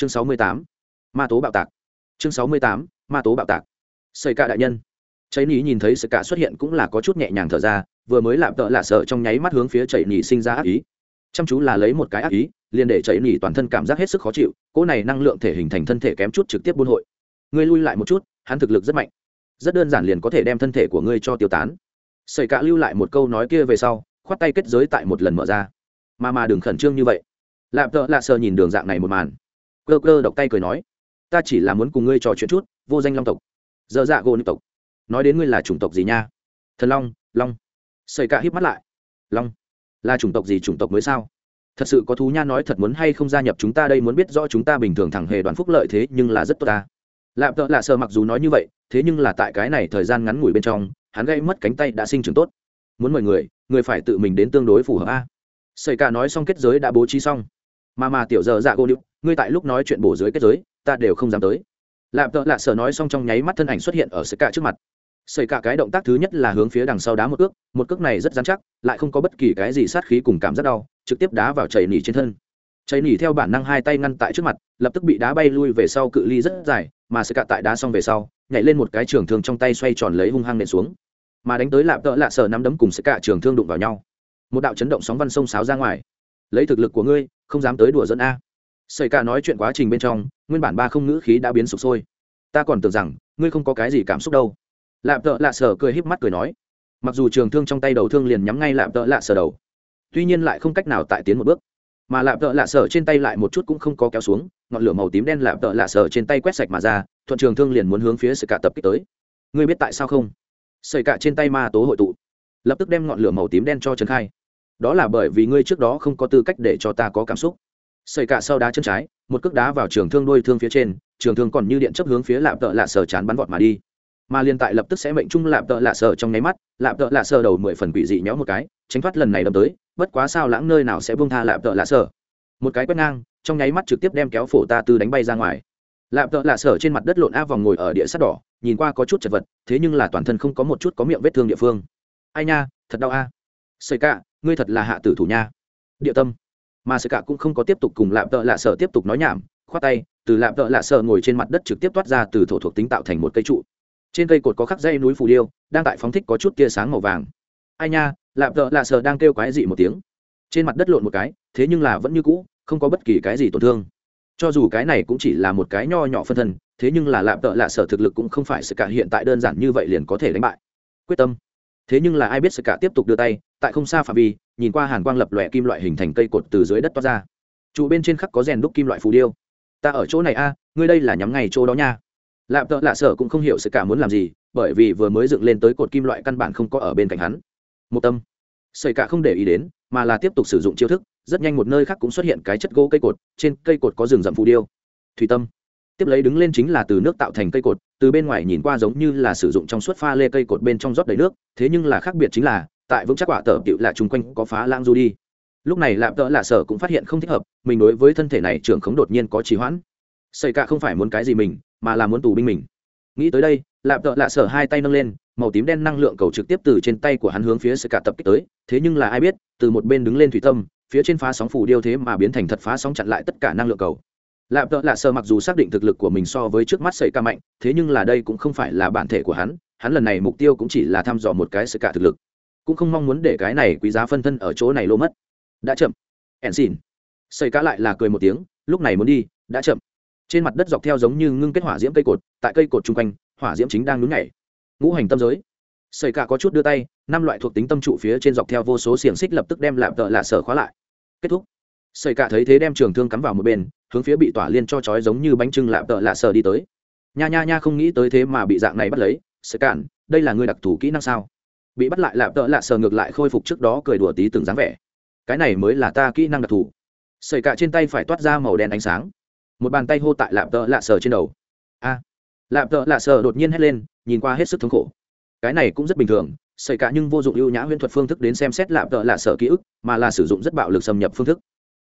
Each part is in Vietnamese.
chương sáu mươi tám. Ma tố bạo tạc. Chương sáu mươi tám. Ma tố bạo tạc. Xây cả đại nhân. Cháy nỉ nhìn thấy sự cả xuất hiện cũng là có chút nhẹ nhàng thở ra, vừa mới lạm tợ lạ sợ trong nháy mắt hướng phía chảy nỉ sinh ra ác ý. Chăm chú là lấy một cái ác ý, liền để chảy nỉ toàn thân cảm giác hết sức khó chịu, cỗ này năng lượng thể hình thành thân thể kém chút trực tiếp buôn hội. Ngươi lui lại một chút, hắn thực lực rất mạnh. Rất đơn giản liền có thể đem thân thể của ngươi cho tiêu tán. Sợi cạ lưu lại một câu nói kia về sau, khoát tay kết giới tại một lần mở ra. Mà mà đừng khẩn trương như vậy. Lạp tợ lạ sờ nhìn đường dạng này một màn cơ cơ độc tay cười nói, ta chỉ là muốn cùng ngươi trò chuyện chút, vô danh long tộc. Dơ dạ gỗ tộc. Nói đến ngươi là chủng tộc gì nha? Thần long long. Sợi cả híp mắt lại. Long. Là chủng tộc gì chủng tộc mới sao? Thật sự có thú nha nói thật muốn hay không gia nhập chúng ta đây muốn biết rõ chúng ta bình thường thẳng hề đoàn phúc lợi thế nhưng là rất tốt ta. Lạm tợ lạ sợ mặc dù nói như vậy, thế nhưng là tại cái này thời gian ngắn ngủi bên trong, hắn gây mất cánh tay đã sinh trưởng tốt. Muốn mời người người phải tự mình đến tương đối phù hợp a. Xây cả nói xong kết giới đã bố trí xong. Mà mà tiểu giờ dạ gô nữ ngươi tại lúc nói chuyện bổ dưới kết giới, ta đều không dám tới. Lạp tợ lạ sợ nói xong trong nháy mắt thân ảnh xuất hiện ở xây cả trước mặt. Xây cả cái động tác thứ nhất là hướng phía đằng sau đá một cước một cước này rất dán chắc, lại không có bất kỳ cái gì sát khí cùng cảm giác đau, trực tiếp đá vào chảy nỉ trên thân. Chảy nỉ theo bản năng hai tay ngăn tại trước mặt, lập tức bị đá bay lui về sau cự ly rất dài, mà xây cả tại đá xong về sau, nhảy lên một cái trường thương trong tay xoay tròn lấy hung hăng nện xuống. Mà đánh tới lạp tợ lạ sợ nắm đấm cùng xây cả trường thương đụng vào nhau. Một đạo chấn động sóng văn sông sáo ra ngoài. Lấy thực lực của ngươi, không dám tới đùa dẫn a. Sẩy cả nói chuyện quá trình bên trong, nguyên bản ba không ngữ khí đã biến sụp sôi. Ta còn tưởng rằng, ngươi không có cái gì cảm xúc đâu. Lạm tợ lạ sở cười híp mắt cười nói. Mặc dù trường thương trong tay đầu thương liền nhắm ngay Lạm tợ lạ sở đầu, tuy nhiên lại không cách nào tại tiến một bước. Mà Lạm tợ lạ sở trên tay lại một chút cũng không có kéo xuống, ngọn lửa màu tím đen Lạm tợ lạ sở trên tay quét sạch mà ra, thuận trường thương liền muốn hướng phía Sẩy cả tập kích tới. Ngươi biết tại sao không? Sẩy cả trên tay ma tố hội tụ, lập tức đem ngọn lửa màu tím đen cho trần khai. Đó là bởi vì ngươi trước đó không có tư cách để cho ta có cảm xúc. Sẩy cả sau đá chân trái, một cước đá vào trường thương đôi thương phía trên, trường thương còn như điện chấp hướng phía lạm tợ lạ sở chán bắn vọt mà đi. Mà liên tại lập tức sẽ mệnh trung lạm tợ lạ sở trong nháy mắt lạm tợ lạ Sở đầu mười phần quỷ dị méo một cái, tránh thoát lần này đâm tới, bất quá sao lãng nơi nào sẽ buông tha lạm tợ lạ Sở. một cái quét ngang, trong nháy mắt trực tiếp đem kéo phổ ta tư đánh bay ra ngoài. Lạm tợ lạ sở trên mặt đất lộn a vòng ngồi ở địa sắt đỏ, nhìn qua có chút chật vật, thế nhưng là toàn thân không có một chút có miệng vết thương địa phương. Ai nha, thật đau a. À. cả, ngươi thật là hạ tử thủ nha. Địa tâm mà xây Cả cũng không có tiếp tục cùng Lạm tợ lạ sở tiếp tục nói nhảm, khoát tay, từ Lạm tợ lạ sở ngồi trên mặt đất trực tiếp toát ra từ thổ thuộc tính tạo thành một cây trụ. Trên cây cột có khắc dây núi phù điêu, đang tại phóng thích có chút tia sáng màu vàng. Ai nha Lạm tợ lạ sở đang kêu quái dị một tiếng. Trên mặt đất lộn một cái, thế nhưng là vẫn như cũ, không có bất kỳ cái gì tổn thương. Cho dù cái này cũng chỉ là một cái nho nhỏ phân thân, thế nhưng là Lạm tợ lạ sở thực lực cũng không phải sự cả hiện tại đơn giản như vậy liền có thể đánh bại. Quyết tâm. Thế nhưng là ai biết sự cả tiếp tục đưa tay tại không xa phạm vi, nhìn qua hàn quang lập lòe kim loại hình thành cây cột từ dưới đất toát ra. Trụ bên trên khắc có rèn đúc kim loại phù điêu. Ta ở chỗ này a, ngươi đây là nhắm ngay chỗ đó nha. Lạp tợ lạ sở cũng không hiểu sự cả muốn làm gì, bởi vì vừa mới dựng lên tới cột kim loại căn bản không có ở bên cạnh hắn. Một tâm. Sợi cả không để ý đến, mà là tiếp tục sử dụng chiêu thức, rất nhanh một nơi khác cũng xuất hiện cái chất gỗ cây cột, trên cây cột có rừng rậm phù điêu. Thủy tâm. Tiếp lấy đứng lên chính là từ nước tạo thành cây cột, từ bên ngoài nhìn qua giống như là sử dụng trong suốt pha lê cây cột bên trong rót đầy nước, thế nhưng là khác biệt chính là tại vững chắc quả tờ tiệu là chung quanh có phá lang du đi. Lúc này lạp tợ lạ sở cũng phát hiện không thích hợp, mình đối với thân thể này trưởng khống đột nhiên có trì hoãn. Xây cả không phải muốn cái gì mình, mà là muốn tù binh mình. Nghĩ tới đây, lạp tợ lạ sở hai tay nâng lên, màu tím đen năng lượng cầu trực tiếp từ trên tay của hắn hướng phía xây cả tập kích tới, thế nhưng là ai biết, từ một bên đứng lên thủy tâm, phía trên phá sóng phủ điêu thế mà biến thành thật phá sóng chặn lại tất cả năng lượng cầu. Lạp tợ lạ sở mặc dù xác định thực lực của mình so với trước mắt sợi ca mạnh, thế nhưng là đây cũng không phải là bản thể của hắn hắn lần này mục tiêu cũng chỉ là thăm dò một cái sợi cả thực lực cũng không mong muốn để cái này quý giá phân thân ở chỗ này lô mất. Đã chậm. Ẻn xỉn. Xây cá lại là cười một tiếng, lúc này muốn đi, đã chậm. Trên mặt đất dọc theo giống như ngưng kết hỏa diễm cây cột, tại cây cột chung quanh, hỏa diễm chính đang nhún nhảy. Ngũ hành tâm giới. Xây cả có chút đưa tay, năm loại thuộc tính tâm trụ phía trên dọc theo vô số xiềng xích lập tức đem lạm tợ lạ sở khóa lại. Kết thúc. Xây cả thấy thế đem trường thương cắm vào một bên, hướng phía bị tỏa liên cho chói giống như bánh trưng lạm tợ lạ sở đi tới. Nha nha nha không nghĩ tới thế mà bị dạng này bắt lấy. Sợi cản đây là người đặc thù kỹ năng sao? Bị bắt lại lạp tợ lạ sờ ngược lại khôi phục trước đó cười đùa tí từng dáng vẻ. Cái này mới là ta kỹ năng đặc thù. Sợi cạ trên tay phải toát ra màu đen ánh sáng. Một bàn tay hô tại lạp tợ lạ sờ trên đầu. A. Lạp tợ lạ sờ đột nhiên hét lên, nhìn qua hết sức thống khổ. Cái này cũng rất bình thường, sợi cạ nhưng vô dụng ưu nhã huyễn thuật phương thức đến xem xét lạp tợ lạ sờ ký ức, mà là sử dụng rất bạo lực xâm nhập phương thức.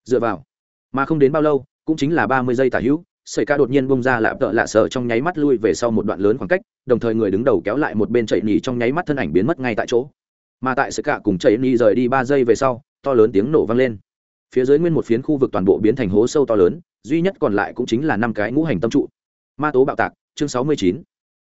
Dựa vào, mà không đến bao lâu, cũng chính là ba mươi giây tả hữu xảy ca đột nhiên bông ra lạp tợ lạ sợ trong nháy mắt lui về sau một đoạn lớn khoảng cách, đồng thời người đứng đầu kéo lại một bên chạy nhì trong nháy mắt thân ảnh biến mất ngay tại chỗ. Mà tại xảy ca cùng chạy nhì rời đi ba giây về sau, to lớn tiếng nổ vang lên. Phía dưới nguyên một phiến khu vực toàn bộ biến thành hố sâu to lớn, duy nhất còn lại cũng chính là năm cái ngũ hành tâm trụ. Ma tố bạo tạc, chương sáu mươi chín.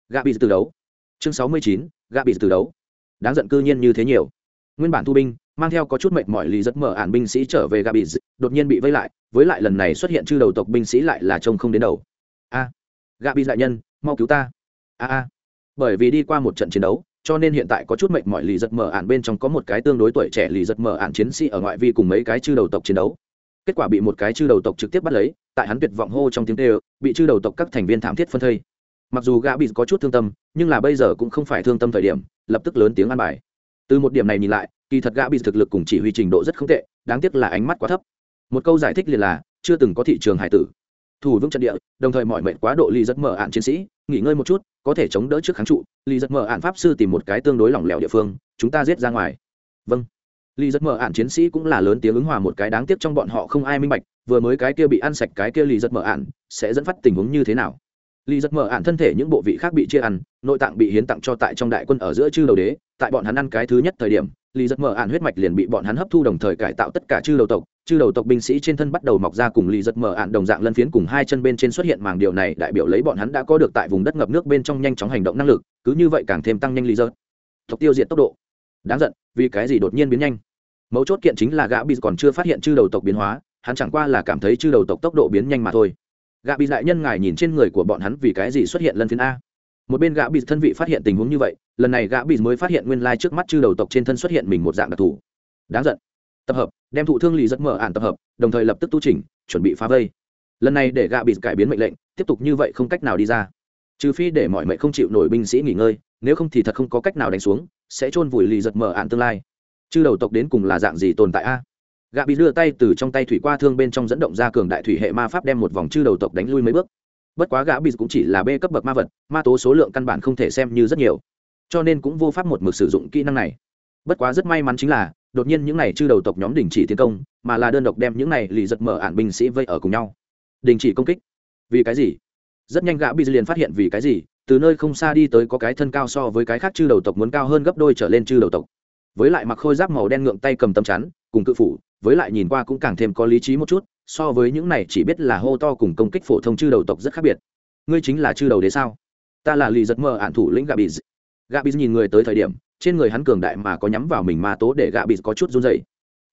Gạ bị từ đấu. Chương sáu mươi chín, gạ bị từ đấu. Đáng giận cư nhiên như thế nhiều. Nguyên bản thu binh mang theo có chút mệnh mọi lý rất mở ản binh sĩ trở về Gabi đột nhiên bị vây lại với lại lần này xuất hiện chư đầu tộc binh sĩ lại là trông không đến đầu. A à, đại nhân mau cứu ta. A a. Bởi vì đi qua một trận chiến đấu cho nên hiện tại có chút mệnh mọi lì giật mở ản bên trong có một cái tương đối tuổi trẻ lì giật mở ản chiến sĩ ở ngoại vi cùng mấy cái chư đầu tộc chiến đấu. Kết quả bị một cái chư đầu tộc trực tiếp bắt lấy tại hắn tuyệt vọng hô trong tiếng tê bị chư đầu tộc các thành viên thảm thiết phân thây. Mặc dù gã bị có chút thương tâm nhưng là bây giờ cũng không phải thương tâm thời điểm lập tức lớn tiếng ăn bài từ một điểm này nhìn lại, kỳ thật gã bị thực lực cùng chỉ huy trình độ rất không tệ, đáng tiếc là ánh mắt quá thấp. Một câu giải thích liền là, chưa từng có thị trường hải tử. Thủ vững trận địa, đồng thời mọi mệnh quá độ ly rất mở ạn chiến sĩ, nghỉ ngơi một chút, có thể chống đỡ trước kháng trụ ly rất mở ạn pháp sư tìm một cái tương đối lỏng lẻo địa phương, chúng ta giết ra ngoài. Vâng. Ly rất mở ạn chiến sĩ cũng là lớn tiếng ứng hòa một cái đáng tiếc trong bọn họ không ai minh bạch, vừa mới cái kia bị ăn sạch cái kia ly rất mở ạn, sẽ dẫn phát tình huống như thế nào? Ly rất mở ạn thân thể những bộ vị khác bị chia ăn, nội tạng bị hiến tặng cho tại trong đại quân ở giữa chư đầu đế tại bọn hắn ăn cái thứ nhất thời điểm, lý giật mở ạn huyết mạch liền bị bọn hắn hấp thu đồng thời cải tạo tất cả chư đầu tộc. Chư đầu tộc binh sĩ trên thân bắt đầu mọc ra cùng lý giật mở ạn đồng dạng lân phiến cùng hai chân bên trên xuất hiện màng điều này, đại biểu lấy bọn hắn đã có được tại vùng đất ngập nước bên trong nhanh chóng hành động năng lực, cứ như vậy càng thêm tăng nhanh lý giật. Tộc tiêu diệt tốc độ. Đáng giận, vì cái gì đột nhiên biến nhanh? Mấu chốt kiện chính là gã bị còn chưa phát hiện chư đầu tộc biến hóa, hắn chẳng qua là cảm thấy chư đầu tộc tốc độ biến nhanh mà thôi. Gã bị đại nhân ngài nhìn trên người của bọn hắn vì cái gì xuất hiện lân phiến a? Một bên gã bị thân vị phát hiện tình huống như vậy, lần này gã bị mới phát hiện nguyên lai trước mắt chư đầu tộc trên thân xuất hiện mình một dạng đặc thù. Đáng giận. Tập hợp, đem thụ thương lì rất mở ản tập hợp, đồng thời lập tức tu trình chuẩn bị phá vây. Lần này để gã bị cải biến mệnh lệnh, tiếp tục như vậy không cách nào đi ra. Trừ phi để mọi mệnh không chịu nổi binh sĩ nghỉ ngơi, nếu không thì thật không có cách nào đánh xuống, sẽ chôn vùi lì giật mở ạn tương lai. Chư đầu tộc đến cùng là dạng gì tồn tại a? Gã bị đưa tay từ trong tay thủy qua thương bên trong dẫn động ra cường đại thủy hệ ma pháp đem một vòng chư đầu tộc đánh lui mấy bước bất quá gã bị cũng chỉ là b cấp bậc ma vật, ma tố số lượng căn bản không thể xem như rất nhiều. Cho nên cũng vô pháp một mực sử dụng kỹ năng này. Bất quá rất may mắn chính là, đột nhiên những này chư đầu tộc nhóm đình chỉ tiến công, mà là đơn độc đem những này lì giật mở ản binh sĩ vây ở cùng nhau. Đình chỉ công kích. Vì cái gì? Rất nhanh gã bị liền phát hiện vì cái gì, từ nơi không xa đi tới có cái thân cao so với cái khác chư đầu tộc muốn cao hơn gấp đôi trở lên chư đầu tộc. Với lại mặc khôi giáp màu đen ngượng tay cầm tấm chắn, cùng cự phủ, với lại nhìn qua cũng càng thêm có lý trí một chút so với những này chỉ biết là hô to cùng công kích phổ thông chư đầu tộc rất khác biệt. Ngươi chính là chư đầu đế sao? Ta là lì giật mơ ạn thủ lĩnh gà bị bị nhìn người tới thời điểm, trên người hắn cường đại mà có nhắm vào mình ma tố để gà bị có chút run dày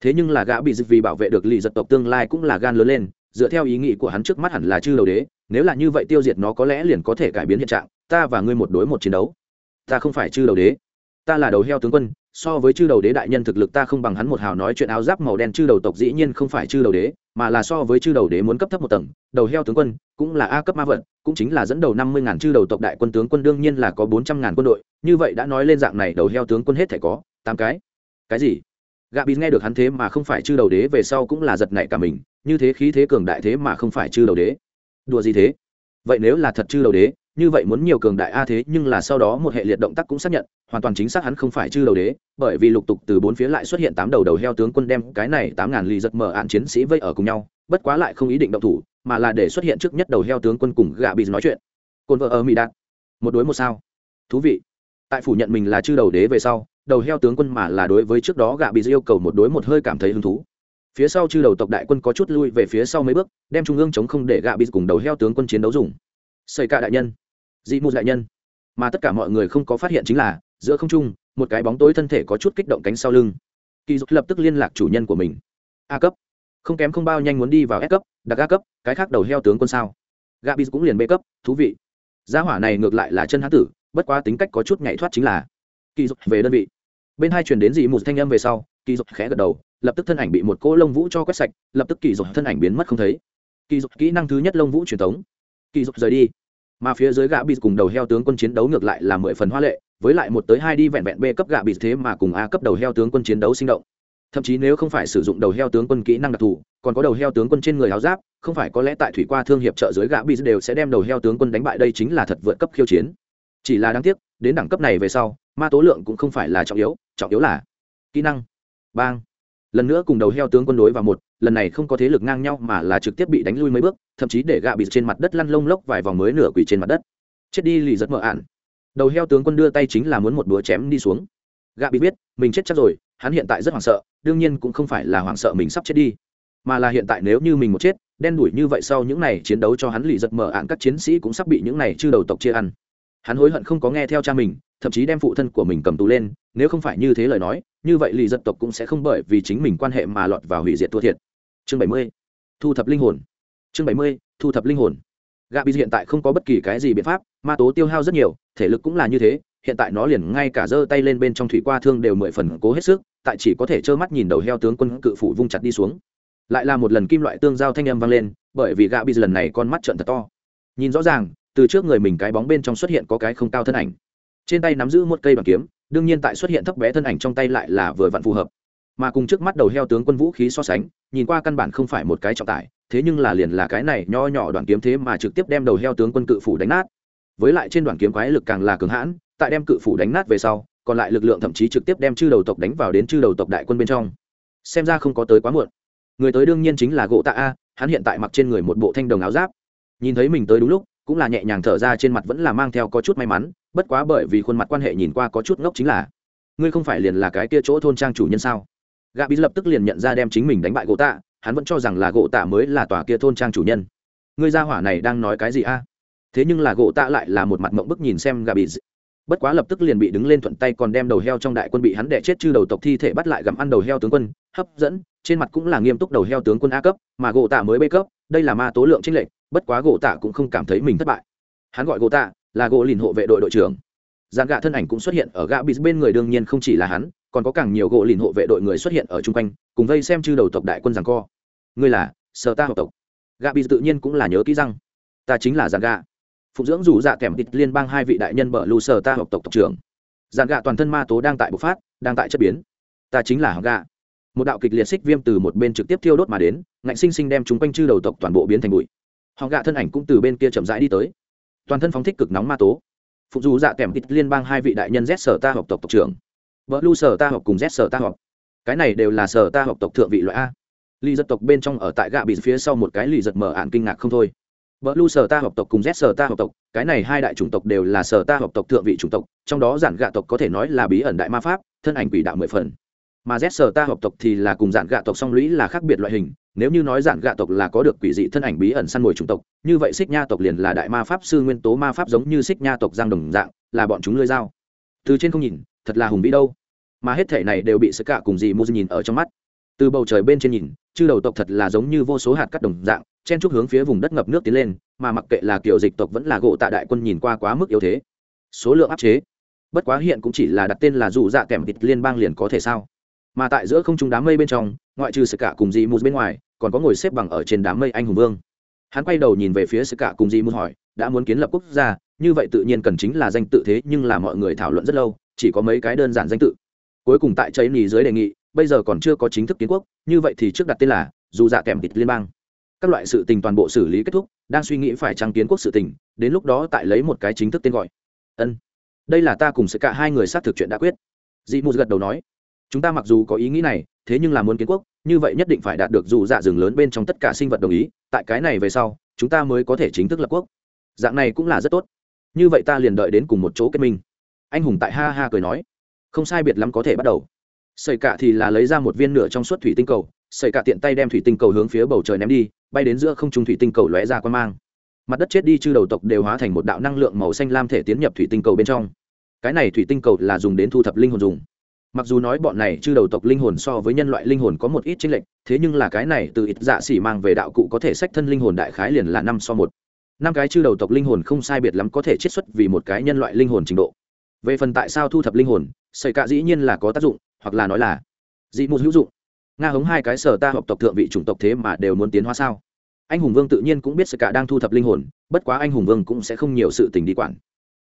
thế nhưng là gã bị vì bảo vệ được lì giật tộc tương lai cũng là gan lớn lên, dựa theo ý nghĩ của hắn trước mắt hẳn là chư đầu đế, nếu là như vậy tiêu diệt nó có lẽ liền có thể cải biến hiện trạng, ta và ngươi một đối một chiến đấu. Ta không phải chư đầu đế, ta là đầu heo tướng quân so với chư đầu đế đại nhân thực lực ta không bằng hắn một hào nói chuyện áo giáp màu đen chư đầu tộc dĩ nhiên không phải chư đầu đế, mà là so với chư đầu đế muốn cấp thấp một tầng, đầu heo tướng quân, cũng là a cấp ma vận, cũng chính là dẫn đầu năm mươi ngàn chư đầu tộc đại quân tướng quân đương nhiên là có bốn trăm ngàn quân đội, như vậy đã nói lên dạng này đầu heo tướng quân hết thể có tám cái. Cái gì? Gạ bị nghe được hắn thế mà không phải chư đầu đế về sau cũng là giật nảy cả mình, như thế khí thế cường đại thế mà không phải chư đầu đế. Đùa gì thế? Vậy nếu là thật chư đầu đế như vậy muốn nhiều cường đại a thế, nhưng là sau đó một hệ liệt động tác cũng xác nhận, hoàn toàn chính xác hắn không phải chư đầu đế, bởi vì lục tục từ bốn phía lại xuất hiện tám đầu đầu heo tướng quân đem cái này tám ngàn ly giật mở ạn chiến sĩ vây ở cùng nhau, bất quá lại không ý định động thủ, mà là để xuất hiện trước nhất đầu heo tướng quân cùng gạ bị nói chuyện. Cồn vợ ở mỹ đạt. Một đối một sao. Thú vị. Tại phủ nhận mình là chư đầu đế về sau, đầu heo tướng quân mà là đối với trước đó gạ bị yêu cầu một đối một hơi cảm thấy hứng thú. Phía sau chư đầu tộc đại quân có chút lui về phía sau mấy bước, đem trung ương chống không để gạ bị cùng đầu heo tướng quân chiến đấu dùng. Xây cả đại nhân dị mù đại nhân. Mà tất cả mọi người không có phát hiện chính là, giữa không trung, một cái bóng tối thân thể có chút kích động cánh sau lưng. Kỳ dục lập tức liên lạc chủ nhân của mình. A cấp. Không kém không bao nhanh muốn đi vào s cấp đặc a cấp, cái khác đầu heo tướng quân sao? Gabi cũng liền b cấp, thú vị. Gia hỏa này ngược lại là chân hán tử, bất quá tính cách có chút nhảy thoát chính là. Kỳ dục về đơn vị. Bên hai truyền đến dị mù thanh âm về sau, kỳ dục khẽ gật đầu, lập tức thân ảnh bị một cỗ lông vũ cho quét sạch, lập tức kỳ dục thân ảnh biến mất không thấy. Kỳ dục kỹ năng thứ nhất lông vũ truyền thống kỳ dục rời đi mà phía dưới gạ bị cùng đầu heo tướng quân chiến đấu ngược lại là mười phần hoa lệ, với lại một tới hai đi vẹn vẹn b cấp gạ bị thế mà cùng a cấp đầu heo tướng quân chiến đấu sinh động. Thậm chí nếu không phải sử dụng đầu heo tướng quân kỹ năng đặc thù, còn có đầu heo tướng quân trên người áo giáp, không phải có lẽ tại thủy qua thương hiệp trợ dưới gã bị đều sẽ đem đầu heo tướng quân đánh bại đây chính là thật vượt cấp khiêu chiến. Chỉ là đáng tiếc, đến đẳng cấp này về sau, ma tố lượng cũng không phải là trọng yếu trọng yếu là kỹ năng. Bang. Lần nữa cùng đầu heo tướng quân đối vào một lần này không có thế lực ngang nhau mà là trực tiếp bị đánh lui mấy bước, thậm chí để gạ bị trên mặt đất lăn lông lốc vài vòng mới nửa quỳ trên mặt đất. Chết đi lì rất mờ ạn đầu heo tướng quân đưa tay chính là muốn một búa chém đi xuống. Gạ bị biết, mình chết chắc rồi, hắn hiện tại rất hoảng sợ, đương nhiên cũng không phải là hoảng sợ mình sắp chết đi, mà là hiện tại nếu như mình một chết, đen đủi như vậy sau những này chiến đấu cho hắn lì giật mở ạn các chiến sĩ cũng sắp bị những này chư đầu tộc chia ăn. Hắn hối hận không có nghe theo cha mình, thậm chí đem phụ thân của mình cầm tù lên, nếu không phải như thế lời nói, như vậy lì giật tộc cũng sẽ không bởi vì chính mình quan hệ mà lọt vào hủy diệt thua thiệt chương bảy mươi, thu thập linh hồn. Chương bảy mươi, thu thập linh hồn. Gạ bị hiện tại không có bất kỳ cái gì biện pháp, ma tố tiêu hao rất nhiều, thể lực cũng là như thế, hiện tại nó liền ngay cả giơ tay lên bên trong thủy qua thương đều mười phần cố hết sức, tại chỉ có thể trơ mắt nhìn đầu heo tướng quân cự phủ vung chặt đi xuống. Lại là một lần kim loại tương giao thanh âm vang lên, bởi vì gạ bị lần này con mắt trận thật to. Nhìn rõ ràng, từ trước người mình cái bóng bên trong xuất hiện có cái không cao thân ảnh. Trên tay nắm giữ một cây bằng kiếm, đương nhiên tại xuất hiện thấp bé thân ảnh trong tay lại là vừa vặn phù hợp mà cùng trước mắt đầu heo tướng quân vũ khí so sánh, nhìn qua căn bản không phải một cái trọng tải, thế nhưng là liền là cái này nho nhỏ đoạn kiếm thế mà trực tiếp đem đầu heo tướng quân cự phủ đánh nát. Với lại trên đoạn kiếm quái lực càng là cường hãn, tại đem cự phủ đánh nát về sau, còn lại lực lượng thậm chí trực tiếp đem chư đầu tộc đánh vào đến chư đầu tộc đại quân bên trong. Xem ra không có tới quá muộn. Người tới đương nhiên chính là gỗ tạ a, hắn hiện tại mặc trên người một bộ thanh đồng áo giáp. Nhìn thấy mình tới đúng lúc, cũng là nhẹ nhàng thở ra trên mặt vẫn là mang theo có chút may mắn, bất quá bởi vì khuôn mặt quan hệ nhìn qua có chút ngốc chính là. Ngươi không phải liền là cái kia chỗ thôn trang chủ nhân sao? Gạ bị lập tức liền nhận ra đem chính mình đánh bại gỗ tạ, hắn vẫn cho rằng là gỗ tạ mới là tòa kia thôn trang chủ nhân. Ngươi gia hỏa này đang nói cái gì a? Thế nhưng là gỗ tạ lại là một mặt mộng bức nhìn xem gạ bị bất quá lập tức liền bị đứng lên thuận tay còn đem đầu heo trong đại quân bị hắn đẻ chết chư đầu tộc thi thể bắt lại gặm ăn đầu heo tướng quân, hấp dẫn, trên mặt cũng là nghiêm túc đầu heo tướng quân a cấp, mà gỗ tạ mới b cấp, đây là ma tố lượng trinh lệnh bất quá gỗ tạ cũng không cảm thấy mình thất bại. Hắn gọi gỗ tạ là gỗ lìn hộ vệ đội đội trưởng giàn gạ thân ảnh cũng xuất hiện ở gạ bị bên người đương nhiên không chỉ là hắn còn có càng nhiều gỗ lìn hộ vệ đội người xuất hiện ở chung quanh cùng vây xem chư đầu tộc đại quân rằng co. Ngươi là sở ta học tộc. Gạ bị tự nhiên cũng là nhớ kỹ rằng, ta chính là giàn gạ. Phụng dưỡng rủ dạ kèm thịt liên bang hai vị đại nhân bờ lù sở ta học tộc tộc trưởng. Giàn gạ toàn thân ma tố đang tại bộc phát đang tại chất biến. Ta chính là học gạ. Một đạo kịch liệt xích viêm từ một bên trực tiếp thiêu đốt mà đến ngạnh sinh sinh đem chúng quanh chư đầu tộc toàn bộ biến thành bụi. Họ gạ thân ảnh cũng từ bên kia chậm rãi đi tới. Toàn thân phóng thích cực nóng ma tố phụ dù dạ kèm ít liên bang hai vị đại nhân z sở ta học tộc tộc trưởng. Vợ lu sở ta học cùng z sở ta học. Cái này đều là sở ta học tộc thượng vị loại a. Ly giật tộc bên trong ở tại gạ bị phía sau một cái lì giật mở ạn kinh ngạc không thôi. Vợ lu sở ta học tộc cùng z sở ta học tộc, cái này hai đại chủng tộc đều là sở ta học tộc thượng vị chủng tộc, trong đó giản gạ tộc có thể nói là bí ẩn đại ma pháp, thân ảnh quỷ đạo mười phần. Mà z sở ta học tộc thì là cùng giản gạ tộc song lũy là khác biệt loại hình nếu như nói dạng gạ tộc là có được quỷ dị thân ảnh bí ẩn săn mồi chủng tộc, như vậy xích nha tộc liền là đại ma pháp sư nguyên tố ma pháp giống như xích nha tộc giang đồng dạng, là bọn chúng lưới dao. Từ trên không nhìn, thật là hùng vĩ đâu. Mà hết thể này đều bị sức cả cùng dì mù nhìn ở trong mắt. Từ bầu trời bên trên nhìn, chư đầu tộc thật là giống như vô số hạt cắt đồng dạng, chen chúc hướng phía vùng đất ngập nước tiến lên, mà mặc kệ là kiểu dịch tộc vẫn là gỗ tạ đại quân nhìn qua quá mức yếu thế. Số lượng áp chế. Bất quá hiện cũng chỉ là đặt tên là dù dạ kèm thịt liên bang liền có thể sao? Mà tại giữa không trung đám mây bên trong ngoại trừ sự cả cùng dì mù bên ngoài, còn có ngồi xếp bằng ở trên đám mây anh hùng vương. Hắn quay đầu nhìn về phía sự cả cùng dì mù hỏi, đã muốn kiến lập quốc gia, như vậy tự nhiên cần chính là danh tự thế, nhưng là mọi người thảo luận rất lâu, chỉ có mấy cái đơn giản danh tự. Cuối cùng tại cháy nì dưới đề nghị, bây giờ còn chưa có chính thức kiến quốc, như vậy thì trước đặt tên là dù dạ kèm thịt liên bang. Các loại sự tình toàn bộ xử lý kết thúc, đang suy nghĩ phải trăng kiến quốc sự tình, đến lúc đó tại lấy một cái chính thức tên gọi. Ân, đây là ta cùng sẽ cả hai người xác thực chuyện đã quyết. Dị mù gật đầu nói, chúng ta mặc dù có ý nghĩ này thế nhưng là muốn kiến quốc, như vậy nhất định phải đạt được dù dạ rừng lớn bên trong tất cả sinh vật đồng ý, tại cái này về sau, chúng ta mới có thể chính thức lập quốc. Dạng này cũng là rất tốt. Như vậy ta liền đợi đến cùng một chỗ kết minh. Anh hùng tại ha ha cười nói. Không sai biệt lắm có thể bắt đầu. Sợi cả thì là lấy ra một viên nửa trong suốt thủy tinh cầu, sợi cả tiện tay đem thủy tinh cầu hướng phía bầu trời ném đi, bay đến giữa không trung thủy tinh cầu lóe ra quan mang. Mặt đất chết đi chư đầu tộc đều hóa thành một đạo năng lượng màu xanh lam thể tiến nhập thủy tinh cầu bên trong. Cái này thủy tinh cầu là dùng đến thu thập linh hồn dùng mặc dù nói bọn này chư đầu tộc linh hồn so với nhân loại linh hồn có một ít chênh lệch, thế nhưng là cái này từ ít dạ xỉ mang về đạo cụ có thể sách thân linh hồn đại khái liền là năm so một. Năm cái chư đầu tộc linh hồn không sai biệt lắm có thể chiết xuất vì một cái nhân loại linh hồn trình độ. Về phần tại sao thu thập linh hồn, sợi cạ dĩ nhiên là có tác dụng, hoặc là nói là dị mù hữu dụng. Nga hống hai cái sở ta học tộc thượng vị chủng tộc thế mà đều muốn tiến hóa sao? Anh hùng vương tự nhiên cũng biết sợi cả đang thu thập linh hồn, bất quá anh hùng vương cũng sẽ không nhiều sự tình đi quản.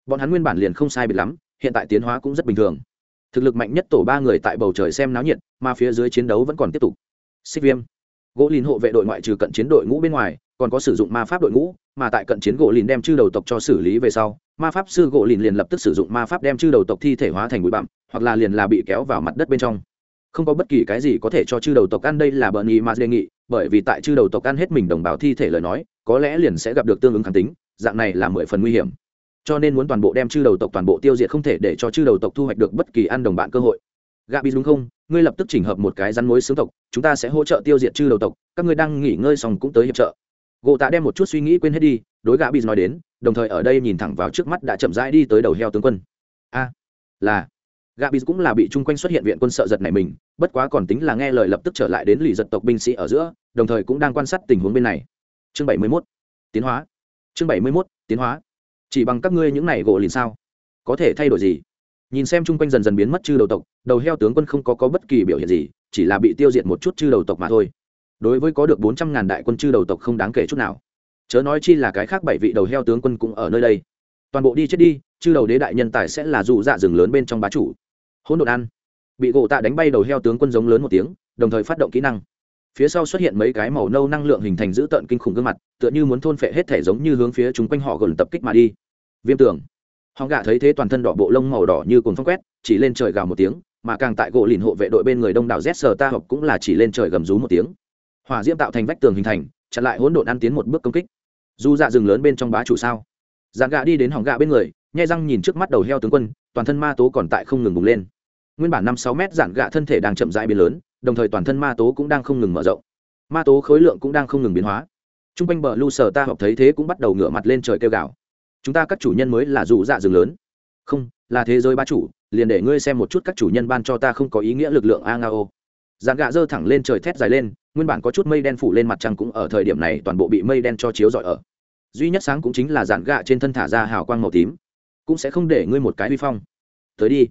Bọn hắn nguyên bản liền không sai biệt lắm, hiện tại tiến hóa cũng rất bình thường thực lực mạnh nhất tổ ba người tại bầu trời xem náo nhiệt, mà phía dưới chiến đấu vẫn còn tiếp tục. Xích viêm, gỗ lìn hộ vệ đội ngoại trừ cận chiến đội ngũ bên ngoài, còn có sử dụng ma pháp đội ngũ, mà tại cận chiến gỗ lìn đem chư đầu tộc cho xử lý về sau, ma pháp sư gỗ lìn liền lập tức sử dụng ma pháp đem chư đầu tộc thi thể hóa thành bụi bặm, hoặc là liền là bị kéo vào mặt đất bên trong. Không có bất kỳ cái gì có thể cho chư đầu tộc ăn, đây là bợn ý mà đề nghị, bởi vì tại chư đầu tộc ăn hết mình đồng bào thi thể lời nói, có lẽ liền sẽ gặp được tương ứng kháng tính, dạng này là mười phần nguy hiểm cho nên muốn toàn bộ đem chư đầu tộc, toàn bộ tiêu diệt không thể để cho chư đầu tộc thu hoạch được bất kỳ ăn đồng bạn cơ hội. Gạ bị đúng không? Ngươi lập tức chỉnh hợp một cái rắn mối xướng tộc, chúng ta sẽ hỗ trợ tiêu diệt chư đầu tộc. Các ngươi đang nghỉ ngơi xong cũng tới hiệp trợ. Gỗ tạ đem một chút suy nghĩ quên hết đi, đối gạ bị nói đến, đồng thời ở đây nhìn thẳng vào trước mắt đã chậm rãi đi tới đầu heo tướng quân. A, là. Gạ bị cũng là bị chung quanh xuất hiện viện quân sợ giật này mình, bất quá còn tính là nghe lời lập tức trở lại đến lì giật tộc binh sĩ ở giữa, đồng thời cũng đang quan sát tình huống bên này. Chương bảy mươi 71. tiến hóa. Chương bảy mươi 71. tiến hóa chỉ bằng các ngươi những này gỗ liền sao? Có thể thay đổi gì? Nhìn xem chung quanh dần dần biến mất chư đầu tộc đầu heo tướng quân không có, có bất kỳ biểu hiện gì chỉ là bị tiêu diệt một chút chư đầu tộc mà thôi. Đối với có được bốn trăm ngàn đại quân chư đầu tộc không đáng kể chút nào. Chớ nói chi là cái khác bảy vị đầu heo tướng quân cũng ở nơi đây. Toàn bộ đi chết đi chư đầu đế đại nhân tài sẽ là dù dạ rừng lớn bên trong bá chủ. Hỗn độn ăn. Bị gỗ tạ đánh bay đầu heo tướng quân giống lớn một tiếng đồng thời phát động kỹ năng. Phía sau xuất hiện mấy cái màu nâu năng lượng hình thành dữ tợn kinh khủng gương mặt tựa như muốn thôn phệ hết thể giống như hướng phía chúng quanh họ gần tập kích mà đi viêm tường. Hòn gạ thấy thế toàn thân đỏ bộ lông màu đỏ như cồn phong quét, chỉ lên trời gào một tiếng, mà càng tại gỗ lìn hộ vệ đội bên người đông đảo z sờ ta học cũng là chỉ lên trời gầm rú một tiếng. Hỏa diễm tạo thành vách tường hình thành, chặn lại hỗn độn ăn tiến một bước công kích. Dù dạ rừng lớn bên trong bá chủ sao? Dàn gạ đi đến hòn gạ bên người, nhai răng nhìn trước mắt đầu heo tướng quân, toàn thân ma tố còn tại không ngừng bùng lên. Nguyên bản năm sáu mét dạn gạ thân thể đang chậm rãi biến lớn, đồng thời toàn thân ma tố cũng đang không ngừng mở rộng. Ma tố khối lượng cũng đang không ngừng biến hóa. T r u n g quanh bờ lu sờ ta học thấy thế cũng bắt đầu ngửa mặt lên trời kêu gào chúng ta các chủ nhân mới là dù dạ rừng lớn. Không, là thế giới ba chủ, liền để ngươi xem một chút các chủ nhân ban cho ta không có ý nghĩa lực lượng a nga ô dạn gạ dơ thẳng lên trời thét dài lên, nguyên bản có chút mây đen phủ lên mặt trăng cũng ở thời điểm này toàn bộ bị mây đen cho chiếu rọi ở. Duy nhất sáng cũng chính là dạng gạ trên thân thả ra hào quang màu tím. Cũng sẽ không để ngươi một cái vi phong. Tới đi.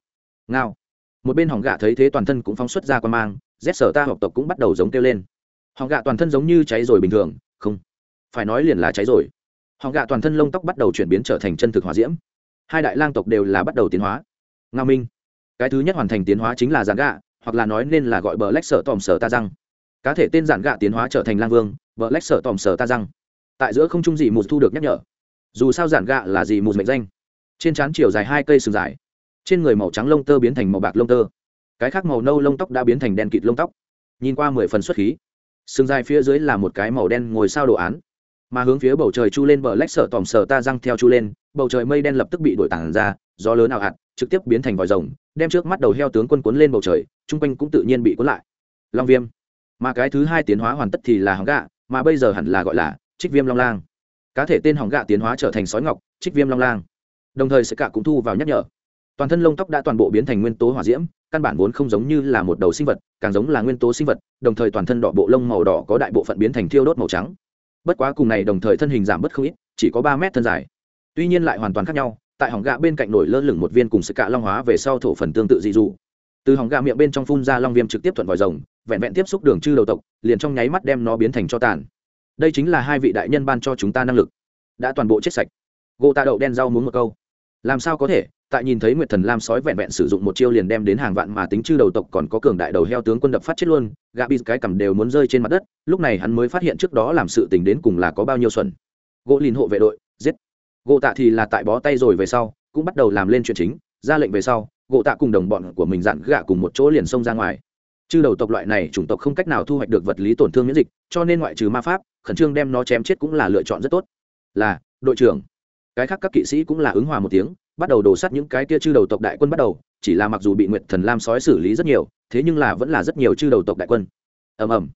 Ngao. Một bên hỏng gạ thấy thế toàn thân cũng phóng xuất ra quan mang rét sở ta học tộc cũng bắt đầu giống kêu lên. Hỏng gạ toàn thân giống như cháy rồi bình thường, không. Phải nói liền là cháy rồi hỏng gạ toàn thân lông tóc bắt đầu chuyển biến trở thành chân thực hòa diễm. Hai đại lang tộc đều là bắt đầu tiến hóa. Nga minh. Cái thứ nhất hoàn thành tiến hóa chính là giản gạ, hoặc là nói nên là gọi bờ lách sở tòm sở ta răng. Cá thể tên giản gạ tiến hóa trở thành lang vương, bờ lách sở tòm sở ta răng. Tại giữa không trung dị mù thu được nhắc nhở. Dù sao giản gạ là dị mù mệnh danh. Trên trán chiều dài hai cây sừng dài. Trên người màu trắng lông tơ biến thành màu bạc lông tơ. Cái khác màu nâu lông tóc đã biến thành đen kịt lông tóc. Nhìn qua mười phần xuất khí. Sừng dài phía dưới là một cái màu đen ngồi sao đồ án mà hướng phía bầu trời chu lên bờ lách sở tòm sở ta răng theo chu lên, bầu trời mây đen lập tức bị đổi tản ra, gió lớn ảo hạt trực tiếp biến thành vòi rồng, đem trước mắt đầu heo tướng quân cuốn lên bầu trời, chung quanh cũng tự nhiên bị cuốn lại. Long viêm. Mà cái thứ hai tiến hóa hoàn tất thì là hóng gạ mà bây giờ hẳn là gọi là trích viêm long lang. Cá thể tên hóng gạ tiến hóa trở thành sói ngọc, trích viêm long lang. Đồng thời sẽ cả cũng thu vào nhắc nhở. Toàn thân lông tóc đã toàn bộ biến thành nguyên tố hỏa diễm, căn bản vốn không giống như là một đầu sinh vật, càng giống là nguyên tố sinh vật, đồng thời toàn thân đỏ bộ lông màu đỏ có đại bộ phận biến thành thiêu đốt màu trắng bất quá cùng này đồng thời thân hình giảm bất không ít, chỉ có ba mét thân dài. Tuy nhiên lại hoàn toàn khác nhau, tại hỏng gạ bên cạnh nổi lơ lửng một viên cùng sự cạ long hóa về sau thổ phần tương tự dị dụ. Từ hỏng gạ miệng bên trong phun ra long viêm trực tiếp thuận vòi rồng, vẹn vẹn tiếp xúc đường chư đầu tộc, liền trong nháy mắt đem nó biến thành cho tàn. Đây chính là hai vị đại nhân ban cho chúng ta năng lực. Đã toàn bộ chết sạch. Gỗ tạ đậu đen rau muốn một câu làm sao có thể? Tại nhìn thấy nguyệt thần lam sói vẹn vẹn sử dụng một chiêu liền đem đến hàng vạn mà tính chư đầu tộc còn có cường đại đầu heo tướng quân đập phát chết luôn gà bị cái cầm đều muốn rơi trên mặt đất, lúc này hắn mới phát hiện trước đó làm sự tình đến cùng là có bao nhiêu xuẩn. Gỗ lìn hộ vệ đội, giết. Gỗ tạ thì là tại bó tay rồi về sau, cũng bắt đầu làm lên chuyện chính, ra lệnh về sau, gỗ tạ cùng đồng bọn của mình dặn gạ cùng một chỗ liền xông ra ngoài. Chư đầu tộc loại này chủng tộc không cách nào thu hoạch được vật lý tổn thương miễn dịch, cho nên ngoại trừ ma pháp, khẩn trương đem nó chém chết cũng là lựa chọn rất tốt. Là, đội trưởng cái khác các kỵ sĩ cũng là ứng hòa một tiếng, bắt đầu đổ sát những cái kia chư đầu tộc đại quân bắt đầu, chỉ là mặc dù bị nguyệt thần lam sói xử lý rất nhiều, thế nhưng là vẫn là rất nhiều chư đầu tộc đại quân. Ầm ầm.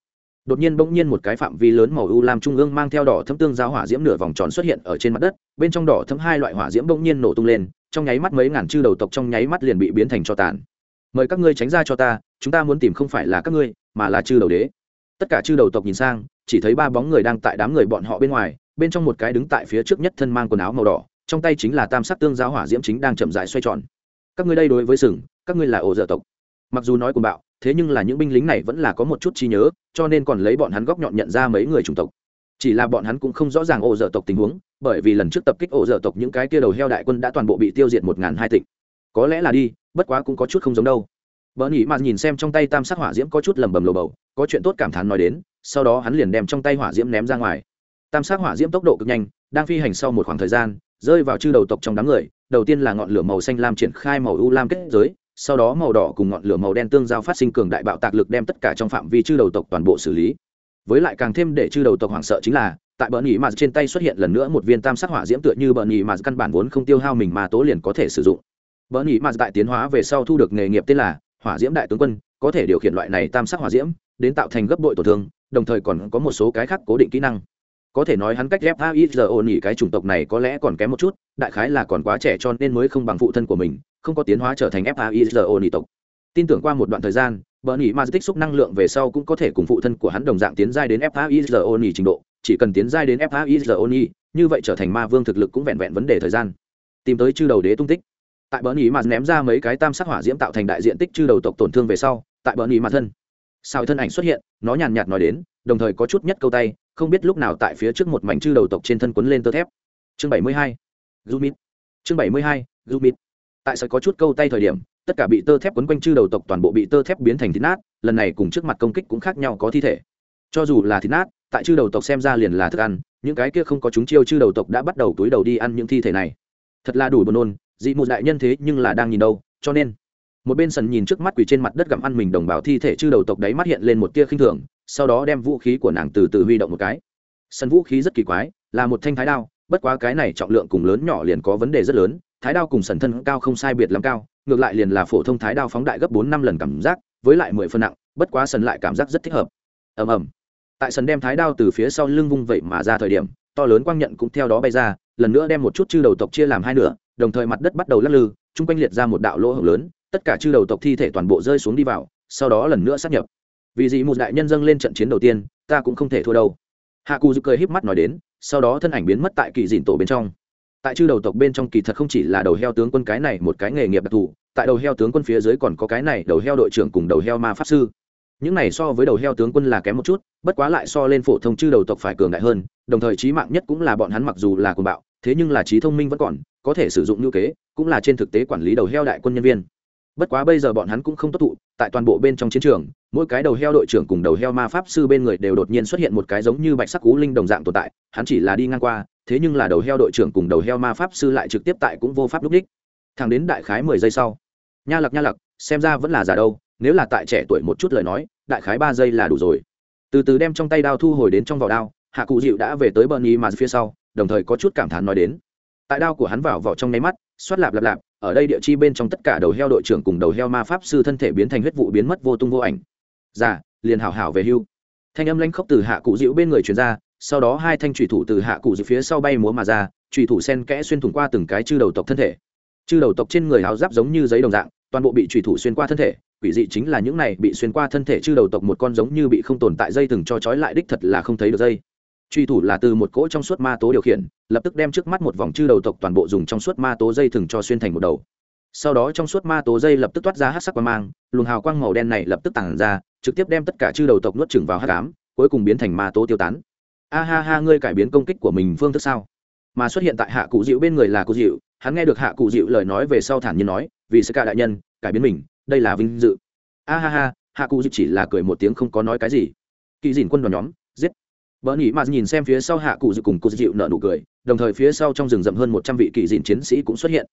Đột nhiên bỗng nhiên một cái phạm vi lớn màu u lam trung ương mang theo đỏ thâm tương giao hỏa diễm nửa vòng tròn xuất hiện ở trên mặt đất, bên trong đỏ thâm hai loại hỏa diễm bỗng nhiên nổ tung lên, trong nháy mắt mấy ngàn chư đầu tộc trong nháy mắt liền bị biến thành cho tàn. Mời các ngươi tránh ra cho ta, chúng ta muốn tìm không phải là các ngươi, mà là chư đầu đế. Tất cả chư đầu tộc nhìn sang, chỉ thấy ba bóng người đang tại đám người bọn họ bên ngoài bên trong một cái đứng tại phía trước nhất thân mang quần áo màu đỏ, trong tay chính là tam sắc tương giáo hỏa diễm chính đang chậm rãi xoay tròn. Các ngươi đây đối với sừng, các ngươi là ổ dở tộc. Mặc dù nói cùng bạo, thế nhưng là những binh lính này vẫn là có một chút trí nhớ, cho nên còn lấy bọn hắn góc nhọn nhận ra mấy người chủng tộc. Chỉ là bọn hắn cũng không rõ ràng ổ dở tộc tình huống, bởi vì lần trước tập kích ổ dở tộc những cái kia đầu heo đại quân đã toàn bộ bị tiêu diệt một ngàn hai tịnh. Có lẽ là đi, bất quá cũng có chút không giống đâu. Bờ nhỉ mà nhìn xem trong tay tam sắc hỏa diễm có chút lầm bầm lồ bầu, có chuyện tốt cảm thán nói đến, sau đó hắn liền đem trong tay hỏa diễm ném ra ngoài tam sắc hỏa diễm tốc độ cực nhanh, đang phi hành sau một khoảng thời gian, rơi vào chư đầu tộc trong đám người, đầu tiên là ngọn lửa màu xanh lam triển khai màu u lam kết giới, sau đó màu đỏ cùng ngọn lửa màu đen tương giao phát sinh cường đại bạo tạc lực đem tất cả trong phạm vi chư đầu tộc toàn bộ xử lý. Với lại càng thêm để chư đầu tộc hoảng sợ chính là, tại bờ nhì mà trên tay xuất hiện lần nữa một viên tam sắc hỏa diễm tựa như bờ nhì mà căn bản vốn không tiêu hao mình mà tố liền có thể sử dụng. Bờ nhì mà tại tiến hóa về sau thu được nghề nghiệp tên là hỏa diễm đại tướng quân, có thể điều khiển loại này tam sắc hỏa diễm, đến tạo thành gấp bội tổn thương, đồng thời còn có một số cái khác cố định kỹ năng có thể nói hắn cách faizo nhỉ cái chủng tộc này có lẽ còn kém một chút, đại khái là còn quá trẻ cho nên mới không bằng phụ thân của mình, không có tiến hóa trở thành faizo nhỉ tộc. Tin tưởng qua một đoạn thời gian, bờ nhỉ mà tích xúc năng lượng về sau cũng có thể cùng phụ thân của hắn đồng dạng tiến giai đến faizo nhỉ trình độ, chỉ cần tiến giai đến faizo nhỉ như vậy trở thành ma vương thực lực cũng vẹn vẹn vấn đề thời gian. Tìm tới chư đầu đế tung tích. Tại bờ nhỉ mà ném ra mấy cái tam sắc hỏa diễm tạo thành đại diện tích chư đầu tộc tổn thương về sau, tại bờ nhỉ mà thân sao thân ảnh xuất hiện, nó nhàn nhạt nói đến, đồng thời có chút nhất câu tay, không biết lúc nào tại phía trước một mảnh chư đầu tộc trên thân quấn lên tơ thép chương bảy mươi hai Zumit. chương bảy mươi hai Zumit. tại sao có chút câu tay thời điểm, tất cả bị tơ thép quấn quanh chư đầu tộc toàn bộ bị tơ thép biến thành thịt nát, lần này cùng trước mặt công kích cũng khác nhau có thi thể cho dù là thịt nát, tại chư đầu tộc xem ra liền là thức ăn, những cái kia không có chúng chiêu chư đầu tộc đã bắt đầu túi đầu đi ăn những thi thể này thật là đủ buồn nôn, dị mụ đại nhân thế nhưng là đang nhìn đâu, cho nên một bên sần nhìn trước mắt quỳ trên mặt đất gặm ăn mình đồng bào thi thể chư đầu tộc đấy mắt hiện lên một tia khinh thường, sau đó đem vũ khí của nàng từ từ huy động một cái. Sân vũ khí rất kỳ quái, là một thanh thái đao, bất quá cái này trọng lượng cùng lớn nhỏ liền có vấn đề rất lớn, thái đao cùng sần thân cao không sai biệt lắm cao, ngược lại liền là phổ thông thái đao phóng đại gấp bốn năm lần cảm giác, với lại mười phân nặng, bất quá sần lại cảm giác rất thích hợp. Ầm ầm. Tại sần đem thái đao từ phía sau lưng vung vậy mà ra thời điểm, to lớn quang nhận cũng theo đó bay ra lần nữa đem một chút chư đầu tộc chia làm hai nửa, đồng thời mặt đất bắt đầu lắc lư, chung quanh liệt ra một đạo lỗ hổng lớn, tất cả chư đầu tộc thi thể toàn bộ rơi xuống đi vào, sau đó lần nữa sát nhập. Vì gì một đại nhân dâng lên trận chiến đầu tiên, ta cũng không thể thua đâu. Hạ cù dự cười híp mắt nói đến, sau đó thân ảnh biến mất tại kỳ dìn tổ bên trong. Tại chư đầu tộc bên trong kỳ thật không chỉ là đầu heo tướng quân cái này một cái nghề nghiệp đặc thù, tại đầu heo tướng quân phía dưới còn có cái này đầu heo đội trưởng cùng đầu heo ma pháp sư những này so với đầu heo tướng quân là kém một chút, bất quá lại so lên phổ thông chư đầu tộc phải cường đại hơn, đồng thời trí mạng nhất cũng là bọn hắn mặc dù là cuồng bạo, thế nhưng là trí thông minh vẫn còn, có thể sử dụng ngữ kế, cũng là trên thực tế quản lý đầu heo đại quân nhân viên. Bất quá bây giờ bọn hắn cũng không tốt thụ, tại toàn bộ bên trong chiến trường, mỗi cái đầu heo đội trưởng cùng đầu heo ma pháp sư bên người đều đột nhiên xuất hiện một cái giống như bạch sắc cú linh đồng dạng tồn tại, hắn chỉ là đi ngang qua, thế nhưng là đầu heo đội trưởng cùng đầu heo ma pháp sư lại trực tiếp tại cũng vô pháp lúc đích. Thẳng đến đại khái mười giây sau, nha lặc nha lặc, xem ra vẫn là giả đâu nếu là tại trẻ tuổi một chút lời nói, đại khái ba giây là đủ rồi. Từ từ đem trong tay đao thu hồi đến trong vỏ đao, hạ cụ dịu đã về tới bờ nhì mà phía sau, đồng thời có chút cảm thán nói đến. Tại đao của hắn vào vỏ trong nháy mắt, xoát lạp lạp lạp, ở đây địa chi bên trong tất cả đầu heo đội trưởng cùng đầu heo ma pháp sư thân thể biến thành huyết vụ biến mất vô tung vô ảnh. Giả liền hảo hảo về hưu. Thanh âm lanh khốc từ hạ cụ dịu bên người truyền ra, sau đó hai thanh thủy thủ từ hạ cụ dịu phía sau bay múa mà ra thủy thủ sen kẽ xuyên thủng qua từng cái chư đầu tộc thân thể. Chư đầu tộc trên người áo giáp giống như giấy đồng dạng toàn bộ bị trùy thủ xuyên qua thân thể, quỷ dị chính là những này bị xuyên qua thân thể chư đầu tộc một con giống như bị không tồn tại dây thừng cho trói lại đích thật là không thấy được dây. Truy thủ là từ một cỗ trong suốt ma tố điều khiển, lập tức đem trước mắt một vòng chư đầu tộc toàn bộ dùng trong suốt ma tố dây thừng cho xuyên thành một đầu. Sau đó trong suốt ma tố dây lập tức toát ra hát sắc quang mang, luồng hào quang màu đen này lập tức tản ra, trực tiếp đem tất cả chư đầu tộc nuốt chừng vào hát cám cuối cùng biến thành ma tố tiêu tán. A ha ha, ngươi cải biến công kích của mình phương thức sao? Mà xuất hiện tại hạ cụ dịu bên người là cụ dịu hắn nghe được hạ cụ dịu lời nói về sau thản nhiên nói vì sự cả đại nhân cải biến mình đây là vinh dự a ha ha hạ cụ dịu chỉ là cười một tiếng không có nói cái gì kỳ dìn quân đoàn nhóm giết Bỡ nghĩ mà nhìn xem phía sau hạ cụ dự cùng cô dịu nở nụ cười, đồng thời phía sau trong rừng rậm hơn một trăm vị kỳ dìn chiến sĩ cũng xuất hiện.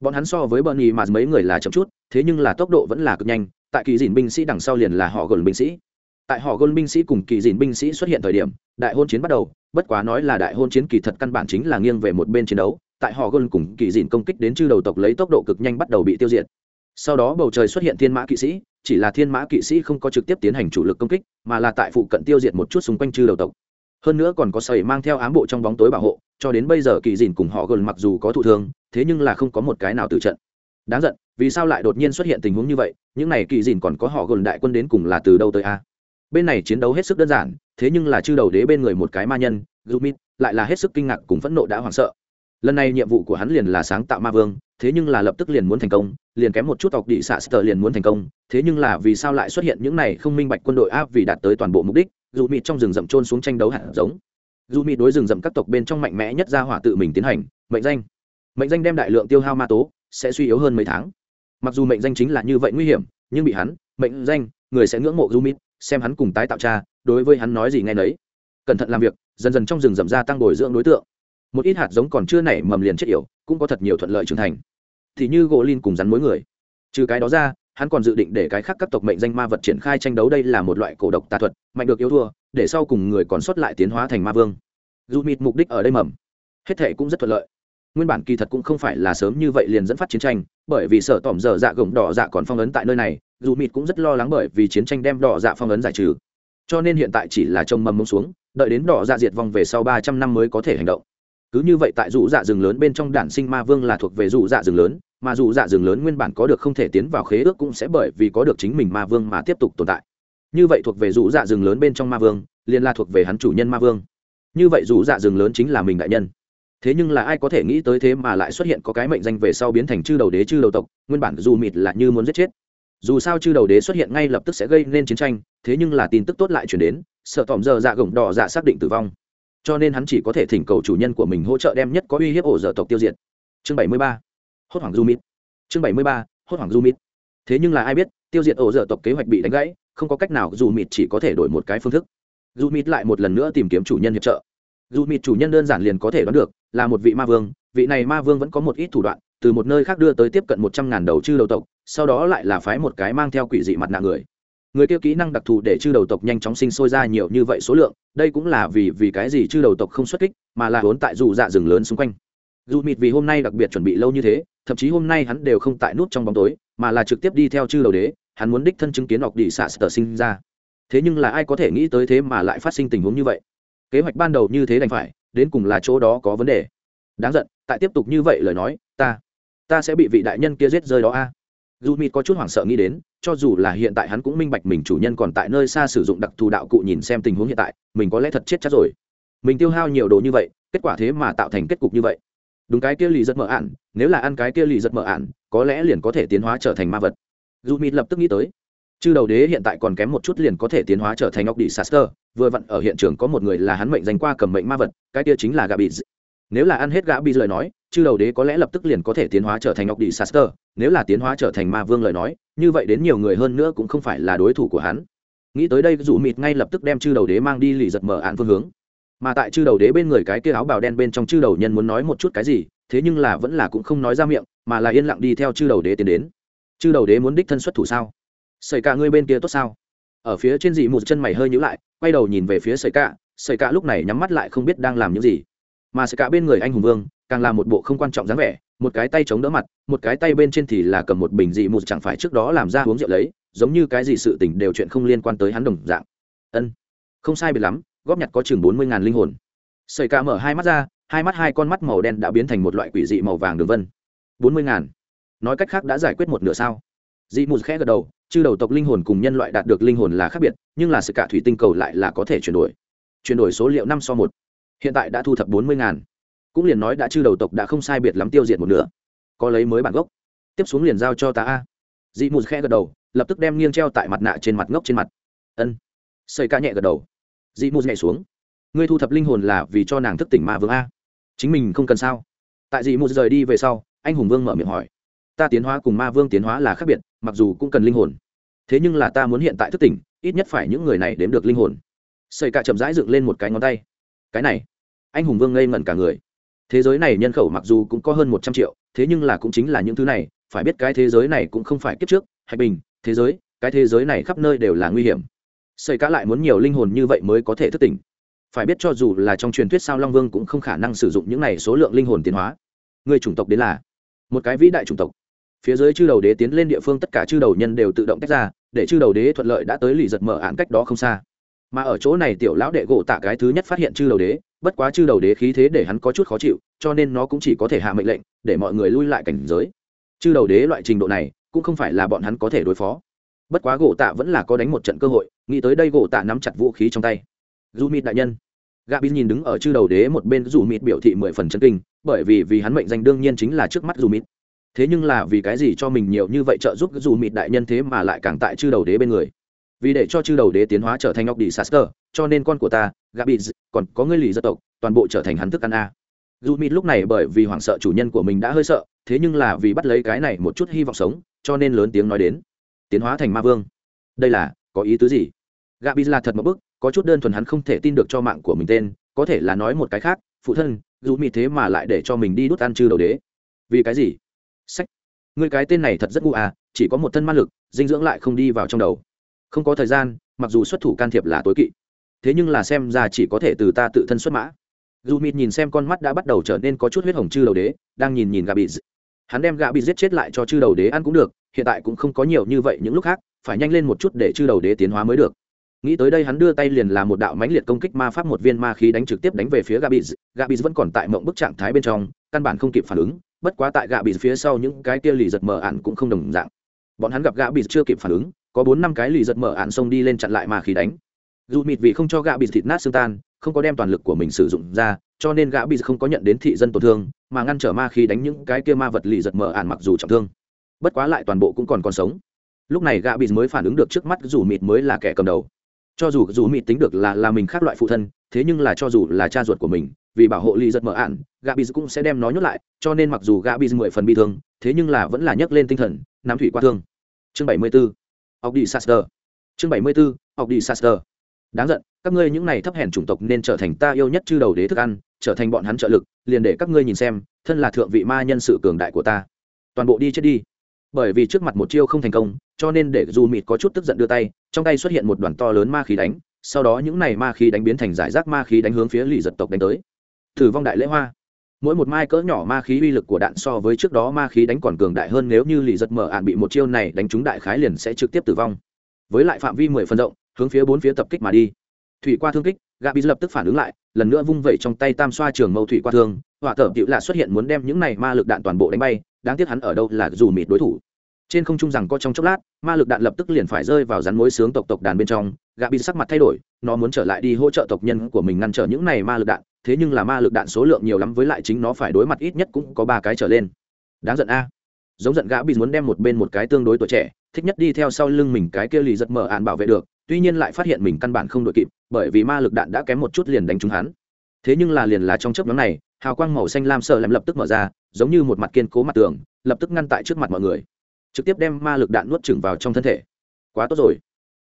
Bọn hắn so với bỡ nghĩ mà mấy người là chậm chút, thế nhưng là tốc độ vẫn là cực nhanh, tại kỳ dìn binh sĩ đằng sau liền là họ gồm binh sĩ. Tại họ gồm binh sĩ cùng kỳ dìn binh sĩ xuất hiện thời điểm, đại hôn chiến bắt đầu, bất quá nói là đại hôn chiến kỳ thật căn bản chính là nghiêng về một bên chiến đấu, tại họ gôn cùng kỳ dìn công kích đến chư đầu tộc lấy tốc độ cực nhanh bắt đầu bị tiêu diệt. Sau đó bầu trời xuất hiện thiên mã kỵ sĩ, chỉ là thiên mã kỵ sĩ không có trực tiếp tiến hành chủ lực công kích, mà là tại phụ cận tiêu diệt một chút xung quanh chư đầu tộc. Hơn nữa còn có sầy mang theo ám bộ trong bóng tối bảo hộ cho đến bây giờ kỳ dìn cùng họ gần mặc dù có thụ thương thế nhưng là không có một cái nào từ trận. Đáng giận vì sao lại đột nhiên xuất hiện tình huống như vậy? Những này kỳ dìn còn có họ gần đại quân đến cùng là từ đâu tới a? Bên này chiến đấu hết sức đơn giản thế nhưng là chư đầu đế bên người một cái ma nhân Grumit lại là hết sức kinh ngạc cùng phẫn nộ đã hoảng sợ lần này nhiệm vụ của hắn liền là sáng tạo ma vương, thế nhưng là lập tức liền muốn thành công, liền kém một chút tộc đĩ xạ sờ liền muốn thành công, thế nhưng là vì sao lại xuất hiện những này không minh bạch quân đội áp vì đạt tới toàn bộ mục đích, dù mịt trong rừng rậm trôn xuống tranh đấu hạt giống. Dù mịt đối rừng rậm các tộc bên trong mạnh mẽ nhất ra hỏa tự mình tiến hành, mệnh danh. Mệnh danh đem đại lượng tiêu hao ma tố, sẽ suy yếu hơn mấy tháng. Mặc dù mệnh danh chính là như vậy nguy hiểm, nhưng bị hắn, mệnh danh, người sẽ ngưỡng mộ dù mịt, xem hắn cùng tái tạo cha, đối với hắn nói gì ngay nấy. Cẩn thận làm việc, dần dần trong rừng rậm gia tăng bồi dưỡng đối tượng một ít hạt giống còn chưa nảy mầm liền chết yểu, cũng có thật nhiều thuận lợi trưởng thành. Thì như gỗ lin cùng rắn mối người. Trừ cái đó ra, hắn còn dự định để cái khác các tộc mệnh danh ma vật triển khai tranh đấu đây là một loại cổ độc tà thuật, mạnh được yếu thua, để sau cùng người còn sót lại tiến hóa thành ma vương. Dù mịt mục đích ở đây mầm. Hết thể cũng rất thuận lợi. Nguyên bản kỳ thật cũng không phải là sớm như vậy liền dẫn phát chiến tranh, bởi vì sở tỏm dở dạ gồng đỏ dạ còn phong ấn tại nơi này, dù mịt cũng rất lo lắng bởi vì chiến tranh đem đỏ dạ phong ấn giải trừ. Cho nên hiện tại chỉ là trông mầm mông xuống, đợi đến đỏ dạ diệt vong về sau ba trăm năm mới có thể hành động cứ như vậy tại dụ dạ rừng lớn bên trong đản sinh ma vương là thuộc về dụ dạ rừng lớn, mà dụ dạ rừng lớn nguyên bản có được không thể tiến vào khế ước cũng sẽ bởi vì có được chính mình ma vương mà tiếp tục tồn tại. Như vậy thuộc về dụ dạ rừng lớn bên trong ma vương, liền là thuộc về hắn chủ nhân ma vương. Như vậy dụ dạ rừng lớn chính là mình đại nhân. Thế nhưng là ai có thể nghĩ tới thế mà lại xuất hiện có cái mệnh danh về sau biến thành chư đầu đế chư đầu tộc, nguyên bản dù mịt là như muốn giết chết. Dù sao chư đầu đế xuất hiện ngay lập tức sẽ gây nên chiến tranh, thế nhưng là tin tức tốt lại chuyển đến, sợ tỏm giờ dạ gồng đỏ dạ xác định tử vong cho nên hắn chỉ có thể thỉnh cầu chủ nhân của mình hỗ trợ đem nhất có uy hiếp ổ dở tộc tiêu diệt. Chương bảy mươi ba, hốt hoảng du mít. Chương bảy mươi ba, hốt hoảng du mít. Thế nhưng là ai biết, tiêu diệt ổ dở tộc kế hoạch bị đánh gãy, không có cách nào dù mịt chỉ có thể đổi một cái phương thức. Dù mịt lại một lần nữa tìm kiếm chủ nhân hiệp trợ. Dù mịt chủ nhân đơn giản liền có thể đoán được, là một vị ma vương, vị này ma vương vẫn có một ít thủ đoạn, từ một nơi khác đưa tới tiếp cận một trăm ngàn đầu chư đầu tộc, sau đó lại là phái một cái mang theo quỷ dị mặt nạ người người kia kỹ năng đặc thù để chư đầu tộc nhanh chóng sinh sôi ra nhiều như vậy số lượng, đây cũng là vì vì cái gì chư đầu tộc không xuất kích, mà là vốn tại dù dạ rừng lớn xung quanh. Dù mịt vì hôm nay đặc biệt chuẩn bị lâu như thế, thậm chí hôm nay hắn đều không tại nút trong bóng tối, mà là trực tiếp đi theo chư đầu đế, hắn muốn đích thân chứng kiến ọc đi xạ sờ sinh ra. Thế nhưng là ai có thể nghĩ tới thế mà lại phát sinh tình huống như vậy? Kế hoạch ban đầu như thế đành phải, đến cùng là chỗ đó có vấn đề. Đáng giận, tại tiếp tục như vậy lời nói, ta ta sẽ bị vị đại nhân kia giết rơi đó a dù mịt có chút hoảng sợ nghĩ đến, cho dù là hiện tại hắn cũng minh bạch mình chủ nhân còn tại nơi xa sử dụng đặc thù đạo cụ nhìn xem tình huống hiện tại, mình có lẽ thật chết chắc rồi. Mình tiêu hao nhiều đồ như vậy, kết quả thế mà tạo thành kết cục như vậy. Đúng cái kia lì rất mở ạn nếu là ăn cái kia lì rất mở ạn có lẽ liền có thể tiến hóa trở thành ma vật. Dù mịt lập tức nghĩ tới, chư đầu đế hiện tại còn kém một chút liền có thể tiến hóa trở thành Ngọc đi saster, vừa vặn ở hiện trường có một người là hắn mệnh danh qua cầm mệnh ma vật, cái kia chính là gà bị nếu là ăn hết gã bị lời nói chư đầu đế có lẽ lập tức liền có thể tiến hóa trở thành ngọc đi saster, nếu là tiến hóa trở thành ma vương lời nói, như vậy đến nhiều người hơn nữa cũng không phải là đối thủ của hắn. Nghĩ tới đây dù mịt ngay lập tức đem chư đầu đế mang đi lì giật mở án phương hướng. Mà tại chư đầu đế bên người cái kia áo bào đen bên trong chư đầu nhân muốn nói một chút cái gì, thế nhưng là vẫn là cũng không nói ra miệng, mà là yên lặng đi theo chư đầu đế tiến đến. Chư đầu đế muốn đích thân xuất thủ sao? Xảy cả ngươi bên kia tốt sao? Ở phía trên dị một chân mày hơi nhữ lại, quay đầu nhìn về phía xảy cả. Xảy cả lúc này nhắm mắt lại không biết đang làm những gì. Mà xảy cả bên người anh hùng vương càng là một bộ không quan trọng dáng vẻ, một cái tay chống đỡ mặt, một cái tay bên trên thì là cầm một bình dị một chẳng phải trước đó làm ra uống rượu lấy, giống như cái gì sự tình đều chuyện không liên quan tới hắn đồng dạng. Ân, không sai biệt lắm, góp nhặt có chừng bốn mươi ngàn linh hồn. Sợi ca mở hai mắt ra, hai mắt hai con mắt màu đen đã biến thành một loại quỷ dị màu vàng đường vân. bốn mươi ngàn. Nói cách khác đã giải quyết một nửa sao? Dị mù khẽ gật đầu, chư đầu tộc linh hồn cùng nhân loại đạt được linh hồn là khác biệt, nhưng là sự cả thủy tinh cầu lại là có thể chuyển đổi. Chuyển đổi số liệu năm so một. Hiện tại đã thu thập bốn mươi ngàn cũng liền nói đã chư đầu tộc đã không sai biệt lắm tiêu diệt một nửa. Có lấy mới bản gốc. Tiếp xuống liền giao cho ta a. Dị mù khẽ gật đầu, lập tức đem nghiêng treo tại mặt nạ trên mặt ngốc trên mặt. Ân. Xây ca nhẹ gật đầu. Dị mù nhảy xuống. Ngươi thu thập linh hồn là vì cho nàng thức tỉnh ma vương a. Chính mình không cần sao? Tại dị mù rời đi về sau, anh hùng vương mở miệng hỏi. Ta tiến hóa cùng ma vương tiến hóa là khác biệt, mặc dù cũng cần linh hồn. Thế nhưng là ta muốn hiện tại thức tỉnh, ít nhất phải những người này đếm được linh hồn. Xây cả chậm rãi dựng lên một cái ngón tay. Cái này. Anh hùng vương ngây ngẩn cả người thế giới này nhân khẩu mặc dù cũng có hơn một trăm triệu, thế nhưng là cũng chính là những thứ này, phải biết cái thế giới này cũng không phải kiếp trước, hạch bình, thế giới, cái thế giới này khắp nơi đều là nguy hiểm. Xây cá lại muốn nhiều linh hồn như vậy mới có thể thức tỉnh. Phải biết cho dù là trong truyền thuyết sao long vương cũng không khả năng sử dụng những này số lượng linh hồn tiến hóa. Người chủng tộc đến là một cái vĩ đại chủng tộc. Phía dưới chư đầu đế tiến lên địa phương tất cả chư đầu nhân đều tự động tách ra, để chư đầu đế thuận lợi đã tới lì giật mở án cách đó không xa. Mà ở chỗ này tiểu lão đệ gỗ tạ cái thứ nhất phát hiện chư đầu đế bất quá chư đầu đế khí thế để hắn có chút khó chịu, cho nên nó cũng chỉ có thể hạ mệnh lệnh, để mọi người lui lại cảnh giới. Chư đầu đế loại trình độ này, cũng không phải là bọn hắn có thể đối phó. Bất quá gỗ tạ vẫn là có đánh một trận cơ hội, nghĩ tới đây gỗ tạ nắm chặt vũ khí trong tay. Du mịt đại nhân. Gạ bin nhìn đứng ở chư đầu đế một bên dù mịt biểu thị mười phần chân kinh, bởi vì vì hắn mệnh danh đương nhiên chính là trước mắt dù mịt. Thế nhưng là vì cái gì cho mình nhiều như vậy trợ giúp dù mịt đại nhân thế mà lại càng tại chư đầu đế bên người? Vì để cho chư đầu đế tiến hóa trở thành ngọc đi saster, cho nên con của ta gabi còn có người lì dân tộc, toàn bộ trở thành hắn thức ăn a. Dù mịt lúc này bởi vì hoảng sợ chủ nhân của mình đã hơi sợ, thế nhưng là vì bắt lấy cái này một chút hy vọng sống, cho nên lớn tiếng nói đến. Tiến hóa thành ma vương. Đây là, có ý tứ gì? Gabi là thật một bức, có chút đơn thuần hắn không thể tin được cho mạng của mình tên, có thể là nói một cái khác, phụ thân, dù mịt thế mà lại để cho mình đi đút ăn chư đầu đế. Vì cái gì? Sách. Người cái tên này thật rất ngu à chỉ có một thân ma lực, dinh dưỡng lại không đi vào trong đầu. Không có thời gian, mặc dù xuất thủ can thiệp là tối kỵ thế nhưng là xem ra chỉ có thể từ ta tự thân xuất mã. Dù mịt nhìn xem con mắt đã bắt đầu trở nên có chút huyết hồng chư đầu đế, đang nhìn nhìn gà bị hắn đem gà bị giết chết lại cho chư đầu đế ăn cũng được, hiện tại cũng không có nhiều như vậy những lúc khác, phải nhanh lên một chút để chư đầu đế tiến hóa mới được. Nghĩ tới đây hắn đưa tay liền làm một đạo mãnh liệt công kích ma pháp một viên ma khí đánh trực tiếp đánh về phía gabiz gabiz vẫn còn tại mộng bức trạng thái bên trong, căn bản không kịp phản ứng, bất quá tại gabiz phía sau những cái kia lì giật mở ạn cũng không đồng dạng. Bọn hắn gặp gabiz chưa kịp phản ứng, có bốn năm cái lì giật mở ạn xông đi lên chặn lại ma khí đánh dù mịt vì không cho gabi thịt nát xương tan không có đem toàn lực của mình sử dụng ra cho nên gã bị không có nhận đến thị dân tổn thương mà ngăn trở ma khi đánh những cái kia ma vật lì giật mở ản. mặc dù trọng thương bất quá lại toàn bộ cũng còn còn sống lúc này gã bị mới phản ứng được trước mắt dù mịt mới là kẻ cầm đầu cho dù dù mịt tính được là là mình khác loại phụ thân thế nhưng là cho dù là cha ruột của mình vì bảo hộ lì giật mở ản, gã bị cũng sẽ đem nó nhốt lại cho nên mặc dù gã bị mười phần bị thương thế nhưng là vẫn là nhấc lên tinh thần nắm thủy qua thương chương bảy mươi 74. học đi saster chương bảy mươi 74. học đi saster đáng giận, các ngươi những này thấp hèn chủng tộc nên trở thành ta yêu nhất chư đầu đế thức ăn, trở thành bọn hắn trợ lực, liền để các ngươi nhìn xem, thân là thượng vị ma nhân sự cường đại của ta. Toàn bộ đi chết đi. Bởi vì trước mặt một chiêu không thành công, cho nên để dù mịt có chút tức giận đưa tay, trong tay xuất hiện một đoàn to lớn ma khí đánh, sau đó những này ma khí đánh biến thành giải rác ma khí đánh hướng phía lì giật tộc đánh tới. Thử vong đại lễ hoa. Mỗi một mai cỡ nhỏ ma khí uy lực của đạn so với trước đó ma khí đánh còn cường đại hơn nếu như lì giật mở ạn bị một chiêu này đánh trúng đại khái liền sẽ trực tiếp tử vong. Với lại phạm vi mười phần rộng hướng phía bốn phía tập kích mà đi. Thủy qua thương kích, gabi lập tức phản ứng lại, lần nữa vung vẩy trong tay tam xoa trường mâu thủy qua thương. Hỏa thợ cựu lạ xuất hiện muốn đem những này ma lực đạn toàn bộ đánh bay, đáng tiếc hắn ở đâu là dù mịt đối thủ. Trên không trung rằng có trong chốc lát, ma lực đạn lập tức liền phải rơi vào rắn mối sướng tộc tộc đàn bên trong gạ bị sắc mặt thay đổi, nó muốn trở lại đi hỗ trợ tộc nhân của mình ngăn trở những này ma lực đạn, thế nhưng là ma lực đạn số lượng nhiều lắm với lại chính nó phải đối mặt ít nhất cũng có ba cái trở lên. Đáng giận a. Giống giận gã bị muốn đem một bên một cái tương đối tuổi trẻ, thích nhất đi theo sau lưng mình cái kia lì giật mở ạn bảo vệ được tuy nhiên lại phát hiện mình căn bản không đội kịp, bởi vì ma lực đạn đã kém một chút liền đánh trúng hắn. Thế nhưng là liền là trong chớp nhóm này, hào quang màu xanh lam sợ làm lập tức mở ra, giống như một mặt kiên cố mặt tường, lập tức ngăn tại trước mặt mọi người. Trực tiếp đem ma lực đạn nuốt chửng vào trong thân thể. Quá tốt rồi.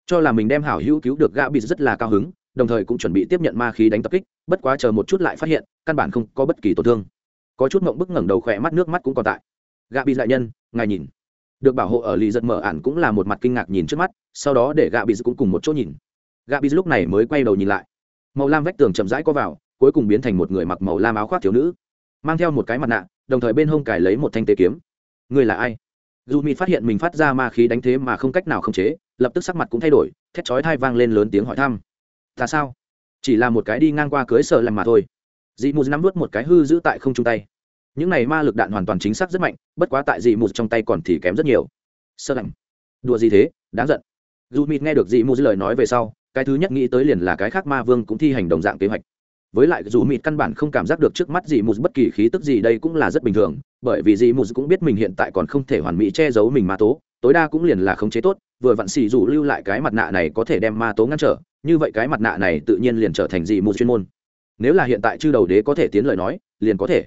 Cho là mình đem hảo hữu cứu được gã bị rất là cao hứng, đồng thời cũng chuẩn bị tiếp nhận ma khí đánh tập kích, bất quá chờ một chút lại phát hiện, căn bản không có bất kỳ tổn thương. Có chút mộng bức ngẩng đầu khỏe mắt, nước mắt cũng còn tại. Gã bị đại nhân, ngài nhìn được bảo hộ ở lì giật mở ản cũng là một mặt kinh ngạc nhìn trước mắt, sau đó để gạ bị cũng cùng một chỗ nhìn. Gạ bị lúc này mới quay đầu nhìn lại. Màu lam vách tường chậm rãi có vào, cuối cùng biến thành một người mặc màu lam áo khoác thiếu nữ. Mang theo một cái mặt nạ, đồng thời bên hông cài lấy một thanh tế kiếm. Người là ai? Dù mỹ phát hiện mình phát ra ma khí đánh thế mà không cách nào khống chế, lập tức sắc mặt cũng thay đổi, thét chói thai vang lên lớn tiếng hỏi thăm. Ta sao? Chỉ là một cái đi ngang qua cưới sợ làm mà thôi. Dị mù nắm vớt một cái hư giữ tại không chung tay những này ma lực đạn hoàn toàn chính xác rất mạnh, bất quá tại dị mù trong tay còn thì kém rất nhiều. Sơ lạnh. Đùa gì thế? Đáng giận. Dù mịt nghe được dị mù lời nói về sau, cái thứ nhất nghĩ tới liền là cái khác ma vương cũng thi hành đồng dạng kế hoạch. Với lại dù mịt căn bản không cảm giác được trước mắt dị mù bất kỳ khí tức gì đây cũng là rất bình thường, bởi vì dị mù cũng biết mình hiện tại còn không thể hoàn mỹ che giấu mình ma tố, tối đa cũng liền là khống chế tốt, vừa vặn xì dù lưu lại cái mặt nạ này có thể đem ma tố ngăn trở, như vậy cái mặt nạ này tự nhiên liền trở thành dị mù chuyên môn. Nếu là hiện tại chư đầu đế có thể tiến lời nói, liền có thể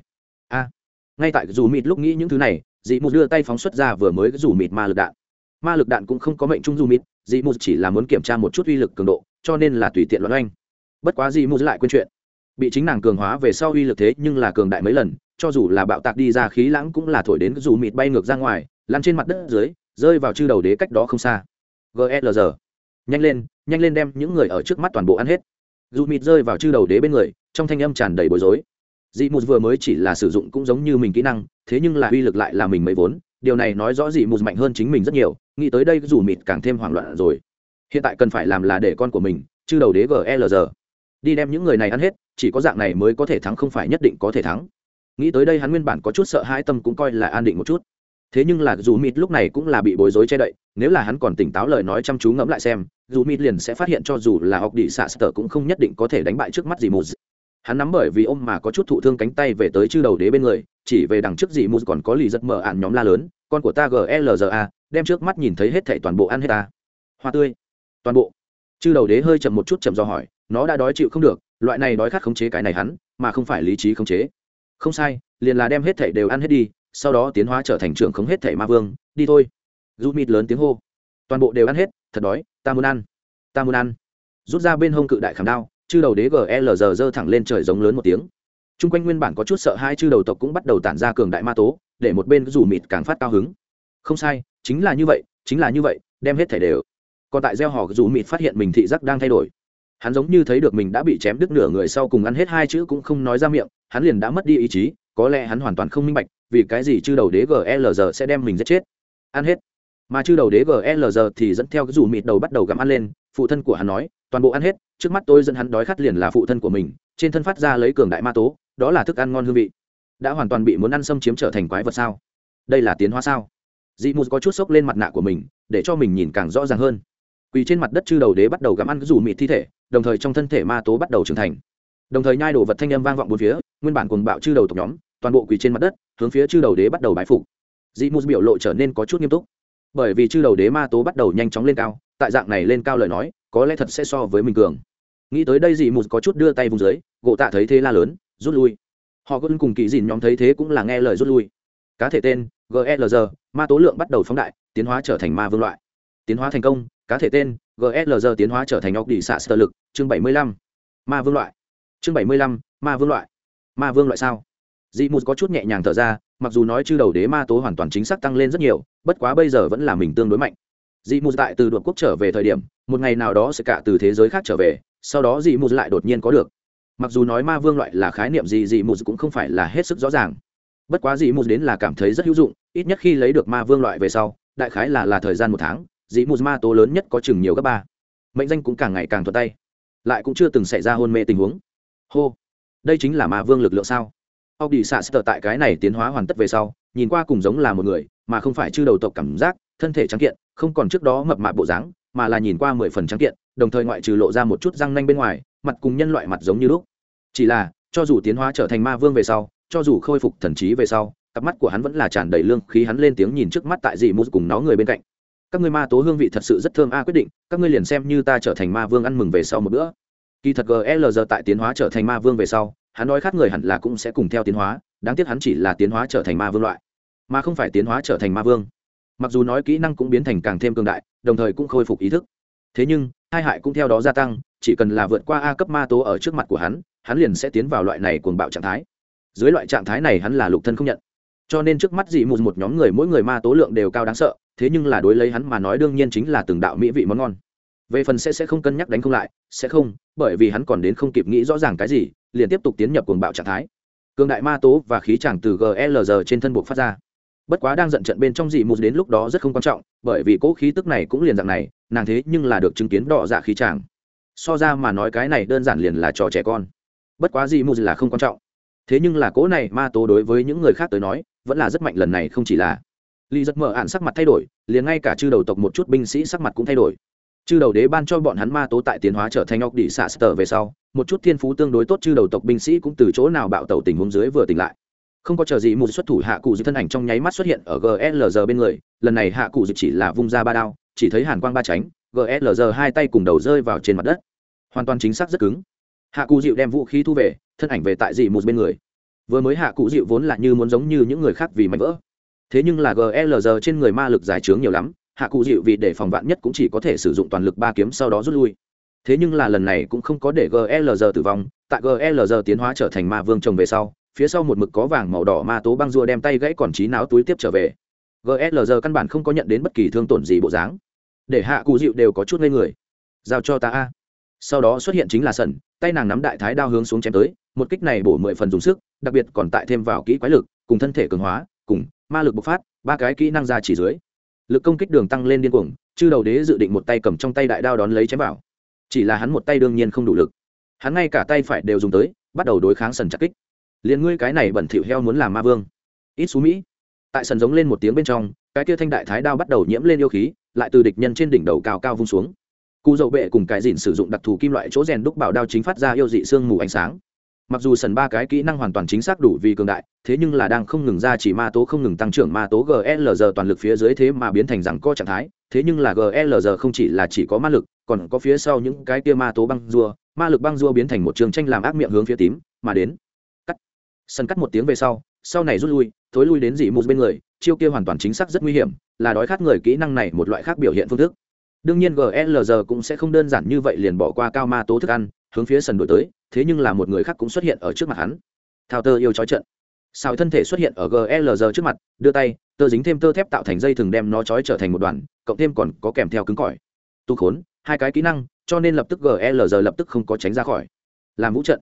ngay tại dù mịt lúc nghĩ những thứ này, dị mù đưa tay phóng xuất ra vừa mới dù mịt ma lực đạn. Ma lực đạn cũng không có mệnh trung dù mịt, dị mù chỉ là muốn kiểm tra một chút uy lực cường độ, cho nên là tùy tiện loạn oanh. Bất quá dị mù lại quên chuyện. Bị chính nàng cường hóa về sau uy lực thế nhưng là cường đại mấy lần, cho dù là bạo tạc đi ra khí lãng cũng là thổi đến dù mịt bay ngược ra ngoài, lăn trên mặt đất dưới, rơi vào chư đầu đế cách đó không xa. Glr nhanh lên nhanh lên đem những người ở trước mắt toàn bộ ăn hết. Dù mịt rơi vào chư đầu đế bên người, trong thanh âm tràn đầy bối rối dị mụt vừa mới chỉ là sử dụng cũng giống như mình kỹ năng, thế nhưng là uy lực lại là mình mấy vốn. Điều này nói rõ dị mụt mạnh hơn chính mình rất nhiều, nghĩ tới đây dù mịt càng thêm hoảng loạn rồi. Hiện tại cần phải làm là để con của mình chư đầu đế glr đi đem những người này ăn hết, chỉ có dạng này mới có thể thắng không phải nhất định có thể thắng. Nghĩ tới đây hắn nguyên bản có chút sợ hãi tâm cũng coi là an định một chút. Thế nhưng là dù mịt lúc này cũng là bị bối rối che đậy, nếu là hắn còn tỉnh táo lời nói chăm chú ngẫm lại xem, dù mịt liền sẽ phát hiện cho dù là học đi xạ sở cũng không nhất định có thể đánh bại trước mắt gì mù hắn nắm bởi vì ông mà có chút thụ thương cánh tay về tới chư đầu đế bên người, chỉ về đằng trước gì mù còn có lì giật mở ạn nhóm la lớn, con của ta glza đem trước mắt nhìn thấy hết thảy toàn bộ ăn hết ta. Hoa tươi. Toàn bộ. Chư đầu đế hơi chậm một chút chậm do hỏi, nó đã đói chịu không được, loại này đói khát khống chế cái này hắn, mà không phải lý trí khống chế. Không sai, liền là đem hết thảy đều ăn hết đi, sau đó tiến hóa trở thành trưởng không hết thảy ma vương, đi thôi. Rút mịt lớn tiếng hô. Toàn bộ đều ăn hết, thật đói, ta muốn ăn. Ta muốn ăn. Rút ra bên hông cự đại khảm đao chư đầu đế glg giơ thẳng lên trời giống lớn một tiếng. T r u n g quanh nguyên bản có chút sợ hai chư đầu tộc cũng bắt đầu tản ra cường đại ma tố, để một bên rủ mịt càng phát cao hứng. Không sai, chính là như vậy, chính là như vậy, đem hết thể đều. Còn tại gieo họ rủ mịt phát hiện mình thị giác đang thay đổi. Hắn giống như thấy được mình đã bị chém đứt nửa người sau cùng ăn hết hai chữ cũng không nói ra miệng, hắn liền đã mất đi ý chí, có lẽ hắn hoàn toàn không minh bạch, vì cái gì chư đầu đế glg sẽ đem mình giết chết. Ăn hết. Mà chư đầu đế glg thì dẫn theo cái rủ mịt đầu bắt đầu gặm ăn lên phụ thân của hắn nói, toàn bộ ăn hết, trước mắt tôi dẫn hắn đói khát liền là phụ thân của mình, trên thân phát ra lấy cường đại ma tố, đó là thức ăn ngon hương vị. Đã hoàn toàn bị muốn ăn xâm chiếm trở thành quái vật sao? Đây là tiến hóa sao? Dị mù có chút sốc lên mặt nạ của mình, để cho mình nhìn càng rõ ràng hơn. Quỳ trên mặt đất chư đầu đế bắt đầu gặm ăn rủ mịt thi thể, đồng thời trong thân thể ma tố bắt đầu trưởng thành. Đồng thời nhai đồ vật thanh âm vang vọng bốn phía, nguyên bản cùng bạo chư đầu tộc nhóm, toàn bộ quỳ trên mặt đất, hướng phía chư đầu đế bắt đầu bái phục. Dị mù biểu lộ trở nên có chút nghiêm túc bởi vì chư đầu đế ma tố bắt đầu nhanh chóng lên cao, tại dạng này lên cao lời nói, có lẽ thật sẽ so với mình cường. Nghĩ tới đây dị mù có chút đưa tay vùng dưới, gỗ tạ thấy thế la lớn, rút lui. Họ quân cùng kỳ dìn nhóm thấy thế cũng là nghe lời rút lui. Cá thể tên glg ma tố lượng bắt đầu phóng đại, tiến hóa trở thành ma vương loại. Tiến hóa thành công, cá thể tên glg tiến hóa trở thành óc đỉ xạ sơ lực, chương bảy mươi lăm. Ma vương loại. Chương bảy mươi lăm, ma vương loại. Ma vương loại sao? Dị mù có chút nhẹ nhàng thở ra mặc dù nói chư đầu đế ma tố hoàn toàn chính xác tăng lên rất nhiều, bất quá bây giờ vẫn là mình tương đối mạnh. Dị mù tại từ đột quốc trở về thời điểm, một ngày nào đó sẽ cả từ thế giới khác trở về, sau đó dị mù lại đột nhiên có được. Mặc dù nói ma vương loại là khái niệm gì, dị mù cũng không phải là hết sức rõ ràng. Bất quá dị mù đến là cảm thấy rất hữu dụng, ít nhất khi lấy được ma vương loại về sau, đại khái là là thời gian một tháng, dị mù ma tố lớn nhất có chừng nhiều gấp ba. Mệnh danh cũng càng ngày càng thuận tay. Lại cũng chưa từng xảy ra hôn mê tình huống. Hô, đây chính là ma vương lực lượng sao? Ốc đi xạ sờ tại cái này tiến hóa hoàn tất về sau, nhìn qua cùng giống là một người, mà không phải chư đầu tộc cảm giác, thân thể trắng kiện, không còn trước đó mập mạp bộ dáng, mà là nhìn qua mười phần trắng kiện, đồng thời ngoại trừ lộ ra một chút răng nanh bên ngoài, mặt cùng nhân loại mặt giống như lúc. Chỉ là, cho dù tiến hóa trở thành ma vương về sau, cho dù khôi phục thần trí về sau, cặp mắt của hắn vẫn là tràn đầy lương khí hắn lên tiếng nhìn trước mắt tại dị mù cùng nó người bên cạnh. Các ngươi ma tố hương vị thật sự rất thơm a, quyết định, các ngươi liền xem như ta trở thành ma vương ăn mừng về sau một bữa. Kỳ thật glg tại tiến hóa trở thành ma vương về sau hắn nói khác người hẳn là cũng sẽ cùng theo tiến hóa, đáng tiếc hắn chỉ là tiến hóa trở thành ma vương loại, mà không phải tiến hóa trở thành ma vương. Mặc dù nói kỹ năng cũng biến thành càng thêm cường đại, đồng thời cũng khôi phục ý thức. Thế nhưng, hai hại cũng theo đó gia tăng, chỉ cần là vượt qua a cấp ma tố ở trước mặt của hắn hắn liền sẽ tiến vào loại này cuồng bạo trạng thái. Dưới loại trạng thái này hắn là lục thân không nhận. Cho nên trước mắt dị mù một nhóm người, mỗi người ma tố lượng đều cao đáng sợ, thế nhưng là đối lấy hắn mà nói đương nhiên chính là từng đạo mỹ vị món ngon về phần sẽ sẽ không cân nhắc đánh không lại, sẽ không, bởi vì hắn còn đến không kịp nghĩ rõ ràng cái gì, liền tiếp tục tiến nhập cuồng bạo trạng thái. Cường đại ma tố và khí chàng từ glg trên thân buộc phát ra. Bất quá đang giận trận bên trong dị mù đến lúc đó rất không quan trọng, bởi vì cỗ khí tức này cũng liền dạng này, nàng thế nhưng là được chứng kiến đỏ dạ khí chàng. So ra mà nói cái này đơn giản liền là trò trẻ con. Bất quá dị mù là không quan trọng. Thế nhưng là cỗ này ma tố đối với những người khác tới nói, vẫn là rất mạnh lần này không chỉ là. Ly rất mở ạn sắc mặt thay đổi, liền ngay cả chư đầu tộc một chút binh sĩ sắc mặt cũng thay đổi chư đầu đế ban cho bọn hắn ma tố tại tiến hóa trở thành óc đi xạ sờ về sau, một chút thiên phú tương đối tốt chư đầu tộc binh sĩ cũng từ chỗ nào bạo tàu tình huống dưới vừa tỉnh lại. Không có chờ gì một xuất thủ hạ cụ dự thân ảnh trong nháy mắt xuất hiện ở glg bên người, lần này hạ cụ dự chỉ là vung ra ba đao, chỉ thấy hàn quang ba tránh glg hai tay cùng đầu rơi vào trên mặt đất. Hoàn toàn chính xác rất cứng. Hạ cụ dịu đem vũ khí thu về, thân ảnh về tại dị một bên người. Vừa mới hạ cụ dịu vốn là như muốn giống như những người khác vì mạnh vỡ. Thế nhưng là glg trên người ma lực giải trướng nhiều lắm hạ cụ dịu vì để phòng vạn nhất cũng chỉ có thể sử dụng toàn lực ba kiếm sau đó rút lui. Thế nhưng là lần này cũng không có để glg tử vong, tại glg tiến hóa trở thành ma vương chồng về sau, phía sau một mực có vàng màu đỏ ma tố băng rua đem tay gãy còn trí náo túi tiếp trở về. Glg căn bản không có nhận đến bất kỳ thương tổn gì bộ dáng. Để hạ cụ dịu đều có chút ngây người. Giao cho ta a. Sau đó xuất hiện chính là sần tay nàng nắm đại thái đao hướng xuống chém tới, một kích này bổ mười phần dùng sức, đặc biệt còn tại thêm vào kỹ quái lực, cùng thân thể cường hóa, cùng ma lực bộc phát, ba cái kỹ năng ra chỉ dưới lực công kích đường tăng lên điên cuồng, chư đầu đế dự định một tay cầm trong tay đại đao đón lấy chém vào. Chỉ là hắn một tay đương nhiên không đủ lực. Hắn ngay cả tay phải đều dùng tới, bắt đầu đối kháng sần chặt kích. Liền ngươi cái này bẩn thỉu heo muốn làm ma vương. Ít xú mỹ. Tại sần giống lên một tiếng bên trong, cái kia thanh đại thái đao bắt đầu nhiễm lên yêu khí, lại từ địch nhân trên đỉnh đầu cao cao vung xuống. Cụ dậu bệ cùng cái dìn sử dụng đặc thù kim loại chỗ rèn đúc bảo đao chính phát ra yêu dị sương mù ánh sáng mặc dù sần ba cái kỹ năng hoàn toàn chính xác đủ vì cường đại, thế nhưng là đang không ngừng ra chỉ ma tố, không ngừng tăng trưởng ma tố glg toàn lực phía dưới thế mà biến thành rằng co trạng thái, thế nhưng là glg không chỉ là chỉ có ma lực, còn có phía sau những cái kia ma tố băng rua ma lực băng rua biến thành một trường tranh làm ác miệng hướng phía tím mà đến. Cắt. Sân cắt một tiếng về sau sau này rút lui, thối lui đến dị mù bên người, chiêu kia hoàn toàn chính xác rất nguy hiểm, là đói khát người kỹ năng này một loại khác biểu hiện phương thức. Đương nhiên glg cũng sẽ không đơn giản như vậy liền bỏ qua cao ma tố thức ăn, hướng phía sần đổi tới thế nhưng là một người khác cũng xuất hiện ở trước mặt hắn. Thao tơ yêu trói trận. Xào thân thể xuất hiện ở glg trước mặt, đưa tay, tơ dính thêm tơ thép tạo thành dây thừng đem nó trói trở thành một đoàn, cộng thêm còn có kèm theo cứng cỏi. Tu khốn, hai cái kỹ năng, cho nên lập tức glg lập tức không có tránh ra khỏi. Làm vũ trận.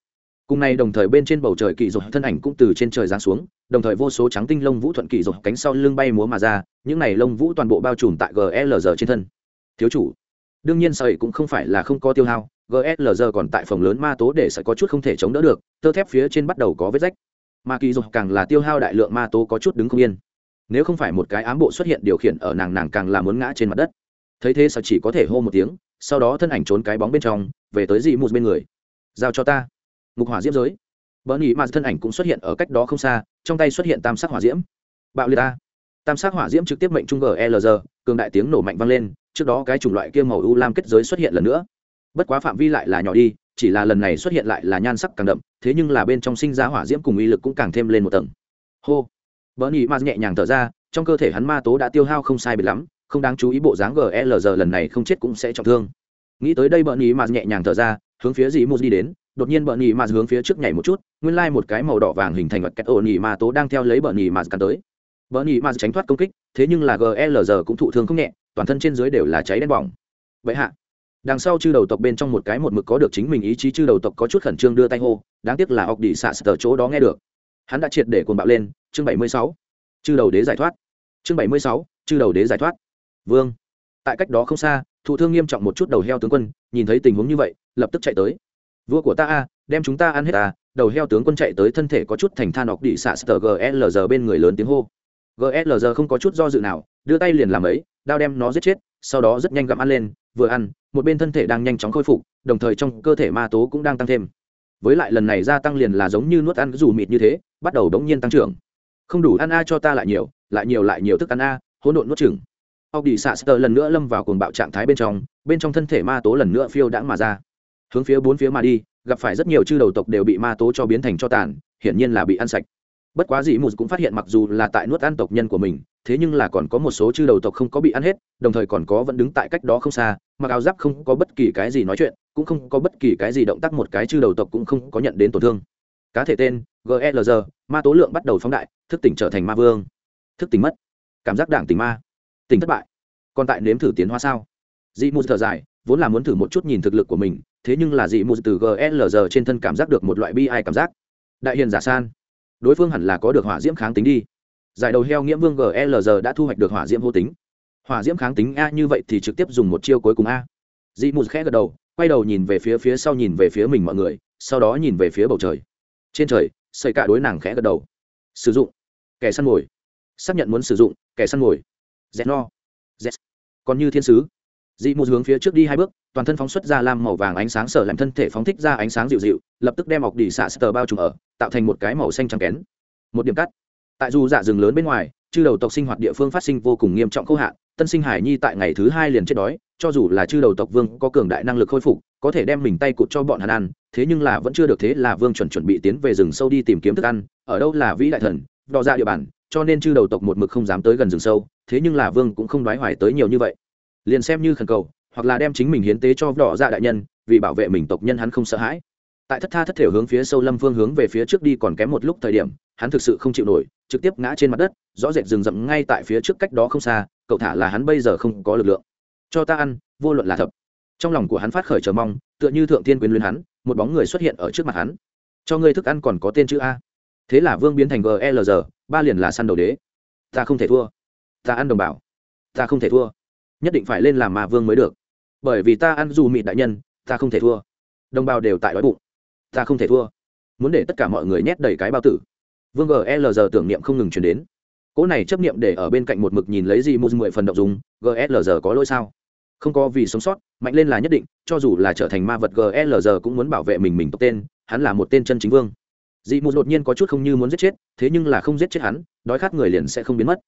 Cùng nay đồng thời bên trên bầu trời kỳ dục thân ảnh cũng từ trên trời giáng xuống, đồng thời vô số trắng tinh lông vũ thuận kỳ dục cánh sau lưng bay múa mà ra, những này lông vũ toàn bộ bao trùm tại glg trên thân. Thiếu chủ, đương nhiên sợi cũng không phải là không có tiêu hao gslg còn tại phòng lớn ma tố để sẽ có chút không thể chống đỡ được, tơ thép phía trên bắt đầu có vết rách. Mà kỳ dục càng là tiêu hao đại lượng ma tố có chút đứng không yên. Nếu không phải một cái ám bộ xuất hiện điều khiển ở nàng nàng càng là muốn ngã trên mặt đất. Thấy thế sao chỉ có thể hô một tiếng, sau đó thân ảnh trốn cái bóng bên trong, về tới dị một bên người. Giao cho ta. Ngục hỏa diễm giới. Bờ nhị mà thân ảnh cũng xuất hiện ở cách đó không xa, trong tay xuất hiện tam sắc hỏa diễm. Bạo liệt ta. Tam sắc hỏa diễm trực tiếp mệnh trung glg cường đại tiếng nổ mạnh vang lên, trước đó cái chủng loại kia màu u lam kết giới xuất hiện lần nữa bất quá phạm vi lại là nhỏ đi, chỉ là lần này xuất hiện lại là nhan sắc càng đậm, thế nhưng là bên trong sinh ra hỏa diễm cùng uy lực cũng càng thêm lên một tầng. Hô. Bờ nhị mà nhẹ nhàng thở ra, trong cơ thể hắn ma tố đã tiêu hao không sai biệt lắm, không đáng chú ý bộ dáng glg lần này không chết cũng sẽ trọng thương. Nghĩ tới đây bờ nhị mà nhẹ nhàng thở ra, hướng phía dì mù đi đến, đột nhiên bờ nhị mà hướng phía trước nhảy một chút, nguyên lai một cái màu đỏ vàng hình thành vật kẹt ổ nhị ma tố đang theo lấy bờ nhị mà cắn tới. Bờ nhị mà tránh thoát công kích, thế nhưng là glg cũng thụ thương không nhẹ, toàn thân trên dưới đều là cháy đen bỏng. Vậy hạ đằng sau chư đầu tộc bên trong một cái một mực có được chính mình ý chí, chư đầu tộc có chút khẩn trương đưa tay hô, đáng tiếc là ọc đi xạ sờ chỗ đó nghe được. Hắn đã triệt để cuồng bạo lên, chương bảy mươi sáu. Chư đầu đế giải thoát. Chương bảy mươi sáu, chư đầu đế giải thoát. Vương. Tại cách đó không xa, thụ thương nghiêm trọng một chút đầu heo tướng quân, nhìn thấy tình huống như vậy, lập tức chạy tới. Vua của ta a, đem chúng ta ăn hết ta đầu heo tướng quân chạy tới thân thể có chút thành than ọc đi xạ sờ glg bên người lớn tiếng hô. Glg không có chút do dự nào, đưa tay liền làm ấy, đao đem nó giết chết, sau đó rất nhanh gặm ăn lên, vừa ăn một bên thân thể đang nhanh chóng khôi phục, đồng thời trong cơ thể ma tố cũng đang tăng thêm. Với lại lần này gia tăng liền là giống như nuốt ăn dù mịt như thế, bắt đầu đống nhiên tăng trưởng. Không đủ ăn a cho ta lại nhiều lại nhiều lại nhiều thức ăn a, hỗn độn nuốt chừng ốc đi xạ sơ lần nữa lâm vào cuồng bạo trạng thái bên trong bên trong thân thể ma tố lần nữa phiêu đãng mà ra. Hướng phía bốn phía mà đi, gặp phải rất nhiều chư đầu tộc đều bị ma tố cho biến thành cho tàn, hiển nhiên là bị ăn sạch bất quá dị mù cũng phát hiện mặc dù là tại nuốt ăn tộc nhân của mình, thế nhưng là còn có một số chư đầu tộc không có bị ăn hết, đồng thời còn có vẫn đứng tại cách đó không xa, mặc áo giáp không có bất kỳ cái gì nói chuyện, cũng không có bất kỳ cái gì động tác một cái chư đầu tộc cũng không có nhận đến tổn thương. Cá thể tên glg ma tố lượng bắt đầu phóng đại, thức tỉnh trở thành ma vương. Thức tỉnh mất. Cảm giác đảng tỉnh ma. Tỉnh thất bại. Còn tại nếm thử tiến hóa sao? Dị mù thở dài, vốn là muốn thử một chút nhìn thực lực của mình, thế nhưng là dị mù từ glg trên thân cảm giác được một loại bi ai cảm giác. Đại hiền giả san đối phương hẳn là có được hỏa diễm kháng tính đi. Giải đầu heo nghĩa vương glg đã thu hoạch được hỏa diễm vô tính. Hỏa diễm kháng tính a như vậy thì trực tiếp dùng một chiêu cuối cùng a. Dị mù khẽ gật đầu, quay đầu nhìn về phía phía sau nhìn về phía mình mọi người, sau đó nhìn về phía bầu trời. Trên trời xây cả đối nàng khẽ gật đầu. Sử dụng. Kẻ săn mồi. Xác nhận muốn sử dụng, kẻ săn mồi. Z no z còn như thiên sứ dị mù hướng phía trước đi hai bước, toàn thân phóng xuất ra lam màu vàng ánh sáng sở làm thân thể phóng thích ra ánh sáng dịu dịu, lập tức đem ọc đỉ xạ sờ bao trùm ở, tạo thành một cái màu xanh trắng kén. Một điểm cắt. Tại dù dạ rừng lớn bên ngoài, chư đầu tộc sinh hoạt địa phương phát sinh vô cùng nghiêm trọng khâu hạn, tân sinh hải nhi tại ngày thứ hai liền chết đói, cho dù là chư đầu tộc vương có cường đại năng lực khôi phục, có thể đem mình tay cụt cho bọn hắn ăn, thế nhưng là vẫn chưa được thế là vương chuẩn chuẩn bị tiến về rừng sâu đi tìm kiếm thức ăn, ở đâu là vĩ đại thần, đo ra địa bàn, cho nên chư đầu tộc một mực không dám tới gần rừng sâu, thế nhưng là vương cũng không đoái hoài tới nhiều như vậy liền xem như khẩn cầu, hoặc là đem chính mình hiến tế cho đỏ dạ đại nhân, vì bảo vệ mình tộc nhân hắn không sợ hãi. Tại thất tha thất thể hướng phía sâu lâm phương hướng về phía trước đi còn kém một lúc thời điểm, hắn thực sự không chịu nổi, trực tiếp ngã trên mặt đất, rõ rệt rừng rậm ngay tại phía trước cách đó không xa, cậu thả là hắn bây giờ không có lực lượng. Cho ta ăn, vô luận là thập. Trong lòng của hắn phát khởi chờ mong, tựa như thượng tiên quyền luyến hắn, một bóng người xuất hiện ở trước mặt hắn. Cho ngươi thức ăn còn có tên chữ a. Thế là vương biến thành glg ba liền là săn đầu đế. Ta không thể thua. Ta ăn đồng bào. Ta không thể thua nhất định phải lên làm ma vương mới được. Bởi vì ta ăn dù mịt đại nhân, ta không thể thua. Đồng bào đều tại đói bụng. Ta không thể thua. Muốn để tất cả mọi người nhét đầy cái bao tử. Vương glg tưởng niệm không ngừng chuyển đến. Cỗ này chấp niệm để ở bên cạnh một mực nhìn lấy gì một mười phần động ộ n dùng glg có lỗi sao? Không có vì sống sót, mạnh lên là nhất định, cho dù là trở thành ma vật glg cũng muốn bảo vệ mình mình tộc tên, hắn là một tên chân chính vương. Dị mù đột nhiên có chút không như muốn giết chết, thế nhưng là không giết chết hắn, đói khát người liền sẽ không biến mất.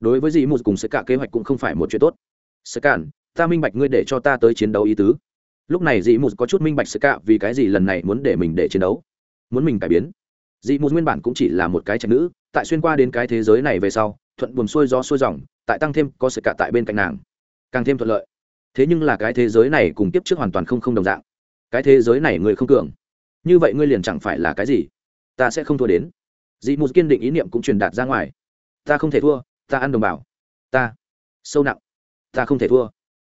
Đối với dị mù cùng sẽ cả kế hoạch cũng không phải một chuyện tốt sơ cản, ta minh bạch ngươi để cho ta tới chiến đấu ý tứ. Lúc này dị mụt có chút minh bạch sơ cả vì cái gì lần này muốn để mình để chiến đấu. Muốn mình cải biến. Dị mụt nguyên bản cũng chỉ là một cái trạch nữ, tại xuyên qua đến cái thế giới này về sau, thuận buồm xuôi gió xuôi dòng, tại tăng thêm có sự cả tại bên cạnh nàng. Càng thêm thuận lợi. Thế nhưng là cái thế giới này cùng tiếp trước hoàn toàn không không đồng dạng. Cái thế giới này người không cường. Như vậy ngươi liền chẳng phải là cái gì? Ta sẽ không thua đến. Dị mù kiên định ý niệm cũng truyền đạt ra ngoài. Ta không thể thua, ta ăn đồng bào. Ta. Sâu nặng ta không thể thua.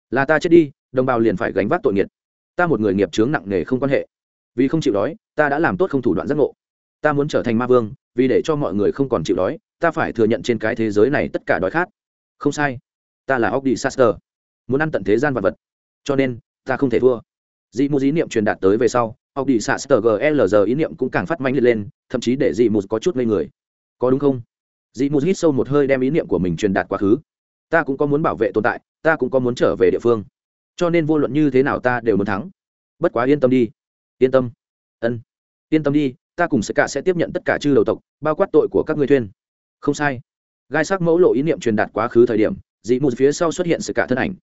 Là ta chết đi, đồng bào liền phải gánh vác tội nghiệt. Ta một người nghiệp chướng nặng nề không quan hệ. Vì không chịu đói, ta đã làm tốt không thủ đoạn giác ngộ. Ta muốn trở thành ma vương, vì để cho mọi người không còn chịu đói, ta phải thừa nhận trên cái thế giới này tất cả đói khát. Không sai, ta là óc đi saster. Muốn ăn tận thế gian vật vật. Cho nên, ta không thể thua. Dị mù ý niệm truyền đạt tới về sau học đi saster glg ý niệm cũng càng phát manh liệt lên, thậm chí để dị mù có chút ngây người. Có đúng không? Dị mù hít sâu một hơi đem ý niệm của mình truyền đạt quá khứ. Ta cũng có muốn bảo vệ tồn tại ta cũng có muốn trở về địa phương. Cho nên vô luận như thế nào ta đều muốn thắng. Bất quá yên tâm đi. Yên tâm. Ân. Yên tâm đi, ta cùng sẽ cả sẽ tiếp nhận tất cả chư đầu tộc, bao quát tội của các ngươi thuyên không sai. Gai sắc mẫu lộ ý niệm truyền đạt quá khứ thời điểm, dị mù phía sau xuất hiện sự cả thân ảnh.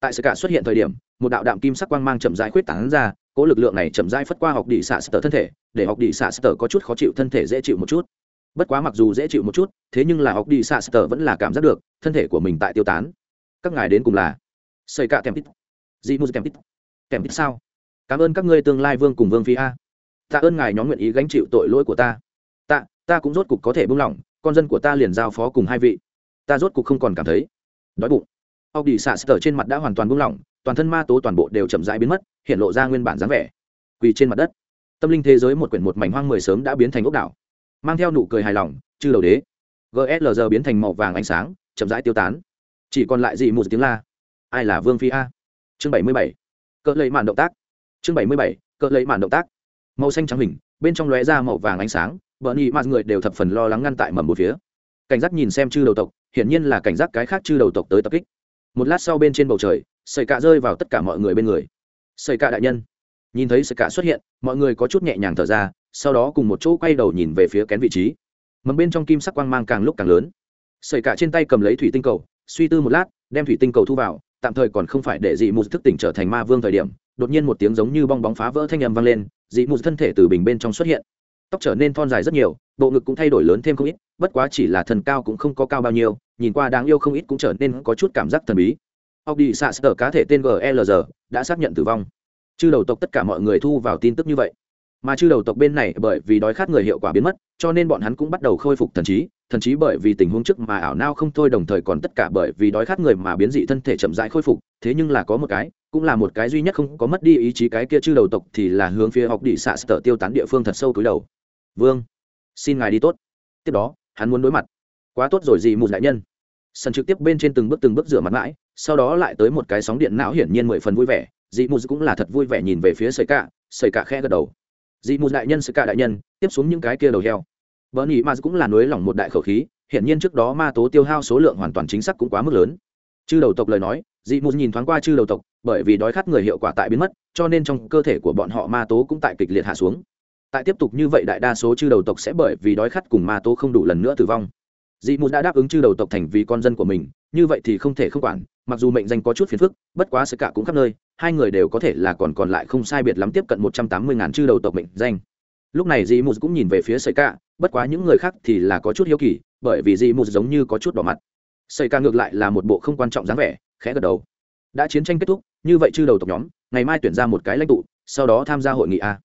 Tại sự cả xuất hiện thời điểm, một đạo đạm kim sắc quang mang chậm rãi khuyết tảng ra, cố lực lượng này chậm rãi phất qua học đi xạ sở thân thể, để học đi xạ sở có chút khó chịu thân thể dễ chịu một chút. Bất quá mặc dù dễ chịu một chút, thế nhưng là học đi xạ sở vẫn là cảm giác được, thân thể của mình tại tiêu tán các ngài đến cùng là xây cả kèm tít dị mù kèm tít kèm tít sao? Cảm ơn các ngươi tương lai vương cùng vương phi a. Tạ ơn ngài nhóm nguyện ý gánh chịu tội lỗi của ta. Tạ, ta cũng rốt cục có thể buông lỏng, con dân của ta liền giao phó cùng hai vị. Ta rốt cục không còn cảm thấy đói bụng. Ốc đi xạ sờ trên mặt đã hoàn toàn buông lỏng, toàn thân ma tố toàn bộ đều chậm rãi biến mất, hiện lộ ra nguyên bản dáng vẻ. Quỳ trên mặt đất. Tâm linh thế giới một quyển một mảnh hoang mười sớm đã biến thành ốc đảo, mang theo nụ cười hài lòng, chư đầu đế. Glr biến thành màu vàng ánh sáng, chậm rãi tiêu tán chỉ còn lại gì một tiếng la. Ai là vương phi a? Chương bảy mươi bảy. Cỡ lấy màn động tác. Chương bảy mươi bảy, cỡ lấy màn động tác. Màu xanh trắng hình, bên trong lóe ra màu vàng ánh sáng, bờ nhị mọi người đều thập phần lo lắng ngăn tại mầm một phía. Cảnh giác nhìn xem chư đầu tộc, hiển nhiên là cảnh giác cái khác chư đầu tộc tới tập kích. Một lát sau bên trên bầu trời, sợi cạ rơi vào tất cả mọi người bên người. Sợi cạ đại nhân. Nhìn thấy sợi cạ xuất hiện, mọi người có chút nhẹ nhàng thở ra, sau đó cùng một chỗ quay đầu nhìn về phía kén vị trí. Mầm bên trong kim sắc quang mang càng lúc càng lớn. Sợi cạ trên tay cầm lấy thủy tinh cầu suy tư một lát, đem thủy tinh cầu thu vào, tạm thời còn không phải để dị mù thức tỉnh trở thành ma vương thời điểm, đột nhiên một tiếng giống như bong bóng phá vỡ thanh âm vang lên, dị mù thân thể từ bình bên trong xuất hiện. Tóc trở nên thon dài rất nhiều, bộ ngực cũng thay đổi lớn thêm không ít, bất quá chỉ là thần cao cũng không có cao bao nhiêu, nhìn qua đáng yêu không ít cũng trở nên có chút cảm giác thần bí. Học đi xạ sở cá thể tên glg đã xác nhận tử vong. Chư đầu tộc tất cả mọi người thu vào tin tức như vậy mà chư đầu tộc bên này bởi vì đói khát người hiệu quả biến mất, cho nên bọn hắn cũng bắt đầu khôi phục thần trí thần trí bởi vì tình huống trước mà ảo nao không thôi, đồng thời còn tất cả bởi vì đói khát người mà biến dị thân thể chậm rãi khôi phục, thế nhưng là có một cái, cũng là một cái duy nhất không có mất đi ý chí cái kia chư đầu tộc thì là hướng phía học đi xạ sở tiêu tán địa phương thật sâu túi đầu. Vương, xin ngài đi tốt. Tiếp đó, hắn muốn đối mặt. Quá tốt rồi gì một đại nhân. Sân trực tiếp bên trên từng bước từng bước rửa mặt mãi, sau đó lại tới một cái sóng điện não hiển nhiên mười phần vui vẻ, dị mù cũng là thật vui vẻ nhìn về phía sợi cạ sợi cạ khẽ gật đầu dị mù đại nhân sẽ cả đại nhân, tiếp xuống những cái kia đầu heo. Vợ nhị ma cũng là nới lỏng một đại khẩu khí, hiển nhiên trước đó ma tố tiêu hao số lượng hoàn toàn chính xác cũng quá mức lớn. Chư đầu tộc lời nói, dị mù nhìn thoáng qua chư đầu tộc, bởi vì đói khát người hiệu quả tại biến mất, cho nên trong cơ thể của bọn họ ma tố cũng tại kịch liệt hạ xuống. Tại tiếp tục như vậy đại đa số chư đầu tộc sẽ bởi vì đói khát cùng ma tố không đủ lần nữa tử vong. Dị mù đã đáp ứng chư đầu tộc thành vì con dân của mình, như vậy thì không thể không quản mặc dù mệnh danh có chút phiền phức, bất quá sự cả cũng khắp nơi, hai người đều có thể là còn còn lại không sai biệt lắm tiếp cận một trăm tám mươi ngàn chư đầu tộc mệnh danh. Lúc này dì mù cũng nhìn về phía sợi cả bất quá những người khác thì là có chút hiếu kỳ, bởi vì dì mù giống như có chút đỏ mặt. Sợi cả ngược lại là một bộ không quan trọng dáng vẻ, khẽ gật đầu. Đã chiến tranh kết thúc, như vậy chư đầu tộc nhóm, ngày mai tuyển ra một cái lãnh tụ, sau đó tham gia hội nghị a.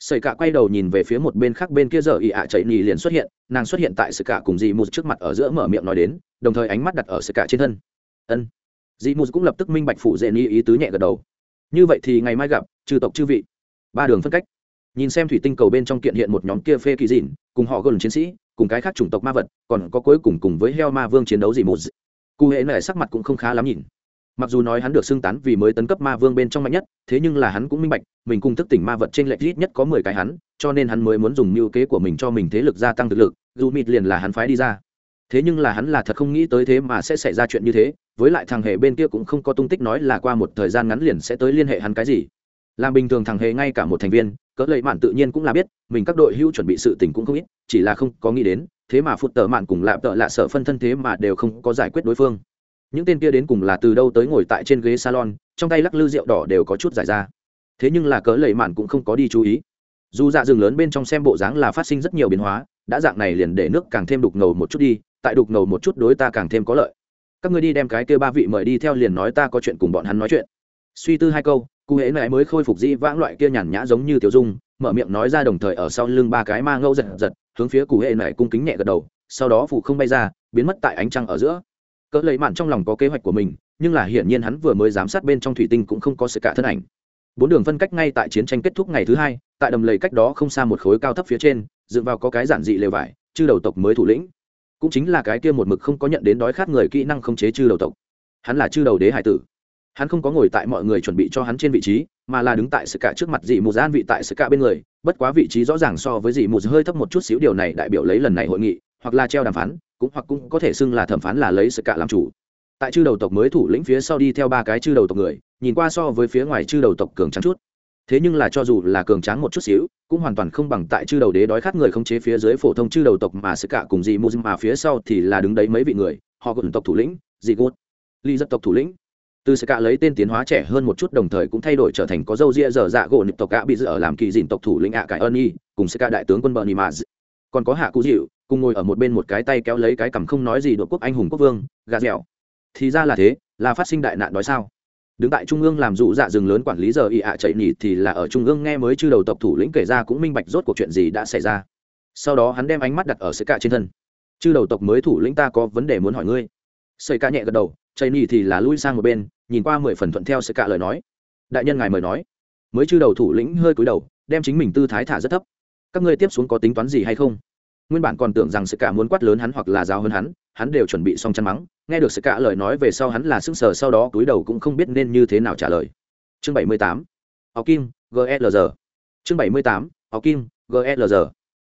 Sợi cả quay đầu nhìn về phía một bên khác bên kia giờ ị ạ chạy nhì liền xuất hiện, nàng xuất hiện tại sợi cả cùng dì mù trước mặt ở giữa mở miệng nói đến, đồng thời ánh mắt đặt ở sợi cả trên thân. Ân dị mù cũng lập tức minh bạch phụ dễ ni ý tứ nhẹ gật đầu. Như vậy thì ngày mai gặp trừ tộc chư vị. Ba đường phân cách. Nhìn xem thủy tinh cầu bên trong kiện hiện một nhóm kia phê kỳ dịn, cùng họ gần chiến sĩ, cùng cái khác chủng tộc ma vật, còn có cuối cùng cùng với heo ma vương chiến đấu dị mù cụ hệ này sắc mặt cũng không khá lắm nhìn. Mặc dù nói hắn được xưng tán vì mới tấn cấp ma vương bên trong mạnh nhất, thế nhưng là hắn cũng minh bạch, mình cùng thức tỉnh ma vật trên lệch ít nhất có mười cái hắn, cho nên hắn mới muốn dùng mưu kế của mình cho mình thế lực gia tăng thực lực, dù mịt liền là hắn phái đi ra. Thế nhưng là hắn là thật không nghĩ tới thế mà sẽ xảy ra chuyện như thế với lại thằng hề bên kia cũng không có tung tích nói là qua một thời gian ngắn liền sẽ tới liên hệ hắn cái gì. Làm bình thường thằng hề ngay cả một thành viên, cỡ lệ mạn tự nhiên cũng là biết, mình các đội hưu chuẩn bị sự tình cũng không ít, chỉ là không có nghĩ đến, thế mà phụt tờ mạn cùng lạp tợ lạ sợ phân thân thế mà đều không có giải quyết đối phương. Những tên kia đến cùng là từ đâu tới ngồi tại trên ghế salon, trong tay lắc lư rượu đỏ đều có chút giải ra. Thế nhưng là cỡ lầy mạn cũng không có đi chú ý. Dù dạ rừng lớn bên trong xem bộ dáng là phát sinh rất nhiều biến hóa, đã dạng này liền để nước càng thêm đục ngầu một chút đi, tại đục ngầu một chút đối ta càng thêm có lợi các ngươi đi đem cái kia ba vị mời đi theo liền nói ta có chuyện cùng bọn hắn nói chuyện. Suy tư hai câu, cụ hễ này mới khôi phục dĩ vãng loại kia nhàn nhã giống như tiểu dung, mở miệng nói ra đồng thời ở sau lưng ba cái ma ngâu giật giật, hướng phía cụ hệ này cung kính nhẹ gật đầu, sau đó phụ không bay ra, biến mất tại ánh trăng ở giữa. Cỡ lấy mạn trong lòng có kế hoạch của mình, nhưng là hiển nhiên hắn vừa mới giám sát bên trong thủy tinh cũng không có sự cả thân ảnh. Bốn đường phân cách ngay tại chiến tranh kết thúc ngày thứ hai, tại đầm lầy cách đó không xa một khối cao thấp phía trên, dựng vào có cái giản dị lều vải, chư đầu tộc mới thủ lĩnh cũng chính là cái kia một mực không có nhận đến đói khát người kỹ năng không chế chư đầu tộc. Hắn là chư đầu đế hải tử. Hắn không có ngồi tại mọi người chuẩn bị cho hắn trên vị trí, mà là đứng tại sự cả trước mặt dị mù gian vị tại sự cả bên người, bất quá vị trí rõ ràng so với dị mù hơi thấp một chút xíu. Điều này đại biểu lấy lần này hội nghị, hoặc là treo đàm phán, cũng hoặc cũng có thể xưng là thẩm phán là lấy sự cả làm chủ. Tại chư đầu tộc mới thủ lĩnh phía sau đi theo ba cái chư đầu tộc người, nhìn qua so với phía ngoài chư đầu tộc cường trắng chút thế nhưng là cho dù là cường tráng một chút xíu, cũng hoàn toàn không bằng tại chư đầu đế đói khát người không chế phía dưới phổ thông chư đầu tộc mà sẽ cả cùng dì mù mà phía sau thì là đứng đấy mấy vị người, họ gồm tộc thủ lĩnh dì gốt, ly dân tộc thủ lĩnh. Từ sẽ cả lấy tên tiến hóa trẻ hơn một chút đồng thời cũng thay đổi trở thành có dâu ria dở dạ gỗ nịp tộc gã bị dở ở làm kỳ dìn tộc thủ lĩnh ạ cải ơn y, cùng sẽ cả đại tướng quân bờ nị mà còn có hạ cụ dịu, cùng ngồi ở một bên một cái tay kéo lấy cái cằm không nói gì đội quốc anh hùng quốc vương, gà dẻo. Thì ra là thế, là phát sinh đại nạn đói sao? Đứng tại trung ương làm dụ dạ rừng lớn quản lý giờ y ạ chạy nhỉ thì là ở trung ương nghe mới chư đầu tộc thủ lĩnh kể ra cũng minh bạch rốt cuộc chuyện gì đã xảy ra. Sau đó hắn đem ánh mắt đặt ở sự cả trên thân. Chư đầu tộc mới thủ lĩnh ta có vấn đề muốn hỏi ngươi. Xây ca nhẹ gật đầu chạy nhỉ thì là lui sang một bên, nhìn qua mười phần thuận theo sự cả lời nói. Đại nhân ngài mời nói. Mới chư đầu thủ lĩnh hơi cúi đầu, đem chính mình tư thái thả rất thấp. Các ngươi tiếp xuống có tính toán gì hay không? Nguyên bản còn tưởng rằng sự cả muốn quát lớn hắn hoặc là giáo hơn hắn hắn đều chuẩn bị xong chăn mắng nghe được sự cả lời nói về sau hắn là sững sờ sau đó túi đầu cũng không biết nên như thế nào trả lời. Chương 78. Học kim glr chương 78, Học kim glr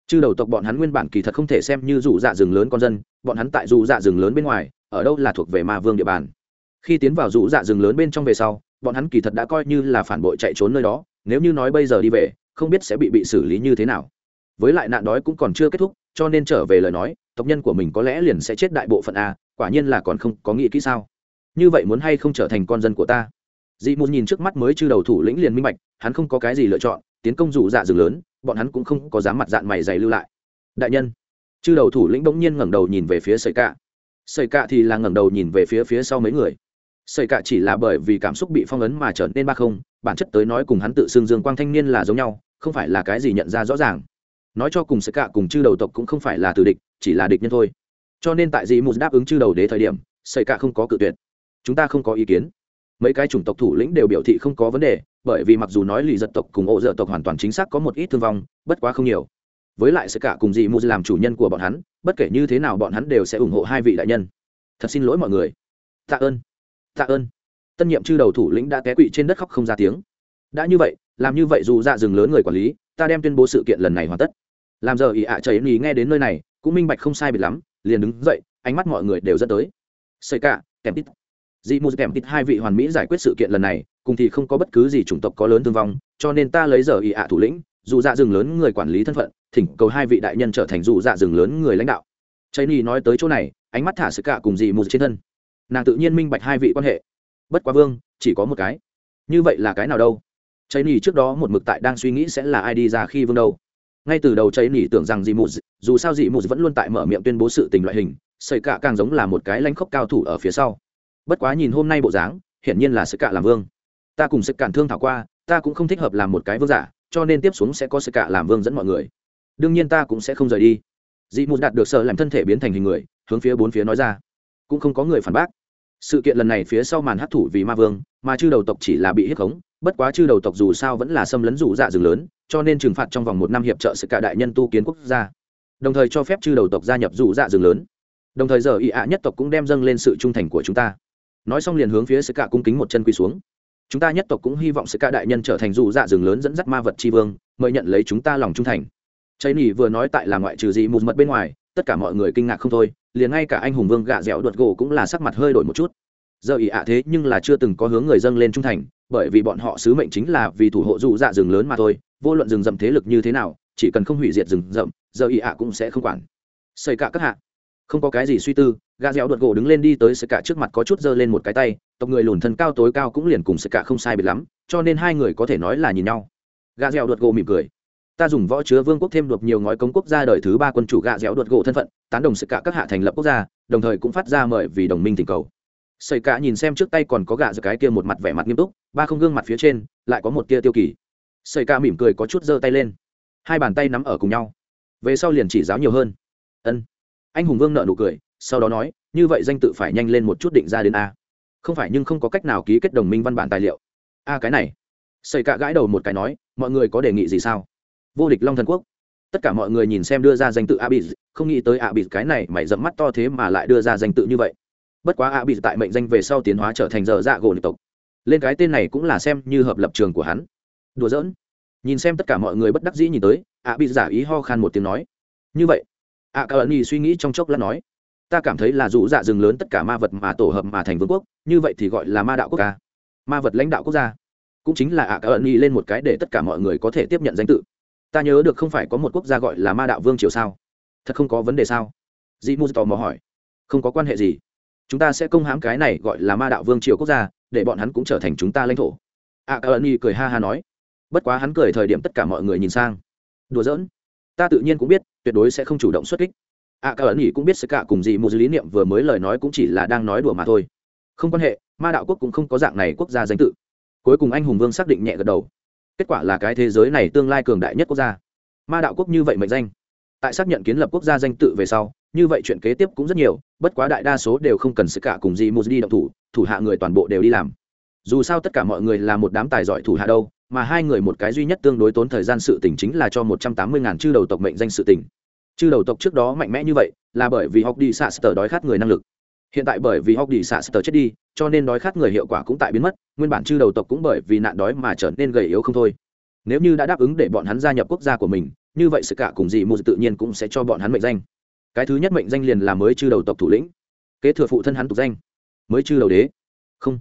chư đầu tộc bọn hắn nguyên bản kỳ thật không thể xem như rủ dạ rừng lớn con dân bọn hắn tại rủ dạ rừng lớn bên ngoài ở đâu là thuộc về ma vương địa bàn. Khi tiến vào rủ dạ rừng lớn bên trong về sau bọn hắn kỳ thật đã coi như là phản bội chạy trốn nơi đó nếu như nói bây giờ đi về không biết sẽ bị bị xử lý như thế nào. Với lại nạn đói cũng còn chưa kết thúc cho nên trở về lời nói, tộc nhân của mình có lẽ liền sẽ chết đại bộ phận a, quả nhiên là còn không có nghĩ kỹ sao. Như vậy muốn hay không trở thành con dân của ta? Dị muốn nhìn trước mắt mới chư đầu thủ lĩnh liền minh bạch, hắn không có cái gì lựa chọn, tiến công rủ dạ rừng lớn, bọn hắn cũng không có dám mặt dạng mày dày lưu lại. Đại nhân, chư đầu thủ lĩnh bỗng nhiên ngẩng đầu nhìn về phía sợi cạ. Sợi cạ thì là ngẩng đầu nhìn về phía phía sau mấy người. Sợi cạ chỉ là bởi vì cảm xúc bị phong ấn mà trở nên ba không, bản chất tới nói cùng hắn tự xưng dương quang thanh niên là giống nhau, không phải là cái gì nhận ra rõ ràng nói cho cùng sẽ cả cùng chư đầu tộc cũng không phải là từ địch, chỉ là địch nhân thôi. Cho nên tại dị mù đáp ứng chư đầu đế thời điểm xảy cả không có cự tuyệt. Chúng ta không có ý kiến. Mấy cái chủng tộc thủ lĩnh đều biểu thị không có vấn đề, bởi vì mặc dù nói lì giật tộc cùng ổ dợ tộc hoàn toàn chính xác có một ít thương vong, bất quá không nhiều. Với lại sẽ cả cùng dị mù làm chủ nhân của bọn hắn, bất kể như thế nào bọn hắn đều sẽ ủng hộ hai vị đại nhân. Thật xin lỗi mọi người. Tạ ơn. Tạ ơn. Tân nhiệm chư đầu thủ lĩnh đã té quỵ trên đất khóc không ra tiếng. Đã như vậy, làm như vậy dù dạ rừng lớn người quản lý ta đem tuyên bố sự kiện lần này hoàn tất. Làm giờ ỷ ạ à chảy ý nghe đến nơi này, cũng minh bạch không sai biệt lắm, liền đứng dậy, ánh mắt mọi người đều dẫn tới. Xây cả, kèm tít. Dị mù kèm tít hai vị hoàn mỹ giải quyết sự kiện lần này, cùng thì không có bất cứ gì chủng tộc có lớn thương vong, cho nên ta lấy giờ ỷ ạ thủ lĩnh, dù dạ rừng lớn người quản lý thân phận, thỉnh cầu hai vị đại nhân trở thành dù dạ rừng lớn người lãnh đạo. Chảy ni nói tới chỗ này, ánh mắt thả sự cả cùng dị mù trên thân. Nàng tự nhiên minh bạch hai vị quan hệ. Bất quá vương, chỉ có một cái. Như vậy là cái nào đâu? Cháy nỉ trước đó một mực tại đang suy nghĩ sẽ là ai đi ra khi vương đâu. Ngay từ đầu cháy nỉ tưởng rằng dị mù dù sao dị mù vẫn luôn tại mở miệng tuyên bố sự tình loại hình, sợi cạ càng giống là một cái lãnh khốc cao thủ ở phía sau. Bất quá nhìn hôm nay bộ dáng, hiển nhiên là sợi cạ làm vương. Ta cùng sợi cản thương thảo qua, ta cũng không thích hợp làm một cái vương giả, cho nên tiếp xuống sẽ có sợi cạ làm vương dẫn mọi người. Đương nhiên ta cũng sẽ không rời đi. Dị mù đạt được sợ làm thân thể biến thành hình người, hướng phía bốn phía nói ra. Cũng không có người phản bác. Sự kiện lần này phía sau màn hấp thủ vì ma vương, mà chư đầu tộc chỉ là bị hiếp khống bất quá chư đầu tộc dù sao vẫn là xâm lấn rủ dạ rừng lớn, cho nên trừng phạt trong vòng một năm hiệp trợ sự cả đại nhân tu kiến quốc gia. Đồng thời cho phép chư đầu tộc gia nhập rủ dạ rừng lớn. Đồng thời giờ ị ạ nhất tộc cũng đem dâng lên sự trung thành của chúng ta. Nói xong liền hướng phía sự cả cung kính một chân quỳ xuống. Chúng ta nhất tộc cũng hy vọng sự cả đại nhân trở thành rủ dạ rừng lớn dẫn dắt ma vật tri vương, mời nhận lấy chúng ta lòng trung thành. Cháy nỉ vừa nói tại là ngoại trừ gì mù mật bên ngoài, tất cả mọi người kinh ngạc không thôi, liền ngay cả anh hùng vương gạ dẻo đuột gỗ cũng là sắc mặt hơi đổi một chút giờ ỉ ạ thế nhưng là chưa từng có hướng người dân lên trung thành, bởi vì bọn họ sứ mệnh chính là vì thủ hộ dụ dạ rừng lớn mà thôi, vô luận rừng rậm thế lực như thế nào, chỉ cần không hủy diệt rừng rậm, giờ ỉ ạ cũng sẽ không quản. Xây cả các hạ. Không có cái gì suy tư gà dẻo đột gỗ đứng lên đi tới sợi cả trước mặt có chút giơ lên một cái tay, tộc người lùn thân cao tối cao cũng liền cùng sợi cả không sai biệt lắm, cho nên hai người có thể nói là nhìn nhau. Gà dẻo đột gỗ mỉm cười. Ta dùng võ chứa vương quốc thêm được nhiều ngói công quốc gia đời thứ ba quân chủ gạ dẻo đột gỗ thân phận, tán đồng sự cả các hạ thành lập quốc gia, đồng thời cũng phát ra mời vì đồng minh tình cầu. Sẩy cả nhìn xem trước tay còn có gạ giật cái kia một mặt vẻ mặt nghiêm túc, ba không gương mặt phía trên lại có một tia tiêu kỳ. Sẩy cả mỉm cười có chút giơ tay lên. Hai bàn tay nắm ở cùng nhau. Về sau liền chỉ giáo nhiều hơn. Ân. Anh hùng vương nợ nụ cười, sau đó nói, như vậy danh tự phải nhanh lên một chút định ra đến a. Không phải nhưng không có cách nào ký kết đồng minh văn bản tài liệu. A cái này. Sẩy cả gãi đầu một cái nói, mọi người có đề nghị gì sao? Vô địch long thần quốc. Tất cả mọi người nhìn xem đưa ra danh tự abis không nghĩ tới abis cái này mày dẫm mắt to thế mà lại đưa ra danh tự như vậy bất quá abis tại mệnh danh về sau tiến hóa trở thành giờ dạ gỗ nịch tộc. Lên cái tên này cũng là xem như hợp lập trường của hắn. Đùa giỡn. Nhìn xem tất cả mọi người bất đắc dĩ nhìn tới, ạ bị giả ý ho khan một tiếng nói. Như vậy, ạ cả ẩn suy nghĩ trong chốc lát nói. Ta cảm thấy là dụ dạ rừng lớn tất cả ma vật mà tổ hợp mà thành vương quốc, như vậy thì gọi là ma đạo quốc gia. Ma vật lãnh đạo quốc gia. Cũng chính là ạ cả ẩn lên một cái để tất cả mọi người có thể tiếp nhận danh tự. Ta nhớ được không phải có một quốc gia gọi là ma đạo vương triều sao? Thật không có vấn đề sao? Dị mù tò mò hỏi. Không có quan hệ gì chúng ta sẽ công hãm cái này gọi là ma đạo vương triều quốc gia để bọn hắn cũng trở thành chúng ta lãnh thổ. A à, ơn cười ha ha nói. Bất quá hắn cười thời điểm tất cả mọi người nhìn sang. Đùa giỡn. Ta tự nhiên cũng biết tuyệt đối sẽ không chủ động xuất kích. A à, ơn cũng biết sẽ cả cùng gì một lý niệm vừa mới lời nói cũng chỉ là đang nói đùa mà thôi. Không quan hệ ma đạo quốc cũng không có dạng này quốc gia danh tự. Cuối cùng anh hùng vương xác định nhẹ gật đầu. Kết quả là cái thế giới này tương lai cường đại nhất quốc gia. Ma đạo quốc như vậy mệnh danh tại xác nhận kiến lập quốc gia danh tự về sau, như vậy chuyện kế tiếp cũng rất nhiều, bất quá đại đa số đều không cần sự cả cùng gì một đi động thủ thủ hạ người toàn bộ đều đi làm. Dù sao tất cả mọi người là một đám tài giỏi thủ hạ đâu, mà hai người một cái duy nhất tương đối tốn thời gian sự tỉnh chính là cho một trăm tám mươi ngàn chư đầu tộc mệnh danh sự tỉnh chư đầu tộc trước đó mạnh mẽ như vậy, là bởi vì học đi xạ sờ đói khát người năng lực. Hiện tại bởi vì học đi xạ sờ chết đi, cho nên đói khát người hiệu quả cũng tại biến mất, nguyên bản chư đầu tộc cũng bởi vì nạn đói mà trở nên gầy yếu không thôi. Nếu như đã đáp ứng để bọn hắn gia nhập quốc gia của mình như vậy sự cả cùng gì mù tự nhiên cũng sẽ cho bọn hắn mệnh danh. Cái thứ nhất mệnh danh liền là mới chư đầu tộc thủ lĩnh. Kế thừa phụ thân hắn tục danh. Mới chư đầu đế. Không.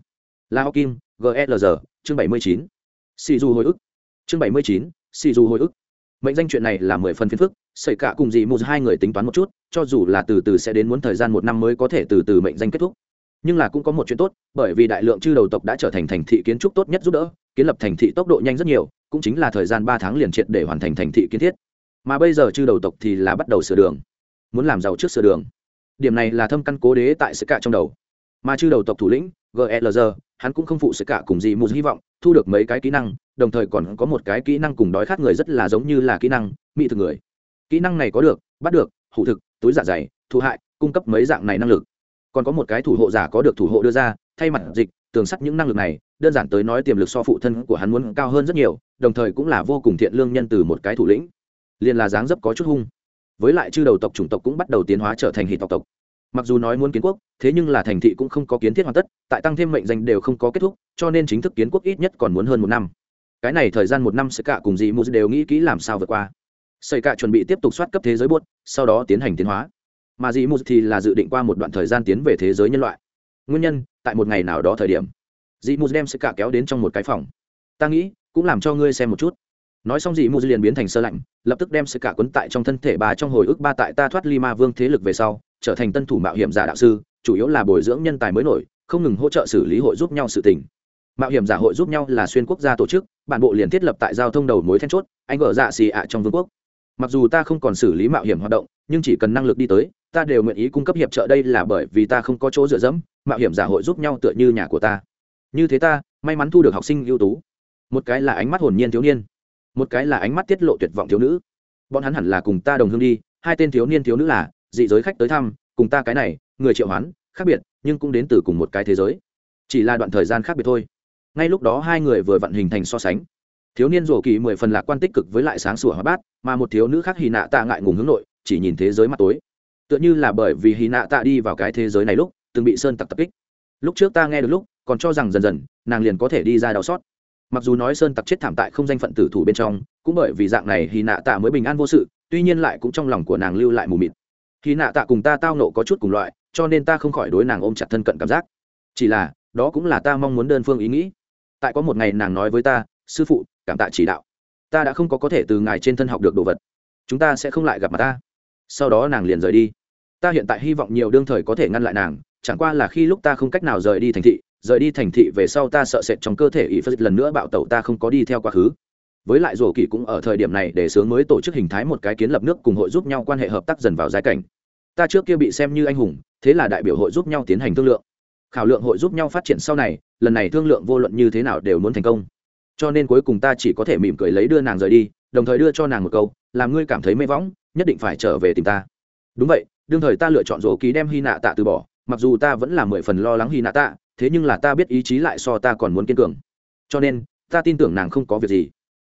La ho kim glr chương bảy mươi chín. Xì dù hồi ức. Chương bảy mươi chín xì dù hồi ức. Mệnh danh chuyện này là mười phần phiền phức xảy cả cùng gì một hai người tính toán một chút, cho dù là từ từ sẽ đến muốn thời gian một năm mới có thể từ từ mệnh danh kết thúc. Nhưng là cũng có một chuyện tốt, bởi vì đại lượng chư đầu tộc đã trở thành thành thị kiến trúc tốt nhất giúp đỡ, kiến lập thành thị tốc độ nhanh rất nhiều, cũng chính là thời gian ba tháng liền triệt để hoàn thành thành thị kiến thiết mà bây giờ chư đầu tộc thì là bắt đầu sửa đường, muốn làm giàu trước sửa đường. Điểm này là thâm căn cố đế tại sự cả trong đầu. Mà chư đầu tộc thủ lĩnh glg hắn cũng không phụ sự cả cùng gì một hy vọng, thu được mấy cái kỹ năng, đồng thời còn có một cái kỹ năng cùng đói khát người rất là giống như là kỹ năng, mỹ thực người. Kỹ năng này có được, bắt được, hủ thực, túi giả dày, thụ hại, cung cấp mấy dạng này năng lực. Còn có một cái thủ hộ giả có được thủ hộ đưa ra, thay mặt dịch, tường sắt những năng lực này, đơn giản tới nói tiềm lực so phụ thân của hắn muốn cao hơn rất nhiều, đồng thời cũng là vô cùng thiện lương nhân từ một cái thủ lĩnh liền là dáng dấp có chút hung. Với lại chư đầu tộc chủng tộc cũng bắt đầu tiến hóa trở thành hít tộc tộc. Mặc dù nói muốn kiến quốc, thế nhưng là thành thị cũng không có kiến thiết hoàn tất, tại tăng thêm mệnh danh đều không có kết thúc, cho nên chính thức kiến quốc ít nhất còn muốn hơn một năm. Cái này thời gian một năm sẽ cả cùng dị mù đều nghĩ kỹ làm sao vượt qua. Xây cả chuẩn bị tiếp tục soát cấp thế giới buốt, sau đó tiến hành tiến hóa. Mà dị mù thì là dự định qua một đoạn thời gian tiến về thế giới nhân loại. Nguyên nhân, tại một ngày nào đó thời điểm dị mù đem sẽ cả kéo đến trong một cái phòng. Ta nghĩ, cũng làm cho ngươi xem một chút nói xong dị mù liền biến thành sơ lạnh, lập tức đem sự cả quấn tại trong thân thể bà trong hồi ức ba tại ta thoát ly ma vương thế lực về sau, trở thành tân thủ mạo hiểm giả đạo sư, chủ yếu là bồi dưỡng nhân tài mới nổi, không ngừng hỗ trợ xử lý hội giúp nhau sự tình. Mạo hiểm giả hội giúp nhau là xuyên quốc gia tổ chức, bản bộ liền thiết lập tại giao thông đầu mối then chốt, anh ở dạ xì ạ trong vương quốc. Mặc dù ta không còn xử lý mạo hiểm hoạt động, nhưng chỉ cần năng lực đi tới, ta đều nguyện ý cung cấp hiệp trợ đây là bởi vì ta không có chỗ dựa dẫm, mạo hiểm giả hội giúp nhau tựa như nhà của ta. Như thế ta, may mắn thu được học sinh ưu tú. Một cái là ánh mắt hồn nhiên thiếu niên một cái là ánh mắt tiết lộ tuyệt vọng thiếu nữ. Bọn hắn hẳn là cùng ta đồng hương đi, hai tên thiếu niên thiếu nữ là, dị giới khách tới thăm, cùng ta cái này, người triệu hoán, khác biệt, nhưng cũng đến từ cùng một cái thế giới. Chỉ là đoạn thời gian khác biệt thôi. Ngay lúc đó hai người vừa vận hình thành so sánh. Thiếu niên rổ kỳ mười phần lạc quan tích cực với lại sáng sủa hóa bát, mà một thiếu nữ khác hy nạ tạ ngại ngùng hướng nội, chỉ nhìn thế giới mặt tối. Tựa như là bởi vì hy nạ tạ đi vào cái thế giới này lúc, từng bị sơn tặc tập kích. Lúc trước ta nghe được lúc, còn cho rằng dần dần, nàng liền có thể đi ra đau xót mặc dù nói sơn tặc chết thảm tại không danh phận tử thủ bên trong, cũng bởi vì dạng này hy nạ tạ mới bình an vô sự, tuy nhiên lại cũng trong lòng của nàng lưu lại mù mịt. Hy nạ tạ cùng ta tao nộ có chút cùng loại, cho nên ta không khỏi đối nàng ôm chặt thân cận cảm giác. Chỉ là, đó cũng là ta mong muốn đơn phương ý nghĩ. Tại có một ngày nàng nói với ta, sư phụ, cảm tạ chỉ đạo. Ta đã không có có thể từ ngài trên thân học được đồ vật. Chúng ta sẽ không lại gặp mặt ta. Sau đó nàng liền rời đi. Ta hiện tại hy vọng nhiều đương thời có thể ngăn lại nàng, chẳng qua là khi lúc ta không cách nào rời đi thành thị rời đi thành thị về sau ta sợ sệt trong cơ thể ý phật lần nữa bạo tẩu, ta không có đi theo quá khứ. Với lại rổ kỳ cũng ở thời điểm này để sướng mới tổ chức hình thái một cái kiến lập nước cùng hội giúp nhau quan hệ hợp tác dần vào giai cảnh. Ta trước kia bị xem như anh hùng, thế là đại biểu hội giúp nhau tiến hành thương lượng. Khảo lượng hội giúp nhau phát triển sau này, lần này thương lượng vô luận như thế nào đều muốn thành công. Cho nên cuối cùng ta chỉ có thể mỉm cười lấy đưa nàng rời đi, đồng thời đưa cho nàng một câu, làm ngươi cảm thấy mê võng, nhất định phải trở về tìm ta. Đúng vậy, đương thời ta lựa chọn rổ ký đem hy nạ tạ từ bỏ mặc dù ta vẫn là mười phần lo lắng hy nạ tạ thế nhưng là ta biết ý chí lại so ta còn muốn kiên cường. Cho nên, ta tin tưởng nàng không có việc gì.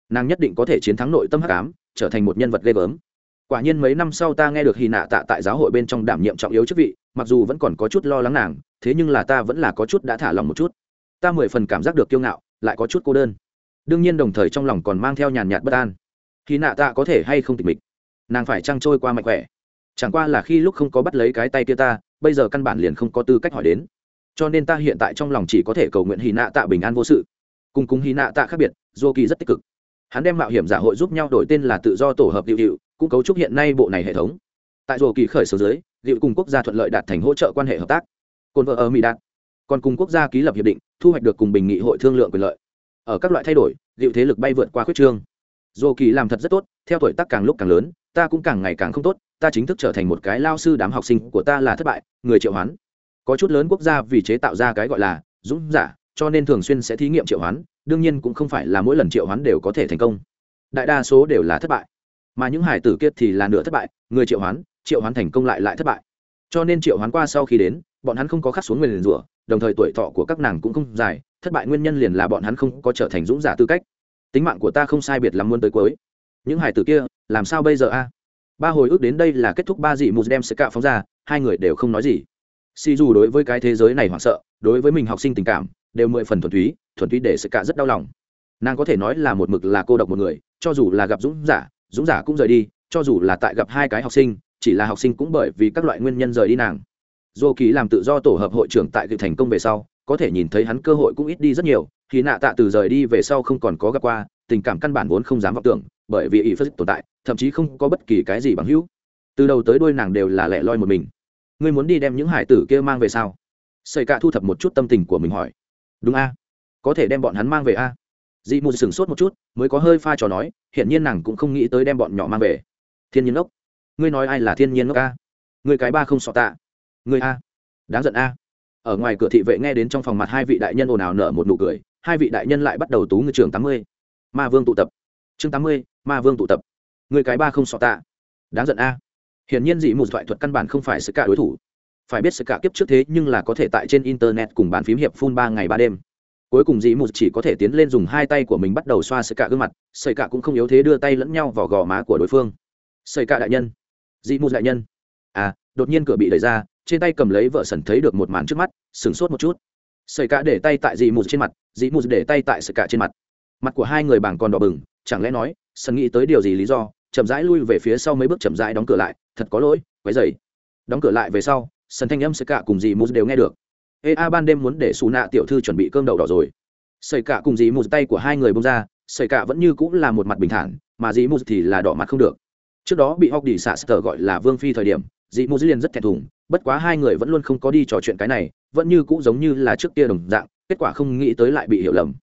Nàng nhất định có thể chiến thắng nội tâm hắc ám, trở thành một nhân vật ghê gớm. Quả nhiên mấy năm sau ta nghe được hy nạ tạ tại giáo hội bên trong đảm nhiệm trọng yếu chức vị, mặc dù vẫn còn có chút lo lắng nàng, thế nhưng là ta vẫn là có chút đã thả lòng một chút. Ta mười phần cảm giác được kiêu ngạo, lại có chút cô đơn. Đương nhiên đồng thời trong lòng còn mang theo nhàn nhạt bất an. Hy nạ tạ có thể hay không tịch mịch? Nàng phải trăng trôi qua mạnh khỏe? Chẳng qua là khi lúc không có bắt lấy cái tay kia ta, bây giờ căn bản liền không có tư cách hỏi đến. Cho nên ta hiện tại trong lòng chỉ có thể cầu nguyện hy nạ tạ bình an vô sự. Cùng cùng hy nạ tạ khác biệt, dô kỳ rất tích cực. Hắn đem mạo hiểm giả hội giúp nhau đổi tên là tự do tổ hợp hiệu hiệu cũng cấu trúc hiện nay bộ này hệ thống. Tại dô kỳ khởi số dưới hiệu cùng quốc gia thuận lợi đạt thành hỗ trợ quan hệ hợp tác. Cồn vợ ở mỹ đạt. Còn cùng quốc gia ký lập hiệp định, thu hoạch được cùng bình nghị hội thương lượng quyền lợi. Ở các loại thay đổi liệu thế lực bay vượt qua khuyết trương. Dô kỳ làm thật rất tốt, theo tuổi tác càng lúc càng lớn ta cũng càng ngày càng không tốt, ta chính thức trở thành một cái lao sư đám học sinh của ta là thất bại, người triệu hoán. Có chút lớn quốc gia vì chế tạo ra cái gọi là dũng giả, cho nên thường xuyên sẽ thí nghiệm triệu hoán, đương nhiên cũng không phải là mỗi lần triệu hoán đều có thể thành công. Đại đa số đều là thất bại, mà những hải tử kiệt thì là nửa thất bại, người triệu hoán triệu hoán thành công lại lại thất bại. Cho nên triệu hoán qua sau khi đến, bọn hắn không có khắc xuống nguyền rủa, đồng thời tuổi thọ của các nàng cũng không dài, thất bại nguyên nhân liền là bọn hắn không có trở thành dũng giả tư cách. Tính mạng của ta không sai biệt lắm muôn tới cuối những hải tử kia, làm sao bây giờ a? Ba hồi ức đến đây là kết thúc ba dị mù đem sẽ cạ phóng ra, hai người đều không nói gì. Si dù đối với cái thế giới này hoảng sợ, đối với mình học sinh tình cảm, đều mười phần thuần túy thuần túy để sự cạ rất đau lòng. Nàng có thể nói là một mực là cô độc một người, cho dù là gặp dũng giả dũng giả cũng rời đi, cho dù là tại gặp hai cái học sinh, chỉ là học sinh cũng bởi vì các loại nguyên nhân rời đi nàng. Dô ký làm tự do tổ hợp hội trưởng tại việc thành công về sau, có thể nhìn thấy hắn cơ hội cũng ít đi rất nhiều, khi nạ tạ từ rời đi về sau không còn có gặp qua, tình cảm căn bản vốn không dám vọng tưởng bởi vì ý phật tồn tại, thậm chí không có bất kỳ cái gì bằng hữu. Từ đầu tới đuôi nàng đều là lẻ loi một mình. Ngươi muốn đi đem những hải tử kia mang về sao? Xây cả thu thập một chút tâm tình của mình hỏi. Đúng a. Có thể đem bọn hắn mang về a. Dị mù sửng sốt một chút, mới có hơi pha trò nói hiện nhiên nàng cũng không nghĩ tới đem bọn nhỏ mang về. Thiên nhiên ốc ngươi nói ai là thiên nhiên ốc a? Ngươi cái ba không sọ tạ. Ngươi a. Đáng giận a. Ở ngoài cửa thị vệ nghe đến trong phòng mặt hai vị đại nhân ồn ào nở một nụ cười, hai vị đại nhân lại bắt đầu tú ngư trường tám mươi. Ma vương tụ tập. Chương tám mươi ma vương tụ tập. Người cái ba không sọ tạ. Đáng giận a. Hiển nhiên dị một thoại thuật căn bản không phải sự cả đối thủ. Phải biết sự cả kiếp trước thế nhưng là có thể tại trên internet cùng bàn phím hiệp phun ba ngày ba đêm. Cuối cùng dị một chỉ có thể tiến lên dùng hai tay của mình bắt đầu xoa sự cả gương mặt sợi cả cũng không yếu thế đưa tay lẫn nhau vào gò má của đối phương. Sợi cả đại nhân. Dị một đại nhân. À đột nhiên cửa bị đẩy ra, trên tay cầm lấy vợ sần thấy được một màn trước mắt, sửng sốt một chút. Sợi cả để tay tại dị một trên mặt, dị một để tay tại sợi cả trên mặt. Mặt của hai người bảng còn đỏ bừng, chẳng lẽ nói sân nghĩ tới điều gì lý do, chậm rãi lui về phía sau mấy bước chậm rãi đóng cửa lại, thật có lỗi, quấy dày đóng cửa lại về sau, sân thanh âm sợi cả cùng dì mù đều nghe được. Ê a, ban đêm muốn để xù nạ tiểu thư chuẩn bị cơm đậu đỏ rồi. Sợi cả cùng dì mù tay của hai người bông ra sợi cả vẫn như cũng là một mặt bình thản, mà dì mù thì là đỏ mặt không được. Trước đó bị hóc đi xả sờ gọi là vương phi thời điểm dì mù liền rất thẹn thùng, bất quá hai người vẫn luôn không có đi trò chuyện cái này, vẫn như cũng giống như là trước kia đồng dạng, kết quả không nghĩ tới lại bị hiểu lầm.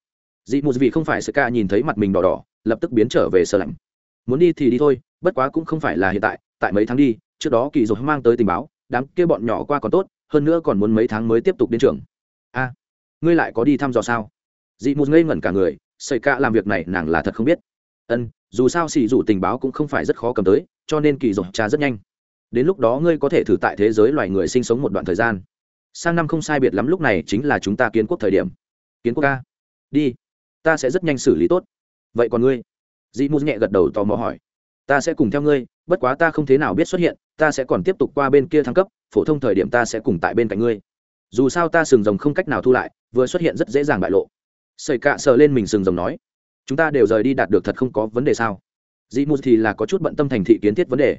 Dị mù vì không phải sơ ca nhìn thấy mặt mình đỏ đỏ lập tức biến trở về sơ lạnh. Muốn đi thì đi thôi, bất quá cũng không phải là hiện tại tại mấy tháng đi, trước đó kỳ rồi mang tới tình báo, đám kia bọn nhỏ qua còn tốt, hơn nữa còn muốn mấy tháng mới tiếp tục đến trường. A, ngươi lại có đi thăm dò sao? Dị mù ngây ngẩn cả người xảy ca làm việc này nàng là thật không biết. Ân, dù sao xì dù tình báo cũng không phải rất khó cầm tới, cho nên kỳ rồi trà rất nhanh. Đến lúc đó ngươi có thể thử tại thế giới loài người sinh sống một đoạn thời gian. Sang năm không sai biệt lắm lúc này chính là chúng ta kiến quốc thời điểm. Kiến quốc ca đi, ta sẽ rất nhanh xử lý tốt vậy còn ngươi? Dị mù nhẹ gật đầu tò mò hỏi. Ta sẽ cùng theo ngươi, bất quá ta không thế nào biết xuất hiện, ta sẽ còn tiếp tục qua bên kia thăng cấp, phổ thông thời điểm ta sẽ cùng tại bên cạnh ngươi. Dù sao ta sừng rồng không cách nào thu lại, vừa xuất hiện rất dễ dàng bại lộ. Sợi cạ sờ lên mình sừng rồng nói. Chúng ta đều rời đi đạt được thật không có vấn đề sao? Dị mù thì là có chút bận tâm thành thị kiến thiết vấn đề.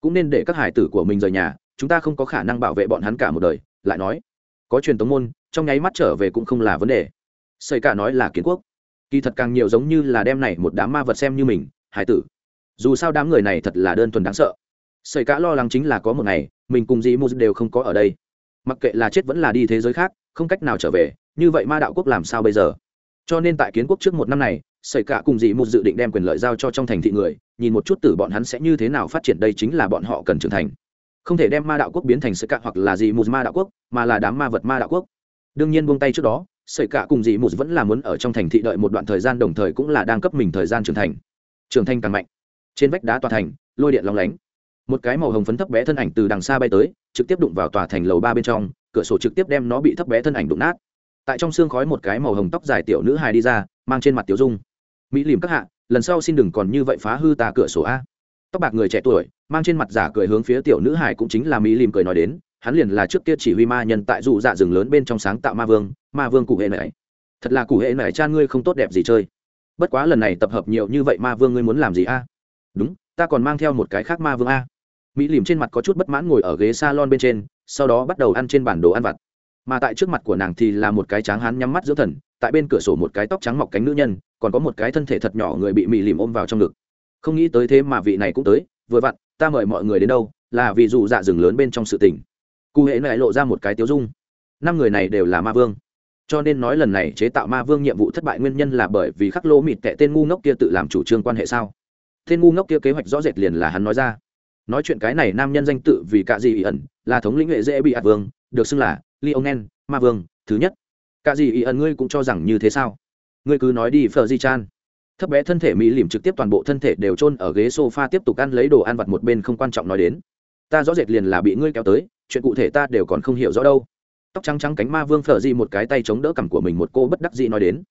Cũng nên để các hải tử của mình rời nhà, chúng ta không có khả năng bảo vệ bọn hắn cả một đời, lại nói. Có truyền tống môn, trong nháy mắt trở về cũng không là vấn đề. Xây cạ nói là kiến quốc kỳ thật càng nhiều giống như là đem này một đám ma vật xem như mình, hải tử. Dù sao đám người này thật là đơn thuần đáng sợ. Sợi cả lo lắng chính là có một ngày, mình cùng dì mù đều không có ở đây. Mặc kệ là chết vẫn là đi thế giới khác, không cách nào trở về, như vậy ma đạo quốc làm sao bây giờ? Cho nên tại kiến quốc trước một năm này, sợi cả cùng dì mù dự định đem quyền lợi giao cho trong thành thị người, nhìn một chút từ bọn hắn sẽ như thế nào phát triển đây chính là bọn họ cần trưởng thành. Không thể đem ma đạo quốc biến thành sợi cả hoặc là dì mù ma đạo quốc, mà là đám ma vật ma đạo quốc. Đương nhiên buông tay trước đó sợi cả cùng dị mụt vẫn là muốn ở trong thành thị đợi một đoạn thời gian, đồng thời cũng là đang cấp mình thời gian trưởng thành. Trưởng thành càng mạnh. Trên vách đá tòa thành, lôi điện lóng lánh. Một cái màu hồng phấn thấp bé thân ảnh từ đằng xa bay tới, trực tiếp đụng vào tòa thành lầu ba bên trong, cửa sổ trực tiếp đem nó bị thấp bé thân ảnh đụng nát. Tại trong xương khói một cái màu hồng tóc dài tiểu nữ hài đi ra, mang trên mặt tiểu dung. Mỹ lìm các hạ, lần sau xin đừng còn như vậy phá hư ta cửa sổ a. Tóc bạc người trẻ tuổi, mang trên mặt giả cười hướng phía tiểu nữ hài cũng chính là mỹ lìm cười nói đến hắn liền là trước kia chỉ huy ma nhân tại dù dạ rừng lớn bên trong sáng tạo ma vương ma vương cụ hệ này. Thật là cụ hệ này cha ngươi không tốt đẹp gì chơi. Bất quá lần này tập hợp nhiều như vậy ma vương ngươi muốn làm gì a? Đúng, ta còn mang theo một cái khác ma vương a. Mỹ lìm trên mặt có chút bất mãn ngồi ở ghế s a lon bên trên, sau đó bắt đầu ăn trên bản đồ ăn vặt. Mà tại trước mặt của nàng thì là một cái tráng hán nhắm mắt giữa thần, tại bên cửa sổ một cái tóc trắng mọc cánh nữ nhân, còn có một cái thân thể thật nhỏ người bị mỹ lìm ôm vào trong ngực. Không nghĩ tới thế mà vị này cũng tới, vừa vặn, ta mời mọi người đến đâu, là vì dù dạ rừng lớn bên trong sự tỉnh cụ hệ lại lộ ra một cái tiếu dung. Năm người này đều là ma vương. Cho nên nói lần này chế tạo ma vương nhiệm vụ thất bại nguyên nhân là bởi vì khắc lỗ mịt tệ tên ngu ngốc kia tự làm chủ trương quan hệ sao? Tên ngu ngốc kia kế hoạch rõ rệt liền là hắn nói ra. Nói chuyện cái này nam nhân danh tự vì cả gì ý ẩn, là thống lĩnh hệ dễ bị ạt vương, được xưng là lionel, ma vương, thứ nhất. Cả gì ý ẩn ngươi cũng cho rằng như thế sao? Ngươi cứ nói đi phờ di chan. Thấp bé thân thể mỹ lìm trực tiếp toàn bộ thân thể đều chôn ở ghế sofa tiếp tục ăn lấy đồ ăn vặt một bên không quan trọng nói đến. Ta rõ rệt liền là bị ngươi kéo tới chuyện cụ thể ta đều còn không hiểu rõ đâu. Tóc trắng trắng cánh ma vương phở di một cái tay chống đỡ cằm của mình một cô bất đắc dĩ nói đến.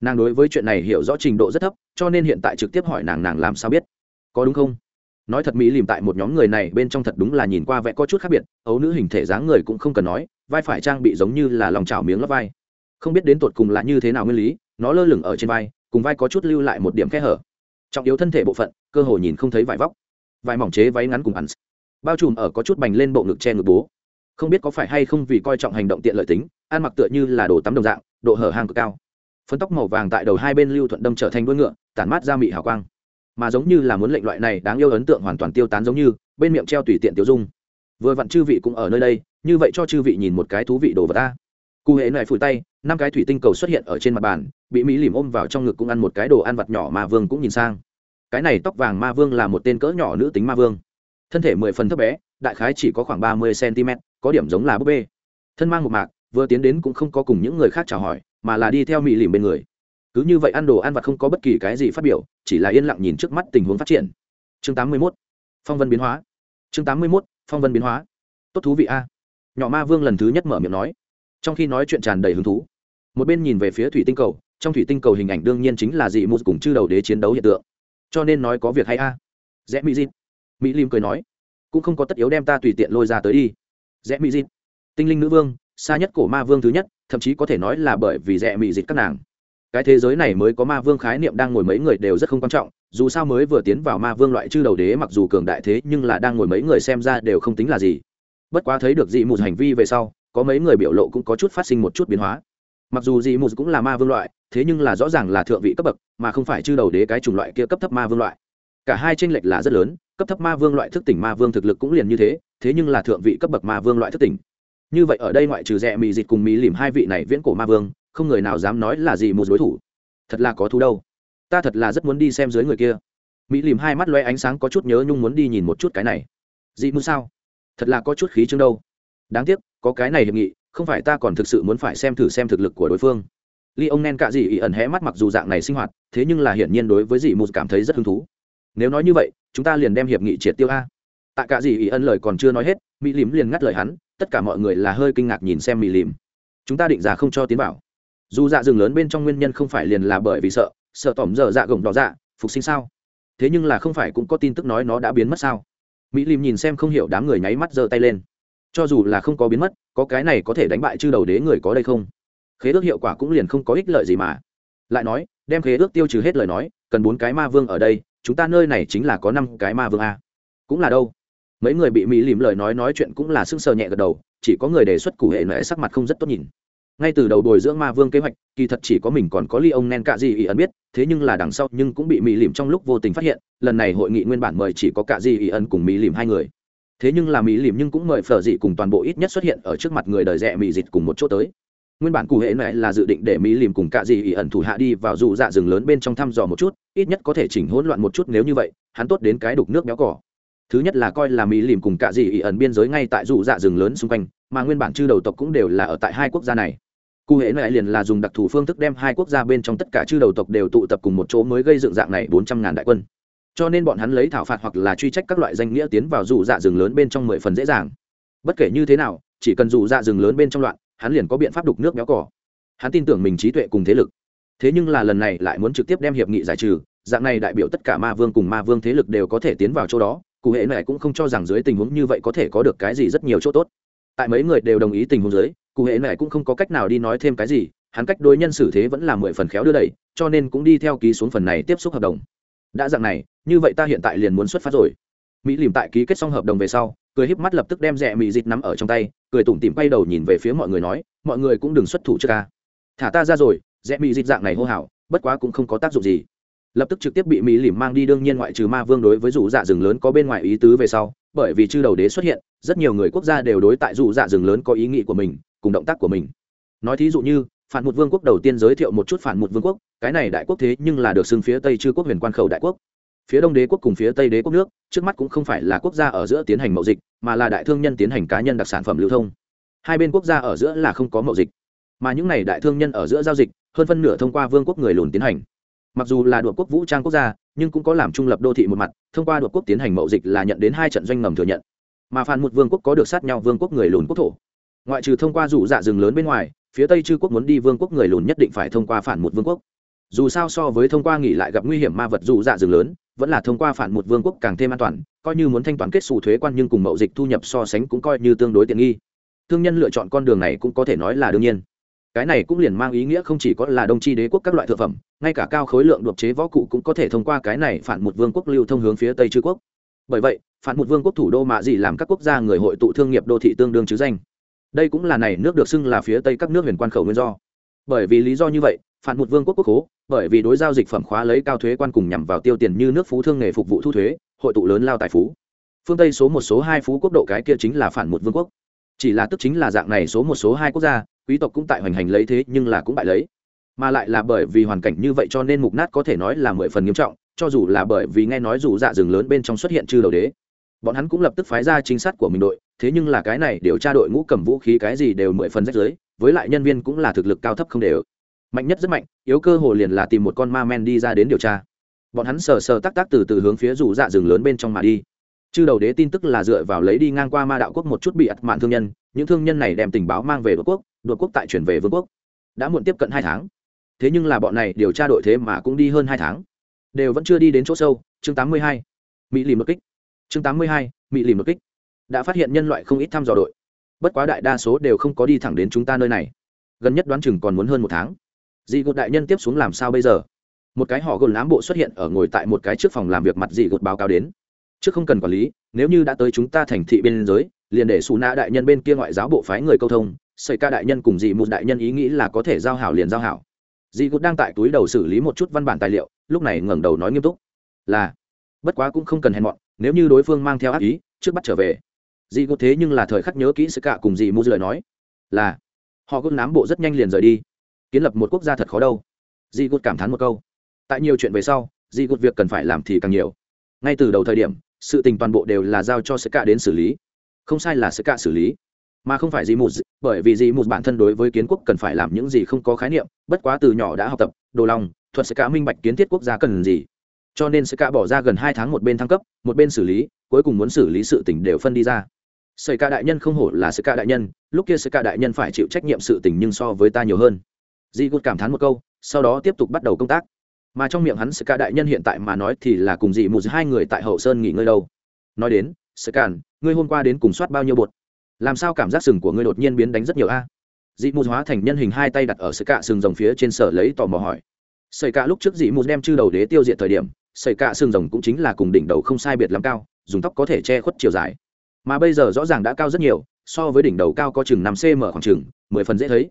Nàng đối với chuyện này hiểu rõ trình độ rất thấp, cho nên hiện tại trực tiếp hỏi nàng nàng làm sao biết. Có đúng không? Nói thật mỹ lìm tại một nhóm người này bên trong thật đúng là nhìn qua vẽ có chút khác biệt, ấu nữ hình thể dáng người cũng không cần nói, vai phải trang bị giống như là lòng chảo miếng lấp vai. Không biết đến tột cùng là như thế nào nguyên lý, nó lơ lửng ở trên vai, cùng vai có chút lưu lại một điểm khe hở. Trọng yếu thân thể bộ phận, cơ hồ nhìn không thấy vải vóc. Vải mỏng chế váy ngắn cùng ăn bao trùm ở có chút bành lên bộ ngực che ngực bố. Không biết có phải hay không vì coi trọng hành động tiện lợi tính, ăn mặc tựa như là đồ tắm đồng dạng, độ hở hang cực cao. Phấn tóc màu vàng tại đầu hai bên lưu thuận đâm trở thành đuôi ngựa, tản mát ra mị hào quang. Mà giống như là muốn lệnh loại này đáng yêu ấn tượng hoàn toàn tiêu tán giống như, bên miệng treo tùy tiện tiêu dung. Vừa vặn chư vị cũng ở nơi đây, như vậy cho chư vị nhìn một cái thú vị đồ vật ta cụ hệ này phủi tay, năm cái thủy tinh cầu xuất hiện ở trên mặt bàn, bị mỹ lìm ôm vào trong ngực cũng ăn một cái đồ ăn vặt nhỏ mà vương cũng nhìn sang. Cái này tóc vàng ma vương là một tên cỡ nhỏ nữ tính ma vương thân thể mười phần thấp bé, đại khái chỉ có khoảng ba mươi cm có điểm giống là búp bê. Thân mang một mạc, vừa tiến đến cũng không có cùng những người khác chào hỏi, mà là đi theo mỹ lìm bên người. Cứ như vậy ăn đồ ăn vặt không có bất kỳ cái gì phát biểu, chỉ là yên lặng nhìn trước mắt tình huống phát triển. Chương tám mươi 81. phong vân biến hóa. Chương tám mươi 81. phong vân biến hóa. Tốt thú vị a. Nhỏ ma vương lần thứ nhất mở miệng nói. Trong khi nói chuyện tràn đầy hứng thú, một bên nhìn về phía thủy tinh cầu, trong thủy tinh cầu hình ảnh đương nhiên chính là dị mù cùng chư đầu đế chiến đấu hiện tượng. Cho nên nói có việc hay a. Rẽ mỹ dịp mỹ lim cười nói cũng không có tất yếu đem ta tùy tiện lôi ra tới đi. Rẽ mỹ Dịt, tinh linh nữ vương xa nhất cổ ma vương thứ nhất thậm chí có thể nói là bởi vì rẽ mỹ Dịt các nàng. Cái thế giới này mới có ma vương khái niệm đang ngồi mấy người đều rất không quan trọng dù sao mới vừa tiến vào ma vương loại chư đầu đế mặc dù cường đại thế nhưng là đang ngồi mấy người xem ra đều không tính là gì. Bất quá thấy được dị mù hành vi về sau có mấy người biểu lộ cũng có chút phát sinh một chút biến hóa. Mặc dù dị mù cũng là ma vương loại thế nhưng là rõ ràng là thượng vị cấp bậc mà không phải chư đầu đế cái chủng loại kia cấp thấp ma vương loại. Cả hai tranh lệch là rất lớn cấp thấp ma vương loại thức tỉnh ma vương thực lực cũng liền như thế thế nhưng là thượng vị cấp bậc ma vương loại thức tỉnh. Như vậy ở đây ngoại trừ rẽ mì dịt cùng mì lìm hai vị này viễn cổ ma vương, không người nào dám nói là gì một đối thủ. Thật là có thú đâu. Ta thật là rất muốn đi xem dưới người kia. Mỹ lìm hai mắt loe ánh sáng có chút nhớ nhung muốn đi nhìn một chút cái này. Dị mưu sao? Thật là có chút khí chương đâu. Đáng tiếc, có cái này hiệp nghị, không phải ta còn thực sự muốn phải xem thử xem thực lực của đối phương. Ly ông nen cạ dị ẩn hé mắt mặc dù dạng này sinh hoạt, thế nhưng là hiển nhiên đối với dị mù cảm thấy rất hứng thú. Nếu nói như vậy chúng ta liền đem hiệp nghị triệt tiêu a. Tạ cả gì ý ân lời còn chưa nói hết, mỹ lìm liền ngắt lời hắn, tất cả mọi người là hơi kinh ngạc nhìn xem mỹ lìm chúng ta định giá không cho tiến bảo dù dạ rừng lớn bên trong nguyên nhân không phải liền là bởi vì sợ sợ tỏm dở dạ gồng đỏ dạ phục sinh sao? Thế nhưng là không phải cũng có tin tức nói nó đã biến mất sao? Mỹ lìm nhìn xem không hiểu đám người nháy mắt giơ tay lên. Cho dù là không có biến mất, có cái này có thể đánh bại chư đầu đế người có đây không? Khế ước hiệu quả cũng liền không có ích lợi gì mà. Lại nói, đem khế ước tiêu trừ hết lời nói, cần bốn cái ma vương ở đây chúng ta nơi này chính là có năm cái ma vương a. Cũng là đâu? Mấy người bị mỹ lìm lời nói nói chuyện cũng là sưng sờ nhẹ gật đầu, chỉ có người đề xuất cụ hệ nệ sắc mặt không rất tốt nhìn. Ngay từ đầu bồi dưỡng ma vương kế hoạch, kỳ thật chỉ có mình còn có ly ông nen cạ di ý ẩn biết, thế nhưng là đằng sau nhưng cũng bị mỹ lìm trong lúc vô tình phát hiện, lần này hội nghị nguyên bản mời chỉ có cạ di ý ẩn cùng mỹ lìm hai người. Thế nhưng là mỹ lìm nhưng cũng mời phở dị cùng toàn bộ ít nhất xuất hiện ở trước mặt người đời rẽ mỹ dịch cùng một chỗ tới nguyên bản cụ hệ này là dự định để mỹ lìm cùng cạ dị ỉ ẩn thủ hạ đi vào dụ dạ rừng lớn bên trong thăm dò một chút, ít nhất có thể chỉnh hỗn loạn một chút nếu như vậy, hắn tốt đến cái đục nước béo cỏ. Thứ nhất là coi là mỹ lìm cùng cạ dị ỉ ẩn biên giới ngay tại dụ dạ rừng lớn xung quanh, mà nguyên bản chư đầu tộc cũng đều là ở tại hai quốc gia này. Cụ hệ này liền là dùng đặc thù phương thức đem hai quốc gia bên trong tất cả chư đầu tộc đều tụ tập cùng một chỗ mới gây dựng dạng này bốn trăm ngàn đại quân. Cho nên bọn hắn lấy thảo phạt hoặc là truy trách các loại danh nghĩa tiến vào dù dạ rừng lớn bên trong mười phần dễ dàng. Bất kể như thế nào, chỉ cần dù dạ rừng lớn bên trong loạn hắn liền có biện pháp đục nước béo cỏ hắn tin tưởng mình trí tuệ cùng thế lực. Thế nhưng là lần này lại muốn trực tiếp đem hiệp nghị giải trừ, dạng này đại biểu tất cả ma vương cùng ma vương thế lực đều có thể tiến vào chỗ đó, cụ hệ này cũng không cho rằng dưới tình huống như vậy có thể có được cái gì rất nhiều chỗ tốt. Tại mấy người đều đồng ý tình huống dưới, cụ hệ này cũng không có cách nào đi nói thêm cái gì, hắn cách đối nhân xử thế vẫn là mười phần khéo đưa đẩy, cho nên cũng đi theo ký xuống phần này tiếp xúc hợp đồng. Đã dạng này, như vậy ta hiện tại liền muốn xuất phát rồi. Mỹ lìm tại ký kết xong hợp đồng về sau, cười híp mắt lập tức đem rẻ mỹ dịt nắm ở trong tay cười tủm tỉm quay đầu nhìn về phía mọi người nói, mọi người cũng đừng xuất thủ trước ca thả ta ra rồi rẽ mỹ dịch dạng này hô hào, bất quá cũng không có tác dụng gì. Lập tức trực tiếp bị mỹ lìm mang đi, đương nhiên ngoại trừ ma vương đối với dụ dạ rừng lớn có bên ngoài ý tứ về sau, bởi vì chư đầu đế xuất hiện, rất nhiều người quốc gia đều đối tại dụ dạ rừng lớn có ý nghĩ của mình, cùng động tác của mình. Nói thí dụ như, phản một vương quốc đầu tiên giới thiệu một chút phản một vương quốc, cái này đại quốc thế nhưng là được xưng phía tây chư quốc huyền quan khẩu đại quốc phía đông đế quốc cùng phía tây đế quốc nước, trước mắt cũng không phải là quốc gia ở giữa tiến hành mậu dịch, mà là đại thương nhân tiến hành cá nhân đặc sản phẩm lưu thông. Hai bên quốc gia ở giữa là không có mậu dịch, mà những này đại thương nhân ở giữa giao dịch, hơn phân nửa thông qua vương quốc người lùn tiến hành. Mặc dù là đội quốc vũ trang quốc gia, nhưng cũng có làm trung lập đô thị một mặt, thông qua đội quốc tiến hành mậu dịch là nhận đến hai trận doanh ngầm thừa nhận. Mà phản một vương quốc có được sát nhau vương quốc người lùn quốc thổ. Ngoại trừ thông qua rủ dạ rừng lớn bên ngoài, phía tây chư quốc muốn đi vương quốc người lùn nhất định phải thông qua phản một vương quốc. Dù sao so với thông qua nghỉ lại gặp nguy hiểm ma vật rủ dạ rừng lớn vẫn là thông qua phản một vương quốc càng thêm an toàn, coi như muốn thanh toán kết xù thuế quan nhưng cùng mậu dịch thu nhập so sánh cũng coi như tương đối tiện nghi. Thương nhân lựa chọn con đường này cũng có thể nói là đương nhiên. Cái này cũng liền mang ý nghĩa không chỉ có là đông tri đế quốc các loại thực phẩm, ngay cả cao khối lượng đột chế võ cụ cũng có thể thông qua cái này phản một vương quốc lưu thông hướng phía tây chư quốc. Bởi vậy, phản một vương quốc thủ đô mạ gì làm các quốc gia người hội tụ thương nghiệp đô thị tương đương chứ danh. Đây cũng là này nước được xưng là phía tây các nước huyền quan khẩu nguyên do. Bởi vì lý do như vậy phản một vương quốc quốc hố bởi vì đối giao dịch phẩm khóa lấy cao thuế quan cùng nhằm vào tiêu tiền như nước phú thương nghề phục vụ thu thuế, hội tụ lớn lao tài phú. Phương tây số một số hai phú quốc độ cái kia chính là phản một vương quốc. Chỉ là tức chính là dạng này số một số hai quốc gia, quý tộc cũng tại hoành hành lấy thế nhưng là cũng bại lấy. Mà lại là bởi vì hoàn cảnh như vậy cho nên mục nát có thể nói là mười phần nghiêm trọng, cho dù là bởi vì nghe nói dù dạ rừng lớn bên trong xuất hiện chư đầu đế, bọn hắn cũng lập tức phái ra chính sát của mình đội, thế nhưng là cái này điều tra đội ngũ cầm vũ khí cái gì đều mười phần rách giới với lại nhân viên cũng là thực lực cao thấp không đều mạnh nhất rất mạnh, yếu cơ hồ liền là tìm một con ma men đi ra đến điều tra. Bọn hắn sờ sờ tắc tắc từ từ hướng phía rủ dạ rừng lớn bên trong mà đi. Chư đầu đế tin tức là dựa vào lấy đi ngang qua ma đạo quốc một chút bị ặt mạn thương nhân, những thương nhân này đem tình báo mang về đột quốc đột quốc tại chuyển về vương quốc. Đã muộn tiếp cận hai tháng. Thế nhưng là bọn này điều tra đội thế mà cũng đi hơn hai tháng. Đều vẫn chưa đi đến chỗ sâu. Chương tám mươi hai. Mỹ lìm đột kích. Chương tám mươi hai. Mỹ lìm đột kích. Đã phát hiện nhân loại không ít thăm dò đội. Bất quá đại đa số đều không có đi thẳng đến chúng ta nơi này. Gần nhất đoán chừng còn muốn hơn một tháng dị gột đại nhân tiếp xuống làm sao bây giờ? Một cái họ gồn lám bộ xuất hiện ở ngồi tại một cái trước phòng làm việc mặt dị gột báo cáo đến. Trước không cần quản lý, nếu như đã tới chúng ta thành thị biên giới, liền để xù nạ đại nhân bên kia ngoại giáo bộ phái người câu thông xây ca đại nhân cùng dị một đại nhân ý nghĩ là có thể giao hảo liền giao hảo. Dị gột đang tại túi đầu xử lý một chút văn bản tài liệu, lúc này ngẩng đầu nói nghiêm túc. Là, bất quá cũng không cần hèn mọn, nếu như đối phương mang theo ác ý, trước bắt trở về. Dị gột thế nhưng là thời khắc nhớ kỹ sự cả cùng dị mua lời nói. Là, họ gột nám bộ rất nhanh liền rời đi kiến lập một quốc gia thật khó đâu. Di gút cảm thán một câu. Tại nhiều chuyện về sau di gút việc cần phải làm thì càng nhiều. Ngay từ đầu thời điểm sự tình toàn bộ đều là giao cho sự cả đến xử lý. Không sai là sự cả xử lý. Mà không phải Di mù bởi vì Di mù bản thân đối với kiến quốc cần phải làm những gì không có khái niệm bất quá từ nhỏ đã học tập đồ lòng thuật sự cả minh bạch kiến thiết quốc gia cần gì. Cho nên sự cả bỏ ra gần hai tháng một bên thăng cấp một bên xử lý cuối cùng muốn xử lý sự tình đều phân đi ra. Sợi Cả đại nhân không hổ là sự Cả đại nhân, lúc kia sự Cả đại nhân phải chịu trách nhiệm sự tình nhưng so với ta nhiều hơn. Di Gút cảm thán một câu, sau đó tiếp tục bắt đầu công tác. Mà trong miệng hắn sự Cả đại nhân hiện tại mà nói thì là cùng dị một hai người tại hậu sơn nghỉ ngơi đâu. Nói đến, sự cản, ngươi hôm qua đến cùng soát bao nhiêu bột? Làm sao cảm giác sừng của ngươi đột nhiên biến đánh rất nhiều a? Dị mù hóa thành nhân hình hai tay đặt ở sự cạ sừng rồng phía trên sở lấy tò mò hỏi. Sợi cạ lúc trước dị mù đem chư đầu đế tiêu diệt thời điểm, sợi cạ sừng rồng cũng chính là cùng đỉnh đầu không sai biệt lắm cao, dùng tóc có thể che khuất chiều dài mà bây giờ rõ ràng đã cao rất nhiều so với đỉnh đầu cao có chừng năm cm khoảng chừng mười phần dễ thấy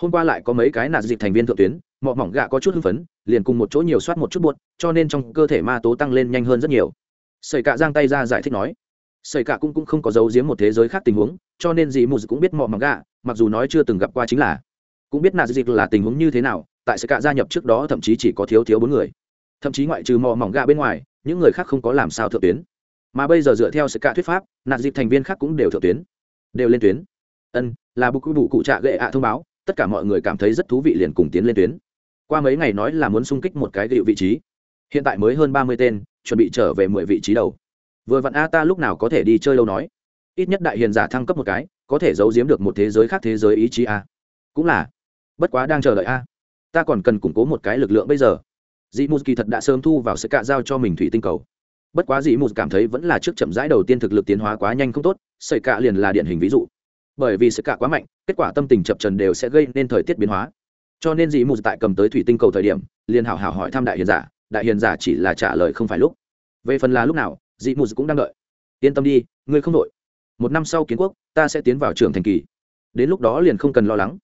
hôm qua lại có mấy cái nạt dịp thành viên thượng tuyến mọ mỏng gạ có chút hưng phấn liền cùng một chỗ nhiều soát một chút buốt cho nên trong cơ thể ma tố tăng lên nhanh hơn rất nhiều. Sởi cạ giang tay ra giải thích nói sởi cạ cũng, cũng không có giấu giếm một thế giới khác tình huống cho nên dì mù cũng biết mọ mỏng gạ mặc dù nói chưa từng gặp qua chính là cũng biết nạt dịp là tình huống như thế nào tại sởi cạ gia nhập trước đó thậm chí chỉ có thiếu thiếu bốn người. Thậm chí ngoại trừ mọ mỏng gạ bên ngoài những người khác không có làm sao thượng tuyến. Mà bây giờ dựa theo sự cả thuyết pháp nạt dịp thành viên khác cũng đều thượng tuyến đều lên tuyến. Ân là bục bù cụ trạ gệ ạ thông báo tất cả mọi người cảm thấy rất thú vị liền cùng tiến lên tuyến. Qua mấy ngày nói là muốn xung kích một cái gịu vị trí. Hiện tại mới hơn ba mươi tên, chuẩn bị trở về mười vị trí đầu. Vừa vặn a ta lúc nào có thể đi chơi lâu nói. Ít nhất đại hiền giả thăng cấp một cái, có thể giấu giếm được một thế giới khác thế giới ý chí a. Cũng là. Bất quá đang chờ đợi a. Ta còn cần củng cố một cái lực lượng bây giờ. Dị mù kỳ thật đã sớm thu vào sự cạ giao cho mình thủy tinh cầu. Bất quá dị mù cảm thấy vẫn là trước chậm rãi đầu tiên thực lực tiến hóa quá nhanh không tốt, sợi cạ liền là điển hình ví dụ bởi vì sự cạ quá mạnh, kết quả tâm tình chập trần đều sẽ gây nên thời tiết biến hóa. Cho nên dị mù tại cầm tới thủy tinh cầu thời điểm, liền hảo hảo hỏi thăm đại hiền giả, đại hiền giả chỉ là trả lời không phải lúc. Về phần là lúc nào dị mù cũng đang đợi. Yên tâm đi, ngươi không đội một năm sau kiến quốc, ta sẽ tiến vào trường thành kỳ. Đến lúc đó liền không cần lo lắng.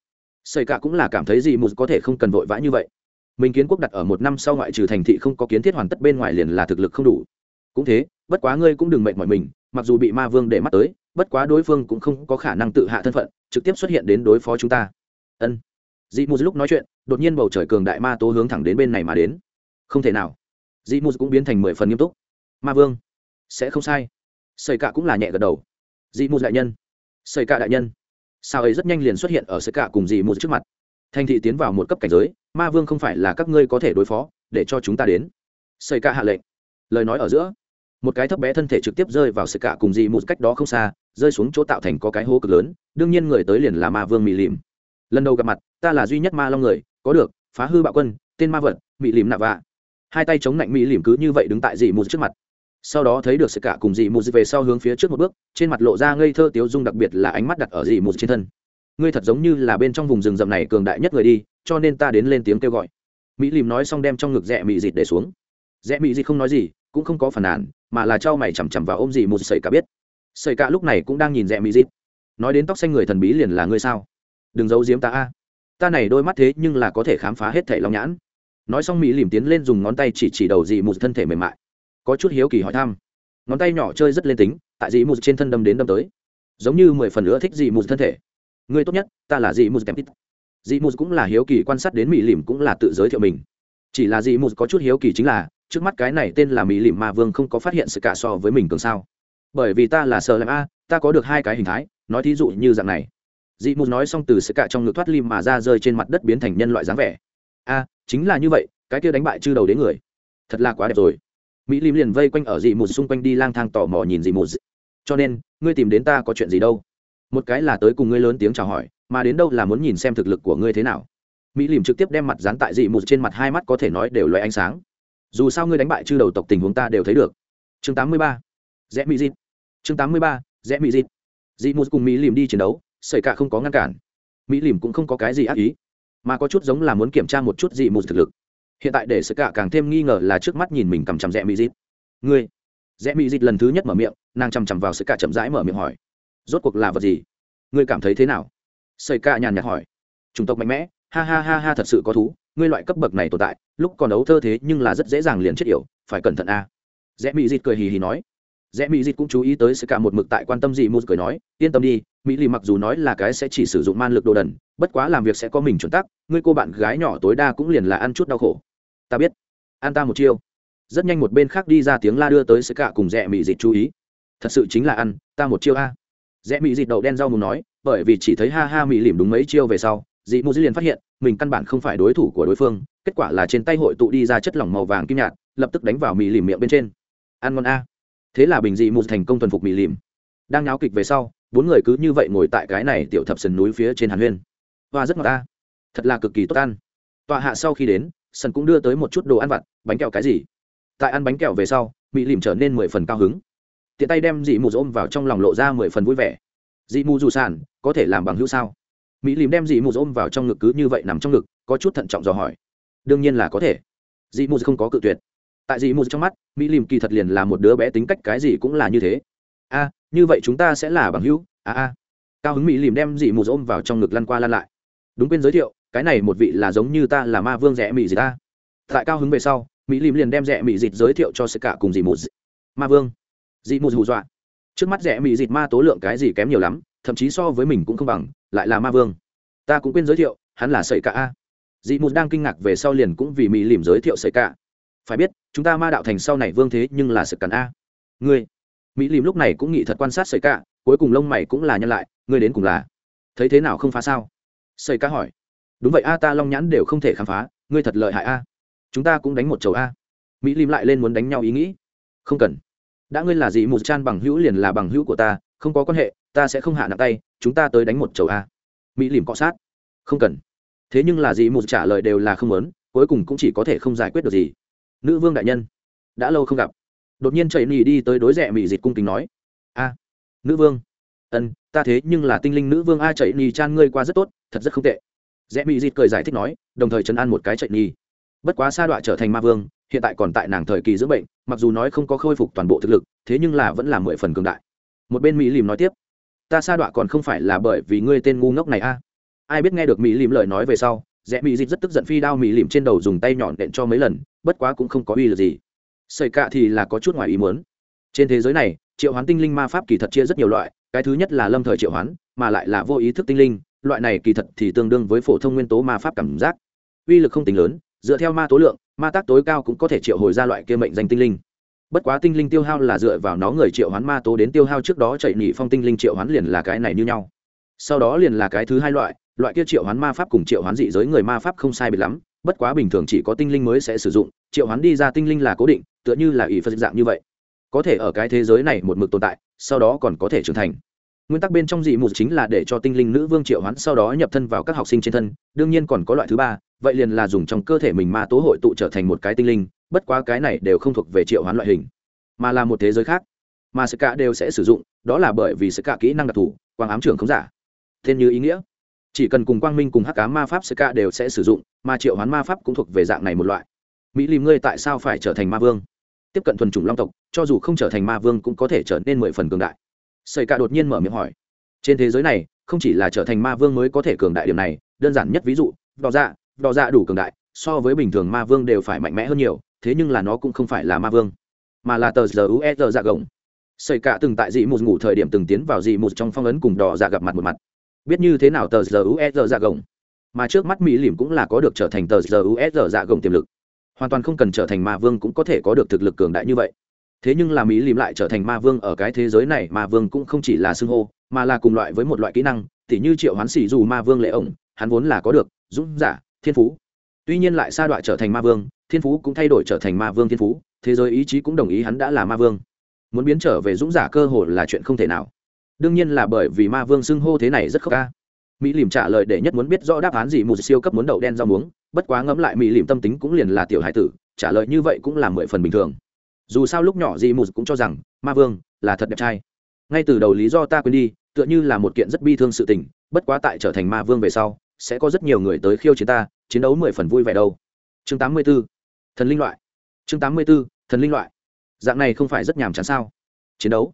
Xây cả cũng là cảm thấy dị mù có thể không cần vội vã như vậy. Mình kiến quốc đặt ở một năm sau ngoại trừ thành thị không có kiến thiết hoàn tất bên ngoài liền là thực lực không đủ. Cũng thế, bất quá ngươi cũng đừng mệt mỏi mình, mặc dù bị ma vương để mắt tới bất quá đối phương cũng không có khả năng tự hạ thân phận, trực tiếp xuất hiện đến đối phó chúng ta. Ân. Dị mù lúc nói chuyện, đột nhiên bầu trời cường đại ma tố hướng thẳng đến bên này mà đến. Không thể nào. Dị mù cũng biến thành mười phần nghiêm túc. Ma vương, sẽ không sai. Xây cạ cũng là nhẹ gật đầu. Dị mù đại nhân. Xây cạ đại nhân. Sao ấy rất nhanh liền xuất hiện ở xây cạ cùng dị mù trước mặt. Thành thị tiến vào một cấp cảnh giới, ma vương không phải là các ngươi có thể đối phó, để cho chúng ta đến. Xây cạ hạ lệnh. Lời nói ở giữa, một cái thấp bé thân thể trực tiếp rơi vào xây cạ cùng dị mù cách đó không xa rơi xuống chỗ tạo thành có cái hố cực lớn, đương nhiên người tới liền là ma vương mỹ lìm lần đầu gặp mặt, ta là duy nhất ma long người, có được, phá hư bạo quân, tên ma vật, mị lìm nạ vạ. Hai tay chống lạnh mỹ lìm cứ như vậy đứng tại dị mù trước mặt. Sau đó thấy được sự cả cùng dị mù về sau hướng phía trước một bước, trên mặt lộ ra ngây thơ tiếu dung đặc biệt là ánh mắt đặt ở dị mù trên thân. Ngươi thật giống như là bên trong vùng rừng rậm này cường đại nhất người đi, cho nên ta đến lên tiếng kêu gọi. Mỹ lìm nói xong đem trong ngực rẽ mị dịt để xuống. Rẽ mị dịt không nói gì, cũng không có phản nàn, mà là trao mày chằm chằm vào ôm dị mù sẩy cả biết sẩy cạ lúc này cũng đang nhìn rẽ Mỹ dịt nói đến tóc xanh người thần bí liền là ngươi sao? Đừng giấu giếm ta a. Ta này đôi mắt thế nhưng là có thể khám phá hết thể long nhãn. Nói xong mỹ lìm tiến lên dùng ngón tay chỉ chỉ đầu dị mù thân thể mềm mại. Có chút hiếu kỳ hỏi thăm. Ngón tay nhỏ chơi rất lên tính, tại dị mù trên thân đâm đến đâm tới. Giống như mười phần nữa thích dị mù thân thể. Ngươi tốt nhất, ta là dị mù kèm tít. Dị mù cũng là hiếu kỳ quan sát đến mỹ lìm cũng là tự giới thiệu mình. Chỉ là dị mù có chút hiếu kỳ chính là, trước mắt cái này tên là mỹ lìm ma vương không có phát hiện sự cả so với mình cường sao bởi vì ta là sợ làm a, ta có được hai cái hình thái, nói thí dụ như dạng này. Dị mù nói xong từ sự cả trong ngực thoát lim mà ra rơi trên mặt đất biến thành nhân loại dáng vẻ. A, chính là như vậy, cái kia đánh bại chư đầu đến người. Thật là quá đẹp rồi. Mỹ lim liền vây quanh ở dị mù xung quanh đi lang thang tò mò nhìn dị mù. Cho nên, ngươi tìm đến ta có chuyện gì đâu? Một cái là tới cùng ngươi lớn tiếng chào hỏi, mà đến đâu là muốn nhìn xem thực lực của ngươi thế nào. Mỹ lim trực tiếp đem mặt dán tại dị mù trên mặt hai mắt có thể nói đều loại ánh sáng. Dù sao ngươi đánh bại chư đầu tộc tình huống ta đều thấy được. Chương 83. rẽ mỹ dịt chương 83. rẽ mỹ dịt. Dị mù cùng mỹ lìm đi chiến đấu xảy cả không có ngăn cản. Mỹ lìm cũng không có cái gì ác ý, mà có chút giống là muốn kiểm tra một chút dị mù thực lực. Hiện tại để sự cả càng thêm nghi ngờ là trước mắt nhìn mình cầm chằm rẽ mỹ dịt. Ngươi? Rẽ mỹ dịt lần thứ nhất mở miệng, nàng chằm chằm vào sự cả chậm rãi mở miệng hỏi. Rốt cuộc là vật gì? Ngươi cảm thấy thế nào? Xảy cả nhàn nhạt hỏi. Chủng tộc mạnh mẽ, ha ha ha ha thật sự có thú, ngươi loại cấp bậc này tồn tại, lúc còn đấu thơ thế nhưng là rất dễ dàng liền chết yểu, phải cẩn thận a. Rẽ mỹ dịt cười hì hì nói rẽ mỹ dịt cũng chú ý tới sự cả một mực tại quan tâm gì mù cười nói, yên tâm đi, mỹ lì mặc dù nói là cái sẽ chỉ sử dụng man lực đồ đần, bất quá làm việc sẽ có mình chuẩn tắc, ngươi cô bạn gái nhỏ tối đa cũng liền là ăn chút đau khổ. Ta biết an ta một chiêu. Rất nhanh một bên khác đi ra tiếng la đưa tới sự cả cùng rẽ mỹ dịt chú ý. Thật sự chính là ăn, ta một chiêu a. Rẽ mỹ dịt đậu đen rau mù nói, bởi vì chỉ thấy ha ha mỹ lìm đúng mấy chiêu về sau dị mù dĩ liền phát hiện, mình căn bản không phải đối thủ của đối phương, kết quả là trên tay hội tụ đi ra chất lỏng màu vàng kim nhạt, lập tức đánh vào mỹ lìm miệng bên trên. Ăn ngon a thế là bình dị mù thành công thuần phục mỹ lìm. Đang náo kịch về sau, bốn người cứ như vậy ngồi tại cái này tiểu thập sườn núi phía trên hàn huyên. Và rất ngọt ta. Thật là cực kỳ tốt ăn. Tọa hạ sau khi đến sân cũng đưa tới một chút đồ ăn vặt, bánh kẹo cái gì. Tại ăn bánh kẹo về sau mỹ lìm trở nên mười phần cao hứng. Tiện tay đem dị mù ôm vào trong lòng lộ ra mười phần vui vẻ. Dị mù dù sản có thể làm bằng hữu sao? Mỹ lìm đem dị mù ôm vào trong ngực cứ như vậy nằm trong ngực, có chút thận trọng dò hỏi. Đương nhiên là có thể. Dị mù không có cự tuyệt tại dì mù trong mắt, mỹ lìm kỳ thật liền là một đứa bé tính cách cái gì cũng là như thế. A, như vậy chúng ta sẽ là bằng hữu. A a. Cao hứng mỹ lìm đem dị mù ôm vào trong ngực lăn qua lăn lại. Đúng quên giới thiệu, cái này một vị là giống như ta là ma vương rẽ mỹ gì ta tại cao hứng về sau, mỹ lìm liền đem rẽ mỹ dịt giới thiệu cho sự cả cùng dị mù ma vương. Dị mù hù dọa. Trước mắt rẽ mỹ dịt ma tố lượng cái gì kém nhiều lắm, thậm chí so với mình cũng không bằng, lại là ma vương. Ta cũng quên giới thiệu, hắn là sợi cả a. Dị mù đang kinh ngạc về sau liền cũng vì mỹ lìm giới thiệu sợi cả phải biết, chúng ta ma đạo thành sau này vương thế nhưng là sự cần a. Ngươi, mỹ lìm lúc này cũng nghĩ thật quan sát sợi cả cuối cùng lông mày cũng là nhân lại, ngươi đến cùng là thấy thế nào không phá sao? Sợi cả hỏi. Đúng vậy a, ta long nhãn đều không thể khám phá, ngươi thật lợi hại a. Chúng ta cũng đánh một chầu a. Mỹ lim lại lên muốn đánh nhau ý nghĩ. Không cần. Đã ngươi là gì một chan bằng hữu liền là bằng hữu của ta, không có quan hệ, ta sẽ không hạ nặng tay, chúng ta tới đánh một chầu a. Mỹ lim cọ sát. Không cần. Thế nhưng là gì một trả lời đều là không lớn cuối cùng cũng chỉ có thể không giải quyết được gì nữ vương đại nhân, đã lâu không gặp. Đột nhiên chạy nỉ đi tới đối rẽ mỹ dịch cung kính nói, a, nữ vương. Ân, ta thế nhưng là tinh linh nữ vương a chạy nỉ chan ngươi qua rất tốt, thật rất không tệ. Rẽ mỹ dịch cười giải thích nói, đồng thời chấn an một cái chạy nỉ bất quá sa đọa trở thành ma vương, hiện tại còn tại nàng thời kỳ dưỡng bệnh, mặc dù nói không có khôi phục toàn bộ thực lực, thế nhưng là vẫn là mười phần cường đại. Một bên mỹ lìm nói tiếp, ta sa đọa còn không phải là bởi vì ngươi tên ngu ngốc này a. Ai biết nghe được mỹ lìm lời nói về sau rẽ mỹ dịch rất tức giận phi đao mỹ lìm trên đầu dùng tay nhọn đện cho mấy lần bất quá cũng không có uy lực gì. Sợi cạ thì là có chút ngoài ý muốn. Trên thế giới này, triệu hoán tinh linh ma pháp kỳ thật chia rất nhiều loại, cái thứ nhất là lâm thời triệu hoán, mà lại là vô ý thức tinh linh, loại này kỳ thật thì tương đương với phổ thông nguyên tố ma pháp cảm giác. Uy lực không tính lớn, dựa theo ma tố lượng, ma tác tối cao cũng có thể triệu hồi ra loại kia mệnh danh tinh linh. Bất quá tinh linh tiêu hao là dựa vào nó người triệu hoán ma tố đến tiêu hao trước đó chạy nhị phong tinh linh triệu hoán liền là cái này như nhau. Sau đó liền là cái thứ hai loại loại kia triệu hoán ma pháp cùng triệu hoán dị giới người ma pháp không sai biệt lắm bất quá bình thường chỉ có tinh linh mới sẽ sử dụng, triệu hoán đi ra tinh linh là cố định, tựa như là ỷ phật dạng như vậy. Có thể ở cái thế giới này một mực tồn tại, sau đó còn có thể trưởng thành. Nguyên tắc bên trong dị mục chính là để cho tinh linh nữ vương triệu hoán, sau đó nhập thân vào các học sinh trên thân, đương nhiên còn có loại thứ ba, vậy liền là dùng trong cơ thể mình ma tố hội tụ trở thành một cái tinh linh, bất quá cái này đều không thuộc về triệu hoán loại hình, mà là một thế giới khác. Mà sự cả đều sẽ sử dụng, đó là bởi vì sự cả kỹ năng đặc thù, quang ám trưởng không giả. Tên như ý nghĩa chỉ cần cùng quang minh cùng hắc cá ma pháp sơ cả đều sẽ sử dụng, mà triệu hoán ma pháp cũng thuộc về dạng này một loại. Mỹ lìm ngươi tại sao phải trở thành ma vương? Tiếp cận thuần chủng long tộc, cho dù không trở thành ma vương cũng có thể trở nên mười phần cường đại. Sơ cả đột nhiên mở miệng hỏi. Trên thế giới này, không chỉ là trở thành ma vương mới có thể cường đại điểm này, đơn giản nhất ví dụ, đò dạ đò dạ đủ cường đại, so với bình thường ma vương đều phải mạnh mẽ hơn nhiều, thế nhưng là nó cũng không phải là ma vương, mà là tờ giờ usr dạ gồng. Xây cả từng tại dị một ngủ thời điểm từng tiến vào dị một trong phong ấn cùng đỏ dạ gặp mặt một mặt biết như thế nào tờ giờ usr dạ gồng. Mà trước mắt mỹ lìm cũng là có được trở thành tờ giờ usr dạ gồng tiềm lực. Hoàn toàn không cần trở thành ma vương cũng có thể có được thực lực cường đại như vậy. Thế nhưng là mỹ lìm lại trở thành ma vương ở cái thế giới này, ma vương cũng không chỉ là xưng hô, mà là cùng loại với một loại kỹ năng, tỉ như triệu hoán xỉ dù ma vương lệ ổng, hắn vốn là có được, dũng, giả, thiên phú. Tuy nhiên lại sa đọa trở thành ma vương, thiên phú cũng thay đổi trở thành ma vương thiên phú, thế giới ý chí cũng đồng ý hắn đã là ma vương. Muốn biến trở về dũng giả cơ hội là chuyện không thể nào đương nhiên là bởi vì ma vương xưng hô thế này rất khóc ca. Mỹ lìm trả lời để nhất muốn biết rõ đáp án gì, một siêu cấp muốn đậu đen rau muống. Bất quá ngẫm lại mỹ lìm tâm tính cũng liền là tiểu hải tử, trả lời như vậy cũng là mười phần bình thường. Dù sao lúc nhỏ dì mù cũng cho rằng, ma vương là thật đẹp trai. Ngay từ đầu lý do ta quên đi, tựa như là một kiện rất bi thương sự tình, bất quá tại trở thành ma vương về sau, sẽ có rất nhiều người tới khiêu chiến ta, chiến đấu mười phần vui vẻ đâu. Chương tám mươi b ố thần linh loại. Chương tám mươi b ố thần linh loại. Dạng này không phải rất nhàm chán sao? Chiến đấu.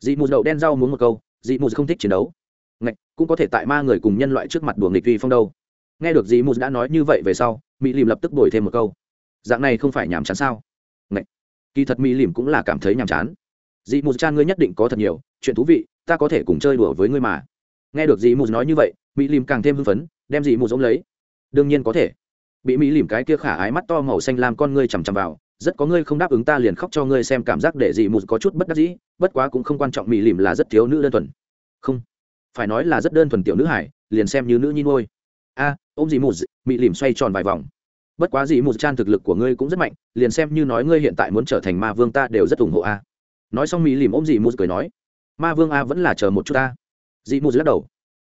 Dị mù đậu đen rau muốn một câu dị mù không thích chiến đấu. Ngạch, cũng có thể tại ma người cùng nhân loại trước mặt đùa nghịch vi phong đâu. Nghe được dị mù đã nói như vậy về sau, mỹ lìm lập tức đổi thêm một câu. Dạng này không phải nhàm chán sao? Ngạch, kỳ thật mỹ lìm cũng là cảm thấy nhàm chán. Dị mù cha ngươi nhất định có thật nhiều, chuyện thú vị, ta có thể cùng chơi đùa với ngươi mà. Nghe được dị mù nói như vậy, mỹ lìm càng thêm hưng phấn, đem dị mù giống lấy. Đương nhiên có thể. Bị mỹ lìm cái kia khả ái mắt to màu xanh làm con ngươi chằm chằm vào rất có ngươi không đáp ứng ta liền khóc cho ngươi xem cảm giác để dị mù có chút bất đắc dĩ bất quá cũng không quan trọng mỹ lìm là rất thiếu nữ đơn thuần. Không phải nói là rất đơn thuần tiểu nữ hải liền xem như nữ nhi ngôi. A à, ôm dị mù mỹ lìm xoay tròn vài vòng. Bất quá dị mù chan thực lực của ngươi cũng rất mạnh liền xem như nói ngươi hiện tại muốn trở thành ma vương ta đều rất ủng hộ a. Nói xong mỹ lìm ôm dị mù cười nói ma vương a vẫn là chờ một chút ta. Dị mù lắc đầu.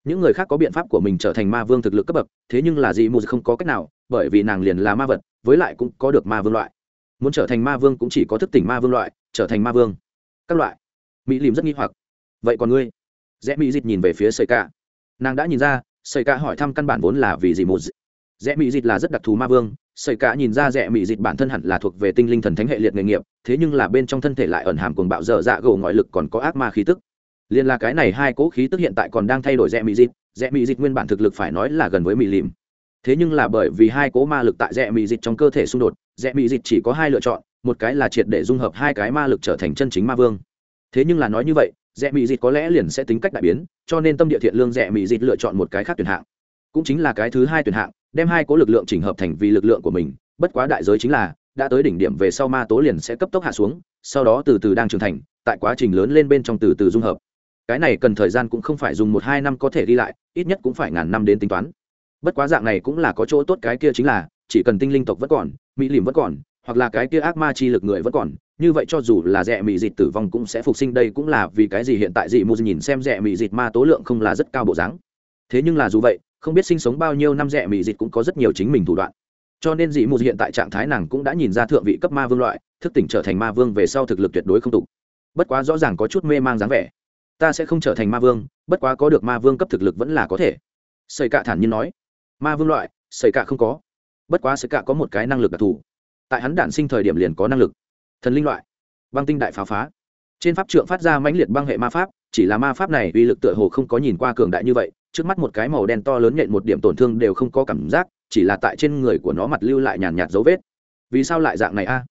Những người khác có biện pháp của mình trở thành ma vương thực lực cấp bậc thế nhưng là dị mù không có cách nào bởi vì nàng liền là ma vật với lại cũng có được ma vương loại muốn trở thành ma vương cũng chỉ có thức tỉnh ma vương loại, trở thành ma vương. Các loại. Mỹ lìm rất nghi hoặc. Vậy còn ngươi? Rẽ mỹ dịt nhìn về phía sợi ca. Nàng đã nhìn ra, sợi ca hỏi thăm căn bản vốn là vì gì một rẽ mỹ dịt là rất đặc thù ma vương, sợi ca nhìn ra rẽ mỹ dịt bản thân hẳn là thuộc về tinh linh thần thánh hệ liệt nghề nghiệp, thế nhưng là bên trong thân thể lại ẩn hàm cuồng bạo dở dạ gầu ngoại lực còn có ác ma khí tức. Liên là cái này hai cỗ khí tức hiện tại còn đang thay đổi rẽ mỹ dịt rẽ mỹ dịt nguyên bản thực lực phải nói là gần với mỹ lìm. Thế nhưng là bởi vì hai cỗ ma lực tại rẽ mỹ dịt trong cơ thể xung đột rẽ mỹ dịch chỉ có hai lựa chọn, một cái là triệt để dung hợp hai cái ma lực trở thành chân chính ma vương. Thế nhưng là nói như vậy, rẽ mỹ dịch có lẽ liền sẽ tính cách đại biến, cho nên tâm địa thiện lương rẽ mỹ dịch lựa chọn một cái khác tuyển hạng. Cũng chính là cái thứ hai tuyển hạng, đem hai cố lực lượng chỉnh hợp thành vì lực lượng của mình, bất quá đại giới chính là, đã tới đỉnh điểm về sau ma tố liền sẽ cấp tốc hạ xuống, sau đó từ từ đang trưởng thành, tại quá trình lớn lên bên trong từ từ dung hợp. Cái này cần thời gian cũng không phải dùng một hai năm có thể đi lại, ít nhất cũng phải ngàn năm đến tính toán. Bất quá dạng này cũng là có chỗ tốt, cái kia chính là chỉ cần tinh linh tộc vẫn còn, mỹ lìm vẫn còn, hoặc là cái kia ác ma chi lực người vẫn còn, như vậy cho dù là rẻ mị dịt tử vong cũng sẽ phục sinh đây cũng là vì cái gì hiện tại dị mù nhìn xem rẻ mị dịt ma tố lượng không là rất cao bộ dáng. Thế nhưng là dù vậy, không biết sinh sống bao nhiêu năm rẻ mị dịt cũng có rất nhiều chính mình thủ đoạn. Cho nên dị mù hiện tại trạng thái nàng cũng đã nhìn ra thượng vị cấp ma vương loại, thức tỉnh trở thành ma vương về sau thực lực tuyệt đối không tục bất quá rõ ràng có chút mê mang dáng vẻ. Ta sẽ không trở thành ma vương, bất quá có được ma vương cấp thực lực vẫn là có thể. Xây cạ thản nhiên nói. Ma vương loại xây cạ không có bất quá sẽ cả có một cái năng lực đặc thù. Tại hắn đản sinh thời điểm liền có năng lực. Thần linh loại. Băng tinh đại phá phá. Trên pháp trượng phát ra mãnh liệt băng hệ ma pháp, chỉ là ma pháp này uy lực tựa hồ không có nhìn qua cường đại như vậy, trước mắt một cái màu đen to lớn nhện một điểm tổn thương đều không có cảm giác, chỉ là tại trên người của nó mặt lưu lại nhàn nhạt dấu vết. Vì sao lại dạng này a?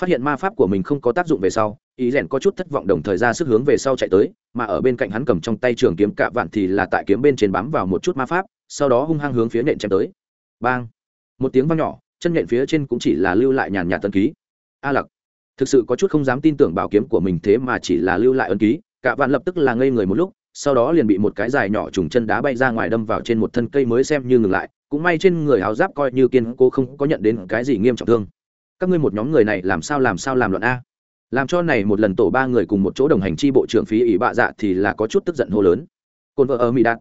Phát hiện ma pháp của mình không có tác dụng về sau, ý rèn có chút thất vọng đồng thời ra sức hướng về sau chạy tới, mà ở bên cạnh hắn cầm trong tay trường kiếm cạ vạn thì là tại kiếm bên trên bám vào một chút ma pháp, sau đó hung hăng hướng phía nện chém tới. Bang! Một tiếng vang nhỏ, chân nhện phía trên cũng chỉ là lưu lại nhàn nhạt tân ký. A lặc, thực sự có chút không dám tin tưởng bảo kiếm của mình thế mà chỉ là lưu lại ân ký. Cả vạn lập tức là ngây người một lúc, sau đó liền bị một cái dài nhỏ trùng chân đá bay ra ngoài đâm vào trên một thân cây mới xem như ngừng lại. Cũng may trên người áo giáp coi như kiên cô không có nhận đến cái gì nghiêm trọng thương. Các ngươi một nhóm người này làm sao làm sao làm loạn a? Làm cho này một lần tổ ba người cùng một chỗ đồng hành chi bộ trưởng phí ỷ bạ dạ thì là có chút tức giận hô lớn. Cồn vợ ở mỹ đạt,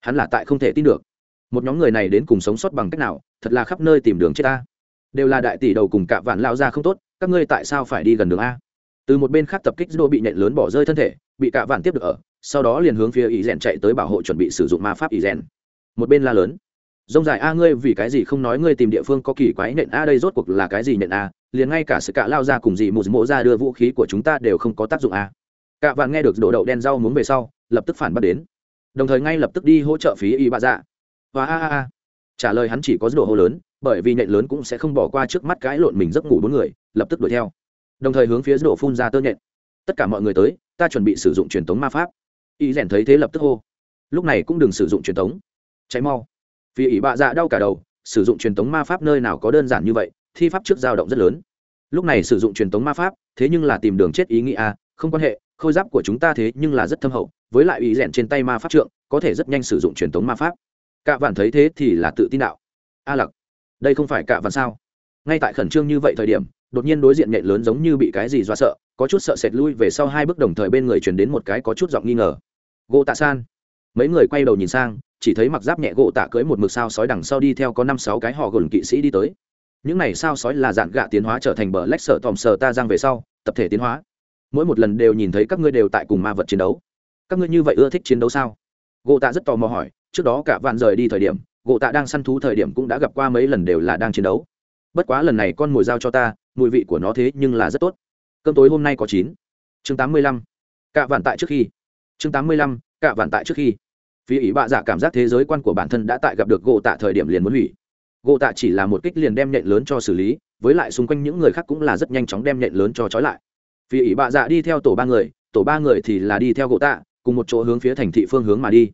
hắn là tại không thể tin được một nhóm người này đến cùng sống sót bằng cách nào, thật là khắp nơi tìm đường chết ta. Đều là đại tỷ đầu cùng cả vạn lao ra không tốt, các ngươi tại sao phải đi gần đường a? Từ một bên khác tập kích đô bị nện lớn bỏ rơi thân thể, bị cả vạn tiếp được ở, sau đó liền hướng phía ý rèn chạy tới bảo hộ chuẩn bị sử dụng ma pháp ý rèn một bên la lớn. Rông dài a, ngươi vì cái gì không nói ngươi tìm địa phương có kỳ quái nện a đây rốt cuộc là cái gì nện a? Liền ngay cả sự cạ lao ra cùng gì một mộ ra đưa vũ khí của chúng ta đều không có tác dụng a. Cạ vạn nghe được đổ đậu đen rau muốn về sau, lập tức phản bắt đến. Đồng thời ngay lập tức đi hỗ trợ phí y bạ dạ và a a a. Trả lời hắn chỉ có độ hô lớn, bởi vì nện lớn cũng sẽ không bỏ qua trước mắt cãi lộn mình giấc ngủ bốn người, lập tức đuổi theo. Đồng thời hướng phía độ phun ra tơ nhện. Tất cả mọi người tới, ta chuẩn bị sử dụng truyền thống ma pháp. Y rèn thấy thế lập tức hô. Lúc này cũng đừng sử dụng truyền thống cháy mau. Vì ỷ bạ dạ đau cả đầu, sử dụng truyền thống ma pháp nơi nào có đơn giản như vậy, thi pháp trước dao động rất lớn. Lúc này sử dụng truyền thống ma pháp, thế nhưng là tìm đường chết ý nghĩ a, không quan hệ, khôi giáp của chúng ta thế nhưng là rất thâm hậu, với lại ý rèn trên tay ma pháp trượng, có thể rất nhanh sử dụng truyền thống ma pháp cạ vạn thấy thế thì là tự tin đạo. A lặc, đây không phải cạ vạn sao? Ngay tại khẩn trương như vậy thời điểm, đột nhiên đối diện nhện lớn giống như bị cái gì do sợ, có chút sợ sệt lui về sau hai bước đồng thời bên người truyền đến một cái có chút giọng nghi ngờ. Gỗ tạ san. Mấy người quay đầu nhìn sang, chỉ thấy mặc giáp nhẹ gỗ tạ cưỡi một mực sao sói đằng sau đi theo có năm sáu cái họ gồn kỵ sĩ đi tới. Những này sao sói là dạng gạ tiến hóa trở thành bờ lách sợ tòm sờ ta giang về sau, tập thể tiến hóa. Mỗi một lần đều nhìn thấy các ngươi đều tại cùng ma vật chiến đấu. Các ngươi như vậy ưa thích chiến đấu sao? Gỗ tạ rất tò mò hỏi trước đó cả vạn rời đi thời điểm, gỗ tạ đang săn thú thời điểm cũng đã gặp qua mấy lần đều là đang chiến đấu. Bất quá lần này con mồi giao cho ta, mùi vị của nó thế nhưng là rất tốt. Cơm tối hôm nay có chín. Chương tám mươi lăm. Cạ vạn tại trước khi. Chương tám mươi lăm, cạ vạn tại trước khi. Phía ý bạ dạ cảm giác thế giới quan của bản thân đã tại gặp được gỗ tạ thời điểm liền muốn hủy. Gỗ tạ chỉ là một kích liền đem nhện lớn cho xử lý, với lại xung quanh những người khác cũng là rất nhanh chóng đem nhện lớn cho trói lại. Phía ý bạ dạ đi theo tổ ba người, tổ ba người thì là đi theo gỗ tạ, cùng một chỗ hướng phía thành thị phương hướng mà đi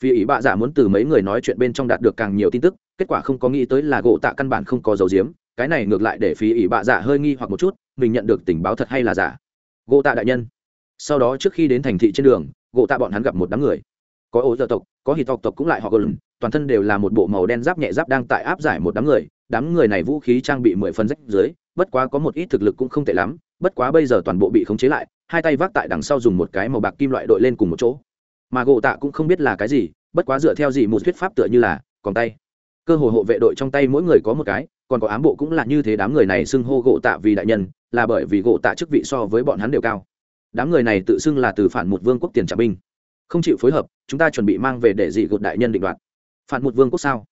vì ý bạ dạ muốn từ mấy người nói chuyện bên trong đạt được càng nhiều tin tức, kết quả không có nghĩ tới là gỗ tạ căn bản không có dấu diếm cái này ngược lại để phí ý bạ dạ hơi nghi hoặc một chút, mình nhận được tình báo thật hay là giả? Gỗ tạ đại nhân. Sau đó trước khi đến thành thị trên đường, gỗ tạ bọn hắn gặp một đám người. Có ố dợ tộc, có hì tộc tộc cũng lại họ gần toàn thân đều là một bộ màu đen giáp nhẹ giáp đang tại áp giải một đám người. Đám người này vũ khí trang bị mười phân rách dưới, bất quá có một ít thực lực cũng không tệ lắm, bất quá bây giờ toàn bộ bị khống chế lại, hai tay vác tại đằng sau dùng một cái màu bạc kim loại đội lên cùng một chỗ mà gỗ tạ cũng không biết là cái gì, bất quá dựa theo gì một thuyết pháp tựa như là, còn tay. Cơ hội hộ vệ đội trong tay mỗi người có một cái, còn có ám bộ cũng là như thế đám người này xưng hô gỗ tạ vì đại nhân, là bởi vì gỗ tạ chức vị so với bọn hắn đều cao. Đám người này tự xưng là từ phản một vương quốc tiền trả binh. Không chịu phối hợp, chúng ta chuẩn bị mang về để dị gột đại nhân định đoạt. Phản một vương quốc sao?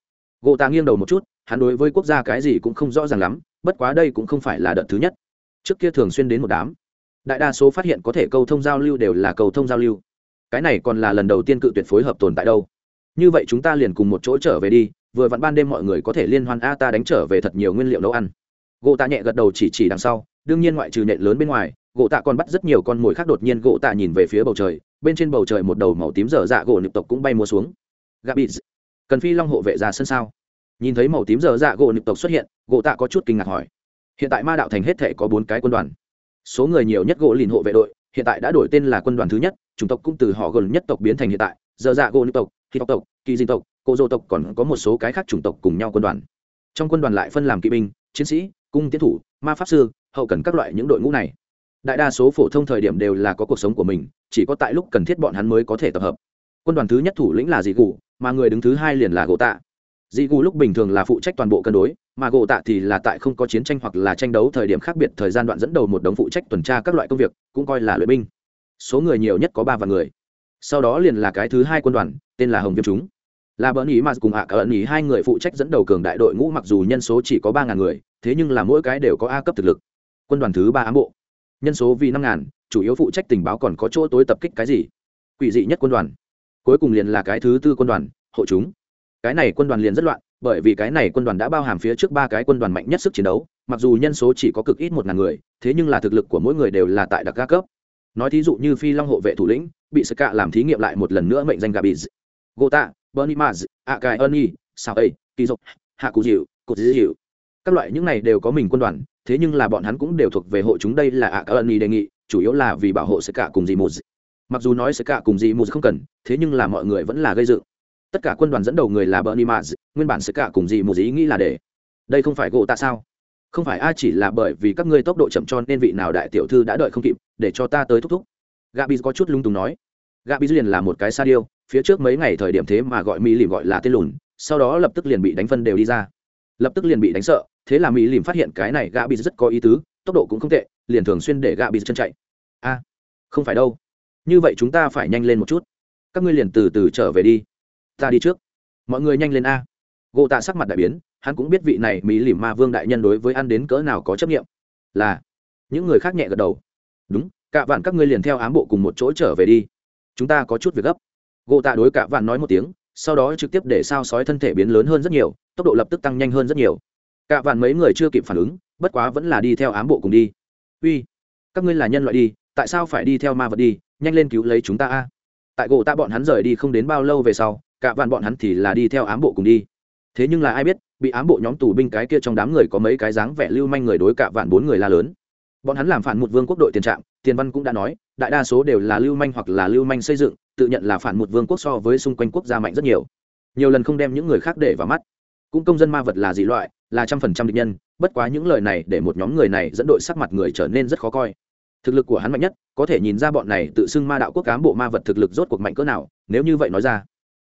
Gỗ tạ nghiêng đầu một chút, hắn đối với quốc gia cái gì cũng không rõ ràng lắm, bất quá đây cũng không phải là đợt thứ nhất. Trước kia thường xuyên đến một đám. Đại đa số phát hiện có thể cầu thông giao lưu đều là cầu thông giao lưu cái này còn là lần đầu tiên cự tuyệt phối hợp tồn tại đâu. Như vậy chúng ta liền cùng một chỗ trở về đi, vừa vặn ban đêm mọi người có thể liên hoan a ta đánh trở về thật nhiều nguyên liệu nấu ăn. Gỗ tạ nhẹ gật đầu chỉ chỉ đằng sau, đương nhiên ngoại trừ nện lớn bên ngoài, gỗ tạ còn bắt rất nhiều con mồi khác đột nhiên gỗ tạ nhìn về phía bầu trời, bên trên bầu trời một đầu màu tím dở dạ gỗ nịp tộc cũng bay mua xuống. Gabit cần phi long hộ vệ ra sân sao? Nhìn thấy màu tím dở dạ gỗ nịp tộc xuất hiện, gỗ tạ có chút kinh ngạc hỏi. Hiện tại ma đạo thành hết thể có bốn cái quân đoàn. Số người nhiều nhất gỗ lìn hộ vệ đội, hiện tại đã đổi tên là quân đoàn thứ nhất chủng tộc cũng từ họ gần nhất tộc biến thành hiện tại giờ dạ gỗ nữ tộc khi tộc tộc, kỳ dinh tộc, cô dô tộc còn có một số cái khác chủng tộc cùng nhau quân đoàn. Trong quân đoàn lại phân làm kỵ binh, chiến sĩ, cung tiến thủ, ma pháp sư, hậu cần các loại những đội ngũ này. Đại đa số phổ thông thời điểm đều là có cuộc sống của mình, chỉ có tại lúc cần thiết bọn hắn mới có thể tập hợp. Quân đoàn thứ nhất thủ lĩnh là dị gù, mà người đứng thứ hai liền là gỗ tạ. Dị gù lúc bình thường là phụ trách toàn bộ cân đối, mà gỗ tạ thì là tại không có chiến tranh hoặc là tranh đấu thời điểm khác biệt thời gian đoạn dẫn đầu một đống phụ trách tuần tra các loại công việc, cũng coi là luyện binh số người nhiều nhất có ba vạn người. Sau đó liền là cái thứ hai quân đoàn, tên là hồng viêm chúng. Là bỡn ý mà cùng ạ, cả ẩn ý hai người phụ trách dẫn đầu cường đại đội ngũ, mặc dù nhân số chỉ có ba ngàn người, thế nhưng là mỗi cái đều có a cấp thực lực. Quân đoàn thứ ba ám bộ. Nhân số vì năm ngàn, chủ yếu phụ trách tình báo còn có chỗ tối tập kích cái gì? Quỷ dị nhất quân đoàn. Cuối cùng liền là cái thứ tư quân đoàn, hộ chúng. Cái này quân đoàn liền rất loạn, bởi vì cái này quân đoàn đã bao hàm phía trước ba cái quân đoàn mạnh nhất sức chiến đấu, mặc dù nhân số chỉ có cực ít một ngàn người, thế nhưng là thực lực của mỗi người đều là tại đặc ca cấp nói thí dụ như phi long hộ vệ thủ lĩnh, bị sơ cạ làm thí nghiệm lại một lần nữa mệnh danh gabiz. Gota, bernie maz akai ernie, sao ấy kỳ dục, hạ cụ dịu cột dịu các loại những này đều có mình quân đoàn, thế nhưng là bọn hắn cũng đều thuộc về hộ chúng đây là akai ernie đề nghị, chủ yếu là vì bảo hộ sơ cạ cùng dì một mặc dù nói sơ cạ cùng dì một không cần, thế nhưng là mọi người vẫn là gây dựng. Tất cả quân đoàn dẫn đầu người là bernie mars, nguyên bản sơ cạ cùng dì một ý nghĩ là để. Đây không phải gỗ tạ sao? Không phải a, chỉ là bởi vì các ngươi tốc độ chậm cho nên vị nào đại tiểu thư đã đợi không kịp, để cho ta tới thúc thúc. Gabi có chút lung túng nói. Gabi liền là một cái sa điêu, phía trước mấy ngày thời điểm thế mà gọi mỹ lìm gọi là tên lùn, sau đó lập tức liền bị đánh phân đều đi ra. Lập tức liền bị đánh sợ, thế là mỹ lìm phát hiện cái này gabi rất có ý tứ, tốc độ cũng không tệ, liền thường xuyên để gabi chân chạy. A, không phải đâu. Như vậy chúng ta phải nhanh lên một chút. Các ngươi liền từ từ trở về đi. Ta đi trước. Mọi người nhanh lên a. Gỗ tạ sắc mặt đại biến hắn cũng biết vị này mỹ lìm ma vương đại nhân đối với ăn đến cỡ nào có chấp nghiệm. Là, những người khác nhẹ gật đầu. Đúng cả vạn các ngươi liền theo ám bộ cùng một chỗ trở về đi. Chúng ta có chút việc gấp. Gỗ tạ đối cả vạn nói một tiếng, sau đó trực tiếp để sao sói thân thể biến lớn hơn rất nhiều, tốc độ lập tức tăng nhanh hơn rất nhiều. Cả vạn mấy người chưa kịp phản ứng, bất quá vẫn là đi theo ám bộ cùng đi. Uy, các ngươi là nhân loại đi, tại sao phải đi theo ma vật đi, nhanh lên cứu lấy chúng ta a? Tại gỗ tạ bọn hắn rời đi không đến bao lâu về sau cả vạn bọn hắn thì là đi theo ám bộ cùng đi. Thế nhưng là ai biết bị ám bộ nhóm tù binh cái kia trong đám người có mấy cái dáng vẻ lưu manh người đối cả vạn bốn người la lớn. Bọn hắn làm phản một vương quốc đội tiền trạm, tiền văn cũng đã nói, đại đa số đều là lưu manh hoặc là lưu manh xây dựng, tự nhận là phản một vương quốc so với xung quanh quốc gia mạnh rất nhiều. Nhiều lần không đem những người khác để vào mắt. Cũng công dân ma vật là gì loại, là trăm phần trăm địch nhân, bất quá những lời này để một nhóm người này dẫn đội sắc mặt người trở nên rất khó coi. Thực lực của hắn mạnh nhất, có thể nhìn ra bọn này tự xưng ma đạo quốc cám bộ ma vật thực lực rốt cuộc mạnh cỡ nào, nếu như vậy nói ra,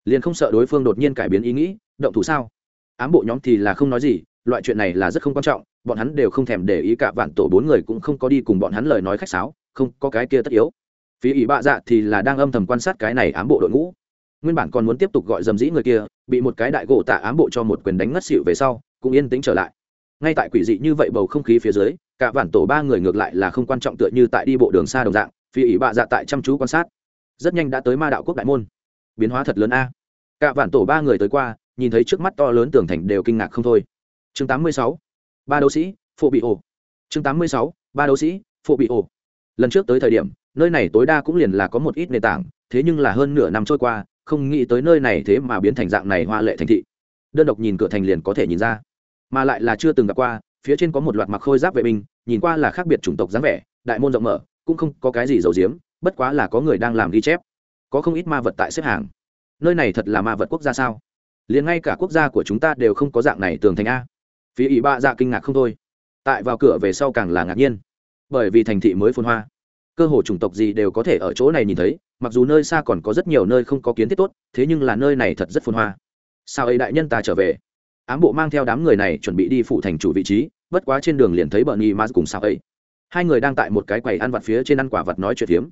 liền không sợ đối phương đột nhiên cải biến ý nghĩ, động thủ sao? Ám bộ nhóm thì là không nói gì, loại chuyện này là rất không quan trọng, bọn hắn đều không thèm để ý cả vạn tổ bốn người cũng không có đi cùng bọn hắn lời nói khách sáo, không có cái kia tất yếu. Phía ỷ bạ dạ thì là đang âm thầm quan sát cái này ám bộ đội ngũ. Nguyên bản còn muốn tiếp tục gọi dầm dĩ người kia, bị một cái đại gỗ tạ ám bộ cho một quyền đánh ngất xịu về sau, cũng yên tĩnh trở lại. Ngay tại quỷ dị như vậy bầu không khí phía dưới, cả vạn tổ ba người ngược lại là không quan trọng tựa như tại đi bộ đường xa đồng dạng phía ỷ bạ dạ tại chăm chú quan sát. Rất nhanh đã tới ma đạo quốc đại môn. Biến hóa thật lớn a. Cả vạn tổ ba người tới qua nhìn thấy trước mắt to lớn tường thành đều kinh ngạc không thôi. Chương 86. ba đấu sĩ phụ bị ổ. Chương 86. ba đấu sĩ phụ bị ổ. Lần trước tới thời điểm, nơi này tối đa cũng liền là có một ít nền tảng, thế nhưng là hơn nửa năm trôi qua, không nghĩ tới nơi này thế mà biến thành dạng này hoa lệ thành thị. Đơn độc nhìn cửa thành liền có thể nhìn ra. Mà lại là chưa từng gặp qua, phía trên có một loạt mặc khôi giáp vệ binh, nhìn qua là khác biệt chủng tộc dáng vẻ, đại môn rộng mở, cũng không có cái gì giấu giếm, bất quá là có người đang làm ghi chép. Có không ít ma vật tại xếp hàng. Nơi này thật là ma vật quốc gia sao? Liền ngay cả quốc gia của chúng ta đều không có dạng này tường thành a. Phía ỷ ba dạ kinh ngạc không thôi. Tại vào cửa về sau càng là ngạc nhiên. Bởi vì thành thị mới phun hoa. Cơ hồ chủng tộc gì đều có thể ở chỗ này nhìn thấy, mặc dù nơi xa còn có rất nhiều nơi không có kiến thiết tốt, thế nhưng là nơi này thật rất phun hoa. Sao ấy đại nhân ta trở về? Ám bộ mang theo đám người này chuẩn bị đi phụ thành chủ vị trí, bất quá trên đường liền thấy bờ nhi ma cùng sao ấy. Hai người đang tại một cái quầy ăn vặt phía trên ăn quả vặt nói chuyện phiếm.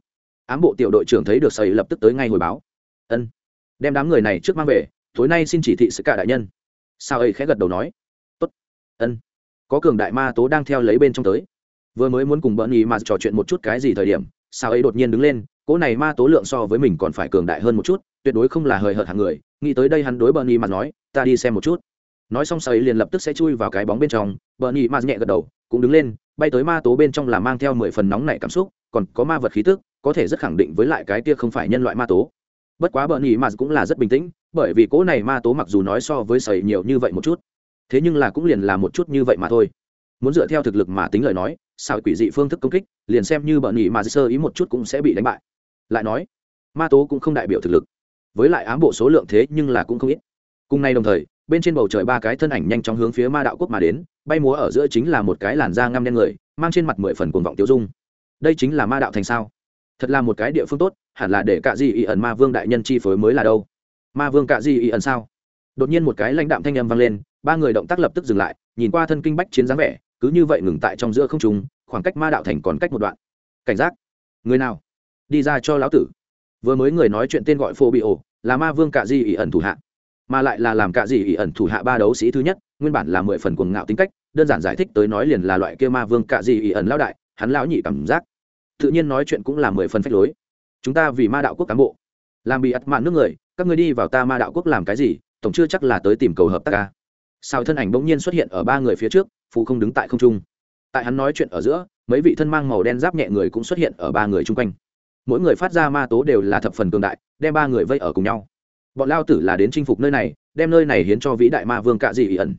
Ám bộ tiểu đội trưởng thấy được sầy lập tức tới ngay hồi báo. Ân. Đem đám người này trước mang về tối nay xin chỉ thị sự cả đại nhân. Sao ấy khẽ gật đầu nói. Tốt. Ân. Có cường đại ma tố đang theo lấy bên trong tới. Vừa mới muốn cùng bỡn ý mà trò chuyện một chút cái gì thời điểm, sao ấy đột nhiên đứng lên, cỗ này ma tố lượng so với mình còn phải cường đại hơn một chút, tuyệt đối không là hời hợt hàng người. Nghĩ tới đây hắn đối bỡn ý mà nói, ta đi xem một chút. Nói xong sao ấy liền lập tức sẽ chui vào cái bóng bên trong. Bỡn ý mà nhẹ gật đầu, cũng đứng lên, bay tới ma tố bên trong là mang theo mười phần nóng nảy cảm xúc, còn có ma vật khí tức, có thể rất khẳng định với lại cái kia không phải nhân loại ma tố. Bất quá bợn ý mà cũng là rất bình tĩnh bởi vì cỗ này ma tố mặc dù nói so với sầy nhiều như vậy một chút, thế nhưng là cũng liền là một chút như vậy mà thôi. Muốn dựa theo thực lực mà tính lời nói sao quỷ dị phương thức công kích, liền xem như bợn nhị mà sơ ý một chút cũng sẽ bị đánh bại. Lại nói, ma tố cũng không đại biểu thực lực, với lại ám bộ số lượng thế nhưng là cũng không ít. Cùng nay đồng thời, bên trên bầu trời ba cái thân ảnh nhanh chóng hướng phía ma đạo quốc mà đến, bay múa ở giữa chính là một cái làn da ngăm đen người, mang trên mặt mười phần cuồng vọng tiêu dung. Đây chính là ma đạo thành sao? Thật là một cái địa phương tốt, hẳn là để cả gì ẩn ma vương đại nhân chi phối mới là đâu? Ma vương cả di ý ẩn sao? Đột nhiên một cái lãnh đạm thanh âm vang lên, ba người động tác lập tức dừng lại, nhìn qua thân kinh bách chiến dáng vẻ, cứ như vậy ngừng tại trong giữa không trung, khoảng cách ma đạo thành còn cách một đoạn. Cảnh giác. Người nào? Đi ra cho lão tử. Vừa mới người nói chuyện tên gọi phô bị ổ là ma vương cạ di ý ẩn thủ hạ. Mà lại là làm cả di ý ẩn thủ hạ ba đấu sĩ thứ nhất, nguyên bản là mười phần cuồng ngạo tính cách, đơn giản giải thích tới nói liền là loại kia ma vương cả di ý ẩn lão đại, hắn lão nhị cảm giác. Tự nhiên nói chuyện cũng là mười phần phách lối. Chúng ta vì ma đạo quốc cán bộ, làm bị ắt mạn nước người các ngươi đi vào ta ma đạo quốc làm cái gì, tổng chưa chắc là tới tìm cầu hợp tác ca. Sao thân ảnh bỗng nhiên xuất hiện ở ba người phía trước phụ không đứng tại không trung. Tại hắn nói chuyện ở giữa, mấy vị thân mang màu đen giáp nhẹ người cũng xuất hiện ở ba người chung quanh. Mỗi người phát ra ma tố đều là thập phần cường đại, đem ba người vây ở cùng nhau. Bọn lao tử là đến chinh phục nơi này, đem nơi này hiến cho vĩ đại ma vương cạ dị ẩn.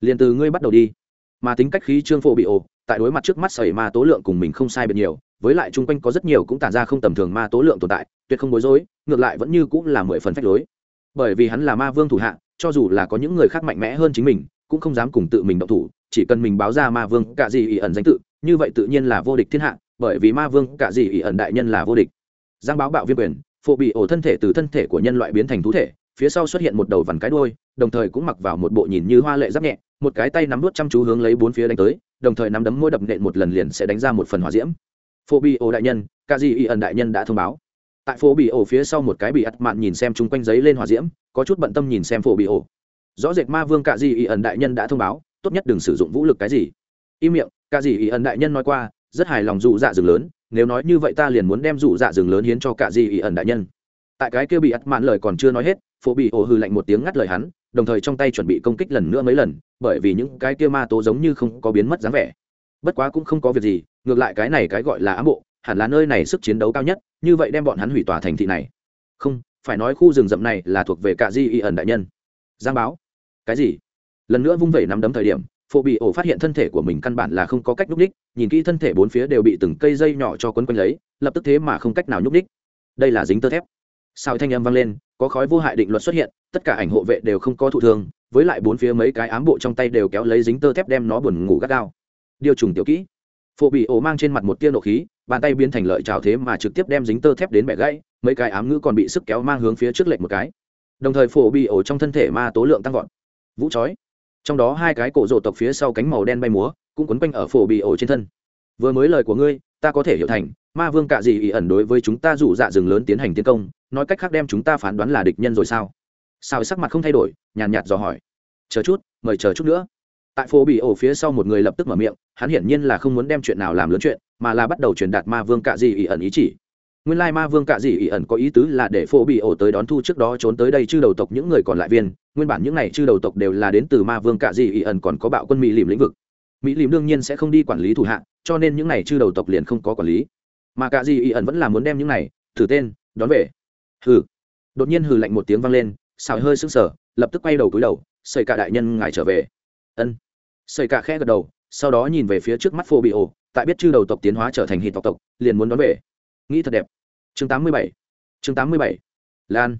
Liền từ ngươi bắt đầu đi. Mà tính cách khí trương phổ bị ồ tại đối mặt trước mắt sẩy ma tố lượng cùng mình không sai biệt nhiều, với lại chung quanh có rất nhiều cũng tản ra không tầm thường ma tố lượng tồn tại, tuyệt không bối rối, ngược lại vẫn như cũng là mười phần phách lối. Bởi vì hắn là ma vương thủ hạ, cho dù là có những người khác mạnh mẽ hơn chính mình, cũng không dám cùng tự mình động thủ, chỉ cần mình báo ra ma vương cả gì ỷ ẩn danh tự, như vậy tự nhiên là vô địch thiên hạ, bởi vì ma vương cả gì ỷ ẩn đại nhân là vô địch. Giang báo bạo viêm quyền, phổ bị ổ thân thể từ thân thể của nhân loại biến thành thú thể, phía sau xuất hiện một đầu vằn cái đôi đồng thời cũng mặc vào một bộ nhìn như hoa lệ giáp nhẹ, một cái tay nắm đuốt chăm chú hướng lấy bốn phía đánh tới đồng thời nắm đấm môi đập nện một lần liền sẽ đánh ra một phần hỏa diễm. Phổ bị ổ đại nhân cả di y ẩn đại nhân đã thông báo. Tại phổ bị ổ phía sau một cái bị ắt mạn nhìn xem chung quanh giấy lên hỏa diễm, có chút bận tâm nhìn xem phổ bị ổ. Rõ rệt ma vương cả di y ẩn đại nhân đã thông báo, tốt nhất đừng sử dụng vũ lực cái gì. Im miệng cả di y ẩn đại nhân nói qua, rất hài lòng dụ dạ rừng lớn, nếu nói như vậy ta liền muốn đem dụ dạ rừng lớn hiến cho cả di y ẩn đại nhân. Tại cái kia bị ắt mạn lời còn chưa nói hết, phổ bị ổ hư lạnh một tiếng ngắt lời hắn đồng thời trong tay chuẩn bị công kích lần nữa mấy lần, bởi vì những cái kia ma tố giống như không có biến mất dáng vẻ. Bất quá cũng không có việc gì, ngược lại cái này cái gọi là ám bộ, hẳn là nơi này sức chiến đấu cao nhất, như vậy đem bọn hắn hủy tòa thành thị này. Không, phải nói khu rừng rậm này là thuộc về cả di y ẩn đại nhân. Giang báo. Cái gì? Lần nữa vung vẩy nắm đấm thời điểm, phổ bị ổ phát hiện thân thể của mình căn bản là không có cách nhúc ních nhìn kỹ thân thể bốn phía đều bị từng cây dây nhỏ cho quấn quanh lấy, lập tức thế mà không cách nào nhúc ních đây là dính tơ thép. Sao thanh âm vang lên có khói vô hại định luật xuất hiện, tất cả ảnh hộ vệ đều không có thụ thương, với lại bốn phía mấy cái ám bộ trong tay đều kéo lấy dính tơ thép đem nó buồn ngủ gắt gao. Điều trùng tiểu kỹ. Phổ bị ổ mang trên mặt một tia nộ khí, bàn tay biến thành lợi trào thế mà trực tiếp đem dính tơ thép đến bẻ gãy, mấy cái ám ngữ còn bị sức kéo mang hướng phía trước lệnh một cái. Đồng thời phổ bị ổ trong thân thể ma tố lượng tăng vọt. Vũ chói. Trong đó hai cái cổ rộ tộc phía sau cánh màu đen bay múa, cũng quấn quanh ở phổ bị ổ trên thân. Vừa mới lời của ngươi ta có thể hiểu thành, ma vương cạ Dị ỉ ẩn đối với chúng ta rủ dạ rừng lớn tiến hành tiến công, nói cách khác đem chúng ta phán đoán là địch nhân rồi sao? Sao sắc mặt không thay đổi, nhàn nhạt dò hỏi. Chờ chút, mời chờ chút nữa. Tại phố bị ổ phía sau một người lập tức mở miệng, hắn hiển nhiên là không muốn đem chuyện nào làm lớn chuyện, mà là bắt đầu truyền đạt ma vương cạ dị ỉ ẩn ý chỉ. Nguyên lai ma vương cạ dị ỉ ẩn có ý tứ là để phố bị ổ tới đón thu trước đó trốn tới đây chư đầu tộc những người còn lại viên, nguyên bản những này chư đầu tộc đều là đến từ ma vương cạ dị ỉ ẩn còn có bạo quân mỹ lìm lĩnh vực mỹ lìm đương nhiên sẽ không đi quản lý thủ hạ cho nên những này chư đầu tộc liền không có quản lý. Mà Cả dị ỉ ẩn vẫn là muốn đem những này, thử tên, đón về. Hừ. Đột nhiên hừ lạnh một tiếng vang lên, xào hơi sững sờ, lập tức quay đầu cúi đầu xây cả đại nhân ngài trở về. Ân. Xây cả khẽ gật đầu, sau đó nhìn về phía trước mắt phô bị ổ, tại biết chư đầu tộc tiến hóa trở thành hít tộc tộc, liền muốn đón về. Nghĩ thật đẹp. Chương 87. chương 87. lan.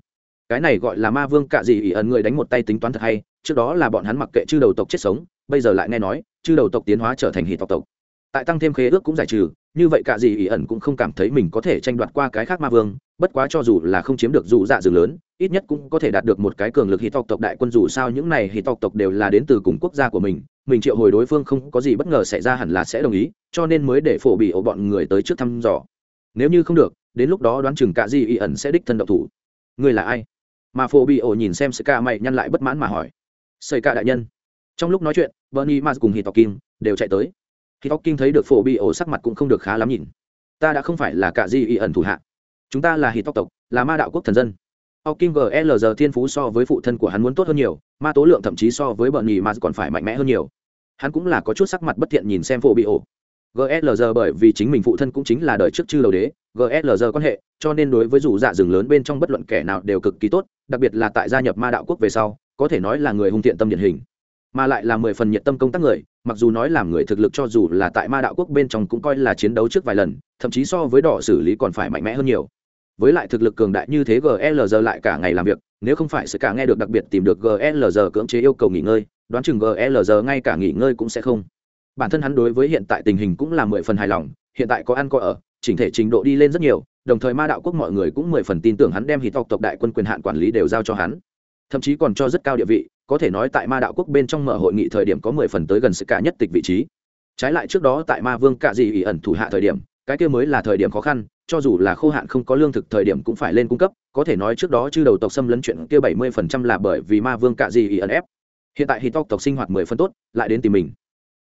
Cái này gọi là ma vương cạ dị ỉ ẩn người đánh một tay tính toán thật hay trước đó là bọn hắn mặc kệ chư đầu tộc chết sống, bây giờ lại nghe nói, chư đầu tộc tiến hóa trở thành hỷ tộc tộc. Tại tăng thêm khế ước cũng giải trừ, như vậy cả gì ỷ ẩn cũng không cảm thấy mình có thể tranh đoạt qua cái khác ma vương, bất quá cho dù là không chiếm được dù dạ rừng lớn, ít nhất cũng có thể đạt được một cái cường lực hỷ tộc tộc đại quân dù sao những này hỷ tộc tộc đều là đến từ cùng quốc gia của mình mình triệu hồi đối phương không có gì bất ngờ xảy ra hẳn là sẽ đồng ý, cho nên mới để phổ bị ổ bọn người tới trước thăm dò. Nếu như không được, đến lúc đó đoán chừng cả gì ỷ ẩn sẽ đích thân độc thủ. Người là ai? Mà phổ bị ổ nhìn xem ska mày nhăn lại bất mãn mà hỏi xây cả đại nhân. Trong lúc nói chuyện bernie mars cùng hít tộc kim đều chạy tới. Hít tộc kim thấy được phổ bị ổ sắc mặt cũng không được khá lắm nhìn. Ta đã không phải là cả gì y ẩn thủ hạ. Chúng ta là hít tộc tộc là ma đạo quốc thần dân. Hawking GLG thiên phú so với phụ thân của hắn muốn tốt hơn nhiều, ma tố lượng thậm chí so với bernie mars mà còn phải mạnh mẽ hơn nhiều. Hắn cũng là có chút sắc mặt bất thiện nhìn xem phổ bị ổ. GLG bởi vì chính mình phụ thân cũng chính là đời trước chư đầu đế, GLG quan hệ, cho nên đối với rủ dạ rừng lớn bên trong bất luận kẻ nào đều cực kỳ tốt, đặc biệt là tại gia nhập ma đạo quốc về sau, có thể nói là người hung thiện tâm điển hình. Mà lại là mười phần nhiệt tâm công tác người, mặc dù nói làm người thực lực cho dù là tại ma đạo quốc bên trong cũng coi là chiến đấu trước vài lần, thậm chí so với đỏ xử lý còn phải mạnh mẽ hơn nhiều với lại thực lực cường đại như thế glg lại cả ngày làm việc nếu không phải sự cả nghe được đặc biệt tìm được glg cưỡng chế yêu cầu nghỉ ngơi đoán chừng glg ngay cả nghỉ ngơi cũng sẽ không bản thân hắn đối với hiện tại tình hình cũng là mười phần hài lòng hiện tại có ăn có ở chỉnh thể trình độ đi lên rất nhiều đồng thời ma đạo quốc mọi người cũng mười phần tin tưởng hắn đem hít tộc tộc đại quân quyền hạn quản lý đều giao cho hắn thậm chí còn cho rất cao địa vị, có thể nói tại ma đạo quốc bên trong mở hội nghị thời điểm có mười phần tới gần sự cả nhất tịch vị trí. Trái lại trước đó tại ma vương cạ dị ỉ ẩn thủ hạ thời điểm, cái kia mới là thời điểm khó khăn, cho dù là khô hạn không có lương thực thời điểm cũng phải lên cung cấp, có thể nói trước đó chư đầu tộc xâm lấn chuyện kia bảy mươi phần trăm là bởi vì ma vương cạ gì ỉ ẩn ép. Hiện tại hì tộc tộc sinh hoạt mười phân tốt, lại đến tìm mình.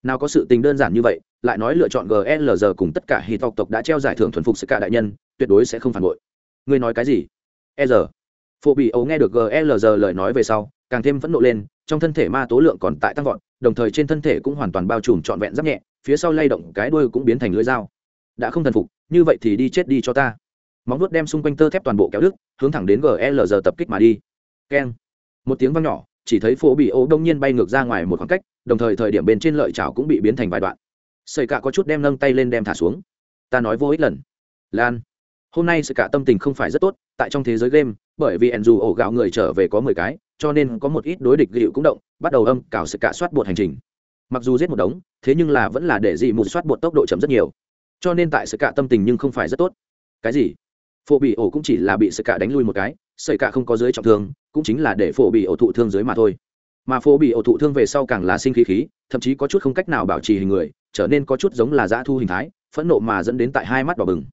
Nào có sự tình đơn giản như vậy, lại nói lựa chọn glg cùng tất cả hì tộc tộc đã treo giải thưởng thuần phục sự cả đại nhân, tuyệt đối sẽ không phản bội. Ngươi nói cái gì? E giờ phổ bị ấu nghe được glg lời nói về sau, càng thêm phẫn nộ lên, trong thân thể ma tố lượng còn tại tăng vọt, đồng thời trên thân thể cũng hoàn toàn bao trùm trọn vẹn giáp nhẹ, phía sau lay động cái đuôi cũng biến thành lưỡi dao. Đã không thần phục, như vậy thì đi chết đi cho ta. Móng vuốt đem xung quanh tơ thép toàn bộ kéo đứt, hướng thẳng đến glg tập kích mà đi. Keng. Một tiếng vang nhỏ, chỉ thấy phố bị ô đông nhiên bay ngược ra ngoài một khoảng cách, đồng thời thời điểm bên trên lợi chảo cũng bị biến thành vài đoạn. Sợi cả có chút đem nâng tay lên đem thả xuống. Ta nói vô ích lần. Lan. Hôm nay sợi cả tâm tình không phải rất tốt, tại trong thế giới game bởi vì dù ổ gạo người trở về có mười cái, cho nên có một ít đối địch gịu cũng động, bắt đầu âm cào sự cả soát bột hành trình. Mặc dù giết một đống, thế nhưng là vẫn là để dị một soát bột tốc độ chậm rất nhiều. Cho nên tại sự cả tâm tình nhưng không phải rất tốt. Cái gì? Phổ bị ổ cũng chỉ là bị sự cả đánh lui một cái sợi cả không có dưới trọng thương, cũng chính là để phổ bị ổ thụ thương dưới mà thôi. Mà phổ bị ổ thụ thương về sau càng là sinh khí khí, thậm chí có chút không cách nào bảo trì hình người, trở nên có chút giống là dã thu hình thái, phẫn nộ mà dẫn đến tại hai mắt đỏ bừng.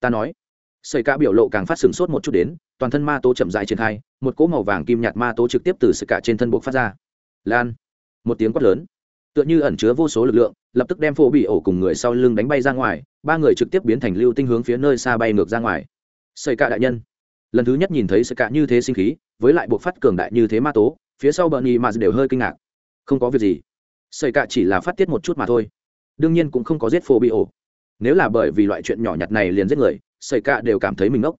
Ta nói sợi cả biểu lộ càng phát sừng sốt một chút đến, toàn thân ma tố chậm rãi triển khai, một cỗ màu vàng kim nhạt ma tố trực tiếp từ sợi cả trên thân buộc phát ra. Lan, một tiếng quát lớn. Tựa như ẩn chứa vô số lực lượng, lập tức đem phổ bị ổ cùng người sau lưng đánh bay ra ngoài, ba người trực tiếp biến thành lưu tinh hướng phía nơi xa bay ngược ra ngoài. Sợi cả đại nhân. Lần thứ nhất nhìn thấy sợi cả như thế sinh khí, với lại buộc phát cường đại như thế ma tố, phía sau bờ nhì mà đều hơi kinh ngạc. Không có việc gì. Sợi cả chỉ là phát tiết một chút mà thôi. Đương nhiên cũng không có giết phổ bị ổ. Nếu là bởi vì loại chuyện nhỏ nhặt này liền giết người sợi cả đều cảm thấy mình ngốc.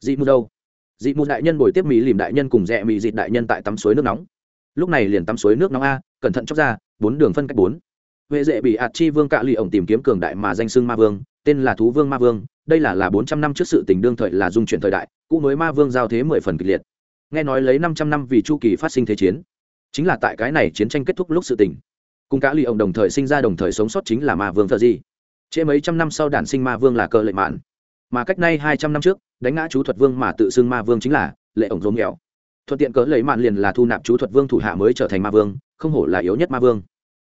Dị mù đâu? Dị mù đại nhân bồi tiếp mỹ lìm đại nhân cùng rẽ mỹ dịt đại nhân tại tắm suối nước nóng. Lúc này liền tắm suối nước nóng a, cẩn thận chóc ra, bốn đường phân cách bốn. Huệ dễ bị ạt chi vương cạ lì ổng tìm kiếm cường đại mà danh xưng ma vương, tên là thú vương ma vương, đây là là bốn trăm năm trước sự tình đương thời là dung chuyển thời đại, cũ mới ma vương giao thế mười phần kịch liệt. Nghe nói lấy năm trăm năm vì chu kỳ phát sinh thế chiến, chính là tại cái này chiến tranh kết thúc lúc sự tình. Cùng cả lì ổng đồng thời sinh ra đồng thời sống sót chính là ma vương thợ gì trễ mấy trăm năm sau đản sinh ma vương là cơ lệ mạn mà cách nay hai trăm năm trước, đánh ngã chú thuật vương mà tự xưng ma vương chính là lệ ổng rốn nghèo. Thuận tiện cỡ lấy mạn liền là thu nạp chú thuật vương thủ hạ mới trở thành ma vương, không hổ là yếu nhất ma vương.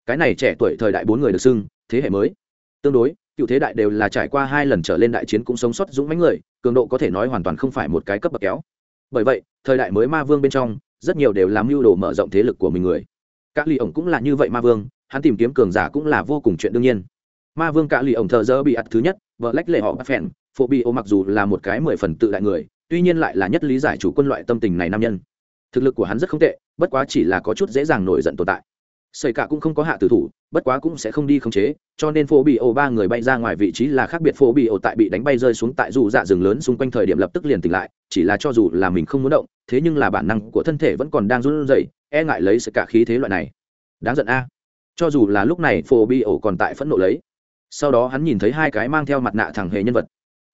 Cái này trẻ tuổi thời đại bốn người được xưng thế hệ mới. Tương đối, cựu thế đại đều là trải qua hai lần trở lên đại chiến cũng sống sót dũng mãnh người, cường độ có thể nói hoàn toàn không phải một cái cấp bậc kéo. Bởi vậy, thời đại mới ma vương bên trong, rất nhiều đều làm mưu đồ mở rộng thế lực của mình người. Các ly ổng cũng là như vậy ma vương, hắn tìm kiếm cường giả cũng là vô cùng chuyện đương nhiên. Ma vương cả lì ổng thợ dơ bị ắt thứ nhất, vợ lách lệ họ bắt phèn phổ bị ô mặc dù là một cái mười phần tự đại người, tuy nhiên lại là nhất lý giải chủ quân loại tâm tình này nam nhân. Thực lực của hắn rất không tệ, bất quá chỉ là có chút dễ dàng nổi giận tồn tại. Xây cả cũng không có hạ tử thủ, bất quá cũng sẽ không đi khống chế, cho nên phổ bị ô ba người bay ra ngoài vị trí là khác biệt phổ bị ô tại bị đánh bay rơi xuống tại dù dạ rừng lớn xung quanh thời điểm lập tức liền tỉnh lại, chỉ là cho dù là mình không muốn động, thế nhưng là bản năng của thân thể vẫn còn đang run rẩy e ngại lấy sự cả khí thế loại này. Đáng giận a. Cho dù là lúc này phổ bị ô còn tại phẫn nộ lấy. Sau đó hắn nhìn thấy hai cái mang theo mặt nạ thẳng hề nhân vật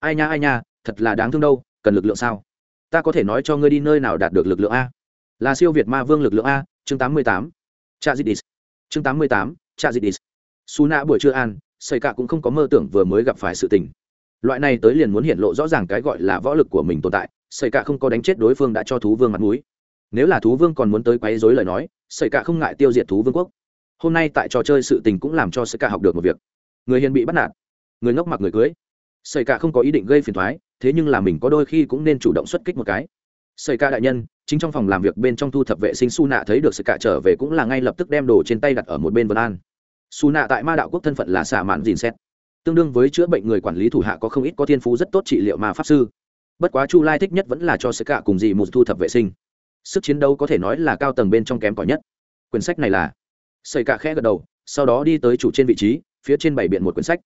ai nha ai nha, thật là đáng thương đâu, cần lực lượng sao? Ta có thể nói cho ngươi đi nơi nào đạt được lực lượng a? Là siêu việt ma vương lực lượng a, chương tám mươi tám. Cha didis chương tám mươi tám cha didis su nạ buổi trưa an xây cả cũng không có mơ tưởng vừa mới gặp phải sự tình. Loại này tới liền muốn hiện lộ rõ ràng cái gọi là võ lực của mình tồn tại xây cả không có đánh chết đối phương đã cho thú vương mặt mũi. Nếu là thú vương còn muốn tới quấy rối lời nói xây cả không ngại tiêu diệt thú vương quốc. Hôm nay tại trò chơi sự tình cũng làm cho xây cả học được một việc. Người hiền bị bắt nạt, người ngốc mặc người cưới. Sẩy cả không có ý định gây phiền toái, thế nhưng là mình có đôi khi cũng nên chủ động xuất kích một cái. Sẩy cả đại nhân chính trong phòng làm việc bên trong thu thập vệ sinh su nạ thấy được Sẩy cả trở về cũng là ngay lập tức đem đồ trên tay đặt ở một bên vân an. Su nạ tại ma đạo quốc thân phận là xả mạn gìn xét. Tương đương với chữa bệnh người quản lý thủ hạ có không ít có thiên phú rất tốt trị liệu ma pháp sư. Bất quá chu lai thích nhất vẫn là cho Sẩy cả cùng dì một thu thập vệ sinh. Sức chiến đấu có thể nói là cao tầng bên trong kém cỏi nhất. Quyển sách này là. Sẩy cả khẽ gật đầu sau đó đi tới chủ trên vị trí phía trên bảy biện một quyển sách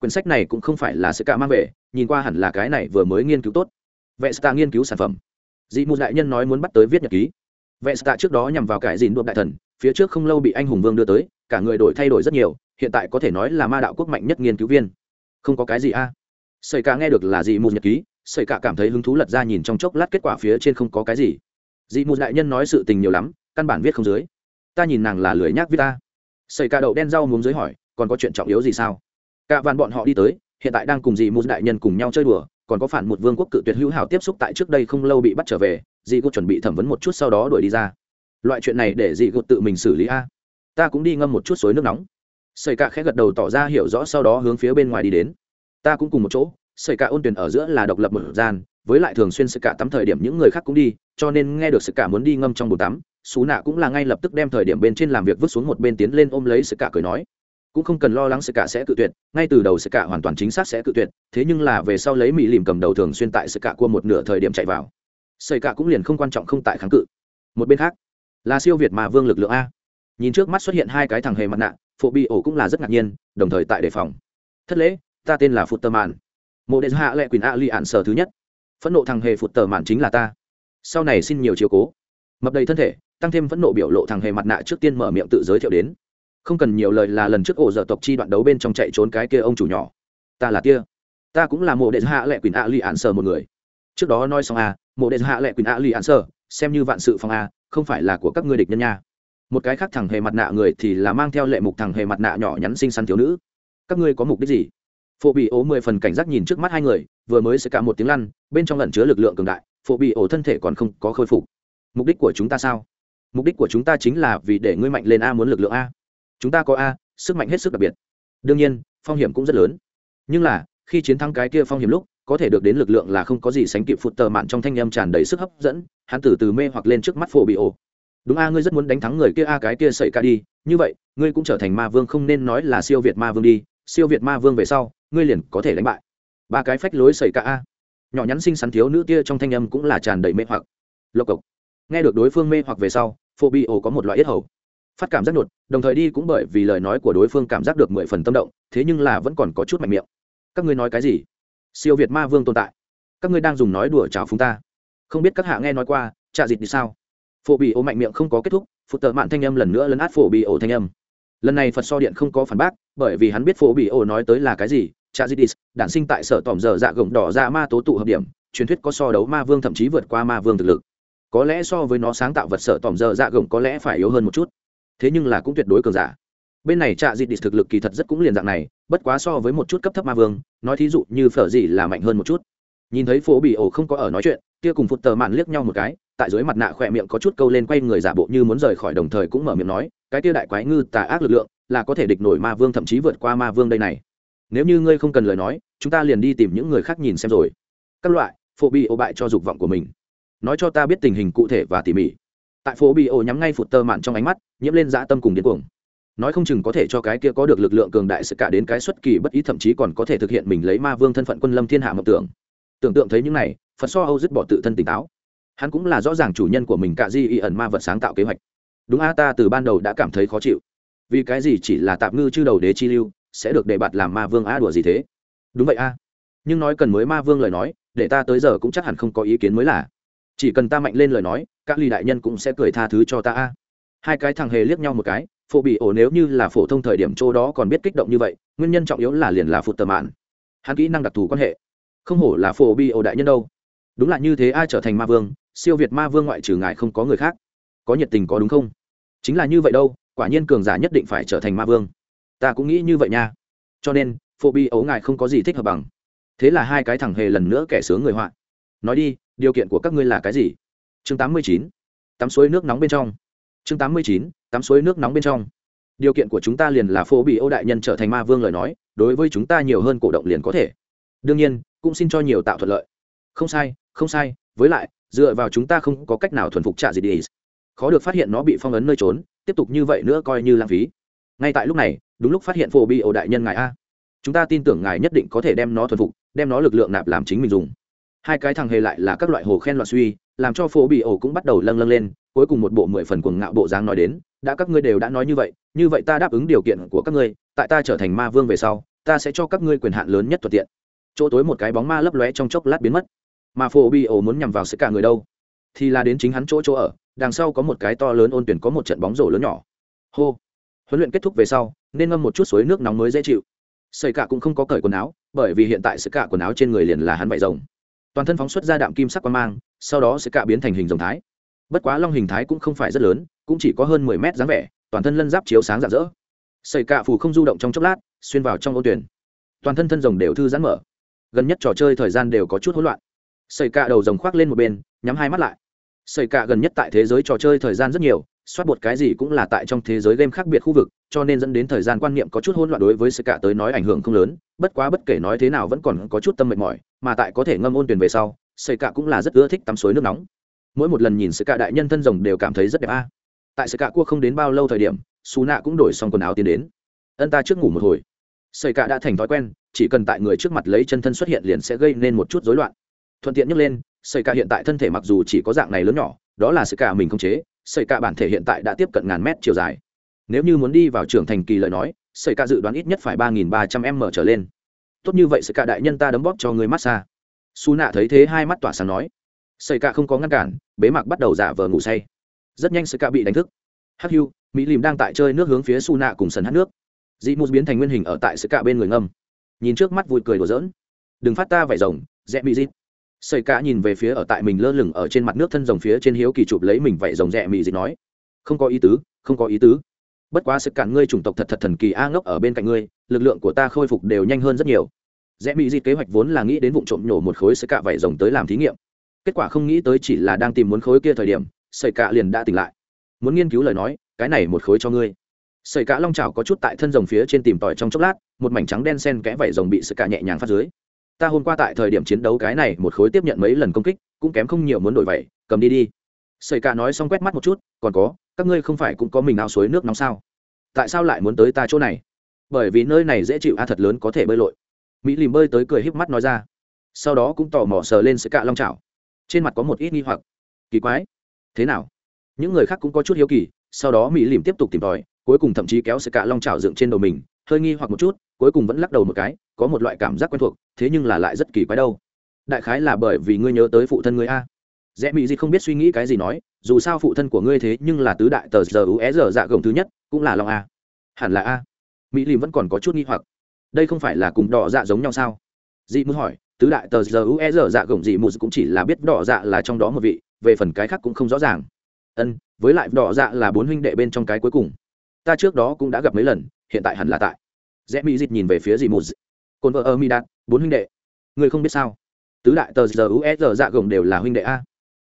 quyển sách này cũng không phải là sự cả mang về, nhìn qua hẳn là cái này vừa mới nghiên cứu tốt. Vệ stạ nghiên cứu sản phẩm. Dị mù đại nhân nói muốn bắt tới viết nhật ký. Vệ stạ trước đó nhằm vào cải dìn đuộc đại thần, phía trước không lâu bị anh hùng vương đưa tới, cả người đổi thay đổi rất nhiều, hiện tại có thể nói là ma đạo quốc mạnh nhất nghiên cứu viên. Không có cái gì a. À. sợi cả nghe được là dị mù nhật ký, sợi cả cảm thấy hứng thú lật ra nhìn trong chốc lát kết quả phía trên không có cái gì. Dị mù đại nhân nói sự tình nhiều lắm, căn bản viết không dưới. Ta nhìn nàng là lười nhác viết ta. Sợi cả đậu đen rau muốn dưới hỏi, còn có chuyện trọng yếu gì sao? Cả vạn bọn họ đi tới, hiện tại đang cùng dì mù đại nhân cùng nhau chơi đùa, còn có phản một vương quốc cự tuyệt hữu hảo tiếp xúc tại trước đây không lâu bị bắt trở về, dì gột chuẩn bị thẩm vấn một chút sau đó đuổi đi ra. Loại chuyện này để dì gột tự mình xử lý a. Ta cũng đi ngâm một chút suối nước nóng. Sợi cạ khẽ gật đầu tỏ ra hiểu rõ sau đó hướng phía bên ngoài đi đến. Ta cũng cùng một chỗ, sợi cả ôn tuyển ở giữa là độc lập một gian, với lại thường xuyên sợi cả tắm thời điểm những người khác cũng đi, cho nên nghe được sợi cả muốn đi ngâm trong bồn tắm xú nạ cũng là ngay lập tức đem thời điểm bên trên làm việc vứt xuống một bên tiến lên ôm lấy sợi cả cười nói cũng không cần lo lắng sợi cả sẽ cự tuyệt, ngay từ đầu sợi cả hoàn toàn chính xác sẽ cự tuyệt, thế nhưng là về sau lấy mỹ lìm cầm đầu thường xuyên tại sợi cả qua một nửa thời điểm chạy vào. Sợi cả cũng liền không quan trọng không tại kháng cự. Một bên khác, là siêu việt mà vương lực lượng a. Nhìn trước mắt xuất hiện hai cái thằng hề mặt nạ phổ bị ổ cũng là rất ngạc nhiên, đồng thời tại đề phòng. Thất lễ, ta tên là phụt tơ mạn mộ đệ hạ lệ quyền a li ạn sở thứ nhất. Phẫn nộ thằng hề phụt tờ mạn chính là ta. Sau này xin nhiều chiều cố. Mập đầy thân thể, tăng thêm phẫn nộ biểu lộ thằng hề mặt nạ trước tiên mở miệng tự giới thiệu đến không cần nhiều lời là lần trước ổ dở tộc chi đoạn đấu bên trong chạy trốn cái kia ông chủ nhỏ. Ta là kia ta cũng là mộ đệ hạ lệ quyền a lì ạn sở một người. Trước đó nói xong a mộ đệ hạ lệ quyền a lì ạn sở xem như vạn sự phòng a không phải là của các ngươi địch nhân nha. Một cái khác thằng hề mặt nạ người thì là mang theo lệ mục thằng hề mặt nạ nhỏ nhắn xinh xắn thiếu nữ. Các ngươi có mục đích gì? Phổ bị ố mười phần cảnh giác nhìn trước mắt hai người, vừa mới sẽ cả một tiếng lăn, bên trong lẩn chứa lực lượng cường đại, phổ bị ổ thân thể còn không có khôi phục. Mục đích của chúng ta sao? Mục đích của chúng ta chính là vì để ngươi mạnh lên a muốn lực lượng a chúng ta có a, sức mạnh hết sức đặc biệt. Đương nhiên, phong hiểm cũng rất lớn. Nhưng là, khi chiến thắng cái kia phong hiểm lúc, có thể được đến lực lượng là không có gì sánh kịp phụt tờ mạn trong thanh âm tràn đầy sức hấp dẫn, hắn từ từ mê hoặc lên trước mắt phổ bị ổ. Đúng a, ngươi rất muốn đánh thắng người kia a, cái kia sậy ca đi. Như vậy, ngươi cũng trở thành ma vương không nên nói là siêu việt ma vương đi. Siêu việt ma vương về sau, ngươi liền có thể đánh bại. Ba cái phách lối sậy ca a. Nhỏ nhắn xinh xắn thiếu nữ kia trong thanh âm cũng là tràn đầy mê hoặc. Lộc cộc. Nghe được đối phương mê hoặc về sau, phổ bị ổ có một loại yết hầu phát cảm giác nhột, đồng thời đi cũng bởi vì lời nói của đối phương cảm giác được mười phần tâm động, thế nhưng là vẫn còn có chút mạnh miệng. Các ngươi nói cái gì? Siêu việt ma vương tồn tại. Các ngươi đang dùng nói đùa chào phúng ta. Không biết các hạ nghe nói qua, trạ dịt thì sao? Phổ bị ổ mạnh miệng không có kết thúc phụ tợ mạn thanh âm lần nữa lấn át phổ bị ổ thanh âm. Lần này phật so điện không có phản bác, bởi vì hắn biết phổ bị ổ nói tới là cái gì, trạ dịt đản sinh tại sở tỏm giờ dạ gồng đỏ ra ma tố tụ hợp điểm, truyền thuyết có so đấu ma vương thậm chí vượt qua ma vương thực lực. Có lẽ so với nó sáng tạo vật sở tỏm giờ dạ gồng có lẽ phải yếu hơn một chút thế nhưng là cũng tuyệt đối cường giả. Bên này trạ dịt địch thực lực kỳ thật rất cũng liền dạng này, bất quá so với một chút cấp thấp ma vương, nói thí dụ như phở gì là mạnh hơn một chút. Nhìn thấy phố bị ổ không có ở nói chuyện, kia cùng phụt tờ mạn liếc nhau một cái, tại dưới mặt nạ khỏe miệng có chút câu lên quay người giả bộ như muốn rời khỏi đồng thời cũng mở miệng nói, cái kia đại quái ngư tà ác lực lượng, là có thể địch nổi ma vương thậm chí vượt qua ma vương đây này. Nếu như ngươi không cần lời nói, chúng ta liền đi tìm những người khác nhìn xem rồi. Các loại, phổ bị ổ bại cho dục vọng của mình. Nói cho ta biết tình hình cụ thể và tỉ mỉ tại phố bị ổ nhắm ngay phụt tơ mạn trong ánh mắt, nhiễm lên dã tâm cùng điên cuồng. Nói không chừng có thể cho cái kia có được lực lượng cường đại sự cả đến cái xuất kỳ bất ý, thậm chí còn có thể thực hiện mình lấy ma vương thân phận quân lâm thiên hạ mộng tưởng. Tưởng tượng thấy những này, phật so âu dứt bỏ tự thân tỉnh táo. Hắn cũng là rõ ràng chủ nhân của mình cả di y ẩn ma vật sáng tạo kế hoạch. Đúng a, ta từ ban đầu đã cảm thấy khó chịu. Vì cái gì chỉ là tạm ngư chư đầu đế chi lưu, sẽ được đề bạt làm ma vương a đùa gì thế? Đúng vậy a. Nhưng nói cần mới ma vương lời nói, để ta tới giờ cũng chắc hẳn không có ý kiến mới là chỉ cần ta mạnh lên lời nói các ly đại nhân cũng sẽ cười tha thứ cho ta a. Hai cái thằng hề liếc nhau một cái, phổ bị ổ nếu như là phổ thông thời điểm chỗ đó còn biết kích động như vậy, nguyên nhân trọng yếu là liền là phụt tờ mạn. Hắn kỹ năng đặc thù quan hệ. Không hổ là phổ bị ổ đại nhân đâu. Đúng là như thế ai trở thành ma vương, siêu việt ma vương ngoại trừ ngài không có người khác. Có nhiệt tình có đúng không? Chính là như vậy đâu, quả nhiên cường giả nhất định phải trở thành ma vương. Ta cũng nghĩ như vậy nha. Cho nên, phổ bị ấu ngài không có gì thích hợp bằng. Thế là hai cái thằng hề lần nữa kẻ sướng người họa. Nói đi điều kiện của các ngươi là cái gì? Chương tám mươi chín, tắm suối nước nóng bên trong. Chương tám mươi chín, tắm suối nước nóng bên trong. Điều kiện của chúng ta liền là phổ bị ô đại nhân trở thành ma vương lời nói, đối với chúng ta nhiều hơn cổ động liền có thể. Đương nhiên, cũng xin cho nhiều tạo thuận lợi. Không sai không sai, với lại, dựa vào chúng ta không có cách nào thuần phục trả gì đi. Khó được phát hiện nó bị phong ấn nơi trốn, tiếp tục như vậy nữa coi như lãng phí. Ngay tại lúc này, đúng lúc phát hiện phổ bị ổ đại nhân ngài a. Chúng ta tin tưởng ngài nhất định có thể đem nó thuần phục, đem nó lực lượng nạp làm chính mình dùng hai cái thằng hề lại là các loại hồ khen loạn suy, làm cho phố bị ổ cũng bắt đầu lâng lâng lên, cuối cùng một bộ mười phần cuồng ngạo bộ dáng nói đến, đã các ngươi đều đã nói như vậy như vậy ta đáp ứng điều kiện của các ngươi, tại ta trở thành ma vương về sau, ta sẽ cho các ngươi quyền hạn lớn nhất thuận tiện. Chỗ tối một cái bóng ma lấp lóe trong chốc lát biến mất. Mà phố bị ổ muốn nhằm vào sự cả người đâu, thì là đến chính hắn chỗ chỗ ở, đằng sau có một cái to lớn ôn tuyển có một trận bóng rổ lớn nhỏ. Hô! Huấn luyện kết thúc về sau, nên ngâm một chút suối nước nóng mới dễ chịu. Xây cả cũng không có cởi quần áo, bởi vì hiện tại sự cả quần áo trên người liền là hắn vải rồng toàn thân phóng xuất ra đạm kim sắc quang mang, sau đó sẽ cạ biến thành hình rồng thái. Bất quá long hình thái cũng không phải rất lớn, cũng chỉ có hơn mười mét dáng vẻ, toàn thân lân giáp chiếu sáng rạng rỡ. Sợi cạ phù không du động trong chốc lát, xuyên vào trong ô tuyển. Toàn thân thân rồng đều thư giãn mở. Gần nhất trò chơi thời gian đều có chút hỗn loạn. Sợi cạ đầu rồng khoác lên một bên, nhắm hai mắt lại. Sợi cạ gần nhất tại thế giới trò chơi thời gian rất nhiều soát bột cái gì cũng là tại trong thế giới game khác biệt khu vực, cho nên dẫn đến thời gian quan niệm có chút hỗn loạn đối với sơ cả tới nói ảnh hưởng không lớn, bất quá bất kể nói thế nào vẫn còn có chút tâm mệt mỏi, mà tại có thể ngâm ôn tuyển về sau sơ cả cũng là rất ưa thích tắm suối nước nóng. Mỗi một lần nhìn sơ cả đại nhân thân rồng đều cảm thấy rất đẹp a. Tại sơ cả cua không đến bao lâu thời điểm xù nạ cũng đổi xong quần áo tiến đến. Ân ta trước ngủ một hồi. Sơ cả đã thành thói quen, chỉ cần tại người trước mặt lấy chân thân xuất hiện liền sẽ gây nên một chút rối loạn. Thuận tiện nhắc lên sơ cả hiện tại thân thể mặc dù chỉ có dạng này lớn nhỏ, đó là sơ cả mình không chế sợi cả bản thể hiện tại đã tiếp cận ngàn mét chiều dài. Nếu như muốn đi vào trưởng thành kỳ lời nói sợi cả dự đoán ít nhất phải ba nghìn ba trăm m trở lên. Tốt như vậy sợi cả đại nhân ta đấm bóp cho người massage su nạ thấy thế hai mắt tỏa sáng nói. Sợi cả không có ngăn cản, bế mạc bắt đầu giả vờ ngủ say. Rất nhanh sợi cả bị đánh thức. Hắc hưu, mỹ lìm đang tại chơi nước hướng phía su nạ cùng sần hát nước. Dị mù biến thành nguyên hình ở tại sợi cả bên người ngâm. Nhìn trước mắt vui cười đùa giỡn. Đừng phát ta vải rồng rẽ bị dịp sợi cả nhìn về phía ở tại mình lơ lửng ở trên mặt nước thân rồng phía trên hiếu kỳ chụp lấy mình vậy rồng rẹ mị dị nói, không có ý tứ, không có ý tứ. Bất quá sự cản ngươi chủng tộc thật thật thần kỳ a ngốc ở bên cạnh ngươi, lực lượng của ta khôi phục đều nhanh hơn rất nhiều. Rẽ mị dị kế hoạch vốn là nghĩ đến vụng trộm nhổ một khối sợi cả vảy rồng tới làm thí nghiệm. Kết quả không nghĩ tới chỉ là đang tìm muốn khối kia thời điểm sợi cả liền đã tỉnh lại. Muốn nghiên cứu lời nói, cái này một khối cho ngươi. Sợi cả long chảo có chút tại thân rồng phía trên tìm tòi trong chốc lát, một mảnh trắng đen sen kẽ vảy rồng bị sợi cả nhẹ nhàng phát dưới ta hôm qua tại thời điểm chiến đấu cái này một khối tiếp nhận mấy lần công kích cũng kém không nhiều muốn đổi vậy cầm đi đi. Sợi cả nói xong quét mắt một chút còn có các ngươi không phải cũng có mình ao suối nước nóng sao? Tại sao lại muốn tới ta chỗ này? Bởi vì nơi này dễ chịu a thật lớn có thể bơi lội. Mỹ lìm bơi tới cười híp mắt nói ra. Sau đó cũng tò mò sờ lên sợi cả long chảo, trên mặt có một ít nghi hoặc. Kỳ quái. Thế nào? Những người khác cũng có chút hiếu kỳ sau đó mỹ lìm tiếp tục tìm tòi cuối cùng thậm chí kéo sợi cả long chảo dựng trên đầu mình hơi nghi hoặc một chút cuối cùng vẫn lắc đầu một cái có một loại cảm giác quen thuộc, thế nhưng là lại rất kỳ quái đâu. Đại khái là bởi vì ngươi nhớ tới phụ thân ngươi a. Rẽ mỹ gì không biết suy nghĩ cái gì nói, dù sao phụ thân của ngươi thế nhưng là tứ đại tờ giờ ú é giờ dạ gồng thứ nhất, cũng là long a. Hẳn là a. Mỹ lìm vẫn còn có chút nghi hoặc. Đây không phải là cùng đỏ dạ giống nhau sao? Dị muốn hỏi, tứ đại tờ giờ ú é giờ dạ gồng dị mù cũng chỉ là biết đỏ dạ là trong đó một vị, về phần cái khác cũng không rõ ràng. Ân, với lại đỏ dạ là bốn huynh đệ bên trong cái cuối cùng. Ta trước đó cũng đã gặp mấy lần, hiện tại hẳn là tại. Rẽ mỹ dịt nhìn về phía dị mù cồn vợ ở Mỹ đạt, bốn huynh đệ. Người không biết sao. Tứ đại tờ giờ u giờ dạ gồng đều là huynh đệ a.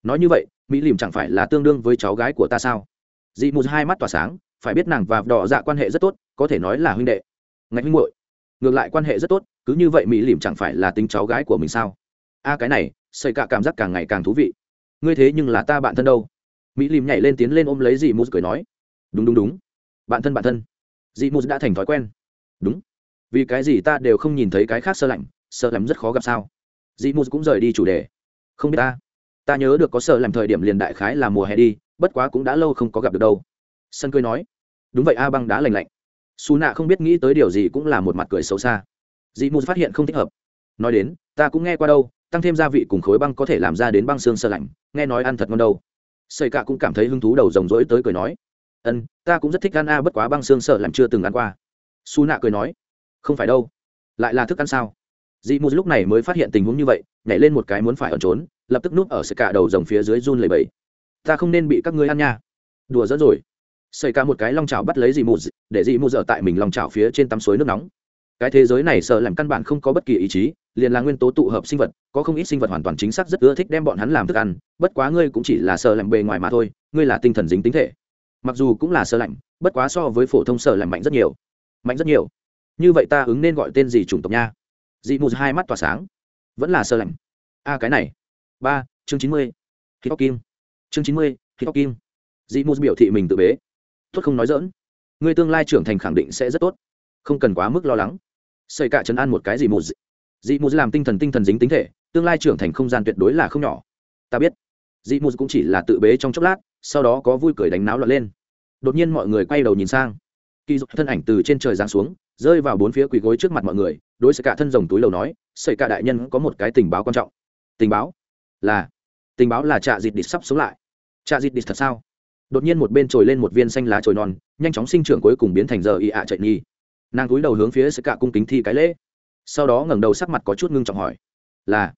Nói như vậy, mỹ lìm chẳng phải là tương đương với cháu gái của ta sao? Dị mù hai mắt tỏa sáng, phải biết nàng và đỏ dạ quan hệ rất tốt, có thể nói là huynh đệ. Ngạch huynh muội, ngược lại quan hệ rất tốt, cứ như vậy mỹ lìm chẳng phải là tính cháu gái của mình sao? A, cái này xây cả cảm giác càng ngày càng thú vị. Ngươi thế nhưng là ta bạn thân đâu? Mỹ lìm nhảy lên tiến lên ôm lấy dị mù cười nói. Đúng đúng đúng. Bạn thân bạn thân. Dị mù đã thành thói quen. Đúng vì cái gì ta đều không nhìn thấy cái khác sơ lạnh sơ lạnh rất khó gặp sao? Dị mù cũng rời đi chủ đề. Không biết ta ta nhớ được có sơ lạnh thời điểm liền đại khái là mùa hè đi, bất quá cũng đã lâu không có gặp được đâu. Sân cười nói, đúng vậy, a băng đá lành lạnh. Xù nạ không biết nghĩ tới điều gì cũng là một mặt cười xấu xa. Dị mù phát hiện không thích hợp. Nói đến, ta cũng nghe qua đâu, tăng thêm gia vị cùng khối băng có thể làm ra đến băng xương sơ lạnh, nghe nói ăn thật ngon đâu. Xây cạ cũng cảm thấy hứng thú đầu rồng rỗi tới cười nói ân ta cũng rất thích ăn a, bất quá băng xương sợ làm chưa từng ăn qua. Su nạ cười nói không phải đâu. Lại là thức ăn sao? Dị mù lúc này mới phát hiện tình huống như vậy, nhảy lên một cái muốn phải ẩn trốn, lập tức núp ở sợi cả đầu rồng phía dưới run lầy bẫy ta không nên bị các ngươi ăn nha. Đùa dẫn rồi. Sợi cả một cái long chảo bắt lấy dị mù, để dị mù dở tại mình long chảo phía trên tắm suối nước nóng. Cái thế giới này sợ làm căn bản không có bất kỳ ý chí, liền là nguyên tố tụ hợp sinh vật, có không ít sinh vật hoàn toàn chính xác rất ưa thích đem bọn hắn làm thức ăn, bất quá ngươi cũng chỉ là sợ làm bề ngoài mà thôi, ngươi là tinh thần dính tính thể. Mặc dù cũng là sợ lạnh, bất quá so với phổ thông sợ lạnh mạnh rất nhiều. Mạnh rất nhiều như vậy ta ứng nên gọi tên gì chủng tộc nha? Dị mù hai mắt tỏa sáng. Vẫn là sơ lạnh. A, cái này. Ba, chương chín mươi. Khi tóc kim chương chín mươi khi tóc kim dị mù biểu thị mình tự bế. Tuất không nói dỡn người tương lai trưởng thành khẳng định sẽ rất tốt. Không cần quá mức lo lắng. Xây cả chấn an một cái dị mù. Dị mù làm tinh thần tinh thần dính tính thể, tương lai trưởng thành không gian tuyệt đối là không nhỏ. Ta biết. Dị mù cũng chỉ là tự bế trong chốc lát, sau đó có vui cười đánh náo loạn lên. Đột nhiên mọi người quay đầu nhìn sang. Kỳ dục thân ảnh từ trên trời giáng xuống rơi vào bốn phía quỳ gối trước mặt mọi người, đối xử cả thân rồng túi lầu nói, sợi cả đại nhân có một cái tình báo quan trọng. Tình báo? Là, tình báo là trạ dịt địch sắp sống lại. Trạ dịt địch thật sao? Đột nhiên một bên trồi lên một viên xanh lá trồi non, nhanh chóng sinh trưởng cuối cùng biến thành giờ y ạ chạy nhi nàng túi đầu hướng phía sợi cả cung kính thi cái lễ. Sau đó ngẩng đầu sắc mặt có chút ngưng trọng hỏi, là,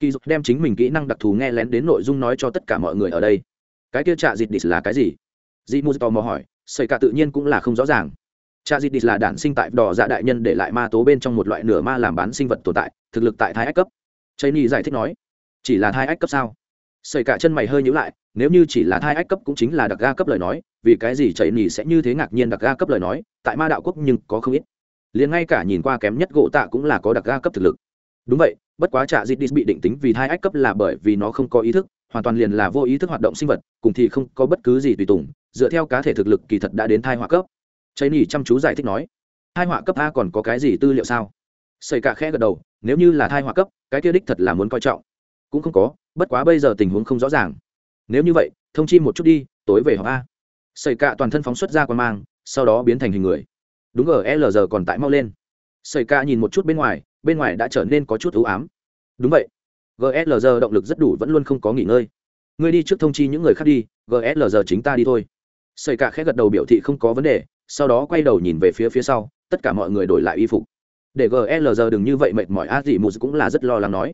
kỳ dục đem chính mình kỹ năng đặc thù nghe lén đến nội dung nói cho tất cả mọi người ở đây. Cái kia trạ dịt địch là cái gì? Dị mù tò mò hỏi xảy cả tự nhiên cũng là không rõ ràng cha dịt là đản sinh tại đỏ dạ đại nhân để lại ma tố bên trong một loại nửa ma làm bán sinh vật tồn tại, thực lực tại thái ách cấp. Chây ni giải thích nói, chỉ là thai ách cấp sao? Xây cả chân mày hơi nhíu lại, nếu như chỉ là thai ách cấp cũng chính là đặc ga cấp lời nói, vì cái gì chảy nỉ sẽ như thế ngạc nhiên đặc ga cấp lời nói, tại ma đạo quốc nhưng có không ít. Liền ngay cả nhìn qua kém nhất gỗ tạ cũng là có đặc ga cấp thực lực. Đúng vậy, bất quá trạ dịt đi bị định tính vì thai ách cấp là bởi vì nó không có ý thức, hoàn toàn liền là vô ý thức hoạt động sinh vật, cùng thì không có bất cứ gì tùy tùng, dựa theo cá thể thực lực kỳ thật đã đến thai Hoa cấp cháy nỉ chăm chú giải thích nói, thai họa cấp a còn có cái gì tư liệu sao? Xây cả khẽ gật đầu, nếu như là thai họa cấp, cái kia đích thật là muốn coi trọng. Cũng không có, bất quá bây giờ tình huống không rõ ràng. Nếu như vậy, thông chi một chút đi, tối về họp a. Xây cả toàn thân phóng xuất ra quan mang, sau đó biến thành hình người. Đúng ở giờ còn tại mau lên. Xây cả nhìn một chút bên ngoài bên ngoài đã trở nên có chút ưu ám. Đúng vậy. Glr động lực rất đủ, vẫn luôn không có nghỉ ngơi. Ngươi đi trước thông chi những người khác đi glr chính ta đi thôi. Xây cả khẽ gật đầu biểu thị không có vấn đề sau đó quay đầu nhìn về phía phía sau, tất cả mọi người đổi lại y phục. Để glr đừng như vậy mệt mỏi a dị mù cũng là rất lo lắng nói.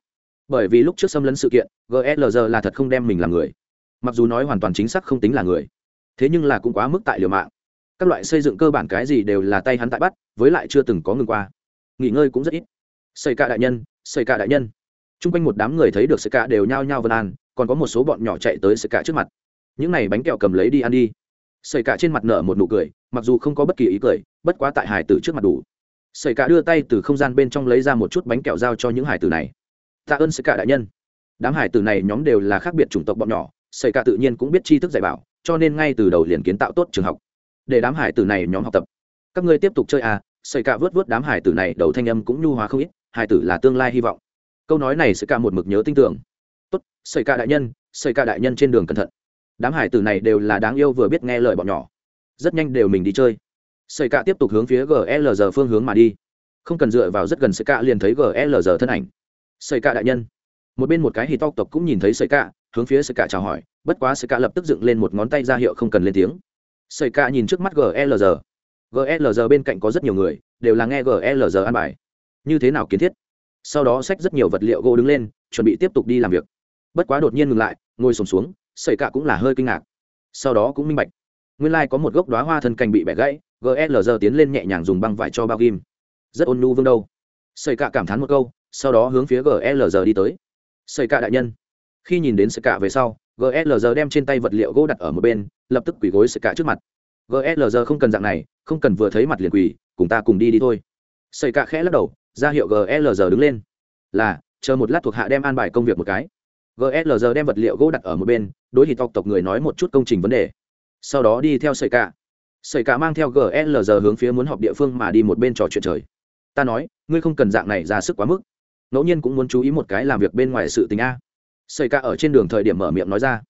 Bởi vì lúc trước xâm lấn sự kiện glr là thật không đem mình làm người. Mặc dù nói hoàn toàn chính xác không tính là người, thế nhưng là cũng quá mức tại liều mạng. Các loại xây dựng cơ bản cái gì đều là tay hắn tại bắt, với lại chưa từng có ngừng qua. Nghỉ ngơi cũng rất ít. Xây cả đại nhân xây cả đại nhân. T r u n g quanh một đám người thấy được xây cả đều nhao nhao vân an, còn có một số bọn nhỏ chạy tới xây cả trước mặt. Những này bánh kẹo cầm lấy đi ăn đi xây cả trên mặt nở một nụ cười, mặc dù không có bất kỳ ý cười, bất quá tại hải tử trước mặt đủ. Xây cả đưa tay từ không gian bên trong lấy ra một chút bánh kẹo giao cho những hải tử này. Tạ ơn xây cả đại nhân. Đám hải tử này nhóm đều là khác biệt chủng tộc bọn nhỏ xây cả tự nhiên cũng biết tri thức dạy bảo, cho nên ngay từ đầu liền kiến tạo tốt trường học. Để đám hải tử này nhóm học tập. Các ngươi tiếp tục chơi à xây cả vớt vớt đám hải tử này, đầu thanh âm cũng nhu hóa không ít hải tử là tương lai hy vọng. Câu nói này sẽ cả một mực nhớ tin tưởng. Tốt xây cả đại nhân xây cả đại nhân trên đường cẩn thận đám hải tử này đều là đáng yêu vừa biết nghe lời bọn nhỏ. Rất nhanh đều mình đi chơi. Xây cạ tiếp tục hướng phía glg phương hướng mà đi. Không cần dựa vào rất gần xây cạ liền thấy glg thân ảnh. Xây cạ đại nhân. Một bên một cái hì tộc tộc cũng nhìn thấy xây cạ hướng phía xây cạ chào hỏi. Bất quá xây cạ lập tức dựng lên một ngón tay ra hiệu không cần lên tiếng. Xây cạ nhìn trước mắt glg glg bên cạnh có rất nhiều người đều là nghe glg an bài. Như thế nào kiến thiết? Sau đó xách rất nhiều vật liệu gỗ đứng lên chuẩn bị tiếp tục đi làm việc. Bất quá đột nhiên ngừng lại ngồi sùng xuống, xuống xảy cả cũng là hơi kinh ngạc. Sau đó cũng minh bạch. Nguyên lai、like、có một gốc đoá hoa thân cành bị bẻ gãy glr tiến lên nhẹ nhàng dùng băng vải cho bao ghim. Rất ôn nhu vương đâu. Xảy cả cảm thán một câu, sau đó hướng phía glr đi tới. Xảy cả đại nhân. Khi nhìn đến xảy cả về sau glr đem trên tay vật liệu gỗ đặt ở một bên, lập tức quỳ gối xảy cả trước mặt. Glr không cần dạng này, không cần vừa thấy mặt liền quỳ, cùng ta cùng đi đi thôi. Xảy cả khẽ lắc đầu, ra hiệu glr đứng lên. Là, chờ một lát thuộc hạ đem an bài công việc một cái. Glr đem vật liệu gỗ đặt ở một bên đối hít tộc tộc người nói một chút công trình vấn đề. Sau đó đi theo sợi cả. Sợi cả mang theo glg hướng phía muốn họp địa phương mà đi một bên trò chuyện trời. Ta nói, ngươi không cần dạng này ra sức quá mức. Ngẫu nhiên cũng muốn chú ý một cái làm việc bên ngoài sự tình a. Sợi cả ở trên đường thời điểm mở miệng nói ra.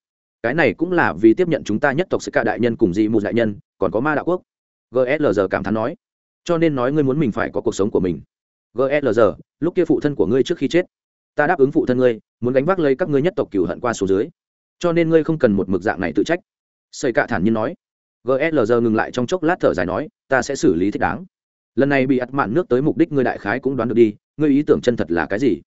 Cái này cũng là vì tiếp nhận chúng ta nhất tộc sợi cả đại nhân cùng dị mù đại nhân, còn có ma đạo quốc. Glg cảm thán nói. Cho nên nói ngươi muốn mình phải có cuộc sống của mình. Glg lúc kia phụ thân của ngươi trước khi chết, ta đáp ứng phụ thân ngươi, muốn gánh vác lấy các ngươi nhất tộc cửu hận qua số dưới cho nên ngươi không cần một mực dạng này tự trách. Xây cạ thản nhiên nói. Glg ngừng lại trong chốc lát thở dài nói, ta sẽ xử lý thích đáng. Lần này bị ắt mạn nước tới mục đích ngươi đại khái cũng đoán được đi, ngươi ý tưởng chân thật là cái gì?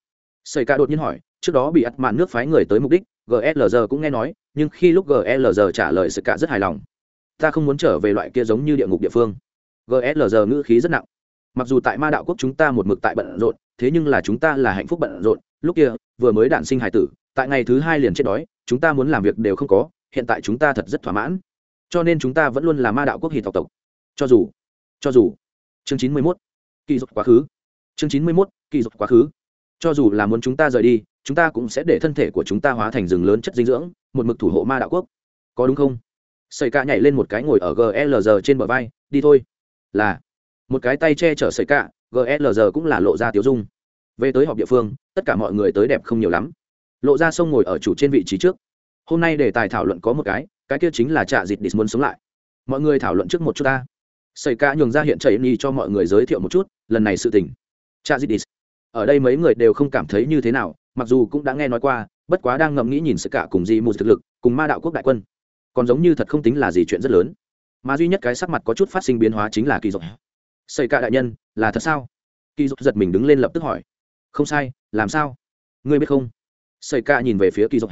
Xây cạ đột nhiên hỏi, trước đó bị ắt mạn nước phái người tới mục đích glg cũng nghe nói, nhưng khi lúc glg trả lời sự cạ rất hài lòng. Ta không muốn trở về loại kia giống như địa ngục địa phương. Glg ngữ khí rất nặng. Mặc dù tại ma đạo quốc chúng ta một mực tại bận rộn, thế nhưng là chúng ta là hạnh phúc bận rộn. Lúc kia, vừa mới đản sinh hải tử, tại ngày thứ hai liền chết đói chúng ta muốn làm việc đều không có, hiện tại chúng ta thật rất thỏa mãn. Cho nên chúng ta vẫn luôn là ma đạo quốc hì tộc tộc. Cho dù cho dù. Chương chín mươi mốt, kỳ dục quá khứ. Chương chín mươi mốt, kỳ dục quá khứ. Cho dù là muốn chúng ta rời đi, chúng ta cũng sẽ để thân thể của chúng ta hóa thành rừng lớn chất dinh dưỡng, một mực thủ hộ ma đạo quốc. Có đúng không? Sợi ca nhảy lên một cái ngồi ở glg trên bờ vai, đi thôi. Là, một cái tay che chở sợi cạ glg cũng là lộ ra tiếu dung. Về tới họp địa phương, tất cả mọi người tới đẹp không nhiều lắm lộ ra sông ngồi ở chủ trên vị trí trước. Hôm nay đề tài thảo luận có một cái cái kia chính là trạ dịt đít muốn sống lại. Mọi người thảo luận trước một chút ta. Xảy ca nhường ra hiện chảy ni cho mọi người giới thiệu một chút, lần này sự tình. Trạ dịt đít ở đây mấy người đều không cảm thấy như thế nào, mặc dù cũng đã nghe nói qua, bất quá đang ngẫm nghĩ nhìn sợi cả cùng di một thực lực, cùng ma đạo quốc đại quân. Còn giống như thật không tính là gì chuyện rất lớn. Mà duy nhất cái sắc mặt có chút phát sinh biến hóa chính là kỳ dục. Xảy cả đại nhân, là thật sao? Kỳ dục giật mình đứng lên lập tức hỏi. Không sai, làm sao? Ngươi biết không? Xây ca nhìn về phía kỳ dục.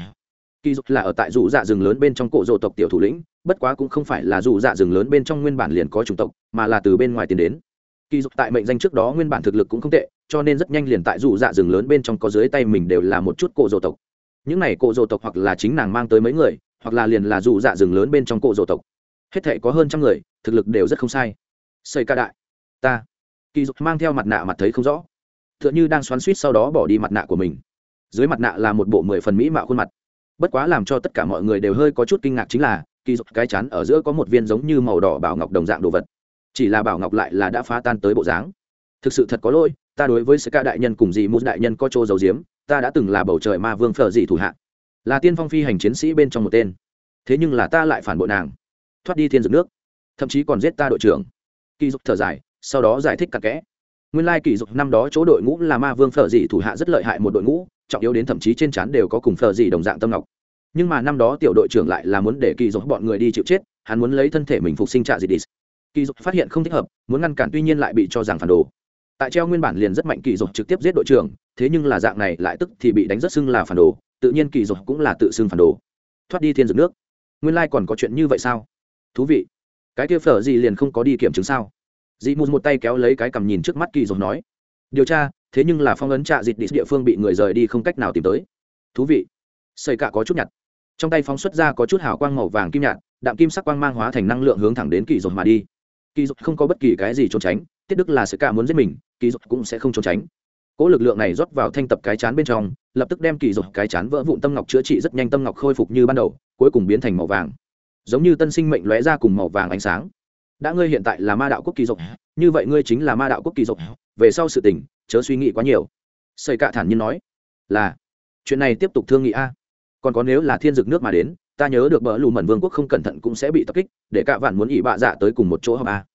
Kỳ dục là ở tại dù dạ rừng lớn bên trong cổ rộ tộc tiểu thủ lĩnh, bất quá cũng không phải là dù dạ rừng lớn bên trong nguyên bản liền có chủng tộc, mà là từ bên ngoài tiến đến. Kỳ dục tại mệnh danh trước đó nguyên bản thực lực cũng không tệ, cho nên rất nhanh liền tại dù dạ rừng lớn bên trong có dưới tay mình đều là một chút cổ rộ tộc. Những này cổ rồ tộc hoặc là chính nàng mang tới mấy người, hoặc là liền là dù dạ rừng lớn bên trong cổ rồ tộc. Hết thể có hơn trăm người, thực lực đều rất không sai. Xây ca đại, ta. Kỳ dục mang theo mặt nạ mặt thấy không rõ. T h ư ợ n h ư đang xoắn suýt sau đó bỏ đi mặt nạ của mình dưới mặt nạ là một bộ mười phần mỹ mạo khuôn mặt. Bất quá làm cho tất cả mọi người đều hơi có chút kinh ngạc chính là, kỳ dục cái chán ở giữa có một viên giống như màu đỏ bảo ngọc đồng dạng đồ vật. Chỉ là bảo ngọc lại là đã phá tan tới bộ dáng. Thực sự thật có lỗi, ta đối với sự ca đại nhân cùng dì mút đại nhân có chỗ dầu diếm ta đã từng là bầu trời ma vương phở dị thủ hạ. Là tiên phong phi hành chiến sĩ bên trong một tên. Thế nhưng là ta lại phản bội nàng. Thoát đi thiên dược nước. Thậm chí còn giết ta đội trưởng. Kỳ dục thở dài, sau đó giải thích cặn kẽ. Nguyên lai kỳ dục năm đó chỗ đội ngũ là ma vương phở dị thủ hạ rất lợi hại một đội ngũ trọng yếu đến thậm chí trên trán đều có cùng phở gì đồng dạng tâm ngọc. Nhưng mà năm đó tiểu đội trưởng lại là muốn để kỳ dục bọn người đi chịu chết, hắn muốn lấy thân thể mình phục sinh trạ dị đi kỳ dục phát hiện không thích hợp, muốn ngăn cản tuy nhiên lại bị cho rằng phản đồ. Tại treo nguyên bản liền rất mạnh kỳ dục trực tiếp giết đội trưởng, thế nhưng là dạng này lại tức thì bị đánh rất xưng là phản đồ, tự nhiên kỳ dục cũng là tự xưng phản đồ. Thoát đi thiên dược nước. Nguyên lai còn có chuyện như vậy sao? Thú vị. Cái kia phở gì liền không có đi kiểm chứng sao? Dị mù một tay kéo lấy cái cầm nhìn trước mắt kỳ dục nói. Điều tra thế nhưng là phong ấn trạ dịt địa phương bị người rời đi không cách nào tìm tới. Thú vị. Xây cả có chút nhặt trong tay phóng xuất ra có chút hào quang màu vàng kim nhạt, đạm kim sắc quang mang hóa thành năng lượng hướng thẳng đến kỳ dục mà đi. Kỳ dục không có bất kỳ cái gì trốn tránh tiết đức là sợi cả muốn giết mình, kỳ dục cũng sẽ không trốn tránh. Cỗ lực lượng này rót vào thanh tập cái chán bên trong, lập tức đem kỳ dục cái chán vỡ vụn tâm ngọc chữa trị rất nhanh tâm ngọc khôi phục như ban đầu, cuối cùng biến thành màu vàng. Giống như tân sinh mệnh lóe ra cùng màu vàng ánh sáng. Đã ngươi hiện tại là ma đạo quốc kỳ dục như vậy ngươi chính là ma đạo quốc kỳ dục về sau sự tình chớ suy nghĩ quá nhiều. Xây cạ thản nhiên nói, là, chuyện này tiếp tục thương nghị a. Còn có nếu là thiên dực nước mà đến, ta nhớ được bờ lù mẩn vương quốc không cẩn thận cũng sẽ bị tập kích, để cạ vạn muốn ỉ bạ dạ tới cùng một chỗ họp a.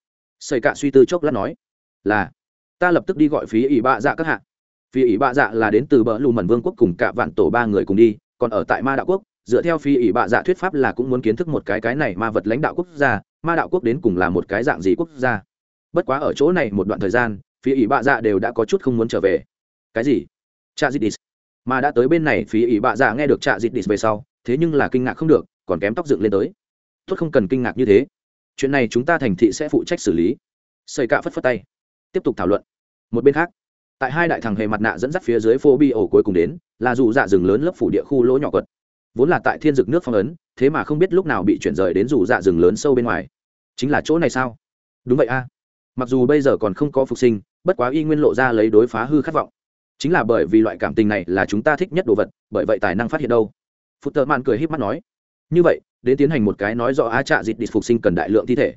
Xây cạ suy tư chốc lát nói, là, ta lập tức đi gọi phí ỉ bạ dạ các hạ. Phí ỉ bạ dạ là đến từ bờ lù mẩn vương quốc cùng cạ vạn tổ ba người cùng đi, còn ở tại ma đạo quốc, dựa theo phi ỷ bạ dạ thuyết pháp là cũng muốn kiến thức một cái cái này ma vật lãnh đạo quốc gia, ma đạo quốc đến cùng là một cái dạng gì quốc gia. Bất quá ở chỗ này một đoạn thời gian Phía ỷ bạ dạ đều đã có chút không muốn trở về. Cái gì? Cha didis mà đã tới bên này, phía ỷ bạ dạ nghe được cha didis về sau, thế nhưng là kinh ngạc không được, còn kém tóc dựng lên tới. Tốt không cần kinh ngạc như thế. Chuyện này chúng ta thành thị sẽ phụ trách xử lý. Xây cạ phất phất tay. Tiếp tục thảo luận. Một bên khác, tại hai đại thằng hề mặt nạ dẫn dắt phía dưới phô bi ổ cuối cùng đến, là dù dạ rừng lớn lớp phủ địa khu lỗ nhỏ quật. Vốn là tại thiên dực nước phong ấn, thế mà không biết lúc nào bị chuyển rời đến dù dạ rừng lớn sâu bên ngoài. Chính là chỗ này sao? Đúng vậy a. Mặc dù bây giờ còn không có phục sinh bất quá y nguyên lộ ra lấy đối phá hư khát vọng. Chính là bởi vì loại cảm tình này là chúng ta thích nhất đồ vật, bởi vậy tài năng phát hiện đâu. Phụ tợ mạn cười h í p mắt nói. Như vậy, đến tiến hành một cái nói rõ á trạ dịt đít phục sinh cần đại lượng thi thể.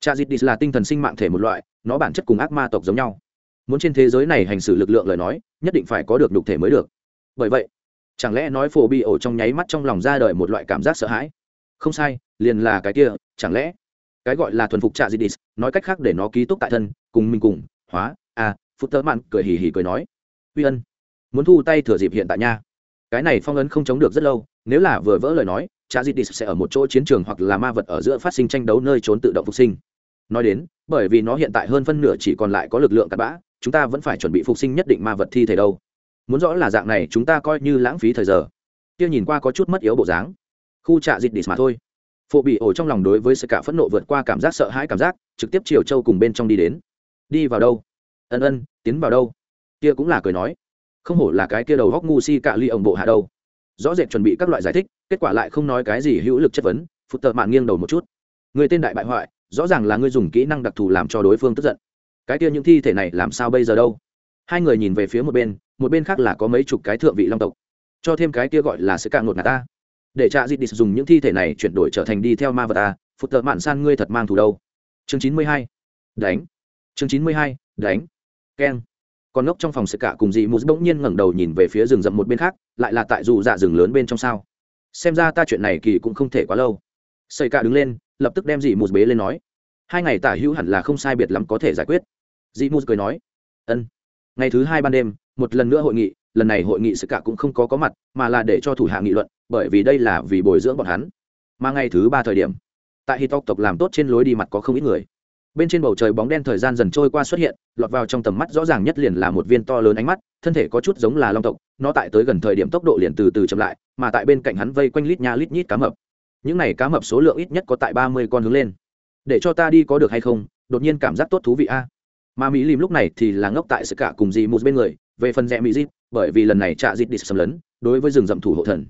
Trạ dịt đít là tinh thần sinh mạng thể một loại, nó bản chất cùng ác ma tộc giống nhau. Muốn trên thế giới này hành xử lực lượng lời nói, nhất định phải có được đục thể mới được. Bởi vậy, chẳng lẽ nói phổ bị ổ trong nháy mắt trong lòng ra đời một loại cảm giác sợ hãi? Không sai, liền là cái kia, chẳng lẽ? Cái gọi là thuần phục trạ didis nói cách khác để nó ký túc tại thân, cùng mình cùng, hóa à phút tớ mạn cười hì hì cười nói. Uy ân, muốn thu tay thừa dịp hiện tại nha. Cái này phong ấn không chống được rất lâu, nếu là vừa vỡ lời nói trạ didis sẽ ở một chỗ chiến trường hoặc là ma vật ở giữa phát sinh tranh đấu nơi trốn tự động phục sinh. Nói đến, bởi vì nó hiện tại hơn phân nửa chỉ còn lại có lực lượng cặn bã, chúng ta vẫn phải chuẩn bị phục sinh nhất định ma vật thi thể đâu. Muốn rõ là dạng này, chúng ta coi như lãng phí thời giờ. Kia nhìn qua có chút mất yếu bộ dáng. Khu trạ dịt đít mà thôi. Phổ bị ổ trong lòng đối với sự cả phẫn nộ vượt qua cảm giác sợ hãi cảm giác, trực tiếp chiều châu cùng bên trong đi đến. Đi vào đâu? Ân ân, tiến vào đâu? Kia cũng là cười nói. Không hổ là cái kia đầu góc ngu si cạ ly ổng bộ hạ đâu. Rõ rệt chuẩn bị các loại giải thích, kết quả lại không nói cái gì hữu lực chất vấn, phụt tợ mạn nghiêng đầu một chút. Người tên đại bại hoại, rõ ràng là ngươi dùng kỹ năng đặc thù làm cho đối phương tức giận. Cái kia những thi thể này làm sao bây giờ đâu? Hai người nhìn về phía một bên một bên khác là có mấy chục cái thượng vị long tộc. Cho thêm cái kia gọi là sẽ càng ngột ngạt ta. Để cha dịt dùng những thi thể này chuyển đổi trở thành đi theo ma vật ta, phụt tợ mạn san ngươi thật mang thủ đâu. Chương chín mươi hai, đánh. Chương chín mươi hai, đánh keng. Con ngốc trong phòng sự cả cùng dị mù bỗng nhiên ngẩng đầu nhìn về phía rừng rậm một bên khác, lại là tại dù dạ rừng lớn bên trong sao. Xem ra ta chuyện này kỳ cũng không thể quá lâu. Xây cả đứng lên, lập tức đem dị mù bế lên nói. Hai ngày tả hữu hẳn là không sai biệt lắm có thể giải quyết. Dị mù cười nói. Ân. Ngày thứ hai ban đêm, một lần nữa hội nghị, lần này hội nghị sự cả cũng không có có mặt, mà là để cho thủ hạ nghị luận, bởi vì đây là vì bồi dưỡng bọn hắn. Mà ngày thứ ba thời điểm, tại hít tộc làm tốt trên lối đi mặt có không ít người bên trên bầu trời bóng đen thời gian dần trôi qua xuất hiện, lọt vào trong tầm mắt rõ ràng nhất liền là một viên to lớn ánh mắt, thân thể có chút giống là long tộc, nó tại tới gần thời điểm tốc độ liền từ từ chậm lại, mà tại bên cạnh hắn vây quanh lít nha lít nhít cá mập. Những này cá mập số lượng ít nhất có tại ba mươi con hướng lên. Để cho ta đi có được hay không, đột nhiên cảm giác tốt thú vị a. Mà mỹ lim lúc này thì là ngốc tại sự cả cùng dì một bên người, về phần rẽ mỹ dịp, bởi vì lần này trạ dịp đi xâm lấn, đối với rừng rậm thủ hộ thần,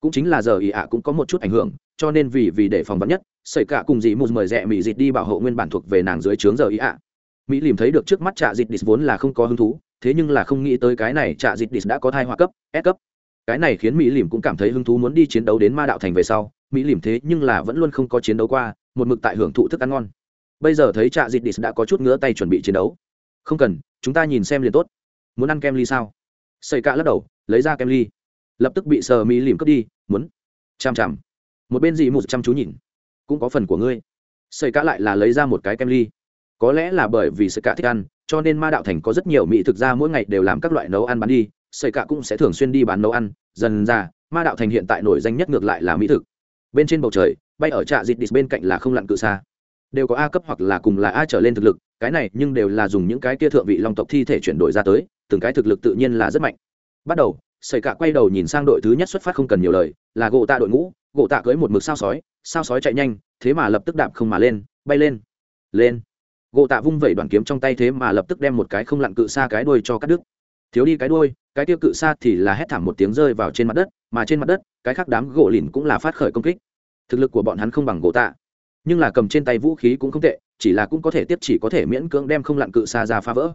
cũng chính là giờ ý ạ cũng có một chút ảnh hưởng cho nên vì vì để phòng vắn nhất xảy cả cùng dị mù mời rẽ mỹ dịt đi bảo hộ nguyên bản thuộc về nàng dưới trướng giờ ý ạ. Mỹ lìm thấy được trước mắt trạ dịt đít vốn là không có hứng thú, thế nhưng là không nghĩ tới cái này trạ dịt đít đã có thai hoa cấp, s cấp. Cái này khiến mỹ lìm cũng cảm thấy hứng thú muốn đi chiến đấu đến ma đạo thành về sau. Mỹ lìm thế nhưng là vẫn luôn không có chiến đấu qua, một mực tại hưởng thụ thức ăn ngon. Bây giờ thấy trạ dịt đít đã có chút ngứa tay chuẩn bị chiến đấu. Không cần, chúng ta nhìn xem liền tốt. Muốn ăn kem ly sao? Xảy cạ lắc đầu, lấy ra kem ly. Lập tức bị sờ mỹ lìm cướp đi, muốn. Chằm chằm một bên dị một chăm chú nhìn. Cũng có phần của ngươi. Sợi cạ lại là lấy ra một cái kem ly. Có lẽ là bởi vì xây cạ thích ăn, cho nên ma đạo thành có rất nhiều mỹ thực ra mỗi ngày đều làm các loại nấu ăn bán đi, sợi cạ cũng sẽ thường xuyên đi bán nấu ăn, dần ra, ma đạo thành hiện tại nổi danh nhất ngược lại là mỹ thực. Bên trên bầu trời, bay ở trạ dịt đít bên cạnh là không lặn cự xa đều có a cấp hoặc là cùng là a trở lên thực lực, cái này nhưng đều là dùng những cái kia thượng vị long tộc thi thể chuyển đổi ra tới, từng cái thực lực tự nhiên là rất mạnh. Bắt đầu xảy cả quay đầu nhìn sang đội thứ nhất xuất phát không cần nhiều lời, là gỗ tạ đội ngũ, gỗ tạ cưới một mực sao sói sao sói chạy nhanh, thế mà lập tức đạp không mà lên, bay lên lên. Gỗ tạ vung vẩy đoàn kiếm trong tay thế mà lập tức đem một cái không lặn cự xa cái đuôi cho cắt đứt. Thiếu đi cái đuôi, cái tiêu cự xa thì là hét thảm một tiếng rơi vào trên mặt đất, mà trên mặt đất, cái khác đám gỗ lìn cũng là phát khởi công kích. Thực lực của bọn hắn không bằng gỗ tạ, nhưng là cầm trên tay vũ khí cũng không tệ, chỉ là cũng có thể tiếp chỉ có thể miễn cưỡng đem không lặn cự xa ra phá vỡ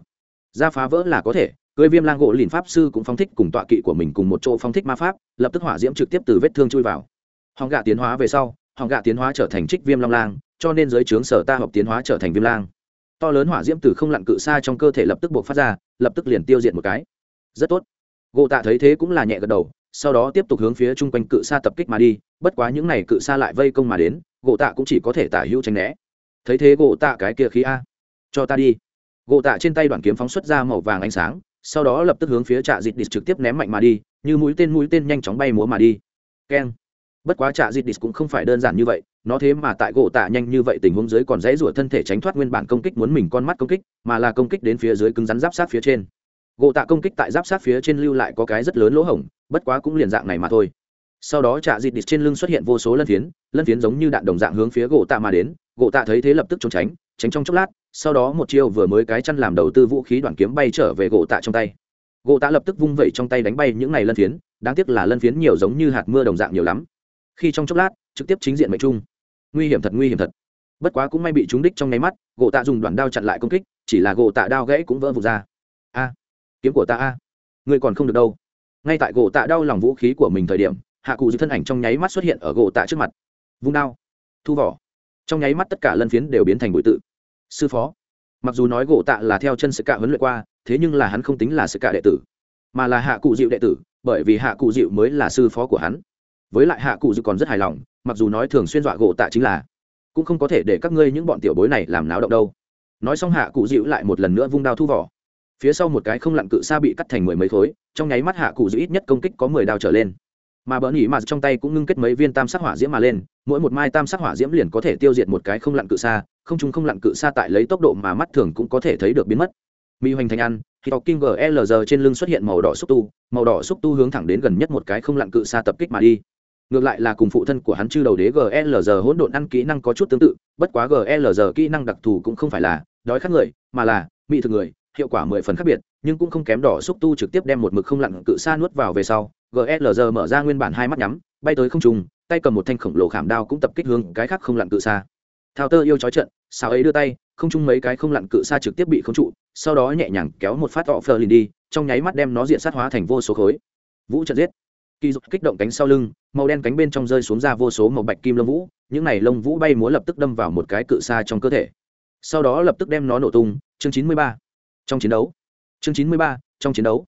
ra phá vỡ là có thể, cưới viêm lang gỗ lìn pháp sư cũng phong thích cùng tọa kỵ của mình cùng một chỗ phong thích ma pháp, lập tức hỏa diễm trực tiếp từ vết thương chui vào. Hòn gạ tiến hóa về sau hòn gạ tiến hóa trở thành trích viêm long lang, cho nên dưới trướng sở ta học tiến hóa trở thành viêm lang. To lớn hỏa diễm từ không lặn cự xa trong cơ thể lập tức buộc phát ra, lập tức liền tiêu diệt một cái. Rất tốt. Gỗ tạ thấy thế cũng là nhẹ gật đầu, sau đó tiếp tục hướng phía chung quanh cự xa tập kích mà đi, bất quá những n à y cự xa lại vây công mà đến, gỗ tạ cũng chỉ có thể tả hữu tranh né. Thấy thế gỗ tạ cái kia khí a. Cho ta đi gỗ tạ trên tay đoạn kiếm phóng xuất ra màu vàng ánh sáng, sau đó lập tức hướng phía trạ dịt đít trực tiếp ném mạnh mà đi, như mũi tên mũi tên nhanh chóng bay múa mà đi. Keng. Bất quá trạ dịt đít cũng không phải đơn giản như vậy, nó thế mà tại gỗ tạ nhanh như vậy tình huống dưới còn dãy rủa thân thể tránh thoát nguyên bản công kích muốn mình con mắt công kích, mà là công kích đến phía dưới cứng rắn giáp sát phía trên. Gỗ tạ công kích tại giáp sát phía trên lưu lại có cái rất lớn lỗ hổng, bất quá cũng liền dạng này mà thôi. Sau đó trạ dịt đít trên lưng xuất hiện vô số lân phiến lân phiến giống như đạn đồng dạng hướng phía gỗ tạ mà đến, gỗ tạ thấy thế lập tức trốn tránh tránh trong chốc lát, sau đó một chiêu vừa mới cái chăn làm đầu tư vũ khí đoàn kiếm bay trở về gỗ tạ trong tay. Gỗ tạ lập tức vung vẩy trong tay đánh bay những này lân phiến, đáng tiếc là lân phiến nhiều giống như hạt mưa đồng dạng nhiều lắm. Khi trong chốc lát, trực tiếp chính diện mệnh trung. Nguy hiểm thật, nguy hiểm thật. Bất quá cũng may bị trúng đích trong nháy mắt, gỗ tạ dùng đoạn đao chặn lại công kích, chỉ là gỗ tạ đao gãy cũng vỡ vụt ra. A, kiếm của ta a. Người còn không được đâu. Ngay tại gỗ tạ đau lòng vũ khí của mình thời điểm, hạ cụ dư thân ảnh trong nháy mắt xuất hiện ở gỗ tạ trước mặt. Vung đao. Thu vỏ trong nháy mắt tất cả lân phiến đều biến thành bụi tự. Sư phó, mặc dù nói gỗ tạ là theo chân sự cạ huấn luyện qua, thế nhưng là hắn không tính là sự cạ đệ tử, mà là hạ cụ dịu đệ tử, bởi vì hạ cụ dịu mới là sư phó của hắn. Với lại hạ cụ dịu còn rất hài lòng, mặc dù nói thường xuyên dọa gỗ tạ chính là, cũng không có thể để các ngươi những bọn tiểu bối này làm náo động đâu. Nói xong hạ cụ dịu lại một lần nữa vung đao thu vỏ. Phía sau một cái không lặn cự xa bị cắt thành mười mấy khối, trong nháy mắt hạ cụ dịu ít nhất công kích có mười đao trở lên mà bỡ nhỉ mà trong tay cũng ngưng kết mấy viên tam sắc hỏa diễm mà lên, mỗi một mai tam sắc hỏa diễm liền có thể tiêu diệt một cái không lặn cự xa không chúng không lặn cự xa tại lấy tốc độ mà mắt thường cũng có thể thấy được biến mất. Mỹ hoành thành ăn khi đọc kim glg trên lưng xuất hiện màu đỏ xúc tu, màu đỏ xúc tu hướng thẳng đến gần nhất một cái không lặn cự xa tập kích mà đi. Ngược lại là cùng phụ thân của hắn chư đầu đế glg hỗn độn ăn kỹ năng có chút tương tự, bất quá glg kỹ năng đặc thù cũng không phải là đói khát người, mà là mỹ thực người hiệu quả mười phần khác biệt, nhưng cũng không kém đỏ xúc tu trực tiếp đem một mực không lặn cự xa nuốt vào về sau glg mở ra nguyên bản hai mắt nhắm, bay tới không trùng tay cầm một thanh khổng lồ khảm đao cũng tập kích hướng cái khác không lặn cự xa thao tơ yêu chói trận sao ấy đưa tay, không chung mấy cái không lặn cự xa trực tiếp bị không trụ, sau đó nhẹ nhàng kéo một phát tọ phờ lìn đi, trong nháy mắt đem nó diện sát hóa thành vô số khối. Vũ trận giết. Kỳ dục kích động cánh sau lưng, màu đen cánh bên trong rơi xuống ra vô số màu bạch kim lông vũ, những này lông vũ bay múa lập tức đâm vào một cái cự xa trong cơ thể. Sau đó lập tức đem nó nổ tung, chương chín mươi ba trong chiến đấu. Chương chín mươi ba, trong chiến đấu.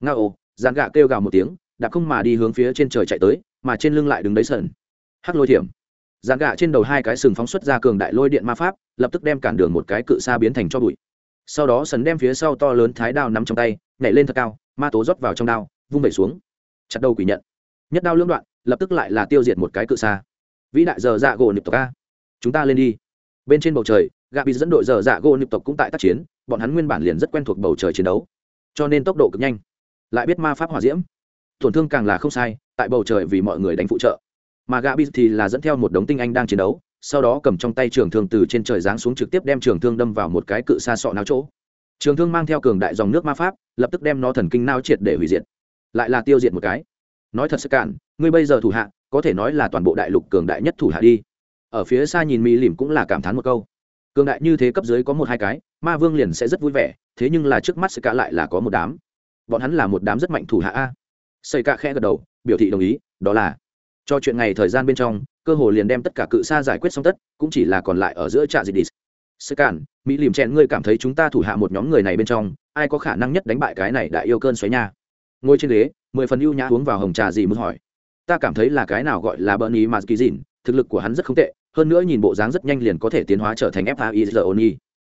Nga ồ dàn gạ kêu gào một tiếng, đã không mà đi hướng phía trên trời chạy tới, mà trên lưng lại đứng đấy sần. Hắc lôi thiểm. Dàn gạ trên đầu hai cái sừng phóng xuất ra cường đại lôi điện ma pháp, lập tức đem cản đường một cái cự xa biến thành cho bụi. Sau đó sần đem phía sau to lớn thái đao nắm trong tay, nhảy lên thật cao, ma tố rót vào trong đao, vung vẩy xuống. Chặt đầu quỷ nhận. Nhất đao lưỡng đoạn, lập tức lại là tiêu diệt một cái cự xa vĩ đại giờ dạ gỗ nịp tộc a. Chúng ta lên đi. Bên trên bầu trời gạ bị dẫn đội giờ dạ gỗ nhập tộc cũng tại tác chiến, bọn hắn nguyên bản liền rất quen thuộc bầu trời chiến đấu, cho nên tốc độ cực nhanh, lại biết ma pháp hỏa diễm. Tổn thương càng là không sai, tại bầu trời vì mọi người đánh phụ trợ. Mà gạ bị thì là dẫn theo một đống tinh anh đang chiến đấu, sau đó cầm trong tay trường thương từ trên trời giáng xuống trực tiếp đem trường thương đâm vào một cái cự xa sọ náo chỗ. Trường thương mang theo cường đại dòng nước ma pháp, lập tức đem nó thần kinh nao triệt để hủy diệt. Lại là tiêu diệt một cái. Nói thật sự cạn, ngươi bây giờ thủ hạ, có thể nói là toàn bộ đại lục cường đại nhất thủ hạ đi. Ở phía xa nhìn mỹ lìm cũng là cảm thán một câu cường đại như thế cấp dưới có một hai cái, ma vương liền sẽ rất vui vẻ, thế nhưng là trước mắt sẽ cả lại là có một đám. Bọn hắn là một đám rất mạnh thủ hạ a. Xây cả khẽ gật đầu, biểu thị đồng ý, đó là. Cho chuyện ngày thời gian bên trong, cơ hồ liền đem tất cả cự xa giải quyết xong tất, cũng chỉ là còn lại ở giữa trạ dịch đi sơ cản mỹ lìm chèn, ngươi cảm thấy chúng ta thủ hạ một nhóm người này bên trong, ai có khả năng nhất đánh bại cái này đại yêu cơn xoáy nha? Ngồi trên ghế, mười phần ưu nhã uống vào hồng trà gì muốn hỏi. Ta cảm thấy là cái nào gọi là bợn ý mà kỳ dịn thực lực của hắn rất không tệ hơn nữa nhìn bộ dáng rất nhanh liền có thể tiến hóa trở thành faizoni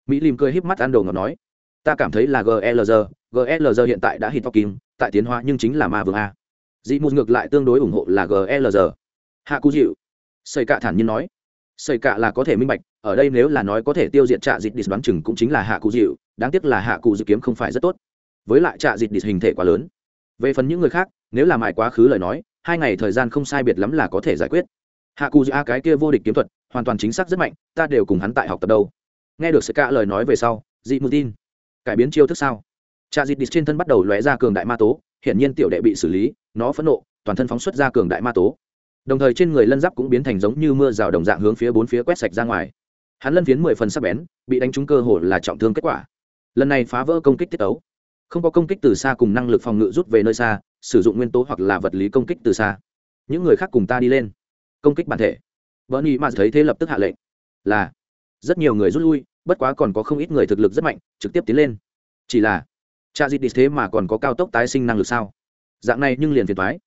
mỹ lim cười híp mắt ăn đồ ngọt nói, ta cảm thấy là glg glg hiện tại đã hít vào kim tại tiến hóa nhưng chính là ma vương a. Dị mù ngược lại tương đối ủng hộ là glg hạ cú dịu xây cạ thản nhiên nói xây cạ là có thể minh bạch, ở đây nếu là nói có thể tiêu diệt trạ dịt đít đoán chừng cũng chính là hạ cụ dịu đáng tiếc là hạ cụ dự kiếm không phải rất tốt. Với lại trạ dịt đít hình thể quá lớn. Về phần những người khác, nếu là mãi quá khứ lời nói, hai ngày thời gian không sai biệt lắm là có thể giải quyết hạ cụ a dạ cái kia vô địch kiếm thuật, hoàn toàn chính xác rất mạnh, ta đều cùng hắn tại học tập đâu. Nghe được sự cả lời nói về sau, dị mù tin, cải biến chiêu thức sao? Cha dịt đít trên thân bắt đầu lóe ra cường đại ma tố, hiển nhiên tiểu đệ bị xử lý, nó phẫn nộ, toàn thân phóng xuất ra cường đại ma tố. Đồng thời trên người lân giáp cũng biến thành giống như mưa rào đồng dạng hướng phía bốn phía quét sạch ra ngoài. Hắn lân phiến mười phần sắc bén, bị đánh trúng cơ hồ là trọng thương kết quả. Lần này phá vỡ công kích tiết tấu. Không có công kích từ xa cùng năng lực phòng ngự rút về nơi xa, sử dụng nguyên tố hoặc là vật lý công kích từ xa. Những người khác cùng ta đi lên công kích bản thể. Vợ nhị mà thấy thế lập tức hạ lệnh. Là, rất nhiều người rút lui, bất quá còn có không ít người thực lực rất mạnh, trực tiếp tiến lên. Chỉ là cha dịt đi thế mà còn có cao tốc tái sinh năng lực sao? Dạng này nhưng liền phiền thoái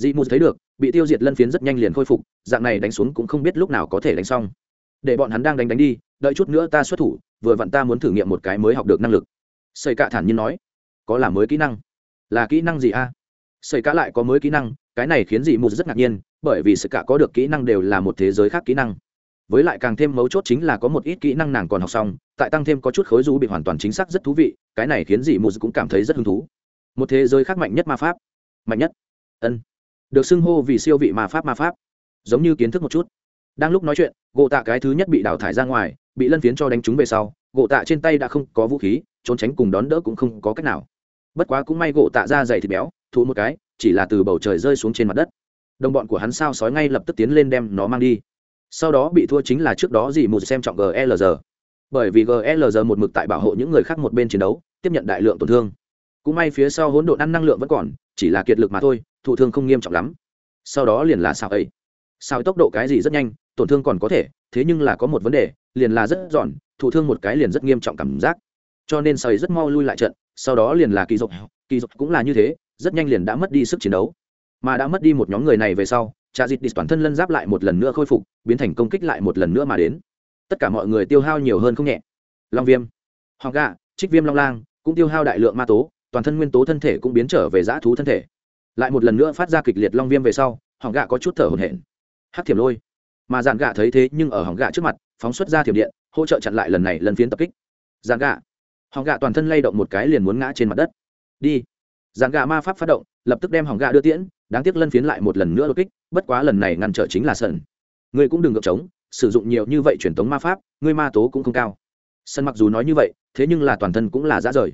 dị mù thấy được, bị tiêu diệt lân phiến rất nhanh liền khôi phục, dạng này đánh xuống cũng không biết lúc nào có thể đánh xong. Để bọn hắn đang đánh đánh đi, đợi chút nữa ta xuất thủ, vừa vặn ta muốn thử nghiệm một cái mới học được năng lực. Xây cạ thản nhiên nói, có là mới kỹ năng? Là kỹ năng gì a? Xây cạ lại có mới kỹ năng cái này khiến dị mù rất ngạc nhiên, bởi vì sự cả có được kỹ năng đều là một thế giới khác kỹ năng. Với lại càng thêm mấu chốt chính là có một ít kỹ năng nàng còn học xong, tại tăng thêm có chút khối du bị hoàn toàn chính xác rất thú vị, cái này khiến dị mù cũng cảm thấy rất hứng thú. Một thế giới khác mạnh nhất ma pháp. Mạnh nhất. Ân. Được xưng hô vì siêu vị ma pháp ma pháp. Giống như kiến thức một chút. Đang lúc nói chuyện, gỗ tạ cái thứ nhất bị đào thải ra ngoài, bị lân phiến cho đánh trúng về sau, gỗ tạ trên tay đã không có vũ khí, trốn tránh cùng đón đỡ cũng không có cách nào. Bất quá cũng may gỗ tạ ra dày thịt béo, thụ một cái chỉ là từ bầu trời rơi xuống trên mặt đất. Đồng bọn của hắn sao sói ngay lập tức tiến lên đem nó mang đi. Sau đó bị thua chính là trước đó gì mù xem trọng glg bởi vì glg một mực tại bảo hộ những người khác một bên chiến đấu, tiếp nhận đại lượng tổn thương. Cũng may phía sau hỗn độn ăn năng lượng vẫn còn, chỉ là kiệt lực mà thôi, thụ thương không nghiêm trọng lắm. Sau đó liền là sao ấy. Sao tốc độ cái gì rất nhanh, tổn thương còn có thể, thế nhưng là có một vấn đề, liền là rất giòn, thụ thương một cái liền rất nghiêm trọng cảm giác. Cho nên sao ấy rất mau lui lại trận, sau đó liền là kỳ dục. Kỳ dục cũng là như thế rất nhanh liền đã mất đi sức chiến đấu. Mà đã mất đi một nhóm người này về sau trà dịt đi toàn thân lân giáp lại một lần nữa khôi phục, biến thành công kích lại một lần nữa mà đến. Tất cả mọi người tiêu hao nhiều hơn không nhẹ. Long viêm hoặc gạ, trích viêm long lang cũng tiêu hao đại lượng ma tố, toàn thân nguyên tố thân thể cũng biến trở về dã thú thân thể. Lại một lần nữa phát ra kịch liệt long viêm về sau hỏng gạ có chút thở hổn hển. Hát thiểm lôi. Mà dàn gạ thấy thế nhưng ở hỏng gạ trước mặt, phóng xuất ra thiểm điện, hỗ trợ chặn lại lần này lần phiến tập kích. Dàn gạ. Hỏng gạ toàn thân lay động một cái liền muốn ngã trên mặt đất. Đi dàn gà ma pháp phát động, lập tức đem hỏng gà đưa tiễn, đáng tiếc lân phiến lại một lần nữa đột kích, bất quá lần này ngăn trở chính là sân ngươi cũng đừng ngược trống, sử dụng nhiều như vậy truyền thống ma pháp, ngươi ma tố cũng không cao. Sân mặc dù nói như vậy, thế nhưng là toàn thân cũng là dã rời.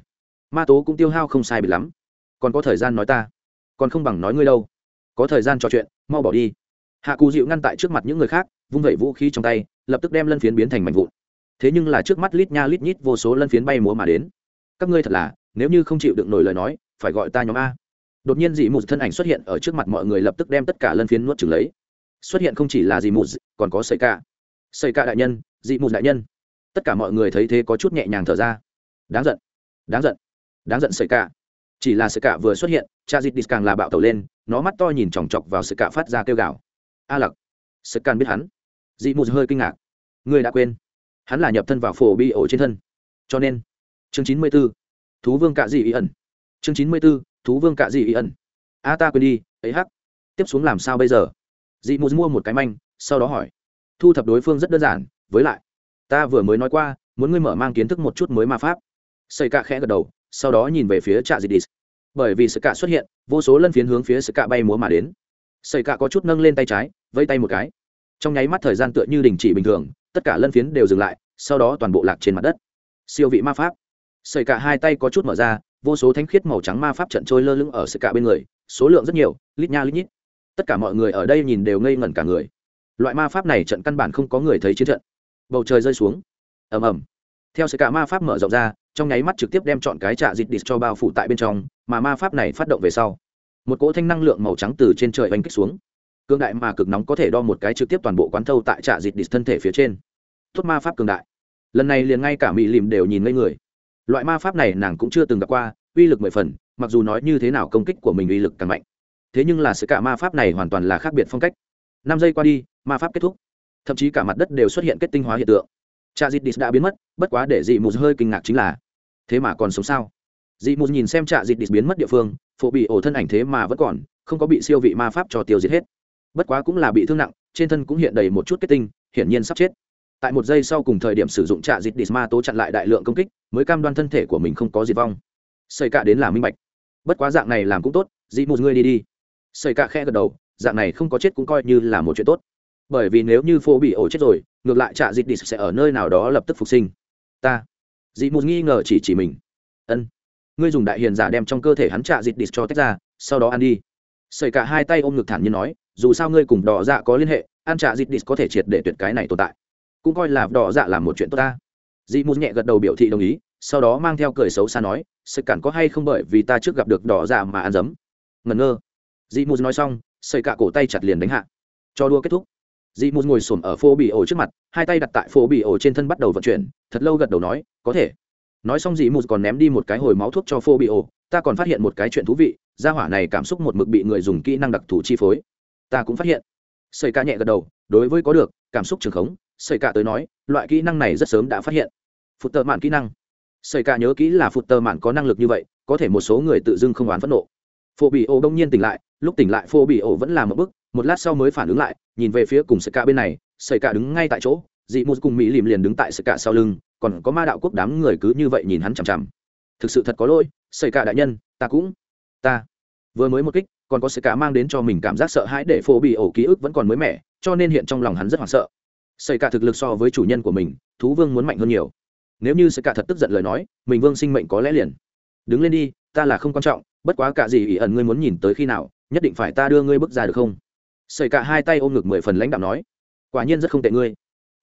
Ma tố cũng tiêu hao không sai bị lắm. Còn có thời gian nói ta, còn không bằng nói ngươi đâu. Có thời gian trò chuyện, mau bỏ đi. Hạ cù dịu ngăn tại trước mặt những người khác, vung vẩy vũ khí trong tay, lập tức đem lân phiến biến thành mảnh vụn. Thế nhưng là trước mắt lít nha lít nhít vô số lân phiến bay múa mà đến. Các ngươi thật là, nếu như không chịu đựng nổi lời nói phải gọi ta nhóm a. Đột nhiên dị mù thân ảnh xuất hiện ở trước mặt mọi người lập tức đem tất cả lân phiến nuốt trừng lấy. Xuất hiện không chỉ là dị mù còn có sợi ca. Sợi ca đại nhân, dị mù đại nhân. Tất cả mọi người thấy thế có chút nhẹ nhàng thở ra. Đáng giận đáng giận đáng giận sợi ca. Chỉ là sợi ca vừa xuất hiện cha dịt đi càng là bạo tẩu lên, nó mắt to nhìn chòng chọc vào sợi ca phát ra kêu gào. A lặc, sợi ca biết hắn. Dị mù hơi kinh ngạc. Người đã quên. Hắn là nhập thân vào phổ bi ổ trên thân. Cho nên, chương chín mươi b ố thú vương cạ dị ý ẩn chương chín mươi b ố thú vương cạ dị ý ẩn. A, ta quên đi, ấy hắc. Tiếp xuống làm sao bây giờ? Dị mù mua một cái manh, sau đó hỏi. Thu thập đối phương rất đơn giản, với lại, ta vừa mới nói qua, muốn ngươi mở mang kiến thức một chút mới ma pháp. Xây cạ khẽ gật đầu, sau đó nhìn về phía trạ dị đi bởi vì sự cạ xuất hiện, vô số lân phiến hướng phía sự cạ bay múa mà đến. Xây cạ có chút nâng lên tay trái vây tay một cái. Trong nháy mắt thời gian tựa như đình chỉ bình thường, tất cả lân phiến đều dừng lại, sau đó toàn bộ lạc trên mặt đất. Siêu vị ma pháp sợi cả hai tay có chút mở ra, vô số thánh khiết màu trắng ma pháp trận trôi lơ lửng ở sợi cả bên người, số lượng rất nhiều, lít nha lít nhít. Tất cả mọi người ở đây nhìn đều ngây ngẩn cả người. Loại ma pháp này trận căn bản không có người thấy chiến trận. Bầu trời rơi xuống. Ầm ầm. Theo sợi cả ma pháp mở rộng ra, trong nháy mắt trực tiếp đem chọn cái trạ dịch địch cho bao phủ tại bên trong, mà ma pháp này phát động về sau. Một cỗ thanh năng lượng màu trắng từ trên trời oanh kích xuống. Cường đại mà cực nóng có thể đo một cái trực tiếp toàn bộ quán thâu tại trạ dịch địch thân thể phía trên. Tốt ma pháp cường đại. Lần này liền ngay cả mỹ lìm đều nhìn ngây người loại ma pháp này nàng cũng chưa từng gặp qua, uy lực mười phần, mặc dù nói như thế nào công kích của mình uy lực càng mạnh. Thế nhưng là sự cả ma pháp này hoàn toàn là khác biệt phong cách. Năm giây qua đi, ma pháp kết thúc. Thậm chí cả mặt đất đều xuất hiện kết tinh hóa hiện tượng. Cha dịt đã biến mất, bất quá để dị mù hơi kinh ngạc chính là, thế mà còn sống sao? Dị mù nhìn xem cha dịt biến mất địa phương, phổ bị ổ thân ảnh thế mà vẫn còn, không có bị siêu vị ma pháp cho tiêu diệt hết. Bất quá cũng là bị thương nặng, trên thân cũng hiện đầy một chút kết tinh, hiển nhiên sắp chết tại một giây sau cùng thời điểm sử dụng trạ dịt disma tố chặn lại đại lượng công kích, mới cam đoan thân thể của mình không có diệt vong. Xây cả đến là minh bạch. Bất quá dạng này làm cũng tốt dị một ngươi đi đi. Xây cả khe gật đầu, dạng này không có chết cũng coi như là một chuyện tốt. Bởi vì nếu như phô bị ổ chết rồi, ngược lại trạ dịt dis sẽ ở nơi nào đó lập tức phục sinh. Ta. Dị một nghi ngờ chỉ chỉ mình. Ân. Ngươi dùng đại hiền giả đem trong cơ thể hắn trạ dịt dis cho tách ra, sau đó ăn đi. Xây cả hai tay ôm ngực thản nhiên nói, dù sao ngươi cùng đỏ dạ có liên hệ, ăn trạ dịt dis có thể triệt để tuyệt cái này tồn tại cũng coi là đỏ dạ làm một chuyện tốt ta. Dị mù nhẹ gật đầu biểu thị đồng ý, sau đó mang theo cười xấu xa nói sự cản có hay không bởi vì ta trước gặp được đỏ dạ mà ăn dấm? Ngẩn ngơ. Dị mù nói xong, sợi cả cổ tay chặt liền đánh hạ. Cho đua kết thúc. Dị mù ngồi xổm ở phô bị ổ trước mặt, hai tay đặt tại phô bị ổ trên thân bắt đầu vận chuyển, thật lâu gật đầu nói, có thể. Nói xong dị mù còn ném đi một cái hồi máu thuốc cho phô bị ổ, ta còn phát hiện một cái chuyện thú vị, gia hỏa này cảm xúc một mực bị người dùng kỹ năng đặc thù chi phối. Ta cũng phát hiện. Sợi ca nhẹ gật đầu, đối với có được, cảm xúc trường khống xây cả tới nói, loại kỹ năng này rất sớm đã phát hiện. Phụt tờ mạn kỹ năng. Xây cả nhớ kỹ là phụt tờ mạn có năng lực như vậy, có thể một số người tự dưng không oán phẫn nộ. Phô bị ổ đông nhiên tỉnh lại, lúc tỉnh lại phô bị ổ vẫn làm một bức một lát sau mới phản ứng lại, nhìn về phía cùng xây cả bên này xây cả đứng ngay tại chỗ, dị mù cùng mỹ lìm liền đứng tại xây cả sau lưng, còn có ma đạo quốc đám người cứ như vậy nhìn hắn chằm chằm. Thực sự thật có lỗi xây cả đại nhân, ta cũng, ta. Vừa mới một kích, còn có xây cả mang đến cho mình cảm giác sợ hãi để phô bị ổ ký ức vẫn còn mới mẻ, cho nên hiện trong lòng hắn rất hoảng sợ xây cả thực lực so với chủ nhân của mình, thú vương muốn mạnh hơn nhiều. Nếu như xây cả thật tức giận lời nói, mình vương sinh mệnh có lẽ liền. Đứng lên đi, ta là không quan trọng, bất quá cả gì ỷ ẩn ngươi muốn nhìn tới khi nào, nhất định phải ta đưa ngươi bước ra được không? Xây cả hai tay ôm ngực mười phần lãnh đạo nói. Quả nhiên rất không tệ ngươi.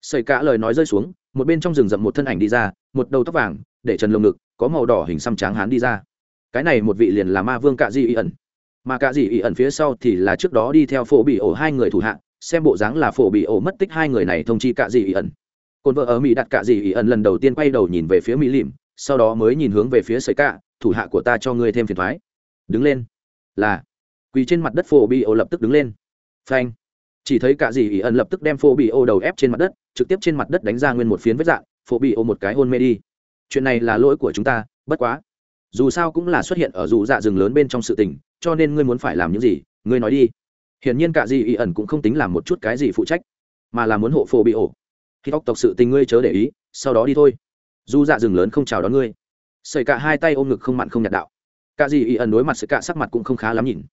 Xây cả lời nói rơi xuống, một bên trong rừng rậm một thân ảnh đi ra, một đầu tóc vàng, để trần lồng ngực, có màu đỏ hình xăm tráng hán đi ra. Cái này một vị liền là ma vương cạ di ẩn. Mà cạ di ẩn phía sau thì là trước đó đi theo phổ bị ổ hai người thủ hạng xem bộ dáng là phổ bị ổ mất tích hai người này thông chi cạ dị ỉ ẩn. Cồn vợ ở mỹ đặt cạ dị ỉ ẩn lần đầu tiên quay đầu nhìn về phía mỹ lìm, sau đó mới nhìn hướng về phía sợi cạ, thủ hạ của ta cho ngươi thêm phiền thoái. Đứng lên. Là. Quỳ trên mặt đất phổ bị ổ lập tức đứng lên. Phanh. Chỉ thấy cạ dị ỉ ẩn lập tức đem phổ bị ổ đầu ép trên mặt đất, trực tiếp trên mặt đất đánh ra nguyên một phiến vết dạng, phổ bị ổ một cái hôn mê đi. Chuyện này là lỗi của chúng ta, bất quá. Dù sao cũng là xuất hiện ở dù dạ rừng lớn bên trong sự tình, cho nên ngươi muốn phải làm những gì, ngươi nói đi hiển nhiên cả gì ý ẩn cũng không tính làm một chút cái gì phụ trách, mà là muốn hộ phổ bị ổ. Khi tóc tộc sự tình ngươi chớ để ý, sau đó đi thôi. Dù dạ rừng lớn không chào đón ngươi. Xảy cả hai tay ôm ngực không mặn không nhạt đạo. Cả gì ý ẩn đối mặt sự cả sắc mặt cũng không khá lắm nhìn.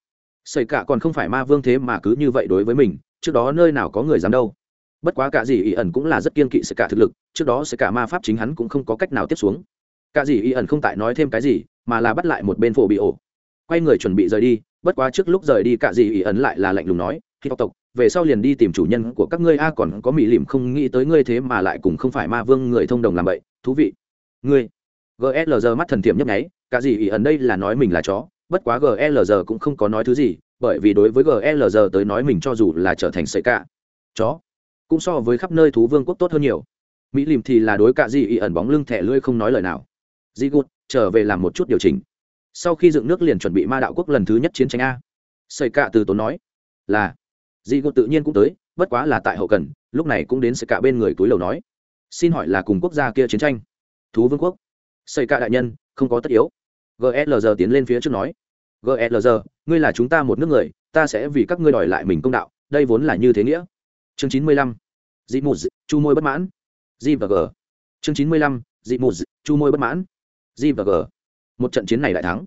Xảy cả còn không phải ma vương thế mà cứ như vậy đối với mình, trước đó nơi nào có người dám đâu. Bất quá cả gì ý ẩn cũng là rất kiên kỵ sự cả thực lực, trước đó sự cả ma pháp chính hắn cũng không có cách nào tiếp xuống. Cả gì ý ẩn không tại nói thêm cái gì, mà là bắt lại một bên phổ bị ổ. Quay người chuẩn bị rời đi bất quá trước lúc rời đi cả gì ý ấn lại là lạnh lùng nói, khi tộc tộc, về sau liền đi tìm chủ nhân của các ngươi, a, còn có mỹ lìm không nghĩ tới ngươi thế mà lại cùng không phải ma vương người thông đồng làm vậy. Thú vị. Ngươi? Glg mắt thần tiệm nhấp nháy cả gì ý ẩn đây là nói mình là chó, bất quá glg cũng không có nói thứ gì, bởi vì đối với glg tới nói mình cho dù là trở thành sợi cả chó, cũng so với khắp nơi thú vương quốc tốt hơn nhiều. Mỹ lìm thì là đối cả gì ý ẩn bóng lưng thẻ lưỡi không nói lời nào. Di gút trở về làm một chút điều chỉnh sau khi dựng nước liền chuẩn bị ma đạo quốc lần thứ nhất chiến tranh a. Xây cạ từ tốn nói, là. Di gột tự nhiên cũng tới, bất quá là tại hậu cần, lúc này cũng đến xây cạ bên người túi lầu nói, xin hỏi là cùng quốc gia kia chiến tranh? Thú vương quốc. Xây cạ đại nhân, không có tất yếu. Glg tiến lên phía trước nói glg ngươi là chúng ta một nước người, ta sẽ vì các ngươi đòi lại mình công đạo, đây vốn là như thế nghĩa. Chương chín mươi lăm, dị mù chu môi bất mãn. G và g. Chương chín mươi lăm, dị mù chu môi bất mãn. G và g một trận chiến này lại thắng.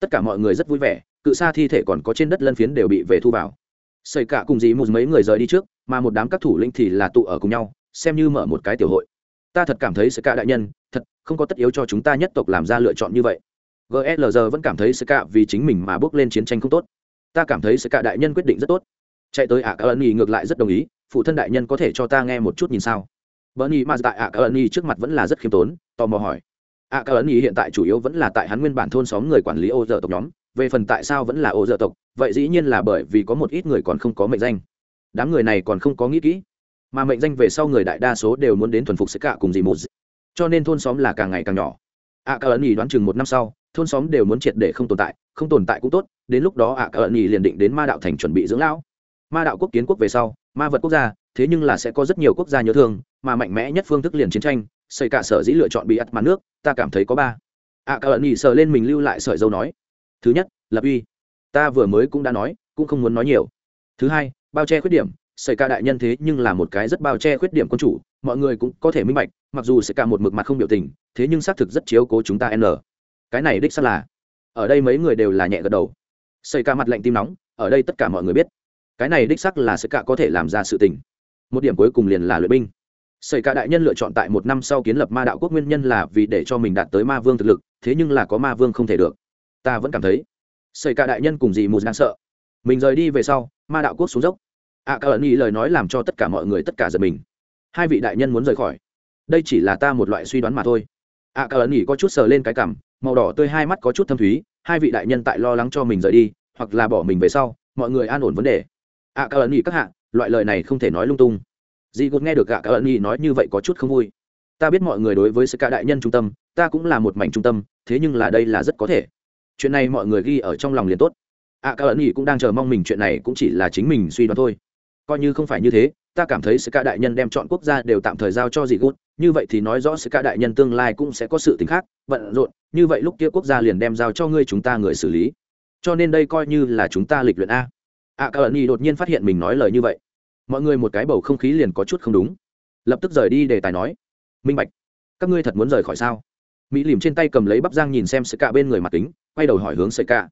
Tất cả mọi người rất vui vẻ, cự xa thi thể còn có trên đất lân phiến đều bị về thu vào. Xây cả cùng dì một mấy người rời đi trước, mà một đám các thủ linh thì là tụ ở cùng nhau, xem như mở một cái tiểu hội. Ta thật cảm thấy sự cả đại nhân, thật, không có tất yếu cho chúng ta nhất tộc làm ra lựa chọn như vậy. Glg vẫn cảm thấy sự cả vì chính mình mà bước lên chiến tranh không tốt. Ta cảm thấy sẽ cả đại nhân quyết định rất tốt. Chạy tới ạ cả ân ngược lại rất đồng ý, phụ thân đại nhân có thể cho ta nghe một chút nhìn sao? Bờ mà tại ạ cả ân trước mặt vẫn là rất khiêm tốn, tò mò hỏi ạ cả ý hiện tại chủ yếu vẫn là tại hắn nguyên bản thôn xóm người quản lý ô dợ tộc nhóm, về phần tại sao vẫn là ô dợ tộc, vậy dĩ nhiên là bởi vì có một ít người còn không có mệnh danh. Đám người này còn không có nghĩ kỹ, mà mệnh danh về sau người đại đa số đều muốn đến thuần phục sức cả cùng gì một cho nên thôn xóm là càng ngày càng nhỏ. Ạ cả ý đoán chừng một năm sau, thôn xóm đều muốn triệt để không tồn tại, không tồn tại cũng tốt, đến lúc đó ạ cả ý liền định đến ma đạo thành chuẩn bị dưỡng lão. Ma đạo quốc kiến quốc về sau, ma vật quốc gia, thế nhưng là sẽ có rất nhiều quốc gia nhớ thương, mà mạnh mẽ nhất phương thức liền chiến tranh xây cả sở dĩ lựa chọn bị ắt mặt nước, ta cảm thấy có ba. Ạ cả ân sờ lên mình lưu lại sợi dâu nói. Thứ nhất, lập uy. Ta vừa mới cũng đã nói, cũng không muốn nói nhiều. Thứ hai, bao che khuyết điểm. Xảy ca đại nhân thế nhưng là một cái rất bao che khuyết điểm quân chủ, mọi người cũng có thể minh bạch, mặc dù sẽ cả một mực mặt không biểu tình, thế nhưng xác thực rất chiếu cố chúng ta n. Cái này đích xác là. Ở đây mấy người đều là nhẹ gật đầu. Xảy ca mặt lạnh tim nóng, ở đây tất cả mọi người biết. Cái này đích xác là sẽ cả có thể làm ra sự tình. Một điểm cuối cùng liền là luyện binh xảy cả đại nhân lựa chọn tại một năm sau kiến lập ma đạo quốc nguyên nhân là vì để cho mình đạt tới ma vương thực lực thế nhưng là có ma vương không thể được. Ta vẫn cảm thấy xảy cả đại nhân cùng gì mù đang sợ. Mình rời đi về sau ma đạo quốc xuống dốc. À cả ẩn ý lời nói làm cho tất cả mọi người tất cả giật mình. Hai vị đại nhân muốn rời khỏi. Đây chỉ là ta một loại suy đoán mà thôi. À cả ẩn ý có chút sờ lên cái cằm, màu đỏ tươi hai mắt có chút thâm thúy hai vị đại nhân tại lo lắng cho mình rời đi hoặc là bỏ mình về sau mọi người an ổn vấn đề. À cả ẩn ý các hạ loại lời này không thể nói lung tung dị gột nghe được gạ cả ẩn nhi nói như vậy có chút không vui. Ta biết mọi người đối với sự cả đại nhân trung tâm, ta cũng là một mảnh trung tâm, thế nhưng là đây là rất có thể. Chuyện này mọi người ghi ở trong lòng liền tốt. Ạ cả ẩn nhi cũng đang chờ mong mình, chuyện này cũng chỉ là chính mình suy đoán thôi. Coi như không phải như thế, ta cảm thấy sự Cả đại nhân đem chọn quốc gia đều tạm thời giao cho dị gột, như vậy thì nói rõ sự Cả đại nhân tương lai cũng sẽ có sự tính khác, bận rộn, như vậy lúc kia quốc gia liền đem giao cho ngươi chúng ta người xử lý. Cho nên đây coi như là chúng ta lịch luyện a. A ca ẩn đột nhiên phát hiện mình nói lời như vậy mọi người một cái bầu không khí liền có chút không đúng. Lập tức rời đi để tài nói, minh bạch, các ngươi thật muốn rời khỏi sao? Mỹ lìm trên tay cầm lấy bắp giang nhìn xem sợi cạ bên người mặt kính, quay đầu hỏi hướng sợi cạ.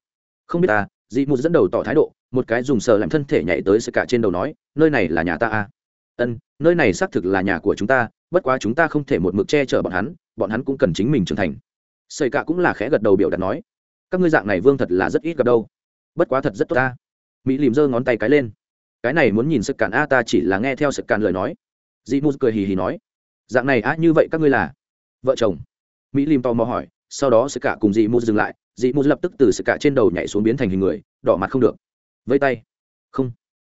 không biết ta dị Mụ dẫn đầu tỏ thái độ, một cái dùng sờ làm thân thể nhảy tới sợi cạ trên đầu nói, nơi này là nhà ta à? ân, nơi này xác thực là nhà của chúng ta, bất quá chúng ta không thể một mực che chở bọn hắn bọn hắn cũng cần chính mình trưởng thành. Sợi cạ cũng là khẽ gật đầu biểu đạt nói, các ngươi dạng này vương thật là rất ít gặp đâu. Bất quá thật rất tốt ta. Mỹ lìm giơ ngón tay cái lên cái này muốn nhìn sự cản a, ta chỉ là nghe theo sự cản lời nói. Dị mù cười hì hì nói, dạng này á như vậy các ngươi là vợ chồng? Mỹ lim tò mò hỏi, sau đó sự cả cùng dị mù dừng lại. Dị mù lập tức từ sự cả trên đầu nhảy xuống biến thành hình người, đỏ mặt không được. Vây tay. Không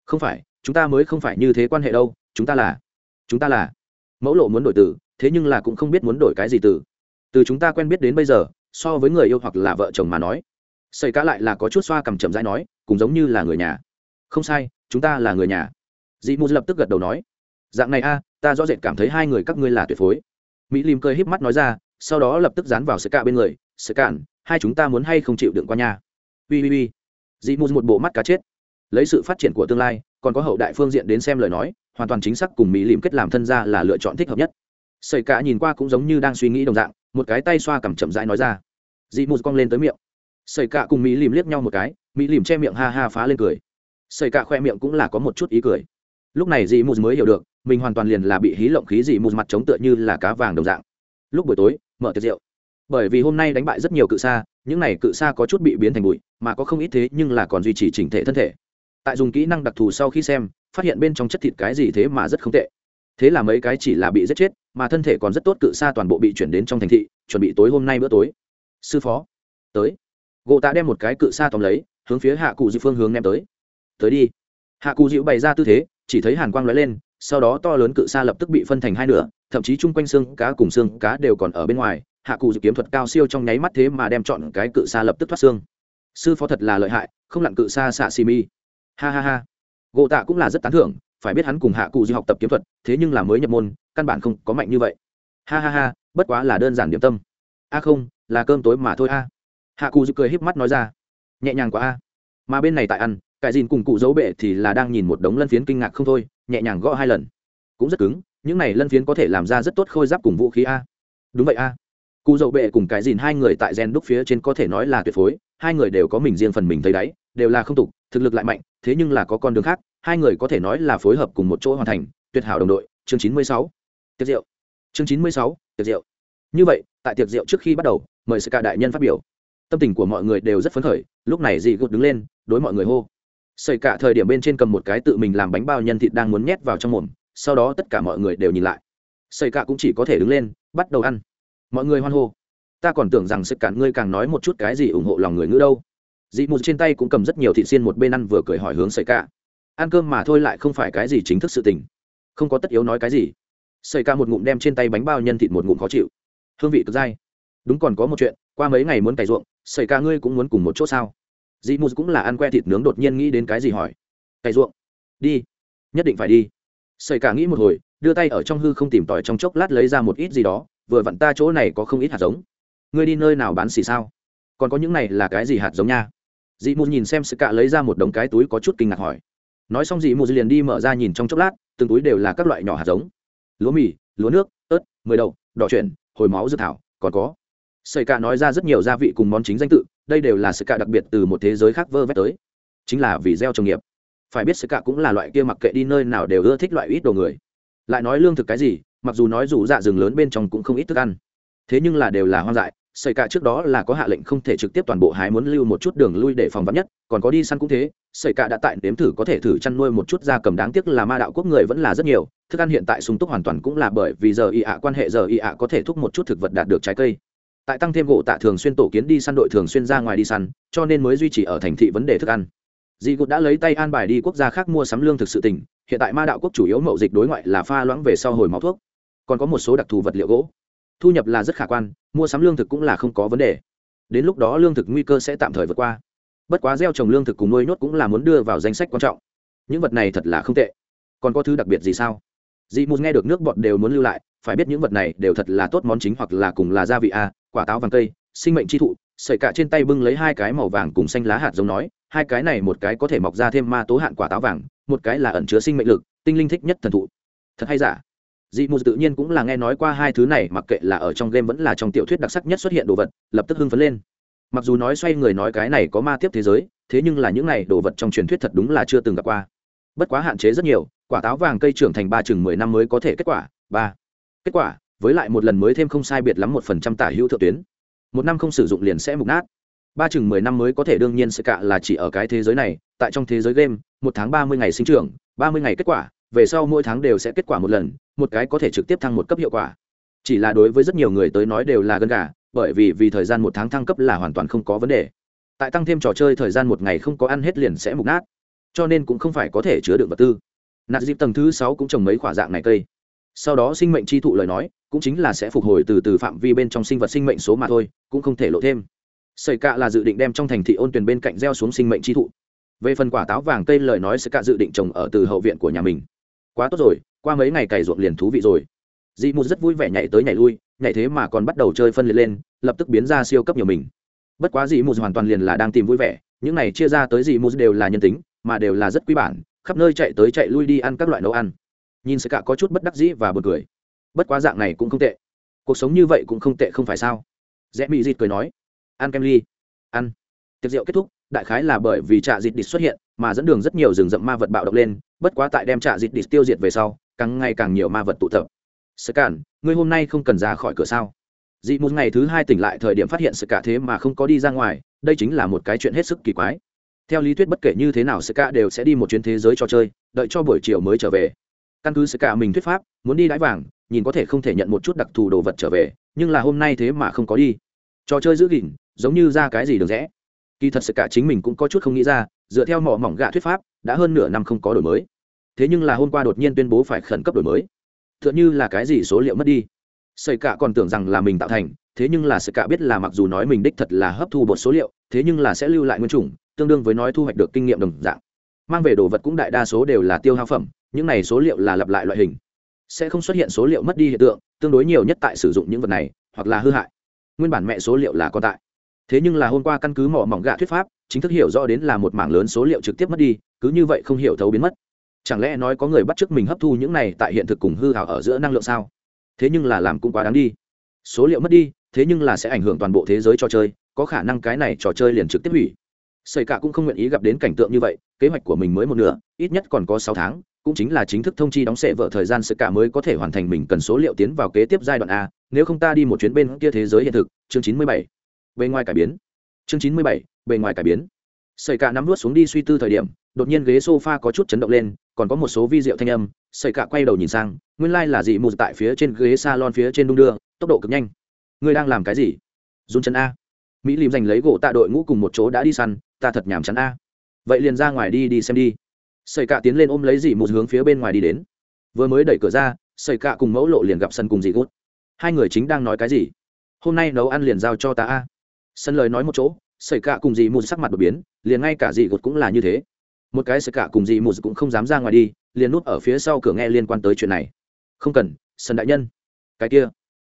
không phải, chúng ta mới không phải như thế quan hệ đâu, chúng ta là, chúng ta là mẫu lộ muốn đổi từ, thế nhưng là cũng không biết muốn đổi cái gì từ. Từ chúng ta quen biết đến bây giờ, so với người yêu hoặc là vợ chồng mà nói xảy cá lại là có chút xoa cầm chậm rãi nói, cũng giống như là người nhà. Không sai chúng ta là người nhà. Dị mù lập tức gật đầu nói, dạng này a, ta rõ rệt cảm thấy hai người các ngươi là tuyệt phối. Mỹ lim cười híp mắt nói ra, sau đó lập tức dán vào sơ cạ bên người sơ cạn hai chúng ta muốn hay không chịu đựng qua nhà? Ui ui ui. Dị mù một bộ mắt cá chết. Lấy sự phát triển của tương lai, còn có hậu đại phương diện đến xem lời nói, hoàn toàn chính xác cùng mỹ lim kết làm thân gia là lựa chọn thích hợp nhất. Sợi cạ nhìn qua cũng giống như đang suy nghĩ đồng dạng, một cái tay xoa cầm chậm rãi nói ra. Dị mù cong lên tới miệng. Sợi cạ cùng mỹ lim liếc nhau một cái, mỹ lim che miệng ha ha phá lên cười sợi cả khoe miệng cũng là có một chút ý cười. Lúc này dị mù mới hiểu được, mình hoàn toàn liền là bị hí lộng khí dị mù mặt chống tựa như là cá vàng đồng dạng. Lúc buổi tối, mở tiệc rượu. Bởi vì hôm nay đánh bại rất nhiều cự xa những này cự xa có chút bị biến thành bụi, mà có không ít thế nhưng là còn duy trì chỉnh thể thân thể. Tại dùng kỹ năng đặc thù sau khi xem, phát hiện bên trong chất thịt cái gì thế mà rất không tệ. Thế là mấy cái chỉ là bị giết chết, mà thân thể còn rất tốt cự xa toàn bộ bị chuyển đến trong thành thị, chuẩn bị tối hôm nay bữa tối. Sư phó, tới. Gỗ tạ đem một cái cự xa tóm lấy, hướng phía hạ cụ dị phương hướng ném tới tới đi. Hạ cụ dịu bày ra tư thế, chỉ thấy hàn quang lóe lên, sau đó to lớn cự xa lập tức bị phân thành hai nửa, thậm chí chung quanh xương cá cùng xương cá đều còn ở bên ngoài. Hạ cụ dự kiếm thuật cao siêu trong nháy mắt thế mà đem chọn cái cự xa lập tức thoát xương. Sư phó thật là lợi hại, không lặn cự xa xạ xì mi. Ha ha ha. Gỗ tạ cũng là rất tán thưởng, phải biết hắn cùng hạ cụ di học tập kiếm thuật, thế nhưng là mới nhập môn, căn bản không có mạnh như vậy. Ha ha ha, bất quá là đơn giản điểm tâm. A không, là cơm tối mà thôi a. Hạ cụ di cười híp mắt nói ra. Nhẹ nhàng quá a. Mà bên này tại ăn cải dìn cùng cụ dấu bệ thì là đang nhìn một đống lân phiến kinh ngạc không thôi, nhẹ nhàng gõ hai lần. Cũng rất cứng, những này lân phiến có thể làm ra rất tốt khôi giáp cùng vũ khí a. Đúng vậy a. Cụ dậu bệ cùng cái dìn hai người tại gen đúc phía trên có thể nói là tuyệt phối, hai người đều có mình riêng phần mình thấy đáy đều là không tục, thực lực lại mạnh, thế nhưng là có con đường khác, hai người có thể nói là phối hợp cùng một chỗ hoàn thành, tuyệt hảo đồng đội, chương chín mươi sáu. Tiệc rượu. Chương chín mươi sáu, tiệc rượu. Như vậy, tại tiệc rượu trước khi bắt đầu, mời sự cả đại nhân phát biểu. Tâm tình của mọi người đều rất phấn khởi, lúc này dị gột đứng lên, đối mọi người hô xảy cả thời điểm bên trên cầm một cái tự mình làm bánh bao nhân thịt đang muốn nhét vào trong mồm, sau đó tất cả mọi người đều nhìn lại. Xảy cả cũng chỉ có thể đứng lên, bắt đầu ăn. Mọi người hoan hô. Ta còn tưởng rằng sức cản ngươi càng nói một chút cái gì ủng hộ lòng người ngữ đâu. Dị mù trên tay cũng cầm rất nhiều thịt xiên một bên ăn vừa cười hỏi hướng xảy cả. Ăn cơm mà thôi lại không phải cái gì chính thức sự tình. Không có tất yếu nói cái gì. Xảy cả một ngụm đem trên tay bánh bao nhân thịt một ngụm khó chịu. Hương vị cực dai. Đúng còn có một chuyện, qua mấy ngày muốn cày ruộng xảy cả ngươi cũng muốn cùng một chỗ sao? Dị mù cũng là ăn que thịt nướng đột nhiên nghĩ đến cái gì hỏi. Cày ruộng. Đi. Nhất định phải đi. Sợi cả nghĩ một hồi, đưa tay ở trong hư không tìm tòi trong chốc lát lấy ra một ít gì đó, vừa vặn ta chỗ này có không ít hạt giống. Ngươi đi nơi nào bán xì sao? Còn có những này là cái gì hạt giống nha? Dị mù nhìn xem sự cạ lấy ra một đống cái túi có chút kinh ngạc hỏi. Nói xong dị mù liền đi mở ra nhìn trong chốc lát, từng túi đều là các loại nhỏ hạt giống. Lúa mì, lúa nước, ớt, mười đậu, đỏ chuyển, hồi máu dự thảo, còn có. Sợi cạ nói ra rất nhiều gia vị cùng món chính danh tự đây đều là sự cạ đặc biệt từ một thế giới khác vơ vét tới. Chính là vì gieo trồng nghiệp. Phải biết sự cạ cũng là loại kia mặc kệ đi nơi nào đều ưa thích loại ít đồ người. Lại nói lương thực cái gì, mặc dù nói dù dạ rừng lớn bên trong cũng không ít thức ăn. Thế nhưng là đều là hoang dại xảy cả trước đó là có hạ lệnh không thể trực tiếp toàn bộ hái muốn lưu một chút đường lui để phòng vắn nhất, còn có đi săn cũng thế xảy cả đã tại đếm thử có thể thử chăn nuôi một chút da cầm đáng tiếc là ma đạo quốc người vẫn là rất nhiều, thức ăn hiện tại sung túc hoàn toàn cũng là bởi vì giờ y ạ quan hệ, giờ y ạ có thể thúc một chút thực vật đạt được trái cây tại tăng thêm gỗ tạ thường xuyên tổ kiến đi săn đội thường xuyên ra ngoài đi săn, cho nên mới duy trì ở thành thị vấn đề thức ăn. Dị gột đã lấy tay an bài đi quốc gia khác mua sắm lương thực sự tỉnh hiện tại ma đạo quốc chủ yếu mậu dịch đối ngoại là pha loãng về sau hồi máu thuốc. Còn có một số đặc thù vật liệu gỗ. Thu nhập là rất khả quan, mua sắm lương thực cũng là không có vấn đề. Đến lúc đó lương thực nguy cơ sẽ tạm thời vượt qua. Bất quá gieo trồng lương thực cùng nuôi nhốt cũng là muốn đưa vào danh sách quan trọng. Những vật này thật là không tệ. Còn có thứ đặc biệt gì sao? Dị mù nghe được nước bọt đều muốn lưu lại, phải biết những vật này đều thật là tốt món chính hoặc là cùng là gia vị a, quả táo vàng cây, sinh mệnh chi thụ, sợi cả trên tay bưng lấy hai cái màu vàng cùng xanh lá hạt giống nói, hai cái này một cái có thể mọc ra thêm ma tố hạn quả táo vàng, một cái là ẩn chứa sinh mệnh lực, tinh linh thích nhất thần thụ. Thật hay giả? Dị mù tự nhiên cũng là nghe nói qua hai thứ này, mặc kệ là ở trong game vẫn là trong tiểu thuyết đặc sắc nhất xuất hiện đồ vật, lập tức hưng phấn lên. Mặc dù nói xoay người nói cái này có ma tiếp thế giới, thế nhưng là những này đồ vật trong truyền thuyết thật đúng là chưa từng gặp qua. Bất quá hạn chế rất nhiều quả táo vàng cây trưởng thành ba chừng mười năm mới có thể kết quả, ba. Kết quả, với lại một lần mới thêm không sai biệt lắm một phần trăm tả hữu thượng tuyến. Một năm không sử dụng liền sẽ mục nát. Ba chừng mười năm mới có thể đương nhiên sẽ cạ là chỉ ở cái thế giới này, tại trong thế giới game, một tháng ba mươi ngày sinh trưởng, ba mươi ngày kết quả, về sau mỗi tháng đều sẽ kết quả một lần, một cái có thể trực tiếp thăng một cấp hiệu quả. Chỉ là đối với rất nhiều người tới nói đều là gân gà, bởi vì vì thời gian một tháng thăng cấp là hoàn toàn không có vấn đề. Tại tăng thêm trò chơi thời gian một ngày không có ăn hết liền sẽ mục nát. Cho nên cũng không phải có thể chứa đựng vật tư nạt dịp tầng thứ sáu cũng trồng mấy quả dạng này cây. Sau đó sinh mệnh chi thụ lời nói, cũng chính là sẽ phục hồi từ từ phạm vi bên trong sinh vật sinh mệnh số mà thôi, cũng không thể lộ thêm. Sợi cạ là dự định đem trong thành thị ôn tuyền bên cạnh gieo xuống sinh mệnh chi thụ. Về phần quả táo vàng cây lời nói sẽ cạ dự định trồng ở từ hậu viện của nhà mình. Quá tốt rồi, qua mấy ngày cày ruộng liền thú vị rồi. Dị mù rất vui vẻ nhảy tới nhảy lui, nhảy thế mà còn bắt đầu chơi phân liệt lên, lập tức biến ra siêu cấp nhiều mình. Bất quá dị mù hoàn toàn liền là đang tìm vui vẻ, những này chia ra tới dị mù đều là nhân tính, mà đều là rất quý bản khắp nơi chạy tới chạy lui đi ăn các loại nấu ăn. Nhìn sẽ cả có chút bất đắc dĩ và buồn cười. Bất quá dạng này cũng không tệ. Cuộc sống như vậy cũng không tệ không phải sao? Rẽ mỹ dịt cười nói, ăn kem ly, ăn. Tiệc rượu kết thúc, đại khái là bởi vì trạ dịt địch xuất hiện, mà dẫn đường rất nhiều rừng rậm ma vật bạo động lên, bất quá tại đem trạ dịt địch tiêu diệt về sau, càng ngày càng nhiều ma vật tụ tập. Sơ cản, ngươi hôm nay không cần ra khỏi cửa sao? Dị một ngày thứ hai tỉnh lại thời điểm phát hiện sự cả thế mà không có đi ra ngoài, đây chính là một cái chuyện hết sức kỳ quái theo lý thuyết bất kể như thế nào sự cả đều sẽ đi một chuyến thế giới cho chơi, đợi cho buổi chiều mới trở về. Căn cứ sự cả mình thuyết pháp, muốn đi đáy vàng, nhìn có thể không thể nhận một chút đặc thù đồ vật trở về, nhưng là hôm nay thế mà không có đi. Trò chơi giữ gìn, giống như ra cái gì được rẽ. Kỳ thật sự cả chính mình cũng có chút không nghĩ ra, dựa theo mỏ mỏng gạ thuyết pháp, đã hơn nửa năm không có đổi mới. Thế nhưng là hôm qua đột nhiên tuyên bố phải khẩn cấp đổi mới. T h ư ợ n h ư là cái gì số liệu mất đi. Sợi cả còn tưởng rằng là mình tạo thành, thế nhưng là sợi cả biết là mặc dù nói mình đích thật là hấp thu một số liệu, thế nhưng là sẽ lưu lại nguyên chủng tương đương với nói thu hoạch được kinh nghiệm đồng dạng. Mang về đồ vật cũng đại đa số đều là tiêu hao phẩm, những này số liệu là lặp lại loại hình. Sẽ không xuất hiện số liệu mất đi hiện tượng, tương đối nhiều nhất tại sử dụng những vật này, hoặc là hư hại. Nguyên bản mẹ số liệu là còn tại. Thế nhưng là hôm qua căn cứ mỏ mỏng gạ thuyết pháp, chính thức hiểu rõ đến là một mảng lớn số liệu trực tiếp mất đi, cứ như vậy không hiểu thấu biến mất. Chẳng lẽ nói có người bắt chước mình hấp thu những này tại hiện thực cùng hư hào ở giữa năng lượng sao? Thế nhưng là làm cũng quá đáng đi. Số liệu mất đi, thế nhưng là sẽ ảnh hưởng toàn bộ thế giới trò chơi, có khả năng cái này trò chơi liền trực tiếp hủy. Sẩy cả cũng không nguyện ý gặp đến cảnh tượng như vậy, kế hoạch của mình mới một nửa, ít nhất còn có sáu tháng, cũng chính là chính thức thông chi đóng sẽ vợ thời gian sự cả mới có thể hoàn thành mình cần số liệu tiến vào kế tiếp giai đoạn a, nếu không ta đi một chuyến bên kia thế giới hiện thực. Chương chín mươi bảy, bề ngoài cải biến. Chương chín mươi bảy, bề ngoài cải biến. Sẩy cả nắm nuốt xuống đi suy tư thời điểm, đột nhiên ghế sofa có chút chấn động lên, còn có một số vi diệu thanh âm. Sẩy cả quay đầu nhìn sang, nguyên lai là dị mù tại phía trên ghế salon phía trên đung đưa, tốc độ cực nhanh. Ngươi đang làm cái gì? Run chân a. Mỹ lìm giành lấy gỗ tạ đội ngũ cùng một chỗ đã đi săn ta thật nhàm chán a. Vậy liền ra ngoài đi đi xem đi. Sợi cạ tiến lên ôm lấy dì mù hướng phía bên ngoài đi đến. Vừa mới đẩy cửa ra, sợi cạ cùng mẫu lộ liền gặp sân cùng dì gút. Hai người chính đang nói cái gì? Hôm nay nấu ăn liền giao cho ta a. Sân lời nói một chỗ, sợi cạ cùng dì mù sắc mặt đột biến, liền ngay cả dì gút cũng là như thế. Một cái sợi cạ cùng dì mù cũng không dám ra ngoài đi, liền nút ở phía sau cửa nghe liên quan tới chuyện này. Không cần, sân đại nhân. Cái kia.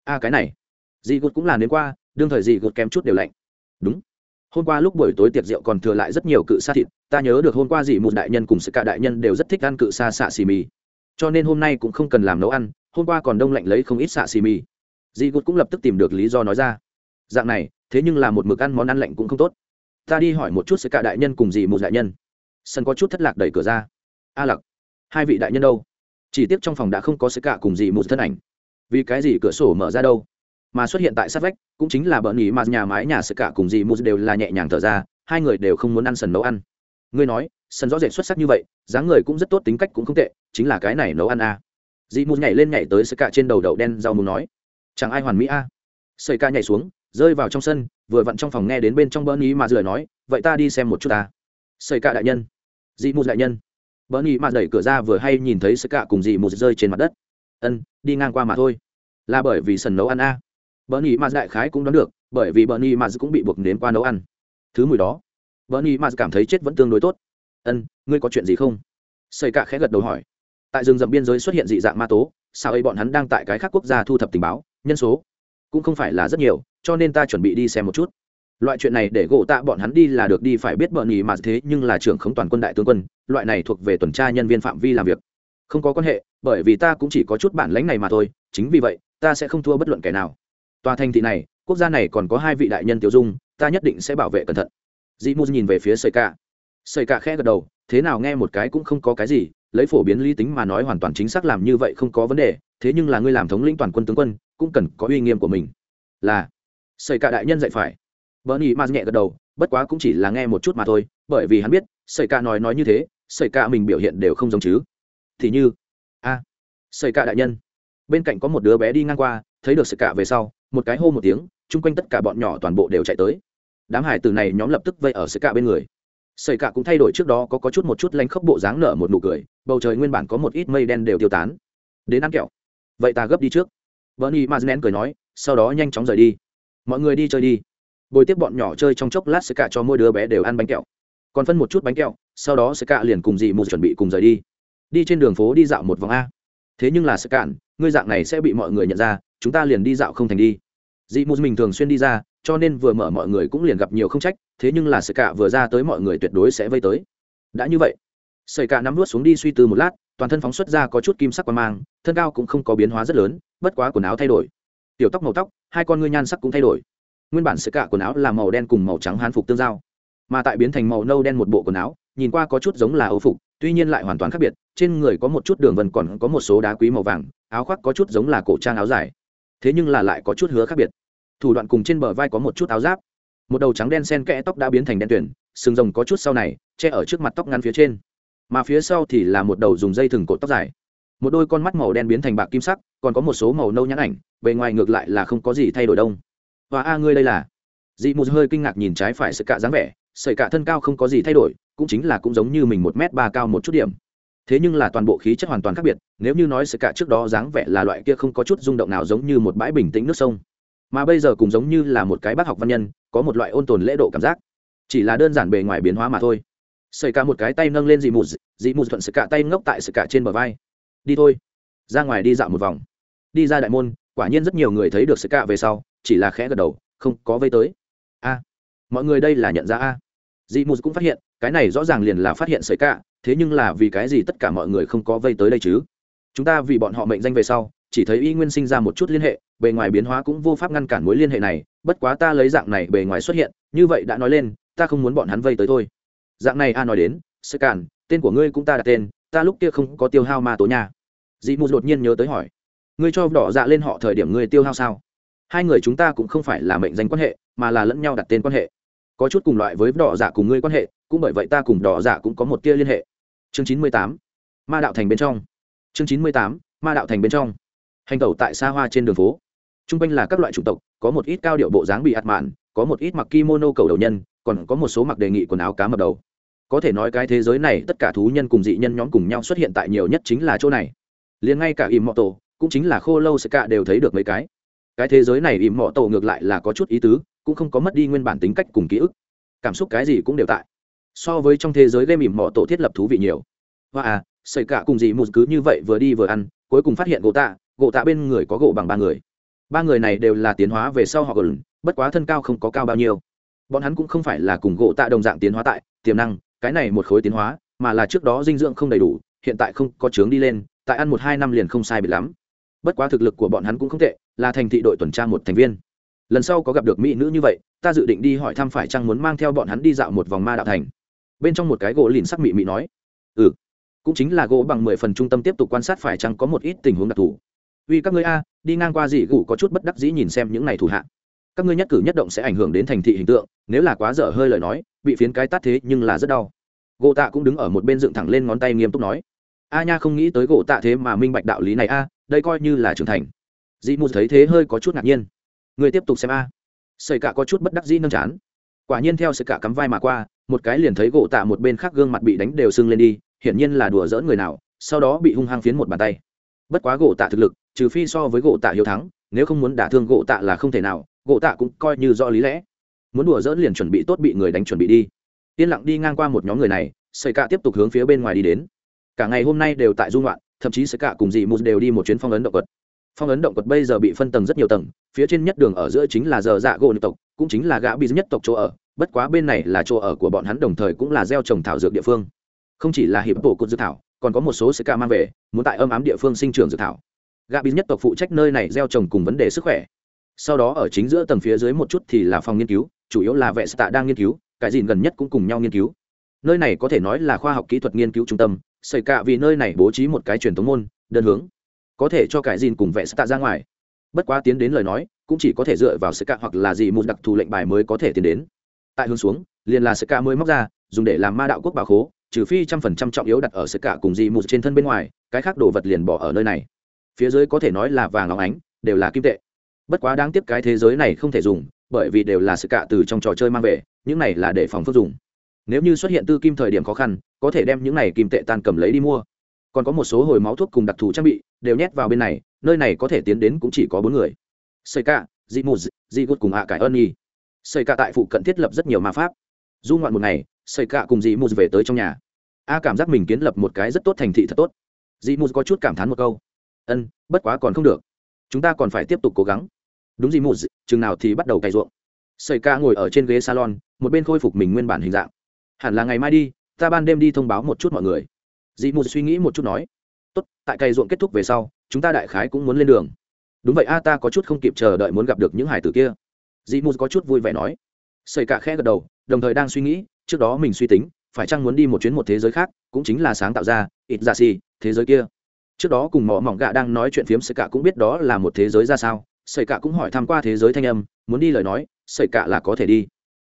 A, cái này. Dì gút cũng là đến qua, đương thời dì gút kém chút đều lạnh. Đúng hôm qua lúc buổi tối tiệc rượu còn thừa lại rất nhiều cự sa thịt, ta nhớ được hôm qua dì một đại nhân cùng sự cả đại nhân đều rất thích ăn cự sa xạ xì mì. Cho nên hôm nay cũng không cần làm nấu ăn, hôm qua còn đông lạnh lấy không ít xạ xì mì. Dì gút cũng lập tức tìm được lý do nói ra. Dạng này, thế nhưng là một mực ăn món ăn lạnh cũng không tốt. Ta đi hỏi một chút sự cả đại nhân cùng dì một đại nhân. Sân có chút thất lạc đẩy cửa ra. A lặc, hai vị đại nhân đâu? Chỉ tiếc trong phòng đã không có sự cả cùng dì một thân ảnh. Vì cái gì cửa sổ mở ra đâu? Mà xuất hiện tại sát vách, cũng chính là bợn nhì mà nhà mái nhà sự cả cùng dì mùa đều là nhẹ nhàng thở ra, hai người đều không muốn ăn sần nấu ăn. Ngươi nói, sần rõ rệt xuất sắc như vậy, dáng người cũng rất tốt, tính cách cũng không tệ, chính là cái này nấu ăn à. dì mùa nhảy lên nhảy tới sự cả trên đầu đậu đen rau mù nói, chẳng ai hoàn mỹ à. sợi ca nhảy xuống, rơi vào trong sân, vừa vặn trong phòng nghe đến bên trong bỡn nhì mà rời nói, vậy ta đi xem một chút ta. Sợi ca đại nhân. Dì mù đại nhân. Bỡn nhì mà đẩy cửa ra vừa hay nhìn thấy sợi ca cùng dì mù rơi trên mặt đất. Ân, đi ngang qua mà thôi. Là bởi vì sần nấu ăn à bờ nhì mạt đại khái cũng đoán được, bởi vì bờ nhì mạt cũng bị buộc đến qua nấu ăn. Thứ mùi đó bờ nhì mạt cảm thấy chết vẫn tương đối tốt. Ân, ngươi có chuyện gì không? Xây cạ khẽ gật đầu hỏi. Tại rừng rậm biên giới xuất hiện dị dạng ma tố, sao ấy bọn hắn đang tại cái khác quốc gia thu thập tình báo, nhân số cũng không phải là rất nhiều, cho nên ta chuẩn bị đi xem một chút. Loại chuyện này để gỗ tạ bọn hắn đi là được đi phải biết bờ nhì mà thế nhưng là trưởng khống toàn quân đại tướng quân, loại này thuộc về tuần tra nhân viên phạm vi làm việc. Không có quan hệ, bởi vì ta cũng chỉ có chút bản lãnh này mà thôi, chính vì vậy, ta sẽ không thua bất luận kẻ nào tòa thành thị này quốc gia này còn có hai vị đại nhân tiêu dung ta nhất định sẽ bảo vệ cẩn thận. Dị mù nhìn về phía sợi Cả, sợi Cả khẽ gật đầu thế nào nghe một cái cũng không có cái gì lấy phổ biến lý tính mà nói hoàn toàn chính xác làm như vậy không có vấn đề thế nhưng là ngươi làm thống lĩnh toàn quân tướng quân cũng cần có uy nghiêm của mình. Là sợi Cả đại nhân dạy phải. Vợ nhị mà nhẹ gật đầu bất quá cũng chỉ là nghe một chút mà thôi bởi vì hắn biết sợi Cả nói nói như thế sợi Cả mình biểu hiện đều không giống chứ. Thì như a à, sợi cả đại nhân. Bên cạnh có một đứa bé đi ngang qua thấy được sợi Cả về sau một cái hô một tiếng chung quanh tất cả bọn nhỏ toàn bộ đều chạy tới. Đám hải từ này nhóm lập tức vây ở sợi cạ bên người. Sợi cạ cũng thay đổi trước đó có, có chút một chút lanh khốc bộ dáng nở một nụ cười bầu trời nguyên bản có một ít mây đen đều tiêu tán. Đến ăn kẹo. Vậy ta gấp đi trước. Bernie maznen cười nói sau đó nhanh chóng rời đi. Mọi người đi chơi đi. Bồi tiếp bọn nhỏ chơi trong chốc lát sợi cạ cho mỗi đứa bé đều ăn bánh kẹo. Còn phân một chút bánh kẹo sau đó sợi cạ liền cùng dì mù chuẩn bị cùng rời đi. Đi trên đường phố đi dạo một vòng a. Thế nhưng là sợi cạn ngươi dạng này sẽ bị mọi người nhận ra, chúng ta liền đi dạo không thành đi. Dị mù mình thường xuyên đi ra, cho nên vừa mở mọi người cũng liền gặp nhiều không trách, thế nhưng là sợi cạ vừa ra tới mọi người tuyệt đối sẽ vây tới. Đã như vậy sợi cạ nắm vút xuống đi suy tư một lát, toàn thân phóng xuất ra có chút kim sắc qua mang, thân cao cũng không có biến hóa rất lớn, bất quá quần áo thay đổi. Tiểu tóc màu tóc, hai con ngươi nhan sắc cũng thay đổi. Nguyên bản sợi cạ quần áo là màu đen cùng màu trắng hán phục tương giao, mà tại biến thành màu nâu đen một bộ quần áo nhìn qua có chút giống là âu phục, tuy nhiên lại hoàn toàn khác biệt, trên người có một chút đường vân còn có một số đá quý màu vàng, áo khoác có chút giống là cổ trang áo dài. Thế nhưng là lại có chút hứa khác biệt. Thủ đoạn cùng trên bờ vai có một chút áo giáp. Một đầu trắng đen sen kẽ tóc đã biến thành đen tuyển sừng rồng có chút sau này, che ở trước mặt tóc ngắn phía trên. Mà phía sau thì là một đầu dùng dây thừng cột tóc dài. Một đôi con mắt màu đen biến thành bạc kim sắc, còn có một số màu nâu nhãn ảnh, bề ngoài ngược lại là không có gì thay đổi đông. Và a, ngươi đây là? Dị mù hơi kinh ngạc nhìn trái phải sự cạ dáng vẻ, sợi cạ thân cao không có gì thay đổi cũng chính là cũng giống như mình một m ba cao một chút điểm. Thế nhưng là toàn bộ khí chất hoàn toàn khác biệt, nếu như nói sự cả trước đó dáng vẻ là loại kia không có chút rung động nào giống như một bãi bình tĩnh nước sông. Mà bây giờ cũng giống như là một cái bác học văn nhân, có một loại ôn tồn lễ độ cảm giác. Chỉ là đơn giản bề ngoài biến hóa mà thôi. Xảy cả một cái tay nâng lên dị mù dị mù thuận sự cả tay ngốc tại sự cả trên bờ vai. Đi thôi. Ra ngoài đi dạo một vòng. Đi ra đại môn, quả nhiên rất nhiều người thấy được sự cả về sau, chỉ là khẽ gật đầu, không có vây tới. A, mọi người đây là nhận ra a. Dị mù cũng phát hiện cái này rõ ràng liền là phát hiện sợi cả, thế nhưng là vì cái gì tất cả mọi người không có vây tới đây chứ? Chúng ta vì bọn họ mệnh danh về sau, chỉ thấy y nguyên sinh ra một chút liên hệ, bề ngoài biến hóa cũng vô pháp ngăn cản mối liên hệ này, bất quá ta lấy dạng này bề ngoài xuất hiện, như vậy đã nói lên, ta không muốn bọn hắn vây tới thôi dạng này a nói đến sơ cản tên của ngươi cũng ta đặt tên, ta lúc kia không có tiêu hao ma tố nhà. dị mù đột nhiên nhớ tới hỏi, ngươi cho đỏ dạ lên họ thời điểm ngươi tiêu hao sao? Hai người chúng ta cũng không phải là mệnh danh quan hệ, mà là lẫn nhau đặt tên quan hệ. Có chút cùng loại với đỏ dạ cùng ngươi quan hệ cũng bởi vậy ta cùng đỏ dạ cũng có một tia liên hệ. Chương chín mươi tám, ma đạo thành bên trong. Chương chín mươi tám, ma đạo thành bên trong. Hành tẩu tại xa hoa trên đường phố. T r u n g quanh là các loại chủng tộc, có một ít cao điệu bộ dáng bị ạt mạn, có một ít mặc kimono cầu đầu nhân, còn có một số mặc đề nghị quần áo cá mập đầu. Có thể nói cái thế giới này, tất cả thú nhân cùng dị nhân nhóm cùng nhau xuất hiện tại nhiều nhất chính là chỗ này. Liền ngay cả im mọ tổ cũng chính là khô lâu sẽ cả đều thấy được mấy cái. Cái thế giới này im mọ tổ ngược lại là có chút ý tứ, cũng không có mất đi nguyên bản tính cách cùng ký ức. Cảm xúc cái gì cũng đều tại so với trong thế giới game ỉm mỏ tổ thiết lập thú vị nhiều. Hoa à xảy cả cùng gì một cứ như vậy vừa đi vừa ăn, cuối cùng phát hiện gỗ tạ gỗ tạ bên người có gỗ bằng ba người. Ba người này đều là tiến hóa về sau họ gần bất quá thân cao không có cao bao nhiêu. Bọn hắn cũng không phải là cùng gỗ tạ đồng dạng tiến hóa tại, tiềm năng, cái này một khối tiến hóa, mà là trước đó dinh dưỡng không đầy đủ, hiện tại không có trướng đi lên, tại ăn một hai năm liền không sai biệt lắm. Bất quá thực lực của bọn hắn cũng không tệ, là thành thị đội tuần tra một thành viên. Lần sau có gặp được mỹ nữ như vậy, ta dự định đi hỏi thăm phải chăng muốn mang theo bọn hắn đi dạo một vòng ma đạo thành bên trong một cái gỗ lìn sắc mị mị nói ừ cũng chính là gỗ bằng mười phần trung tâm tiếp tục quan sát phải chăng có một ít tình huống đặc thù. Vì các ngươi a, đi ngang qua dị gủ có chút bất đắc dĩ nhìn xem những này thủ hạ. Các ngươi nhất cử nhất động sẽ ảnh hưởng đến thành thị hình tượng, nếu là quá dở hơi lời nói, bị phiến cái tát thế nhưng là rất đau. Gỗ tạ cũng đứng ở một bên dựng thẳng lên ngón tay nghiêm túc nói, a nha không nghĩ tới gỗ tạ thế mà minh bạch đạo lý này a, đây coi như là trưởng thành. Dị mù thấy thế hơi có chút ngạc nhiên. Người tiếp tục xem a. Xảy cả có chút bất đắc dĩ nâng chán. Quả nhiên theo sự cả cắm vai mà qua một cái liền thấy gỗ tạ một bên khác gương mặt bị đánh đều sưng lên đi, hiển nhiên là đùa dỡn người nào, sau đó bị hung hăng phiến một bàn tay. Bất quá gỗ tạ thực lực, trừ phi so với gỗ tạ hiếu thắng, nếu không muốn đả thương gỗ tạ là không thể nào, gỗ tạ cũng coi như do lý lẽ. Muốn đùa dỡn liền chuẩn bị tốt bị người đánh chuẩn bị đi. Yên lặng đi ngang qua một nhóm người này xây cả tiếp tục hướng phía bên ngoài đi đến. Cả ngày hôm nay đều tại dung loạn, thậm chí xây cả cùng dị một đều đi một chuyến phong ấn động vật phong ấn động quật bây giờ bị phân tầng rất nhiều tầng, phía trên nhất đường ở giữa chính là giờ dạ gỗ nữ tộc, cũng chính là gã bị nhất tộc chỗ ở bất quá bên này là chỗ ở của bọn hắn, đồng thời cũng là gieo trồng thảo dược địa phương. Không chỉ là hiệp bộ cột dược thảo, còn có một số sẽ ca mang về, muốn tại âm ám địa phương sinh trưởng dược thảo. Gà bị nhất tộc phụ trách nơi này gieo trồng cùng vấn đề sức khỏe. Sau đó ở chính giữa tầng phía dưới một chút thì là phòng nghiên cứu, chủ yếu là vệ sĩ tạ đang nghiên cứu, cái gì gần nhất cũng cùng nhau nghiên cứu. Nơi này có thể nói là khoa học kỹ thuật nghiên cứu trung tâm xảy cả vì nơi này bố trí một cái truyền thống môn, đơn hướng. Có thể cho cái dìn cùng vệ sĩ tạ ra ngoài. Bất quá tiến đến lời nói, cũng chỉ có thể dựa vào sự cạ hoặc là gì một đặc thù lệnh bài mới có thể tiến đến tại hướng xuống, liền là sợi cạ mới móc ra, dùng để làm ma đạo quốc bảo khố, trừ phi trăm phần trăm trọng yếu đặt ở sợi cạ cùng di một trên thân bên ngoài, cái khác đồ vật liền bỏ ở nơi này. Phía dưới có thể nói là vàng óng ánh, đều là kim tệ. Bất quá đáng tiếc cái thế giới này không thể dùng, bởi vì đều là sự cạ từ trong trò chơi mang về, những này là để phòng phước dùng. Nếu như xuất hiện tư kim thời điểm khó khăn, có thể đem những này kim tệ tan cầm lấy đi mua. Còn có một số hồi máu thuốc cùng đặc thù trang bị, đều nhét vào bên này, nơi này có thể tiến đến cũng chỉ có bốn người. Xây ca dị mù dị gút cùng hạ cải ơn nhi xây cả tại phụ cận thiết lập rất nhiều ma pháp. Du ngoạn một ngày xây cả cùng dị mù về tới trong nhà. A cảm giác mình kiến lập một cái rất tốt thành thị thật tốt. Dị mù có chút cảm thán một câu. Ân, bất quá còn không được. Chúng ta còn phải tiếp tục cố gắng. Đúng dị mù chừng nào thì bắt đầu cày ruộng. Xây ca ngồi ở trên ghế salon, một bên khôi phục mình nguyên bản hình dạng. Hẳn là ngày mai đi, ta ban đêm đi thông báo một chút mọi người. Dị mù suy nghĩ một chút nói. Tốt, tại cày ruộng kết thúc về sau, chúng ta đại khái cũng muốn lên đường. Đúng vậy a, ta có chút không kịp chờ đợi muốn gặp được những hải tử kia dị mù có chút vui vẻ nói. Xây cả khe gật đầu, đồng thời đang suy nghĩ, trước đó mình suy tính, phải chăng muốn đi một chuyến một thế giới khác, cũng chính là sáng tạo ra, ít ra xì, thế giới kia. Trước đó cùng mỏ mỏng gạ đang nói chuyện phiếm xây cả cũng biết đó là một thế giới ra sao. Xây cả cũng hỏi tham q u a thế giới thanh âm, muốn đi lời nói xây cả là có thể đi.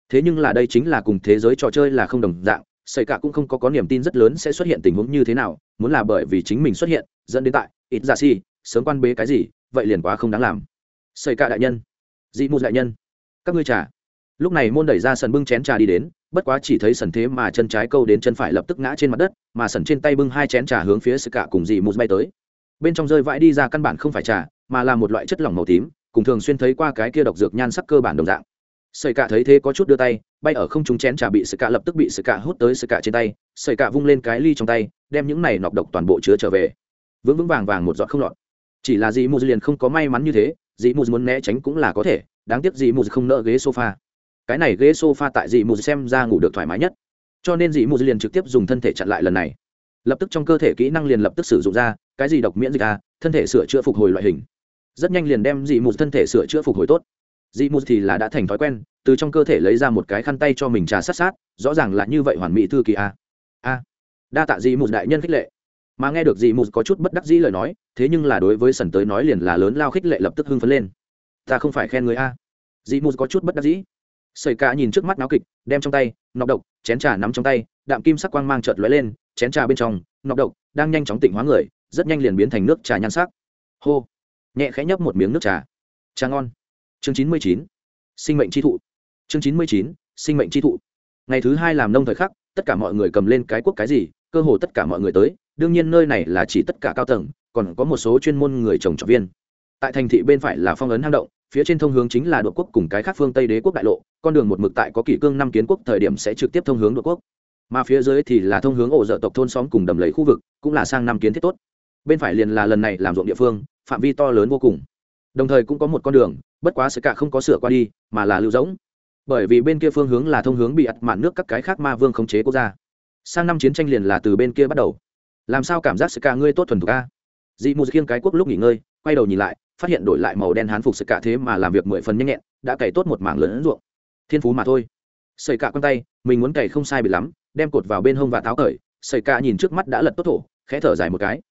Thế nhưng là đây chính là cùng thế giới trò chơi là không đồng dạng xảy cả cũng không có có niềm tin rất lớn sẽ xuất hiện tình huống như thế nào, muốn là bởi vì chính mình xuất hiện, dẫn đến tại, ít ra xì, sớm quan bế cái gì, vậy liền quá không đáng làm. Xảy cả đại nhân. Dị mù đại nhân các ngươi trà. Lúc này môn đẩy ra sần bưng chén trà đi đến, bất quá chỉ thấy sần thế mà chân trái câu đến chân phải lập tức ngã trên mặt đất, mà sần trên tay bưng hai chén trà hướng phía sự cả cùng dì mù bay tới. Bên trong rơi vãi đi ra căn bản không phải trà, mà là một loại chất lỏng màu tím, cùng thường xuyên thấy qua cái kia độc dược nhan sắc cơ bản đồng dạng. Sợi cả thấy thế có chút đưa tay, bay ở không trung chén trà bị sợi cả lập tức bị sợi cả hút tới sợi cả trên tay sợi cả vung lên cái ly trong tay, đem những này nọc độc toàn bộ chứa trở về. Vững vững vàng vàng một giọt không lọt. Chỉ là dì mù liền không có may mắn như thế dì mù muốn né tránh cũng là có thể, đáng tiếc dì mù không nỡ ghế sofa. Cái này ghế sofa tại dì mù xem ra ngủ được thoải mái nhất. Cho nên dì mù liền trực tiếp dùng thân thể chặn lại lần này. Lập tức trong cơ thể kỹ năng liền lập tức sử dụng ra, cái gì độc miễn dịch à thân thể sửa chữa phục hồi loại hình. Rất nhanh liền đem dì mù thân thể sửa chữa phục hồi tốt. Dị mù thì là đã thành thói quen, từ trong cơ thể lấy ra một cái khăn tay cho mình trà sát sát, rõ ràng là như vậy hoàn mỹ thư kỳ a a đa tạ dị mù đại nhân khích lệ mà nghe được dị mù có chút bất đắc dĩ lời nói, thế nhưng là đối với sần tới nói liền là lớn lao khích lệ lập tức hưng phấn lên. Ta không phải khen người a. Dị mù có chút bất đắc dĩ. Sợi cả nhìn trước mắt náo kịch, đem trong tay, nọc độc, chén trà nắm trong tay, đạm kim sắc quang mang chợt lóe lên, chén trà bên trong, nọc độc đang nhanh chóng tịnh hóa người, rất nhanh liền biến thành nước trà nhan sắc. Hô. Nhẹ khẽ nhấp một miếng nước trà. Trà ngon. Chương chín mươi chín. Sinh mệnh tri thụ. Chương chín mươi chín. Sinh mệnh tri thụ. Ngày thứ hai làm nông thời khắc, tất cả mọi người cầm lên cái quốc cái gì, cơ hồ tất cả mọi người tới đương nhiên nơi này là chỉ tất cả cao tầng, còn có một số chuyên môn người trồng trọt viên. Tại thành thị bên phải là phong ấn hang động, phía trên thông hướng chính là đội quốc cùng cái khác phương tây đế quốc đại lộ, con đường một mực tại có kỷ cương năm kiến quốc thời điểm sẽ trực tiếp thông hướng đội quốc. Mà phía dưới thì là thông hướng ổ dợ tộc thôn xóm cùng đầm lầy khu vực, cũng là sang năm kiến thiết tốt. Bên phải liền là lần này làm ruộng địa phương, phạm vi to lớn vô cùng. Đồng thời cũng có một con đường, bất quá sẽ cả không có sửa qua đi, mà là lưu rỗng. Bởi vì bên kia phương hướng là thông hướng bị ặt mạn nước các cái khác ma vương khống chế quốc gia. Sang năm chiến tranh liền là từ bên kia bắt đầu làm sao cảm giác sự cả ngươi tốt thuần thục a? Dị mù khiêng cái quốc lúc nghỉ ngơi, quay đầu nhìn lại, phát hiện đổi lại màu đen hán phục sự cả thế mà làm việc mười phần nhanh nhẹn, đã cày tốt một mảng lớn ruộng. Thiên phú mà thôi. Sợi cả con tay, mình muốn cày không sai bị lắm, đem cột vào bên hông và táo cởi. Sợi cả nhìn trước mắt đã lật tốt thổ, khẽ thở dài một cái.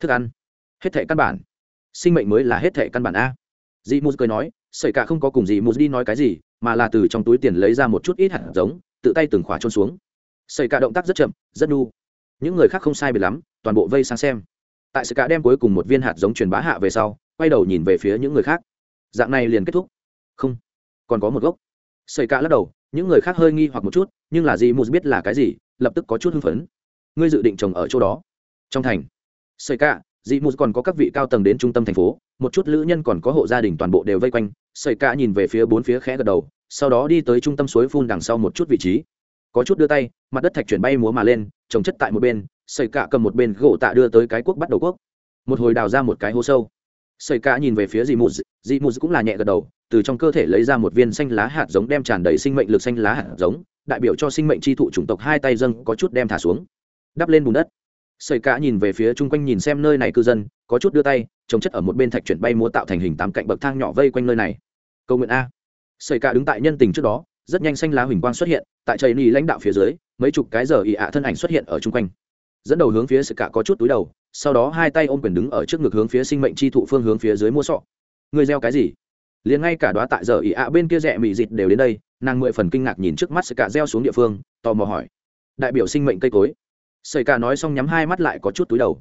Thức ăn. Hết thể căn bản. Sinh mệnh mới là hết thể căn bản a. Dị mù cười nói sợi cả không có cùng dị mù đi nói cái gì, mà là từ trong túi tiền lấy ra một chút ít hạt giống, tự tay từng khóa trôn xuống. Sợi cả động tác rất chậm, rất đu những người khác không sai bị lắm toàn bộ vây sang xem. Tại sự cả đem cuối cùng một viên hạt giống truyền bá hạ về sau, quay đầu nhìn về phía những người khác. Dạng này liền kết thúc. Không, còn có một gốc. Sợi cả lắc đầu, những người khác hơi nghi hoặc một chút, nhưng là gì mù biết là cái gì, lập tức có chút hưng phấn. Ngươi dự định trồng ở chỗ đó. Trong thành. Sợi cả dị mù còn có các vị cao tầng đến trung tâm thành phố, một chút lữ nhân còn có hộ gia đình toàn bộ đều vây quanh. Sợi cả nhìn về phía bốn phía khẽ gật đầu, sau đó đi tới trung tâm suối phun đằng sau một chút vị trí. Có chút đưa tay, mặt đất thạch chuyển bay múa mà lên, trồng chất tại một bên Sợi cả cầm một bên gỗ tạ đưa tới cái quốc bắt đầu quốc một hồi đào ra một cái hố sâu. Sợi cả nhìn về phía dị mù dị mù cũng là nhẹ gật đầu, từ trong cơ thể lấy ra một viên xanh lá hạt giống đem tràn đầy sinh mệnh lực xanh lá hạt giống, đại biểu cho sinh mệnh tri thụ chủng tộc hai tay dâng có chút đem thả xuống. Đắp lên bùn đất. Sợi cả nhìn về phía chung quanh nhìn xem nơi này cư dân, có chút đưa tay trồng chất ở một bên thạch chuyển bay múa tạo thành hình tám cạnh bậc thang nhỏ vây quanh nơi này. Câu nguyện a. Sợi cả đứng tại nhân tình trước đó, rất nhanh xanh lá huỳnh quang xuất hiện, tại chảy ni lãnh đạo phía dưới, mấy chục cái giờ ị ạ thân ảnh xuất hiện ở chung quanh dẫn đầu hướng phía sự cả có chút túi đầu, sau đó hai tay ôm quyền đứng ở trước ngực hướng phía sinh mệnh chi thụ phương hướng phía dưới mua sọ. Người gieo cái gì? Liền ngay cả đoá tại giờ ỉ ạ bên kia rẽ mị dịt đều đến đây, nàng mười phần kinh ngạc nhìn trước mắt sự cả gieo xuống địa phương, tò mò hỏi. Đại biểu sinh mệnh cây cối. Sợi cả nói xong nhắm hai mắt lại có chút túi đầu.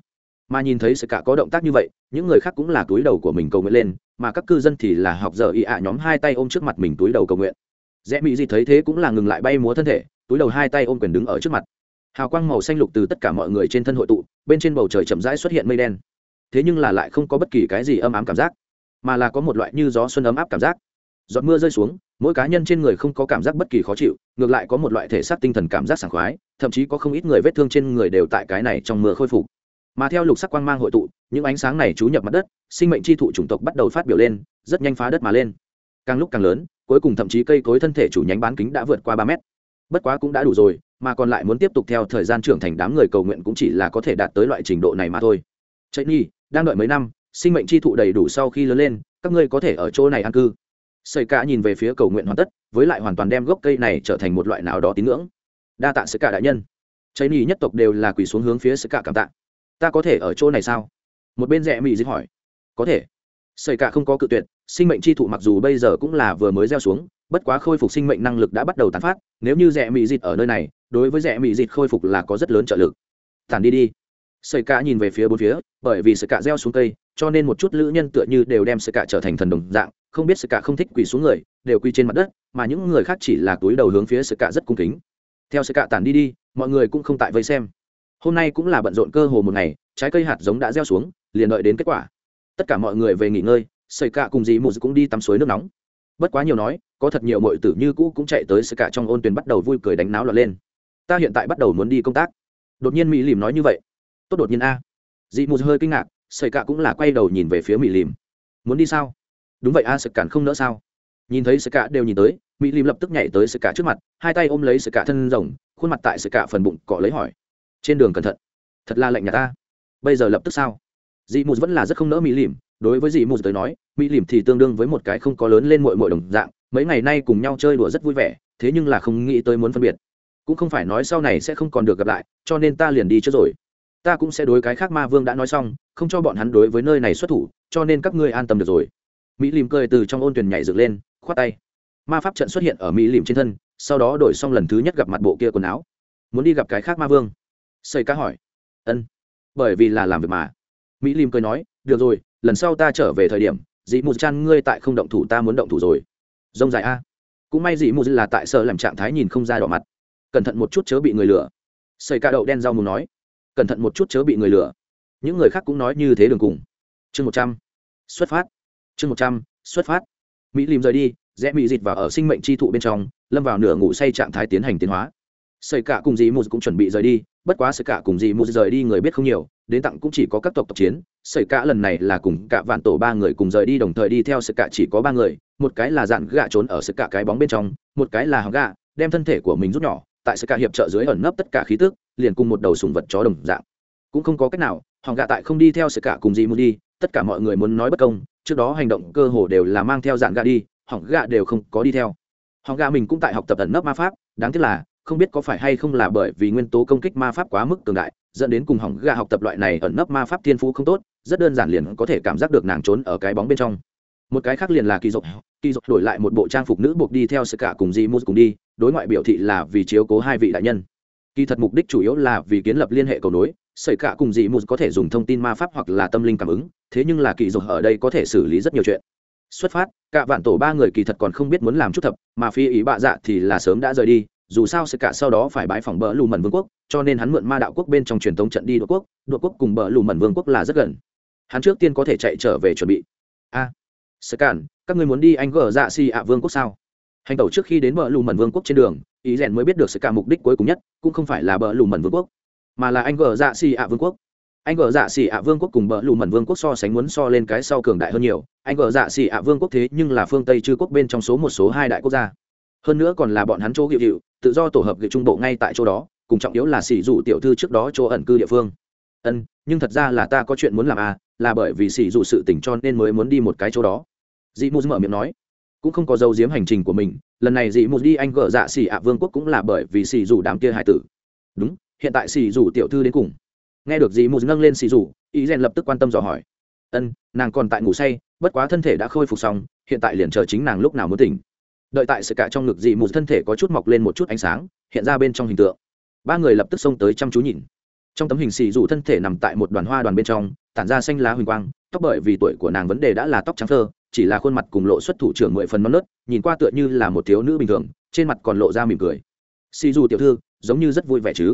Mà nhìn thấy sự cả có động tác như vậy, những người khác cũng là túi đầu của mình cầu nguyện lên, mà các cư dân thì là học giờ ỉ ạ nhóm hai tay ôm trước mặt mình túi đầu cầu nguyện. Rẽ mị gì thấy thế cũng là ngừng lại bay múa thân thể, túi đầu hai tay ôm quyền đứng ở trước mặt hào quang màu xanh lục từ tất cả mọi người trên thân hội tụ, bên trên bầu trời chậm rãi xuất hiện mây đen. Thế nhưng là lại không có bất kỳ cái gì âm ám cảm giác, mà là có một loại như gió xuân ấm áp cảm giác. Giọt mưa rơi xuống, mỗi cá nhân trên người không có cảm giác bất kỳ khó chịu, ngược lại có một loại thể xác tinh thần cảm giác sảng khoái, thậm chí có không ít người vết thương trên người đều tại cái này trong mưa khôi phục. Mà theo lục sắc quang mang hội tụ, những ánh sáng này trú nhập mặt đất, sinh mệnh tri thụ chủng tộc bắt đầu phát biểu lên, rất nhanh phá đất mà lên. Càng lúc càng lớn, cuối cùng thậm chí cây cối thân thể chủ nhánh bán kính đã vượt qua ba mét. Bất quá cũng đã đủ rồi mà còn lại muốn tiếp tục theo thời gian trưởng thành đám người cầu nguyện cũng chỉ là có thể đạt tới loại trình độ này mà thôi. Chạy nhi đang đợi mấy năm, sinh mệnh chi thụ đầy đủ sau khi lớn lên, các ngươi có thể ở chỗ này an cư. Sợi cả nhìn về phía cầu nguyện hoàn tất, với lại hoàn toàn đem gốc cây này trở thành một loại nào đó tín ngưỡng. Đa tạ sợi cả đại nhân. Chạy nhi nhất tộc đều là quỳ xuống hướng phía sợi cả cảm tạ. Ta có thể ở chỗ này sao? Một bên rẽ mỹ dĩ hỏi. Có thể. Sợi cả không có cự tuyệt sinh mệnh chi thụ mặc dù bây giờ cũng là vừa mới gieo xuống, bất quá khôi phục sinh mệnh năng lực đã bắt đầu tán phát, nếu như rẽ mị dịt ở nơi này, đối với rẽ mị dịt khôi phục là có rất lớn trợ lực. Tản đi đi. Sợi cả nhìn về phía bốn phía, bởi vì sợi cả gieo xuống cây, cho nên một chút lữ nhân tựa như đều đem sợi cả trở thành thần đồng dạng, không biết sợi cả không thích quỳ xuống người, đều quỳ trên mặt đất, mà những người khác chỉ là túi đầu hướng phía sợi cả rất cung kính. Theo sợi cả tản đi đi, mọi người cũng không tại vây xem. Hôm nay cũng là bận rộn cơ hồ một ngày, trái cây hạt giống đã gieo xuống, liền đợi đến kết quả. Tất cả mọi người về nghỉ ngơi sợi cả cùng dì mù cũng đi tắm suối nước nóng. Bất quá nhiều nói, có thật nhiều mọi tử như cũ cũng chạy tới sợi cả trong ôn tuyển bắt đầu vui cười đánh náo lọt lên. Ta hiện tại bắt đầu muốn đi công tác. Đột nhiên mỹ lìm nói như vậy. Tốt đột nhiên a. Dị mù hơi kinh ngạc sợi cả cũng là quay đầu nhìn về phía mỹ lìm. Muốn đi sao? Đúng vậy a sợi cản không nỡ sao? Nhìn thấy sợi cả đều nhìn tới, mỹ lìm lập tức nhảy tới sợi cả trước mặt, hai tay ôm lấy sợi cả thân rồng, khuôn mặt tại sợi cả phần bụng cọ lấy hỏi. Trên đường cẩn thận. Thật là lạnh nhà ta. Bây giờ lập tức sao? Dị mù vẫn là rất không nỡ mỹ lìm đối với dì mù tới nói, mỹ lìm thì tương đương với một cái không có lớn lên mội mội đồng dạng, mấy ngày nay cùng nhau chơi đùa rất vui vẻ, thế nhưng là không nghĩ tới muốn phân biệt. Cũng không phải nói sau này sẽ không còn được gặp lại, cho nên ta liền đi trước rồi. Ta cũng sẽ đối cái khác ma vương đã nói xong, không cho bọn hắn đối với nơi này xuất thủ, cho nên các ngươi an tâm được rồi. Mỹ lìm cười từ trong ôn tuyển nhảy dựng lên, khoát tay. Ma pháp trận xuất hiện ở mỹ lìm trên thân, sau đó đổi xong lần thứ nhất gặp mặt bộ kia quần áo. Muốn đi gặp cái khác ma vương? Xây ca hỏi. Ân, bởi vì là làm việc mà. Mỹ lìm cười nói, được rồi lần sau ta trở về thời điểm dị mù chan ngươi tại không động thủ ta muốn động thủ rồi. Rông dài a. Cũng may dị mù là tại sợ làm trạng thái nhìn không ra đỏ mặt. Cẩn thận một chút chớ bị người lừa. Xây ca đậu đen rau mù nói. Cẩn thận một chút chớ bị người lừa. Những người khác cũng nói như thế đường cùng. Chương một trăm. Xuất phát. Chương một trăm, xuất phát. Mỹ lim rời đi, rẽ mỹ dịt vào ở sinh mệnh chi thụ bên trong, lâm vào nửa ngủ say trạng thái tiến hành tiến hóa. Xây cả cùng dì mù cũng chuẩn bị rời đi bất quá xây cả cùng dì mù rời đi người biết không nhiều, đến tặng cũng chỉ có các tộc tộc chiến xây cả lần này là cùng cả vạn tổ ba người cùng rời đi đồng thời đi theo xây cả chỉ có ba người, một cái là dạn gạ trốn ở xây cả cái bóng bên trong, một cái là hóng gạ, đem thân thể của mình rút nhỏ, tại xây cả hiệp trợ dưới ẩn nấp tất cả khí tức, liền cùng một đầu sùng vật chó đồng dạng. Cũng không có cách nào hòn gạ tại không đi theo xây cả cùng dì mù đi tất cả mọi người muốn nói bất công, trước đó hành động cơ hồ đều là mang theo dạn gạ đi hỏng gạ đều không có đi theo. Hỏng gạ mình cũng tại học tập ẩn nấp ma pháp, đáng tiếc là không biết có phải hay không là bởi vì nguyên tố công kích ma pháp quá mức cường đại, dẫn đến cùng hỏng gà học tập loại này ẩn nấp ma pháp thiên phú không tốt, rất đơn giản liền có thể cảm giác được nàng trốn ở cái bóng bên trong. Một cái khác liền là kỳ dục. Kỳ dục đổi lại một bộ trang phục nữ buộc đi theo sự cả cùng di mù cùng đi, đối ngoại biểu thị là vì chiếu cố hai vị đại nhân. Kỳ thật mục đích chủ yếu là vì kiến lập liên hệ cầu nối sợi cả cùng dị mù có thể dùng thông tin ma pháp hoặc là tâm linh cảm ứng, thế nhưng là kỳ dục ở đây có thể xử lý rất nhiều chuyện. Xuất phát, cả vạn tổ ba người kỳ thật còn không biết muốn làm chút thập mà phi ý bạ dạ thì là sớm đã rời đi dù sao sẽ cả sau đó phải bãi phòng bờ lù mẩn vương quốc cho nên hắn mượn ma đạo quốc bên trong truyền thống trận đi đội quốc đội quốc cùng bờ lù mẩn vương quốc là rất gần. Hắn trước tiên có thể chạy trở về chuẩn bị. A à, sẽ cản các người muốn đi anh gờ dạ si ạ vương quốc sao? Hành tẩu trước khi đến bờ lù mẩn vương quốc trên đường ý rèn mới biết được sự cả mục đích cuối cùng nhất cũng không phải là bờ lù mẩn vương quốc mà là anh gờ dạ si ạ vương quốc. Anh gờ dạ xỉ ạ vương quốc cùng bờ lù mẩn vương quốc so sánh muốn so lên cái sau cường đại hơn nhiều. Anh gờ dạ xỉ ạ vương quốc thế nhưng là phương tây chư quốc bên trong số một số hai đại quốc gia hơn nữa còn là bọn hắn chỗ hiệu hiệu tự do tổ hợp gựu trung bộ ngay tại chỗ đó, cùng trọng yếu là xỉ dụ tiểu thư trước đó chỗ ẩn cư địa phương. Ân, nhưng thật ra là ta có chuyện muốn làm à là bởi vì xỉ dụ sự tỉnh cho nên mới muốn đi một cái chỗ đó. Dị mù mở miệng nói. Cũng không có dấu diếm hành trình của mình, lần này dị mù đi anh gỡ dạ xỉ ạ vương quốc cũng là bởi vì xỉ dụ đám kia hải tử. Đúng, hiện tại xỉ dụ tiểu thư đến cùng. Nghe được dị mù nâng lên xỉ dụ ý rèn lập tức quan tâm dò hỏi. Ân, nàng còn tại ngủ say, bất quá thân thể đã khôi phục xong, hiện tại liền chờ chính nàng lúc nào muốn tỉnh đợi tại sự cả trong ngực dị mù, thân thể có chút mọc lên một chút ánh sáng, hiện ra bên trong hình tượng. Ba người lập tức xông tới chăm chú nhìn. Trong tấm hình xì dù thân thể nằm tại một đoàn hoa đoàn bên trong, tản ra xanh lá huỳnh quang, tóc bởi vì tuổi của nàng vấn đề đã là tóc trắng thơ chỉ là khuôn mặt cùng lộ xuất thủ trưởng mười phần non nớt, nhìn qua tựa như là một thiếu nữ bình thường, trên mặt còn lộ ra mỉm cười. Xì dù tiểu thư, giống như rất vui vẻ chứ?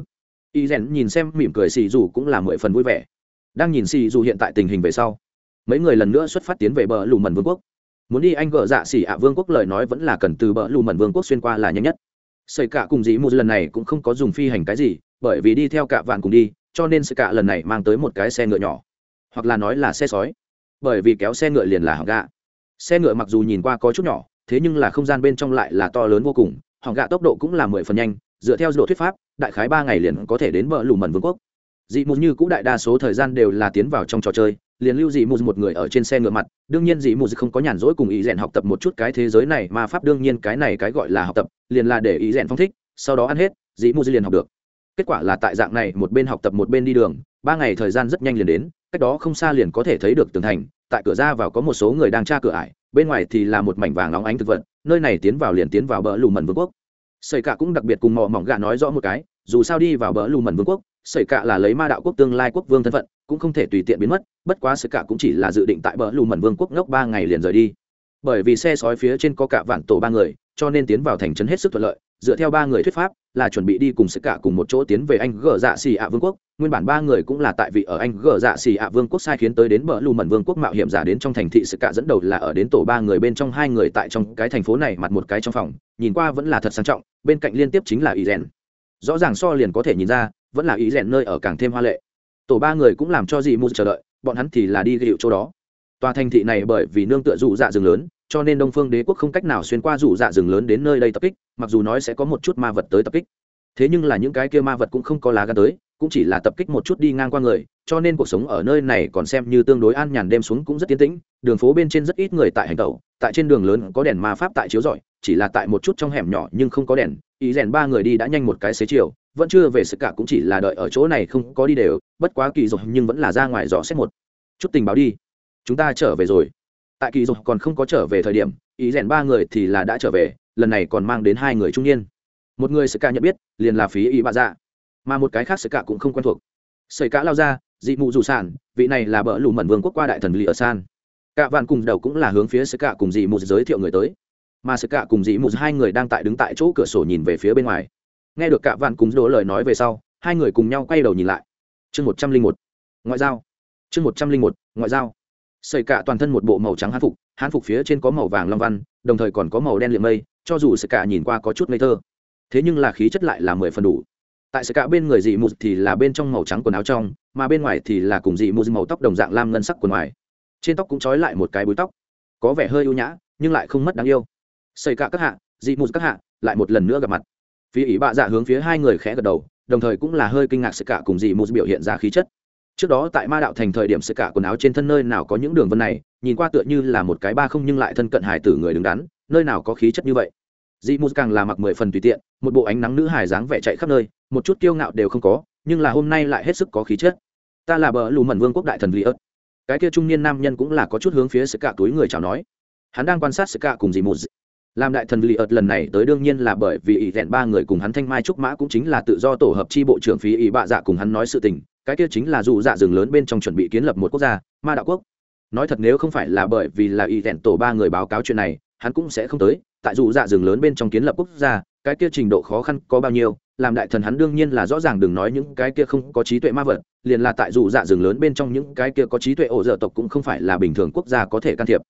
Y rèn nhìn xem mỉm cười xì dù cũng là mười phần vui vẻ. Đang nhìn xì dù hiện tại tình hình về sau, mấy người lần nữa xuất phát tiến về bờ lù mần vương quốc muốn đi anh gỡ dạ xỉ ạ vương quốc lời nói vẫn là cần từ bờ lù mần vương quốc xuyên qua là nhanh nhất. Xây cả cùng dĩ một lần này cũng không có dùng phi hành cái gì, bởi vì đi theo cả vạn cùng đi, cho nên xây cả lần này mang tới một cái xe ngựa nhỏ. Hoặc là nói là xe sói. Bởi vì kéo xe ngựa liền là hỏng gạ. Xe ngựa mặc dù nhìn qua có chút nhỏ, thế nhưng là không gian bên trong lại là to lớn vô cùng, hỏng gạ tốc độ cũng là mười phần nhanh, dựa theo độ thuyết pháp, đại khái ba ngày liền có thể đến bờ lù mần vương quốc. Dị mù như cũ đại đa số thời gian đều là tiến vào trong trò chơi liền lưu dị mù một người ở trên xe ngựa mặt. Đương nhiên dị mù không có nhàn rỗi cùng ý rèn học tập một chút cái thế giới này, mà pháp đương nhiên cái này cái gọi là học tập, liền là để ý rèn phong thích, sau đó ăn hết, dị mù liền học được. Kết quả là tại dạng này, một bên học tập một bên đi đường, ba ngày thời gian rất nhanh liền đến, cách đó không xa liền có thể thấy được tường thành, tại cửa ra vào có một số người đang tra cửa ải, bên ngoài thì là một mảnh vàng óng ánh thực vật, nơi này tiến vào liền tiến vào bờ lù mần vương quốc. Sởi cả cũng đặc biệt cùng mò mỏng gà nói rõ một cái, dù sao đi vào bờ lù mần vương quốc sởi cạ là lấy ma đạo quốc tương lai quốc vương thân phận cũng không thể tùy tiện biến mất, bất quá sợi cạ cũng chỉ là dự định tại bờ lù mẩn vương quốc ngốc ba ngày liền rời đi. Bởi vì xe sói phía trên có cả vạn tổ ba người, cho nên tiến vào thành trấn hết sức thuận lợi, dựa theo ba người thuyết pháp, là chuẩn bị đi cùng sợi cạ cùng một chỗ tiến về anh gờ dạ xì ạ vương quốc. Nguyên bản ba người cũng là tại vị ở anh gờ dạ xì ạ vương quốc sai khiến tới đến bờ lù mẩn vương quốc mạo hiểm giả đến trong thành thị sợi cạ dẫn đầu là ở đến tổ ba người bên trong hai người tại trong cái thành phố này mặt một cái trong phòng, nhìn qua vẫn là thật sang trọng, bên cạnh liên tiếp chính là ý rèn rõ ràng so liền có thể nhìn ra, vẫn là ý rèn nơi ở càng thêm hoa lệ tổ ba người cũng làm cho dị mù chờ đợi, bọn hắn thì là đi gịu chỗ đó. Tòa thành thị này bởi vì nương tựa rủ dạ rừng lớn, cho nên đông phương đế quốc không cách nào xuyên qua rủ dạ rừng lớn đến nơi đây tập kích, mặc dù nói sẽ có một chút ma vật tới tập kích. Thế nhưng là những cái kia ma vật cũng không có lá gan tới, cũng chỉ là tập kích một chút đi ngang qua người, cho nên cuộc sống ở nơi này còn xem như tương đối an nhàn đêm xuống cũng rất tiến tĩnh, đường phố bên trên rất ít người tại hành tẩu, tại trên đường lớn có đèn ma pháp tại chiếu rọi, chỉ là tại một chút trong hẻm nhỏ nhưng không có đèn, ý rèn ba người đi đã nhanh một cái xế chiều vẫn chưa về sự cả cũng chỉ là đợi ở chỗ này không có đi đều, bất quá kỳ dục nhưng vẫn là ra ngoài dò xét một chút tình báo đi. Chúng ta trở về rồi. Tại kỳ dục còn không có trở về thời điểm, ý rèn ba người thì là đã trở về, lần này còn mang đến hai người trung niên. Một người sức cả nhận biết, liền là phí ý bạ dạ mà một cái khác sức cả cũng không quen thuộc. Sợi cả lao ra, dị mụ dù sản vị này là bỡ lù mẩn vương quốc qua đại thần lì ở san. Cả vạn cùng đầu cũng là hướng phía sẽ cả cùng dị mụ giới thiệu người tới. Mà sẽ cả cùng dị mụ hai người đang tại đứng tại chỗ cửa sổ nhìn về phía bên ngoài nghe được cả vạn cùng đổ lời nói về sau, hai người cùng nhau quay đầu nhìn lại. Chương một trăm linh một, ngoại giao. Chương một trăm linh một, ngoại giao. Xây cả toàn thân một bộ màu trắng hán phục hán phục phía trên có màu vàng long văn, đồng thời còn có màu đen liệm mây, cho dù sự cả nhìn qua có chút ngây thơ. Thế nhưng là khí chất lại là mười phần đủ. Tại sự cả bên người dị mù thì là bên trong màu trắng quần áo trong, mà bên ngoài thì là cùng dị mù màu tóc đồng dạng lam ngân sắc quần ngoài. Trên tóc cũng trói lại một cái búi tóc. Có vẻ hơi ưu nhã, nhưng lại không mất đáng yêu. Xây cả các hạ, dị mù các hạ, lại một lần nữa gặp mặt phía ý bạ dạ hướng phía hai người khẽ gật đầu, đồng thời cũng là hơi kinh ngạc sự cả cùng dì mù biểu hiện ra khí chất. Trước đó tại ma đạo thành thời điểm sự cả quần áo trên thân nơi nào có những đường vân này, nhìn qua tựa như là một cái ba không nhưng lại thân cận hải tử người đứng đắn, nơi nào có khí chất như vậy. Dì mù càng là mặc mười phần tùy tiện, một bộ ánh nắng nữ hài dáng vẻ chạy khắp nơi, một chút kiêu ngạo đều không có, nhưng là hôm nay lại hết sức có khí chất. Ta là bờ lù mẩn vương quốc đại thần li ớt cái kia trung niên nam nhân cũng là có chút hướng phía sự cả túi người chào nói. Hắn đang quan sát sự cả cùng dì mù làm đại thần lì ợt lần này tới đương nhiên là bởi vì ỷ rèn ba người cùng hắn thanh mai trúc mã cũng chính là tự do tổ hợp chi bộ trưởng phí ỷ bạ dạ cùng hắn nói sự tình, cái kia chính là dù dạ rừng lớn bên trong chuẩn bị kiến lập một quốc gia, ma đạo quốc. Nói thật nếu không phải là bởi vì là ỷ rèn tổ ba người báo cáo chuyện này, hắn cũng sẽ không tới, tại dù dạ rừng lớn bên trong kiến lập quốc gia, cái kia trình độ khó khăn có bao nhiêu, làm đại thần hắn đương nhiên là rõ ràng đừng nói những cái kia không có trí tuệ ma vật, liền là tại dù dạ rừng lớn bên trong những cái kia có trí tuệ ổ dở tộc cũng không phải là bình thường quốc gia có thể can thiệp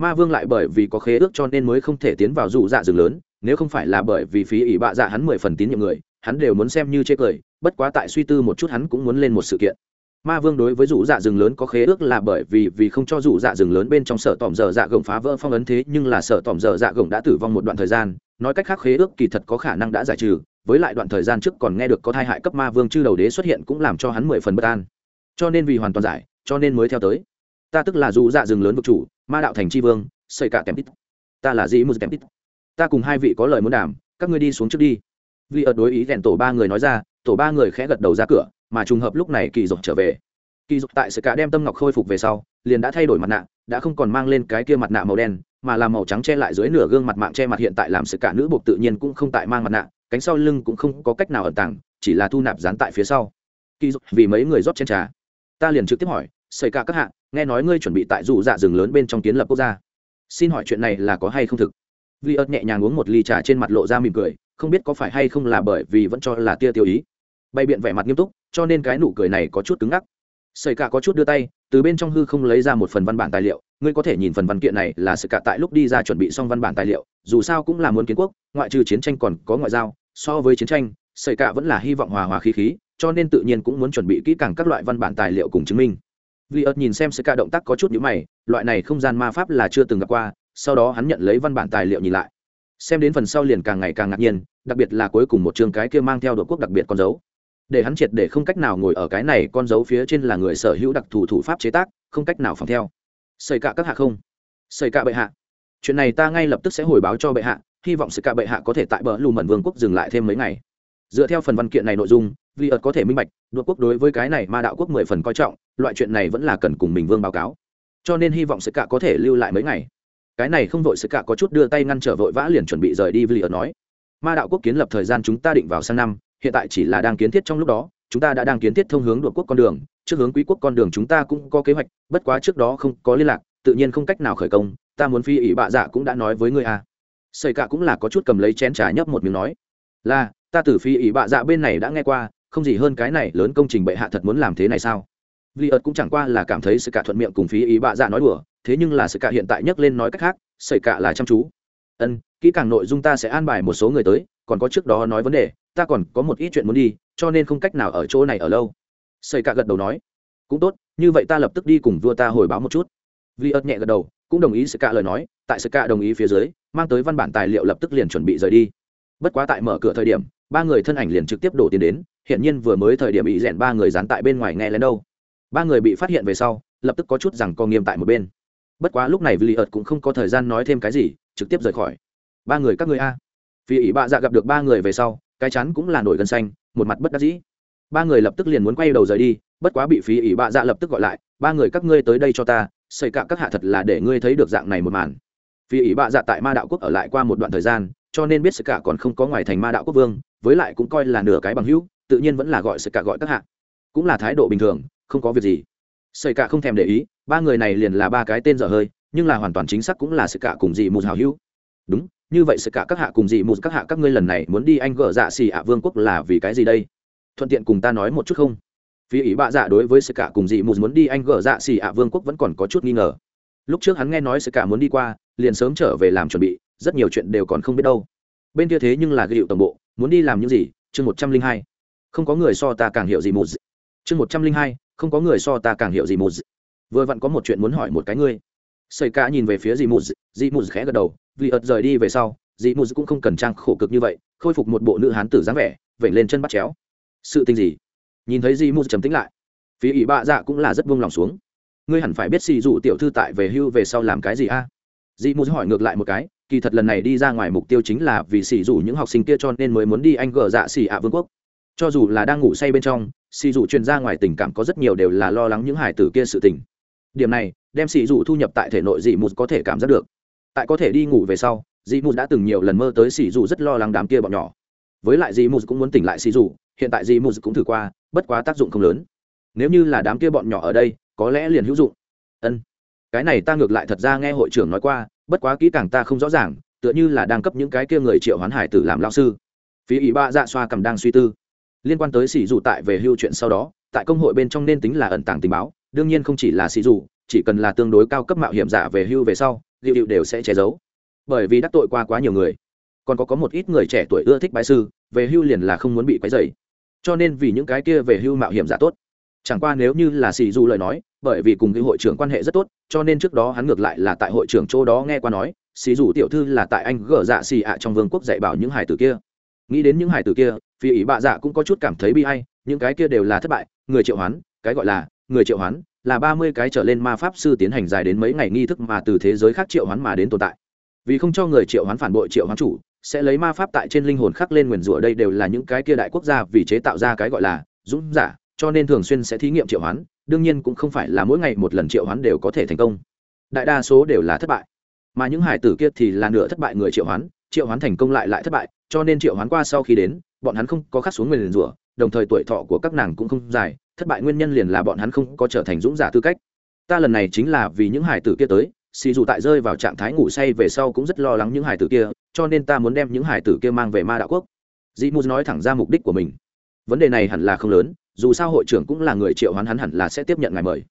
ma vương lại bởi vì có khế ước cho nên mới không thể tiến vào dù dạ rừng lớn, nếu không phải là bởi vì phí ỷ bạ dạ hắn mười phần tín nhiệm người, hắn đều muốn xem như chê cười, bất quá tại suy tư một chút hắn cũng muốn lên một sự kiện. Ma vương đối với rủ dạ rừng lớn có khế ước là bởi vì vì không cho rủ dạ rừng lớn bên trong sở tỏm dở dạ gồng phá vỡ phong ấn thế nhưng là sở tỏm dở dạ gồng đã tử vong một đoạn thời gian, nói cách khác khế ước kỳ thật có khả năng đã giải trừ, với lại đoạn thời gian trước còn nghe được có thai hại cấp ma vương chư đầu đế xuất hiện cũng làm cho hắn mười phần bất an. Cho nên vì hoàn toàn giải, cho nên mới theo tới ta tức là dù dạ rừng lớn vực chủ, ma đạo thành tri vương, xây cả kèm tít. Ta là dĩ mù kèm tít. Ta cùng hai vị có lời muốn đàm, các ngươi đi xuống trước đi. Vì ở đối ý rèn tổ ba người nói ra, tổ ba người khẽ gật đầu ra cửa, mà trùng hợp lúc này kỳ dục trở về. Kỳ dục tại sự cả đem tâm ngọc khôi phục về sau, liền đã thay đổi mặt nạ, đã không còn mang lên cái kia mặt nạ màu đen, mà là màu trắng che lại dưới nửa gương mặt mạng che mặt hiện tại làm sự cả nữ buộc tự nhiên cũng không tại mang mặt nạ, cánh sau lưng cũng không có cách nào ẩn tàng, chỉ là thu nạp dán tại phía sau. Kỳ dục vì mấy người rót trên trà. Ta liền trực tiếp hỏi xảy cả các hạ nghe nói ngươi chuẩn bị tại dù dạ rừng lớn bên trong kiến lập quốc gia. Xin hỏi chuyện này là có hay không thực? Vi ớt nhẹ nhàng uống một ly trà trên mặt lộ ra mỉm cười không biết có phải hay không là bởi vì vẫn cho là tia tiêu ý. Bày biện vẻ mặt nghiêm túc cho nên cái nụ cười này có chút cứng ngắc. Xảy cả có chút đưa tay, từ bên trong hư không lấy ra một phần văn bản tài liệu, ngươi có thể nhìn phần văn kiện này là sự cả tại lúc đi ra chuẩn bị xong văn bản tài liệu, dù sao cũng là muốn kiến quốc, ngoại trừ chiến tranh còn có ngoại giao, so với chiến tranh, xảy cả vẫn là hy vọng hòa hòa khí khí, cho nên tự nhiên cũng muốn chuẩn bị kỹ càng các loại văn bản tài liệu cùng chứng minh. Vì ớt nhìn xem sơ ca động tác có chút nhữ mày, loại này không gian ma pháp là chưa từng gặp qua, sau đó hắn nhận lấy văn bản tài liệu nhìn lại. Xem đến phần sau liền càng ngày càng ngạc nhiên, đặc biệt là cuối cùng một chương cái kia mang theo đội quốc đặc biệt con dấu. Để hắn triệt để không cách nào ngồi ở cái này con dấu phía trên là người sở hữu đặc thù thủ pháp chế tác không cách nào phòng theo. Xây cả các hạ không? Xây cả bệ hạ. Chuyện này ta ngay lập tức sẽ hồi báo cho bệ hạ hy vọng sự cả bệ hạ có thể tại bờ lù mẩn vương quốc dừng lại thêm mấy ngày. Dựa theo phần văn kiện này nội dung vì ợt có thể minh bạch, đột quốc đối với cái này ma đạo quốc mười phần coi trọng, loại chuyện này vẫn là cần cùng mình vương báo cáo. Cho nên hy vọng sự cả có thể lưu lại mấy ngày. Cái này không vội sự cả có chút đưa tay ngăn trở vội vã liền chuẩn bị rời đi, vì ợt nói. Ma đạo quốc kiến lập thời gian chúng ta định vào sang năm, hiện tại chỉ là đang kiến thiết trong lúc đó, chúng ta đã đang kiến thiết thông hướng đội quốc con đường, trước hướng quý quốc con đường chúng ta cũng có kế hoạch, bất quá trước đó không có liên lạc, tự nhiên không cách nào khởi công, ta muốn phi ỷ bạ dạ cũng đã nói với ngươi à. xây cả cũng là có chút cầm lấy chén trà nhấp một miếng nói. Là, ta từ phi ỷ bạ dạ bên này đã nghe qua không gì hơn cái này lớn công trình bệ hạ thật muốn làm thế này sao? Vì ợt cũng chẳng qua là cảm thấy sự cả thuận miệng cùng phí ý bạ dạ nói đùa, thế nhưng là sự cả hiện tại nhắc lên nói cách khác xảy cả là chăm chú. Ân, kỹ càng nội dung ta sẽ an bài một số người tới, còn có trước đó nói vấn đề, ta còn có một ít chuyện muốn đi, cho nên không cách nào ở chỗ này ở lâu. Xây cả gật đầu nói. Cũng tốt, như vậy ta lập tức đi cùng vua ta hồi báo một chút. Vi ợt nhẹ gật đầu, cũng đồng ý sự cả lời nói, tại sự cả đồng ý phía dưới, mang tới văn bản tài liệu lập tức liền chuẩn bị rời đi bất quá tại mở cửa thời điểm, ba người thân ảnh liền trực tiếp đổ tiền đến hiện nhiên vừa mới thời điểm ý rèn ba người dán tại bên ngoài nghe lên đâu. Ba người bị phát hiện về sau, lập tức có chút rằng co nghiêm tại một bên. Bất quá lúc này vi ợt cũng không có thời gian nói thêm cái gì, trực tiếp rời khỏi. Ba người các người a. Vì ỷ bạ dạ gặp được ba người về sau, cái chắn cũng là nổi gân xanh, một mặt bất đắc dĩ. Ba người lập tức liền muốn quay đầu rời đi, bất quá bị phí ỷ bạ dạ lập tức gọi lại, ba người các ngươi tới đây cho ta, xây cạ các hạ thật là để ngươi thấy được dạng này một màn. Phí ỷ bạ dạ tại ma đạo quốc ở lại qua một đoạn thời gian cho nên biết sự cả còn không có ngoài thành ma đạo quốc vương, với lại cũng coi là nửa cái bằng hữu, tự nhiên vẫn là gọi sự cả gọi các hạ. Cũng là thái độ bình thường, không có việc gì. Sợi cả không thèm để ý, ba người này liền là ba cái tên dở hơi, nhưng là hoàn toàn chính xác cũng là sự cả cùng dị một hào hữu. Đúng, như vậy sự cả các hạ cùng dị một các hạ các ngươi lần này muốn đi anh gỡ dạ xì ạ vương quốc là vì cái gì đây? Thuận tiện cùng ta nói một chút không? Phía ý bạ dạ đối với sự cả cùng dị một muốn đi anh gỡ dạ xì ạ vương quốc vẫn còn có chút nghi ngờ. Lúc trước hắn nghe nói sự cả muốn đi qua, liền sớm trở về làm chuẩn bị rất nhiều chuyện đều còn không biết đâu. Bên kia thế nhưng là ghi hiệu tổng bộ, muốn đi làm những gì? Chương một trăm linh hai. Không có người so ta càng hiểu gì một chương một trăm linh hai, không có người so ta càng hiểu gì một vừa vặn có một chuyện muốn hỏi một cái ngươi. Sởi cả nhìn về phía gì mù dì mù khẽ gật đầu, vì ợt rời đi về sau dì mù cũng không cần trang khổ cực như vậy, khôi phục một bộ nữ hán tử dáng vẻ, vểnh lên chân bắt chéo. Sự tình gì? Nhìn thấy dì mù trầm tính lại. Phía ỷ bạ dạ cũng là rất buông lòng xuống. Ngươi hẳn phải biết xì dụ tiểu thư tại về hưu về sau làm cái gì a? À? dì mù hỏi ngược lại một cái kỳ thật lần này đi ra ngoài mục tiêu chính là vì xì dụ những học sinh kia cho nên mới muốn đi anh gờ dạ xì ạ vương quốc. Cho dù là đang ngủ say bên trong xì dụ truyền ra ngoài tình cảm có rất nhiều đều là lo lắng những hải tử kia sự tình. Điểm này, đem xì dụ thu nhập tại thể nội dị mụt có thể cảm giác được. Tại có thể đi ngủ về sau, dị mụt đã từng nhiều lần mơ tới xì dụ rất lo lắng đám kia bọn nhỏ. Với lại dị mụt cũng muốn tỉnh lại xì dụ hiện tại dị mụt cũng thử qua, bất quá tác dụng không lớn. Nếu như là đám kia bọn nhỏ ở đây, có lẽ liền hữu dụng. Ân, cái này ta ngược lại thật ra nghe hội trưởng nói qua bất quá kỹ càng ta không rõ ràng, tựa như là đang cấp những cái kia người triệu hoán hải tử làm lao sư. Phía ý ba dạ xoa cầm đang suy tư. Liên quan tới sỉ dụ tại về hưu chuyện sau đó, tại công hội bên trong nên tính là ẩn tàng tình báo, đương nhiên không chỉ là sỉ dụ, chỉ cần là tương đối cao cấp mạo hiểm giả về hưu về sau liệu điệu đều sẽ che giấu. Bởi vì đắc tội qua quá nhiều người. Còn có có một ít người trẻ tuổi ưa thích bái sư, về hưu liền là không muốn bị quấy dày cho nên vì những cái kia về hưu mạo hiểm giả tốt chẳng qua nếu như là xì du lời nói, bởi vì cùng cái hội trưởng quan hệ rất tốt, cho nên trước đó hắn ngược lại là tại hội trưởng chỗ đó nghe qua nói xì dù tiểu thư là tại anh gỡ dạ xì ạ trong vương quốc dạy bảo những hải tử kia. Nghĩ đến những hải tử kia, phi ý bạ dạ cũng có chút cảm thấy bi hay những cái kia đều là thất bại, người triệu hoán, cái gọi là, người triệu hoán, là ba mươi cái trở lên ma pháp sư tiến hành dài đến mấy ngày nghi thức mà từ thế giới khác triệu hoán mà đến tồn tại. Vì không cho người triệu hoán phản bội triệu hoán chủ, sẽ lấy ma pháp tại trên linh hồn khắc lên nguyền rủa đây đều là những cái kia đại quốc gia vì chế tạo ra cái gọi là dũng giả cho nên thường xuyên sẽ thí nghiệm triệu hoán, đương nhiên cũng không phải là mỗi ngày một lần triệu hoán đều có thể thành công. Đại đa số đều là thất bại. Mà những hải tử kia thì là nửa thất bại người triệu hoán triệu hoán thành công lại lại thất bại, cho nên triệu hoán qua sau khi đến, bọn hắn không có khắc xuống nguyền rủa, đồng thời tuổi thọ của các nàng cũng không dài, thất bại nguyên nhân liền là bọn hắn không có trở thành dũng giả tư cách. Ta lần này chính là vì những hải tử kia tới, xì dù tại rơi vào trạng thái ngủ say về sau cũng rất lo lắng những hải tử kia, cho nên ta muốn đem những hải tử kia mang về ma đạo quốc. Dị mù nói thẳng ra mục đích của mình vấn đề này hẳn là không lớn, dù sao hội trưởng cũng là người triệu hoán hắn hẳn là sẽ tiếp nhận ngài mời.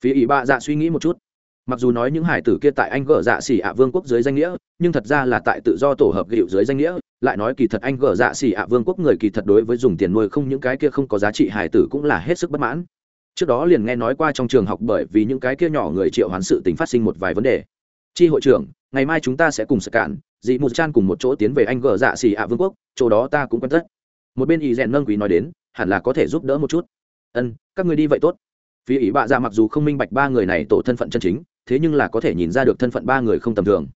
Phía ỷ bạ dạ suy nghĩ một chút. Mặc dù nói những hải tử kia tại anh gở dạ xỉ ạ vương quốc dưới danh nghĩa, nhưng thật ra là tại tự do tổ hợp gịu dưới danh nghĩa, lại nói kỳ thật anh gở dạ xỉ ạ vương quốc người kỳ thật đối với dùng tiền nuôi không những cái kia không có giá trị hải tử cũng là hết sức bất mãn. Trước đó liền nghe nói qua trong trường học bởi vì những cái kia nhỏ người triệu hoán sự tình phát sinh một vài vấn đề. Chi hội trưởng, ngày mai chúng ta sẽ cùng sạc cạn dị mù chan cùng một chỗ tiến về anh gở dạ xỉ ạ vương quốc, chỗ đó ta cũng quen tất một bên ý rèn nâng quý nói đến, hẳn là có thể giúp đỡ một chút. Ân, các người đi vậy tốt. Phía ý bạ dạ mặc dù không minh bạch ba người này tổ thân phận chân chính, thế nhưng là có thể nhìn ra được thân phận ba người không tầm thường.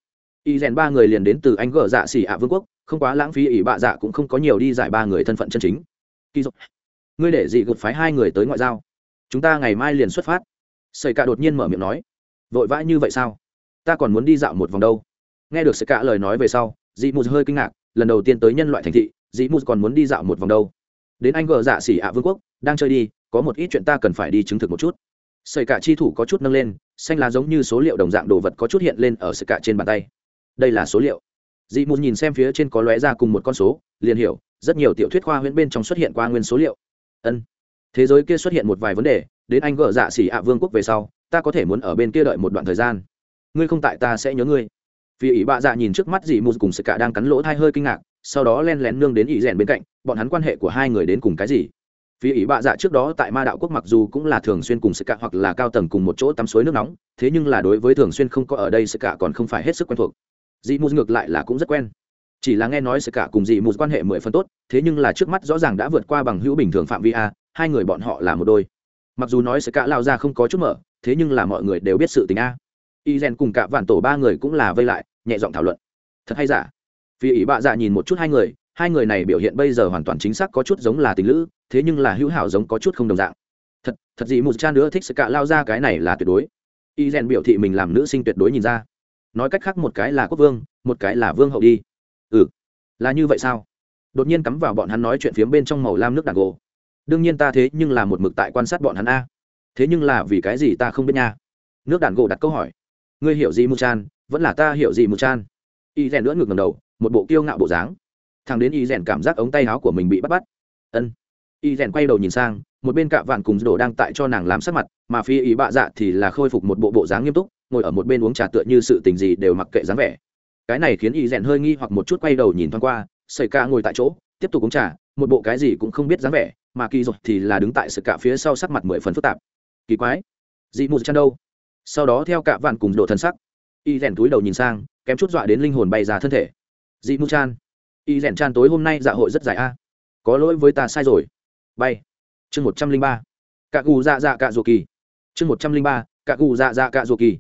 Y rèn ba người liền đến từ anh gờ dạ xỉ ạ vương quốc, không quá lãng phí ý bạ dạ cũng không có nhiều đi giải ba người thân phận chân chính. Kỳ dục ngươi để dị gục phái hai người tới ngoại giao. Chúng ta ngày mai liền xuất phát. Sợi cả đột nhiên mở miệng nói. Vội vã như vậy sao? Ta còn muốn đi dạo một vòng đâu. Nghe được sợi cả lời nói về sau, dị mù hơi kinh ngạc, lần đầu tiên tới nhân loại thành thị Dĩ mù còn muốn đi dạo một vòng đâu. Đến anh gờ dạ xỉ ạ vương quốc, đang chơi đi, có một ít chuyện ta cần phải đi chứng thực một chút. Sợi cả chi thủ có chút nâng lên, xanh lá giống như số liệu đồng dạng đồ vật có chút hiện lên ở sợi cả trên bàn tay. Đây là số liệu. Dị mù nhìn xem phía trên có lóe ra cùng một con số, liền hiểu, rất nhiều tiểu thuyết khoa huyễn bên trong xuất hiện qua nguyên số liệu. Ân. Thế giới kia xuất hiện một vài vấn đề, đến anh gỡ dạ xỉ ạ vương quốc về sau, ta có thể muốn ở bên kia đợi một đoạn thời gian. Ngươi không tại ta sẽ nhớ ngươi. Vì ỷ bạ dạ nhìn trước mắt dị mù cùng sợi cả đang cắn lỗ thai hơi kinh ngạc sau đó len lén nương đến ỷ rèn bên cạnh, bọn hắn quan hệ của hai người đến cùng cái gì? Phía ý bạ dạ trước đó tại ma đạo quốc mặc dù cũng là thường xuyên cùng sự cả hoặc là cao tầng cùng một chỗ tắm suối nước nóng, thế nhưng là đối với thường xuyên không có ở đây sự cả còn không phải hết sức quen thuộc. Dị mù ngược lại là cũng rất quen. Chỉ là nghe nói sự cả cùng dị mù quan hệ mười phần tốt, thế nhưng là trước mắt rõ ràng đã vượt qua bằng hữu bình thường phạm vi a, hai người bọn họ là một đôi. Mặc dù nói sự cả lao ra không có chút mở, thế nhưng là mọi người đều biết sự tình a. Y rèn cùng cả vạn tổ ba người cũng là vây lại, nhẹ giọng thảo luận. Thật hay giả? Phi ý bạ dạ nhìn một chút hai người hai người này biểu hiện bây giờ hoàn toàn chính xác có chút giống là tình lữ, thế nhưng là hữu hảo giống có chút không đồng dạng. Thật thật gì một cha nữa thích sự cạ lao ra cái này là tuyệt đối. Y rèn biểu thị mình làm nữ sinh tuyệt đối nhìn ra. Nói cách khác một cái là quốc vương, một cái là vương hậu đi. Ừ là như vậy sao? Đột nhiên cắm vào bọn hắn nói chuyện phiếm bên trong màu lam nước đàn gỗ. Đương nhiên ta thế nhưng là một mực tại quan sát bọn hắn a. Thế nhưng là vì cái gì ta không biết nha? Nước đàn gỗ đặt câu hỏi. Ngươi hiểu gì mù chan vẫn là ta hiểu gì mù chan y rèn nữa ngược ngầm đầu một bộ kiêu ngạo bộ dáng. Thằng đến y rèn cảm giác ống tay áo của mình bị bắt bắt. Ân. Y rèn quay đầu nhìn sang, một bên cạ vạn cùng đồ đang tại cho nàng làm sắc mặt, mà phi ý bạ dạ thì là khôi phục một bộ bộ dáng nghiêm túc, ngồi ở một bên uống trà tựa như sự tình gì đều mặc kệ dáng vẻ. Cái này khiến y rèn hơi nghi hoặc một chút quay đầu nhìn thoáng qua, sợi ca ngồi tại chỗ, tiếp tục uống trà, một bộ cái gì cũng không biết dáng vẻ, mà kỳ rồi thì là đứng tại sợi cả phía sau sắc mặt mười phần phức tạp. Kỳ quái. Dị mù chăn đâu? Sau đó theo cạ vạn cùng độ thân sắc y rèn túi đầu nhìn sang, kém chút dọa đến linh hồn bay ra thân thể dị mù chan. Y rèn chan tối hôm nay dạ hội rất dài a. Có lỗi với ta sai rồi. Bay. Chương một trăm linh ba. Cạ gù dạ dạ cạ ruột kỳ. Chương một trăm linh ba. Cạ gù dạ dạ cạ ruột kỳ.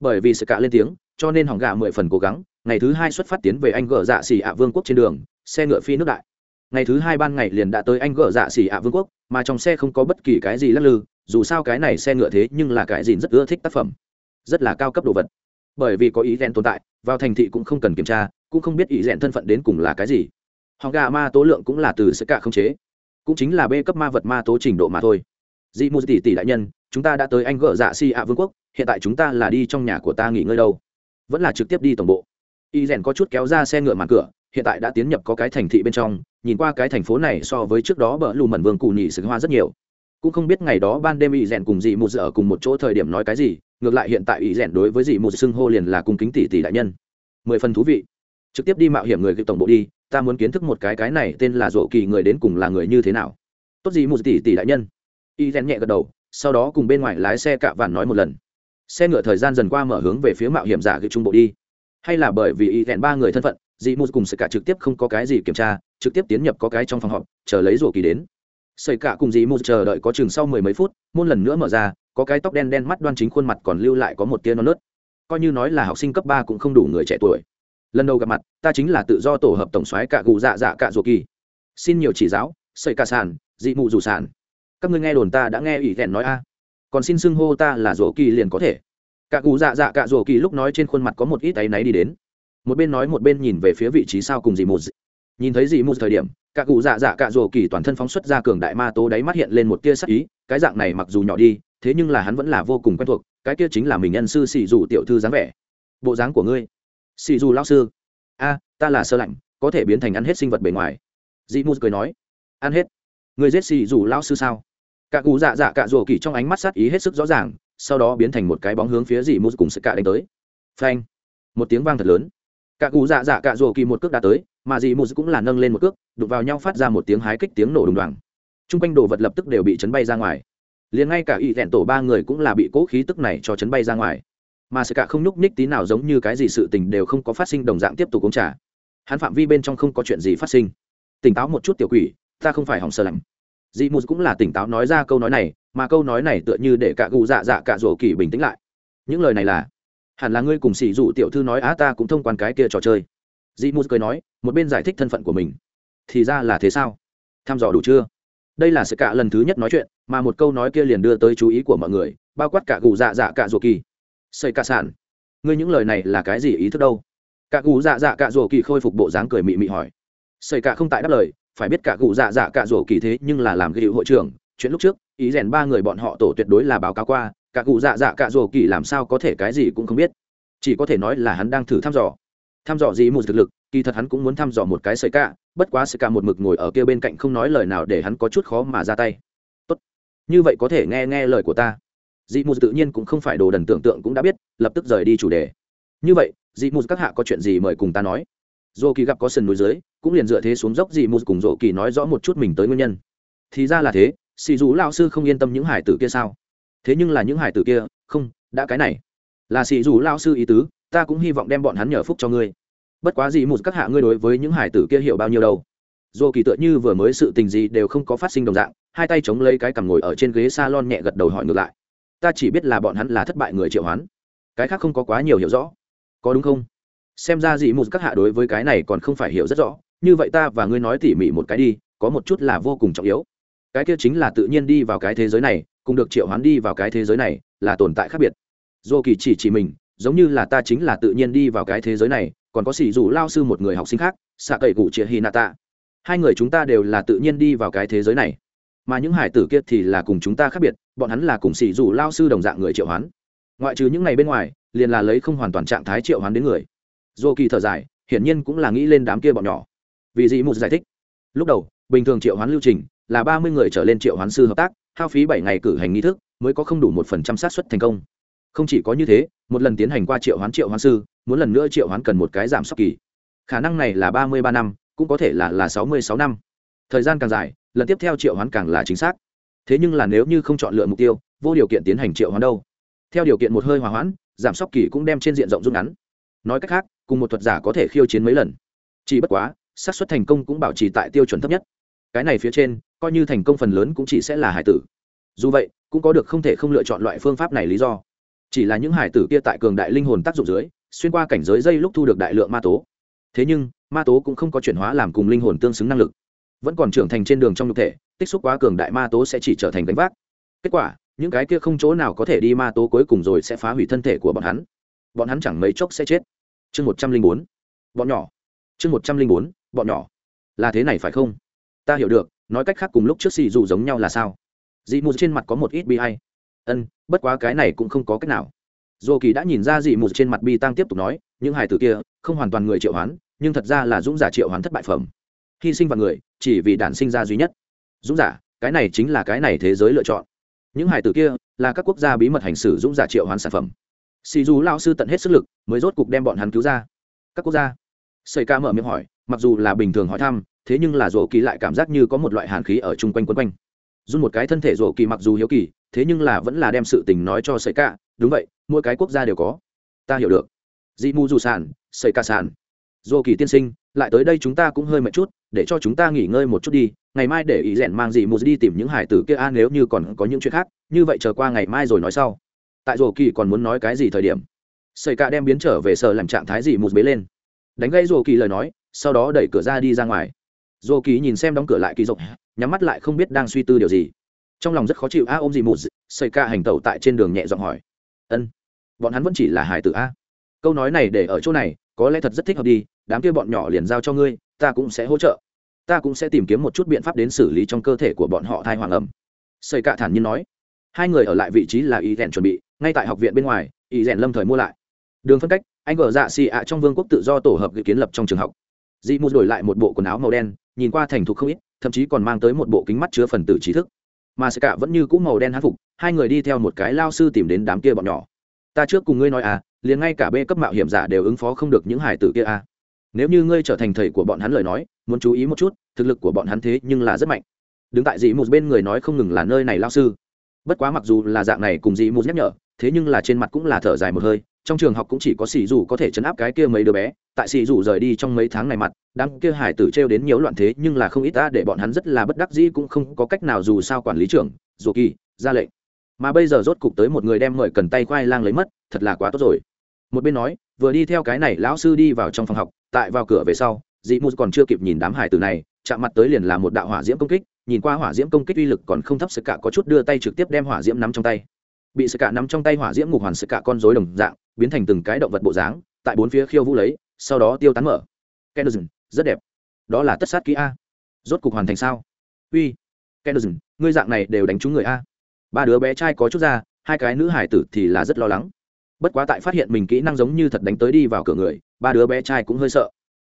Bởi vì sự cạ lên tiếng, cho nên hỏng gà mười phần cố gắng, ngày thứ hai xuất phát tiến về anh gờ dạ xỉ ạ vương quốc trên đường, xe ngựa phi nước đại. Ngày thứ hai ban ngày liền đã tới anh gờ dạ xỉ ạ vương quốc, mà trong xe không có bất kỳ cái gì lắc lư, dù sao cái này xe ngựa thế nhưng là cái gì rất ưa thích tác phẩm. Rất là cao cấp đồ vật. Bởi vì có ý rèn tồn tại vào thành thị cũng không cần kiểm tra, cũng không biết ý rèn thân phận đến cùng là cái gì. Hỏng gà ma tố lượng cũng là từ sự cả không chế, cũng chính là b cấp ma vật ma tố trình độ mà thôi. Dị mù tỷ tỷ đại nhân, chúng ta đã tới anh gỡ dạ si ạ vương quốc, hiện tại chúng ta là đi trong nhà của ta nghỉ ngơi đâu. Vẫn là trực tiếp đi tổng bộ. Y rèn có chút kéo ra xe ngựa màn cửa, hiện tại đã tiến nhập có cái thành thị bên trong, nhìn qua cái thành phố này so với trước đó bờ lù mẩn vương cù nhị sự hoa rất nhiều. Cũng không biết ngày đó ban đêm y rèn cùng dị mù ở cùng một chỗ thời điểm nói cái gì ngược lại hiện tại y rèn đối với dị mù xưng hô liền là cung kính tỷ tỷ đại nhân. Mười phần thú vị. Trực tiếp đi mạo hiểm người tổng bộ đi, ta muốn kiến thức một cái cái này tên là rộ kỳ người đến cùng là người như thế nào. Tốt gì một tỷ tỷ đại nhân. Y rèn nhẹ gật đầu, sau đó cùng bên ngoài lái xe cạ vàn nói một lần. Xe ngựa thời gian dần qua mở hướng về phía mạo hiểm giả ghi trung bộ đi. Hay là bởi vì y rèn ba người thân phận dị mù cùng sự cả trực tiếp không có cái gì kiểm tra, trực tiếp tiến nhập có cái trong phòng họp, chờ lấy rộ kỳ đến. Xây cả cùng dị mù chờ đợi có chừng sau mười mấy phút, môn lần nữa mở ra có cái tóc đen đen mắt đoan chính khuôn mặt còn lưu lại có một tia non nớt. Coi như nói là học sinh cấp ba cũng không đủ người trẻ tuổi. Lần đầu gặp mặt, ta chính là tự do tổ hợp tổng soái cả gù dạ dạ cả ruột kỳ. Xin nhiều chỉ giáo xây cả sàn, dị mụ dù sàn. Các ngươi nghe đồn ta đã nghe ủy thẹn nói a. Còn xin xưng hô ta là rổ kỳ liền có thể. Cả gù dạ dạ cả rổ kỳ lúc nói trên khuôn mặt có một ít áy náy đi đến. Một bên nói một bên nhìn về phía vị trí sao cùng dị mụ nhìn thấy dị mụ thời điểm cả cụ dạ dạ cả rổ kỳ toàn thân phóng xuất ra cường đại ma tố đáy mắt hiện lên một tia sắc ý, cái dạng này mặc dù nhỏ đi thế nhưng là hắn vẫn là vô cùng quen thuộc, cái kia chính là mình nhân sư xì dù tiểu thư dáng vẻ. Bộ dáng của ngươi. Xì dù lao sư. A, ta là sơ lạnh, có thể biến thành ăn hết sinh vật bề ngoài. Dị mù cười nói. Ăn hết. Người giết xì dù lao sư sao? Cả cụ dạ dạ cạ rùa kỳ trong ánh mắt sát ý hết sức rõ ràng, sau đó biến thành một cái bóng hướng phía dị mù cùng sự cạ đánh tới. Phanh. Một tiếng vang thật lớn. Cả cụ dạ dạ cạ rùa kỳ một cước đã tới, mà dị mù cũng là nâng lên một cước, đụng vào nhau phát ra một tiếng hái kích tiếng nổ đùng đoàng. Chung quanh đồ vật lập tức đều bị chấn bay ra ngoài liền ngay cả y thẹn tổ ba người cũng là bị cố khí tức này cho chấn bay ra ngoài. Mà sự cả không nhúc nhích tí nào giống như cái gì sự tình đều không có phát sinh đồng dạng tiếp tục uống trà. Hắn phạm vi bên trong không có chuyện gì phát sinh. Tỉnh táo một chút tiểu quỷ, ta không phải hỏng sơ lạnh dị mù cũng là tỉnh táo nói ra câu nói này, mà câu nói này tựa như để cả gù dạ dạ cả rổ kỳ bình tĩnh lại. Những lời này là, hẳn là ngươi cùng xỉ dụ tiểu thư nói á, ta cũng thông quan cái kia trò chơi. Dị mù cười nói, một bên giải thích thân phận của mình. Thì ra là thế sao? Thăm dò đủ chưa? Đây là sự cả lần thứ nhất nói chuyện, mà một câu nói kia liền đưa tới chú ý của mọi người, bao quát cả gù dạ dạ cả Ruột kỳ. Xây cả sản, ngươi những lời này là cái gì ý thức đâu? Cả cụ dạ dạ cả Ruột kỳ khôi phục bộ dáng cười mị mị hỏi. Xây cả không tại đáp lời, phải biết cả cụ dạ dạ cả Ruột kỳ thế nhưng là làm ghi hiệu hội trưởng, chuyện lúc trước, ý rèn ba người bọn họ tổ tuyệt đối là báo cáo qua, cả cụ dạ dạ cả Ruột kỳ làm sao có thể cái gì cũng không biết. Chỉ có thể nói là hắn đang thử thăm dò. Thăm dò gì một thực lực kỳ thật hắn cũng muốn thăm dò một cái sợi cả bất quá sợi cả một mực ngồi ở kia bên cạnh không nói lời nào để hắn có chút khó mà ra tay. Tốt. Như vậy có thể nghe nghe lời của ta. Dị mù tự nhiên cũng không phải đồ đần tưởng tượng cũng đã biết, lập tức rời đi chủ đề. Như vậy, dị mù các hạ có chuyện gì mời cùng ta nói? Dô kỳ gặp có sân núi dưới, cũng liền dựa thế xuống dốc dị mù cùng dô kỳ nói rõ một chút mình tới nguyên nhân. Thì ra là thế xì dù lao sư không yên tâm những hải tử kia sao? Thế nhưng là những hải tử kia, không, đã cái này. Là xì dù lao sư ý tứ, ta cũng hy vọng đem bọn hắn nhờ phúc cho ngươi bất quá gì một các hạ ngươi đối với những hải tử kia hiểu bao nhiêu đâu. Dù kỳ tựa như vừa mới sự tình gì đều không có phát sinh đồng dạng, hai tay chống lấy cái cằm ngồi ở trên ghế s a lon nhẹ gật đầu hỏi ngược lại. Ta chỉ biết là bọn hắn là thất bại người triệu hoán. Cái khác không có quá nhiều hiểu rõ. Có đúng không? Xem ra dị một các hạ đối với cái này còn không phải hiểu rất rõ. Như vậy ta và ngươi nói tỉ mỉ một cái đi, có một chút là vô cùng trọng yếu. Cái kia chính là tự nhiên đi vào cái thế giới này, cùng được triệu hoán đi vào cái thế giới này, là tồn tại khác biệt. Dù kỳ chỉ chỉ mình, giống như là ta chính là tự nhiên đi vào cái thế giới này còn có xì dù lao sư một người học sinh khác xạ cậy cụ chia hy nạ tạ. Hai người chúng ta đều là tự nhiên đi vào cái thế giới này. Mà những hải tử kia thì là cùng chúng ta khác biệt, bọn hắn là cùng xì dù lao sư đồng dạng người triệu hoán. Ngoại trừ những ngày bên ngoài, liền là lấy không hoàn toàn trạng thái triệu hoán đến người. Dô kỳ thở dài, hiển nhiên cũng là nghĩ lên đám kia bọn nhỏ. Vì gì mục giải thích? Lúc đầu, bình thường triệu hoán lưu trình là ba mươi người trở lên triệu hoán sư hợp tác, hao phí bảy ngày cử hành nghi thức mới có không đủ một phần trăm xác suất thành công. Không chỉ có như thế, một lần tiến hành qua triệu hoán triệu hoán sư muốn lần nữa triệu hoán cần một cái giảm sốc kỳ. Khả năng này là ba mươi ba năm, cũng có thể là là sáu mươi sáu năm. Thời gian càng dài, lần tiếp theo triệu hoán càng là chính xác. Thế nhưng là nếu như không chọn lựa mục tiêu, vô điều kiện tiến hành triệu hoán đâu. Theo điều kiện một hơi hòa hoãn, giảm sốc kỳ cũng đem trên diện rộng rút ngắn. Nói cách khác, cùng một thuật giả có thể khiêu chiến mấy lần. Chỉ bất quá, xác suất thành công cũng bảo trì tại tiêu chuẩn thấp nhất. Cái này phía trên, coi như thành công phần lớn cũng chỉ sẽ là hải tử. Dù vậy, cũng có được không thể không lựa chọn loại phương pháp này lý do. Chỉ là những hải tử kia tại cường đại linh hồn tác dụng dưới xuyên qua cảnh giới dây lúc thu được đại lượng ma tố. Thế nhưng, ma tố cũng không có chuyển hóa làm cùng linh hồn tương xứng năng lực. Vẫn còn trưởng thành trên đường trong nhục thể, tích xúc quá cường đại ma tố sẽ chỉ trở thành gánh vác. Kết quả, những cái kia không chỗ nào có thể đi ma tố cuối cùng rồi sẽ phá hủy thân thể của bọn hắn. Bọn hắn chẳng mấy chốc sẽ chết. Chương một trăm linh bốn. Bọn nhỏ. Chương một trăm linh bốn, bọn nhỏ. Là thế này phải không? Ta hiểu được, nói cách khác cùng lúc trước xì dù giống nhau là sao? Dị mù trên mặt có một ít bi hay ân, bất quá cái này cũng không có cách nào dô kỳ đã nhìn ra dị mù trên mặt bi tăng tiếp tục nói, những hài tử kia, không hoàn toàn người triệu hoán, nhưng thật ra là dũng giả triệu hoán thất bại phẩm. Hy sinh vào người, chỉ vì đản sinh ra duy nhất. Dũng giả, cái này chính là cái này thế giới lựa chọn. Những hài tử kia là các quốc gia bí mật hành xử dũng giả triệu hoán sản phẩm. Xì dù lao sư tận hết sức lực mới rốt cục đem bọn hắn cứu ra. Các quốc gia. Xây ca mở miệng hỏi, mặc dù là bình thường hỏi thăm, thế nhưng là rổ kỳ lại cảm giác như có một loại hàn khí ở chung quanh quấn quanh. Run một cái thân thể rổ kỳ mặc dù hiếu kỳ, thế nhưng là vẫn là đem sự tình nói cho xây ca đúng vậy mỗi cái quốc gia đều có. Ta hiểu được. Dị mù dù sản xây ca sản rổ kỳ tiên sinh lại tới đây chúng ta cũng hơi mệt chút để cho chúng ta nghỉ ngơi một chút đi. Ngày mai để ý rèn mang dị mù đi tìm những hải tử kia. A nếu như còn có những chuyện khác như vậy chờ qua ngày mai rồi nói sau. Tại rổ kỳ còn muốn nói cái gì thời điểm? Xây ca đem biến trở về sở làm trạng thái dị mù bế lên. Đánh gây rổ kỳ lời nói sau đó đẩy cửa ra đi ra ngoài. Dô kỳ nhìn xem đóng cửa lại kỳ rộng nhắm mắt lại không biết đang suy tư điều gì. Trong lòng rất khó chịu a ôm dị mù, xây ca hành tẩu tại trên đường nhẹ giọng hỏi ân. Bọn hắn vẫn chỉ là hải tử a. Câu nói này để ở chỗ này, có lẽ thật rất thích hợp đi, đám kia bọn nhỏ liền giao cho ngươi, ta cũng sẽ hỗ trợ. Ta cũng sẽ tìm kiếm một chút biện pháp đến xử lý trong cơ thể của bọn họ thai hoàng ẩm. Xây cạ thản nhiên nói. Hai người ở lại vị trí là y rèn chuẩn bị, ngay tại học viện bên ngoài, y rèn lâm thời mua lại. Đường phân cách, anh ở dạ xì ạ trong vương quốc tự do tổ hợp kiến lập trong trường học. Dị mù đổi lại một bộ quần áo màu đen, nhìn qua thành thục không ít, thậm chí còn mang tới một bộ kính mắt chứa phần tử trí thức mà sẽ cả vẫn như cũ màu đen hát phục, hai người đi theo một cái lao sư tìm đến đám kia bọn nhỏ. Ta trước cùng ngươi nói à liền ngay cả b cấp mạo hiểm giả đều ứng phó không được những hải tử kia à. Nếu như ngươi trở thành thầy của bọn hắn lời nói, muốn chú ý một chút, thực lực của bọn hắn thế nhưng là rất mạnh. Đứng tại dị một bên người nói không ngừng là nơi này lao sư. Bất quá mặc dù là dạng này cùng dị một nhắc nhở thế nhưng là trên mặt cũng là thở dài một hơi, trong trường học cũng chỉ có xì dù có thể chấn áp cái kia mấy đứa bé, tại xì dù rời đi trong mấy tháng này mặt, đám kia hải tử trêu đến nhiều loạn thế nhưng là không ít ta để bọn hắn rất là bất đắc dĩ cũng không có cách nào dù sao quản lý trưởng, dù kỳ, ra lệnh. Mà bây giờ rốt cục tới một người đem mời cần tay khoai lang lấy mất, thật là quá tốt rồi. Một bên nói, vừa đi theo cái này lão sư đi vào trong phòng học, tại vào cửa về sau, dị mù còn chưa kịp nhìn đám hải tử này, chạm mặt tới liền là một đạo hỏa diễm công kích, nhìn qua hỏa diễm công kích uy lực còn không thấp sự cả có chút đưa tay trực tiếp đem hỏa diễm nắm trong tay bị sự cả nắm trong tay hỏa diễm ngục hoàn sự cả con rối đồng dạng biến thành từng cái động vật bộ dáng tại bốn phía khiêu vũ lấy sau đó tiêu tán mở. Kendall, rất đẹp. Đó là tất sát kỹ a. Rốt cục hoàn thành sao? Uy. Kendall, ngươi dạng này đều đánh trúng người a. Ba đứa bé trai có chút ra hai cái nữ hải tử thì là rất lo lắng. Bất quá tại phát hiện mình kỹ năng giống như thật đánh tới đi vào cửa người ba đứa bé trai cũng hơi sợ.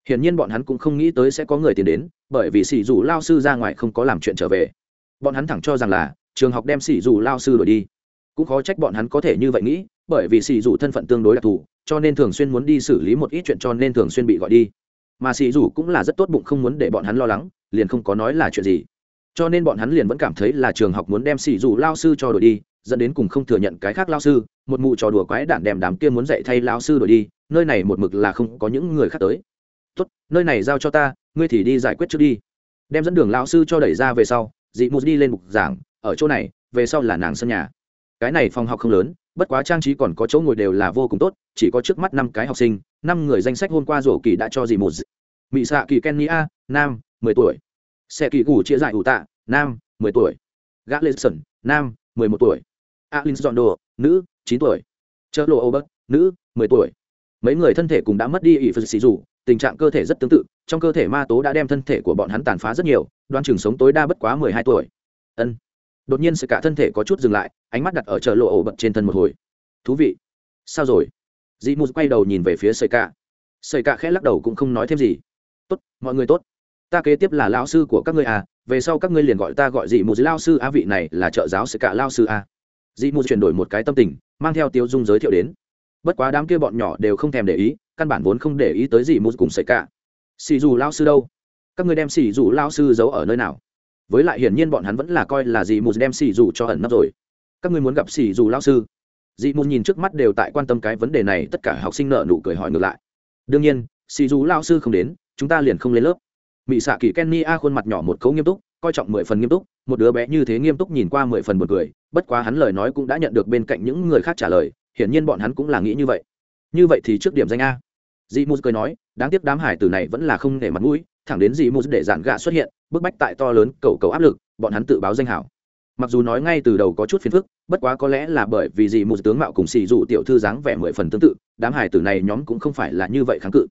Hiển nhiên bọn hắn cũng không nghĩ tới sẽ có người tiền đến bởi vì sỉ dù lao sư ra ngoài không có làm chuyện trở về. Bọn hắn thẳng cho rằng là trường học đem sỉ dù lao sư đổi đi cũng khó trách bọn hắn có thể như vậy nghĩ, bởi vì xì dù thân phận tương đối đặc thù, cho nên thường xuyên muốn đi xử lý một ít chuyện cho nên thường xuyên bị gọi đi. Mà xì dù cũng là rất tốt bụng không muốn để bọn hắn lo lắng, liền không có nói là chuyện gì. Cho nên bọn hắn liền vẫn cảm thấy là trường học muốn đem xì dù lao sư cho đổi đi, dẫn đến cùng không thừa nhận cái khác lao sư, một mụ trò đùa quái đản đèm đám kia muốn dạy thay lao sư đổi đi, nơi này một mực là không có những người khác tới. Tốt, nơi này giao cho ta, ngươi thì đi giải quyết trước đi. Đem dẫn đường lao sư cho đẩy ra về sau dị mù đi lên bục giảng, ở chỗ này, về sau là nàng sân nhà cái này phòng học không lớn, bất quá trang trí còn có chỗ ngồi đều là vô cùng tốt, chỉ có trước mắt năm cái học sinh, năm người danh sách hôm qua rổ kỳ đã cho gì một mỹ xạ kỳ kenny a, nam, mười tuổi. Xe kỳ gù chia giải ủ tạ, nam, mười tuổi. Gã lê sơn nam, mười một tuổi. Alin dọn đồ nữ, chín tuổi. Chợ lộ ô bất nữ, mười tuổi. Mấy người thân thể cũng đã mất đi ỷ phật xì dù, tình trạng cơ thể rất tương tự, trong cơ thể ma tố đã đem thân thể của bọn hắn tàn phá rất nhiều, đoan chừng sống tối đa bất quá mười hai tuổi. Ân đột nhiên sự cả thân thể có chút dừng lại, ánh mắt đặt ở chợ lộ ổ bận trên thân một hồi. Thú vị, sao rồi? Dị mù quay đầu nhìn về phía sợi cả. Sợi cả khẽ lắc đầu cũng không nói thêm gì. Tốt, mọi người tốt. Ta kế tiếp là lao sư của các ngươi à về sau các ngươi liền gọi ta gọi dị mù lao sư a vị này là trợ giáo sợi cả lao sư a dị mù chuyển đổi một cái tâm tình, mang theo tiêu dung giới thiệu đến. Bất quá đám kia bọn nhỏ đều không thèm để ý, căn bản vốn không để ý tới dị mù cùng sợi cả. Xì dù lao sư đâu? Các ngươi đem xì dù lao sư giấu ở nơi nào? Với lại hiển nhiên bọn hắn vẫn là coi là dì mù đem xì dù cho ẩn nấp rồi. Các ngươi muốn gặp xì dù lao sư? Dị mù nhìn trước mắt đều tại quan tâm cái vấn đề này, tất cả học sinh nợ nụ cười hỏi ngược lại. Đương nhiên, xì dù lao sư không đến, chúng ta liền không lên lớp. Mỹ xạ kỳ kenny a khuôn mặt nhỏ một cấu nghiêm túc, coi trọng mười phần nghiêm túc, một đứa bé như thế nghiêm túc nhìn qua mười phần một cười, bất quá hắn lời nói cũng đã nhận được bên cạnh những người khác trả lời, hiển nhiên bọn hắn cũng là nghĩ như vậy. Như vậy thì trước điểm danh a. Dị mù cười nói, đáng tiếc đám hải tử này vẫn là không để mặt mũi, thẳng đến dị mù để giản gạ xuất hiện bức bách tại to lớn cầu cầu áp lực, bọn hắn tự báo danh hảo. Mặc dù nói ngay từ đầu có chút phiền phức, bất quá có lẽ là bởi vì dì một tướng mạo cùng xì dụ tiểu thư dáng vẻ mười phần tương tự, đám hải tử này nhóm cũng không phải là như vậy kháng cự.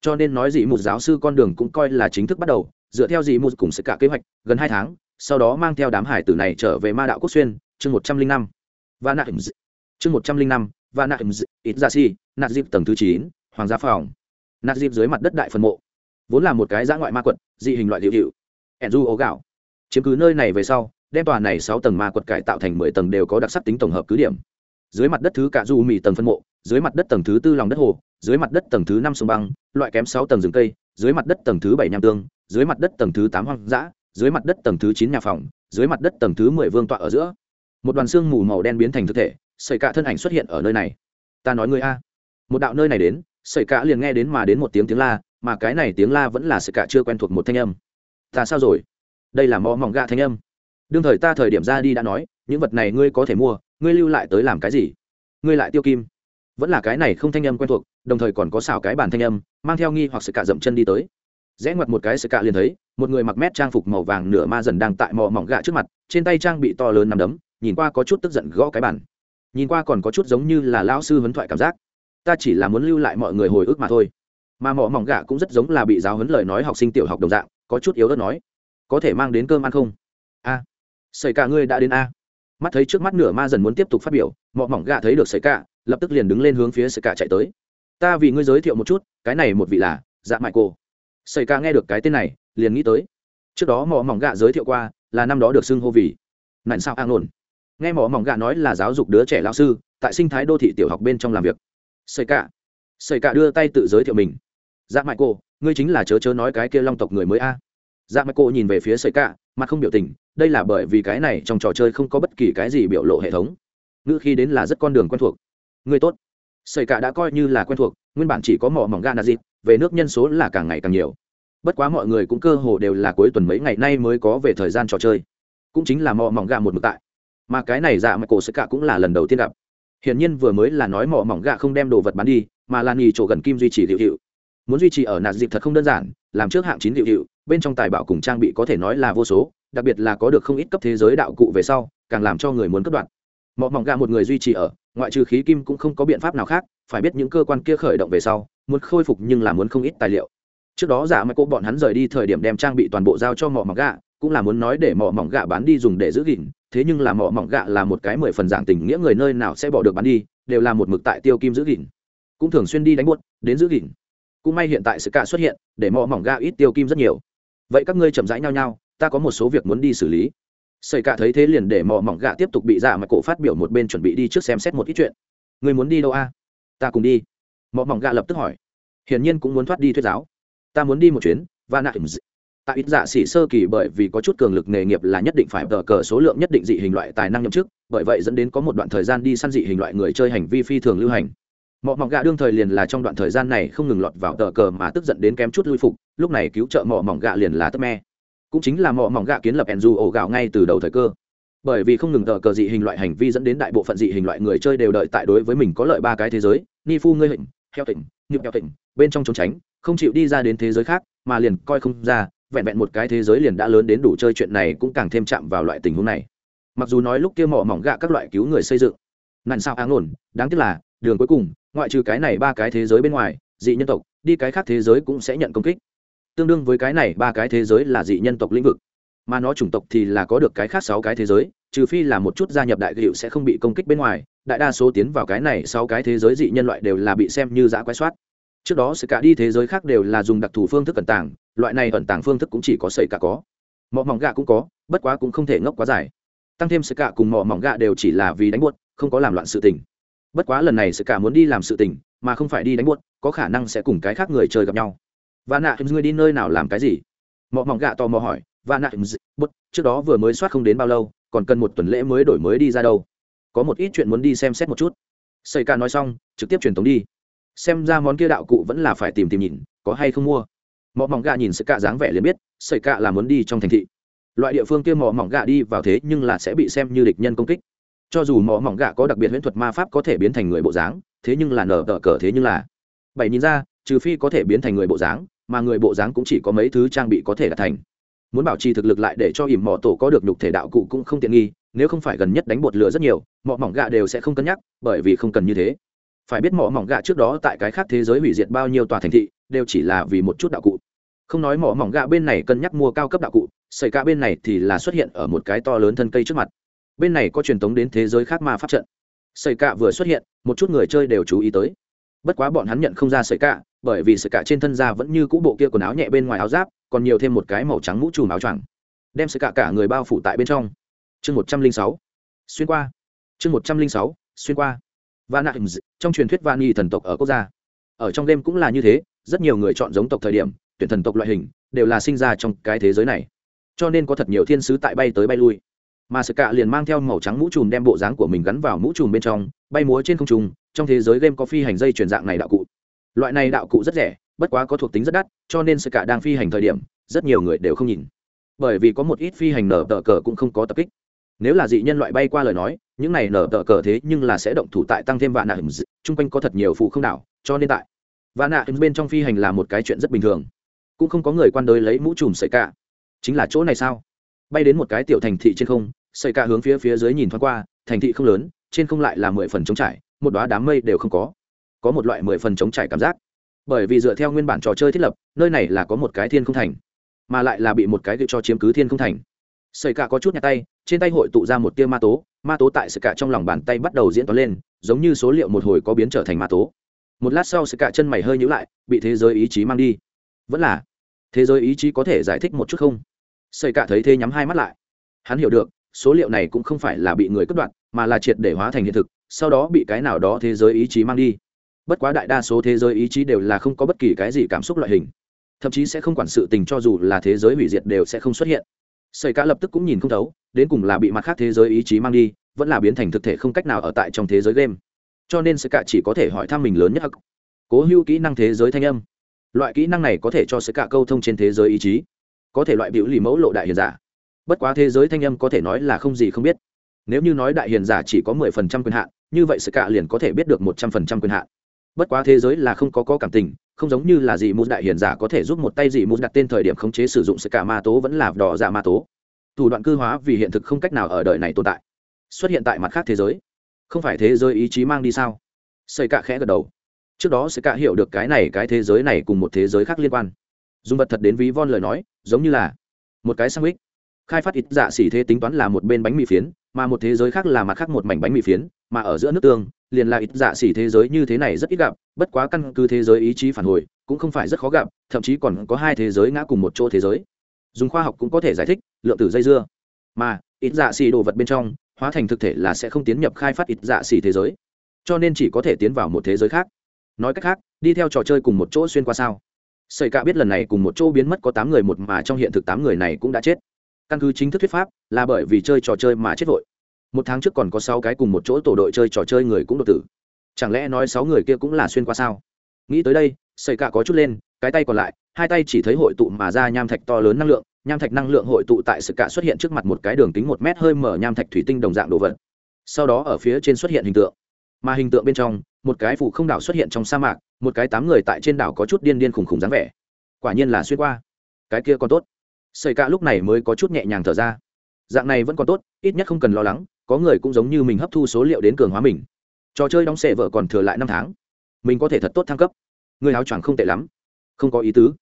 Cho nên nói dì một giáo sư con đường cũng coi là chính thức bắt đầu, dựa theo dì một cùng sẽ cả kế hoạch, gần hai tháng, sau đó mang theo đám hải tử này trở về ma đạo quốc xuyên, chương một trăm linh năm. Và nạ chương một trăm linh năm và nạ ít dạ ra si nạt dịp tầng thứ chín, hoàng gia phòng. Nạt dịp dưới mặt đất đại phân mộ. Vốn là một cái dã ngoại ma quật, dị hình loại liệu hiệu enju ố gạo. Chiếm cứ nơi này về sau, đem tòa này sáu tầng ma quật cải tạo thành mười tầng đều có đặc sắc tính tổng hợp cứ điểm. Dưới mặt đất thứ cả du mì tầng phân mộ, dưới mặt đất tầng thứ tư lòng đất hồ, dưới mặt đất tầng thứ năm sông băng, loại kém sáu tầng rừng cây, dưới mặt đất tầng thứ bảy nham tương dưới mặt đất tầng thứ tám hoang dã, dưới mặt đất tầng thứ chín nhà phòng, dưới mặt đất tầng thứ mười vương tọa ở giữa. Một đoàn xương mù màu đen biến thành thực thể, sợi cạ thân ảnh xuất hiện ở nơi này. Ta nói ngươi a. Một đạo nơi này đến, sợi cạ liền nghe đến mà đến một tiếng tiếng la, mà cái này tiếng la vẫn là sợi cạ chưa quen thuộc một thanh âm ta sao rồi? Đây là mò mỏng gạ thanh âm. Đương thời ta thời điểm ra đi đã nói, những vật này ngươi có thể mua, ngươi lưu lại tới làm cái gì? Ngươi lại tiêu kim. Vẫn là cái này không thanh âm quen thuộc, đồng thời còn có xảo cái bản thanh âm, mang theo nghi hoặc sự cả dậm chân đi tới. Rẽ ngoặt một cái sự cả liền thấy, một người mặc mét trang phục màu vàng nửa ma dần đang tại mò mỏng gạ trước mặt, trên tay trang bị to lớn nằm đấm, nhìn qua có chút tức giận gõ cái bản. Nhìn qua còn có chút giống như là lão sư huấn thoại cảm giác. Ta chỉ là muốn lưu lại mọi người hồi ức mà thôi. Mà mỏ mỏng gạ cũng rất giống là bị giáo huấn lời nói học sinh tiểu học đồng dạng có chút yếu ớt nói, có thể mang đến cơm ăn không? A xảy cả ngươi đã đến a. Mắt thấy trước mắt nửa ma dần muốn tiếp tục phát biểu mỏ mỏng gạ thấy được xảy cả lập tức liền đứng lên hướng phía xảy cả chạy tới. Ta vì ngươi giới thiệu một chút, cái này một vị là dạ mại cô xảy cả nghe được cái tên này, liền nghĩ tới. Trước đó mỏ mỏng gạ giới thiệu qua, là năm đó được xưng hô vì nạn sao an ổn nghe mỏ mỏng gạ nói là giáo dục đứa trẻ lao sư, tại sinh thái đô thị tiểu học bên trong làm việc. Sởi cả sởi cả đưa tay tự giới thiệu mình. Dạ mại cô ngươi chính là chớ chớ nói cái kia long tộc người mới a. Dạ Mạch cô nhìn về phía sợi cả mặt không biểu tình, đây là bởi vì cái này trong trò chơi không có bất kỳ cái gì biểu lộ hệ thống. Ngữ khi đến là rất con đường quen thuộc. Ngươi tốt. Sợi cả đã coi như là quen thuộc, nguyên bản chỉ có mỏ mỏng gan là dịp, về nước nhân số là càng ngày càng nhiều. Bất quá mọi người cũng cơ hồ đều là cuối tuần mấy ngày nay mới có về thời gian trò chơi. Cũng chính là mỏ mỏng gà một mực tại. Mà cái này dạ Mạch cổ sợi cả cũng là lần đầu tiên gặp. Hiển nhiên vừa mới là nói mỏ mỏng gà không đem đồ vật bán đi, mà là nghỉ chỗ gần kim duy trì hiệu hiệu muốn duy trì ở nạt dịp thật không đơn giản, làm trước hạng chín hiệu hiệu, bên trong tài bảo cùng trang bị có thể nói là vô số, đặc biệt là có được không ít cấp thế giới đạo cụ về sau, càng làm cho người muốn cất đoạn. Mỏ mỏng gà một người duy trì ở, ngoại trừ khí kim cũng không có biện pháp nào khác, phải biết những cơ quan kia khởi động về sau, muốn khôi phục nhưng là muốn không ít tài liệu. Trước đó giả mà cô bọn hắn rời đi thời điểm đem trang bị toàn bộ giao cho mỏ mỏng gà cũng là muốn nói để mỏ mỏng gạ bán đi dùng để giữ gìn, thế nhưng là mỏ mỏng gạ là một cái mười phần dạng tình nghĩa người nơi nào sẽ bỏ được bán đi, đều là một mực tại tiêu kim giữ gìn. Cũng thường xuyên đi đánh buốt đến giữ gìn cũng may hiện tại sự cả xuất hiện, để mỏ mỏng ga ít tiêu kim rất nhiều. Vậy các ngươi chậm rãi nhau nhau ta có một số việc muốn đi xử lý. Xảy cả thấy thế liền để mỏ mỏng gạ tiếp tục bị giả mà cổ phát biểu một bên chuẩn bị đi trước xem xét một ít chuyện. Người muốn đi đâu a? Ta cùng đi. Mỏ mỏng gạ lập tức hỏi. Hiển nhiên cũng muốn thoát đi thuyết giáo. Ta muốn đi một chuyến và nạ tại ít dạ xỉ sơ kỳ bởi vì có chút cường lực nghề nghiệp là nhất định phải tờ cờ số lượng nhất định dị hình loại tài năng nhậm chức, bởi vậy dẫn đến có một đoạn thời gian đi săn dị hình loại người chơi hành vi phi thường lưu hành mọ mỏng gạ đương thời liền là trong đoạn thời gian này không ngừng lọt vào tờ cờ mà tức giận đến kém chút lui phục, lúc này cứu trợ mọ mỏng gạ liền là tấp me. Cũng chính là mọ mỏng gạ kiến lập enzu ổ gạo ngay từ đầu thời cơ. Bởi vì không ngừng tờ cờ dị hình loại hành vi dẫn đến đại bộ phận dị hình loại người chơi đều đợi tại đối với mình có lợi ba cái thế giới, ni phu ngươi hình heo tỉnh nhịp heo tỉnh bên trong trốn tránh, không chịu đi ra đến thế giới khác, mà liền coi không ra, vẹn vẹn một cái thế giới liền đã lớn đến đủ chơi chuyện này cũng càng thêm chạm vào loại tình huống này. Mặc dù nói lúc kia mỏ mỏng gạ các loại cứu người xây dựng. Nạn sao áng ổn, đáng tiếc là, đường cuối cùng ngoại trừ cái này ba cái thế giới bên ngoài, dị nhân tộc, đi cái khác thế giới cũng sẽ nhận công kích. Tương đương với cái này ba cái thế giới là dị nhân tộc lĩnh vực. Mà nó chủng tộc thì là có được cái khác sáu cái thế giới, trừ phi là một chút gia nhập đại hiệu sẽ không bị công kích bên ngoài, đại đa số tiến vào cái này sáu cái thế giới dị nhân loại đều là bị xem như giã quái soát. Trước đó sự cả đi thế giới khác đều là dùng đặc thù phương thức ẩn tàng, loại này ẩn tàng phương thức cũng chỉ có sợi cả có. Mỏ mỏng gạ cũng có, bất quá cũng không thể ngốc quá dài. Tăng thêm sự cả cùng mỏ mỏng gạ đều chỉ là vì đánh buốt, không có làm loạn sự tình bất quá lần này sự cả muốn đi làm sự tình, mà không phải đi đánh buốt có khả năng sẽ cùng cái khác người chơi gặp nhau. Và nạ người đi nơi nào làm cái gì? Mọi mỏng gạ tò mò hỏi. Và nạ bút trước đó vừa mới soát không đến bao lâu, còn cần một tuần lễ mới đổi mới đi ra đâu. Có một ít chuyện muốn đi xem xét một chút. Xây ca nói xong, trực tiếp truyền tống đi. Xem ra món kia đạo cụ vẫn là phải tìm tìm nhìn, có hay không mua. Mọ mỏng gà nhìn sợi cạ dáng vẻ liền biết sợi cạ là muốn đi trong thành thị. Loại địa phương kia mỏ mỏng gà đi vào thế nhưng là sẽ bị xem như địch nhân công kích cho dù mỏ mỏng gạ có đặc biệt huyễn thuật ma pháp có thể biến thành người bộ dáng, thế nhưng là nở tờ cờ thế nhưng là. Bảy nhìn ra, trừ phi có thể biến thành người bộ dáng, mà người bộ dáng cũng chỉ có mấy thứ trang bị có thể đạt thành. Muốn bảo trì thực lực lại để cho ỉm mỏ tổ có được nhục thể đạo cụ cũng không tiện nghi, nếu không phải gần nhất đánh bột lửa rất nhiều, mỏ mỏng gạ đều sẽ không cân nhắc, bởi vì không cần như thế. Phải biết mỏ mỏng gạ trước đó tại cái khác thế giới hủy diệt bao nhiêu tòa thành thị, đều chỉ là vì một chút đạo cụ. Không nói mỏ mỏng gạ bên này cân nhắc mua cao cấp đạo cụ xảy cả bên này thì là xuất hiện ở một cái to lớn thân cây trước mặt bên này có truyền thống đến thế giới khác ma pháp trận. Sợi cạ vừa xuất hiện, một chút người chơi đều chú ý tới. Bất quá bọn hắn nhận không ra sợi cạ, bởi vì sợi cạ trên thân da vẫn như cũ bộ kia quần áo nhẹ bên ngoài áo giáp, còn nhiều thêm một cái màu trắng mũ trùm áo choàng. Đem sợi cạ cả người bao phủ tại bên trong. Chương một trăm linh sáu. Xuyên qua. Chương một trăm linh sáu, xuyên qua. Và nạ trong truyền thuyết vani thần tộc ở quốc gia. Ở trong đêm cũng là như thế, rất nhiều người chọn giống tộc thời điểm, tuyển thần tộc loại hình, đều là sinh ra trong cái thế giới này. Cho nên có thật nhiều thiên sứ tại bay tới bay lui mà sợi cạ liền mang theo màu trắng mũ trùm đem bộ dáng của mình gắn vào mũ trùm bên trong, bay múa trên không trùng trong thế giới game có phi hành dây chuyển dạng này đạo cụ. Loại này đạo cụ rất rẻ, bất quá có thuộc tính rất đắt, cho nên sợi cạ đang phi hành thời điểm, rất nhiều người đều không nhìn. Bởi vì có một ít phi hành nở tờ cờ cũng không có tập kích. Nếu là dị nhân loại bay qua lời nói, những này nở tờ cờ thế nhưng là sẽ động thủ tại tăng thêm vạn nạ hình chung quanh có thật nhiều phụ không đảo, cho nên tại vạn nạ bên trong phi hành là một cái chuyện rất bình thường. Cũng không có người quan đới lấy mũ trùm sợi cả. chính là chỗ này sao? Bay đến một cái tiểu thành thị trên không sợi cả hướng phía phía dưới nhìn thoáng qua, thành thị không lớn, trên không lại là mười phần trống trải, một đoá đám mây đều không có. Có một loại mười phần trống trải cảm giác. Bởi vì dựa theo nguyên bản trò chơi thiết lập, nơi này là có một cái thiên không thành, mà lại là bị một cái gậy cho chiếm cứ thiên không thành. Sợi cả có chút nhặt tay, trên tay hội tụ ra một tia ma tố ma tố tại sợi cả trong lòng bàn tay bắt đầu diễn toán lên, giống như số liệu một hồi có biến trở thành ma tố. Một lát sau sợi cả chân mày hơi nhữ lại, bị thế giới ý chí mang đi. Vẫn là, thế giới ý chí có thể giải thích một chút không? Sợi cả thấy thế nhắm hai mắt lại. Hắn hiểu được số liệu này cũng không phải là bị người cướp đoạt mà là triệt để hóa thành hiện thực, sau đó bị cái nào đó thế giới ý chí mang đi. Bất quá đại đa số thế giới ý chí đều là không có bất kỳ cái gì cảm xúc loại hình. Thậm chí sẽ không quản sự tình cho dù là thế giới hủy diệt đều sẽ không xuất hiện. Sợi cả lập tức cũng nhìn không thấu, đến cùng là bị mặt khác thế giới ý chí mang đi, vẫn là biến thành thực thể không cách nào ở tại trong thế giới game. Cho nên Sợi cả chỉ có thể hỏi thăm mình lớn nhất cố hữu kỹ năng thế giới thanh âm. Loại kỹ năng này có thể cho Sợi cả câu thông trên thế giới ý chí. Có thể loại biểu lì mẫu lộ đại hiện giả bất quá thế giới thanh âm có thể nói là không gì không biết. Nếu như nói đại hiền giả chỉ có mười phần trăm quyền hạn, như vậy sự cả liền có thể biết được một trăm phần trăm quyền hạn. Bất quá thế giới là không có có cảm tình, không giống như là gì mù đại hiền giả có thể giúp một tay gì mù đặt tên thời điểm khống chế sử dụng sự cả ma tố vẫn là đỏ giả ma tố. Thủ đoạn cư hóa vì hiện thực không cách nào ở đời này tồn tại. Xuất hiện tại mặt khác thế giới. Không phải thế giới ý chí mang đi sao? Xây cả khẽ gật đầu. Trước đó sẽ cả hiểu được cái này, cái thế giới này cùng một thế giới khác liên quan. Dùng vật thật đến ví von lời nói, giống như là một cái sandwich khai phát ít dạ xỉ thế tính toán là một bên bánh mì phiến, mà một thế giới khác là mặt khác một mảnh bánh mì phiến, mà ở giữa nước tương, liền là ít dạ xỉ thế giới như thế này rất ít gặp, bất quá căn cứ thế giới ý chí phản hồi, cũng không phải rất khó gặp, thậm chí còn có hai thế giới ngã cùng một chỗ thế giới. Dùng khoa học cũng có thể giải thích, lượng tử dây dưa. Mà, ít dạ xỉ đồ vật bên trong, hóa thành thực thể là sẽ không tiến nhập khai phát ít dạ xỉ thế giới. Cho nên chỉ có thể tiến vào một thế giới khác. Nói cách khác, đi theo trò chơi cùng một chỗ xuyên qua sao. Sẩy cả biết lần này cùng một chỗ biến mất có tám người một mà trong hiện thực tám người này cũng đã chết. Căn cứ chính thức thuyết pháp là bởi vì chơi trò chơi mà chết vội. Một tháng trước còn có sáu cái cùng một chỗ tổ đội chơi trò chơi người cũng đột tử. Chẳng lẽ nói sáu người kia cũng là xuyên qua sao? Nghĩ tới đây, Sẩy cả có chút lên, cái tay còn lại, hai tay chỉ thấy hội tụ mà ra nham thạch to lớn năng lượng, nham thạch năng lượng hội tụ tại sự cả xuất hiện trước mặt một cái đường kính một mét hơi mở nham thạch thủy tinh đồng dạng đồ vật. Sau đó ở phía trên xuất hiện hình tượng mà hình tượng bên trong một cái phủ không đảo xuất hiện trong sa mạc một cái tám người tại trên đảo có chút điên điên khùng khùng dáng vẻ quả nhiên là xuyên qua cái kia còn tốt Sẩy Cạ lúc này mới có chút nhẹ nhàng thở ra. Dạng này vẫn còn tốt, ít nhất không cần lo lắng, có người cũng giống như mình hấp thu số liệu đến cường hóa mình. Trò chơi đóng sẽ vợ còn thừa lại năm tháng. Mình có thể thật tốt thăng cấp. Người áo choàng không tệ lắm. Không có ý tứ.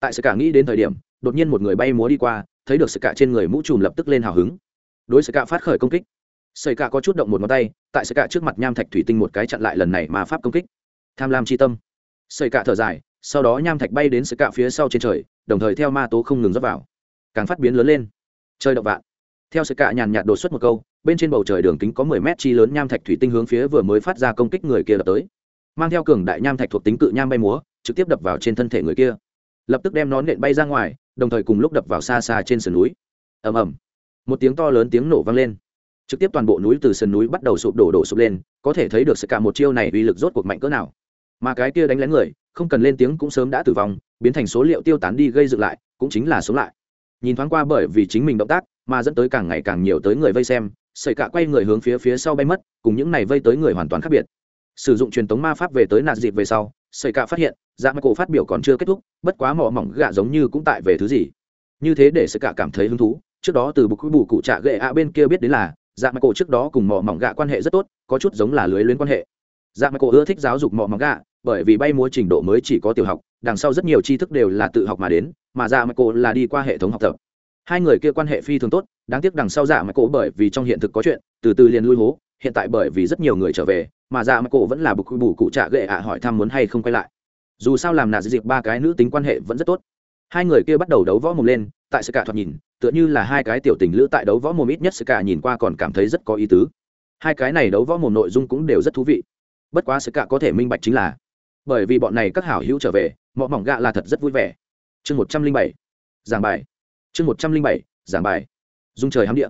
Tại Sẩy Cạ nghĩ đến thời điểm, đột nhiên một người bay múa đi qua, thấy được Sẩy Cạ trên người mũ trùm lập tức lên hào hứng. Đối Sẩy Cạ phát khởi công kích. Sợi cạ có chút động một ngón tay, tại Sẩy Cạ trước mặt nham thạch thủy tinh một cái chặn lại lần này mà pháp công kích. Tham lam chi tâm. Sợi cạ thở dài, sau đó nham thạch bay đến Sẩy Cạ phía sau trên trời, đồng thời theo ma tố không ngừng rót vào càng phát biến lớn lên. Chơi động vạn. Theo sự cả nhàn nhạt đột xuất một câu, bên trên bầu trời đường kính có mười mét chi lớn nham thạch thủy tinh hướng phía vừa mới phát ra công kích người kia đập tới. Mang theo cường đại nham thạch thuộc tính cự nham bay múa, trực tiếp đập vào trên thân thể người kia. Lập tức đem nón nện bay ra ngoài, đồng thời cùng lúc đập vào xa xa trên sườn núi. Ầm ầm. Một tiếng to lớn tiếng nổ vang lên. Trực tiếp toàn bộ núi từ sườn núi bắt đầu sụp đổ đổ sụp lên, có thể thấy được sự cả một chiêu này uy lực rốt cuộc mạnh cỡ nào. Mà cái kia đánh lén người, không cần lên tiếng cũng sớm đã tử vong, biến thành số liệu tiêu tán đi gây dựng lại, cũng chính là sống lại nhìn thoáng qua bởi vì chính mình động tác, mà dẫn tới càng ngày càng nhiều tới người vây xem, sợi cạ quay người hướng phía phía sau bay mất, cùng những này vây tới người hoàn toàn khác biệt. Sử dụng truyền thống ma pháp về tới nạt dịp về sau, sợi cạ phát hiện dạ mắc cổ phát biểu còn chưa kết thúc, bất quá mỏ mỏng gạ giống như cũng tại về thứ gì. Như thế để sợi cạ cảm thấy hứng thú, trước đó từ bục bù cụ trạ gệ ạ bên kia biết đến là dạ mắc cổ trước đó cùng mỏ mỏng gạ quan hệ rất tốt, có chút giống là lưới luyến quan hệ. Dạ mắc cổ ưa thích giáo dục mỏ mỏng gạ, bởi vì bay múa trình độ mới chỉ có tiểu học, đằng sau rất nhiều tri thức đều là tự học mà đến mà dạ Mạch cổ là đi qua hệ thống học tập. Hai người kia quan hệ phi thường tốt, đáng tiếc đằng sau dạ Mạch cổ bởi vì trong hiện thực có chuyện, từ từ liền lui hố, hiện tại bởi vì rất nhiều người trở về, mà dạ Mạch cổ vẫn là bục bù cụ trạ gệ ạ hỏi thăm muốn hay không quay lại. Dù sao làm nạt dịp ba cái nữ tính quan hệ vẫn rất tốt. Hai người kia bắt đầu đấu võ mồm lên, tại sự cả thoạt nhìn, tựa như là hai cái tiểu tình lữ tại đấu võ mồm ít nhất sự cả nhìn qua còn cảm thấy rất có ý tứ. Hai cái này đấu võ mồm nội dung cũng đều rất thú vị. Bất quá sự cả có thể minh bạch chính là, bởi vì bọn này các hảo hữu trở về mọi mỏng gạ là thật rất vui vẻ chương một trăm linh bảy. Giảng bài. Chương một trăm linh bảy, giảng bài. Dung trời hám địa.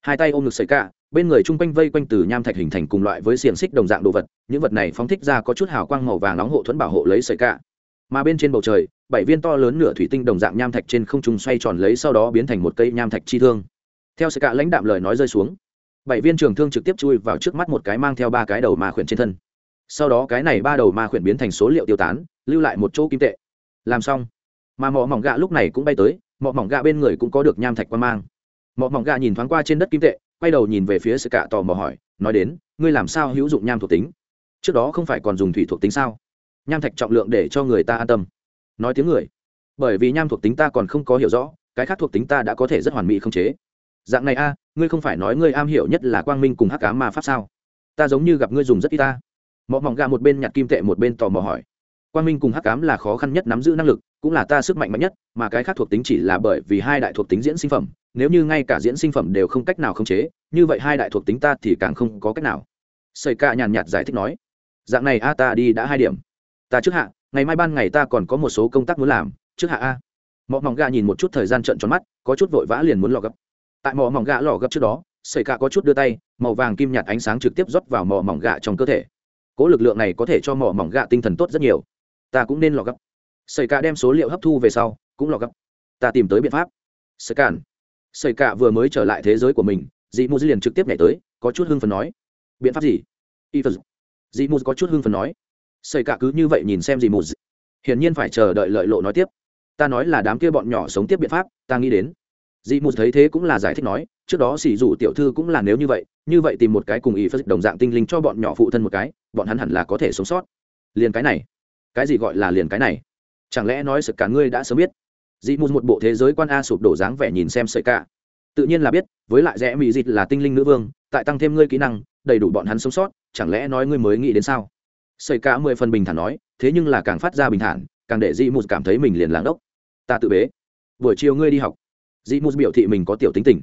Hai tay ôm ngực sợi cả bên người chung quanh vây quanh từ nham thạch hình thành cùng loại với xiềng xích đồng dạng đồ vật, những vật này phóng thích ra có chút hào quang màu vàng nóng hộ thuẫn bảo hộ lấy sợi cả mà bên trên bầu trời, bảy viên to lớn nửa thủy tinh đồng dạng nham thạch trên không trung xoay tròn lấy sau đó biến thành một cây nham thạch chi thương. Theo sợi cả lãnh đạm lời nói rơi xuống, bảy viên trường thương trực tiếp chui vào trước mắt một cái mang theo ba cái đầu ma khuyển trên thân. Sau đó cái này ba đầu ma khuyển biến thành số liệu tiêu tán, lưu lại một chỗ kim tệ. Làm xong mà mỏ mỏng gạ lúc này cũng bay tới mỏ mỏng gạ bên người cũng có được nham thạch quan mang. Mỏ mỏng gạ nhìn thoáng qua trên đất kim tệ, quay đầu nhìn về phía sự cạ tò mò hỏi, nói đến, ngươi làm sao hữu dụng nham thuộc tính? Trước đó không phải còn dùng thủy thuộc tính sao? Nham thạch trọng lượng để cho người ta an tâm. Nói tiếng người. Bởi vì nham thuộc tính ta còn không có hiểu rõ, cái khác thuộc tính ta đã có thể rất hoàn mỹ không chế. Dạng này a, ngươi không phải nói ngươi am hiểu nhất là quang minh cùng hắc cá ma pháp sao? Ta giống như gặp ngươi dùng rất ít ta. Mọ mỏng gà một bên nhặt kim tệ một bên tò mò hỏi. Quang minh cùng hắc cám là khó khăn nhất nắm giữ năng lực cũng là ta sức mạnh mạnh nhất, mà cái khác thuộc tính chỉ là bởi vì hai đại thuộc tính diễn sinh phẩm, nếu như ngay cả diễn sinh phẩm đều không cách nào khống chế, như vậy hai đại thuộc tính ta thì càng không có cách nào. Sợi ca nhàn nhạt giải thích nói, dạng này a, ta đi đã hai điểm. Ta trước hạ, ngày mai ban ngày ta còn có một số công tác muốn làm, trước hạ a. Mọ mỏng gà nhìn một chút thời gian trận tròn mắt, có chút vội vã liền muốn lò gấp. Tại mỏ mỏng gà lò gấp trước đó sợi ca có chút đưa tay, màu vàng kim nhạt ánh sáng trực tiếp rót vào mỏ mỏng gà trong cơ thể. Cố lực lượng này có thể cho mỏ mỏng gà tinh thần tốt rất nhiều. Ta cũng nên lò gấp. Sởi cả đem số liệu hấp thu về sau, cũng lọt gấp ta tìm tới biện pháp. Sởi cản. Sởi cả vừa mới trở lại thế giới của mình, dị mù liền trực tiếp nhảy tới, có chút hưng phần nói. Biện pháp gì? Y phật. Dị mù có chút hưng phần nói. Sởi cả cứ như vậy nhìn xem dị mù hiển nhiên phải chờ đợi lợi lộ nói tiếp. Ta nói là đám kia bọn nhỏ sống tiếp biện pháp, ta nghĩ đến. Dị mù thấy thế cũng là giải thích nói, trước đó xỉ dụ tiểu thư cũng là nếu như vậy như vậy tìm một cái cùng y phật đồng dạng tinh linh cho bọn nhỏ phụ thân một cái, bọn hắn hẳn là có thể sống sót. Liền cái này. Cái gì gọi là liền cái này? Chẳng lẽ nói sự cả ngươi đã sớm biết? Dị mù một bộ thế giới quan a sụp đổ dáng vẻ nhìn xem sợi cả. Tự nhiên là biết, với lại rẽ mỹ dịt là tinh linh nữ vương, tại tăng thêm ngươi kỹ năng, đầy đủ bọn hắn sống sót, chẳng lẽ nói ngươi mới nghĩ đến sao? Sợi cả mười phần bình thản nói, thế nhưng là càng phát ra bình thản, càng để dị mù cảm thấy mình liền làng đốc. Ta tự bế. Buổi chiều ngươi đi học. Dị mù biểu thị mình có tiểu tính tình.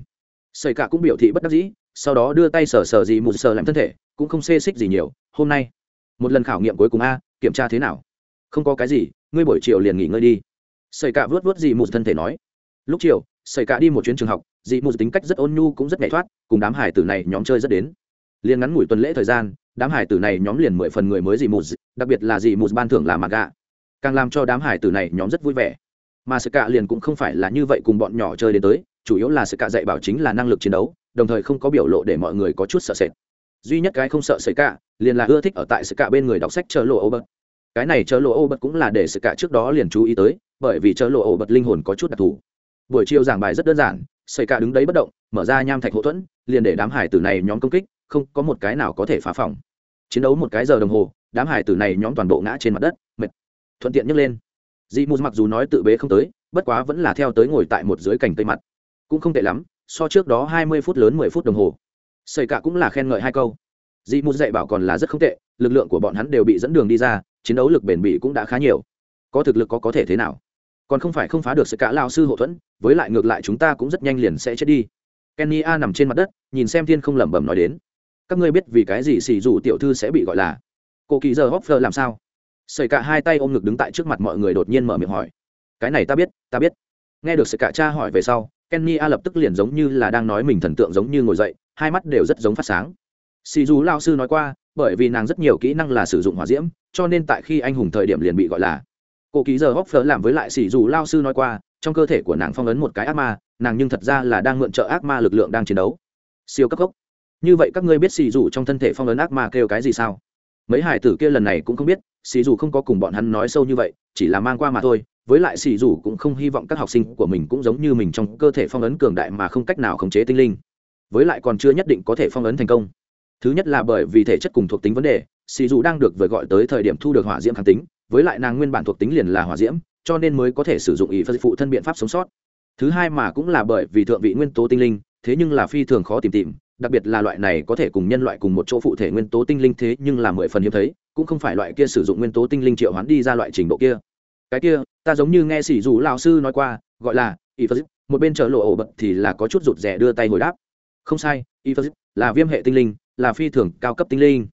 Sợi cả cũng biểu thị bất đắc dĩ, sau đó đưa tay sờ sờ dị mù sờ làm thân thể, cũng không xê xích gì nhiều. Hôm nay, một lần khảo nghiệm cuối cùng a, kiểm tra thế nào? Không có cái gì ngươi buổi chiều liền nghỉ ngơi đi. Sợi cả vớt vớt dị mù thân thể nói. Lúc chiều sợi cả đi một chuyến trường học, dị mù tính cách rất ôn nhu cũng rất nhảy thoát, cùng đám hải tử này nhóm chơi rất đến. Liền ngắn ngủi tuần lễ thời gian, đám hải tử này nhóm liền mười phần người mới dị mù đặc biệt là dị mù ban thưởng là mặt gạ càng làm cho đám hải tử này nhóm rất vui vẻ. Mà sợi cạ liền cũng không phải là như vậy cùng bọn nhỏ chơi đến tới, chủ yếu là sợi cạ dạy bảo chính là năng lực chiến đấu, đồng thời không có biểu lộ để mọi người có chút sợ sệt. Duy nhất cái không sợ sợi cạ liền là ưa thích ở tại sợi cạ bên người đọc sách chờ lộ ô bớt cái này chờ lộ ô bật cũng là để sự cả trước đó liền chú ý tới, bởi vì chờ lộ ô bật linh hồn có chút đặc thù. Buổi chiều giảng bài rất đơn giản xây cả đứng đấy bất động, mở ra nham thạch hậu thuẫn, liền để đám hải tử này nhóm công kích, không có một cái nào có thể phá phòng. Chiến đấu một cái giờ đồng hồ, đám hải tử này nhóm toàn bộ ngã trên mặt đất, mệt. Thuận tiện nhấc lên. Dị mù mặc dù nói tự bế không tới, bất quá vẫn là theo tới ngồi tại một dưới cành cây mặt. Cũng không tệ lắm, so trước đó hai mươi phút lớn mười phút đồng hồ. Xây cả cũng là khen ngợi hai câu. Dị mù dạy bảo còn là rất không tệ, lực lượng của bọn hắn đều bị dẫn đường đi ra chiến đấu lực bền bỉ cũng đã khá nhiều. Có thực lực có có thể thế nào? Còn không phải không phá được sự cả lao sư hậu thuẫn, với lại ngược lại chúng ta cũng rất nhanh liền sẽ chết đi. Kenny a nằm trên mặt đất, nhìn xem thiên không lẩm bẩm nói đến. Các ngươi biết vì cái gì xì dù tiểu thư sẽ bị gọi là cô kỳ giờ hopper làm sao? Sợi cả hai tay ôm ngực đứng tại trước mặt mọi người đột nhiên mở miệng hỏi. Cái này ta biết ta biết. Nghe được sợi cả cha hỏi về sau, kenny a lập tức liền giống như là đang nói mình thần tượng giống như ngồi dậy, hai mắt đều rất giống phát sáng. Xì dù lao sư nói qua bởi vì nàng rất nhiều kỹ năng là sử dụng hỏa diễm, cho nên tại khi anh hùng thời điểm liền bị gọi là cô ký giờ hopper làm với lại xì dù lao sư nói qua, trong cơ thể của nàng phong ấn một cái ác ma, nàng nhưng thật ra là đang mượn trợ ác ma lực lượng đang chiến đấu. Siêu cấp gốc. Như vậy các ngươi biết xì dù trong thân thể phong ấn ác ma kêu cái gì sao? Mấy hải tử kia lần này cũng không biết xì dù không có cùng bọn hắn nói sâu như vậy, chỉ là mang qua mà thôi. Với lại xì dù cũng không hy vọng các học sinh của mình cũng giống như mình trong cơ thể phong ấn cường đại mà không cách nào khống chế tinh linh. Với lại còn chưa nhất định có thể phong ấn thành công thứ nhất là bởi vì thể chất cùng thuộc tính vấn đề, xì dù đang được vừa gọi tới thời điểm thu được hỏa diễm kháng tính, với lại nàng nguyên bản thuộc tính liền là hỏa diễm, cho nên mới có thể sử dụng ý phân phụ thân biện pháp sống sót. Thứ hai mà cũng là bởi vì thượng vị nguyên tố tinh linh, thế nhưng là phi thường khó tìm tìm, đặc biệt là loại này có thể cùng nhân loại cùng một chỗ phụ thể nguyên tố tinh linh thế nhưng là mười phần hiếm thấy, cũng không phải loại kia sử dụng nguyên tố tinh linh triệu hoán đi ra loại trình độ kia. Cái kia, ta giống như nghe sỉ dù lao sư nói qua, gọi là y phật một bên chợ lộ ổ bật thì là có chút rụt rè đưa tay hồi đáp. Không sai, y phật là viêm hệ tinh linh là phi thường cao cấp tinh linh.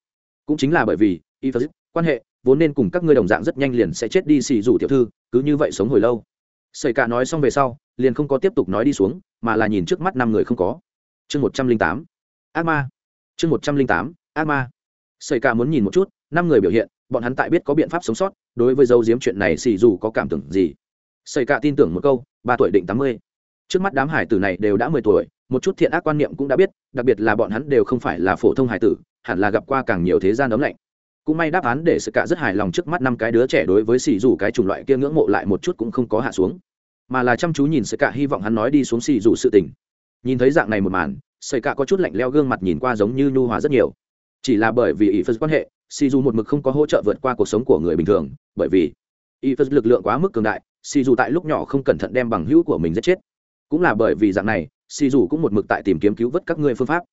Cũng chính là bởi vì y phật quan hệ, vốn nên cùng các ngươi đồng dạng rất nhanh liền sẽ chết đi xì dù tiểu thư, cứ như vậy sống hồi lâu. Sợi cả nói xong về sau, liền không có tiếp tục nói đi xuống, mà là nhìn trước mắt năm người không có. Chương một trăm linh tám, ác ma. Chương một trăm linh tám, ác ma. Sợi cả muốn nhìn một chút, năm người biểu hiện, bọn hắn tại biết có biện pháp sống sót, đối với dấu diếm chuyện này xì dù có cảm tưởng gì. Sợi cả tin tưởng một câu, ba tuổi định tám mươi. Trước mắt đám hải tử này đều đã mười tuổi một chút thiện ác quan niệm cũng đã biết, đặc biệt là bọn hắn đều không phải là phổ thông hải tử, hẳn là gặp qua càng nhiều thế gian ấm lạnh. Cũng may đáp án để sự cả rất hài lòng trước mắt năm cái đứa trẻ đối với xì dù cái chủng loại kia ngưỡng mộ lại một chút cũng không có hạ xuống. Mà là chăm chú nhìn sự cả hy vọng hắn nói đi xuống xì dù sự tình. Nhìn thấy dạng này một màn sợi cả có chút lạnh leo gương mặt nhìn qua giống như nhu hòa rất nhiều. Chỉ là bởi vì ý phật quan hệ, xì dù một mực không có hỗ trợ vượt qua cuộc sống của người bình thường, bởi vì ý phật lực lượng quá mức cường đại, xì dù tại lúc nhỏ không cẩn thận đem bằng hữu của mình giết chết cũng là bởi vì dạng này, xì dù cũng một mực tại tìm kiếm cứu vớt các ngươi phương pháp.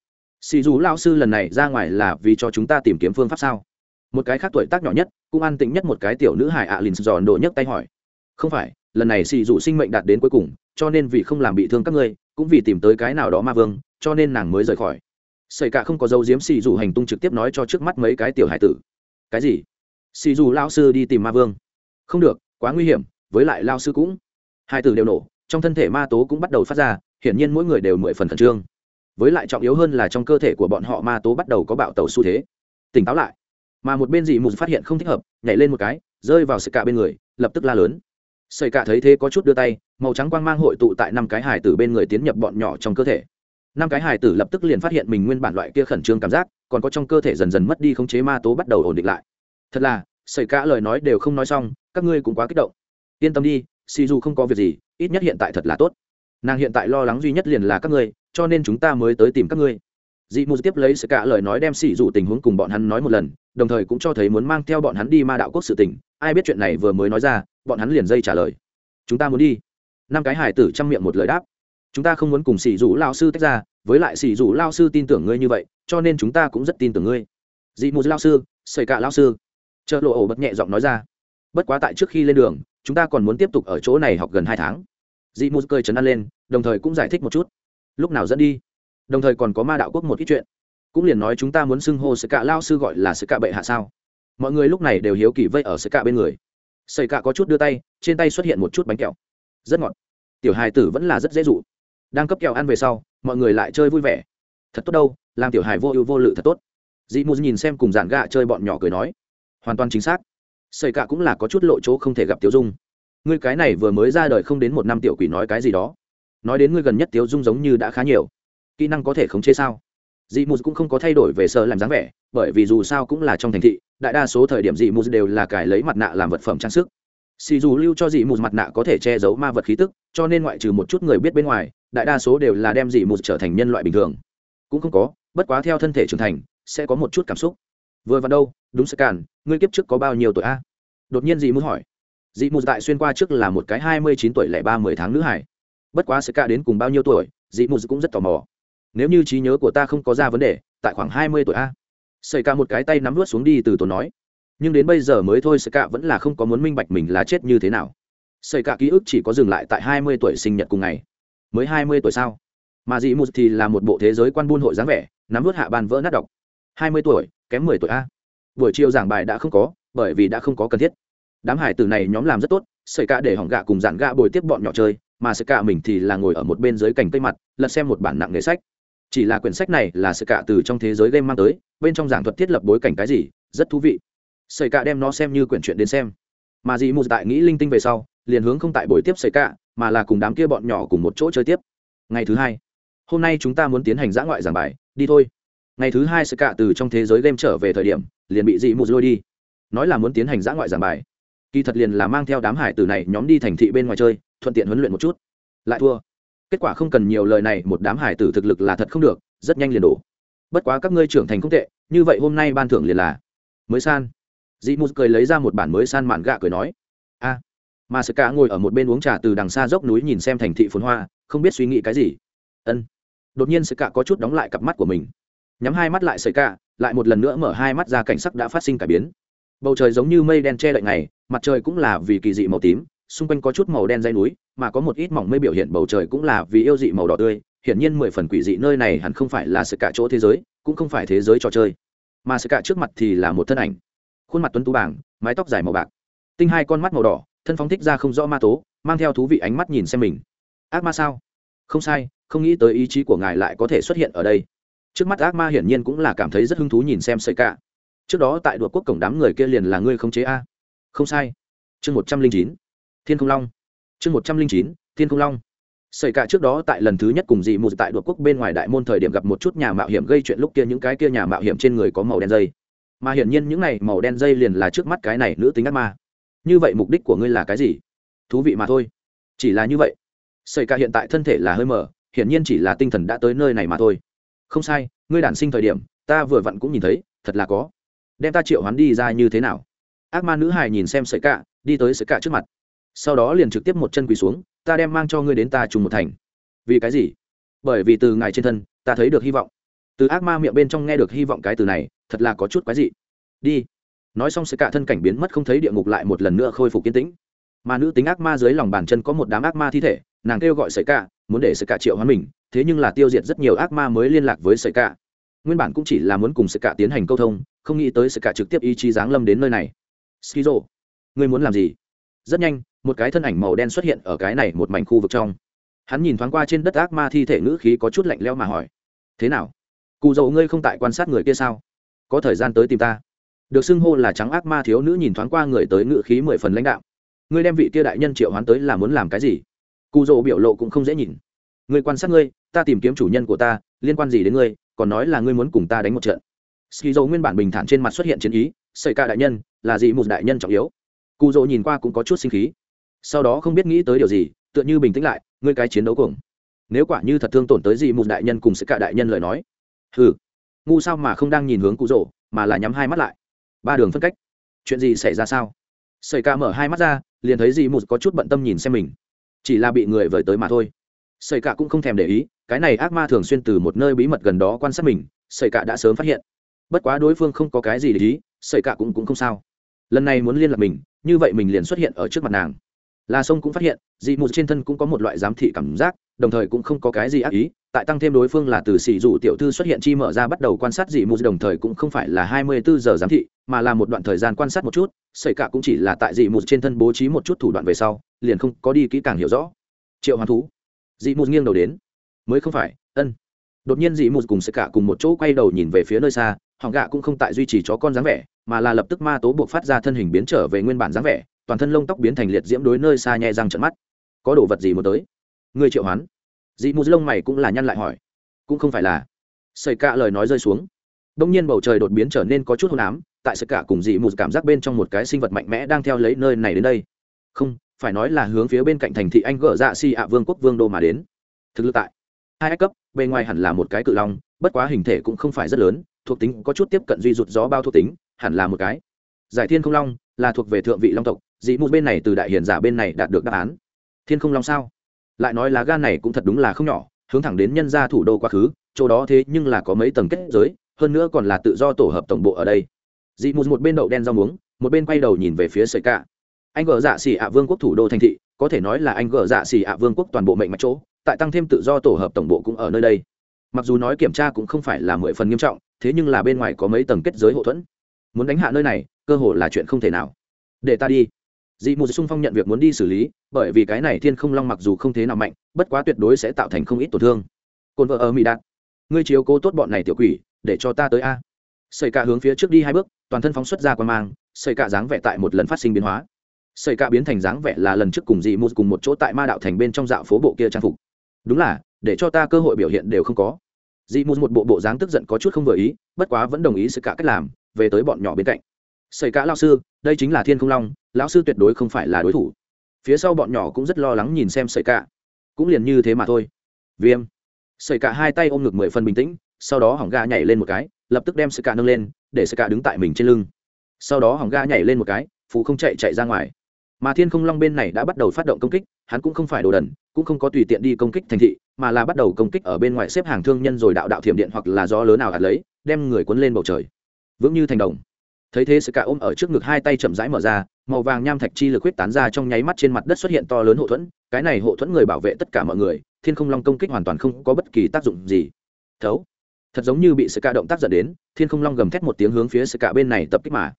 Xì dù lao sư lần này ra ngoài là vì cho chúng ta tìm kiếm phương pháp sao? Một cái khác tuổi tác nhỏ nhất, cũng an tĩnh nhất một cái tiểu nữ hải ạ à lìn giòn đồ nhấc tay hỏi. Không phải, lần này xì dù sinh mệnh đạt đến cuối cùng, cho nên vì không làm bị thương các ngươi, cũng vì tìm tới cái nào đó ma vương, cho nên nàng mới rời khỏi. Xảy cả không có dấu diếm xì dù hành tung trực tiếp nói cho trước mắt mấy cái tiểu hải tử. Cái gì? Xì dù lao sư đi tìm ma vương. Không được, quá nguy hiểm, với lại lao sư cũng. Hai tử đều nổ trong thân thể ma tố cũng bắt đầu phát ra, hiển nhiên mỗi người đều mười phần khẩn trương. Với lại trọng yếu hơn là trong cơ thể của bọn họ ma tố bắt đầu có bạo tàu xu thế. Tỉnh táo lại. Mà một bên dị mù phát hiện không thích hợp, nhảy lên một cái, rơi vào sợi cạ bên người, lập tức la lớn. Sợi cạ thấy thế có chút đưa tay, màu trắng quang mang hội tụ tại năm cái hải tử bên người tiến nhập bọn nhỏ trong cơ thể. Năm cái hải tử lập tức liền phát hiện mình nguyên bản loại kia khẩn trương cảm giác, còn có trong cơ thể dần dần mất đi khống chế ma tố bắt đầu ổn định lại. Thật là, sợi cạ lời nói đều không nói xong, các ngươi cũng quá kích động. Yên tâm đi si dù không có việc gì ít nhất hiện tại thật là tốt. Nàng hiện tại lo lắng duy nhất liền là các ngươi, cho nên chúng ta mới tới tìm các ngươi. Dị mù tiếp lấy sự cả lời nói đem xỉ rủ tình huống cùng bọn hắn nói một lần, đồng thời cũng cho thấy muốn mang theo bọn hắn đi ma đạo quốc sự tình. Ai biết chuyện này vừa mới nói ra, bọn hắn liền dây trả lời. Chúng ta muốn đi. Năm cái hải tử chăm miệng một lời đáp. Chúng ta không muốn cùng xỉ rủ lao sư tách ra, với lại xỉ rủ lao sư tin tưởng ngươi như vậy, cho nên chúng ta cũng rất tin tưởng ngươi. Dị mù lao sư xảy cả lao sư. Chợ lộ ổ bật nhẹ giọng nói ra. Bất quá tại trước khi lên đường chúng ta còn muốn tiếp tục ở chỗ này học gần hai tháng. Dị mù cười chấn an lên, đồng thời cũng giải thích một chút. Lúc nào dẫn đi? Đồng thời còn có ma đạo quốc một ít chuyện. Cũng liền nói chúng ta muốn xưng hô sự cạ lao sư gọi là sự cạ bệ hạ sao? Mọi người lúc này đều hiếu kỳ vây ở sự cạ bên người. Sợi cạ có chút đưa tay, trên tay xuất hiện một chút bánh kẹo. Rất ngọt. Tiểu hài tử vẫn là rất dễ dụ. Đang cấp kẹo ăn về sau, mọi người lại chơi vui vẻ. Thật tốt đâu, làm tiểu hài vô ưu vô lự thật tốt. Dị mù nhìn xem cùng giản gạ chơi bọn nhỏ cười nói. Hoàn toàn chính xác xảy cả cũng là có chút lộ chỗ không thể gặp tiểu dung. Ngươi cái này vừa mới ra đời không đến một năm tiểu quỷ nói cái gì đó. Nói đến ngươi gần nhất tiểu dung giống như đã khá nhiều. Kỹ năng có thể khống chế sao? Dị mù cũng không có thay đổi về sợ làm dáng vẻ, bởi vì dù sao cũng là trong thành thị, đại đa số thời điểm dị mù đều là cải lấy mặt nạ làm vật phẩm trang sức. Xì dù lưu cho dị mù mặt nạ có thể che giấu ma vật khí tức, cho nên ngoại trừ một chút người biết bên ngoài, đại đa số đều là đem dị mù trở thành nhân loại bình thường. Cũng không có, bất quá theo thân thể trưởng thành, sẽ có một chút cảm xúc. Vừa vào đâu, đúng sẽ cản ngươi kiếp trước có bao nhiêu tuổi a? Đột nhiên dị mù hỏi. Dị mù tại xuyên qua trước là một cái hai mươi chín tuổi lẻ ba mươi tháng nữ hải bất quá sẽ cả đến cùng bao nhiêu tuổi dị mù cũng rất tò mò. Nếu như trí nhớ của ta không có ra vấn đề, tại khoảng hai mươi tuổi a? Xảy cả một cái tay nắm vớt xuống đi từ tốn nói. Nhưng đến bây giờ mới thôi xảy cả vẫn là không có muốn minh bạch mình là chết như thế nào. Xảy cả ký ức chỉ có dừng lại tại hai mươi tuổi sinh nhật cùng ngày. Mới hai mươi tuổi sao? Mà dị mù thì là một bộ thế giới quan buôn hội dáng vẻ, nắm vớt hạ bàn vỡ nát đọc hai mươi tuổi, kém mười tuổi a? Buổi chiều giảng bài đã không có, bởi vì đã không có cần thiết. Đám hải tử này nhóm làm rất tốt, sợi cả để hỏng gạ cùng dạn gạ bồi tiếp bọn nhỏ chơi, mà sợi cả mình thì là ngồi ở một bên dưới cành cây mặt, lật xem một bản nặng nghề sách. Chỉ là quyển sách này là sợi cả từ trong thế giới game mang tới, bên trong giảng thuật thiết lập bối cảnh cái gì, rất thú vị. Sợi cả đem nó xem như quyển chuyện đến xem. Mà dì mù tại nghĩ linh tinh về sau, liền hướng không tại buổi tiếp sợi cả mà là cùng đám kia bọn nhỏ cùng một chỗ chơi tiếp. Ngày thứ hai, hôm nay chúng ta muốn tiến hành giã ngoại giảng bài, đi thôi ngày thứ hai sợi cả từ trong thế giới game trở về thời điểm, liền bị Dị mù lôi đi. Nói là muốn tiến hành giã ngoại giảng bài. Kỳ thật liền là mang theo đám hải tử này nhóm đi thành thị bên ngoài chơi, thuận tiện huấn luyện một chút. Lại thua. Kết quả không cần nhiều lời này, một đám hải tử thực lực là thật không được, rất nhanh liền đổ. Bất quá các ngươi trưởng thành không tệ, như vậy hôm nay ban thưởng liền là mới san. Dị mù cười lấy ra một bản mới san mạn gạ cười nói. A. Mà sơ cả ngồi ở một bên uống trà từ đằng xa dốc núi nhìn xem thành thị phồn hoa, không biết suy nghĩ cái gì. Ân. Đột nhiên sơ cả có chút đóng lại cặp mắt của mình nhắm hai mắt lại sợi cả lại một lần nữa mở hai mắt ra cảnh sắc đã phát sinh cải biến. Bầu trời giống như mây đen che đậy ngày, mặt trời cũng là vì kỳ dị màu tím, xung quanh có chút màu đen dây núi, mà có một ít mỏng mây biểu hiện bầu trời cũng là vì yêu dị màu đỏ tươi. Hiển nhiên mười phần quỷ dị nơi này hẳn không phải là sự cả chỗ thế giới, cũng không phải thế giới trò chơi. Mà sự cả trước mặt thì là một thân ảnh. Khuôn mặt tuấn tú bảng, mái tóc dài màu bạc. Tinh hai con mắt màu đỏ, thân phóng thích ra không rõ ma tố, mang theo thú vị ánh mắt nhìn xem mình. Ác ma sao? Không sai, không nghĩ tới ý chí của ngài lại có thể xuất hiện ở đây trước mắt ác ma hiển nhiên cũng là cảm thấy rất hứng thú nhìn xem sợi cả trước đó tại đột quốc cổng đám người kia liền là ngươi không chế a. Không sai. Chương một trăm linh chín. Thiên không long. Chương một trăm linh chín, thiên không long. Xảy cả trước đó tại lần thứ nhất cùng dị mù tại đột quốc bên ngoài đại môn thời điểm gặp một chút nhà mạo hiểm gây chuyện lúc kia những cái kia nhà mạo hiểm trên người có màu đen dây. Mà hiển nhiên những này màu đen dây liền là trước mắt cái này nữ tính ác ma. Như vậy mục đích của ngươi là cái gì? Thú vị mà thôi. Chỉ là như vậy. Xảy cả hiện tại thân thể là hơi mờ, hiển nhiên chỉ là tinh thần đã tới nơi này mà thôi không sai, ngươi đản sinh thời điểm, ta vừa vặn cũng nhìn thấy, thật là có. Đem ta triệu hắn đi ra như thế nào? Ác ma nữ hài nhìn xem sợi cạ, đi tới sợi cạ trước mặt. Sau đó liền trực tiếp một chân quỳ xuống, ta đem mang cho ngươi đến ta trùng một thành. Vì cái gì? Bởi vì từ ngài trên thân, ta thấy được hy vọng. Từ ác ma miệng bên trong nghe được hy vọng cái từ này, thật là có chút quái dị. Đi. Nói xong sợi cạ thân cảnh biến mất không thấy địa ngục lại một lần nữa khôi phục kiên tĩnh. Mà nữ tính ác ma dưới lòng bàn chân có một đám ác ma thi thể, nàng kêu gọi sợi cạ, muốn để sợi cạ triệu hoán mình thế nhưng là tiêu diệt rất nhiều ác ma mới liên lạc với sợi cạ nguyên bản cũng chỉ là muốn cùng sợi cạ tiến hành câu thông, không nghĩ tới sợi cạ trực tiếp ý chí giáng lâm đến nơi này. Skizo, ngươi muốn làm gì? Rất nhanh, một cái thân ảnh màu đen xuất hiện ở cái này một mảnh khu vực trong. Hắn nhìn thoáng qua trên đất ác ma thi thể ngữ khí có chút lạnh leo mà hỏi, thế nào? Cụ dầu ngươi không tại quan sát người kia sao? Có thời gian tới tìm ta. Được xưng hô là trắng ác ma thiếu nữ nhìn thoáng qua người tới ngữ khí mười phần lãnh đạo. Ngươi đem vị kia đại nhân triệu hoán tới là muốn làm cái gì? Cụ dầu biểu lộ cũng không dễ nhìn ngươi quan sát ngươi, ta tìm kiếm chủ nhân của ta, liên quan gì đến ngươi, còn nói là ngươi muốn cùng ta đánh một trận. Ski dầu nguyên bản bình thản trên mặt xuất hiện chiến ý, sợi ca đại nhân, là gì một đại nhân trọng yếu. Cụ dỗ nhìn qua cũng có chút sinh khí. Sau đó không biết nghĩ tới điều gì, tựa như bình tĩnh lại, ngươi cái chiến đấu cùng nếu quả như thật thương tổn tới gì một đại nhân cùng sợi cả đại nhân lời nói. Ừ ngu sao mà không đang nhìn hướng cụ rỗ mà là nhắm hai mắt lại. Ba đường phân cách. Chuyện gì xảy ra sao? Xảy ca mở hai mắt ra, liền thấy gì một có chút bận tâm nhìn xem mình. Chỉ là bị người vời tới mà thôi. Sợi cạ cũng không thèm để ý, cái này ác ma thường xuyên từ một nơi bí mật gần đó quan sát mình sợi cạ đã sớm phát hiện. Bất quá đối phương không có cái gì để ý sợi cạ cũng cũng không sao. Lần này muốn liên lạc mình, như vậy mình liền xuất hiện ở trước mặt nàng. La sông cũng phát hiện, dị mù trên thân cũng có một loại giám thị cảm giác, đồng thời cũng không có cái gì ác ý, tại tăng thêm đối phương là từ xì dụ tiểu thư xuất hiện chi mở ra bắt đầu quan sát dị mù, đồng thời cũng không phải là hai mươi bốn giờ giám thị, mà là một đoạn thời gian quan sát một chút sợi cả cũng chỉ là tại dị mù trên thân bố trí một chút thủ đoạn về sau, liền không có đi kỹ càng hiểu rõ. Triệu hoàn thú dị mù nghiêng đầu đến. Mới không phải, ân. Đột nhiên dị mù cùng sẽ cả cùng một chỗ quay đầu nhìn về phía nơi xa hỏng gạ cũng không tại duy trì chó con dáng vẻ, mà là lập tức ma tố buộc phát ra thân hình biến trở về nguyên bản dáng vẻ, toàn thân lông tóc biến thành liệt diễm đối nơi xa nhẹ răng trận mắt. Có đồ vật gì một tới? Người triệu hoán. Dị mù lông mày cũng là nhăn lại hỏi. Cũng không phải là. Sợi cả lời nói rơi xuống. Đông nhiên bầu trời đột biến trở nên có chút hôn ám, tại sợi cả cùng dị mù cảm giác bên trong một cái sinh vật mạnh mẽ đang theo lấy nơi này đến đây. Không phải nói là hướng phía bên cạnh thành thị anh gỡ dạ si ạ vương quốc vương đô mà đến. Thực lực tại hai cấp, bề ngoài hẳn là một cái cự long, bất quá hình thể cũng không phải rất lớn, thuộc tính có chút tiếp cận duy rụt gió bao thuộc tính, hẳn là một cái. Giải thiên không long là thuộc về thượng vị long tộc, dị mụ bên này từ đại hiền giả bên này đạt được đáp án. Thiên không long sao? Lại nói lá gan này cũng thật đúng là không nhỏ, hướng thẳng đến nhân gia thủ đô quá khứ, chỗ đó thế nhưng là có mấy tầng kết giới, hơn nữa còn là tự do tổ hợp tổng bộ ở đây. Dị mù một bên đậu đen rau muống, một bên quay đầu nhìn về phía sợi cạ anh gờ dạ xỉ ạ vương quốc thủ đô thành thị, có thể nói là anh gờ dạ xỉ ạ vương quốc toàn bộ mệnh mạch chỗ, tại tăng thêm tự do tổ hợp tổng bộ cũng ở nơi đây. Mặc dù nói kiểm tra cũng không phải là mười phần nghiêm trọng, thế nhưng là bên ngoài có mấy tầng kết giới hậu thuẫn. Muốn đánh hạ nơi này, cơ hội là chuyện không thể nào. Để ta đi. Dị mù xung phong nhận việc muốn đi xử lý, bởi vì cái này thiên không long mặc dù không thế nào mạnh, bất quá tuyệt đối sẽ tạo thành không ít tổn thương. Cồn vợ ở mỹ đạt, ngươi chiếu cố tốt bọn này tiểu quỷ, để cho ta tới a. Xây cả hướng phía trước đi hai bước, toàn thân phóng xuất ra quan mang xây cả dáng vẻ tại một lần phát sinh biến hóa. Sợi cả biến thành dáng vẻ là lần trước cùng dị mù cùng một chỗ tại ma đạo thành bên trong dạo phố bộ kia trang phục. Đúng là, để cho ta cơ hội biểu hiện đều không có. Dị mù một bộ bộ dáng tức giận có chút không vừa ý, bất quá vẫn đồng ý sự cả cách làm, về tới bọn nhỏ bên cạnh. Sợi cả lão sư, đây chính là thiên không long, lão sư tuyệt đối không phải là đối thủ. Phía sau bọn nhỏ cũng rất lo lắng nhìn xem sợi cả. Cũng liền như thế mà thôi. Viêm. Sợi cả hai tay ôm ngực mười phần bình tĩnh, sau đó hỏng ga nhảy lên một cái, lập tức đem sợi cả nâng lên, để sợi cả đứng tại mình trên lưng. Sau đó hỏng ga nhảy lên một cái, phù không chạy chạy ra ngoài mà thiên không long bên này đã bắt đầu phát động công kích, hắn cũng không phải đồ đần, cũng không có tùy tiện đi công kích thành thị, mà là bắt đầu công kích ở bên ngoài xếp hàng thương nhân rồi đạo đạo thiểm điện hoặc là gió lớn nào hạt lấy, đem người cuốn lên bầu trời. Vững như thành đồng. Thấy thế sự cả ôm ở trước ngực hai tay chậm rãi mở ra, màu vàng nham thạch chi lực huyết tán ra trong nháy mắt trên mặt đất xuất hiện to lớn hộ thuẫn, cái này hộ thuẫn người bảo vệ tất cả mọi người, thiên không long công kích hoàn toàn không có bất kỳ tác dụng gì. Thấu. Thật giống như bị sự cả động tác dẫn đến, thiên không long gầm thét một tiếng hướng phía sự cả bên này tập kích mà.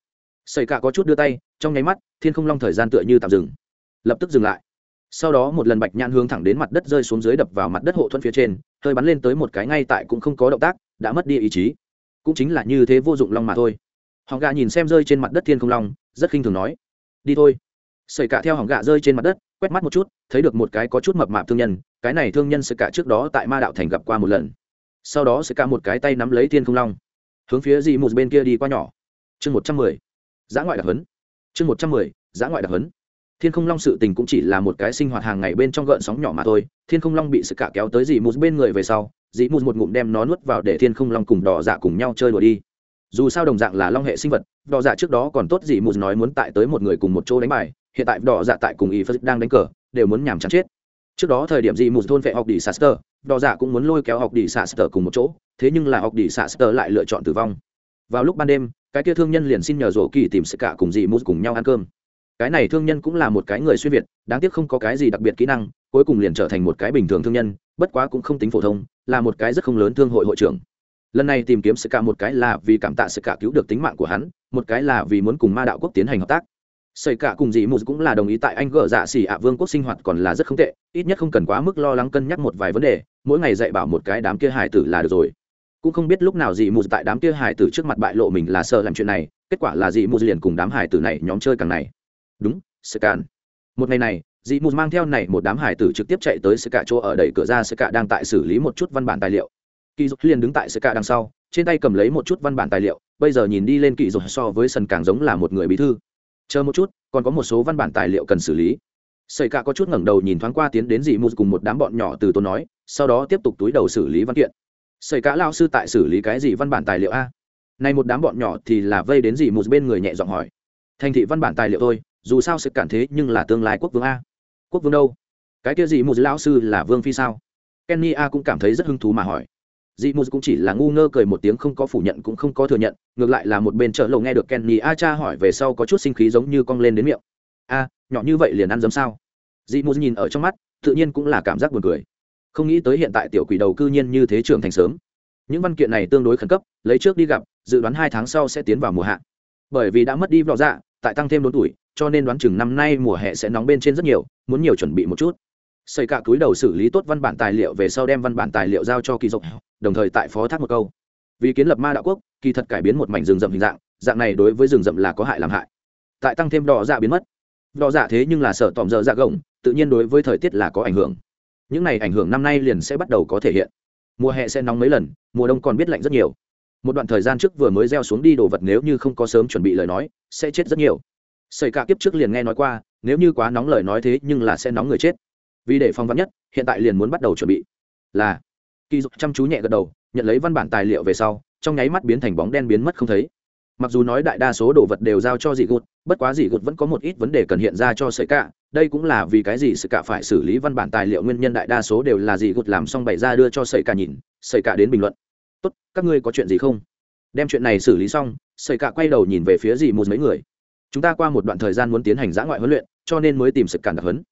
Sợi cả có chút đưa tay trong nháy mắt, thiên không long thời gian tựa như tạm dừng. Lập tức dừng lại. Sau đó một lần bạch nhãn hướng thẳng đến mặt đất rơi xuống dưới đập vào mặt đất hộ thuẫn phía trên, hơi bắn lên tới một cái ngay tại cũng không có động tác, đã mất đi ý chí. Cũng chính là như thế vô dụng long mà thôi. Hỏng gã nhìn xem rơi trên mặt đất thiên không long, rất khinh thường nói, đi thôi. Sợi cả theo hỏng gã rơi trên mặt đất, quét mắt một chút, thấy được một cái có chút mập mạp thương nhân, cái này thương nhân sợi cả trước đó tại ma đạo thành gặp qua một lần. Sau đó sợi cả một cái tay nắm lấy thiên không long, hướng phía dì một bên kia đi qua nhỏ. Chương một trăm mười, giã ngoại đặc hấn chương một trăm mười, giã ngoại đặc hấn thiên không long sự tình cũng chỉ là một cái sinh hoạt hàng ngày bên trong gợn sóng nhỏ mà thôi. Thiên không long bị sự cả kéo tới dì một bên người về sau, dì Mù một ngụm đem nó nuốt vào để thiên không long cùng đỏ dạ cùng nhau chơi đùa đi. Dù sao đồng dạng là long hệ sinh vật, đỏ dạ trước đó còn tốt gì mù nói muốn tại tới một người cùng một chỗ đánh bài. Hiện tại đỏ dạ tại cùng Y phật đang đánh cờ, đều muốn nhàm chán chết. Trước đó thời điểm dì mù thôn vệ học đi saster đỏ dạ cũng muốn lôi kéo học đi saster cùng một chỗ, thế nhưng là học đi saster lại lựa chọn tử vong. Vào lúc ban đêm cái kia thương nhân liền xin nhờ rổ kỳ tìm sự cả cùng dị mút cùng nhau ăn cơm. Cái này thương nhân cũng là một cái người xuyên việt đáng tiếc không có cái gì đặc biệt kỹ năng cuối cùng liền trở thành một cái bình thường thương nhân bất quá cũng không tính phổ thông là một cái rất không lớn thương hội hội trưởng. Lần này tìm kiếm sự cả một cái là vì cảm tạ sự cả cứu được tính mạng của hắn một cái là vì muốn cùng ma đạo quốc tiến hành hợp tác. Sợi cả cùng dị mù cũng là đồng ý tại anh gỡ dạ xỉ ạ vương quốc sinh hoạt còn là rất không tệ, ít nhất không cần quá mức lo lắng cân nhắc một vài vấn đề, mỗi ngày dạy bảo một cái đám kia hải tử là được rồi. Cũng không biết lúc nào dị mù tại đám kia hải tử trước mặt bại lộ mình là sợ làm chuyện này, kết quả là dị mù liền cùng đám hải tử này nhóm chơi càng này. Đúng, sơ cạn. Một ngày này, dị mù mang theo này một đám hải tử trực tiếp chạy tới sơ cạ chỗ ở đẩy cửa ra sơ cạ đang tại xử lý một chút văn bản tài liệu kỳ dục liền đứng tại sơ cạ đằng sau trên tay cầm lấy một chút văn bản tài liệu bây giờ nhìn đi lên kỳ dục so với sân càng giống là một người bí thư chờ một chút còn có một số văn bản tài liệu cần xử lý sợi Cạ có chút ngẩng đầu nhìn thoáng qua tiến đến dị mù cùng một đám bọn nhỏ từ tôi nói sau đó tiếp tục túi đầu xử lý văn kiện xảy cả lao sư tại xử lý cái gì văn bản tài liệu a? Này một đám bọn nhỏ thì là vây đến gì một bên người nhẹ giọng hỏi. Thành thị văn bản tài liệu thôi, dù sao sẽ cản thế nhưng là tương lai quốc vương a. Quốc vương đâu? Cái kia gì một lão sư là vương phi sao? Kenny a cũng cảm thấy rất hứng thú mà hỏi. Dị mù cũng chỉ là ngu ngơ cười một tiếng không có phủ nhận cũng không có thừa nhận, ngược lại là một bên chợ lầu nghe được kenny a cha hỏi về sau có chút sinh khí giống như cong lên đến miệng. A, nhỏ như vậy liền ăn dấm sao? Dị mù nhìn ở trong mắt, tự nhiên cũng là cảm giác buồn cười không nghĩ tới hiện tại tiểu quỷ đầu cư nhiên như thế trưởng thành sớm. Những văn kiện này tương đối khẩn cấp, lấy trước đi gặp, dự đoán hai tháng sau sẽ tiến vào mùa hạ. Bởi vì đã mất đi vỏ dạ tại tăng thêm đốn tuổi, cho nên đoán chừng năm nay mùa hè sẽ nóng bên trên rất nhiều, muốn nhiều chuẩn bị một chút. Xây cả túi đầu xử lý tốt văn bản tài liệu về sau đem văn bản tài liệu giao cho kỳ dục, đồng thời tại phó thác một câu. Vì kiến lập ma đạo quốc, kỳ thật cải biến một mảnh rừng rậm hình dạng dạng này đối với rừng rậm là có hại làm hại. Tại tăng thêm đỏ dạ biến mất. Đỏ dạ thế nhưng là sở tòm dở dạ gồng, tự nhiên đối với thời tiết là có ảnh hưởng những này ảnh hưởng năm nay liền sẽ bắt đầu có thể hiện. Mùa hè sẽ nóng mấy lần, mùa đông còn biết lạnh rất nhiều. Một đoạn thời gian trước vừa mới gieo xuống đi đồ vật nếu như không có sớm chuẩn bị lời nói, sẽ chết rất nhiều. Xảy cả kiếp trước liền nghe nói qua, nếu như quá nóng lời nói thế nhưng là sẽ nóng người chết. Vì để phong vắn nhất, hiện tại liền muốn bắt đầu chuẩn bị. Là, kỳ dục chăm chú nhẹ gật đầu, nhận lấy văn bản tài liệu về sau, trong nháy mắt biến thành bóng đen biến mất không thấy mặc dù nói đại đa số đồ vật đều giao cho dị gột bất quá dị gột vẫn có một ít vấn đề cần hiện ra cho sợi cả. Đây cũng là vì cái gì sợi cả phải xử lý văn bản tài liệu nguyên nhân đại đa số đều là dị gột làm xong bày ra đưa cho sợi cả nhìn, sợi cả đến bình luận. Tốt, các ngươi có chuyện gì không? Đem chuyện này xử lý xong, sợi cả quay đầu nhìn về phía dị một mấy người. Chúng ta qua một đoạn thời gian muốn tiến hành giã ngoại huấn luyện, cho nên mới tìm sợi cản đặc huấn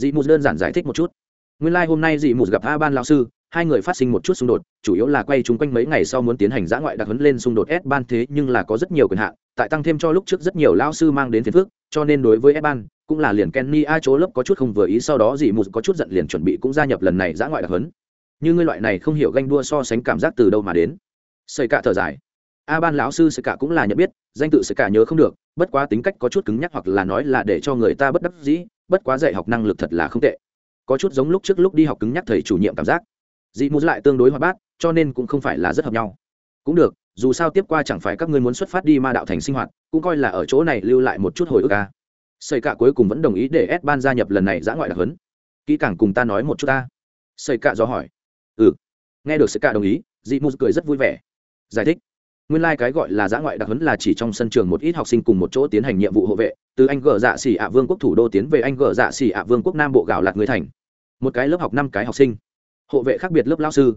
dị mù đơn giản giải thích một chút. Nguyên lai、like、hôm nay dị mù gặp a ban lao sư hai người phát sinh một chút xung đột, chủ yếu là quay chung quanh mấy ngày sau muốn tiến hành giã ngoại đặc huấn lên xung đột s ban thế nhưng là có rất nhiều quyền hạn, tại tăng thêm cho lúc trước rất nhiều lao sư mang đến phiền phước cho nên đối với s ban cũng là liền kenny a chỗ lớp có chút không vừa ý, sau đó gì mù có chút giận liền chuẩn bị cũng gia nhập lần này giã ngoại đặc huấn. Như ngươi loại này không hiểu ganh đua so sánh cảm giác từ đâu mà đến? Xây cạ thở dài. A ban lão sư xây cạ cũng là nhận biết, danh tự xây cạ nhớ không được, bất quá tính cách có chút cứng nhắc hoặc là nói là để cho người ta bất đắc dĩ, bất quá dạy học năng lực thật là không tệ. Có chút giống lúc trước lúc đi học cứng nhắc thầy chủ nhiệm cảm giác dị mù lại tương đối hoạt bát, cho nên cũng không phải là rất hợp nhau. Cũng được, dù sao tiếp qua chẳng phải các ngươi muốn xuất phát đi ma đạo thành sinh hoạt, cũng coi là ở chỗ này lưu lại một chút hồi ức ca xây cạ cuối cùng vẫn đồng ý để ép ban gia nhập lần này giã ngoại đặc hấn kỹ càng cùng ta nói một chút ta. Xây cạ do hỏi. Ừ. Nghe được xây cạ đồng ý, dị mù cười rất vui vẻ. Giải thích. Nguyên lai、like、cái gọi là giã ngoại đặc hấn là chỉ trong sân trường một ít học sinh cùng một chỗ tiến hành nhiệm vụ hộ vệ, từ anh gờ dạ xỉ ạ vương quốc thủ đô tiến về anh gờ dạ xỉ ạ vương quốc nam bộ gạo lạt người thành. Một cái lớp học năm cái học sinh hộ vệ khác biệt lớp lao sư.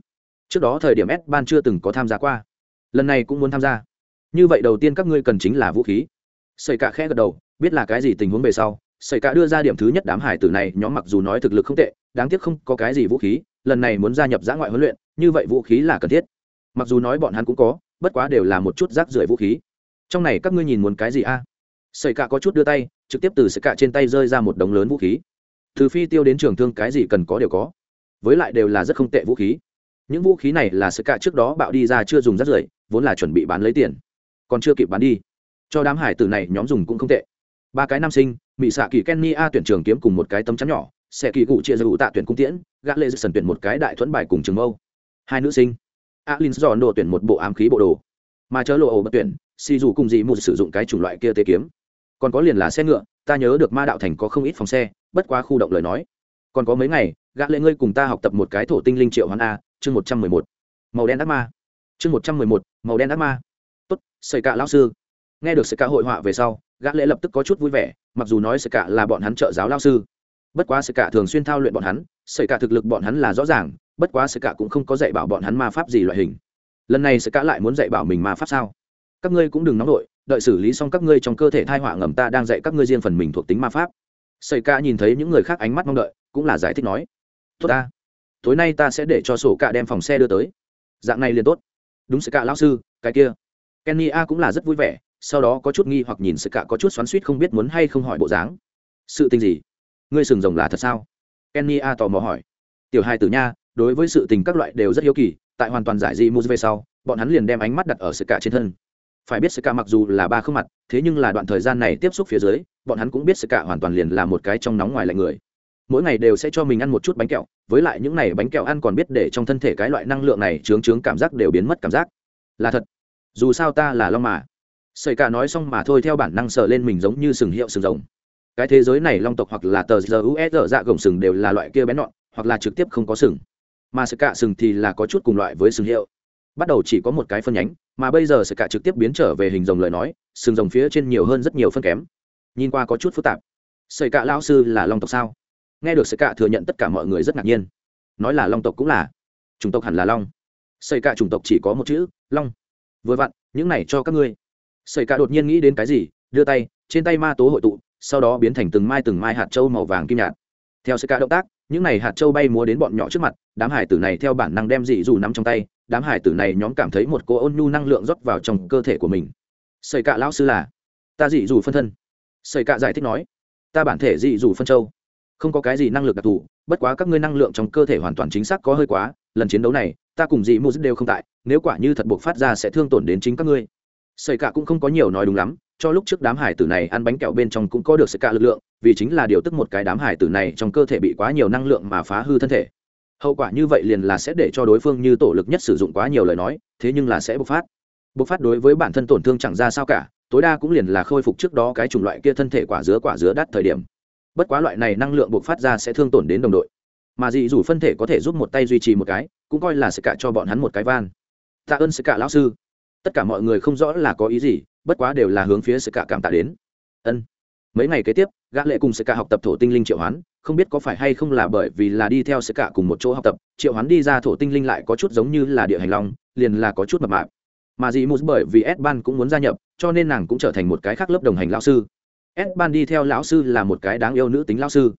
Trước đó thời điểm s ban chưa từng có tham gia qua. Lần này cũng muốn tham gia. Như vậy đầu tiên các ngươi cần chính là vũ khí. Xây cả khẽ gật đầu, biết là cái gì tình huống về sau xây cả đưa ra điểm thứ nhất đám hải tử này, nhóm mặc dù nói thực lực không tệ, đáng tiếc không có cái gì vũ khí, lần này muốn gia nhập giã ngoại huấn luyện, như vậy vũ khí là cần thiết. Mặc dù nói bọn hắn cũng có, bất quá đều là một chút rác rưởi vũ khí. Trong này các ngươi nhìn muốn cái gì a? À? xây cả có chút đưa tay, trực tiếp từ xây cả trên tay rơi ra một đống lớn vũ khí. Từ phi tiêu đến trường thương cái gì cần có đều có với lại đều là rất không tệ vũ khí. Những vũ khí này là sự cạ trước đó bạo đi ra chưa dùng rất rưởi, vốn là chuẩn bị bán lấy tiền, còn chưa kịp bán đi. Cho đám hải tử này nhóm dùng cũng không tệ. Ba cái nam sinh mỹ xạ kỳ kenny a tuyển trường kiếm cùng một cái tấm chắn nhỏ sẽ kỳ cụ chia dụ tạ tuyển cung tiễn, gã lệ sần tuyển một cái đại thuẫn bài cùng trường mâu. Hai nữ sinh alin dò đồ tuyển một bộ ám khí bộ đồ. Mà chớ lộ ổ bất tuyển si dù cùng gì một sử dụng cái chủng loại kia tế kiếm. Còn có liền là xe ngựa, ta nhớ được ma đạo thành có không ít phòng xe, bất quá khu động lời nói. Còn có mấy ngày gã lệ ngươi cùng ta học tập một cái thổ tinh linh triệu hoán a, chương một trăm mười một. Màu đen ác ma. Chương một trăm mười một, màu đen ác ma. Tốt sợi cạ lão sư. Nghe được sợi cạ hội họa về sau, gã lệ lập tức có chút vui vẻ, mặc dù nói sợi cạ là bọn hắn trợ giáo lão sư. Bất quá sợi cạ thường xuyên thao luyện bọn hắn sợi cạ thực lực bọn hắn là rõ ràng, bất quá sợi cạ cũng không có dạy bảo bọn hắn ma pháp gì loại hình. Lần này sợi cạ lại muốn dạy bảo mình ma pháp sao? Các ngươi cũng đừng nóng nổi đợi xử lý xong các ngươi trong cơ thể thai họa ngầm ta đang dạy các ngươi riêng phần mình thuộc tính ma pháp. Sợi cạ nhìn thấy những người khác ánh mắt mong đợi, cũng là giải thích nói tốt ta. Tối nay ta sẽ để cho sổ cả đem phòng xe đưa tới. Dạng này liền tốt. Đúng sự cả lão sư, cái kia. Kenny a cũng là rất vui vẻ, sau đó có chút nghi hoặc nhìn sự cả có chút xoắn suýt không biết muốn hay không hỏi bộ dáng. Sự tình gì? Ngươi sừng rồng là thật sao? Kenny a tò mò hỏi. Tiểu hai tử nha, đối với sự tình các loại đều rất hiếu kỳ, tại hoàn toàn giải dị mua về sau, bọn hắn liền đem ánh mắt đặt ở sự cả trên thân. Phải biết sự cả mặc dù là ba không mặt, thế nhưng là đoạn thời gian này tiếp xúc phía dưới, bọn hắn cũng biết sự cả hoàn toàn liền là một cái trong nóng ngoài lạnh người mỗi ngày đều sẽ cho mình ăn một chút bánh kẹo, với lại những này bánh kẹo ăn còn biết để trong thân thể cái loại năng lượng này chướng chướng cảm giác đều biến mất cảm giác. Là thật. Dù sao ta là long mà. Xảy cả nói xong mà thôi theo bản năng sợ lên mình giống như sừng hiệu sừng rồng. Cái thế giới này long tộc hoặc là tờ giờ usr dạ gồng sừng đều là loại kia bén nhọn, hoặc là trực tiếp không có sừng. Mà sự cả sừng thì là có chút cùng loại với sừng hiệu. Bắt đầu chỉ có một cái phân nhánh, mà bây giờ sự cả trực tiếp biến trở về hình rồng lời nói, sừng rồng phía trên nhiều hơn rất nhiều phân kém. Nhìn qua có chút phức tạp. Sợi cả lão sư là long tộc sao? Nghe được sợi cạ thừa nhận tất cả mọi người rất ngạc nhiên. Nói là long tộc cũng là. Chủng tộc hẳn là long. Sợi cạ chủng tộc chỉ có một chữ, long. Vừa vặn, những này cho các ngươi. Sợi cạ đột nhiên nghĩ đến cái gì, đưa tay, trên tay ma tố hội tụ, sau đó biến thành từng mai từng mai hạt trâu màu vàng kim nhạt. Theo sợi cạ động tác, những này hạt trâu bay múa đến bọn nhỏ trước mặt, đám hải tử này theo bản năng đem dị dù nắm trong tay, đám hải tử này nhóm cảm thấy một cô ôn nhu năng lượng rót vào trong cơ thể của mình. Sợi cạ lão sư là, ta dị dù phân thân. Sợi cạ giải thích nói, ta bản thể dị dù phân châu không có cái gì năng lực đặc thù, bất quá các ngươi năng lượng trong cơ thể hoàn toàn chính xác có hơi quá, lần chiến đấu này, ta cùng dị mô dứt đều không tại, nếu quả như thật buộc phát ra sẽ thương tổn đến chính các ngươi. Sợi cả cũng không có nhiều nói đúng lắm, cho lúc trước đám hải tử này ăn bánh kẹo bên trong cũng có được sợi cả lực lượng, vì chính là điều tức một cái đám hải tử này trong cơ thể bị quá nhiều năng lượng mà phá hư thân thể. Hậu quả như vậy liền là sẽ để cho đối phương như tổ lực nhất sử dụng quá nhiều lời nói, thế nhưng là sẽ bộc phát. Bộc phát đối với bản thân tổn thương chẳng ra sao cả, tối đa cũng liền là khôi phục trước đó cái chủng loại kia thân thể quả dứa quả dứa đắt thời điểm bất quá loại này năng lượng buộc phát ra sẽ thương tổn đến đồng đội. Mà dị dù phân thể có thể giúp một tay duy trì một cái, cũng coi là sự cả cho bọn hắn một cái van. Tạ ơn sự cả lão sư. Tất cả mọi người không rõ là có ý gì, bất quá đều là hướng phía sự cả cảm tạ đến. Ân. Mấy ngày kế tiếp, gã lệ cùng sự cả học tập thổ tinh linh triệu hoán, không biết có phải hay không là bởi vì là đi theo sự cả cùng một chỗ học tập, triệu hoán đi ra thổ tinh linh lại có chút giống như là địa hành long, liền là có chút mập mạp. Mà dị mù bởi vì s ban cũng muốn gia nhập, cho nên nàng cũng trở thành một cái khác lớp đồng hành lão sư s ban đi theo lão sư là một cái đáng yêu nữ tính lão sư.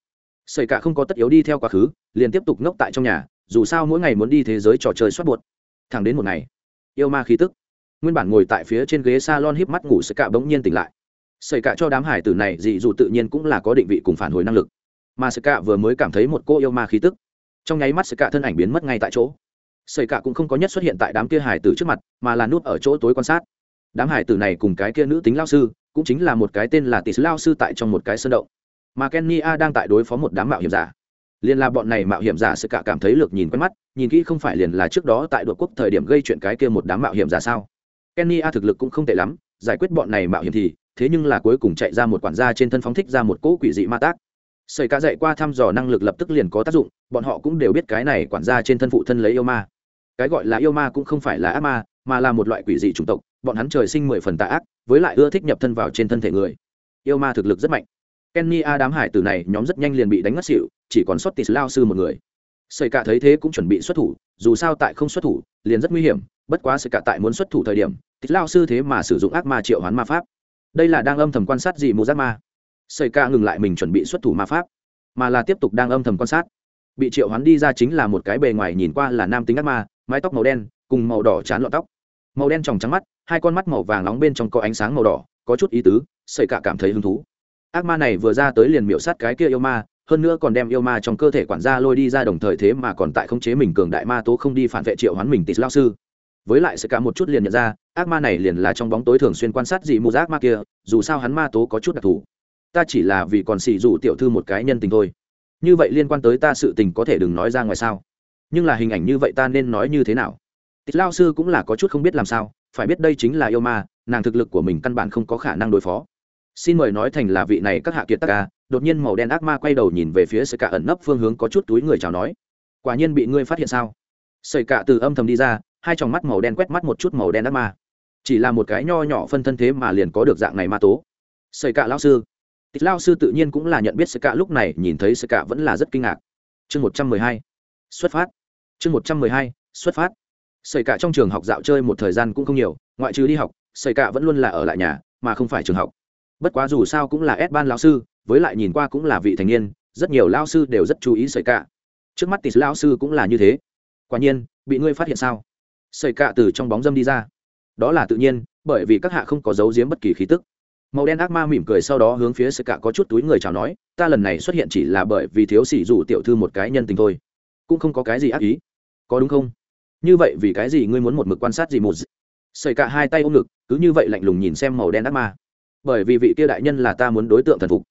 Xảy cả không có tất yếu đi theo quá khứ, liền tiếp tục ngốc tại trong nhà, dù sao mỗi ngày muốn đi thế giới trò chơi soát buột thẳng đến một ngày, yêu ma khí tức. Nguyên bản ngồi tại phía trên ghế s a lon híp mắt ngủ xảy cả bỗng nhiên tỉnh lại. Xảy cả cho đám hải tử này dị dù tự nhiên cũng là có định vị cùng phản hồi năng lực. Mà xảy cả vừa mới cảm thấy một cô yêu ma khí tức. Trong nháy mắt xảy cả thân ảnh biến mất ngay tại chỗ. Xảy cả cũng không có nhất xuất hiện tại đám kia hải tử trước mặt, mà là núp ở chỗ tối quan sát. Đám hải tử này cùng cái kia nữ tính lao sư cũng chính là một cái tên là tỷ lao sư tại trong một cái sơn động. Mà kenny a đang tại đối phó một đám mạo hiểm giả. Liền là bọn này mạo hiểm giả sẽ cả cảm thấy lược nhìn quen mắt, nhìn kỹ không phải liền là trước đó tại đội quốc thời điểm gây chuyện cái kia một đám mạo hiểm giả sao. Kenny a thực lực cũng không tệ lắm, giải quyết bọn này mạo hiểm thì, thế nhưng là cuối cùng chạy ra một quản gia trên thân phóng thích ra một cỗ quỷ dị ma tác. Xảy ca dạy qua thăm dò năng lực lập tức liền có tác dụng, bọn họ cũng đều biết cái này quản gia trên thân phụ thân lấy yêu ma. Cái gọi là yêu ma cũng không phải là ác ma, mà là một loại quỷ dị chủng tộc bọn hắn trời sinh mười phần tà ác, với lại ưa thích nhập thân vào trên thân thể người. Yêu ma thực lực rất mạnh. Kenny a đám hải tử này nhóm rất nhanh liền bị đánh ngất xỉu, chỉ còn sót tịt lao sư một người. Xây cả thấy thế cũng chuẩn bị xuất thủ, dù sao tại không xuất thủ, liền rất nguy hiểm, bất quá xây cả tại muốn xuất thủ thời điểm tịt lao sư thế mà sử dụng ác ma triệu hoán ma pháp. Đây là đang âm thầm quan sát gì mù giác ma xây cả ngừng lại mình chuẩn bị xuất thủ ma pháp, mà là tiếp tục đang âm thầm quan sát. Bị triệu hoán đi ra chính là một cái bề ngoài nhìn qua là nam tính ác ma, mái tóc màu đen, cùng màu đỏ chán lọn tóc màu đen tròng trắng mắt, hai con mắt màu vàng nóng bên trong có ánh sáng màu đỏ, có chút ý tứ, sợi cả cảm thấy hứng thú. Ác ma này vừa ra tới liền miễu sát cái kia yêu ma, hơn nữa còn đem yêu ma trong cơ thể quản gia lôi đi ra đồng thời thế mà còn tại khống chế mình cường đại ma tố không đi phản vệ triệu hoán mình tịt lao sư. Với lại sẽ cả một chút liền nhận ra, ác ma này liền là trong bóng tối thường xuyên quan sát dị mù ác ma kia, dù sao hắn ma tố có chút đặc thù. Ta chỉ là vì còn xì rủ tiểu thư một cái nhân tình thôi. Như vậy liên quan tới ta sự tình có thể đừng nói ra ngoài sao. Nhưng là hình ảnh như vậy ta nên nói như thế nào? Tịch lao sư cũng là có chút không biết làm sao, phải biết đây chính là yêu ma, nàng thực lực của mình căn bản không có khả năng đối phó. Xin mời nói thành là vị này các hạ kiệt tất ca, đột nhiên màu đen ác ma quay đầu nhìn về phía sợi cả ẩn nấp phương hướng có chút túi người chào nói. Quả nhiên bị ngươi phát hiện sao? Sợi cả từ âm thầm đi ra, hai tròng mắt màu đen quét mắt một chút màu đen ác ma. Chỉ là một cái nho nhỏ phân thân thế mà liền có được dạng này ma tố. Sợi cả lao sư. Tịch lao sư tự nhiên cũng là nhận biết sợi cả lúc này, nhìn thấy sợi cả vẫn là rất kinh ngạc. Chương một trăm mười hai. Xuất phát. Chương một trăm mười hai. Xuất phát xảy cả trong trường học dạo chơi một thời gian cũng không nhiều, ngoại trừ đi học xảy cả vẫn luôn là ở lại nhà, mà không phải trường học. Bất quá dù sao cũng là ép ban lao sư, với lại nhìn qua cũng là vị thành niên, rất nhiều lao sư đều rất chú ý xảy cả. Trước mắt tỷ lao sư cũng là như thế. Quả nhiên, bị ngươi phát hiện sao? Xảy cả từ trong bóng dâm đi ra. Đó là tự nhiên, bởi vì các hạ không có giấu giếm bất kỳ khí tức. Màu đen ác ma mỉm cười sau đó hướng phía sợi cả có chút túi người chào nói, ta lần này xuất hiện chỉ là bởi vì thiếu sỉ rủ tiểu thư một cái nhân tình thôi. Cũng không có cái gì ác ý. Có đúng không? Như vậy vì cái gì ngươi muốn một mực quan sát gì một sợi cả hai tay ôm ngực, cứ như vậy lạnh lùng nhìn xem màu đen ác ma. Bởi vì vị kia đại nhân là ta muốn đối tượng thần phục.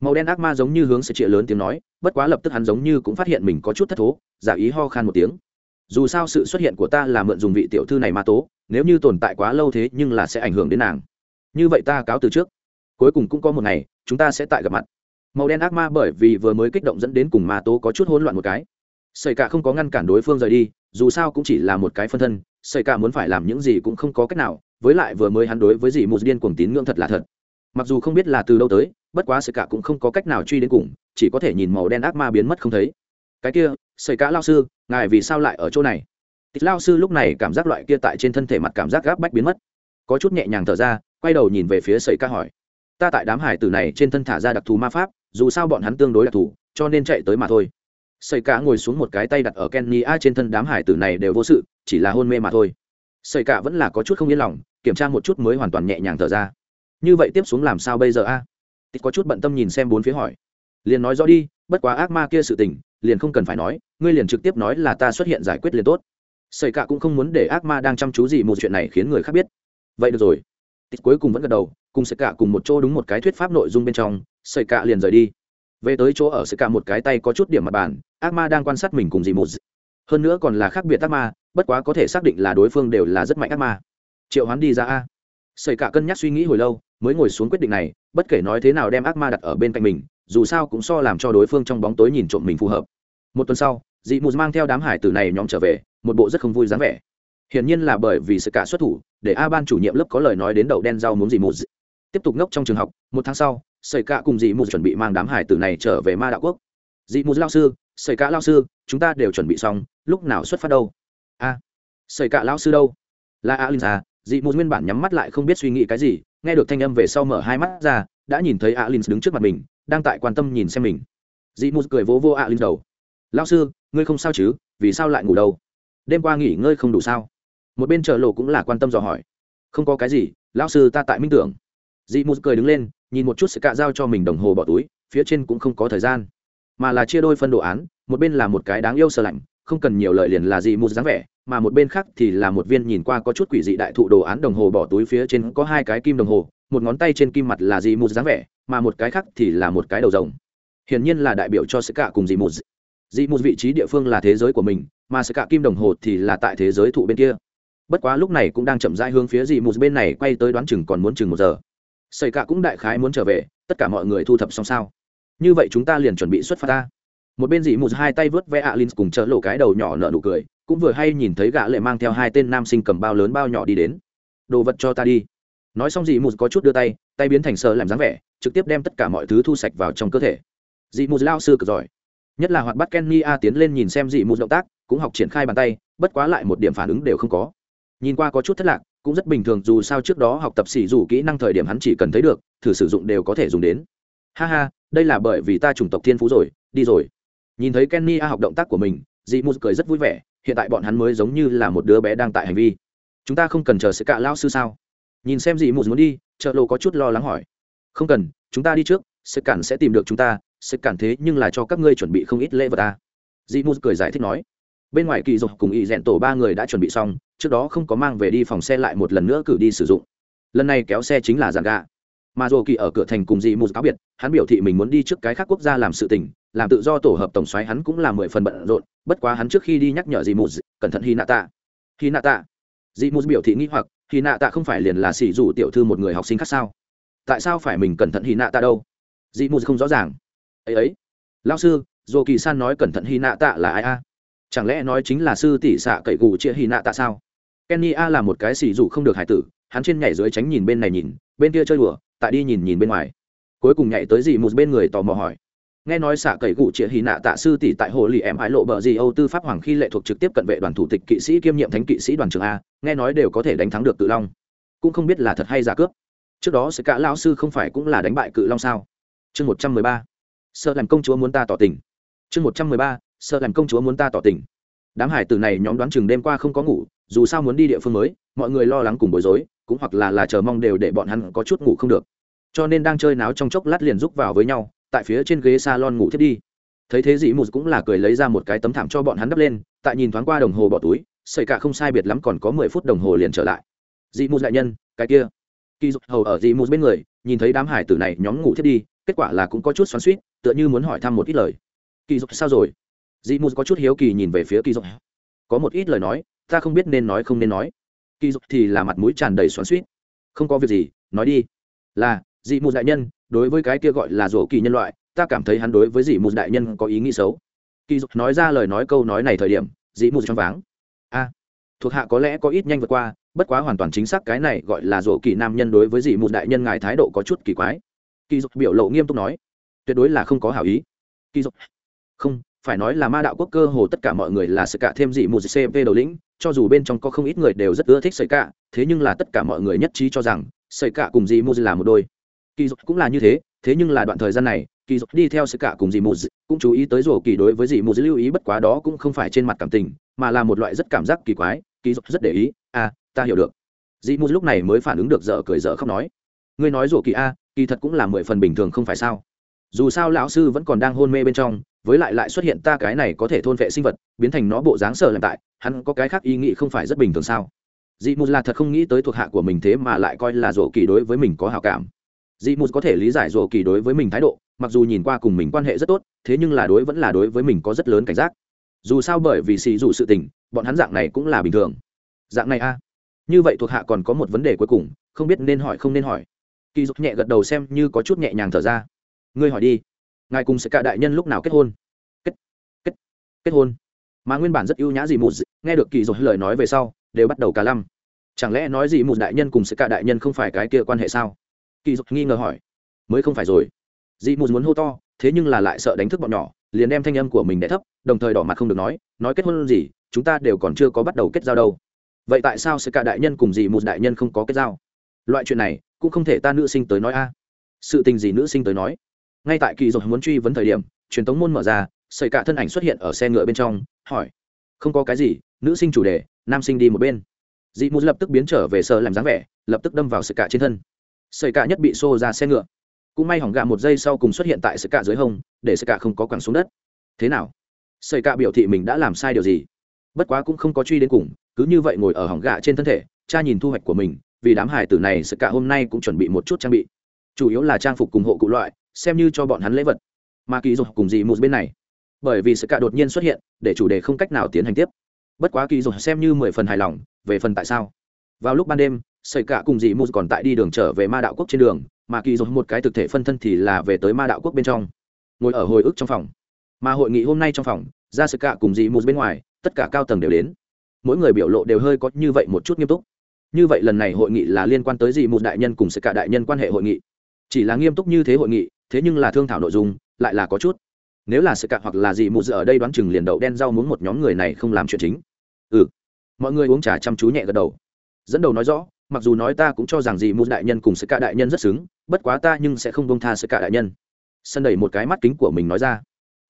Màu đen ác ma giống như hướng sẽ trịa lớn tiếng nói, bất quá lập tức hắn giống như cũng phát hiện mình có chút thất thố, giả ý ho khan một tiếng. Dù sao sự xuất hiện của ta là mượn dùng vị tiểu thư này ma tố, nếu như tồn tại quá lâu thế nhưng là sẽ ảnh hưởng đến nàng. Như vậy ta cáo từ trước. Cuối cùng cũng có một ngày, chúng ta sẽ tại gặp mặt. Màu đen ác ma bởi vì vừa mới kích động dẫn đến cùng ma tố có chút hỗn loạn một cái. Xảy cả không có ngăn cản đối phương rời đi dù sao cũng chỉ là một cái phân thân xây ca muốn phải làm những gì cũng không có cách nào, với lại vừa mới hắn đối với dì mù điên cuồng tín ngưỡng thật là thật. Mặc dù không biết là từ đâu tới, bất quá sợi ca cũng không có cách nào truy đến cùng, chỉ có thể nhìn màu đen ác ma biến mất không thấy. Cái kia sợi ca lao sư, ngài vì sao lại ở chỗ này? Tịch lao sư lúc này cảm giác loại kia tại trên thân thể mặt cảm giác gáp bách biến mất. Có chút nhẹ nhàng thở ra, quay đầu nhìn về phía sợi ca hỏi. Ta tại đám hải tử này trên thân thả ra đặc thù ma pháp, dù sao bọn hắn tương đối đặc thù, cho nên chạy tới mà thôi. Sẩy cả ngồi xuống một cái tay đặt ở kenny a trên thân đám hải tử này đều vô sự, chỉ là hôn mê mà thôi. Sẩy cả vẫn là có chút không yên lòng, kiểm tra một chút mới hoàn toàn nhẹ nhàng thở ra. Như vậy tiếp xuống làm sao bây giờ a? À? có chút bận tâm nhìn xem bốn phía hỏi. Liền nói rõ đi, bất quá ác ma kia sự tình, liền không cần phải nói, ngươi liền trực tiếp nói là ta xuất hiện giải quyết liền tốt. Sẩy cả cũng không muốn để ác ma đang chăm chú gì một chuyện này khiến người khác biết. Vậy được rồi. Tịch cuối cùng vẫn gật đầu, cùng Sẩy cả cùng một chỗ đúng một cái thuyết pháp nội dung bên trong Sẩy cả liền rời đi về tới chỗ ở sự cả một cái tay có chút điểm mặt bàn, ác ma đang quan sát mình cùng dì một hơn nữa còn là khác biệt ác ma, bất quá có thể xác định là đối phương đều là rất mạnh ác ma. Triệu hoán đi ra a. Xảy cả cân nhắc suy nghĩ hồi lâu, mới ngồi xuống quyết định này, bất kể nói thế nào đem ác ma đặt ở bên cạnh mình, dù sao cũng so làm cho đối phương trong bóng tối nhìn trộm mình phù hợp. Một tuần sau dị mù mang theo đám hải tử này nhóm trở về, một bộ rất không vui dáng vẻ. Hiển nhiên là bởi vì sự cả xuất thủ, để a ban chủ nhiệm lớp có lời nói đến đầu đen rau muốn dị mù tiếp tục ngốc trong trường học, một tháng sau xảy cả cùng dị mù chuẩn bị mang đám hải tử này trở về ma đạo quốc. Dị mù lao sư xảy cả lao sư chúng ta đều chuẩn bị xong lúc nào xuất phát đâu? A à, sợi cả lao sư đâu? Là a linh à dị mù nguyên bản nhắm mắt lại không biết suy nghĩ cái gì nghe được thanh âm về sau mở hai mắt ra đã nhìn thấy a linh đứng trước mặt mình đang tại quan tâm nhìn xem mình. Dị mù cười vỗ vô a linh đầu. Lao sư ngươi không sao chứ vì sao lại ngủ đâu? Đêm qua nghỉ ngơi không đủ sao? Một bên chợ lộ cũng là quan tâm dò hỏi. Không có cái gì lão sư ta tại minh tưởng. Dị mù cười đứng lên nhìn một chút sẽ cạ giao cho mình đồng hồ bỏ túi, phía trên cũng không có thời gian. Mà là chia đôi phân đồ án, một bên là một cái đáng yêu sờ lạnh, không cần nhiều lợi liền là gì mù dáng vẻ, mà một bên khác thì là một viên nhìn qua có chút quỷ dị đại thụ đồ án đồng hồ bỏ túi phía trên có hai cái kim đồng hồ, một ngón tay trên kim mặt là gì mù dáng vẻ, mà một cái khác thì là một cái đầu rồng. Hiển nhiên là đại biểu cho sẽ cạ cùng dị mù dị mù vị trí địa phương là thế giới của mình, mà sẽ cạ kim đồng hồ thì là tại thế giới thụ bên kia. Bất quá lúc này cũng đang chậm rãi hướng phía dị mù bên này quay tới đoán chừng còn muốn chừng một giờ xây cả cũng đại khái muốn trở về, tất cả mọi người thu thập xong sao? Như vậy chúng ta liền chuẩn bị xuất phát ta. Một bên dị mù hai tay vớt vẽ alin cùng chợ lộ cái đầu nhỏ nở nụ cười, cũng vừa hay nhìn thấy gã lệ mang theo hai tên nam sinh cầm bao lớn bao nhỏ đi đến. Đồ vật cho ta đi. Nói xong dị mù có chút đưa tay tay biến thành sờ làm dáng vẻ, trực tiếp đem tất cả mọi thứ thu sạch vào trong cơ thể. Dị mù lao sư cực giỏi. Nhất là hoạt bắt kenny a tiến lên nhìn xem dị mù động tác, cũng học triển khai bàn tay, bất quá lại một điểm phản ứng đều không có. Nhìn qua có chút thất lạc cũng rất bình thường, dù sao trước đó học tập xỉ dù kỹ năng thời điểm hắn chỉ cần thấy được, thử sử dụng đều có thể dùng đến. Ha ha, đây là bởi vì ta chủng tộc thiên phú rồi, đi rồi. Nhìn thấy kenny a học động tác của mình, dị mù cười rất vui vẻ, hiện tại bọn hắn mới giống như là một đứa bé đang tại hành vi. Chúng ta không cần chờ sẽ cạ lao sư sao? Nhìn xem dị mù muốn đi, chợ lộ có chút lo lắng hỏi. Không cần, chúng ta đi trước sẽ cản sẽ tìm được chúng ta sẽ cản thế nhưng là cho các ngươi chuẩn bị không ít lễ vật ta. Dị mù cười giải thích nói bên ngoài kỳ dục cùng y rèn tổ ba người đã chuẩn bị xong, trước đó không có mang về đi phòng xe lại một lần nữa cử đi sử dụng. Lần này kéo xe chính là giàn gà. Mà dù kỳ ở cửa thành cùng dị mù cáo biệt, hắn biểu thị mình muốn đi trước cái khác quốc gia làm sự tình, làm tự do tổ hợp tổng xoáy hắn cũng là mười phần bận rộn, bất quá hắn trước khi đi nhắc nhở dị mù, cẩn thận hy nạ tạ hy nạ tạ dị mù biểu thị nghĩ hoặc hy nạ tạ không phải liền là xỉ dù tiểu thư một người học sinh khác sao? Tại sao phải mình cẩn thận hy nạ tạ đâu? Dị mù không rõ ràng. Ấy ấy. Lao sư, dù kỳ san nói cẩn thận hy nạ tạ là ai a? Chẳng lẽ nói chính là sư tỷ xạ cậy gù chia hy nạ tạ sao? Kenny a là một cái xì dù không được hải tử, hắn trên nhảy dưới tránh nhìn bên này nhìn, bên kia chơi đùa, tại đi nhìn nhìn bên ngoài. Cuối cùng nhảy tới dì một bên người tò mò hỏi. Nghe nói xạ cậy cụ trịa hy nạ tạ sư tỷ tại hồ lì em ái lộ bờ gì âu tư pháp hoàng khi lệ thuộc trực tiếp cận vệ đoàn thủ tịch kỵ sĩ kiêm nhiệm thánh kỵ sĩ đoàn trường a, nghe nói đều có thể đánh thắng được Cự long. Cũng không biết là thật hay giả cướp. Trước đó sẽ cả lao sư không phải cũng là đánh bại cự long sao? Chương một trăm mười ba. Sợ làm công chúa muốn ta tỏ tình. Chương một trăm mười ba sợ làm công chúa muốn ta tỏ tình. Đám hải tử này nhóm đoán chừng đêm qua không có ngủ, dù sao muốn đi địa phương mới, mọi người lo lắng cùng bối rối, cũng hoặc là là chờ mong đều để bọn hắn có chút ngủ không được. Cho nên đang chơi náo trong chốc lát liền rúc vào với nhau, tại phía trên ghế salon ngủ thiết đi. Thấy thế dĩ mù cũng là cười lấy ra một cái tấm thảm cho bọn hắn đắp lên, tại nhìn thoáng qua đồng hồ bỏ túi xảy cả không sai biệt lắm còn có mười phút đồng hồ liền trở lại. Dị mù đại nhân, cái kia. Kỳ dục hầu ở dị mù bên người, nhìn thấy đám hải tử này nhóm ngủ thiết đi, kết quả là cũng có chút xoắn suýt tựa như muốn hỏi thăm một ít lời. Kỳ dục sao rồi? Dị mù có chút hiếu kỳ nhìn về phía kỳ dục. Có một ít lời nói, ta không biết nên nói không nên nói. Kỳ dục thì là mặt mũi tràn đầy xoắn suýt không có việc gì, nói đi. Là dị mù đại nhân, đối với cái kia gọi là rổ kỳ nhân loại, ta cảm thấy hắn đối với dị mù đại nhân có ý nghĩ xấu. Kỳ dục nói ra lời nói câu nói này thời điểm dị mù trong váng. A, thuộc hạ có lẽ có ít nhanh vượt qua, bất quá hoàn toàn chính xác cái này gọi là rổ kỳ nam nhân đối với dị mù đại nhân ngài thái độ có chút kỳ quái. Kỳ dục biểu lộ nghiêm túc nói, tuyệt đối là không có hảo ý. Kỳ dục, không phải nói là ma đạo quốc cơ hồ tất cả mọi người là sự cả thêm dị mù cp đầu lĩnh, cho dù bên trong có không ít người đều rất ưa thích sợi cả, thế nhưng là tất cả mọi người nhất trí cho rằng sợi cả cùng dị mù là một đôi. Kỳ dục cũng là như thế thế nhưng là đoạn thời gian này, kỳ dục đi theo sợi cả cùng dị mù cũng chú ý tới rổ kỳ đối với dị mù lưu ý bất quá đó cũng không phải trên mặt cảm tình, mà là một loại rất cảm giác kỳ quái, kỳ dục rất để ý à ta hiểu được. Dị mù lúc này mới phản ứng được dở cười dở khóc nói, ngươi nói rổ kỳ a, kỳ thật cũng là mười phần bình thường không phải sao? Dù sao lão sư vẫn còn đang hôn mê bên trong, với lại lại xuất hiện ta cái này có thể thôn vệ sinh vật, biến thành nó bộ dáng sợ làm tại, hắn có cái khác ý nghĩ không phải rất bình thường sao? Dị mù là thật không nghĩ tới thuộc hạ của mình thế mà lại coi là rổ kỳ đối với mình có hào cảm. Dị mù có thể lý giải rổ kỳ đối với mình thái độ, mặc dù nhìn qua cùng mình quan hệ rất tốt, thế nhưng là đối vẫn là đối với mình có rất lớn cảnh giác. Dù sao bởi vì xì dù sự tình, bọn hắn dạng này cũng là bình thường. Dạng này a? Như vậy thuộc hạ còn có một vấn đề cuối cùng, không biết nên hỏi không nên hỏi. Kỳ dục nhẹ gật đầu xem như có chút nhẹ nhàng thở ra ngươi hỏi đi, ngài cùng sẽ cả đại nhân lúc nào kết hôn? Kết kết kết hôn. Mà nguyên bản rất ưu nhã dì mù nghe được kỳ rồi lời nói về sau, đều bắt đầu cả lăm. Chẳng lẽ nói dì mù đại nhân cùng sẽ cả đại nhân không phải cái kia quan hệ sao? Kỳ dục nghi ngờ hỏi. Mới không phải rồi. Dị mù muốn hô to, thế nhưng là lại sợ đánh thức bọn nhỏ, liền đem thanh âm của mình đẻ thấp, đồng thời đỏ mặt không được nói nói kết hôn gì, chúng ta đều còn chưa có bắt đầu kết giao đâu. Vậy tại sao sẽ cả đại nhân cùng dị mù đại nhân không có kết giao? Loại chuyện này, cũng không thể ta nữ sinh tới nói a. Sự tình gì nữ sinh tới nói? Ngay tại kỳ dục muốn truy vấn thời điểm, truyền tống môn mở ra, sợi cả thân ảnh xuất hiện ở xe ngựa bên trong, hỏi. Không có cái gì, nữ sinh chủ đề, nam sinh đi một bên. Dị mù lập tức biến trở về sợ làm dáng vẻ, lập tức đâm vào sợi cả trên thân. Sợi cả nhất bị xô ra xe ngựa. Cũng may hỏng gạ một giây sau cùng xuất hiện tại sợi cả dưới hông, để sợi cả không có quẳng xuống đất. Thế nào? Sợi cả biểu thị mình đã làm sai điều gì? Bất quá cũng không có truy đến cùng, cứ như vậy ngồi ở hỏng gạ trên thân thể, cha nhìn thu hoạch của mình, vì đám hải tử này sợi cả hôm nay cũng chuẩn bị một chút trang bị chủ yếu là trang phục cùng hộ cụ loại, xem như cho bọn hắn lễ vật. Mà kỳ dục cùng dị một bên này, bởi vì sự cả đột nhiên xuất hiện, để chủ đề không cách nào tiến hành tiếp. Bất quá kỳ dục xem như mười phần hài lòng về phần tại sao. Vào lúc ban đêm, sợi cả cùng dị mù còn tại đi đường trở về ma đạo quốc trên đường, mà kỳ dục một cái thực thể phân thân thì là về tới ma đạo quốc bên trong. Ngồi ở hồi ức trong phòng. Mà hội nghị hôm nay trong phòng, ra sợi cả cùng dị mù bên ngoài, tất cả cao tầng đều đến. Mỗi người biểu lộ đều hơi có như vậy một chút nghiêm túc. Như vậy lần này hội nghị là liên quan tới dị mù đại nhân cùng sợi cả đại nhân quan hệ hội nghị chỉ là nghiêm túc như thế hội nghị, thế nhưng là thương thảo nội dung, lại là có chút. Nếu là sự cạn hoặc là gì mù ở đây đoán chừng liền đậu đen rau muốn một nhóm người này không làm chuyện chính. Ừ. Mọi người uống trà chăm chú nhẹ gật đầu. Dẫn đầu nói rõ, mặc dù nói ta cũng cho rằng gì mù đại nhân cùng sự cạ đại nhân rất xứng, bất quá ta nhưng sẽ không bông tha sự cạ đại nhân. Sân đẩy một cái mắt kính của mình nói ra.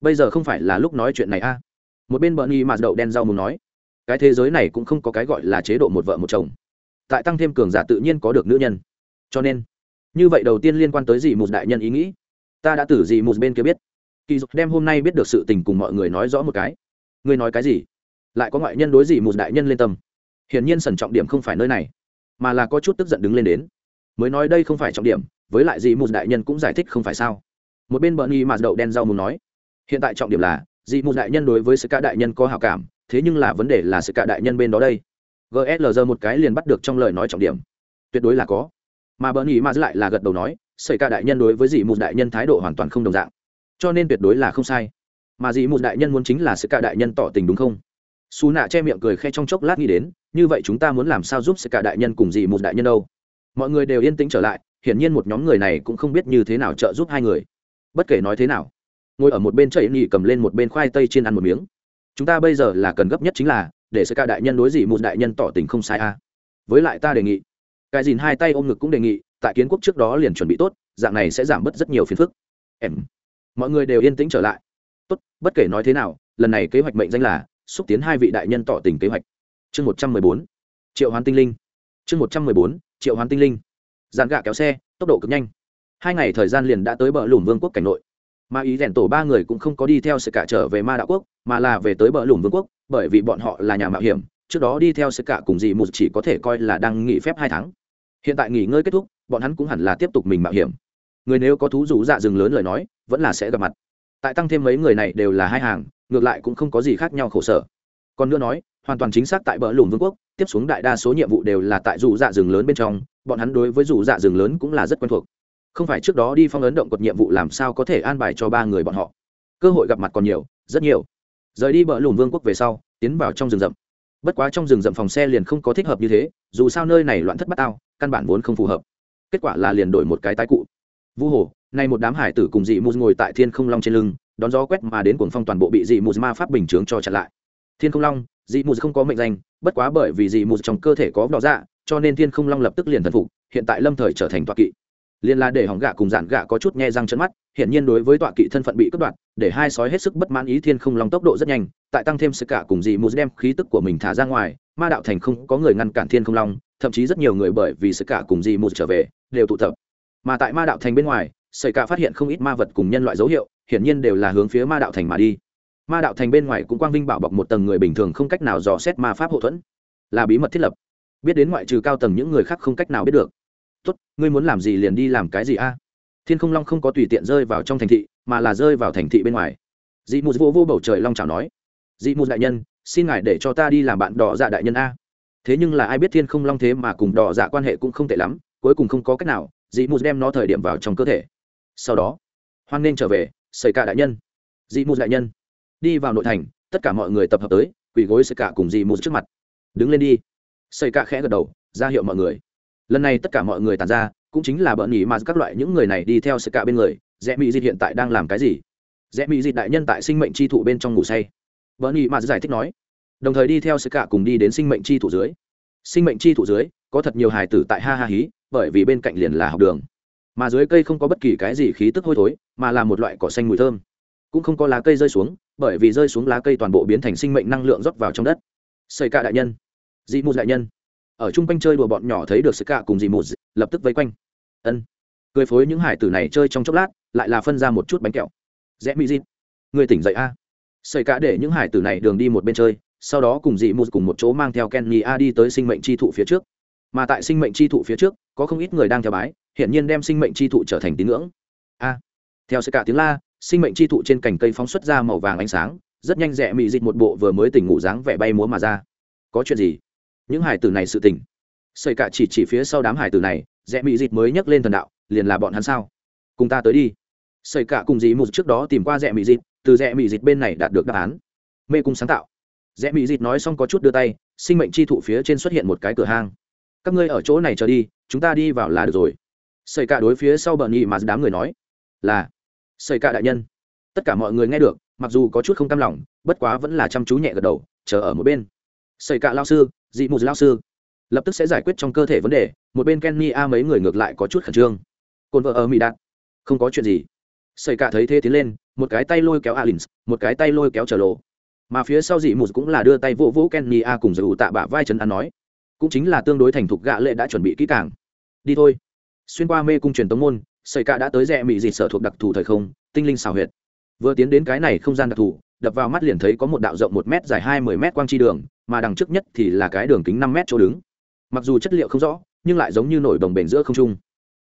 Bây giờ không phải là lúc nói chuyện này a một bên bợn y mà đậu đen rau muốn nói. Cái thế giới này cũng không có cái gọi là chế độ một vợ một chồng. Tại tăng thêm cường giả tự nhiên có được nữ nhân. Cho nên như vậy đầu tiên liên quan tới gì một đại nhân ý nghĩ? Ta đã tử gì một bên kia biết. Kỳ dục đem hôm nay biết được sự tình cùng mọi người nói rõ một cái. Ngươi nói cái gì? Lại có ngoại nhân đối gì một đại nhân lên tâm? Hiển nhiên sần trọng điểm không phải nơi này, mà là có chút tức giận đứng lên đến. Mới nói đây không phải trọng điểm, với lại gì một đại nhân cũng giải thích không phải sao? Một bên bợn y mà đậu đen rau muốn nói, hiện tại trọng điểm là dị một đại nhân đối với sự cả đại nhân có hào cảm, thế nhưng là vấn đề là sự cả đại nhân bên đó đây. Gslg một cái liền bắt được trong lời nói trọng điểm. Tuyệt đối là có mà bỡn y mà lại là gật đầu nói xảy cả đại nhân đối với dị mù đại nhân thái độ hoàn toàn không đồng dạng, cho nên tuyệt đối là không sai. Mà dị mù đại nhân muốn chính là sự cả đại nhân tỏ tình đúng không? Xù nạ che miệng cười khe trong chốc lát nghĩ đến, như vậy chúng ta muốn làm sao giúp sự cả đại nhân cùng dì mù đại nhân đâu? Mọi người đều yên tĩnh trở lại, hiển nhiên một nhóm người này cũng không biết như thế nào trợ giúp hai người. Bất kể nói thế nào, ngồi ở một bên chạy nhị cầm lên một bên khoai tây trên ăn một miếng. Chúng ta bây giờ là cần gấp nhất chính là, để sự cả đại nhân đối dì một đại nhân tỏ tình không sai a à. với lại ta đề nghị cái dìn hai tay ôm ngực cũng đề nghị, tại kiến quốc trước đó liền chuẩn bị tốt, dạng này sẽ giảm bớt rất nhiều phiền phức. Em, mọi người đều yên tĩnh trở lại. Tốt, bất kể nói thế nào, lần này kế hoạch mệnh danh là xúc tiến hai vị đại nhân tỏ tình kế hoạch. Chương một trăm mười bốn, triệu hoán tinh linh. Chương một trăm mười bốn, triệu hoán tinh linh. Dàn gạ kéo xe, tốc độ cực nhanh. Hai ngày thời gian liền đã tới bờ lùm vương quốc cảnh nội. Mà ý rèn tổ ba người cũng không có đi theo sự cả trở về ma đạo quốc, mà là về tới bờ lùm vương quốc, bởi vì bọn họ là nhà mạo hiểm, trước đó đi theo sự cả cùng dì một chỉ có thể coi là đang nghỉ phép hai tháng hiện tại nghỉ ngơi kết thúc, bọn hắn cũng hẳn là tiếp tục mình mạo hiểm. Người nếu có thú rủ dạ rừng lớn lời nói, vẫn là sẽ gặp mặt. Tại tăng thêm mấy người này đều là hai hàng, ngược lại cũng không có gì khác nhau khổ sở. Còn nữa nói, hoàn toàn chính xác tại bờ lùm vương quốc, tiếp xuống đại đa số nhiệm vụ đều là tại dù dạ rừng lớn bên trong, bọn hắn đối với dù dạ rừng lớn cũng là rất quen thuộc. Không phải trước đó đi phong ấn động cột nhiệm vụ làm sao có thể an bài cho ba người bọn họ. Cơ hội gặp mặt còn nhiều, rất nhiều. Rời đi bờ lùm vương quốc về sau, tiến vào trong rừng rậm bất quá trong rừng rậm phòng xe liền không có thích hợp như thế, dù sao nơi này loạn thất bát ao căn bản vốn không phù hợp. Kết quả là liền đổi một cái tái cụ. Vu hồ, nay một đám hải tử cùng dị mù ngồi tại thiên không long trên lưng, đón gió quét mà đến cuồng phong toàn bộ bị dị mù ma pháp bình chướng cho chặn lại. Thiên không long, dị mù không có mệnh danh, bất quá bởi vì dị mù trong cơ thể có đỏ dạ cho nên thiên không long lập tức liền thần phục, hiện tại lâm thời trở thành toạ kỵ liên la để hỏng gạ cùng giản gạ có chút nghe răng chấn mắt hiện nhiên đối với tọa kỵ thân phận bị cướp đoạt, để hai sói hết sức bất mãn ý thiên không long tốc độ rất nhanh, tại tăng thêm sự cả cùng dị mù đem khí tức của mình thả ra ngoài, ma đạo thành không có người ngăn cản thiên không long, thậm chí rất nhiều người bởi vì sự cả cùng dị mù trở về, đều tụ tập. Mà tại ma đạo thành bên ngoài, sợi cả phát hiện không ít ma vật cùng nhân loại dấu hiệu, hiển nhiên đều là hướng phía ma đạo thành mà đi. Ma đạo thành bên ngoài cũng quang vinh bảo bọc một tầng người bình thường không cách nào dò xét ma pháp hậu thuẫn. Là bí mật thiết lập. Biết đến ngoại trừ cao tầng những người khác không cách nào biết được tốt, ngươi muốn làm gì liền đi làm cái gì a? Thiên không long không có tùy tiện rơi vào trong thành thị, mà là rơi vào thành thị bên ngoài. Dị mù vô vô bầu trời long chào nói, dị mù đại nhân, xin ngài để cho ta đi làm bạn đỏ dạ đại nhân a. Thế nhưng là ai biết thiên không long thế mà cùng đỏ dạ quan hệ cũng không tệ lắm, cuối cùng không có cách nào, dị mù đem nó thời điểm vào trong cơ thể. Sau đó, hoan nên trở về xảy cả đại nhân. Dị mù đại nhân, đi vào nội thành, tất cả mọi người tập hợp tới, quỳ gối xảy cả cùng dị mù trước mặt. Đứng lên đi. Xây cả khẽ gật đầu, ra hiệu mọi người lần này tất cả mọi người tàn ra, cũng chính là bợn nhỉ mà các loại những người này đi theo sự cạ bên người. Rẽ mỹ dịt hiện tại đang làm cái gì? Rẽ mỹ dịt đại nhân tại sinh mệnh chi thụ bên trong ngủ say. Bợn nhỉ mà giải thích nói. Đồng thời đi theo sự cạ cùng đi đến sinh mệnh chi thụ dưới. Sinh mệnh chi thụ dưới, có thật nhiều hài tử tại ha ha hí, bởi vì bên cạnh liền là học đường. Mà dưới cây không có bất kỳ cái gì khí tức hôi thối, mà là một loại cỏ xanh mùi thơm. Cũng không có lá cây rơi xuống, bởi vì rơi xuống lá cây toàn bộ biến thành sinh mệnh năng lượng rót vào trong đất. Xây cạ đại nhân. Dị mù đại nhân ở chung quanh chơi đùa bọn nhỏ thấy được sức cạ cùng dị mù lập tức vây quanh. Ân. Cười phối những hải tử này chơi trong chốc lát, lại là phân ra một chút bánh kẹo. Rẽ mỹ dịp người tỉnh dậy a. À. cả để những hải tử này đường đi một bên chơi, sau đó cùng dị mù cùng một chỗ mang theo kenny a đi tới sinh mệnh chi thụ phía trước. Mà tại sinh mệnh chi thụ phía trước, có không ít người đang theo bái hiện nhiên đem sinh mệnh chi thụ trở thành tín ngưỡng. A. Theo sự cả tiếng la, sinh mệnh chi thụ trên cành cây phóng xuất ra màu vàng ánh sáng, rất nhanh rẽ mị dịch một bộ vừa mới tỉnh ngủ dáng vẻ bay múa mà ra. Có chuyện gì? Những hải tử này sự tỉnh xây cả chỉ chỉ phía sau đám hải tử này, rẽ mị dịch mới nhấc lên thần đạo, liền là bọn hắn sao? Cùng ta tới đi. Xây cả cùng dì một trước đó tìm qua rẽ mị dịch từ rẽ mị dịch bên này đạt được đáp án. Mê cung sáng tạo. Rẽ mị dịch nói xong có chút đưa tay, sinh mệnh chi thụ phía trên xuất hiện một cái cửa hang. Các ngươi ở chỗ này chờ đi, chúng ta đi vào là được rồi. Xây cả đối phía sau bờ nhị mà đám người nói, là. Xây cả đại nhân. Tất cả mọi người nghe được, mặc dù có chút không cam lòng, bất quá vẫn là chăm chú nhẹ gật đầu, chờ ở một bên. Xây cả lao sư dị mù lao sư. Lập tức sẽ giải quyết trong cơ thể vấn đề, một bên kenny a mấy người ngược lại có chút khẩn trương. Cồn vợ ở mỹ đạt. Không có chuyện gì. Xảy cả thấy thế tiến lên, một cái tay lôi kéo alin một cái tay lôi kéo trở lộ mà phía sau dị mù cũng là đưa tay vỗ vỗ kenny a cùng giữ tạ bả vai chân ăn nói. Cũng chính là tương đối thành thục gạ lệ đã chuẩn bị kỹ càng. Đi thôi. Xuyên qua mê cung truyền tống môn xảy cạ đã tới rẽ mỹ dịt sở thuộc đặc thù thời không, tinh linh xào huyệt. Vừa tiến đến cái này không gian đặc thù đập vào mắt liền thấy có một đạo rộng một m dài hai mươi m quang chi đường, mà đằng trước nhất thì là cái đường kính năm m chỗ đứng. Mặc dù chất liệu không rõ, nhưng lại giống như nổi đồng bền giữa không trung.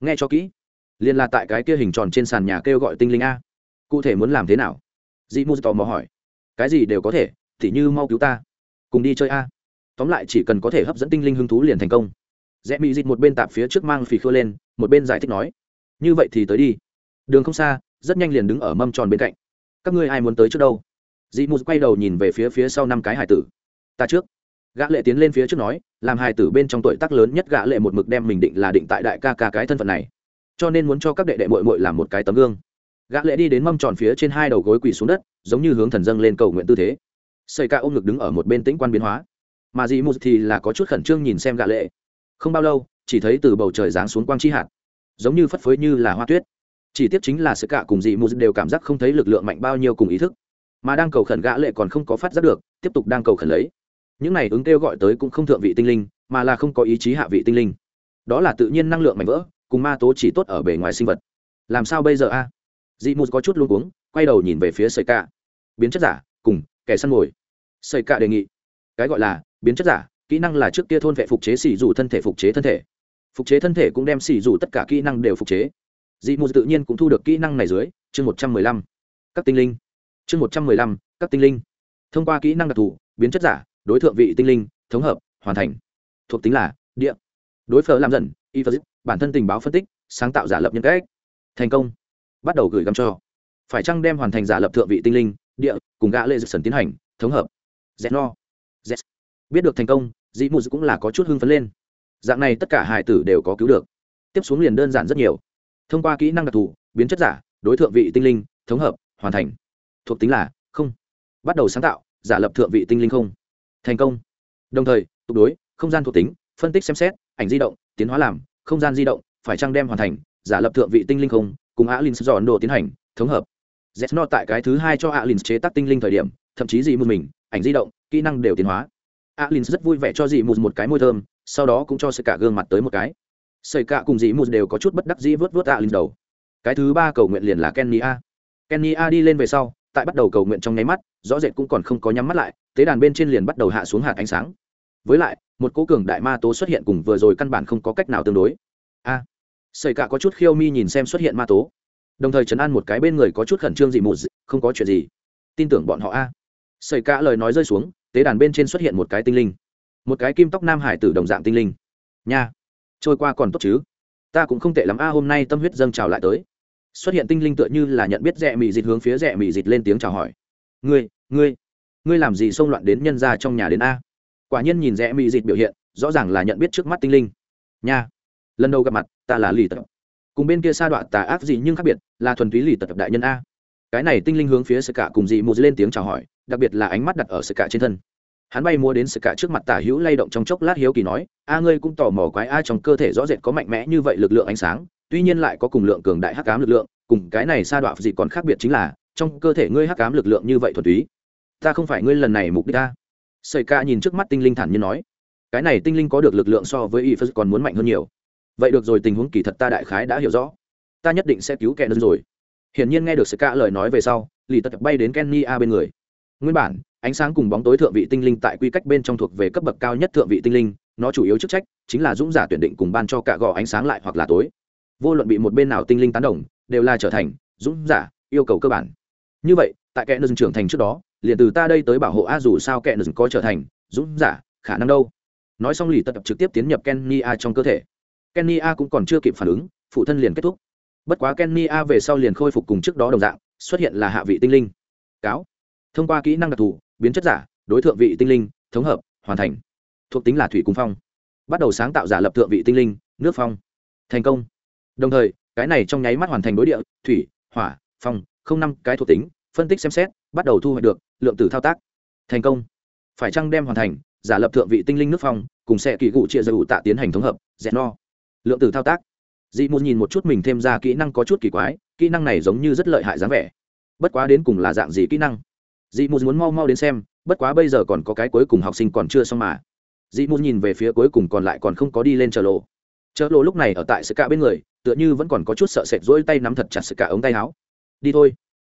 Nghe cho kỹ. Liền là tại cái kia hình tròn trên sàn nhà kêu gọi tinh linh a. Cụ thể muốn làm thế nào? Dị mù tò mò hỏi. Cái gì đều có thể, thì như mau cứu ta. Cùng đi chơi a. Tóm lại chỉ cần có thể hấp dẫn tinh linh hứng thú liền thành công. Rẽ mỹ dịch một bên tạp phía trước mang phì khưa lên, một bên giải thích nói. Như vậy thì tới đi. Đường không xa, rất nhanh liền đứng ở mâm tròn bên cạnh. Các ngươi ai muốn tới trước đâu? Dị mù quay đầu nhìn về phía phía sau năm cái hải tử. Ta trước. Gã lệ tiến lên phía trước nói, làm hải tử bên trong tuổi tác lớn nhất gã lệ một mực đem mình định là định tại đại ca ca cái thân phận này. Cho nên muốn cho các đệ đệ muội muội làm một cái tấm gương. Gã lệ đi đến mâm tròn phía trên hai đầu gối quỳ xuống đất, giống như hướng thần dâng lên cầu nguyện tư thế. Xây ca ôm ngực đứng ở một bên tĩnh quan biến hóa. Mà dị mù thì là có chút khẩn trương nhìn xem gã lệ. Không bao lâu, chỉ thấy từ bầu trời giáng xuống quang chi hạt, giống như phất phới như là hoa tuyết. Chỉ tiếc chính là sự cả cùng dị mù đều cảm giác không thấy lực lượng mạnh bao nhiêu cùng ý thức mà đang cầu khẩn gã lệ còn không có phát giác được, tiếp tục đang cầu khẩn lấy. Những này ứng kêu gọi tới cũng không thượng vị tinh linh, mà là không có ý chí hạ vị tinh linh. Đó là tự nhiên năng lượng mạnh vỡ, cùng ma tố chỉ tốt ở bề ngoài sinh vật. Làm sao bây giờ a? Dị mù có chút luống cuống, quay đầu nhìn về phía sợi cạ. Biến chất giả, cùng, kẻ săn mồi. Sợi cạ đề nghị. Cái gọi là, biến chất giả, kỹ năng là trước kia thôn vệ phục chế xỉ dù thân thể phục chế thân thể. Phục chế thân thể cũng đem xỉ dù tất cả kỹ năng đều phục chế. Dị mù tự nhiên cũng thu được kỹ năng này dưới, chương một trăm mười lăm. Các tinh linh chương một trăm mười lăm, các tinh linh. Thông qua kỹ năng đặc thù, biến chất giả, đối tượng vị tinh linh, thống hợp, hoàn thành. Thuộc tính là địa. Đối phở làm dần y phật bản thân tình báo phân tích, sáng tạo giả lập nhân cách. Thành công. Bắt đầu gửi gắm cho. Phải chăng đem hoàn thành giả lập thượng vị tinh linh, địa, cùng gã lệ dự sần tiến hành, thống hợp? Z no. Z biết được thành công dĩ mù cũng là có chút hưng phấn lên. Dạng này tất cả hải tử đều có cứu được. Tiếp xuống liền đơn giản rất nhiều. Thông qua kỹ năng đặc thù, biến chất giả, đối tượng vị tinh linh, thống hợp, hoàn thành thuộc tính là không. Bắt đầu sáng tạo, giả lập thượng vị tinh linh không. Thành công. Đồng thời, tục đối, không gian thuộc tính, phân tích xem xét, ảnh di động, tiến hóa làm, không gian di động, phải trang đem hoàn thành, giả lập thượng vị tinh linh không, cùng alin dọn đồ tiến hành, thống hợp. Z no tại cái thứ hai cho alin chế tác tinh linh thời điểm, thậm chí Dì một mình, ảnh di động, kỹ năng đều tiến hóa. Alin rất vui vẻ cho dị mù một cái môi thơm, sau đó cũng cho sợi cả gương mặt tới một cái. Sợi cả cùng dị mù đều có chút bất đắc dĩ vớt vớt alin đầu. Cái thứ ba cầu nguyện liền là kenny a kenny a đi lên về sau tại bắt đầu cầu nguyện trong nháy mắt, rõ rệt cũng còn không có nhắm mắt lại, tế đàn bên trên liền bắt đầu hạ xuống hạt ánh sáng. Với lại, một cố cường đại ma tố xuất hiện cùng vừa rồi căn bản không có cách nào tương đối. A sợi cả có chút khiêu mi nhìn xem xuất hiện ma tố. Đồng thời chấn an một cái bên người có chút khẩn trương dị mù không có chuyện gì. Tin tưởng bọn họ a. Sợi cả lời nói rơi xuống, tế đàn bên trên xuất hiện một cái tinh linh. Một cái kim tóc nam hải tử đồng dạng tinh linh. Nha, trôi qua còn tốt chứ? Ta cũng không tệ lắm a, hôm nay tâm huyết dâng trào lại tới xuất hiện tinh linh tựa như là nhận biết rẽ mị dịt hướng phía rẽ mị dịt lên tiếng chào hỏi. Ngươi ngươi ngươi làm gì xông loạn đến nhân ra trong nhà đến a? Quả nhiên nhìn rẽ mị dịt biểu hiện, rõ ràng là nhận biết trước mắt tinh linh. Nha, lần đầu gặp mặt, ta là lì tập. Cùng bên kia sa đoạn tà ác gì nhưng khác biệt, là thuần túy lì tập đại nhân a. Cái này tinh linh hướng phía sơ cả cùng dị mù lên tiếng chào hỏi, đặc biệt là ánh mắt đặt ở sơ cả trên thân. Hắn bay mua đến sơ cả trước mặt tả hữu lay động trong chốc lát hiếu kỳ nói, a ngươi cũng tò mò quái a trong cơ thể rõ rệt có mạnh mẽ như vậy lực lượng ánh sáng tuy nhiên lại có cùng lượng cường đại hắc ám lực lượng, cùng cái này sa đoạn gì còn khác biệt chính là, trong cơ thể ngươi hắc ám lực lượng như vậy thuần túy. Ta không phải ngươi lần này mục đích ta. Sợi ca nhìn trước mắt tinh linh thản nhiên nói. Cái này tinh linh có được lực lượng so với y phật còn muốn mạnh hơn nhiều. Vậy được rồi, tình huống kỳ thật ta đại khái đã hiểu rõ. Ta nhất định sẽ cứu kẻ đơn rồi. Hiển nhiên nghe được sợi ca lời nói về sau, lì tật bay đến kenny a bên người. Nguyên bản, ánh sáng cùng bóng tối thượng vị tinh linh tại quy cách bên trong thuộc về cấp bậc cao nhất thượng vị tinh linh, nó chủ yếu chức trách chính là dũng giả tuyển định cùng ban cho cả gò ánh sáng lại hoặc là tối vô luận bị một bên nào tinh linh tán đồng, đều là trở thành dũng giả, yêu cầu cơ bản. Như vậy, tại kẻ nương trưởng thành trước đó, liền từ ta đây tới bảo hộ a dù sao kẻ nương có trở thành dũng giả, khả năng đâu? Nói xong lì tập trực tiếp tiến nhập kenny a trong cơ thể. Kenny a cũng còn chưa kịp phản ứng, phụ thân liền kết thúc. Bất quá kenny a về sau liền khôi phục cùng trước đó đồng dạng, xuất hiện là hạ vị tinh linh. Cáo. Thông qua kỹ năng đặc thù, biến chất giả, đối tượng vị tinh linh, thống hợp, hoàn thành. Thuộc tính là thủy cung phong. Bắt đầu sáng tạo giả lập thượng vị tinh linh, nước phong. Thành công đồng thời, cái này trong nháy mắt hoàn thành đối địa, thủy, hỏa, phong, không năm cái thuộc tính, phân tích xem xét, bắt đầu thu hoạch được lượng tử thao tác. Thành công. Phải chăng đem hoàn thành, giả lập thượng vị tinh linh nước phong, cùng sẽ kỳ cụ chia dầu tạ tiến hành thống hợp dẹn no. Lượng tử thao tác. Dị muốn nhìn một chút mình thêm ra kỹ năng có chút kỳ quái, kỹ năng này giống như rất lợi hại dáng vẻ. Bất quá đến cùng là dạng gì kỹ năng? Dị mù muốn mau mau đến xem, bất quá bây giờ còn có cái cuối cùng học sinh còn chưa xong mà. Dị mù nhìn về phía cuối cùng còn lại còn không có đi lên chờ lộ chợ lộ lúc này ở tại sự cả bên người, tựa như vẫn còn có chút sợ sệt dỗi tay nắm thật chặt sự cả ống tay áo. Đi thôi.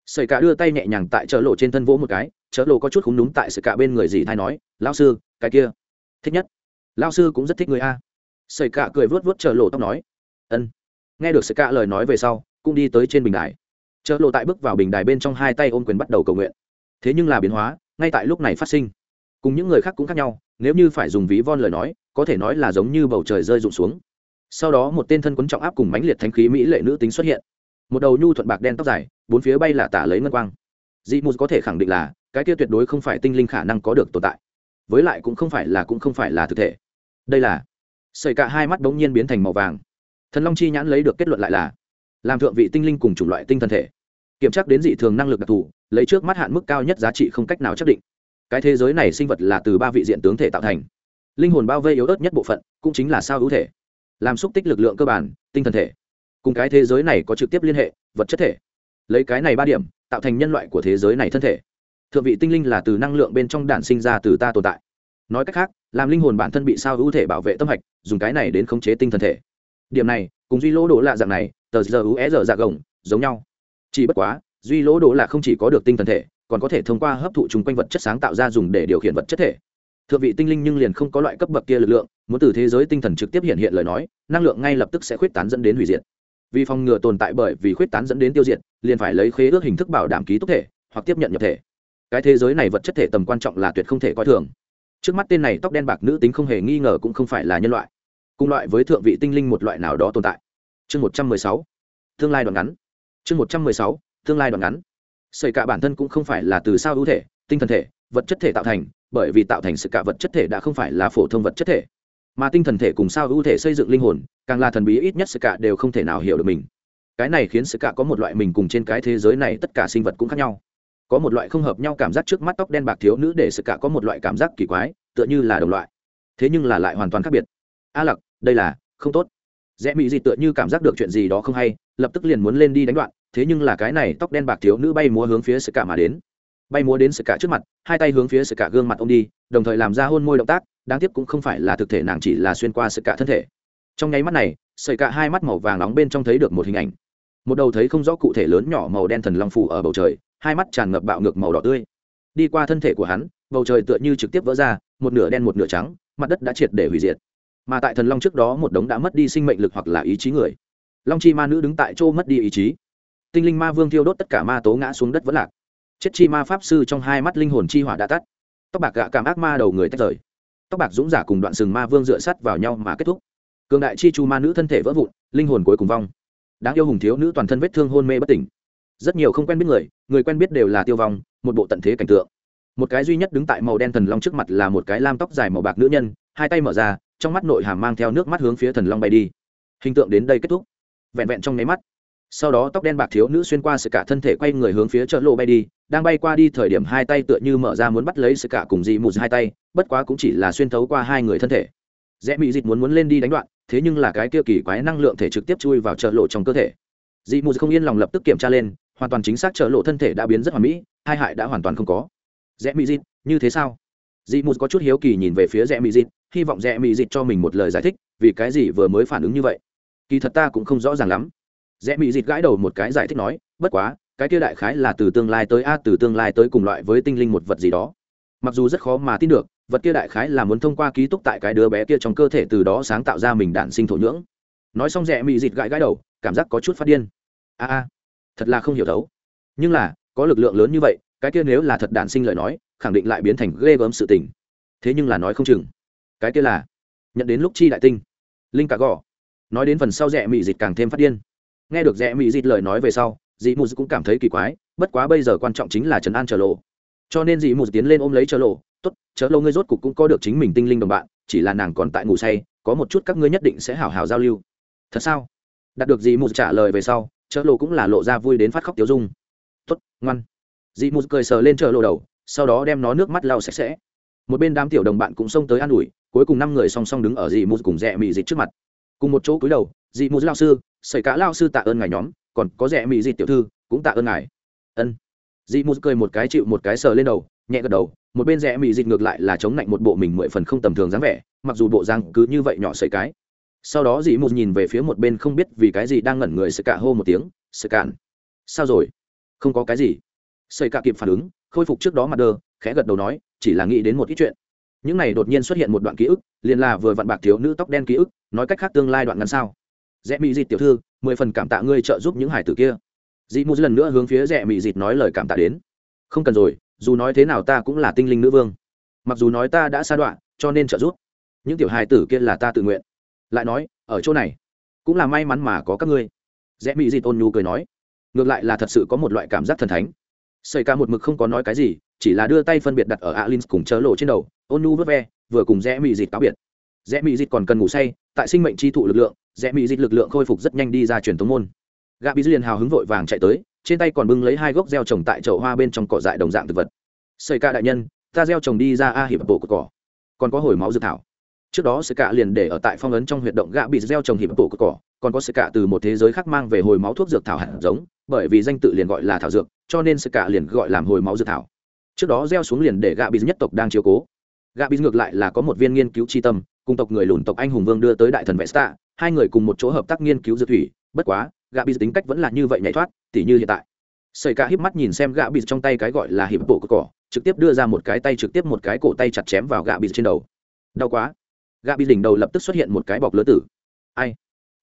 Sợi cả đưa tay nhẹ nhàng tại chợ lộ trên thân vỗ một cái chợ lộ có chút khúng đúng tại sự cả bên người gì thay nói lao sư, cái kia, thích nhất. Lao sư cũng rất thích người a. Sợi cả cười vớt vớt chợ lộ tóc nói, ân. Nghe được sợi cả lời nói về sau, cũng đi tới trên bình đài. Chợ lộ tại bước vào bình đài bên trong hai tay ôm quyền bắt đầu cầu nguyện. Thế nhưng là biến hóa, ngay tại lúc này phát sinh. Cùng những người khác cũng khác nhau, nếu như phải dùng ví von lời nói, có thể nói là giống như bầu trời rơi rụng xuống sau đó một tên thân quấn trọng áp cùng mãnh liệt thanh khí mỹ lệ nữ tính xuất hiện. Một đầu nhu thuận bạc đen tóc dài, bốn phía bay là tả lấy ngân quang. Dị mù có thể khẳng định là, cái kia tuyệt đối không phải tinh linh khả năng có được tồn tại. Với lại cũng không phải là cũng không phải là thực thể. Đây là, sợi cả hai mắt bỗng nhiên biến thành màu vàng. Thần long chi nhãn lấy được kết luận lại là, làm thượng vị tinh linh cùng chủng loại tinh thần thể. Kiểm tra đến dị thường năng lực đặc thù, lấy trước mắt hạn mức cao nhất giá trị không cách nào chắc định. Cái thế giới này sinh vật là từ ba vị diện tướng thể tạo thành. Linh hồn bao vây yếu ớt nhất bộ phận, cũng chính là sao hữu thể làm xúc tích lực lượng cơ bản, tinh thần thể. Cùng cái thế giới này có trực tiếp liên hệ, vật chất thể. Lấy cái này ba điểm, tạo thành nhân loại của thế giới này thân thể. Thượng vị tinh linh là từ năng lượng bên trong đản sinh ra từ ta tồn tại. Nói cách khác, làm linh hồn bản thân bị sao hữu thể bảo vệ tâm hạch, dùng cái này đến khống chế tinh thần thể. Điểm này, cùng duy lỗ đỗ lạ dạng này, tờ giờ u é giờ dạ gồng, giống nhau. Chỉ bất quá, duy lỗ đỗ lạ không chỉ có được tinh thần thể, còn có thể thông qua hấp thụ chung quanh vật chất sáng tạo ra dùng để điều khiển vật chất thể thượng vị tinh linh nhưng liền không có loại cấp bậc kia lực lượng, muốn từ thế giới tinh thần trực tiếp hiện hiện lời nói, năng lượng ngay lập tức sẽ khuyết tán dẫn đến hủy diệt. Vì phòng ngừa tồn tại bởi vì khuyết tán dẫn đến tiêu diệt, liền phải lấy khế ước hình thức bảo đảm ký túc thể, hoặc tiếp nhận nhập thể. Cái thế giới này vật chất thể tầm quan trọng là tuyệt không thể coi thường. Trước mắt tên này tóc đen bạc nữ tính không hề nghi ngờ cũng không phải là nhân loại. Cùng loại với thượng vị tinh linh một loại nào đó tồn tại. Chương một trăm mười sáu. Tương lai đoạn ngắn. Chương một trăm mười sáu. Tương lai đoạn ngắn. Xây cả bản thân cũng không phải là từ sao ưu thể, tinh thần thể, vật chất thể tạo thành bởi vì tạo thành sự cả vật chất thể đã không phải là phổ thông vật chất thể. Mà tinh thần thể cùng sao ưu thể xây dựng linh hồn, càng là thần bí ít nhất sự cả đều không thể nào hiểu được mình. Cái này khiến sự cả có một loại mình cùng trên cái thế giới này tất cả sinh vật cũng khác nhau. Có một loại không hợp nhau cảm giác trước mắt tóc đen bạc thiếu nữ để sự cả có một loại cảm giác kỳ quái, tựa như là đồng loại. Thế nhưng là lại hoàn toàn khác biệt. A lặc, đây là, không tốt. Rẽ bị gì tựa như cảm giác được chuyện gì đó không hay, lập tức liền muốn lên đi đánh đoạn, thế nhưng là cái này tóc đen bạc thiếu nữ bay múa hướng phía sự cả mà đến bay múa đến sự cả trước mặt, hai tay hướng phía sự cả gương mặt ông đi, đồng thời làm ra hôn môi động tác, đáng tiếc cũng không phải là thực thể, nàng chỉ là xuyên qua sự cả thân thể. Trong nháy mắt này sợi cả hai mắt màu vàng nóng bên trong thấy được một hình ảnh. Một đầu thấy không rõ cụ thể lớn nhỏ màu đen thần long phủ ở bầu trời, hai mắt tràn ngập bạo ngược màu đỏ tươi. Đi qua thân thể của hắn, bầu trời tựa như trực tiếp vỡ ra, một nửa đen một nửa trắng, mặt đất đã triệt để hủy diệt. Mà tại thần long trước đó một đống đã mất đi sinh mệnh lực hoặc là ý chí người. Long chi ma nữ đứng tại chỗ mất đi ý chí. Tinh linh ma vương thiêu đốt tất cả ma tố ngã xuống đất vẫn lạc chết chi ma pháp sư trong hai mắt linh hồn chi hỏa đã tắt. Tóc bạc gạ cảm ác ma đầu người tách rời. Tóc bạc dũng giả cùng đoạn sừng ma vương dựa sắt vào nhau mà kết thúc. Cường đại chi chu ma nữ thân thể vỡ vụn, linh hồn cuối cùng vong. Đáng yêu hùng thiếu nữ toàn thân vết thương hôn mê bất tỉnh. Rất nhiều không quen biết người người quen biết đều là tiêu vong, một bộ tận thế cảnh tượng. Một cái duy nhất đứng tại màu đen thần long trước mặt là một cái lam tóc dài màu bạc nữ nhân, hai tay mở ra, trong mắt nội hàm mang theo nước mắt hướng phía thần long bay đi. Hình tượng đến đây kết thúc. Vẹn vẹn trong nháy mắt sau đó tóc đen bạc thiếu nữ xuyên qua sự cả thân thể quay người hướng phía chợ lộ bay đi, đang bay qua đi thời điểm hai tay tựa như mở ra muốn bắt lấy sự cả cùng dị mù hai tay, bất quá cũng chỉ là xuyên thấu qua hai người thân thể. Rẽ mị dịch muốn muốn lên đi đánh đoạn, thế nhưng là cái kia kỳ quái năng lượng thể trực tiếp chui vào chợ lộ trong cơ thể. Dị mù không yên lòng lập tức kiểm tra lên, hoàn toàn chính xác chợ lộ thân thể đã biến rất hoàn mỹ, hai hại đã hoàn toàn không có. Rẽ mị dịch, như thế sao? Dị mù có chút hiếu kỳ nhìn về phía rẽ mị dịch, hy vọng rẽ mị dịch cho mình một lời giải thích, vì cái gì vừa mới phản ứng như vậy? Kỳ thật ta cũng không rõ ràng lắm rẽ mị dịt gãi đầu một cái giải thích nói, bất quá, cái kia đại khái là từ tương lai tới a, từ tương lai tới cùng loại với tinh linh một vật gì đó. Mặc dù rất khó mà tin được, vật kia đại khái là muốn thông qua ký túc tại cái đứa bé kia trong cơ thể từ đó sáng tạo ra mình đản sinh thổ nhưỡng. Nói xong rẽ mị dịt gãi gãi đầu, cảm giác có chút phát điên. A a, thật là không hiểu thấu. Nhưng là, có lực lượng lớn như vậy, cái kia nếu là thật đản sinh lời nói, khẳng định lại biến thành ghê gớm sự tình. Thế nhưng là nói không chừng. Cái kia là, nhận đến lúc chi đại tinh. Linh cả gò. Nói đến phần sau rẽ mị dịt càng thêm phát điên nghe được rẽ mỹ dịt lời nói về sau, dị mù cũng cảm thấy kỳ quái, bất quá bây giờ quan trọng chính là trấn an chờ lộ. Cho nên dị mù tiến lên ôm lấy chờ lộ, tốt chớ lâu ngươi rốt cục cũng có được chính mình tinh linh đồng bạn, chỉ là nàng còn tại ngủ say, có một chút các ngươi nhất định sẽ hào hào giao lưu. Thật sao? Đạt được dị mù trả lời về sau chớ lộ cũng là lộ ra vui đến phát khóc tiêu dung. Tốt, ngoan. Dị mù cười sờ lên trở lộ đầu, sau đó đem nó nước mắt lau sạch sẽ. Một bên đám tiểu đồng bạn cũng xông tới an ủi, cuối cùng năm người song song đứng ở dị mù cùng rẽ mị dịch trước mặt. Cùng một chỗ cúi đầu, dị mù lao sư xảy cả lao sư tạ ơn ngài nhóm, còn có rẻ mị dị tiểu thư, cũng tạ ơn ngài. Ân. Dị mù cười một cái chịu một cái sờ lên đầu, nhẹ gật đầu, một bên rẽ mị dịch ngược lại là chống lạnh một bộ mình mười phần không tầm thường dáng vẻ, mặc dù bộ răng cứ như vậy nhỏ sợi cái. Sau đó dị mù nhìn về phía một bên không biết vì cái gì đang ngẩn người sợi cả hô một tiếng sợi cạn. Sao rồi? Không có cái gì. Sợi cả kịp phản ứng, khôi phục trước đó mặt đơ khẽ gật đầu nói, chỉ là nghĩ đến một ít chuyện. Những này đột nhiên xuất hiện một đoạn ký ức, liền là vừa vặn bạc thiếu nữ tóc đen ký ức, nói cách khác tương lai đoạn ngắn sao? Rẽ mỹ dịt tiểu thư, mười phần cảm tạ ngươi trợ giúp những hải tử kia. Dị mù lần nữa hướng phía rẽ mỹ dịt nói lời cảm tạ đến. Không cần rồi, dù nói thế nào ta cũng là tinh linh nữ vương. Mặc dù nói ta đã sa đoạn cho nên trợ giúp. Những tiểu hài tử kia là ta tự nguyện. Lại nói, ở chỗ này, cũng là may mắn mà có các ngươi. Rẽ mỹ dịt ôn nhu cười nói. Ngược lại là thật sự có một loại cảm giác thần thánh. Xây ca một mực không có nói cái gì, chỉ là đưa tay phân biệt đặt ở alin cùng chớ lộ trên đầu, ôn nhu vớt ve, vừa cùng rẽ mỹ dịt cáo biệt. Rẽ mỹ dịt còn cần ngủ say, tại sinh mệnh chi thụ lực lượng rẽ mỹ dịch lực lượng khôi phục rất nhanh đi ra truyền tống môn. Gạ bị liền hào hứng vội vàng chạy tới, trên tay còn bưng lấy hai gốc gieo trồng tại chậu hoa bên trong cỏ dại đồng dạng thực vật. Xây ca đại nhân, ta gieo trồng đi ra a hiệp bộ của cỏ. Còn có hồi máu dự thảo. Trước đó sơ cạ liền để ở tại phong ấn trong huyệt động gạ bị gieo trồng hiệp bộ của cỏ, còn có sơ cạ từ một thế giới khác mang về hồi máu thuốc dược thảo hạt giống, bởi vì danh tự liền gọi là thảo dược, cho nên sơ cạ liền gọi làm hồi máu dược thảo. Trước đó gieo xuống liền để gạ bị nhất tộc đang chiếu cố. Gạ bị ngược lại là có một viên nghiên cứu tri tâm cùng tộc người lùn tộc anh hùng vương đưa tới đại thần vesta hai người cùng một chỗ hợp tác nghiên cứu dược thủy bất quá gạ bị tính cách vẫn là như vậy nhảy thoát tỉ như hiện tại Sợi cả híp mắt nhìn xem gạ bị trong tay cái gọi là hiệp bộ của cỏ, trực tiếp đưa ra một cái tay trực tiếp một cái cổ tay chặt chém vào gạ bị trên đầu. Đau quá. Gạ bị đỉnh đầu lập tức xuất hiện một cái bọc lứa tử. Ai?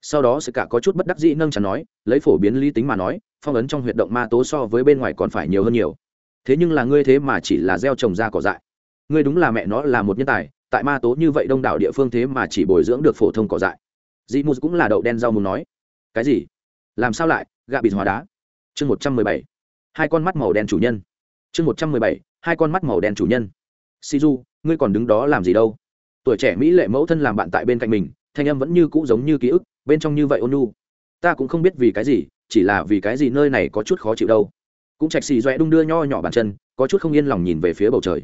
Sau đó Sợi cả có chút bất đắc dĩ nâng chắn nói, lấy phổ biến lý tính mà nói, phong ấn trong huyệt động ma tố so với bên ngoài còn phải nhiều hơn nhiều. Thế nhưng là ngươi thế mà chỉ là gieo trồng ra cỏ dại. Ngươi đúng là mẹ nó là một nhân tài, tại ma tố như vậy đông đảo địa phương thế mà chỉ bồi dưỡng được phổ thông cỏ dại. Dị Mù cũng là đậu đen rau muốn nói. Cái gì? Làm sao lại? Gạ bị hóa đá. Chương một trăm mười bảy hai con mắt màu đen chủ nhân chương một trăm mười bảy hai con mắt màu đen chủ nhân si du ngươi còn đứng đó làm gì đâu tuổi trẻ mỹ lệ mẫu thân làm bạn tại bên cạnh mình, thanh âm vẫn như cũ giống như ký ức, bên trong như vậy ôn ta cũng không biết vì cái gì, chỉ là vì cái gì nơi này có chút khó chịu đâu cũng chạch xì doẹ đung đưa nho nhỏ bàn chân, có chút không yên lòng nhìn về phía bầu trời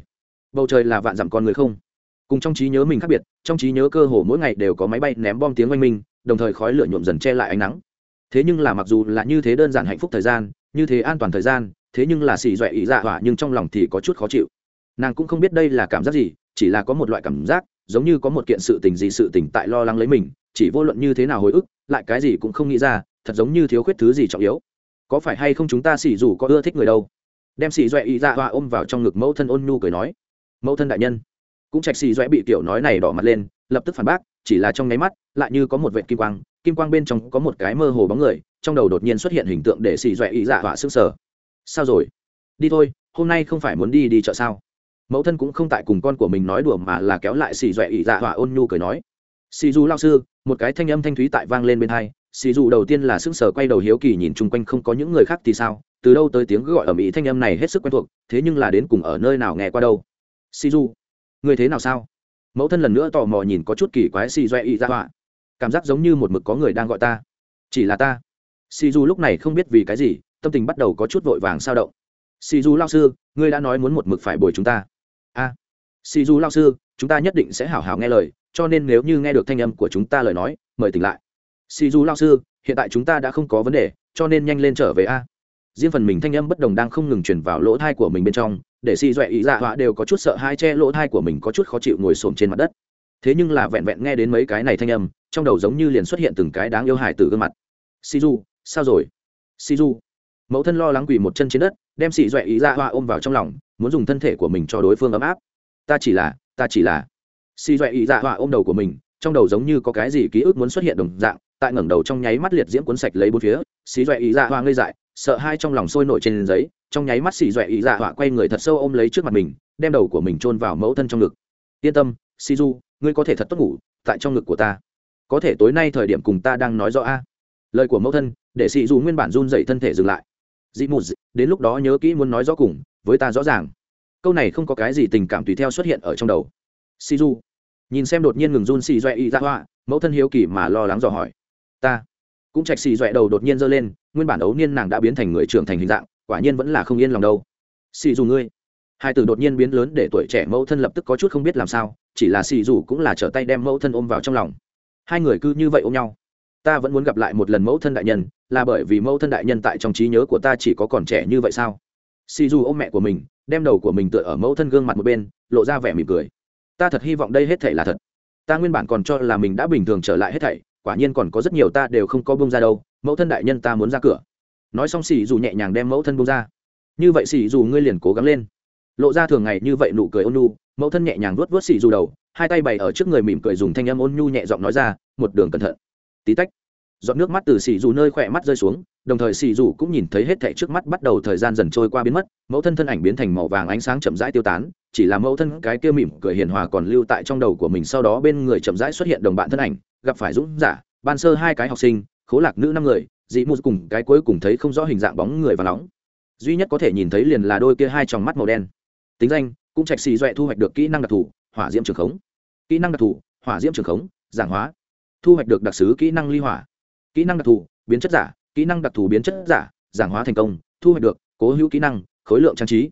bầu trời là vạn dặm con người không cùng trong trí nhớ mình khác biệt, trong trí nhớ cơ hồ mỗi ngày đều có máy bay ném bom tiếng oanh minh, đồng thời khói lửa nhuộm dần che lại ánh nắng. Thế nhưng là mặc dù là như thế đơn giản hạnh phúc thời gian, như thế an toàn thời gian, thế nhưng là xì dọa ý dạ hỏa nhưng trong lòng thì có chút khó chịu. Nàng cũng không biết đây là cảm giác gì, chỉ là có một loại cảm giác, giống như có một kiện sự tình gì sự tình tại lo lắng lấy mình, chỉ vô luận như thế nào hồi ức, lại cái gì cũng không nghĩ ra, thật giống như thiếu khuyết thứ gì trọng yếu. Có phải hay không chúng ta xì dù có ưa thích người đâu? Đem xì dọa ý dạ hỏa ôm vào trong ngực mẫu thân ôn nhu cười nói. Mẫu thân đại nhân cũng trạch xì dọa bị kiểu nói này đỏ mặt lên, lập tức phản bác, chỉ là trong nháy mắt, lại như có một vệt kim quang kim quang bên trong có một cái mơ hồ bóng người, trong đầu đột nhiên xuất hiện hình tượng để xì dọa ý dạ họa sức sở sao rồi? Đi thôi, hôm nay không phải muốn đi đi chợ sao? Mẫu thân cũng không tại cùng con của mình nói đùa mà là kéo lại xì dọa ý dạ họa ôn nhu cười nói. Xì du lao sư, một cái thanh âm thanh thúy tại vang lên bên hai xì dù đầu tiên là sững sở quay đầu hiếu kỳ nhìn chung quanh không có những người khác thì sao? Từ đâu tới tiếng gọi ở mỹ thanh âm này hết sức quen thuộc, thế nhưng là đến cùng ở nơi nào nghe qua đâu? Xì du người thế nào sao? Mẫu thân lần nữa tò mò nhìn có chút kỳ quái xì doe y ra họa. Cảm giác giống như một mực có người đang gọi ta. Chỉ là ta. Xì du lúc này không biết vì cái gì tâm tình bắt đầu có chút vội vàng sao động. Xì du lao sư ngươi đã nói muốn một mực phải bồi chúng ta. A. À, xì du lao sư chúng ta nhất định sẽ hảo hảo nghe lời cho nên nếu như nghe được thanh âm của chúng ta lời nói mời tỉnh lại. Xì du lao sư hiện tại chúng ta đã không có vấn đề cho nên nhanh lên trở về a. Riêng phần mình thanh âm bất đồng đang không ngừng chuyển vào lỗ thai của mình bên trong để xì dọa ý dạ họa đều có chút sợ hai che lỗ thai của mình có chút khó chịu ngồi xổm trên mặt đất. Thế nhưng là vẹn vẹn nghe đến mấy cái này thanh âm, trong đầu giống như liền xuất hiện từng cái đáng yêu hài từ gương mặt. Xì du sao rồi? Xì du mẫu thân lo lắng quỳ một chân trên đất, đem xì dọa ý dạ họa ôm vào trong lòng, muốn dùng thân thể của mình cho đối phương ấm áp. Ta chỉ là, ta chỉ là. Xì dọa ý dạ họa ôm đầu của mình, trong đầu giống như có cái gì ký ức muốn xuất hiện đồng dạng, tại ngẩng đầu trong nháy mắt liệt diễm cuốn sạch lấy bốn phía, xì dọa ý dạ họa ngây dại sợ hai trong lòng sôi nổi trên giấy, trong nháy mắt xì doẹ ý dạ họa quay người thật sâu ôm lấy trước mặt mình, đem đầu của mình chôn vào mẫu thân trong ngực. Yên tâm si du, ngươi có thể thật tốt ngủ tại trong ngực của ta. Có thể tối nay thời điểm cùng ta đang nói rõ a. Lời của mẫu thân, để si du nguyên bản run dậy thân thể dừng lại. Dị mù đến lúc đó nhớ kỹ muốn nói rõ cùng với ta rõ ràng. Câu này không có cái gì tình cảm tùy theo xuất hiện ở trong đầu. Si du. Nhìn xem đột nhiên ngừng run xì doẹ ý dạ hoa mẫu thân hiếu kỳ mà lo lắng dò hỏi. Ta. Cũng chạch xì doẹ đầu đột nhiên giơ lên nguyên bản ấu niên nàng đã biến thành người trưởng thành hình dạng, quả nhiên vẫn là không yên lòng đâu. Xì dù ngươi. Hai từ đột nhiên biến lớn để tuổi trẻ mẫu thân lập tức có chút không biết làm sao, chỉ là xì dù cũng là trở tay đem mẫu thân ôm vào trong lòng. Hai người cứ như vậy ôm nhau. Ta vẫn muốn gặp lại một lần mẫu thân đại nhân, là bởi vì mẫu thân đại nhân tại trong trí nhớ của ta chỉ có còn trẻ như vậy sao? Xì dù ôm mẹ của mình, đem đầu của mình tựa ở mẫu thân gương mặt một bên, lộ ra vẻ mỉm cười. Ta thật hy vọng đây hết thể là thật. Ta nguyên bản còn cho là mình đã bình thường trở lại hết thảy quả nhiên còn có rất nhiều ta đều không có bông ra đâu, mẫu thân đại nhân ta muốn ra cửa. Nói xong xì dù nhẹ nhàng đem mẫu thân bông ra. Như vậy xì dù ngươi liền cố gắng lên. Lộ ra thường ngày như vậy nụ cười ôn nhu, mẫu thân nhẹ nhàng vuốt vuốt xì dù đầu, hai tay bày ở trước người mỉm cười dùng thanh âm ôn nhu nhẹ giọng nói ra, một đường cẩn thận. Tí tách, giọt nước mắt từ xì dù nơi khỏe mắt rơi xuống, đồng thời xì dù cũng nhìn thấy hết thảy trước mắt bắt đầu thời gian dần trôi qua biến mất, mẫu thân thân ảnh biến thành màu vàng ánh sáng chậm rãi tiêu tán, chỉ là mẫu thân cái kia mỉm cười hiền hòa còn lưu tại trong đầu của mình, sau đó bên người chậm rãi xuất hiện đồng bạn thân ảnh gặp phải dũng giả, ban sơ hai cái học sinh, khố lạc nữ năm người, dị mù cùng cái cuối cùng thấy không rõ hình dạng bóng người và nóng. Duy nhất có thể nhìn thấy liền là đôi kia hai tròng mắt màu đen. Tính danh, cũng trạch xì doẹ thu hoạch được kỹ năng đặc thù, hỏa diễm trường khống. Kỹ năng đặc thù, hỏa diễm trường khống, giảng hóa. Thu hoạch được đặc s ứ kỹ năng ly hỏa. Kỹ năng đặc thù, biến chất giả, kỹ năng đặc thù biến chất giả, giảng hóa thành công, thu hoạch được cố hữu kỹ năng, khối lượng trang trí.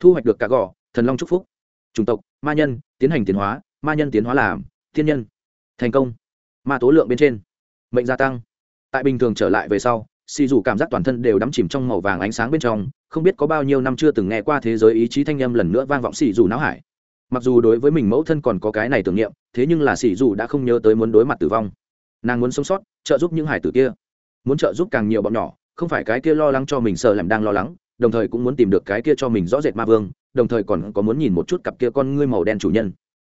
Thu hoạch được cả gò, thần long c phúc. Chủng tộc, ma nhân, tiến hành tiến hóa, ma nhân tiến hóa làm, thiên nhân. Thành công ma tố lượng bên trên. Mệnh gia tăng. Tại bình thường trở lại về sau xì dù cảm giác toàn thân đều đắm chìm trong màu vàng ánh sáng bên trong, không biết có bao nhiêu năm chưa từng nghe qua thế giới ý chí thanh âm lần nữa vang vọng xì dù não hải. Mặc dù đối với mình mẫu thân còn có cái này tưởng niệm, thế nhưng là xì dù đã không nhớ tới muốn đối mặt tử vong. Nàng muốn sống sót, trợ giúp những hải tử kia. Muốn trợ giúp càng nhiều bọn nhỏ, không phải cái kia lo lắng cho mình sợ làm đang lo lắng, đồng thời cũng muốn tìm được cái kia cho mình rõ rệt ma vương, đồng thời còn có muốn nhìn một chút cặp kia con ngươi màu đen chủ nhân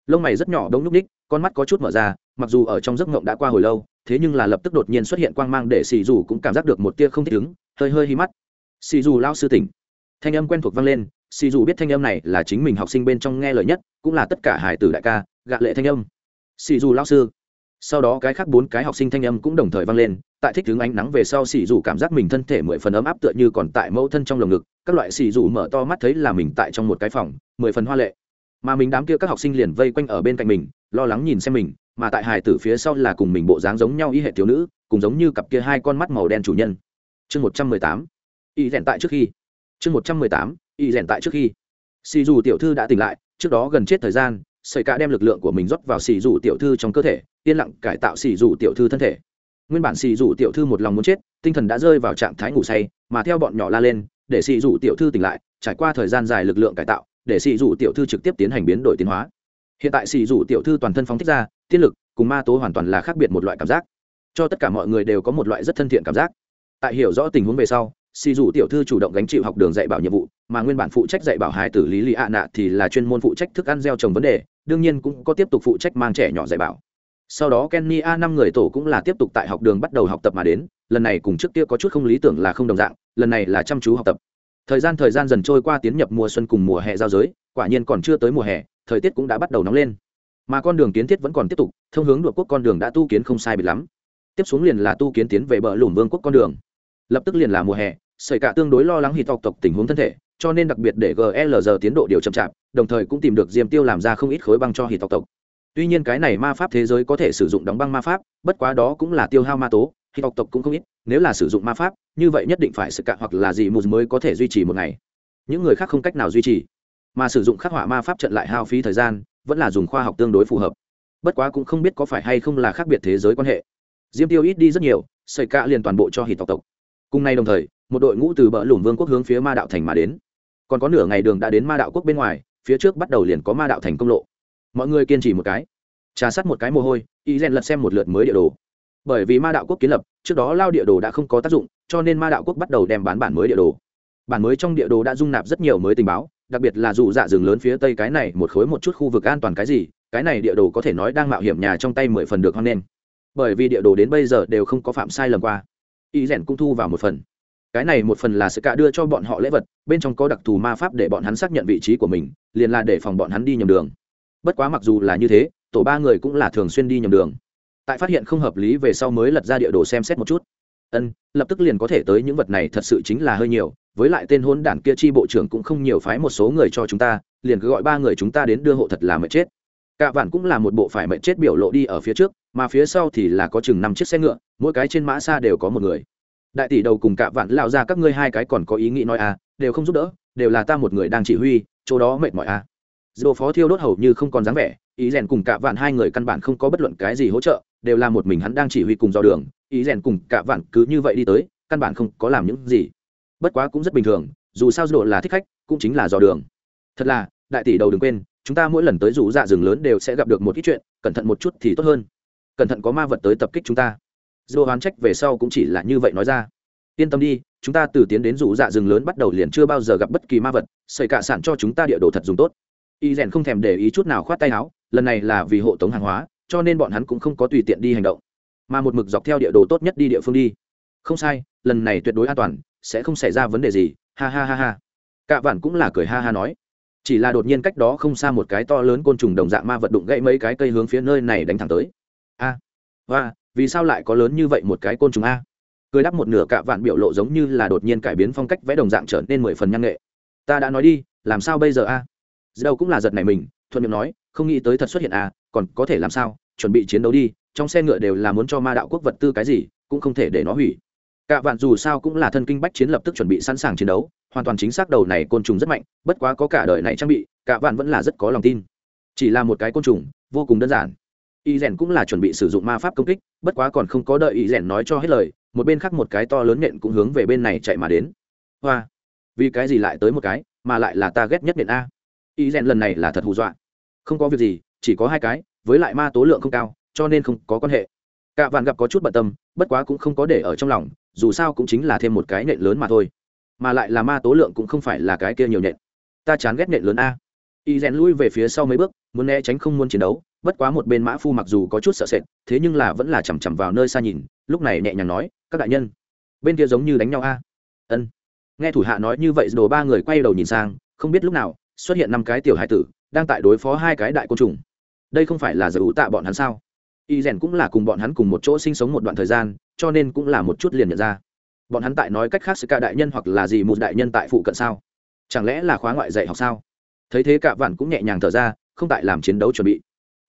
lông mày rất nhỏ đông nhúc ních con mắt có chút mở ra, mặc dù ở trong giấc ngộng đã qua hồi lâu, thế nhưng là lập tức đột nhiên xuất hiện quang mang để xì dù cũng cảm giác được một tia không thích ứng, hơi hơi hi mắt. Xì dù lao sư tỉnh. Thanh âm quen thuộc vang lên xì dù biết thanh âm này là chính mình học sinh bên trong nghe lời nhất, cũng là tất cả hải tử đại ca, gạ lệ thanh âm. Xì dù lao sư. Sau đó cái khác bốn cái học sinh thanh âm cũng đồng thời vang lên, tại thích hướng ánh nắng về sau xì dù cảm giác mình thân thể mười phần ấm áp tựa như còn tại mẫu thân trong lồng ngực, các loại xì dù mở to mắt thấy là mình tại trong một cái phòng, mười phần hoa lệ mà mình đám kia các học sinh liền vây quanh ở bên cạnh mình, lo lắng nhìn xem mình, mà tại hài tử phía sau là cùng mình bộ dáng giống nhau y hệ thiếu nữ, cùng giống như cặp kia hai con mắt màu đen chủ nhân. Chương một trăm mười tám. Y rèn tại trước khi. Chương một trăm mười tám. Y rèn tại trước khi. Xì dù tiểu thư đã tỉnh lại, trước đó gần chết thời gian, sợi cả đem lực lượng của mình rót vào xì dù tiểu thư trong cơ thể, yên lặng cải tạo xì dù tiểu thư thân thể. Nguyên bản xì dù tiểu thư một lòng muốn chết, tinh thần đã rơi vào trạng thái ngủ say, mà theo bọn nhỏ la lên, để xì dù tiểu thư tỉnh lại, trải qua thời gian dài lực lượng cải tạo để xì dù tiểu thư trực tiếp tiến hành biến đổi tiến hóa. Hiện tại xì dù tiểu thư toàn thân phóng thích ra tiên lực cùng ma tố hoàn toàn là khác biệt một loại cảm giác. Cho tất cả mọi người đều có một loại rất thân thiện cảm giác. Tại hiểu rõ tình huống về sau, xì dù tiểu thư chủ động gánh chịu học đường dạy bảo nhiệm vụ, mà nguyên bản phụ trách dạy bảo hài tử lý lý ạ nạ thì là chuyên môn phụ trách thức ăn gieo trồng vấn đề, đương nhiên cũng có tiếp tục phụ trách mang trẻ nhỏ dạy bảo. Sau đó kenny a năm người tổ cũng là tiếp tục tại học đường bắt đầu học tập mà đến, lần này cùng trước kia có chút không lý tưởng là không đồng dạng, lần này là chăm chú học tập thời gian thời gian dần trôi qua tiến nhập mùa xuân cùng mùa hè giao giới, quả nhiên còn chưa tới mùa hè, thời tiết cũng đã bắt đầu nóng lên. Mà con đường kiến thiết vẫn còn tiếp tục, thông hướng đội quốc con đường đã tu kiến không sai bị lắm. Tiếp xuống liền là tu kiến tiến về bờ lủng vương quốc con đường. Lập tức liền là mùa hè xảy cả tương đối lo lắng hì tộc tộc tình huống thân thể, cho nên đặc biệt để glr tiến độ điều chậm chạp, đồng thời cũng tìm được diêm tiêu làm ra không ít khối băng cho hì tộc tộc. Tuy nhiên cái này ma pháp thế giới có thể sử dụng đóng băng ma pháp, bất quá đó cũng là tiêu hao ma tố khi tộc tộc cũng không ít nếu là sử dụng ma pháp, như vậy nhất định phải sự cạn hoặc là gì một mới có thể duy trì một ngày. Những người khác không cách nào duy trì. Mà sử dụng khắc họa ma pháp trận lại hao phí thời gian, vẫn là dùng khoa học tương đối phù hợp. Bất quá cũng không biết có phải hay không là khác biệt thế giới quan hệ. Diêm tiêu ít đi rất nhiều, sợi cạ liền toàn bộ cho hít tộc tộc. Cùng nay đồng thời, một đội ngũ từ bờ lùm vương quốc hướng phía ma đạo thành mà đến. Còn có nửa ngày đường đã đến ma đạo quốc bên ngoài, phía trước bắt đầu liền có ma đạo thành công lộ. Mọi người kiên trì một cái. Trà sát một cái mồ hôi, y rèn lật xem một lượt mới địa đồ. Bởi vì ma đạo quốc kiến lập trước đó lao địa đồ đã không có tác dụng, cho nên ma đạo quốc bắt đầu đem bán bản mới địa đồ. Bản mới trong địa đồ đã dung nạp rất nhiều mới tình báo, đặc biệt là dù dạ rừng lớn phía tây cái này, một khối một chút khu vực an toàn cái gì, cái này địa đồ có thể nói đang mạo hiểm nhà trong tay mười phần được hoan nghênh. Bởi vì địa đồ đến bây giờ đều không có phạm sai lầm qua. Y rèn cũng thu vào một phần. Cái này một phần là sự cả đưa cho bọn họ lễ vật, bên trong có đặc thù ma pháp để bọn hắn xác nhận vị trí của mình, liền là để phòng bọn hắn đi nhầm đường. Bất quá mặc dù là như thế, tổ ba người cũng là thường xuyên đi nhầm đường tại phát hiện không hợp lý về sau mới lật ra địa đồ xem xét một chút. Ân, lập tức liền có thể tới những vật này thật sự chính là hơi nhiều, với lại tên hôn đản kia chi bộ trưởng cũng không nhiều phái một số người cho chúng ta, liền cứ gọi ba người chúng ta đến đưa hộ thật là mệt chết. Cả vạn cũng là một bộ phải mệt chết biểu lộ đi ở phía trước, mà phía sau thì là có chừng năm chiếc xe ngựa, mỗi cái trên mã xa đều có một người. Đại tỷ đầu cùng cả vạn lao ra các ngươi hai cái còn có ý nghĩ nói à đều không giúp đỡ, đều là ta một người đang chỉ huy, chỗ đó mệt mỏi à dồ phó thiêu đốt hầu như không còn dáng vẻ, ý rèn cùng cả vạn hai người căn bản không có bất luận cái gì hỗ trợ, đều là một mình hắn đang chỉ huy cùng dò đường, ý rèn cùng cả vạn cứ như vậy đi tới, căn bản không có làm những gì. Bất quá cũng rất bình thường, dù sao dồ là thích khách, cũng chính là dò đường. Thật là, đại tỷ đầu đừng quên, chúng ta mỗi lần tới rủ dạ rừng lớn đều sẽ gặp được một ít chuyện, cẩn thận một chút thì tốt hơn. Cẩn thận có ma vật tới tập kích chúng ta. Dù hoán trách về sau cũng chỉ là như vậy nói ra. Yên tâm đi, chúng ta từ tiến đến rủ dạ rừng lớn bắt đầu liền chưa bao giờ gặp bất kỳ ma vật xảy cả sản cho chúng ta địa đồ thật dùng tốt y rèn không thèm để ý chút nào khoát tay áo, lần này là vì hộ tống hàng hóa, cho nên bọn hắn cũng không có tùy tiện đi hành động. Mà một mực dọc theo địa đồ tốt nhất đi địa phương đi. Không sai, lần này tuyệt đối an toàn, sẽ không xảy ra vấn đề gì, ha ha ha ha. Cả vạn cũng là cười ha ha nói. Chỉ là đột nhiên cách đó không xa một cái to lớn côn trùng đồng dạng ma vật đụng gãy mấy cái cây hướng phía nơi này đánh thẳng tới. A và vì sao lại có lớn như vậy một cái côn trùng a? Cười đắp một nửa cạ vạn biểu lộ giống như là đột nhiên cải biến phong cách vẽ đồng dạng trở nên mười phần nhang nghệ. Ta đã nói đi, làm sao bây giờ a? Đâu cũng là giật này mình thuận miệng nói không nghĩ tới thật xuất hiện à, còn có thể làm sao? Chuẩn bị chiến đấu đi trong xe ngựa đều là muốn cho ma đạo quốc vật tư cái gì cũng không thể để nó hủy. Cả vạn dù sao cũng là thân kinh bách chiến lập tức chuẩn bị sẵn sàng chiến đấu hoàn toàn chính xác đầu này côn trùng rất mạnh bất quá có cả đời này trang bị cả vạn vẫn là rất có lòng tin. Chỉ là một cái côn trùng vô cùng đơn giản. Y rèn cũng là chuẩn bị sử dụng ma pháp công kích bất quá còn không có đợi y rèn nói cho hết lời một bên khác một cái to lớn nện cũng hướng về bên này chạy mà đến. Hoa! Vì cái gì lại tới một cái mà lại là ta ghét nhất nện a? Y rèn lần này là thật hù dọa. Không có việc gì, chỉ có hai cái, với lại ma tố lượng không cao, cho nên không có quan hệ. Cả vạn gặp có chút bận tâm, bất quá cũng không có để ở trong lòng, dù sao cũng chính là thêm một cái nện lớn mà thôi. Mà lại là ma tố lượng cũng không phải là cái kia nhiều nện. Ta chán ghét nện lớn a. Y rèn lui về phía sau mấy bước, muốn né tránh không muốn chiến đấu, bất quá một bên mã phu mặc dù có chút sợ sệt, thế nhưng là vẫn là chằm chằm vào nơi xa nhìn, lúc này nhẹ nhàng nói, các đại nhân, bên kia giống như đánh nhau a. Ân. Nghe thủ hạ nói như vậy, đồ ba người quay đầu nhìn sang, không biết lúc nào xuất hiện năm cái tiểu hải tử, đang tại đối phó hai cái đại côn trùng. Đây không phải là giải ủ tạ bọn hắn sao? Y rèn cũng là cùng bọn hắn cùng một chỗ sinh sống một đoạn thời gian, cho nên cũng là một chút liền nhận ra. Bọn hắn tại nói cách khác sự ca đại nhân hoặc là gì một đại nhân tại phụ cận sao? Chẳng lẽ là khóa ngoại dạy học sao? Thấy thế cả vạn cũng nhẹ nhàng thở ra, không tại làm chiến đấu chuẩn bị.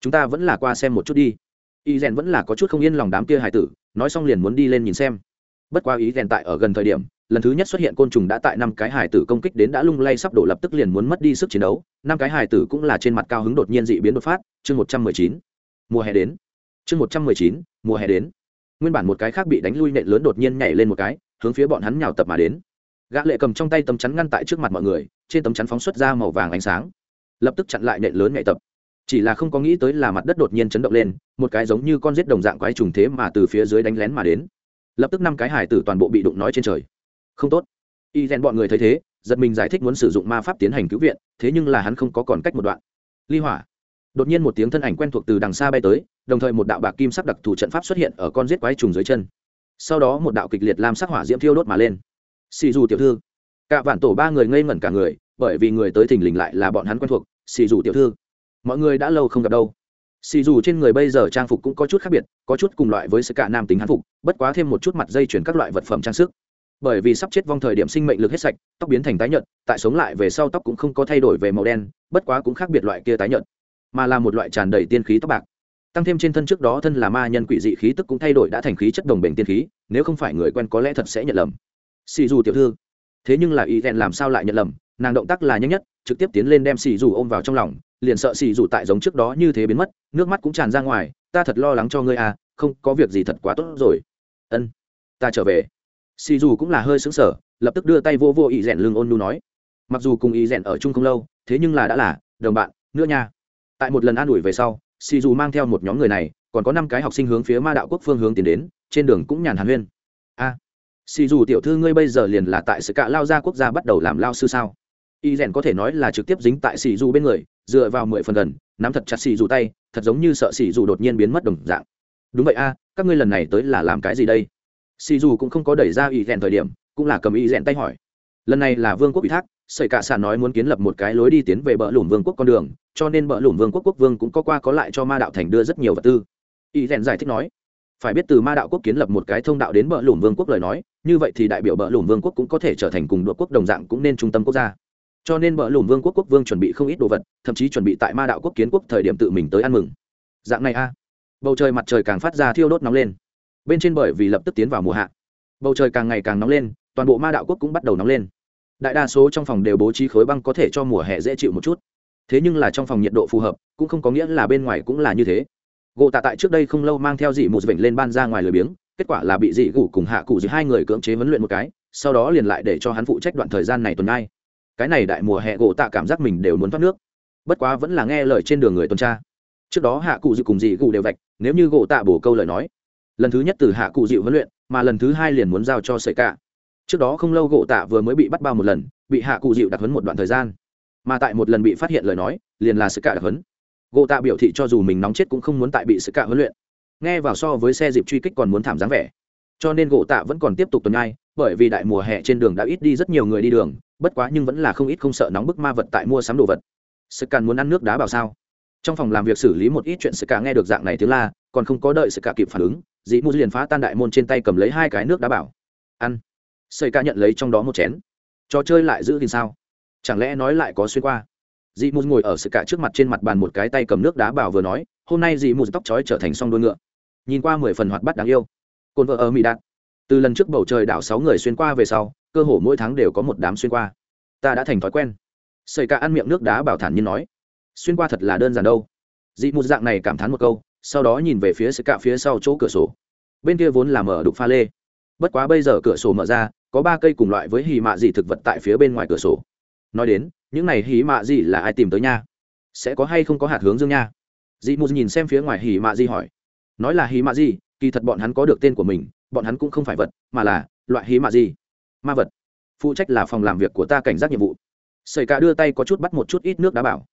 Chúng ta vẫn là qua xem một chút đi. Y rèn vẫn là có chút không yên lòng đám kia hải tử, nói xong liền muốn đi lên nhìn xem. Bất qua ý rèn tại ở gần thời điểm lần thứ nhất xuất hiện côn trùng đã tại năm cái hải tử công kích đến đã lung lay sắp đổ lập tức liền muốn mất đi sức chiến đấu. Năm cái hải tử cũng là trên mặt cao hứng đột nhiên dị biến đột phát. Chương một trăm mười chín. Mùa hè đến. Chương một trăm mười chín. Mùa hè đến. Nguyên bản một cái khác bị đánh lui nện lớn đột nhiên nhảy lên một cái, hướng phía bọn hắn nhào tập mà đến. Gã lệ cầm trong tay tấm chắn ngăn tại trước mặt mọi người, trên tấm chắn phóng xuất ra màu vàng ánh sáng. Lập tức chặn lại nện lớn nhảy tập. Chỉ là không có nghĩ tới là mặt đất đột nhiên chấn động lên, một cái giống như con rết đồng dạng quái trùng thế mà từ phía dưới đánh lén mà đến. Lập tức năm cái hải tử toàn bộ bị đụng nói trên trời không tốt. Y rèn bọn người thấy thế, giật mình giải thích muốn sử dụng ma pháp tiến hành cứu viện, thế nhưng là hắn không có còn cách một đoạn. Ly hỏa. Đột nhiên một tiếng thân ảnh quen thuộc từ đằng xa bay tới, đồng thời một đạo bạc kim sắc đặc thù trận pháp xuất hiện ở con rết quái trùng dưới chân. Sau đó một đạo kịch liệt làm sắc hỏa diễm thiêu đốt mà lên. Xì dù tiểu thư. Cả vạn tổ ba người ngây ngẩn cả người, bởi vì người tới thình lình lại là bọn hắn quen thuộc, xì dù tiểu thư. Mọi người đã lâu không gặp đâu. Xì dù trên người bây giờ trang phục cũng có chút khác biệt, có chút cùng loại với sự cả nam tính hán phục, bất quá thêm một chút mặt dây chuyển các loại vật phẩm trang sức bởi vì sắp chết vong thời điểm sinh mệnh lực hết sạch, tóc biến thành tái nhợt, tại sống lại về sau tóc cũng không có thay đổi về màu đen, bất quá cũng khác biệt loại kia tái nhợt, mà là một loại tràn đầy tiên khí tóc bạc. Tăng thêm trên thân trước đó thân là ma nhân quỷ dị khí tức cũng thay đổi đã thành khí chất đồng bệnh tiên khí, nếu không phải người quen có lẽ thật sẽ nhận lầm. Xì dù tiểu thư, thế nhưng là ý rèn làm sao lại nhận lầm, nàng động tác là nhanh nhất, trực tiếp tiến lên đem xì dù ôm vào trong lòng, liền sợ xì dù tại giống trước đó như thế biến mất, nước mắt cũng tràn ra ngoài, ta thật lo lắng cho ngươi à không có việc gì thật quá tốt rồi. Ân, ta trở về xì dù cũng là hơi xứng sở lập tức đưa tay vô vô ý rèn lưng ôn nu nói mặc dù cùng ý rèn ở chung không lâu thế nhưng là đã là đồng bạn nữa nha. Tại một lần an ủi về sau xì dù mang theo một nhóm người này còn có năm cái học sinh hướng phía ma đạo quốc phương hướng tiến đến trên đường cũng nhàn hàn huyên. A à, xì dù tiểu thư ngươi bây giờ liền là tại sự cạ lao ra quốc gia bắt đầu làm lao sư sao? Y rèn có thể nói là trực tiếp dính tại xì dù bên người dựa vào mười phần gần nắm thật chặt xì dù tay thật giống như sợ xì dù đột nhiên biến mất đồng dạng. Đúng vậy a các ngươi lần này tới là làm cái gì đây? Xì dù cũng không có đẩy ra y rèn thời điểm, cũng là cầm y rèn tay hỏi. Lần này là vương quốc ủy thác, sợi cả sản nói muốn kiến lập một cái lối đi tiến về bờ lủng vương quốc con đường, cho nên bờ lủng vương quốc quốc vương cũng có qua có lại cho ma đạo thành đưa rất nhiều vật tư. Y rèn giải thích nói, phải biết từ ma đạo quốc kiến lập một cái thông đạo đến bờ lủng vương quốc lời nói, như vậy thì đại biểu bờ lủng vương quốc cũng có thể trở thành cùng đội quốc đồng dạng cũng nên trung tâm quốc gia. Cho nên bờ lủng vương quốc quốc vương chuẩn bị không ít đồ vật, thậm chí chuẩn bị tại ma đạo quốc kiến quốc thời điểm tự mình tới ăn mừng. Dạng này a. Bầu trời mặt trời càng phát ra thiêu đốt nóng lên bên trên bởi vì lập tức tiến vào mùa hạ. Bầu trời càng ngày càng nóng lên, toàn bộ ma đạo quốc cũng bắt đầu nóng lên. Đại đa số trong phòng đều bố trí khối băng có thể cho mùa hè dễ chịu một chút. Thế nhưng là trong phòng nhiệt độ phù hợp, cũng không có nghĩa là bên ngoài cũng là như thế. Gỗ tạ tại trước đây không lâu mang theo dị một vịnh lên ban ra ngoài lười biếng, kết quả là bị dị gủ cùng hạ cụ giữa hai người cưỡng chế huấn luyện một cái, sau đó liền lại để cho hắn phụ trách đoạn thời gian này tuần nay cái này đại mùa hè gỗ tạ cảm giác mình đều muốn thoát nước. Bất quá vẫn là nghe lời trên đường người tuần tra. Trước đó hạ cụ dịu cùng dị gủ đều vạch, nếu như gỗ tạ bổ câu lời nói lần thứ nhất từ hạ cụ dịu huấn luyện, mà lần thứ hai liền muốn giao cho sợi cả. Trước đó không lâu gỗ tạ vừa mới bị bắt bao một lần, bị hạ cụ dịu đặc huấn một đoạn thời gian. Mà tại một lần bị phát hiện lời nói, liền là sự cả đặc huấn. Gỗ tạ biểu thị cho dù mình nóng chết cũng không muốn tại bị sự cả huấn luyện. Nghe vào so với xe dịp truy kích còn muốn thảm dáng vẻ. Cho nên gỗ tạ vẫn còn tiếp tục tuần nhai bởi vì đại mùa hè trên đường đã ít đi rất nhiều người đi đường, bất quá nhưng vẫn là không ít không sợ nóng bức ma vật tại mua sắm đồ vật. Sự càn muốn ăn nước đá bảo sao? Trong phòng làm việc xử lý một ít chuyện sự cả nghe được dạng này tiếng la, còn không có đợi sự cả kịp phản ứng dĩ mu liền phá tan đại môn trên tay cầm lấy hai cái nước đá bảo. Ăn. Xây ca nhận lấy trong đó một chén. Trò chơi lại giữ thì sao? Chẳng lẽ nói lại có xuyên qua? Dị mù ngồi ở sự cả trước mặt trên mặt bàn một cái tay cầm nước đá bảo vừa nói, hôm nay dị mù tóc trói trở thành song đôi ngựa. Nhìn qua mười phần hoạt bắt đáng yêu. Cồn vợ ở mỹ đạt. Từ lần trước bầu trời đảo sáu người xuyên qua về sau, cơ hồ mỗi tháng đều có một đám xuyên qua. Ta đã thành thói quen. Xây cả ăn miệng nước đá bảo thản nhiên nói, xuyên qua thật là đơn giản đâu. Dị mù dạng này cảm thán một câu sau đó nhìn về phía sự cả phía sau chỗ cửa sổ. Bên kia vốn là mở đục pha lê. Bất quá bây giờ cửa sổ mở ra, có ba cây cùng loại với hì mạ dị thực vật tại phía bên ngoài cửa sổ. Nói đến, những này hì mạ dị là ai tìm tới nha? Sẽ có hay không có hạt hướng dương nha? Dị mù nhìn xem phía ngoài hì mạ dị hỏi. Nói là hì mạ dị, kỳ thật bọn hắn có được tên của mình, bọn hắn cũng không phải vật, mà là loại hì mạ dị. Ma vật. Phụ trách là phòng làm việc của ta cảnh giác nhiệm vụ. Sợi cả đưa tay có chút bắt một chút ít nước đá bảo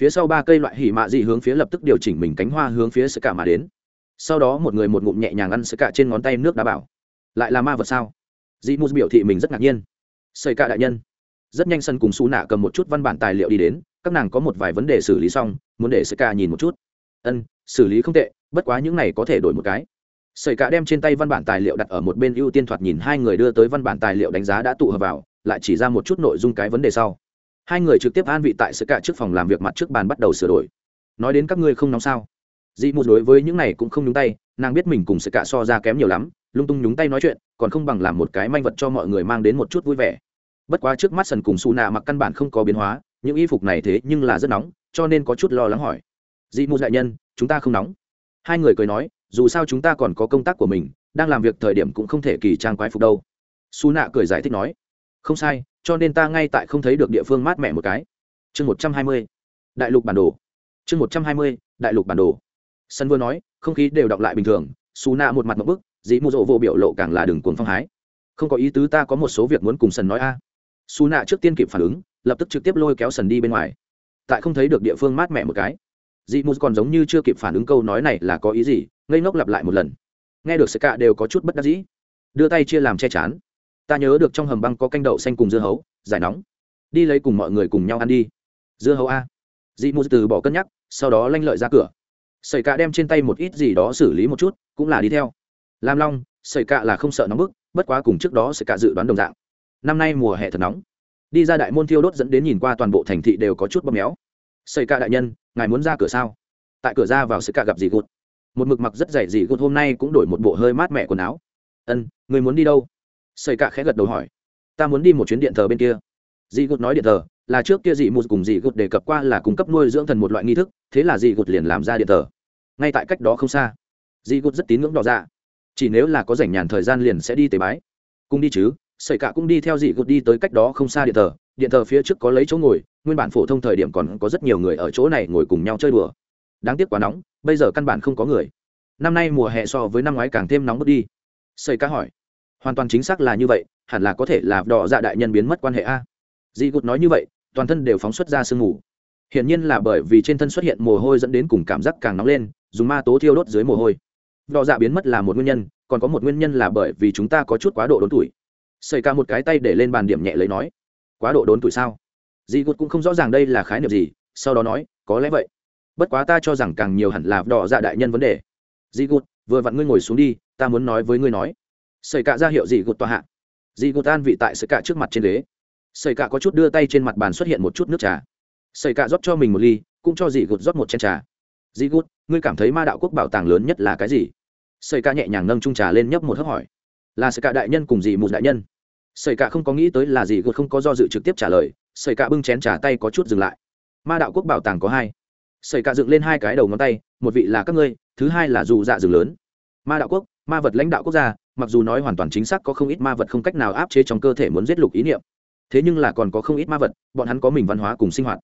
phía sau ba cây loại hỉ mạ dị hướng phía lập tức điều chỉnh mình cánh hoa hướng phía sơ cả mà đến. Sau đó một người một ngụm nhẹ nhàng ăn sơ cả trên ngón tay nước đá bảo. Lại là ma vật sao? Dị mù biểu thị mình rất ngạc nhiên. Xây cả đại nhân. Rất nhanh sân cùng xù nạ cầm một chút văn bản tài liệu đi đến các nàng có một vài vấn đề xử lý xong muốn để sơ cả nhìn một chút. Ân xử lý không tệ bất quá những này có thể đổi một cái. Sợi cả đem trên tay văn bản tài liệu đặt ở một bên ưu tiên thoạt nhìn hai người đưa tới văn bản tài liệu đánh giá đã tụ hợp vào, lại chỉ ra một chút nội dung cái vấn đề sau. Hai người trực tiếp an vị tại sự cả trước phòng làm việc mặt trước bàn bắt đầu sửa đổi. Nói đến các ngươi không nóng sao? Dị một đối với những này cũng không nhúng tay, nàng biết mình cùng sự cả so ra kém nhiều lắm, lung tung nhúng tay nói chuyện còn không bằng làm một cái manh vật cho mọi người mang đến một chút vui vẻ bất quá trước mắt sần cùng su nạ mặc căn bản không có biến hóa những y phục này thế nhưng là rất nóng cho nên có chút lo lắng hỏi dị mù đại nhân chúng ta không nóng hai người cười nói dù sao chúng ta còn có công tác của mình đang làm việc thời điểm cũng không thể kỳ trang quái phục đâu su nạ cười giải thích nói không sai, cho nên ta ngay tại không thấy được địa phương mát mẻ một cái. Chương một trăm hai mươi, đại lục bản đồ. Chương một trăm hai mươi, đại lục bản đồ. Sân vừa nói, không khí đều đọng lại bình thường xù nạ một mặt một bức, dĩ mù rộ vô biểu lộ càng là đường cuồng phong hái. Không có ý tứ ta có một số việc muốn cùng sân nói a. À. xù nạ trước tiên kịp phản ứng, lập tức trực tiếp lôi kéo sần đi bên ngoài. Tại không thấy được địa phương mát mẻ một cái dị mù còn giống như chưa kịp phản ứng câu nói này là có ý gì, ngây ngốc lặp lại một lần. Nghe được sơ cạ đều có chút bất đắc dĩ. Đưa tay chia làm che chán ta nhớ được trong hầm băng có canh đậu xanh cùng dưa hấu, giải nóng. Đi lấy cùng mọi người cùng nhau ăn đi. Dưa hấu a. Dị mù từ bỏ cân nhắc, sau đó lanh lợi ra cửa. Sợi cạ đem trên tay một ít gì đó xử lý một chút, cũng là đi theo. Lam long, sợi cạ là không sợ nóng bức, bất quá cùng trước đó sợi cạ dự đoán đồng dạng. Năm nay mùa hè thật nóng. Đi ra đại môn thiêu đốt dẫn đến nhìn qua toàn bộ thành thị đều có chút bóp méo. Sợi cạ đại nhân, ngài muốn ra cửa sao? Tại cửa ra vào sởi cạ gặp dì gột một mực mặc rất dày dì gột hôm nay cũng đổi một bộ hơi mát mẻ quần áo. Ân, người muốn đi đâu? Xây cả khẽ gật đầu hỏi, ta muốn đi một chuyến điện thờ bên kia. Dị gột nói điện thờ, là trước kia dị một cùng dị gột đề cập qua là cung cấp nuôi dưỡng thần một loại nghi thức, thế là dị gột liền làm ra điện thờ. Ngay tại cách đó không xa, dị gột rất tín ngưỡng đỏ ra chỉ nếu là có rảnh nhàn thời gian liền sẽ đi tế bái. Cùng đi chứ sợi cả cũng đi theo dị gột đi tới cách đó không xa điện thờ. Điện thờ phía trước có lấy chỗ ngồi, nguyên bản phổ thông thời điểm còn có rất nhiều người ở chỗ này ngồi cùng nhau chơi đùa. Đáng tiếc quá nóng, bây giờ căn bản không có người. Năm nay mùa hè so với năm ngoái càng thêm nóng bớt đi. Xây cả hỏi hoàn toàn chính xác là như vậy, hẳn là có thể là đỏ dạ đại nhân biến mất quan hệ a. Di gút nói như vậy, toàn thân đều phóng xuất ra sương mù. Hiển nhiên là bởi vì trên thân xuất hiện mồ hôi dẫn đến cùng cảm giác càng nóng lên, dùng ma tố thiêu đốt dưới mồ hôi. Đỏ dạ biến mất là một nguyên nhân, còn có một nguyên nhân là bởi vì chúng ta có chút quá độ đốn tuổi. Xảy ca một cái tay để lên bàn điểm nhẹ lấy nói, quá độ đốn tuổi sao? Di gút cũng không rõ ràng đây là khái niệm gì, sau đó nói, có lẽ vậy. Bất quá ta cho rằng càng nhiều hẳn là đỏ dạ đại nhân vấn đề. Di gút vừa vặn ngươi ngồi xuống đi, ta muốn nói với ngươi nói sợi cạ ra hiệu gì gút tòa hạ. Dị gút an vị tại sợi cạ trước mặt trên ghế. Sợi cạ có chút đưa tay trên mặt bàn xuất hiện một chút nước trà. Sợi cạ rót cho mình một ly, cũng cho dị gút rót một chén trà. Dị gút ngươi cảm thấy ma đạo quốc bảo tàng lớn nhất là cái gì? Sợi cạ nhẹ nhàng nâng trung trà lên nhấp một hớp hỏi. Là sợi cạ đại nhân cùng gì một đại nhân. Sợi cạ không có nghĩ tới là gì gút không có do dự trực tiếp trả lời sợi cạ bưng chén trà tay có chút dừng lại. Ma đạo quốc bảo tàng có hai. Sợi cạ dựng lên hai cái đầu ngón tay, một vị là các ngươi, thứ hai là dù dạ rừng lớn. Ma đạo quốc, ma vật lãnh đạo quốc gia mặc dù nói hoàn toàn chính xác có không ít ma vật không cách nào áp chế trong cơ thể muốn giết lục ý niệm, thế nhưng là còn có không ít ma vật, bọn hắn có mình văn hóa cùng sinh hoạt.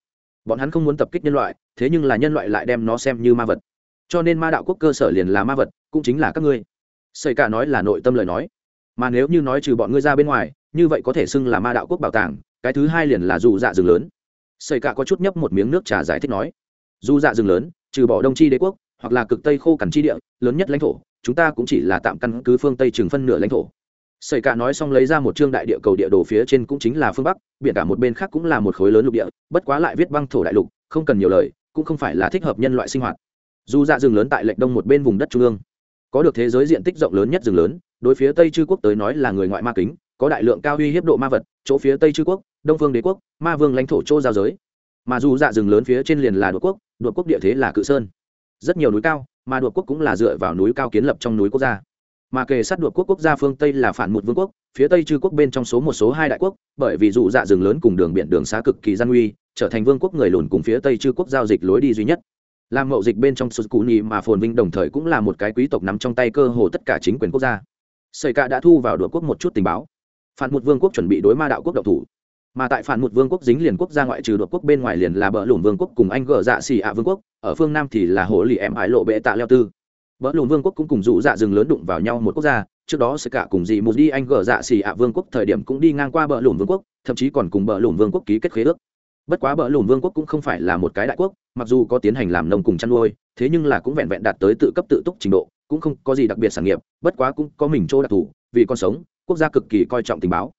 Bọn hắn không muốn tập kích nhân loại, thế nhưng là nhân loại lại đem nó xem như ma vật. Cho nên ma đạo quốc cơ sở liền là ma vật, cũng chính là các ngươi. Xây cả nói là nội tâm lời nói. Mà nếu như nói trừ bọn ngươi ra bên ngoài, như vậy có thể xưng là ma đạo quốc bảo tàng, cái thứ hai liền là dù dạ rừng lớn. Xây cả có chút nhấp một miếng nước trà giải thích nói. Dù dạ rừng lớn, trừ bỏ đông chi đế quốc, hoặc là cực tây khô cằn chi địa, lớn nhất lãnh thổ chúng ta cũng chỉ là tạm căn cứ phương tây chừng phân nửa lãnh thổ Sẩy cả nói xong lấy ra một chương đại địa cầu địa đồ phía trên cũng chính là phương bắc, biển cả một bên khác cũng là một khối lớn lục địa, bất quá lại viết băng thổ đại lục, không cần nhiều lời, cũng không phải là thích hợp nhân loại sinh hoạt. Dù dạ rừng lớn tại lệch đông một bên vùng đất trung ương, có được thế giới diện tích rộng lớn nhất rừng lớn, đối phía Tây Chư quốc tới nói là người ngoại ma kính, có đại lượng cao uy hiếp độ ma vật, chỗ phía Tây Chư quốc, Đông Phương Đế quốc, Ma Vương lãnh thổ chỗ giao giới. Mà dù dạ rừng lớn phía trên liền là Đột quốc, Đột quốc địa thế là cự sơn. Rất nhiều núi cao, mà Đột quốc cũng là dựa vào núi cao kiến lập trong núi quốc gia. Mà kề sát đột quốc quốc gia phương tây là phản một vương quốc, phía tây chư quốc bên trong số một số hai đại quốc, bởi vì dụ dạ rừng lớn cùng đường biển đường xá cực kỳ gian nguy, trở thành vương quốc người lùn cùng phía tây chư quốc giao dịch lối đi duy nhất. Làm mậu dịch bên trong sụt cù nhì mà phồn vinh đồng thời cũng là một cái quý tộc nắm trong tay cơ hồ tất cả chính quyền quốc gia. Xây cạ đã thu vào đội quốc một chút tình báo. Phản một vương quốc chuẩn bị đối ma đạo quốc độc thủ mà tại phản một vương quốc dính liền quốc gia ngoại trừ đột quốc bên ngoài liền là bờ lùn vương quốc cùng anh gờ dạ xì ạ vương quốc ở phương nam thì là hồ lì em ái lộ bệ tạ leo tư bờ lùn vương quốc cũng cùng dụ dạ rừng lớn đụng vào nhau một quốc gia, trước đó sẽ cả cùng dị một đi anh gở dạ xì ạ vương quốc thời điểm cũng đi ngang qua bờ lùn vương quốc, thậm chí còn cùng bờ lùn vương quốc ký kết khế ước. Bất quá bờ lùn vương quốc cũng không phải là một cái đại quốc, mặc dù có tiến hành làm nông cùng chăn nuôi, thế nhưng là cũng vẹn vẹn đạt tới tự cấp tự túc trình độ, cũng không có gì đặc biệt sản nghiệp, bất quá cũng có mình chỗ đặc thù, vì con sống, quốc gia cực kỳ coi trọng tình báo.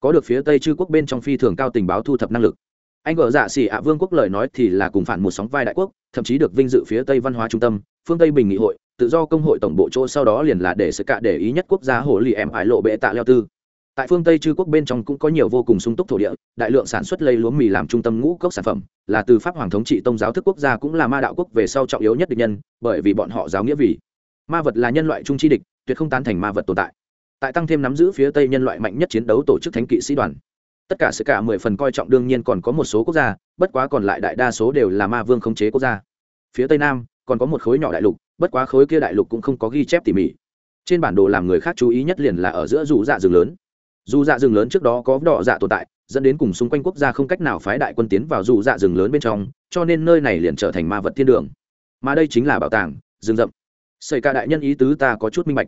Có được phía Tây chư quốc bên trong phi thường cao tình báo thu thập năng lực. Anh gở dạ xỉ ạ vương quốc lời nói thì là cùng phản một sóng vai đại quốc, thậm chí được vinh dự phía Tây văn hóa trung tâm, phương Tây bình nghị hội, tự do công hội tổng bộ chỗ sau đó liền là để sự cả để ý nhất quốc gia hồ lì em ải lộ bệ tạ leo tư tại phương tây chư quốc bên trong cũng có nhiều vô cùng sung túc thổ địa đại lượng sản xuất lây lúa mì làm trung tâm ngũ cốc sản phẩm là từ pháp hoàng thống trị tôn giáo thức quốc gia cũng là ma đạo quốc về sau trọng yếu nhất địch nhân bởi vì bọn họ giáo nghĩa vì ma vật là nhân loại trung chi địch tuyệt không tán thành ma vật tồn tại tại tăng thêm nắm giữ phía tây nhân loại mạnh nhất chiến đấu tổ chức thánh kỵ sĩ đoàn. Tất cả sự cả mười phần coi trọng đương nhiên còn có một số quốc gia, bất quá còn lại đại đa số đều là ma vương khống chế quốc gia. Phía tây nam, còn có một khối nhỏ đại lục, bất quá khối kia đại lục cũng không có ghi chép tỉ mỉ. Trên bản đồ làm người khác chú ý nhất liền là ở giữa dù dạ rừng lớn. Dù dạ rừng lớn trước đó có đỏ dạ tồn tại, dẫn đến cùng xung quanh quốc gia không cách nào phái đại quân tiến vào dù dạ rừng lớn bên trong, cho nên nơi này liền trở thành ma vật thiên đường. Mà đây chính là bảo tàng, rừng rậm. Xảy cả đại nhân ý tứ ta có chút minh bạch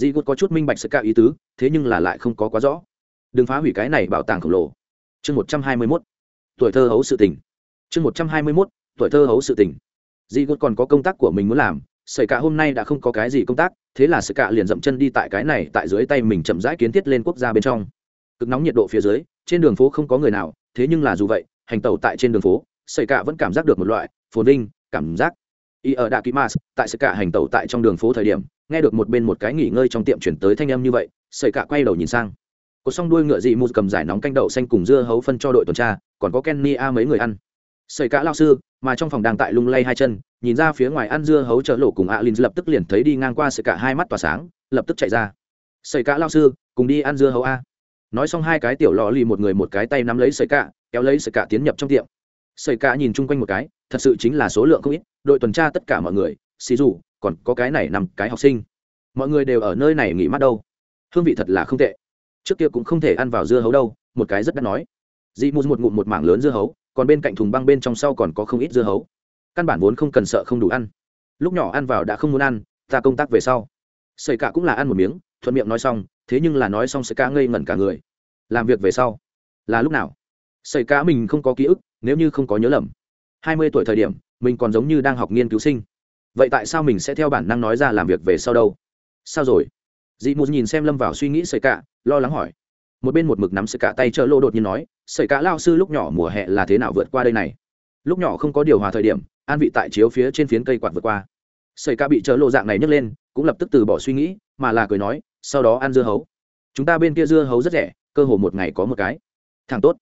di gút có chút minh bạch sự ca ý tứ, thế nhưng là lại không có quá rõ. Đừng phá hủy cái này bảo tàng khổng lồ. Chương một trăm hai mươi mốt. Tuổi thơ hấu sự tình. Chương một trăm hai mươi mốt. Tuổi thơ hấu sự tình. Di gút còn có công tác của mình muốn làm sợi cả hôm nay đã không có cái gì công tác, thế là sợi cả liền dậm chân đi tại cái này, tại dưới tay mình chậm rãi kiến thiết lên quốc gia bên trong. Cực nóng nhiệt độ phía dưới, trên đường phố không có người nào, thế nhưng là dù vậy, hành tàu tại trên đường phố sợi cả vẫn cảm giác được một loại phồn vinh, cảm giác y ở đạ ký mas tại sự cả hành tẩu tại trong đường phố thời điểm, nghe được một bên một cái nghỉ ngơi trong tiệm chuyển tới thanh âm như vậy sợi cả quay đầu nhìn sang. Có xong đuôi ngựa dị mù cầm giải nóng canh đậu xanh cùng dưa hấu phân cho đội tuần tra, còn có kenny a mấy người ăn. Sợi cả lao sư, mà trong phòng đang tại lung lay hai chân, nhìn ra phía ngoài ăn dưa hấu chợ lộ cùng alin lập tức liền thấy đi ngang qua sự cả hai mắt tỏa sáng, lập tức chạy ra. Sợi cả lao sư, cùng đi ăn dưa hấu a. Nói xong hai cái tiểu lò lì một người một cái tay nắm lấy sợi cả, kéo lấy sợi cả tiến nhập trong tiệm sợi cả nhìn chung quanh một cái, thật sự chính là số lượng không ít, đội tuần tra tất cả mọi người, xì dù, còn có cái này nằm cái học sinh. Mọi người đều ở nơi này nghỉ mát đâu. Hương vị thật là không tệ. Trước kia cũng không thể ăn vào dưa hấu đâu, một cái rất đắt nói. Dị mù một ngụm một mảng lớn dưa hấu, còn bên cạnh thùng băng bên trong sau còn có không ít dưa hấu. Căn bản vốn không cần sợ không đủ ăn. Lúc nhỏ ăn vào đã không muốn ăn, ta công tác về sau. Sợi cả cũng là ăn một miếng, thuận miệng nói xong, thế nhưng là nói xong sợi cả ngây ngẩn cả người. Làm việc về sau. Là lúc nào? Sợi cả mình không có ký ức nếu như không có nhớ lầm. Hai mươi tuổi thời điểm, mình còn giống như đang học nghiên cứu sinh. Vậy tại sao mình sẽ theo bản năng nói ra làm việc về sau đâu? Sao rồi? Dị mù nhìn xem lâm vào suy nghĩ sợi cả lo lắng hỏi. Một bên một mực nắm sợi cả tay chợ lô đột nhiên nói, sợi cả lao sư lúc nhỏ mùa hè là thế nào vượt qua đây này? Lúc nhỏ không có điều hòa thời điểm, an vị tại chiếu phía trên phiến cây quạt vượt qua. Sợi cả bị chợ lô dạng này nhấc lên, cũng lập tức từ bỏ suy nghĩ, mà là cười nói, sau đó ăn dưa hấu. Chúng ta bên kia dưa hấu rất rẻ, cơ hồ một ngày có một cái. Thằng tốt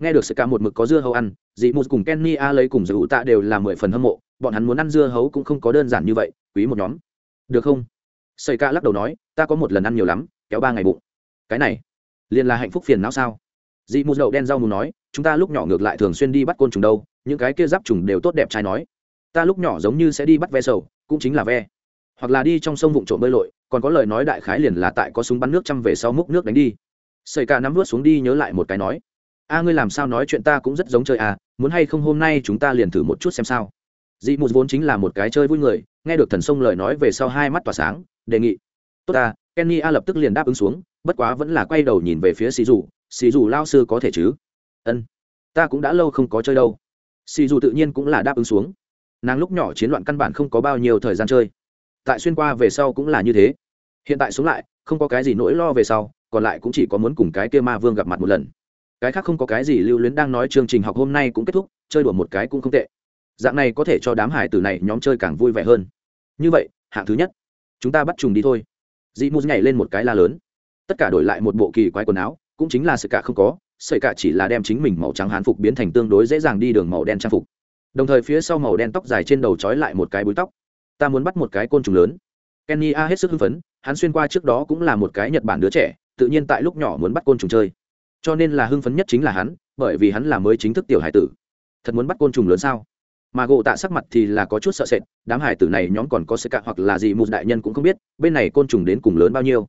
nghe được sự cả một mực có dưa hấu ăn dị mù cùng kenny a lấy cùng giữ tạ đều là mười phần hâm mộ, bọn hắn muốn ăn dưa hấu cũng không có đơn giản như vậy, quý một nhóm. Được không? Sợi ca lắc đầu nói, ta có một lần ăn nhiều lắm, kéo ba ngày bụng. Cái này, liền là hạnh phúc phiền não sao? Dị mù đậu đen rau mù nói, chúng ta lúc nhỏ ngược lại thường xuyên đi bắt côn trùng đâu, những cái kia giáp trùng đều tốt đẹp trai nói. Ta lúc nhỏ giống như sẽ đi bắt ve sầu, cũng chính là ve. Hoặc là đi trong sông vụn trộm bơi lội, còn có lời nói đại khái liền là tại có súng bắn nước chăm về sau múc nước đánh đi. Sợi ca nắm vớt xuống đi nhớ lại một cái nói a ngươi làm sao nói chuyện ta cũng rất giống chơi à muốn hay không hôm nay chúng ta liền thử một chút xem sao. Dị mù vốn chính là một cái chơi vui người, nghe được thần sông lời nói về sau hai mắt tỏa sáng, đề nghị. Tốt ta, kenny a lập tức liền đáp ứng xuống, bất quá vẫn là quay đầu nhìn về phía xì dù xì dù lao sư có thể chứ? Ân, ta cũng đã lâu không có chơi đâu. Xì dù tự nhiên cũng là đáp ứng xuống. Nàng lúc nhỏ chiến loạn căn bản không có bao nhiêu thời gian chơi. Tại xuyên qua về sau cũng là như thế. Hiện tại sống lại, không có cái gì nỗi lo về sau, còn lại cũng chỉ có muốn cùng cái kia ma vương gặp mặt một lần cái khác không có cái gì lưu luyến đang nói chương trình học hôm nay cũng kết thúc, chơi đùa một cái cũng không tệ. Dạng này có thể cho đám hải tử này nhóm chơi càng vui vẻ hơn. Như vậy, hạng thứ nhất, chúng ta bắt trùng đi thôi. Dị mù nhảy lên một cái la lớn. Tất cả đổi lại một bộ kỳ quái quần áo, cũng chính là sự cả không có, sợi cả chỉ là đem chính mình màu trắng hán phục biến thành tương đối dễ dàng đi đường màu đen trang phục. Đồng thời phía sau màu đen tóc dài trên đầu trói lại một cái búi tóc. Ta muốn bắt một cái côn trùng lớn. Kenny a hết sức hưng phấn, hắn xuyên qua trước đó cũng là một cái nhật bản đứa trẻ, tự nhiên tại lúc nhỏ muốn bắt côn trùng chơi cho nên là hưng phấn nhất chính là hắn, bởi vì hắn là mới chính thức tiểu hải tử. Thật muốn bắt côn trùng lớn sao? Mà gỗ tạ sắc mặt thì là có chút sợ sệt, đám hải tử này nhóm còn có sơ cạ hoặc là gì một đại nhân cũng không biết, bên này côn trùng đến cùng lớn bao nhiêu.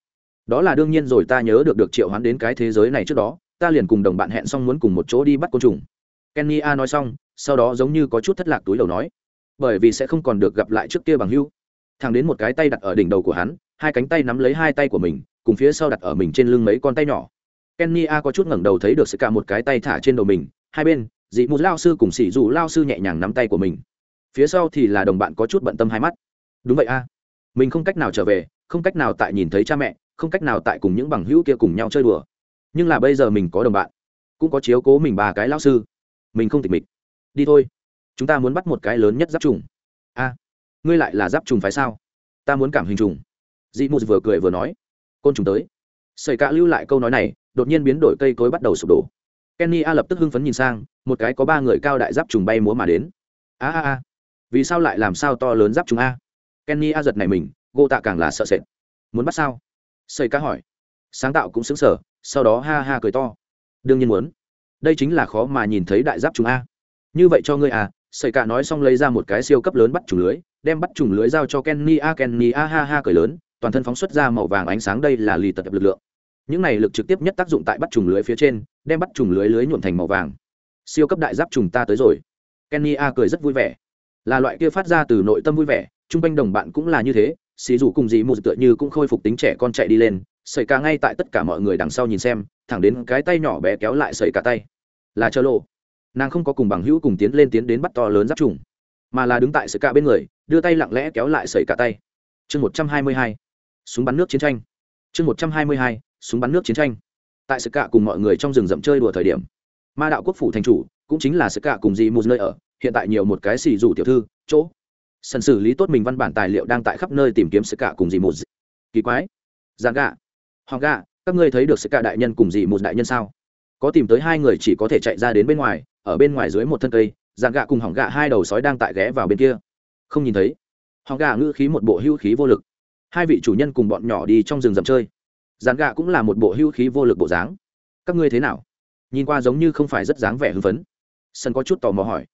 Đó là đương nhiên rồi, ta nhớ được được triệu hoán đến cái thế giới này trước đó, ta liền cùng đồng bạn hẹn xong muốn cùng một chỗ đi bắt côn trùng. Kenny a nói xong, sau đó giống như có chút thất lạc túi đầu nói, bởi vì sẽ không còn được gặp lại trước kia bằng hưu. Thằng đến một cái tay đặt ở đỉnh đầu của hắn, hai cánh tay nắm lấy hai tay của mình, cùng phía sau đặt ở mình trên lưng mấy con tay nhỏ kenny a có chút ngẩng đầu thấy được sự cả một cái tay thả trên đầu mình, hai bên, dị mù lao sư cùng sỉ dù lao sư nhẹ nhàng nắm tay của mình. Phía sau thì là đồng bạn có chút bận tâm hai mắt. Đúng vậy a. Mình không cách nào trở về, không cách nào tại nhìn thấy cha mẹ, không cách nào tại cùng những bằng hữu kia cùng nhau chơi đùa. Nhưng là bây giờ mình có đồng bạn, cũng có chiếu cố mình ba cái lao sư. Mình không tịch mịch. Đi thôi. Chúng ta muốn bắt một cái lớn nhất giáp trùng. A. Ngươi lại là giáp trùng phải sao? Ta muốn cảm hình trùng. Dị mù vừa cười vừa nói. Côn trùng tới. Xảy cả lưu lại câu nói này đột nhiên biến đổi cây cối bắt đầu sụp đổ. Kenny a lập tức hưng phấn nhìn sang, một cái có ba người cao đại giáp trùng bay múa mà đến. A a a. Vì sao lại làm sao to lớn giáp trùng a? Kenny a giật này mình, gô tạ càng là sợ sệt. Muốn bắt sao? Xây cá hỏi. Sáng tạo cũng xứng sở sau đó ha ha cười to. Đương nhiên muốn. Đây chính là khó mà nhìn thấy đại giáp trùng a. Như vậy cho ngươi à xây cả nói xong lấy ra một cái siêu cấp lớn bắt trùng lưới, đem bắt trùng lưới giao cho kenny a kenny a ha ha cười lớn, toàn thân phóng xuất ra màu vàng ánh sáng, đây là lì tập lực lượng những này lực trực tiếp nhất tác dụng tại bắt trùng lưới phía trên, đem bắt trùng lưới lưới nhuộm thành màu vàng. Siêu cấp đại giáp trùng ta tới rồi. Kenny a cười rất vui vẻ. Là loại kia phát ra từ nội tâm vui vẻ, chung quanh đồng bạn cũng là như thế, xì dù cùng dì một tựa như cũng khôi phục tính trẻ con chạy đi lên sợi ca ngay tại tất cả mọi người đằng sau nhìn xem, thẳng đến cái tay nhỏ bé kéo lại sợi cả tay. Là chơ lộ nàng không có cùng bằng hữu cùng tiến lên tiến đến bắt to lớn giáp trùng, mà là đứng tại sẩy cả bên người, đưa tay lặng lẽ kéo lại sợi cả tay. Chương một trăm hai mươi hai. Súng bắn nước chiến tranh. Chương một trăm hai mươi hai súng bắn nước chiến tranh. Tại sự cạ cùng mọi người trong rừng rậm chơi đùa thời điểm, ma đạo quốc phủ thành chủ cũng chính là sự cạ cùng dì một nơi ở, hiện tại nhiều một cái xì dù tiểu thư, chỗ. Sân xử lý tốt mình văn bản tài liệu đang tại khắp nơi tìm kiếm sự cạ cùng dì một kỳ quái. Giàn gạ. Hoàng gạ, các ngươi thấy được sự cạ đại nhân cùng dì một đại nhân sao? Có tìm tới hai người chỉ có thể chạy ra đến bên ngoài, ở bên ngoài dưới một thân cây giàn gạ cùng hỏng gạ hai đầu sói đang tại ghé vào bên kia. Không nhìn thấy. Hỏng gạ ngữ khí một bộ hưu khí vô lực. Hai vị chủ nhân cùng bọn nhỏ đi trong rừng rậm chơi dàn gạ cũng là một bộ hưu khí vô lực bộ dáng. Các ngươi thế nào? Nhìn qua giống như không phải rất dáng vẻ hưng phấn. Sân có chút tò mò hỏi.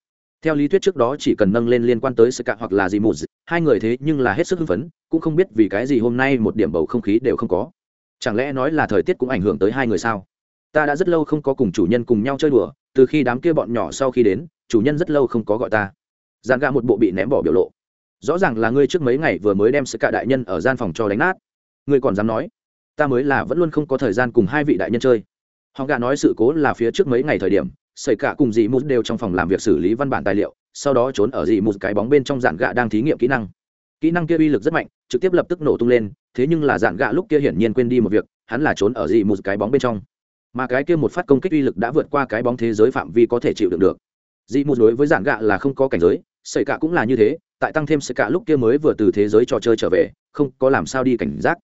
Theo lý thuyết trước đó chỉ cần nâng lên liên quan tới sự cạ hoặc là gì một hai người thế nhưng là hết sức hưng phấn, cũng không biết vì cái gì hôm nay một điểm bầu không khí đều không có. Chẳng lẽ nói là thời tiết cũng ảnh hưởng tới hai người sao? Ta đã rất lâu không có cùng chủ nhân cùng nhau chơi đùa, từ khi đám kia bọn nhỏ sau khi đến, chủ nhân rất lâu không có gọi ta. Gian gạ một bộ bị ném bỏ biểu lộ. Rõ ràng là ngươi trước mấy ngày vừa mới đem sự cạ đại nhân ở gian phòng cho đánh nát. Ngươi còn dám nói? Ta mới là vẫn luôn không có thời gian cùng hai vị đại nhân chơi. Họ gạ nói sự cố là phía trước mấy ngày thời điểm xảy cả cùng dì mút đều trong phòng làm việc xử lý văn bản tài liệu, sau đó trốn ở dì mút cái bóng bên trong dạn gạ đang thí nghiệm kỹ năng. Kỹ năng kia uy lực rất mạnh, trực tiếp lập tức nổ tung lên, thế nhưng là dạn gạ lúc kia hiển nhiên quên đi một việc, hắn là trốn ở dì mút cái bóng bên trong. Mà cái kia một phát công kích uy lực đã vượt qua cái bóng thế giới phạm vi có thể chịu đựng được. Dì mút đối với dạn gạ là không có cảnh giới xảy cả cũng là như thế, tại tăng thêm xảy cả lúc kia mới vừa từ thế giới trò chơi trở về, không có làm sao đi cảnh giác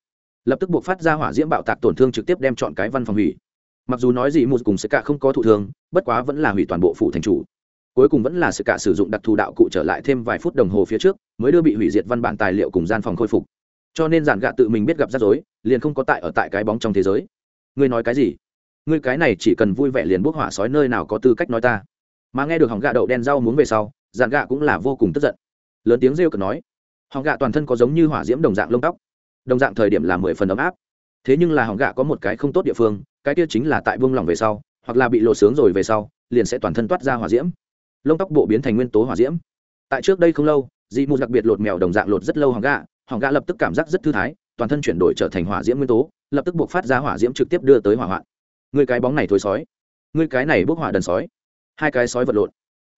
lập tức buộc phát ra hỏa diễm bạo tạc tổn thương trực tiếp đem chọn cái văn phòng hủy. Mặc dù nói gì một cùng sẽ cả không có thụ thương, bất quá vẫn là hủy toàn bộ phủ thành chủ. Cuối cùng vẫn là sự cả sử dụng đặc thù đạo cụ trở lại thêm vài phút đồng hồ phía trước, mới đưa bị hủy diệt văn bản tài liệu cùng gian phòng khôi phục. Cho nên giản gạ tự mình biết gặp rắc rối, liền không có tại ở tại cái bóng trong thế giới. Ngươi nói cái gì? Ngươi cái này chỉ cần vui vẻ liền bốc hỏa sói nơi nào có tư cách nói ta? Mà nghe được hỏng gạ đậu đen rau muốn về sau, giản gạ cũng là vô cùng tức giận. Lớn tiếng rêu cực nói, hỏng gạ toàn thân có giống như hỏa diễm đồng dạng lông tóc đồng dạng thời điểm là mười phần ấm áp. Thế nhưng là hỏng gạ có một cái không tốt địa phương, cái kia chính là tại vương lòng về sau, hoặc là bị lộ sướng rồi về sau, liền sẽ toàn thân toát ra hỏa diễm. Lông tóc bộ biến thành nguyên tố hỏa diễm. Tại trước đây không lâu, dị mù đặc biệt lột mèo đồng dạng lột rất lâu hỏng gạ hỏng gạ lập tức cảm giác rất thư thái, toàn thân chuyển đổi trở thành hỏa diễm nguyên tố, lập tức buộc phát ra hỏa diễm trực tiếp đưa tới hỏa hoạn. Người cái bóng này thối sói. Người cái này bốc hỏa đần sói. Hai cái sói vật lộn.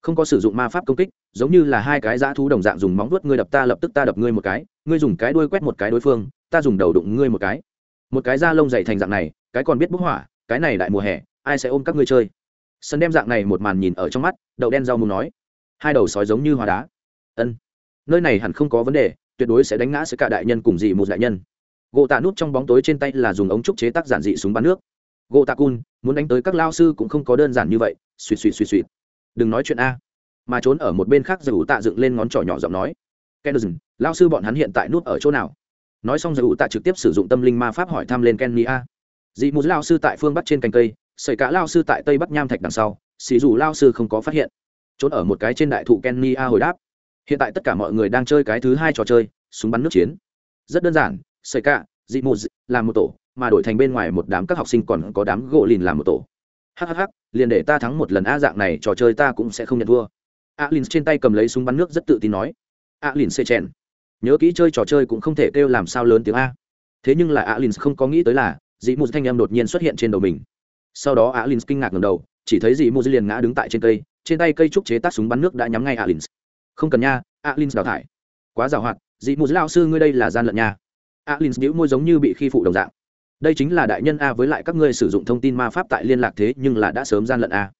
Không có sử dụng ma pháp công kích, giống như là hai cái dã thú đồng dạng dùng móng vuốt ngươi đập ta lập tức ta đập ngươi một cái, ngươi dùng cái đuôi quét một cái đối phương ta dùng đầu đụng ngươi một cái. Một cái da lông dày thành dạng này, cái còn biết bốc hỏa, cái này đại mùa hè, ai sẽ ôm các ngươi chơi? Sân đem dạng này một màn nhìn ở trong mắt, đậu đen rau mù nói. Hai đầu sói giống như hòa đá. Ân. Nơi này hẳn không có vấn đề, tuyệt đối sẽ đánh ngã sự cả đại nhân cùng dị một đại nhân. Gỗ tạ nút trong bóng tối trên tay là dùng ống trúc chế tác giản dị súng bắn nước. Gỗ tạ cun, muốn đánh tới các lao sư cũng không có đơn giản như vậy, suỵt suỵt suỵt suỵt. Đừng nói chuyện a. Mà trốn ở một bên khác dù tạ dựng lên ngón trỏ nhỏ giọng nói. Kennedy lao sư bọn hắn hiện tại nút ở chỗ nào? Nói xong dù tạ trực tiếp sử dụng tâm linh ma pháp hỏi thăm lên kenny a. Dị mù lao sư tại phương bắc trên cành cây, sợi cả lao sư tại tây bắc nham thạch đằng sau xì dù lao sư không có phát hiện. Trốn ở một cái trên đại thụ kenny a hồi đáp. Hiện tại tất cả mọi người đang chơi cái thứ hai trò chơi, súng bắn nước chiến. Rất đơn giản, sợi cả, dị mù làm một tổ, mà đổi thành bên ngoài một đám các học sinh còn có đám gỗ lìn làm một tổ. Hhh liền để ta thắng một lần a dạng này trò chơi ta cũng sẽ không nhận thua. Alin trên tay cầm lấy súng bắn nước rất tự tin nói. Alin xê chèn nhớ kỹ chơi trò chơi cũng không thể kêu làm sao lớn tiếng a. Thế nhưng là alin không có nghĩ tới là, dị mù thanh em đột nhiên xuất hiện trên đầu mình. Sau đó alin kinh ngạc ngầm đầu, chỉ thấy dị mù liền ngã đứng tại trên cây, trên tay cây trúc chế tác súng bắn nước đã nhắm ngay alin không cần nha alin đào thải. Quá giàu hoạt, dị mù lao sư ngươi đây là gian lận nha. Alin bĩu môi giống như bị khi phụ đồng dạng. Đây chính là đại nhân a với lại các ngươi sử dụng thông tin ma pháp tại liên lạc thế nhưng là đã sớm gian lận a.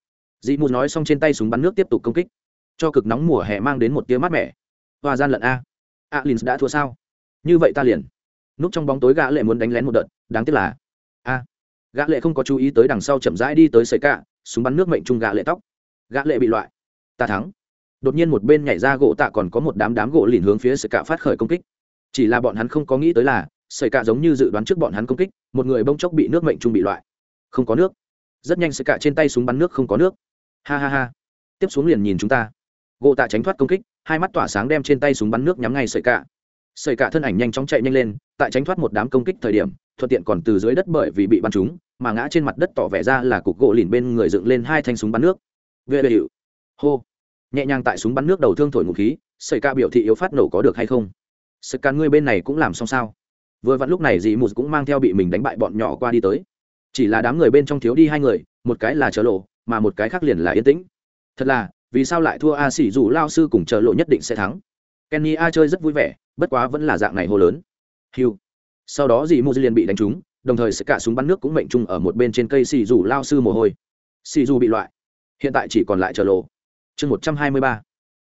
Dị mù nói xong trên tay súng bắn nước tiếp tục công kích. Cho cực nóng mùa hè mang đến một tia mát mẻ. Và gian lận a alin đã thua sao? Như vậy ta liền. Núp trong bóng tối gã lệ muốn đánh lén một đợt, đáng tiếc là. A. Gã lệ không có chú ý tới đằng sau chậm rãi đi tới sợi cạ, súng bắn nước mệnh trung gã lệ tóc. Gã lệ bị loại. Ta thắng. Đột nhiên một bên nhảy ra gỗ tạ còn có một đám đám gỗ lìn hướng phía sợi cạ phát khởi công kích. Chỉ là bọn hắn không có nghĩ tới là, sợi cạ giống như dự đoán trước bọn hắn công kích, một người bông chốc bị nước mệnh trung bị loại. Không có nước. Rất nhanh sợi cạ trên tay súng bắn nước không có nước. Ha ha ha. Tiếp xuống liền nhìn chúng ta gỗ tạ tránh thoát công kích, hai mắt tỏa sáng đem trên tay súng bắn nước nhắm ngay sợi cạ. Sợi cạ thân ảnh nhanh chóng chạy nhanh lên, tại tránh thoát một đám công kích thời điểm, thuận tiện còn từ dưới đất bởi vì bị bắn trúng, mà ngã trên mặt đất tỏ vẻ ra là cục gỗ lìn bên người dựng lên hai thanh súng bắn nước. Vệ vệ hiệu. Hô. Nhẹ nhàng tại súng bắn nước đầu thương thổi ngụ khí, sợi ca biểu thị yếu phát nổ có được hay không? Sợi ca ngươi bên này cũng làm xong sao? Vừa vặn lúc này dì mù cũng mang theo bị mình đánh bại bọn nhỏ qua đi tới. Chỉ là đám người bên trong thiếu đi hai người, một cái là chớ lộ, mà một cái khác liền là yên tĩnh. Thật là vì sao lại thua a xỉ dù lao sư cùng chờ lộ nhất định sẽ thắng? Kenny a chơi rất vui vẻ, bất quá vẫn là dạng này hô lớn. Hiu. Sau đó dì mô liền bị đánh trúng, đồng thời sẽ cả súng bắn nước cũng mệnh trung ở một bên trên cây xì dù lao sư mồ hôi. Xì dù bị loại. Hiện tại chỉ còn lại chờ lộ. Chương một trăm hai mươi ba.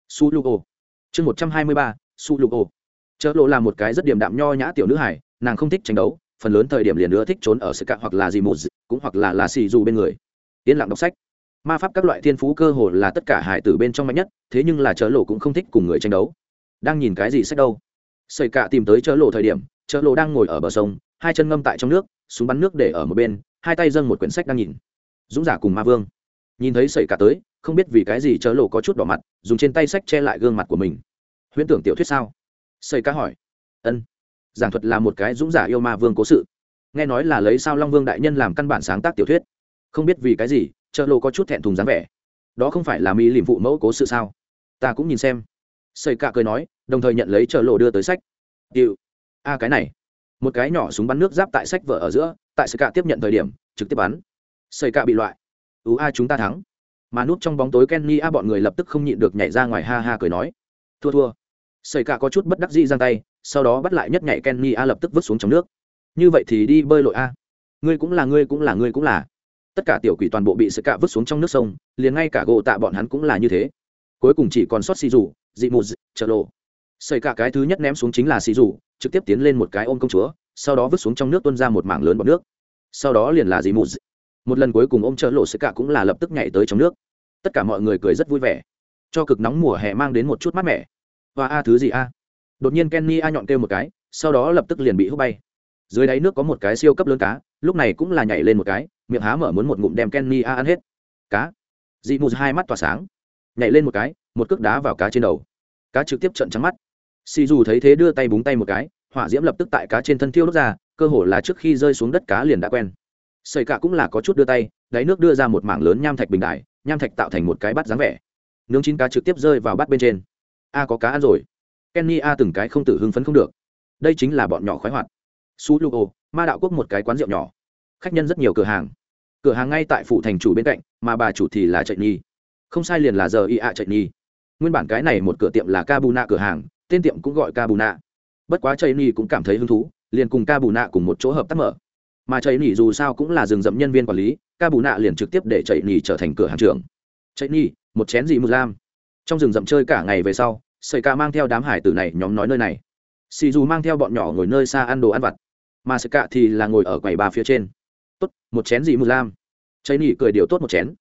Su lu ô chương một trăm hai mươi ba, su lu ô chợ lộ là một cái rất điểm đạm nho nhã tiểu nữ hải nàng không thích tranh đấu, phần lớn thời điểm liền nữa thích trốn ở sự cạn hoặc là gì một cũng hoặc là là xì dù bên người. Yên lặng đọc sách ma pháp các loại thiên phú cơ hồ là tất cả hải tử bên trong mạnh nhất, thế nhưng là chớ lộ cũng không thích cùng người tranh đấu. Đang nhìn cái gì sách đâu? Xây cạ tìm tới chớ lộ thời điểm, chớ lộ đang ngồi ở bờ sông, hai chân ngâm tại trong nước, súng bắn nước để ở một bên, hai tay dâng một quyển sách đang nhìn. Dũng giả cùng ma vương. Nhìn thấy sẩy cả tới, không biết vì cái gì chớ lộ có chút đỏ mặt, dùng trên tay sách che lại gương mặt của mình. Huyễn tưởng tiểu thuyết sao? Sẩy cả hỏi. Ân. Giảng thuật là một cái dũng giả yêu ma vương cố sự. Nghe nói là lấy sao long vương đại nhân làm căn bản sáng tác tiểu thuyết. Không biết vì cái gì chợ lộ có chút thẹn thùng dáng vẻ. Đó không phải là mỹ lìm phụ mẫu cố sự sao? Ta cũng nhìn xem. Xây cạ cười nói, đồng thời nhận lấy chợ lộ đưa tới sách. Điệu a, cái này. Một cái nhỏ súng bắn nước giáp tại sách vở ở giữa, tại xây cạ tiếp nhận thời điểm, trực tiếp bắn. Xây cạ bị loại. Ú a, chúng ta thắng. Mà núp trong bóng tối kenny a, bọn người lập tức không nhịn được nhảy ra ngoài ha ha cười nói. Thua thua. Xây cạ có chút bất đắc dĩ giang tay, sau đó bắt lại nhất nhảy kenny a, lập tức vứt xuống trong nước. Như vậy thì đi bơi lội a. Ngươi cũng là, ngươi cũng là, ngươi cũng là tất cả tiểu quỷ toàn bộ bị sự cạ vứt xuống trong nước sông, liền ngay cả gỗ tạ bọn hắn cũng là như thế. Cuối cùng chỉ còn sót xì rủ dị mù chợ lộ xây cả cái thứ nhất ném xuống chính là xì rủ trực tiếp tiến lên một cái ôm công chúa, sau đó vứt xuống trong nước tuôn ra một mảng lớn bọt nước. Sau đó liền là dị mù một lần cuối cùng ôm chợ lộ sự cả cũng là lập tức nhảy tới trong nước. Tất cả mọi người cười rất vui vẻ. Cho cực nóng mùa hè mang đến một chút mát mẻ. Và a, thứ gì a? Đột nhiên kenny a nhọn kêu một cái, sau đó lập tức liền bị hút bay dưới đáy nước có một cái siêu cấp lớn cá, lúc này cũng là nhảy lên một cái, miệng há mở muốn một ngụm đem kenny a ăn hết. Cá. Dị mù hai mắt tỏa sáng. Nhảy lên một cái, một cước đá vào cá trên đầu. Cá trực tiếp trận trắng mắt. Xì dù thấy thế đưa tay búng tay một cái, hỏa diễm lập tức tại cá trên thân thiêu đốt ra, cơ hồ là trước khi rơi xuống đất cá liền đã quen. Xây cả cũng là có chút đưa tay, đáy nước đưa ra một mảng lớn nham thạch bình đại, nham thạch tạo thành một cái bát dáng vẻ. Nướng chín cá trực tiếp rơi vào bát bên trên. A có cá ăn rồi. Kenny a từng cái không tử hưng phấn không được. Đây chính là bọn nhỏ khoái hoạt su lu ô, ma đạo quốc một cái quán rượu nhỏ. Khách nhân rất nhiều cửa hàng. Cửa hàng ngay tại phủ thành chủ bên cạnh, mà bà chủ thì là chạy nhi. Không sai liền là giờ y ạ chạy nhi. Nguyên bản cái này một cửa tiệm là kabuna cửa hàng, tên tiệm cũng gọi kabuna. Bất quá chạy nhi cũng cảm thấy hứng thú, liền cùng kabuna cùng một chỗ hợp tác mở. Mà chạy nhi dù sao cũng là rừng rậm nhân viên quản lý, kabuna liền trực tiếp để chạy nhi trở thành cửa hàng trưởng. Chạy nhi, một chén gì mù lam trong rừng rậm chơi cả ngày về sau sợi ca mang theo đám hải tử này nhóm nói nơi này. Xì dù mang theo bọn nhỏ ngồi nơi xa ăn đồ ăn vặt mà sợi cạ thì là ngồi ở quầy ba phía trên. Tốt, một chén gì mù lam? Cháy nỉ cười điều tốt một chén.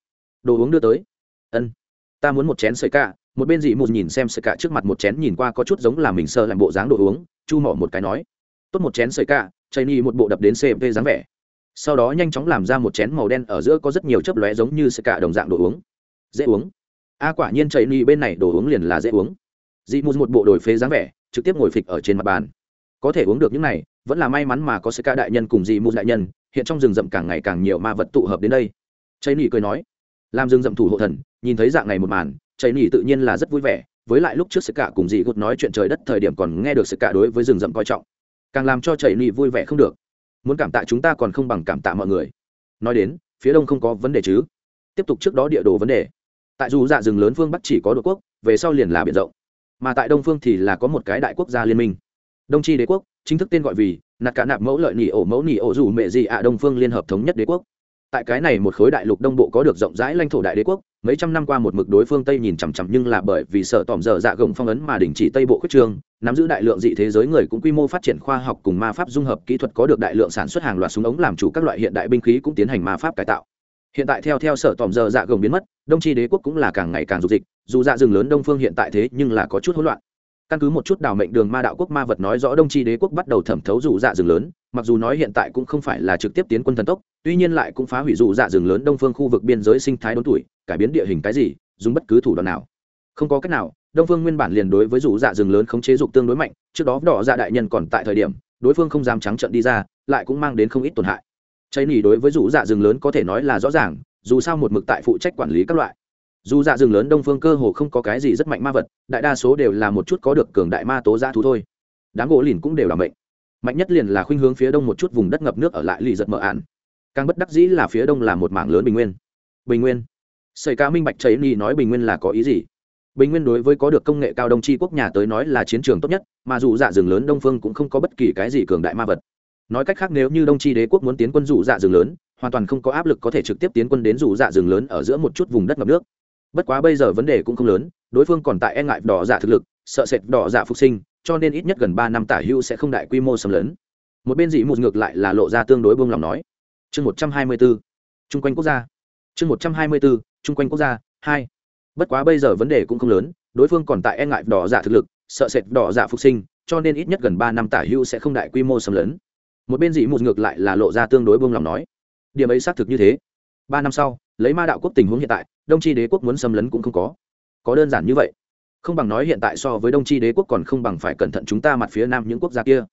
Đồ uống đưa tới. Ân, ta muốn một chén sợi cạ một bên dị mù nhìn xem sợi cạ trước mặt một chén nhìn qua có chút giống là mình sơ làm bộ dáng đồ uống, chu mỏ một cái nói. Tốt một chén sợi cạ cháy nỉ một bộ đập đến cp dáng vẻ. Sau đó nhanh chóng làm ra một chén màu đen ở giữa có rất nhiều chớp lóe giống như sợi cạ đồng dạng đồ uống. Dễ uống. A quả nhiên cháy nỉ bên này đồ uống liền là dễ uống. Dị mù một bộ đổi phế dáng vẻ, trực tiếp ngồi phịch ở trên mặt bàn có thể uống được những này, vẫn là may mắn mà có sợi ca đại nhân cùng dị mù đại nhân, hiện trong rừng rậm càng ngày càng nhiều ma vật tụ hợp đến đây. Cháy nỉ cười nói, làm rừng rậm thủ hộ thần, nhìn thấy dạng này một màn cháy nỉ tự nhiên là rất vui vẻ, với lại lúc trước sự cả cùng dị gột nói chuyện trời đất thời điểm còn nghe được sự cả đối với rừng rậm coi trọng, càng làm cho chảy nỉ vui vẻ không được. Muốn cảm tạ chúng ta còn không bằng cảm tạ mọi người. Nói đến, phía đông không có vấn đề chứ. Tiếp tục trước đó địa đồ vấn đề. Tại dù dạ rừng lớn phương bắc chỉ có đột quốc, về sau liền là biển rộng. Mà tại đông phương thì là có một cái đại quốc gia liên minh đông tri đế quốc, chính thức tên gọi vì nạt cả nạp mẫu lợi nỉ ổ mẫu nỉ ổ dù mẹ gì ạ đông phương liên hợp thống nhất đế quốc. Tại cái này một khối đại lục đông bộ có được rộng rãi lãnh thổ đại đế quốc, mấy trăm năm qua một mực đối phương tây nhìn chằm chằm nhưng là bởi vì sợ tòm dở dạ gồng phong ấn mà đình chỉ tây bộ khuyết trương, nắm giữ đại lượng dị thế giới người cũng quy mô phát triển khoa học cùng ma pháp dung hợp kỹ thuật có được đại lượng sản xuất hàng loạt súng ống làm chủ các loại hiện đại binh khí cũng tiến hành ma pháp cải tạo. Hiện tại theo theo sở tòm dở dạ gồng biến mất, đông tri đế quốc cũng là càng ngày càng dục dịch, dù dạ rừng lớn đông phương hiện tại thế nhưng là có chút hỗn loạn căn cứ một chút đảo mệnh đường ma đạo quốc ma vật nói rõ đông tri đế quốc bắt đầu thẩm thấu rủ dạ rừng lớn, mặc dù nói hiện tại cũng không phải là trực tiếp tiến quân thần tốc, tuy nhiên lại cũng phá hủy rủ dạ rừng lớn đông phương khu vực biên giới sinh thái đốn tuổi, cải biến địa hình cái gì, dùng bất cứ thủ đoạn nào. Không có cách nào, đông phương nguyên bản liền đối với rủ dạ rừng lớn khống chế dục tương đối mạnh, trước đó đỏ dạ đại nhân còn tại thời điểm, đối phương không dám trắng trận đi ra, lại cũng mang đến không ít tổn hại. Cháy nỉ đối với rủ dạ rừng lớn có thể nói là rõ ràng, dù sao một mực tại phụ trách quản lý các loại dù dạ rừng lớn đông phương cơ hồ không có cái gì rất mạnh ma vật, đại đa số đều là một chút có được cường đại ma tố giã thú thôi. Đám gỗ lìn cũng đều là mệnh. Mạnh nhất liền là khuynh hướng phía đông một chút vùng đất ngập nước ở lại lì giật mở ạn. Càng bất đắc dĩ là phía đông là một mảng lớn bình nguyên. Bình nguyên. Xảy ca minh bạch cháy ni nói bình nguyên là có ý gì? Bình nguyên đối với có được công nghệ cao đông tri quốc nhà tới nói là chiến trường tốt nhất, mà dù dạ rừng lớn đông phương cũng không có bất kỳ cái gì cường đại ma vật. Nói cách khác nếu như đông tri đế quốc muốn tiến quân dù dạ rừng lớn, hoàn toàn không có áp lực có thể trực tiếp tiến quân đến dù dạ rừng lớn ở giữa một chút vùng đất ngập nước bất quá bây giờ vấn đề cũng không lớn, đối phương còn tại e ngại đỏ giả thực lực, sợ sệt đỏ giả phục sinh, cho nên ít nhất gần ba năm tả hưu sẽ không đại quy mô xâm lấn. Một bên dị mụt ngược lại là lộ ra tương đối buông lòng nói. Chương một trăm hai mươi bốn, chung quanh quốc gia. Chương một trăm hai mươi bốn, chung quanh quốc gia, hai. Bất quá bây giờ vấn đề cũng không lớn, đối phương còn tại e ngại đỏ giả thực lực, sợ sệt đỏ giả phục sinh, cho nên ít nhất gần ba năm tả hưu sẽ không đại quy mô xâm lấn. Một bên dị mụt ngược lại là lộ ra tương đối buông lòng nói. Điểm ấy xác thực như thế. Ba năm sau, lấy ma đạo quốc tình huống hiện tại đông tri đế quốc muốn xâm lấn cũng không có. Có đơn giản như vậy. Không bằng nói hiện tại so với đông tri đế quốc còn không bằng phải cẩn thận chúng ta mặt phía nam những quốc gia kia.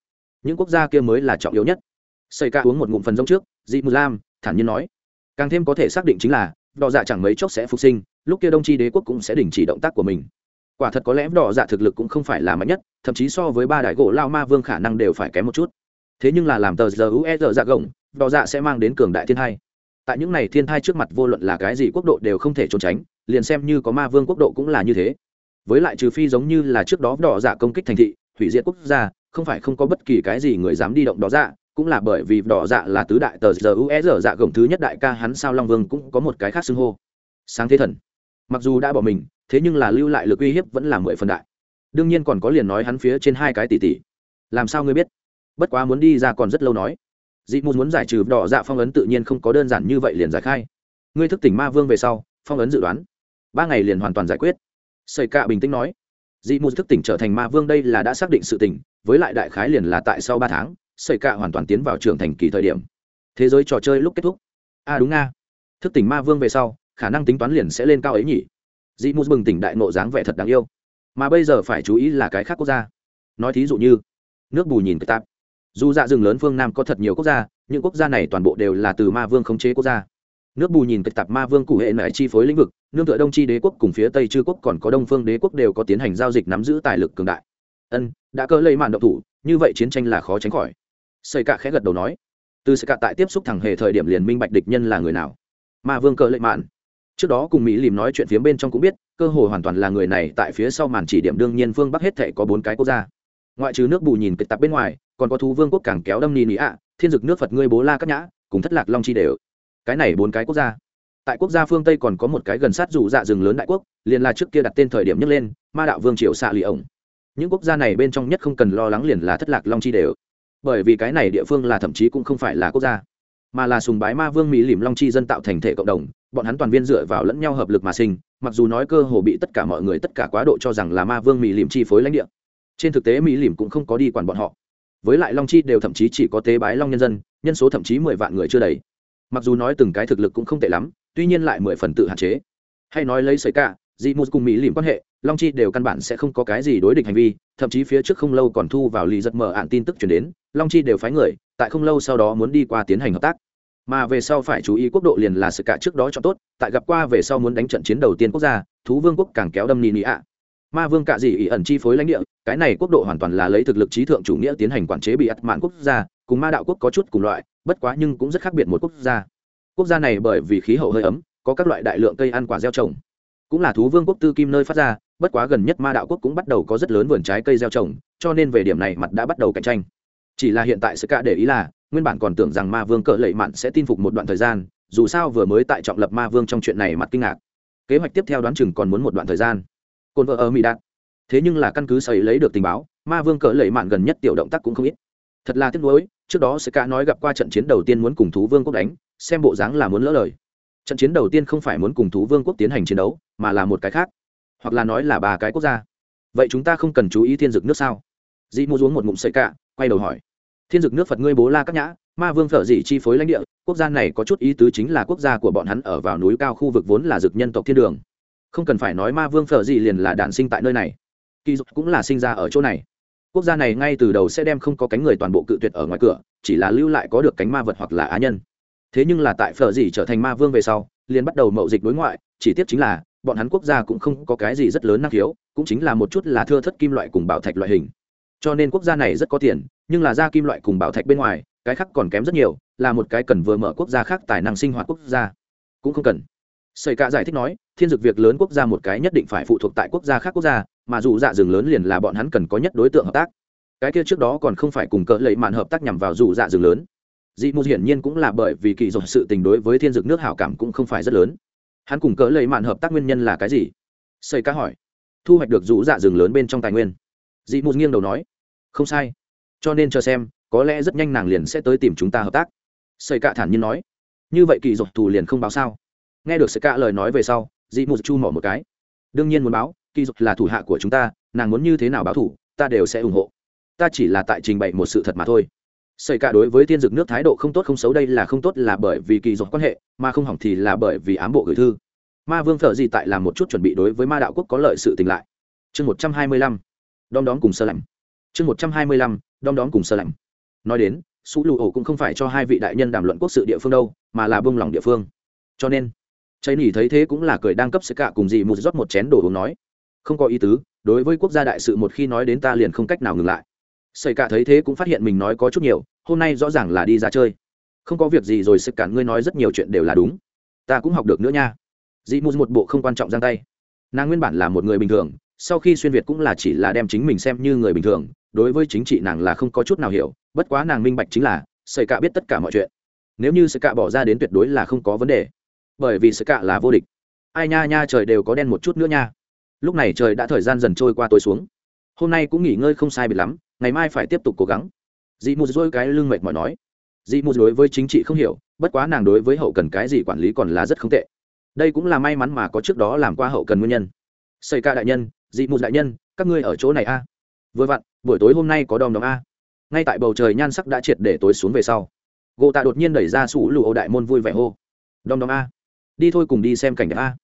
Những quốc gia kia mới là trọng yếu nhất. Xây ca uống một ngụm phần giống trước, dị mù lam, thản nhiên nói. Càng thêm có thể xác định chính là, đỏ dạ chẳng mấy chốc sẽ phục sinh, lúc kia đông tri đế quốc cũng sẽ đình chỉ động tác của mình. Quả thật có lẽ đỏ dạ thực lực cũng không phải là mạnh nhất, thậm chí so với ba đại gỗ lao ma vương khả năng đều phải kém một chút. Thế nhưng là làm tờ giờ ue giờ dạ gồng, đỏ dạ sẽ mang đến cường đại thiên hai tại những này thiên thai trước mặt vô luận là cái gì quốc độ đều không thể trốn tránh, liền xem như có ma vương quốc độ cũng là như thế. Với lại trừ phi giống như là trước đó đỏ dạ công kích thành thị, hủy diệt quốc gia, không phải không có bất kỳ cái gì người dám đi động đỏ dạ cũng là bởi vì đỏ dạ là tứ đại tờ giờ ue giờ dạ gồng thứ nhất đại ca hắn sao long vương cũng có một cái khác xưng hô. Sáng thế thần. Mặc dù đã bỏ mình, thế nhưng là lưu lại lực uy hiếp vẫn là mười phần đại. Đương nhiên còn có liền nói hắn phía trên hai cái tỷ tỷ. Làm sao ngươi biết? Bất quá muốn đi ra còn rất lâu nói dị mù muốn giải trừ đỏ dạ phong ấn tự nhiên không có đơn giản như vậy liền giải khai. Ngươi thức tỉnh ma vương về sau, phong ấn dự đoán. Ba ngày liền hoàn toàn giải quyết. Xây cạ bình tĩnh nói. Dị mù thức tỉnh trở thành ma vương đây là đã xác định sự tỉnh với lại đại khái liền là tại sau ba tháng xây cạ hoàn toàn tiến vào trưởng thành kỳ thời điểm. Thế giới trò chơi lúc kết thúc. A à đúng nga. Thức tỉnh ma vương về sau, khả năng tính toán liền sẽ lên cao ấy nhỉ. Dị mù bừng tỉnh đại nộ dáng vẻ thật đáng yêu. Mà bây giờ phải chú ý là cái khác quốc gia. Nói thí dụ như, nước bù nhìn tạp dù dạ rừng lớn phương nam có thật nhiều quốc gia, những quốc gia này toàn bộ đều là từ ma vương khống chế quốc gia. Nước bù nhìn kịch tạp ma vương cụ hệ nại chi phối lĩnh vực, nương tựa đông chi đế quốc cùng phía tây chư quốc còn có đông phương đế quốc đều có tiến hành giao dịch nắm giữ tài lực cường đại. Ân, đã cơ lây mạn động thủ, như vậy chiến tranh là khó tránh khỏi. Xây cạ khẽ gật đầu nói. Từ xây cạ tại tiếp xúc thẳng hề thời điểm liền minh bạch địch nhân là người nào. Ma vương cơ lây mạn. Trước đó cùng mỹ lìm nói chuyện phía bên trong cũng biết, cơ hội hoàn toàn là người này tại phía sau màn chỉ điểm đương nhiên phương bắc hết thể có bốn cái quốc gia. Ngoại trừ nước bù nhìn kịch tạp bên ngoài còn có thú vương quốc càng kéo đâm ni nị ạ, thiên dực nước phật ngươi bố la cắt nhã, cùng thất lạc long chi đều. Cái này bốn cái quốc gia. Tại quốc gia phương tây còn có một cái gần sát dù dạ rừng lớn đại quốc, liền là trước kia đặt tên thời điểm nhấc lên, ma đạo vương triều xạ lì ổng. Những quốc gia này bên trong nhất không cần lo lắng liền là thất lạc long chi đều. Bởi vì cái này địa phương là thậm chí cũng không phải là quốc gia, mà là sùng bái ma vương mỹ lìm long chi dân tạo thành thể cộng đồng, bọn hắn toàn viên dựa vào lẫn nhau hợp lực mà sinh, mặc dù nói cơ hồ bị tất cả mọi người tất cả quá độ cho rằng là ma vương mỹ lìm chi phối lãnh địa. Trên thực tế mỹ lìm cũng không có đi quản bọn họ với lại long chi đều thậm chí chỉ có tế bái long nhân dân, nhân số thậm chí mười vạn người chưa đầy. Mặc dù nói từng cái thực lực cũng không tệ lắm, tuy nhiên lại mười phần tự hạn chế. Hay nói lấy sợi cả dị mù cùng mỹ lìm quan hệ, long chi đều căn bản sẽ không có cái gì đối địch hành vi, thậm chí phía trước không lâu còn thu vào lì giật mở ạn tin tức chuyển đến, long chi đều phái người, tại không lâu sau đó muốn đi qua tiến hành hợp tác. Mà về sau phải chú ý quốc độ liền là sự cả trước đó cho tốt, tại gặp qua về sau muốn đánh trận chiến đầu tiên quốc gia, thú vương quốc càng kéo đâm nỉ nị ạ ma vương cạ dị ỉ ẩn chi phối lãnh địa, cái này quốc độ hoàn toàn là lấy thực lực trí thượng chủ nghĩa tiến hành quản chế bị ắt mạn quốc gia, cùng ma đạo quốc có chút cùng loại, bất quá nhưng cũng rất khác biệt một quốc gia. Quốc gia này bởi vì khí hậu hơi ấm, có các loại đại lượng cây ăn quả gieo trồng. Cũng là thú vương quốc tư kim nơi phát ra, bất quá gần nhất ma đạo quốc cũng bắt đầu có rất lớn vườn trái cây gieo trồng, cho nên về điểm này mặt đã bắt đầu cạnh tranh. Chỉ là hiện tại sự cả để ý là, nguyên bản còn tưởng rằng ma vương cỡ lệ mạn sẽ tin phục một đoạn thời gian, dù sao vừa mới tại trọng lập ma vương trong chuyện này mặt kinh ngạc. Kế hoạch tiếp theo đoán chừng còn muốn một đoạn thời gian cồn vợ ở mỹ đạt. Thế nhưng là căn cứ sầy lấy được tình báo, ma vương cỡ lẩy mạn gần nhất tiểu động tác cũng không ít. Thật là tiếc nuối, trước đó sẽ cả nói gặp qua trận chiến đầu tiên muốn cùng thú vương quốc đánh, xem bộ dáng là muốn lỡ lời. Trận chiến đầu tiên không phải muốn cùng thú vương quốc tiến hành chiến đấu, mà là một cái khác, hoặc là nói là ba cái quốc gia. Vậy chúng ta không cần chú ý thiên dực nước sao? Dị mua xuống một ngụm sợi cạ, quay đầu hỏi. Thiên dực nước phật ngươi bố la các nhã, ma vương phở dị chi phối lãnh địa, quốc gia này có chút ý tứ chính là quốc gia của bọn hắn ở vào núi cao khu vực vốn là dực nhân tộc thiên đường không cần phải nói ma vương phở gì liền là đản sinh tại nơi này. Kỳ dục cũng là sinh ra ở chỗ này. Quốc gia này ngay từ đầu sẽ đem không có cánh người toàn bộ cự tuyệt ở ngoài cửa, chỉ là lưu lại có được cánh ma vật hoặc là á nhân. Thế nhưng là tại phở gì trở thành ma vương về sau, liền bắt đầu mậu dịch đối ngoại, chỉ tiếc chính là, bọn hắn quốc gia cũng không có cái gì rất lớn năng khiếu, cũng chính là một chút là thưa thất kim loại cùng bảo thạch loại hình. Cho nên quốc gia này rất có tiền, nhưng là ra kim loại cùng bảo thạch bên ngoài, cái khác còn kém rất nhiều, là một cái cần vừa mở quốc gia khác tài năng sinh hoạt quốc gia. Cũng không cần xây cả giải thích nói, thiên dược việc lớn quốc gia một cái nhất định phải phụ thuộc tại quốc gia khác quốc gia, mà dù dạ rừng lớn liền là bọn hắn cần có nhất đối tượng hợp tác. Cái kia trước đó còn không phải cùng cỡ lấy mạn hợp tác nhằm vào dù dạ rừng lớn. Dị Mộ hiển nhiên cũng là bởi vì kỳ dục sự tình đối với thiên dược nước hảo cảm cũng không phải rất lớn. Hắn cùng cỡ lấy mạn hợp tác nguyên nhân là cái gì? Xây Cạ hỏi. Thu hoạch được dù dạ rừng lớn bên trong tài nguyên. Dị Mộ nghiêng đầu nói. Không sai. Cho nên chờ xem, có lẽ rất nhanh nàng liền sẽ tới tìm chúng ta hợp tác. Xây cạ thản nhiên nói. Như vậy kỳ dục thù liền không báo sao? Nghe được sơ cả lời nói về sau, dị mù chu mỏ một cái. Đương nhiên muốn báo, kỳ dục là thủ hạ của chúng ta, nàng muốn như thế nào báo thủ, ta đều sẽ ủng hộ. Ta chỉ là tại trình bày một sự thật mà thôi. Xảy cả đối với tiên dực nước thái độ không tốt không xấu đây là không tốt là bởi vì kỳ dục quan hệ, mà không hỏng thì là bởi vì ám bộ gửi thư. Ma vương thợ gì tại làm một chút chuẩn bị đối với ma đạo quốc có lợi sự tình lại. Chương một trăm hai mươi lăm. Đom đóm cùng sơ lạnh. Chương một trăm hai mươi lăm. Đom đóm cùng sơ lạnh. Nói đến su lụ ổ cũng không phải cho hai vị đại nhân đàm luận quốc sự địa phương đâu, mà là bông lòng địa phương. Cho nên cháy nỉ thấy thế cũng là cười đang cấp sức cả cùng dì một rót một chén đồ uống nói. Không có ý tứ, đối với quốc gia đại sự một khi nói đến ta liền không cách nào ngừng lại. Xảy cả thấy thế cũng phát hiện mình nói có chút nhiều, hôm nay rõ ràng là đi ra chơi. Không có việc gì rồi sức cả ngươi nói rất nhiều chuyện đều là đúng. Ta cũng học được nữa nha. Dị mù một bộ không quan trọng giang tay. Nàng nguyên bản là một người bình thường, sau khi xuyên việt cũng là chỉ là đem chính mình xem như người bình thường, đối với chính trị nàng là không có chút nào hiểu, bất quá nàng minh bạch chính là sợi cạ biết tất cả mọi chuyện. Nếu như sợi cạ bỏ ra đến tuyệt đối là không có vấn đề bởi vì sự cạ là vô địch. Ai nha nha, trời đều có đen một chút nữa nha. Lúc này trời đã thời gian dần trôi qua tối xuống. Hôm nay cũng nghỉ ngơi không sai biệt lắm, ngày mai phải tiếp tục cố gắng. Dị mù dối cái lưng mệt mỏi nói. Dị mù đối với chính trị không hiểu, bất quá nàng đối với hậu cần cái gì quản lý còn là rất không tệ. Đây cũng là may mắn mà có trước đó làm qua hậu cần nguyên nhân. Xây ca đại nhân dị mù đại nhân, các ngươi ở chỗ này a. Vừa vặn, buổi tối hôm nay có đom đóm a. Ngay tại bầu trời nhan sắc đã triệt để tối xuống về sau gỗ tạ đột nhiên đẩy ra sủ lụ ô đại môn vui vẻ hô. Đom đóm a đi thôi cùng đi xem cảnh đẹp a.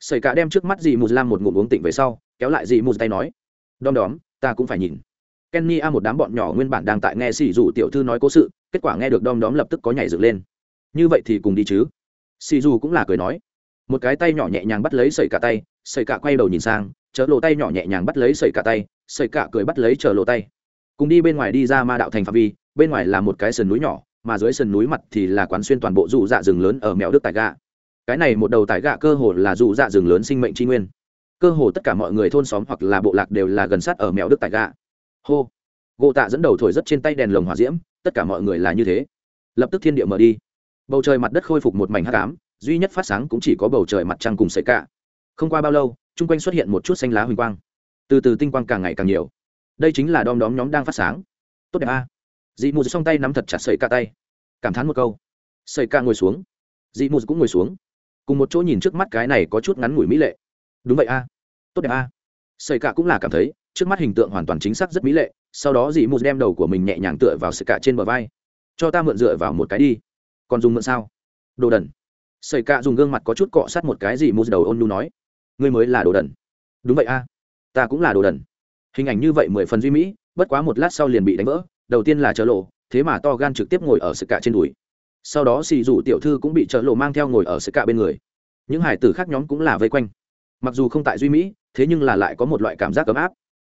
Sởi cả đem trước mắt dì mù lam một ngụm uống tỉnh về sau, kéo lại dì mù tay nói, đom đóm, ta cũng phải nhìn. Kenny a một đám bọn nhỏ nguyên bản đang tại nghe xì dù tiểu thư nói cố sự, kết quả nghe được đom đóm lập tức có nhảy dựng lên. Như vậy thì cùng đi chứ. Xì dù cũng là cười nói. Một cái tay nhỏ nhẹ nhàng bắt lấy sợi cả tay sợi cả quay đầu nhìn sang chợ lộ tay nhỏ nhẹ nhàng bắt lấy sợi cả tay sợi cả cười bắt lấy chờ lộ tay. Cùng đi bên ngoài đi ra ma đạo thành phạm vi, bên ngoài là một cái sườn núi nhỏ, mà dưới sườn núi mặt thì là quán xuyên toàn bộ rụ dạ rừng lớn ở mèo đức tại gà cái này một đầu tại gạ cơ hồ là dụ dạ rừng lớn sinh mệnh tri nguyên. Cơ hồ tất cả mọi người thôn xóm hoặc là bộ lạc đều là gần sát ở mèo đức tại gạ. hô. Gỗ tạ dẫn đầu thổi rất trên tay đèn lồng hỏa diễm, tất cả mọi người là như thế. Lập tức thiên địa mở đi. Bầu trời mặt đất khôi phục một mảnh hắc ám, duy nhất phát sáng cũng chỉ có bầu trời mặt trăng cùng sợi cả không qua bao lâu, chung quanh xuất hiện một chút xanh lá huỳnh quang. Từ từ tinh quang càng ngày càng nhiều. Đây chính là đom đóm nhóm đang phát sáng. Tốt đẹp a. Dị mù song tay nắm thật chặt sợi cả tay. Cảm thán một câu. Sợi cả ngồi xuống. Dị mù cũng ngồi xuống cùng một chỗ nhìn trước mắt cái này có chút ngắn ngủi mỹ lệ. Đúng vậy a. Tốt đẹp a. Sợi cả cũng là cảm thấy, trước mắt hình tượng hoàn toàn chính xác rất mỹ lệ, sau đó dì mù đem đầu của mình nhẹ nhàng tựa vào sợi cả trên bờ vai. Cho ta mượn dựa vào một cái đi. Còn dùng mượn sao? Đồ đần. Sợi cả dùng gương mặt có chút cọ sát một cái dì mù đầu ôn nhu nói. Ngươi mới là đồ đần. Đúng vậy a. Ta cũng là đồ đần. Hình ảnh như vậy mười phần duy mỹ, bất quá một lát sau liền bị đánh vỡ, đầu tiên là chớ lộ, thế mà to gan trực tiếp ngồi ở sợi cạ trên đùi sau đó xì dù tiểu thư cũng bị trợ lộ mang theo ngồi ở sức cạ bên người. Những hải tử khác nhóm cũng là vây quanh. Mặc dù không tại duy mỹ, thế nhưng là lại có một loại cảm giác ấm áp.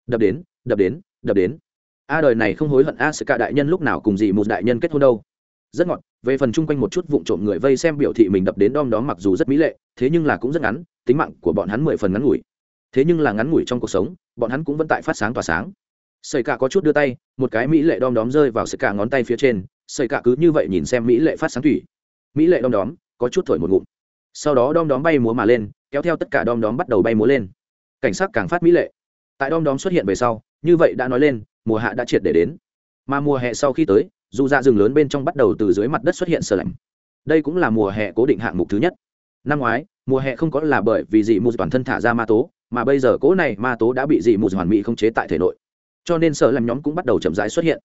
Đập đến đập đến đập đến. A đời này không hối hận a sức cạ đại nhân lúc nào cùng gì một đại nhân kết hôn đâu. Rất ngọt, về phần chung quanh một chút vụ trộm người vây xem biểu thị mình đập đến đom đó mặc dù rất mỹ lệ, thế nhưng là cũng rất ngắn, tính mạng của bọn hắn mười phần ngắn ngủi. Thế nhưng là ngắn ngủi trong cuộc sống, bọn hắn cũng vẫn tại phát sáng tỏa sáng. Sợi cả có chút đưa tay, một cái mỹ lệ đom đóm rơi vào sợi cả ngón tay phía trên xây cả cứ như vậy nhìn xem mỹ lệ phát sáng thủy mỹ lệ đom đóm, có chút thổi một ngụm. Sau đó đom đóm bay múa mà lên, kéo theo tất cả đom đóm bắt đầu bay múa lên. Cảnh sắc càng phát mỹ lệ. Tại đom đóm xuất hiện về sau, như vậy đã nói lên, mùa hạ đã triệt để đến. Mà mùa hè sau khi tới, dù ra rừng lớn bên trong bắt đầu từ dưới mặt đất xuất hiện sờ lạnh. Đây cũng là mùa hè cố định hạng mục thứ nhất. Năm ngoái, mùa hè không có là bởi vì dị mù toàn thân thả ra ma tố, mà bây giờ cố này ma tố đã bị dị mù hoàn mỹ không chế tại thể nội. Cho nên sờ lạnh nhóm cũng bắt đầu chậm rãi xuất hiện.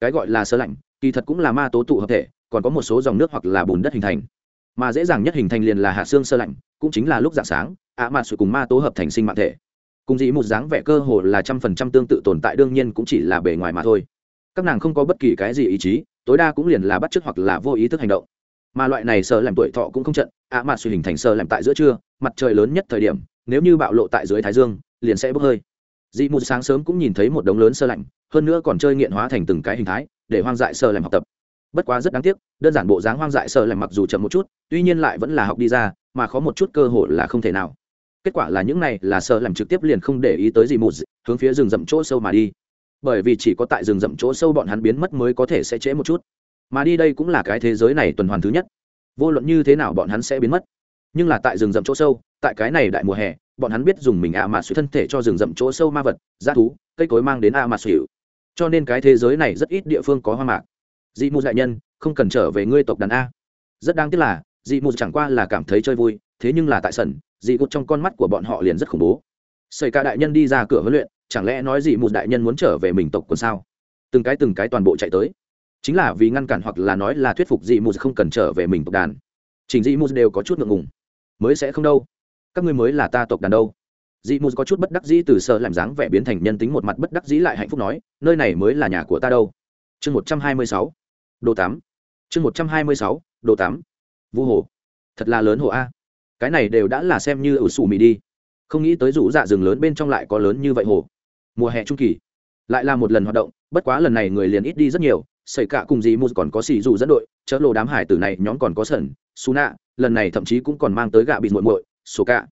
Cái gọi là sờ lạnh kỳ thật cũng là ma tố tụ hợp thể, còn có một số dòng nước hoặc là bùn đất hình thành. Mà dễ dàng nhất hình thành liền là hạ xương sơ lạnh, cũng chính là lúc dạng sáng, ạ à mạt sự cùng ma tố hợp thành sinh mạng thể. Cùng dị một dáng vẻ cơ hồ là trăm phần trăm tương tự tồn tại, đương nhiên cũng chỉ là bề ngoài mà thôi. Các nàng không có bất kỳ cái gì ý chí, tối đa cũng liền là bắt chước hoặc là vô ý thức hành động. Mà loại này sợ làm tuổi thọ cũng không trận, ạ à mạt suy hình thành sợ làm tại giữa trưa, mặt trời lớn nhất thời điểm, nếu như bạo lộ tại dưới thái dương, liền sẽ bốc hơi. Dị mù sáng sớm cũng nhìn thấy một đống lớn sơ lạnh, hơn nữa còn chơi nghiện hóa thành từng cái hình thái để hoang dại sơ làm học tập. Bất quá rất đáng tiếc, đơn giản bộ dáng hoang dại sơ làm mặc dù chậm một chút, tuy nhiên lại vẫn là học đi ra, mà có một chút cơ hội là không thể nào. Kết quả là những này là sơ làm trực tiếp liền không để ý tới gì một hướng phía rừng rậm chỗ sâu mà đi. Bởi vì chỉ có tại rừng rậm chỗ sâu bọn hắn biến mất mới có thể sẽ trễ một chút. Mà đi đây cũng là cái thế giới này tuần hoàn thứ nhất. Vô luận như thế nào bọn hắn sẽ biến mất. Nhưng là tại rừng rậm chỗ sâu, tại cái này đại mùa hè, bọn hắn biết dùng mình ạ à suy thân thể cho rừng rậm chỗ sâu ma vật g thú, cây cối mang đến ạ à suy cho nên cái thế giới này rất ít địa phương có hoa mạc. Dị mù đại nhân, không cần trở về ngươi tộc đàn a. Rất đáng tiếc là, dị mù chẳng qua là cảm thấy chơi vui, thế nhưng là tại sân dị gột trong con mắt của bọn họ liền rất khủng bố. Xảy cả đại nhân đi ra cửa huấn luyện, chẳng lẽ nói dị mù đại nhân muốn trở về mình tộc còn sao? Từng cái từng cái toàn bộ chạy tới. Chính là vì ngăn cản hoặc là nói là thuyết phục dị mù không cần trở về mình tộc đàn. Chỉnh dị mù đều có chút ngượng ngùng. Mới sẽ không đâu. Các ngươi mới là ta tộc đàn đâu dị mù có chút bất đắc dĩ từ sợ làm dáng vẻ biến thành nhân tính một mặt bất đắc dĩ lại hạnh phúc nói, nơi này mới là nhà của ta đâu. Chương một trăm hai mươi sáu. Đồ tám. Chương một trăm hai mươi sáu, đồ tám. Vu hồ. Thật là lớn hồ a. Cái này đều đã là xem như ủ sủ mì đi. Không nghĩ tới rủ dạ rừng lớn bên trong lại có lớn như vậy hồ. Mùa hè trung kỳ. Lại là một lần hoạt động, bất quá lần này người liền ít đi rất nhiều xảy cả cùng dì mù còn có xì dù dẫn đội, chớ lộ đám hải tử này nhóm còn có sẩn, su nạ lần này thậm chí cũng còn mang tới gạ bị muội muội số cả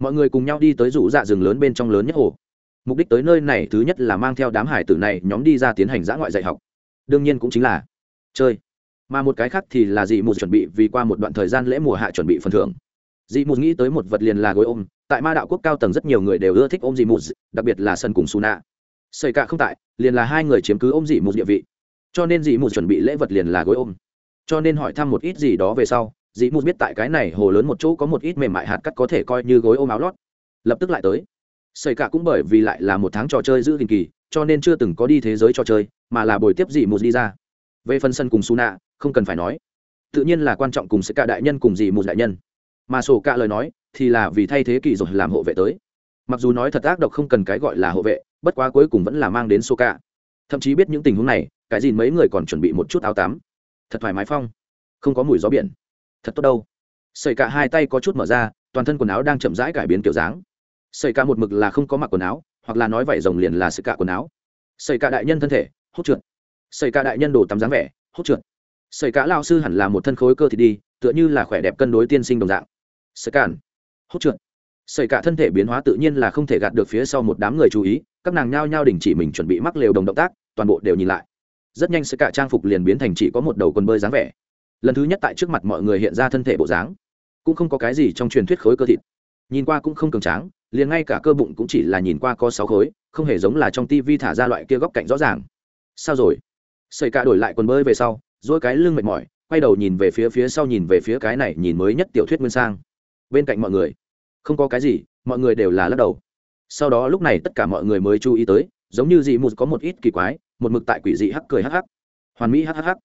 mọi người cùng nhau đi tới rủ dạ rừng lớn bên trong lớn nhất hồ. Mục đích tới nơi này thứ nhất là mang theo đám hải tử này nhóm đi ra tiến hành giã ngoại dạy học. Đương nhiên cũng chính là chơi. Mà một cái khác thì là dị mù chuẩn bị vì qua một đoạn thời gian lễ mùa hạ chuẩn bị phần thưởng. Dị mù nghĩ tới một vật liền là gối ôm. Tại ma đạo quốc cao tầng rất nhiều người đều ưa thích ôm dị mù, đặc biệt là sân cùng su nạ xây cả không tại, liền là hai người chiếm cứ ôm dị mù địa vị. Cho nên dị mù chuẩn bị lễ vật liền là gối ôm. Cho nên hỏi thăm một ít gì đó về sau dị mù biết tại cái này hồ lớn một chỗ có một ít mềm mại hạt cắt có thể coi như gối ôm áo lót. Lập tức lại tới. Xảy cả cũng bởi vì lại là một tháng trò chơi giữ gìn kỳ, cho nên chưa từng có đi thế giới trò chơi, mà là buổi tiếp dị mù đi ra. Về phần sân cùng su nạ không cần phải nói. Tự nhiên là quan trọng cùng xảy cả đại nhân cùng dị mù đại nhân. Mà sổ cả lời nói, thì là vì thay thế kỳ rồi làm hộ vệ tới. Mặc dù nói thật ác độc không cần cái gọi là hộ vệ, bất quá cuối cùng vẫn là mang đến số cả. Thậm chí biết những tình huống này, cái gì mấy người còn chuẩn bị một chút áo tắm. Thật thoải mái phong. Không có mùi gió biển thật tốt đâu. Sợi cả hai tay có chút mở ra, toàn thân quần áo đang chậm rãi cải biến kiểu dáng. Sợi cả một mực là không có mặc quần áo, hoặc là nói vải rồng liền là sự cả quần áo. Sợi cả đại nhân thân thể, hốt trượt. Sợi cả đại nhân đồ tắm dáng vẻ, hốt trượt. Sợi cả lao sư hẳn là một thân khối cơ thì đi, tựa như là khỏe đẹp cân đối tiên sinh đồng dạng. Sợi cản hốt trượt. Sợi cả thân thể biến hóa tự nhiên là không thể gạt được phía sau một đám người chú ý, các nàng nhao nhao đình chỉ mình chuẩn bị mắc lều đồng động tác, toàn bộ đều nhìn lại. Rất nhanh sợi cả trang phục liền biến thành chỉ có một đầu quần bơi dáng vẻ lần thứ nhất tại trước mặt mọi người hiện ra thân thể bộ dáng, cũng không có cái gì trong truyền thuyết khối cơ thịt. Nhìn qua cũng không cường tráng, liền ngay cả cơ bụng cũng chỉ là nhìn qua có sáu khối, không hề giống là trong tivi thả ra loại kia góc cạnh rõ ràng. Sao rồi? Sợi cả đổi lại quần bơi về sau, dỗi cái lưng mệt mỏi, quay đầu nhìn về phía phía sau nhìn về phía cái này nhìn mới nhất tiểu thuyết nguyên sang. Bên cạnh mọi người, không có cái gì, mọi người đều là lắc đầu. Sau đó lúc này tất cả mọi người mới chú ý tới, giống như dị một có một ít kỳ quái, một mực tại quỷ dị hắc cười hắc hắc. Hoàn mỹ hắc hắc hắc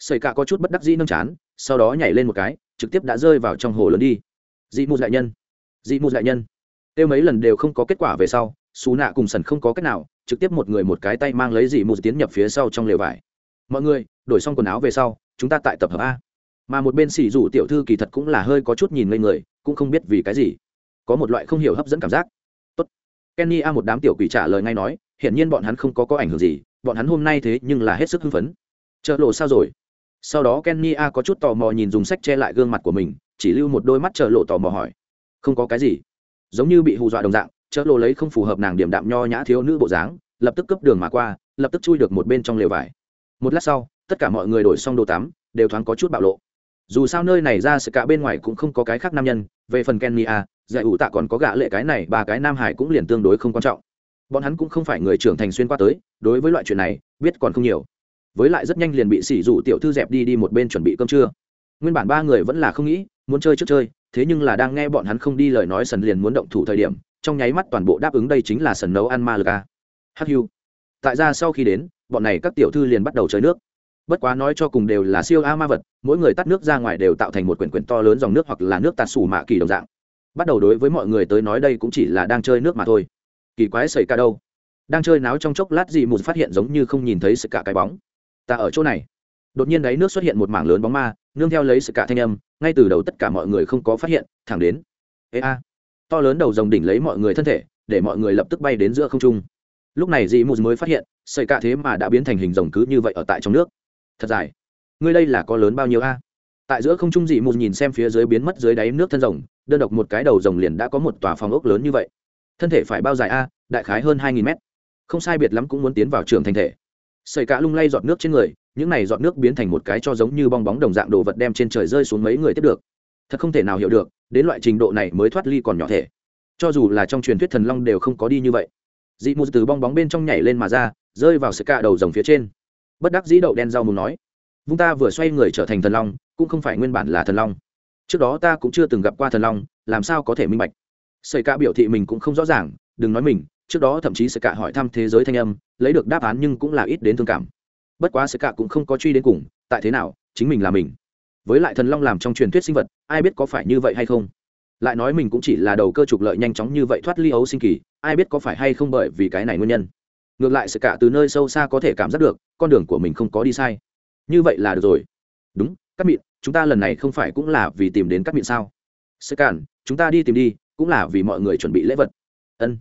sợi cả có chút bất đắc dĩ nâng chán, sau đó nhảy lên một cái, trực tiếp đã rơi vào trong hồ lớn đi. Dị mu đại nhân. Dị mu đại nhân. Tiêu mấy lần đều không có kết quả về sau xú nạ cùng sần không có cách nào, trực tiếp một người một cái tay mang lấy dị mu tiến nhập phía sau trong lều vải. Mọi người, đổi xong quần áo về sau, chúng ta tại tập hợp a. Mà một bên xỉ rủ tiểu thư kỳ thật cũng là hơi có chút nhìn lên người, cũng không biết vì cái gì. Có một loại không hiểu hấp dẫn cảm giác. Tốt. Kenny a một đám tiểu quỷ trả lời ngay nói, hiển nhiên bọn hắn không có có ảnh hưởng gì, bọn hắn hôm nay thế nhưng là hết sức hưng phấn. Chợ lộ sao rồi? Sau đó kenny a có chút tò mò nhìn dùng sách che lại gương mặt của mình, chỉ lưu một đôi mắt chợ lộ tò mò hỏi. Không có cái gì. Giống như bị hù dọa đồng dạng chợ lộ lấy không phù hợp nàng điểm đạm nho nhã thiếu nữ bộ dáng, lập tức cấp đường mà qua, lập tức chui được một bên trong lều vải. Một lát sau, tất cả mọi người đổi xong đồ tắm, đều thoáng có chút bạo lộ. Dù sao nơi này ra sự cả bên ngoài cũng không có cái khác nam nhân, về phần kenny a dạy ủ tạ còn có gạ lệ cái này ba cái nam hải cũng liền tương đối không quan trọng. Bọn hắn cũng không phải người trưởng thành xuyên qua tới, đối với loại chuyện này, biết còn không nhiều với lại rất nhanh liền bị sỉ dụ tiểu thư dẹp đi đi một bên chuẩn bị cơm trưa. Nguyên bản ba người vẫn là không nghĩ, muốn chơi trước chơi, thế nhưng là đang nghe bọn hắn không đi lời nói sần liền muốn động thủ thời điểm, trong nháy mắt toàn bộ đáp ứng đây chính là sần nấu ăn ma lực à. a hắc hưu. Tại ra sau khi đến, bọn này các tiểu thư liền bắt đầu chơi nước. Bất quá nói cho cùng đều là siêu a ma vật, mỗi người tắt nước ra ngoài đều tạo thành một quyển quyển to lớn dòng nước hoặc là nước tạt xù mạ kỳ đồng dạng. Bắt đầu đối với mọi người tới nói đây cũng chỉ là đang chơi nước mà thôi. Kỳ quái xảy cả đâu? Đang chơi náo trong chốc lát gì một phát hiện giống như không nhìn thấy sự cả cái bóng ta ở chỗ này. Đột nhiên đáy nước xuất hiện một mảng lớn bóng ma, nương theo lấy sự cả thanh âm, ngay từ đầu tất cả mọi người không có phát hiện, thẳng đến. Ê a. To lớn đầu dòng đỉnh lấy mọi người thân thể, để mọi người lập tức bay đến giữa không trung. Lúc này dị mù mới phát hiện, sợi cả thế mà đã biến thành hình rồng cứ như vậy ở tại trong nước. Thật dài. Ngươi đây là có lớn bao nhiêu a? Tại giữa không trung dị mù nhìn xem phía dưới biến mất dưới đáy nước thân rồng, đơn độc một cái đầu rồng liền đã có một tòa phòng ốc lớn như vậy. Thân thể phải bao dài a, đại khái hơn hai nghìn mét. Không sai biệt lắm cũng muốn tiến vào trường thành thể xây cả lung lay giọt nước trên người, những này giọt nước biến thành một cái cho giống như bong bóng đồng dạng đồ vật đem trên trời rơi xuống mấy người tiếp được. Thật không thể nào hiểu được, đến loại trình độ này mới thoát ly còn nhỏ thể. Cho dù là trong truyền thuyết thần long đều không có đi như vậy. Dị mù từ bong bóng bên trong nhảy lên mà ra, rơi vào sợi cạ đầu rồng phía trên. Bất đắc dĩ đậu đen rau mù nói, vung ta vừa xoay người trở thành thần long, cũng không phải nguyên bản là thần long. Trước đó ta cũng chưa từng gặp qua thần long, làm sao có thể minh bạch? Sợi cả biểu thị mình cũng không rõ ràng, đừng nói mình trước đó thậm chí sẽ cả hỏi thăm thế giới thanh âm, lấy được đáp án nhưng cũng là ít đến thương cảm. Bất quá sẽ cả cũng không có truy đến cùng, tại thế nào, chính mình là mình. Với lại thần long làm trong truyền thuyết sinh vật, ai biết có phải như vậy hay không? Lại nói mình cũng chỉ là đầu cơ trục lợi nhanh chóng như vậy thoát ly ấu sinh kỳ, ai biết có phải hay không bởi vì cái này nguyên nhân. Ngược lại sự cả từ nơi sâu xa có thể cảm giác được, con đường của mình không có đi sai. Như vậy là được rồi. Đúng cắt mịn, chúng ta lần này không phải cũng là vì tìm đến cắt mịn sao? Sự cản chúng ta đi tìm đi, cũng là vì mọi người chuẩn bị lễ vật. Ân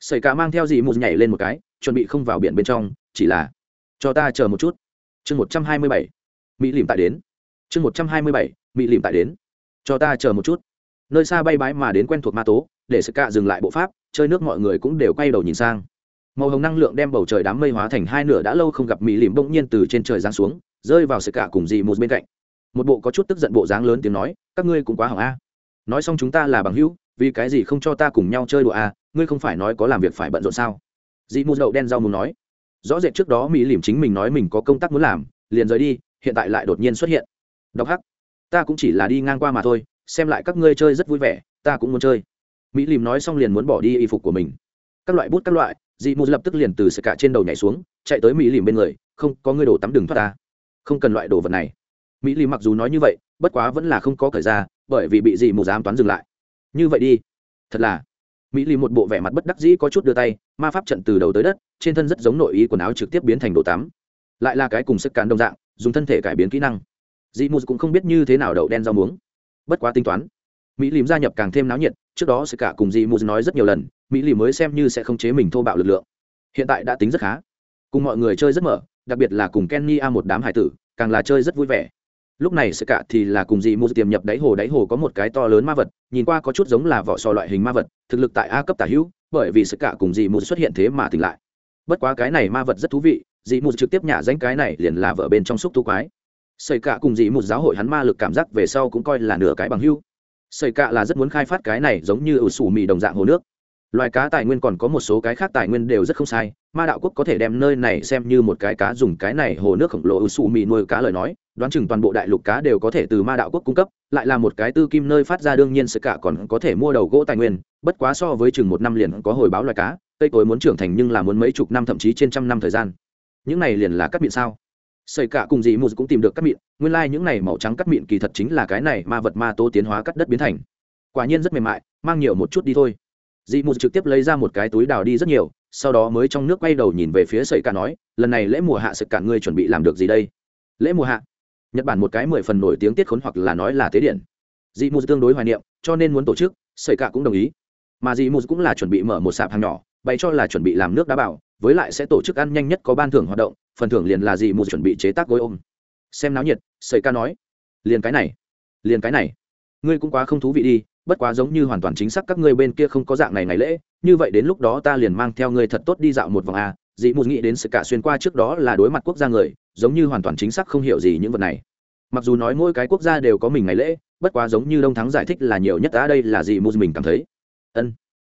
sợi cả mang theo gì một nhảy lên một cái, chuẩn bị không vào biển bên trong, chỉ là, cho ta chờ một chút. Chương một trăm hai mươi bảy, mỹ lìm tại đến. Chương một trăm hai mươi bảy, mỹ lìm tại đến. Cho ta chờ một chút. Nơi xa bay bái mà đến quen thuộc ma tố, để sự cả dừng lại bộ pháp, chơi nước mọi người cũng đều quay đầu nhìn sang. Màu hồng năng lượng đem bầu trời đám mây hóa thành hai nửa đã lâu không gặp mỹ lìm bỗng nhiên từ trên trời giáng xuống, rơi vào sự cả cùng dì một bên cạnh. Một bộ có chút tức giận bộ dáng lớn tiếng nói, các ngươi cũng quá hỏng a. Nói xong chúng ta là bằng hữu vì cái gì không cho ta cùng nhau chơi đùa à? ngươi không phải nói có làm việc phải bận rộn sao? Dị mù đậu đen rau muốn nói. Rõ rệt trước đó mỹ lìm chính mình nói mình có công tác muốn làm, liền rời đi, hiện tại lại đột nhiên xuất hiện. Đọc hắc, ta cũng chỉ là đi ngang qua mà thôi, xem lại các ngươi chơi rất vui vẻ, ta cũng muốn chơi. Mỹ lìm nói xong liền muốn bỏ đi y phục của mình. Các loại bút các loại dị mù lập tức liền từ sợi cả trên đầu nhảy xuống, chạy tới mỹ lìm bên người, không, có ngươi đổ tắm đừng thoát ta. Không cần loại đồ vật này. Mỹ lìm mặc dù nói như vậy, bất quá vẫn là không có cởi ra, bởi vì bị dị mù dám toán dừng lại như vậy đi. Thật là. Mỹ lì một bộ vẻ mặt bất đắc dĩ có chút đưa tay, ma pháp trận từ đầu tới đất, trên thân rất giống nội ý quần áo trực tiếp biến thành đồ tắm. Lại là cái cùng sức cán đồng dạng, dùng thân thể cải biến kỹ năng. Dị mù cũng không biết như thế nào đậu đen rau muống. Bất quá tính toán, mỹ lìm gia nhập càng thêm náo nhiệt, trước đó sức cả cùng dị mù nói rất nhiều lần, mỹ lìm mới xem như sẽ không chế mình thô bạo lực lượng. Hiện tại đã tính rất khá. Cùng mọi người chơi rất mở, đặc biệt là cùng kenny a một đám hải tử, càng là chơi rất vui vẻ lúc này sẽ cả thì là cùng dị mù tiềm nhập đáy hồ. Đáy hồ có một cái to lớn ma vật, nhìn qua có chút giống là vỏ sò loại hình ma vật, thực lực tại a cấp tả hữu, bởi vì sự cả cùng dị mù xuất hiện thế mà tỉnh lại. Bất quá cái này ma vật rất thú vị, dị mù trực tiếp nhả danh cái này liền là vợ bên trong xúc tu quái. Xây cả cùng dị mù giáo hội hắn ma lực cảm giác về sau cũng coi là nửa cái bằng hưu xây cả là rất muốn khai phát cái này giống như ủ sủ mì đồng dạng hồ nước loài cá tài nguyên còn có một số cái khác tài nguyên đều rất không sai, ma đạo quốc có thể đem nơi này xem như một cái cá dùng cái này hồ nước khổng lồ ủ mì nuôi cá lời nói, đoán chừng toàn bộ đại lục cá đều có thể từ ma đạo quốc cung cấp, lại là một cái tư kim nơi phát ra đương nhiên sự cả còn có thể mua đầu gỗ tài nguyên, bất quá so với chừng một năm liền có hồi báo loài cá, cây cối muốn trưởng thành nhưng là muốn mấy chục năm thậm chí trên trăm năm thời gian. Những này liền là cắt miệng sao? Xây cả cùng dị một cũng tìm được cắt miệng. nguyên lai、like、những này màu trắng cắt miệng kỳ thật chính là cái này ma vật ma tố tiến hóa cắt đất biến thành. Quả nhiên rất mềm mại, mang nhiều một chút đi thôi dị mù trực tiếp lấy ra một cái túi đào đi rất nhiều, sau đó mới trong nước quay đầu nhìn về phía sợi cả nói, lần này lễ mùa hạ sợi cả ngươi chuẩn bị làm được gì đây? Lễ mùa hạ? Nhật bản một cái mười phần nổi tiếng tiết khốn hoặc là nói là tế điện. Dị mù tương đối hoài niệm, cho nên muốn tổ chức, sợi cả cũng đồng ý. Mà dị mù cũng là chuẩn bị mở một sạp hàng nhỏ, bày cho là chuẩn bị làm nước đá bảo với lại sẽ tổ chức ăn nhanh nhất có ban thưởng hoạt động, phần thưởng liền là dị mù chuẩn bị chế tác gối ôm. Xem náo nhiệt, sợi ca nói, liền cái này, liền cái này, ngươi cũng quá không thú vị đi bất quá giống như hoàn toàn chính xác các ngươi bên kia không có dạng này ngày lễ, như vậy đến lúc đó ta liền mang theo ngươi thật tốt đi dạo một vòng a dị một nghĩ đến sự cả xuyên qua trước đó là đối mặt quốc gia người, giống như hoàn toàn chính xác không hiểu gì những vật này. Mặc dù nói mỗi cái quốc gia đều có mình ngày lễ, bất quá giống như đông thắng giải thích là nhiều nhất đã đây là dị một mình cảm thấy. Ân.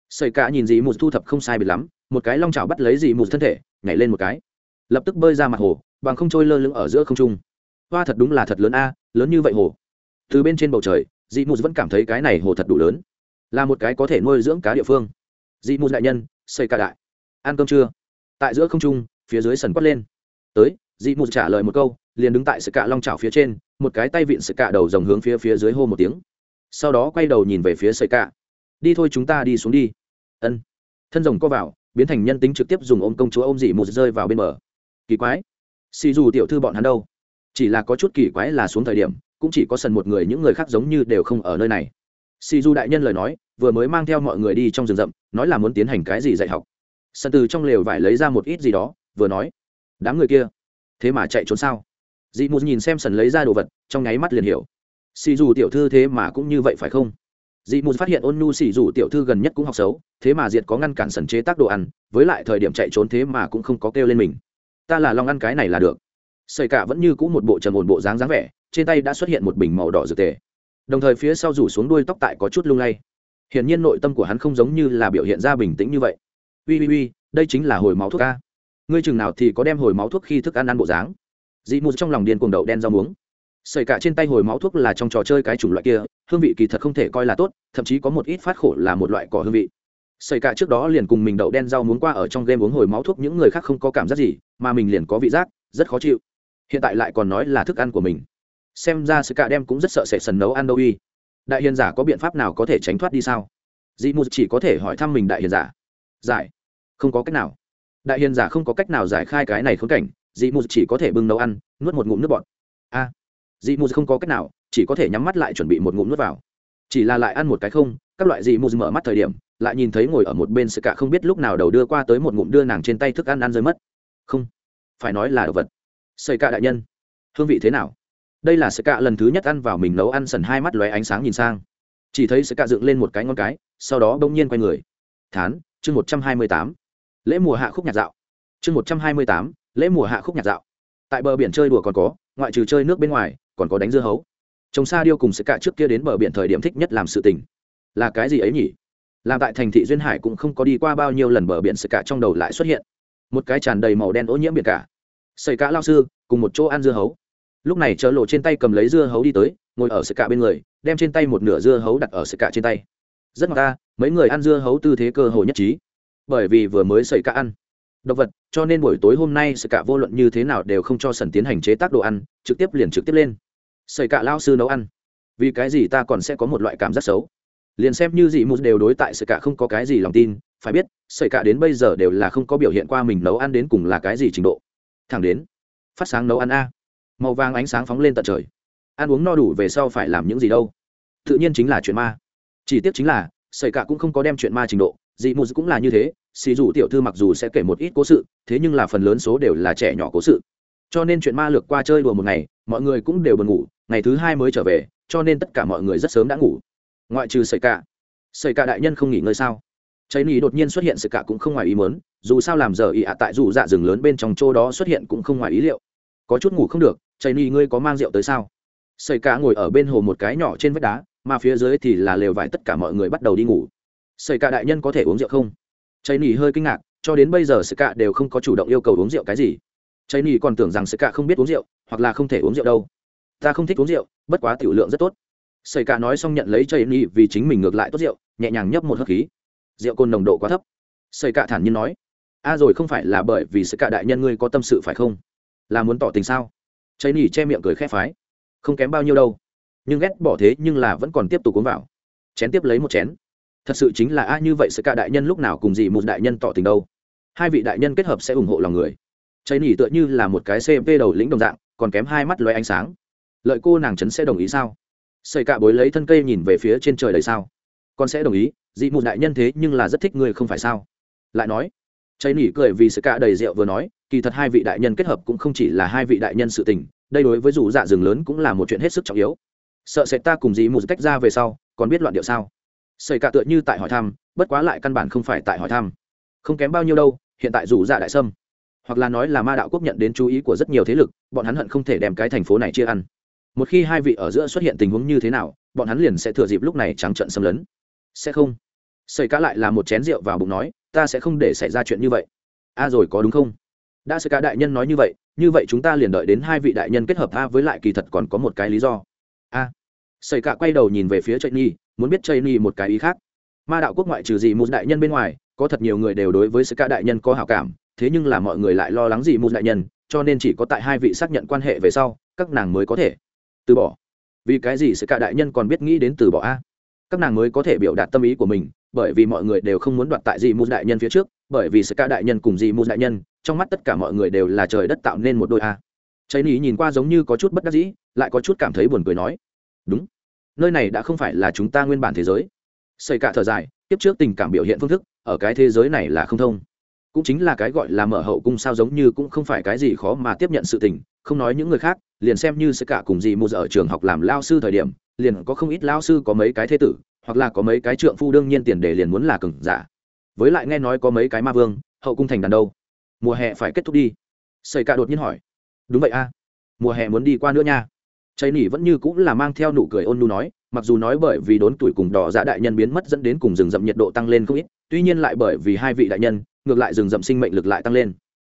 Sợi cả nhìn dị một thu thập không sai biệt lắm, một cái long chảo bắt lấy dị một thân thể, nhảy lên một cái. Lập tức bơi ra mặt hồ, bằng không trôi lơ lửng ở giữa không trung. Hoa thật đúng là thật lớn a lớn như vậy hồ. Từ bên trên bầu trời dị mù vẫn cảm thấy cái này hồ thật đủ lớn. Là một cái có thể nuôi dưỡng cá địa phương. Dị mù đại nhân, xây cả đại. Ăn cơm trưa. Tại giữa không trung, phía dưới sần quất lên. Tới, dị mù trả lời một câu, liền đứng tại sự cạ long trào phía trên, một cái tay vịn sự cạ đầu dòng hướng phía phía dưới hô một tiếng. Sau đó quay đầu nhìn về phía sợi cạ. Đi thôi chúng ta đi xuống đi. Ân. Thân rồng co vào, biến thành nhân tính trực tiếp dùng ôm công chúa ôm dị mù rơi vào bên bờ. Kỳ quái. Xì dù tiểu thư bọn hắn đâu? Chỉ là có chút kỳ quái là xuống thời điểm cũng chỉ có sần một người, những người khác giống như đều không ở nơi này. Si du đại nhân lời nói, vừa mới mang theo mọi người đi trong rừng rậm, nói là muốn tiến hành cái gì dạy học. Sần từ trong lều vải lấy ra một ít gì đó, vừa nói, đám người kia, thế mà chạy trốn sao? Dị mù nhìn xem sần lấy ra đồ vật, trong nháy mắt liền hiểu. Xì dù tiểu thư thế mà cũng như vậy phải không? Dị mù phát hiện ôn nhu xì dù tiểu thư gần nhất cũng học xấu, thế mà diệt có ngăn cản sần chế tác đồ ăn, với lại thời điểm chạy trốn thế mà cũng không có kêu lên mình. Ta là long ăn cái này là được. Sợi cả vẫn như c ũ một bộ trầm ổn bộ dáng dáng vẻ trên tay đã xuất hiện một bình màu đỏ dược tề. Đồng thời phía sau rủ xuống đuôi tóc tại có chút lung lay. Hiển nhiên nội tâm của hắn không giống như là biểu hiện ra bình tĩnh như vậy. Ui ui ui đây chính là hồi máu thuốc ca ngươi chừng nào thì có đem hồi máu thuốc khi thức ăn ăn bộ dáng. Dị mù trong lòng điên cuồng đậu đen rau muống. Sợi cả trên tay hồi máu thuốc là trong trò chơi cái chủng loại kia, hương vị kỳ thật không thể coi là tốt, thậm chí có một ít phát khổ là một loại cỏ hương vị. Sợi cả trước đó liền cùng mình đậu đen rau muống qua ở trong game uống hồi máu thuốc, những người khác không có cảm giác gì, mà mình liền có vị giác, rất khó chịu. Hiện tại lại còn nói là thức ăn của mình xem ra sự cả đem cũng rất sợ sẽ sần nấu ăn đâu y. Đại hiền giả có biện pháp nào có thể tránh thoát đi sao? Dị mù chỉ có thể hỏi thăm mình đại hiền giả. Giải. Không có cách nào. Đại hiền giả không có cách nào giải khai cái này khốn cảnh dị mù chỉ có thể bưng nấu ăn nuốt một ngụm nước bọt. A. À, dị mù không có cách nào chỉ có thể nhắm mắt lại chuẩn bị một ngụm nước vào. Chỉ là lại ăn một cái không các loại dị mù mở mắt thời điểm lại nhìn thấy ngồi ở một bên sự cả không biết lúc nào đầu đưa qua tới một ngụm đưa nàng trên tay thức ăn ăn rơi mất. Không. Phải nói là đồ vật. Xây cả đại nhân. Hương vị thế nào? Đây là sự cạ lần thứ nhất ăn vào mình nấu ăn sần hai mắt lóe ánh sáng nhìn sang. Chỉ thấy sự cạ dựng lên một cái ngón cái, sau đó bỗng nhiên quay người. Thán, chương một trăm hai mươi tám. Lễ mùa hạ khúc nhạc dạo. Chương một trăm hai mươi tám, lễ mùa hạ khúc nhạc dạo. Tại bờ biển chơi đùa còn có, ngoại trừ chơi nước bên ngoài, còn có đánh dưa hấu. Trồng sa điêu cùng sự cạ trước kia đến bờ biển thời điểm thích nhất làm sự tình. Là cái gì ấy nhỉ? Làm tại thành thị duyên hải cũng không có đi qua bao nhiêu lần bờ biển sự cạ trong đầu lại xuất hiện. Một cái tràn đầy màu đen ô nhiễm biển cả. Xây cá lao sư, cùng một chỗ ăn dưa hấu lúc này chợ lộ trên tay cầm lấy dưa hấu đi tới, ngồi ở sơ cả bên người, đem trên tay một nửa dưa hấu đặt ở sơ cả trên tay. Rất mặc ta, mấy người ăn dưa hấu tư thế cơ hồ nhất trí. Bởi vì vừa mới xảy cả ăn. Động vật, cho nên buổi tối hôm nay sợi cả vô luận như thế nào đều không cho sần tiến hành chế tác đồ ăn, trực tiếp liền trực tiếp lên. Xảy cả lao sư nấu ăn. Vì cái gì ta còn sẽ có một loại cảm giác xấu? Liền xem như gì một đều đối tại sợi cả không có cái gì lòng tin, phải biết xảy cả đến bây giờ đều là không có biểu hiện qua mình nấu ăn đến cùng là cái gì trình độ. Thẳng đến, phát sáng nấu ăn a màu vàng ánh sáng phóng lên tận trời. Ăn uống no đủ về sau phải làm những gì đâu? Tự nhiên chính là chuyện ma. Chỉ tiếc chính là xảy cả cũng không có đem chuyện ma trình độ. Dị mù cũng là như thế, xì dù tiểu thư mặc dù sẽ kể một ít cố sự, thế nhưng là phần lớn số đều là trẻ nhỏ cố sự. Cho nên chuyện ma lược qua chơi đùa một ngày, mọi người cũng đều buồn ngủ, ngày thứ hai mới trở về, cho nên tất cả mọi người rất sớm đã ngủ. Ngoại trừ xảy cả. Xảy cả đại nhân không nghỉ ngơi sao? Cháy nỉ đột nhiên xuất hiện sự cả cũng không ngoài ý mớn dù sao làm giờ ị ạ tại dù dạ rừng lớn bên trong chỗ đó xuất hiện cũng không ngoài ý liệu. Có chút ngủ không được Chạy nỉ ngươi có mang rượu tới sao? Xây cá ngồi ở bên hồ một cái nhỏ trên vách đá, mà phía dưới thì là lều vải tất cả mọi người bắt đầu đi ngủ. Xây cả đại nhân có thể uống rượu không? Chạy nỉ hơi kinh ngạc, cho đến bây giờ xây cả đều không có chủ động yêu cầu uống rượu cái gì. Chạy nỉ còn tưởng rằng xây cả không biết uống rượu, hoặc là không thể uống rượu đâu. Ta không thích uống rượu, bất quá tiểu lượng rất tốt. Xây cả nói xong nhận lấy chạy nỉ vì chính mình ngược lại tốt rượu, nhẹ nhàng nhấp một hớp khí. Rượu cồn nồng độ quá thấp. Xây cạ thản nhiên nói, a rồi không phải là bởi vì sự cạ đại nhân ngươi có tâm sự phải không? Là muốn tỏ tình sao? Cháy nỉ che miệng cười khẽ phái. Không kém bao nhiêu đâu. Nhưng ghét bỏ thế nhưng là vẫn còn tiếp tục uống vào. Chén tiếp lấy một chén. Thật sự chính là a, như vậy sự cả đại nhân lúc nào cùng gì một đại nhân tỏ tình đâu. Hai vị đại nhân kết hợp sẽ ủng hộ lòng người. Cháy nỉ tựa như là một cái cp đầu lĩnh đồng dạng, còn kém hai mắt loé ánh sáng. Lợi cô nàng trấn sẽ đồng ý sao? Xây cạ bối lấy thân cây nhìn về phía trên trời đầy sao. Con sẽ đồng ý, dị một đại nhân thế nhưng là rất thích người không phải sao? Lại nói cháy nỉ cười vì sự cả đầy rượu vừa nói, kỳ thật hai vị đại nhân kết hợp cũng không chỉ là hai vị đại nhân sự tình, đây đối với dù dạ rừng lớn cũng là một chuyện hết sức trọng yếu. Sợ sẽ ta cùng dì một cách ra về sau, còn biết loạn điệu sao? Xảy cả tựa như tại hỏi thăm, bất quá lại căn bản không phải tại hỏi thăm. Không kém bao nhiêu đâu, hiện tại dù dạ đại sâm. Hoặc là nói là ma đạo quốc nhận đến chú ý của rất nhiều thế lực, bọn hắn hận không thể đem cái thành phố này chia ăn. Một khi hai vị ở giữa xuất hiện tình huống như thế nào, bọn hắn liền sẽ thừa dịp lúc này trắng trận xâm lấn. Sẽ không. Xảy cả lại là một chén rượu vào bụng nói ta sẽ không để xảy ra chuyện như vậy. A à rồi có đúng không? Đã sơ cá đại nhân nói như vậy như vậy chúng ta liền đợi đến hai vị đại nhân kết hợp a với lại kỳ thật còn có một cái lý do. A. À. xảy cả quay đầu nhìn về phía chạy nhi, muốn biết chạy nhi một cái ý khác. Ma đạo quốc ngoại trừ gì một đại nhân bên ngoài, có thật nhiều người đều đối với sự cả đại nhân có hảo cảm, thế nhưng là mọi người lại lo lắng gì một đại nhân, cho nên chỉ có tại hai vị xác nhận quan hệ về sau, các nàng mới có thể từ bỏ. Vì cái gì sự cả đại nhân còn biết nghĩ đến từ bỏ a? Các nàng mới có thể biểu đạt tâm ý của mình bởi vì mọi người đều không muốn đoạt tại dị mù đại nhân phía trước, bởi vì sự ca đại nhân cùng dị mù đại nhân, trong mắt tất cả mọi người đều là trời đất tạo nên một đôi a. Cháy ní nhìn qua giống như có chút bất đắc dĩ, lại có chút cảm thấy buồn cười nói, đúng, nơi này đã không phải là chúng ta nguyên bản thế giới. Xây cả thở dài, tiếp trước tình cảm biểu hiện phương thức, ở cái thế giới này là không thông. Cũng chính là cái gọi là mở hậu cung sao giống như cũng không phải cái gì khó mà tiếp nhận sự tình, không nói những người khác, liền xem như sẽ cả cùng gì mù ở trường học làm lao sư thời điểm, liền có không ít lao sư có mấy cái thế tử hoặc là có mấy cái trượng phu đương nhiên tiền đề liền muốn là cường giả. Với lại nghe nói có mấy cái ma vương, hậu cung thành đàn đâu? Mùa hè phải kết thúc đi. Xây cả đột nhiên hỏi. Đúng vậy a. Mùa hè muốn đi qua nữa nha. Cháy nỉ vẫn như cũng là mang theo nụ cười ôn nu nói, mặc dù nói bởi vì đốn tuổi cùng đỏ dạ đại nhân biến mất dẫn đến cùng rừng rậm nhiệt độ tăng lên không ít, tuy nhiên lại bởi vì hai vị đại nhân, ngược lại rừng rậm sinh mệnh lực lại tăng lên.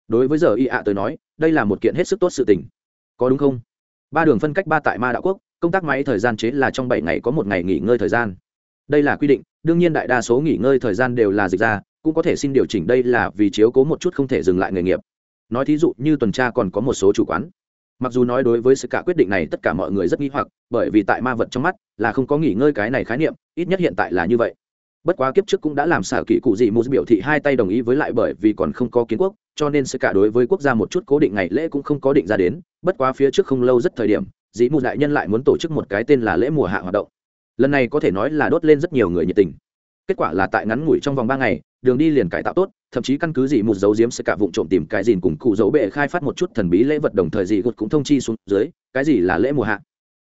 Đối với giờ y ạ tới nói, đây là một kiện hết sức tốt sự tình. Có đúng không? Ba đường phân cách ba tại ma đạo quốc, công tác máy thời gian chế là trong bảy ngày có một ngày nghỉ ngơi thời gian đây là quy định, đương nhiên đại đa số nghỉ ngơi thời gian đều là dịch ra, cũng có thể xin điều chỉnh đây là vì chiếu cố một chút không thể dừng lại nghề nghiệp. Nói thí dụ như tuần tra còn có một số chủ quán. Mặc dù nói đối với sự cả quyết định này tất cả mọi người rất nghi hoặc, bởi vì tại ma vật trong mắt là không có nghỉ ngơi cái này khái niệm, ít nhất hiện tại là như vậy. Bất quá kiếp trước cũng đã làm xả kỹ cụ gì một biểu thị hai tay đồng ý với lại bởi vì còn không có kiến quốc, cho nên sự cả đối với quốc gia một chút cố định ngày lễ cũng không có định ra đến, bất quá phía trước không lâu rất thời điểm, dĩ mù đại nhân lại muốn tổ chức một cái tên là lễ mùa hạ hoạt động lần này có thể nói là đốt lên rất nhiều người nhiệt tình. Kết quả là tại ngắn ngủi trong vòng ba ngày, đường đi liền cải tạo tốt, thậm chí căn cứ gì một dấu diếm sẽ cả vụ trộm tìm cái gì cùng cụ dấu bệ khai phát một chút thần bí lễ vật đồng thời gì gột cũng thông chi xuống dưới, cái gì là lễ mùa hạ.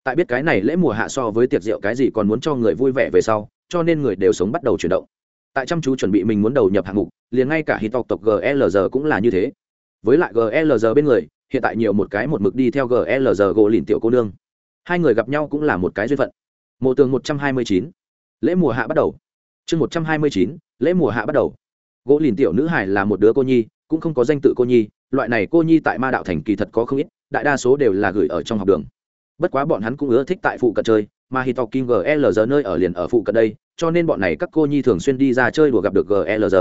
Tại biết cái này lễ mùa hạ so với tiệc rượu cái gì còn muốn cho người vui vẻ về sau, cho nên người đều sống bắt đầu chuyển động. Tại chăm chú chuẩn bị mình muốn đầu nhập hạng mục, liền ngay cả hít tộc tộc glg cũng là như thế. Với lại glg bên người, hiện tại nhiều một cái một mực đi theo glg gỗ lìn tiểu cô nương. Hai người gặp nhau cũng là một cái duyên phận mộ tường một trăm hai mươi chín. Lễ mùa hạ bắt đầu. Chương một trăm hai mươi chín, lễ mùa hạ bắt đầu. Gỗ lìn tiểu nữ hải là một đứa cô nhi, cũng không có danh tự cô nhi, loại này cô nhi tại ma đạo thành kỳ thật có không ít, đại đa số đều là gửi ở trong học đường. Bất quá bọn hắn cũng ưa thích tại phụ cận chơi, mà hít tộc kim glg nơi ở liền ở phụ cận đây, cho nên bọn này các cô nhi thường xuyên đi ra chơi đùa gặp được glg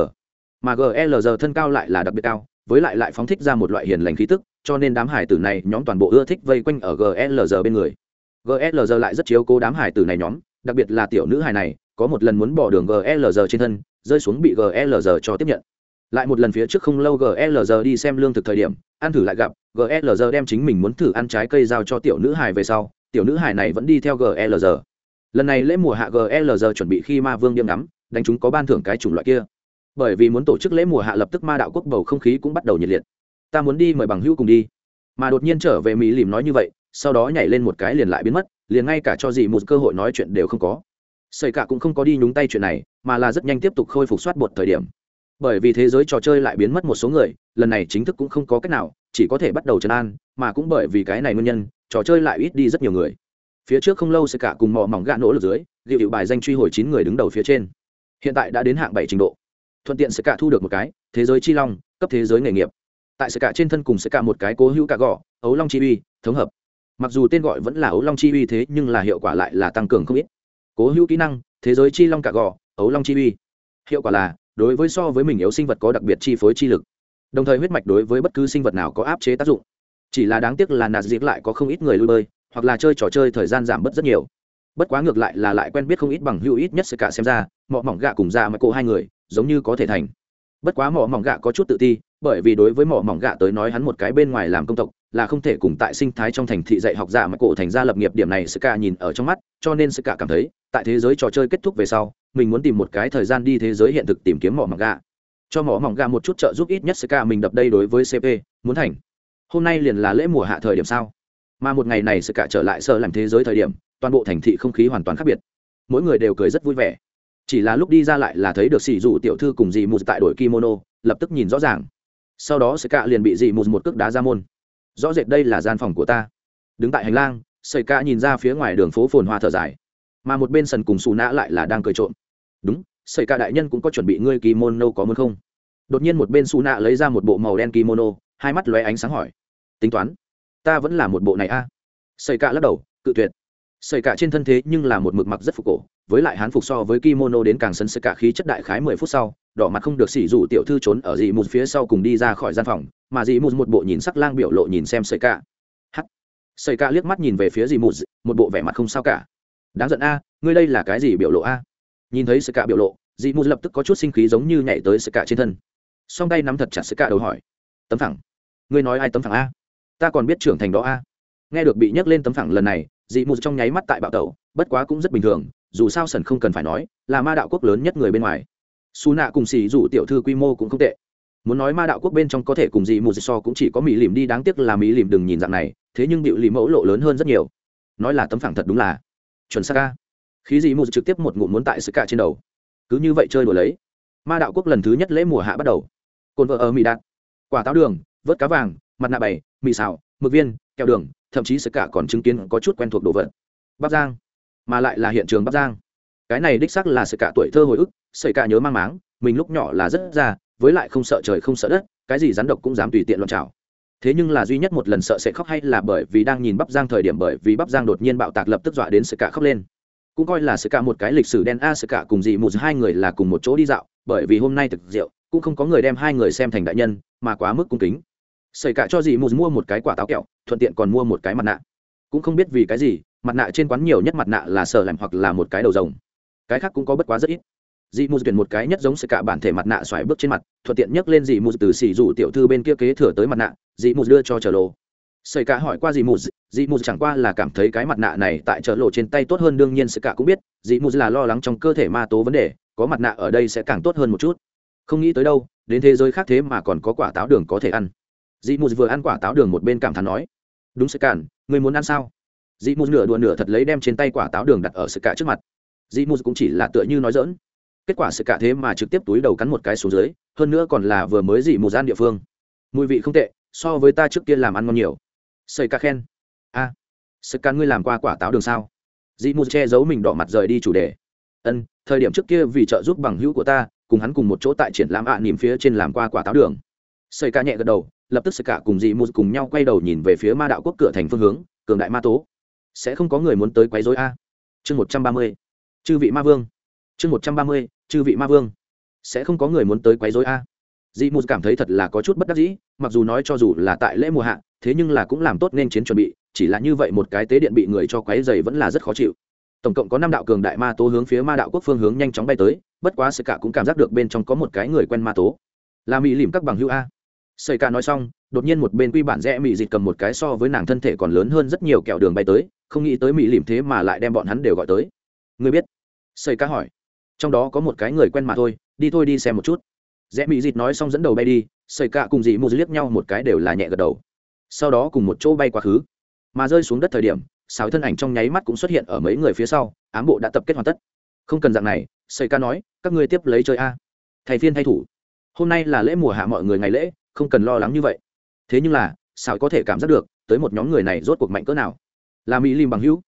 mà glg thân cao lại là đặc biệt cao, với lại lại phóng thích ra một loại hiền lành khí tức, cho nên đám hải tử này nhóm toàn bộ ưa thích vây quanh ở glg bên người glg lại rất chiếu cố đám hải tử này nhóm, đặc biệt là tiểu nữ hải này, có một lần muốn bỏ đường glg trên thân, rơi xuống bị glg cho tiếp nhận. Lại một lần phía trước không lâu glg đi xem lương thực thời điểm, ăn thử lại gặp glg đem chính mình muốn thử ăn trái cây giao cho tiểu nữ hải về sau, tiểu nữ hải này vẫn đi theo glg lần này lễ mùa hạ glg chuẩn bị khi ma vương điêm ngắm, đánh chúng có ban thưởng cái chủng loại kia. Bởi vì muốn tổ chức lễ mùa hạ lập tức ma đạo quốc bầu không khí cũng bắt đầu nhiệt liệt. Ta muốn đi mời bằng hữu cùng đi. Mà đột nhiên trở về mỹ lìm nói như vậy sau đó nhảy lên một cái liền lại biến mất, liền ngay cả cho gì một cơ hội nói chuyện đều không có. Xây cả cũng không có đi nhúng tay chuyện này, mà là rất nhanh tiếp tục khôi phục soát bột thời điểm. Bởi vì thế giới trò chơi lại biến mất một số người, lần này chính thức cũng không có cách nào, chỉ có thể bắt đầu trấn an, mà cũng bởi vì cái này nguyên nhân, trò chơi lại ít đi rất nhiều người. Phía trước không lâu sẽ cả cùng mò mỏng gạ nỗ lực dưới liệu hiệu bài danh truy hồi chín người đứng đầu phía trên. Hiện tại đã đến hạng bảy trình độ. Thuận tiện sẽ cả thu được một cái, thế giới chi long, cấp thế giới nghề nghiệp. Tại sẽ cả trên thân cùng sẽ cả một cái cố hữu cả gõ ấu long chi uy, thống hợp mặc dù tên gọi vẫn là ấu long chi uy thế, nhưng là hiệu quả lại là tăng cường không ít. Cố hữu kỹ năng, thế giới chi long cả gò, ấu long chi uy. Hiệu quả là, đối với so với mình yếu sinh vật có đặc biệt chi phối chi lực. Đồng thời huyết mạch đối với bất cứ sinh vật nào có áp chế tác dụng. Chỉ là đáng tiếc là nạt diệt lại có không ít người lui bơi, hoặc là chơi trò chơi thời gian giảm bớt rất nhiều. Bất quá ngược lại là lại quen biết không ít bằng hữu ít nhất sự cả xem ra, mọ mỏng gạ cùng ra mà cô hai người, giống như có thể thành bất quá mỏ mỏng gạ có chút tự ti, bởi vì đối với mỏ mỏng gạ tới nói hắn một cái bên ngoài làm công tộc, là không thể cùng tại sinh thái trong thành thị dạy học giả mà cổ thành ra lập nghiệp điểm này sự cả nhìn ở trong mắt, cho nên sự cả cảm thấy, tại thế giới trò chơi kết thúc về sau, mình muốn tìm một cái thời gian đi thế giới hiện thực tìm kiếm mỏ mỏng gạ. Cho mỏ mỏng gạ một chút trợ giúp ít nhất sự cả mình đập đây đối với cp muốn thành. Hôm nay liền là lễ mùa hạ thời điểm sao? Mà một ngày này sự cả trở lại sợ làm thế giới thời điểm, toàn bộ thành thị không khí hoàn toàn khác biệt. Mỗi người đều cười rất vui vẻ chỉ là lúc đi ra lại là thấy được sỉ dù tiểu thư cùng dì mù tại đội kimono, lập tức nhìn rõ ràng. Sau đó sợi cạ liền bị dì mù một cước đá ra môn. Rõ rệt đây là gian phòng của ta. Đứng tại hành lang sợi cạ nhìn ra phía ngoài đường phố phồn hoa thở dài. Mà một bên sần cùng xù nã lại là đang cười trộm. Đúng sợi cạ đại nhân cũng có chuẩn bị ngươi kimono có muốn không? Đột nhiên một bên xù nã lấy ra một bộ màu đen kimono, hai mắt lóe ánh sáng hỏi. Tính toán, ta vẫn là một bộ này a. À? sợi cạ lắc đầu, cự tuyệt. Sợi cạ trên thân thế nhưng là một mực mặc rất phục cổ với lại hán phục so với kimono đến càng sân sơ cả khí chất đại khái mười phút sau đỏ mặt không được xỉ rủ tiểu thư trốn ở dị mù phía sau cùng đi ra khỏi gian phòng mà dị mù một bộ nhìn sắc lang biểu lộ nhìn xem sợi cạ hắt, sợi cạ liếc mắt nhìn về phía dị mù một bộ vẻ mặt không sao cả. Đáng giận a ngươi đây là cái gì biểu lộ a? Nhìn thấy sợi cạ biểu lộ dị mù lập tức có chút sinh khí giống như nhảy tới sợi cạ trên thân. Song tay nắm thật chặt sợi cạ đầu hỏi. Tấm phẳng. Ngươi nói ai tấm phẳng a? Ta còn biết trưởng thành đó a. Nghe được bị nhắc lên tấm phẳng lần này dị mù trong nháy mắt tại bạo tẩu bất quá cũng rất bình thường dù sao sần không cần phải nói, là ma đạo quốc lớn nhất người bên ngoài. Xù nạ cùng xì dù tiểu thư quy mô cũng không tệ. Muốn nói ma đạo quốc bên trong có thể cùng dị mù so cũng chỉ có mỹ lìm đi, đáng tiếc là mỹ lìm đừng nhìn dạng này, thế nhưng bịu lì mẫu lộ lớn hơn rất nhiều. Nói là tấm phẳng thật đúng là chuẩn sa ca khí dị mù trực tiếp một ngụm muốn tại sự cả trên đầu. Cứ như vậy chơi đùa lấy. Ma đạo quốc lần thứ nhất lễ mùa hạ bắt đầu. Cồn vợ ở mỹ đạt. Quả táo đường, vớt cá vàng, mặt nạ bày, mì xào, mực viên, kẹo đường, thậm chí sự cả còn chứng kiến có chút quen thuộc đồ vật. Bắc giang mà lại là hiện trường bắc giang. Cái này đích sắc là sự cả tuổi thơ hồi ức xảy cả nhớ mang máng, mình lúc nhỏ là rất già, với lại không sợ trời không sợ đất, cái gì rắn độc cũng dám tùy tiện loạn trào thế nhưng là duy nhất một lần sợ sẽ khóc hay là bởi vì đang nhìn bắp giang thời điểm bởi vì bắp giang đột nhiên bạo tạc lập tức dọa đến sự cả khóc lên. Cũng coi là sự cả một cái lịch sử đen a sự cả cùng dị một hai người là cùng một chỗ đi dạo, bởi vì hôm nay thực rượu, cũng không có người đem hai người xem thành đại nhân, mà quá mức cung kính. Xảy cả cho dị một mua một cái quả táo kẹo, thuận tiện còn mua một cái mặt nạ. Cũng không biết vì cái gì mặt nạ trên quán nhiều nhất mặt nạ là sờ làm hoặc là một cái đầu rồng. Cái khác cũng có bất quá rất ít. Dị mù tuyển một cái nhất giống sự cả bản thể mặt nạ xoài bước trên mặt, thuận tiện nhấc lên dị mù từ xỉ rủ tiểu thư bên kia kế thừa tới mặt nạ, dị mù đưa cho trở lộ sợi cả hỏi qua dị mù dị mù chẳng qua là cảm thấy cái mặt nạ này tại trở lộ trên tay tốt hơn đương nhiên sự cả cũng biết, dị mù là lo lắng trong cơ thể ma tố vấn đề, có mặt nạ ở đây sẽ càng tốt hơn một chút. Không nghĩ tới đâu, đến thế giới khác thế mà còn có quả táo đường có thể ăn. Dị mù vừa ăn quả táo đường một bên cảm thán nói, đúng sự cản, người muốn ăn sao? Dị mù nửa đùa nửa thật lấy đem trên tay quả táo đường đặt ở sự cả trước mặt. Dị mù cũng chỉ là tựa như nói dỡn kết quả sự cả thế mà trực tiếp túi đầu cắn một cái xuống dưới hơn nữa còn là vừa mới dị mù gian địa phương. Mùi vị không tệ so với ta trước kia làm ăn ngon nhiều. Xây ca khen. A. À, sự cả ngươi làm qua quả táo đường sao? Dị mù che giấu mình đỏ mặt rời đi chủ đề. Ân thời điểm trước kia vì trợ giúp bằng hữu của ta cùng hắn cùng một chỗ tại triển lãm ạ à, nỉm phía trên làm qua quả táo đường. Xây ca nhẹ gật đầu lập tức sự cả cùng dị mù cùng nhau quay đầu nhìn về phía ma đạo quốc cửa thành phương hướng cường đại ma tố sẽ không có người muốn tới quấy rối a. Chương một trăm ba mươi, chư vị ma vương. Chương một trăm ba mươi, chư vị ma vương. Sẽ không có người muốn tới quấy rối a. Dị mù cảm thấy thật là có chút bất đắc dĩ, mặc dù nói cho dù là tại lễ mùa hạ, thế nhưng là cũng làm tốt nên chiến chuẩn bị, chỉ là như vậy một cái tế điện bị người cho quấy dày vẫn là rất khó chịu. Tổng cộng có năm đạo cường đại ma tố hướng phía ma đạo quốc phương hướng nhanh chóng bay tới, bất quá sự cả cũng cảm giác được bên trong có một cái người quen ma tố. Là mỹ lìm các bằng hữu a. Sợi ca nói xong, đột nhiên một bên quy bản rẽ mị dịt cầm một cái so với nàng thân thể còn lớn hơn rất nhiều kẹo đường bay tới, không nghĩ tới mị lìm thế mà lại đem bọn hắn đều gọi tới. Ngươi biết? Sợi ca hỏi. Trong đó có một cái người quen mà thôi, đi thôi đi xem một chút. Rẽ mị dịt nói xong dẫn đầu bay đi Sợi ca cùng dị mù liếc nhau một cái đều là nhẹ gật đầu. Sau đó cùng một chỗ bay quá khứ. Mà rơi xuống đất thời điểm sáu thân ảnh trong nháy mắt cũng xuất hiện ở mấy người phía sau, ám bộ đã tập kết hoàn tất. Không cần dạng này sợi ca nói, các ngươi tiếp lấy chơi a. Thầy phiên thay thủ. Hôm nay là lễ mùa hạ mọi người ngày lễ không cần lo lắng như vậy. Thế nhưng là sao có thể cảm giác được, tới một nhóm người này rốt cuộc mạnh cỡ nào. Là mỹ lim bằng hữu.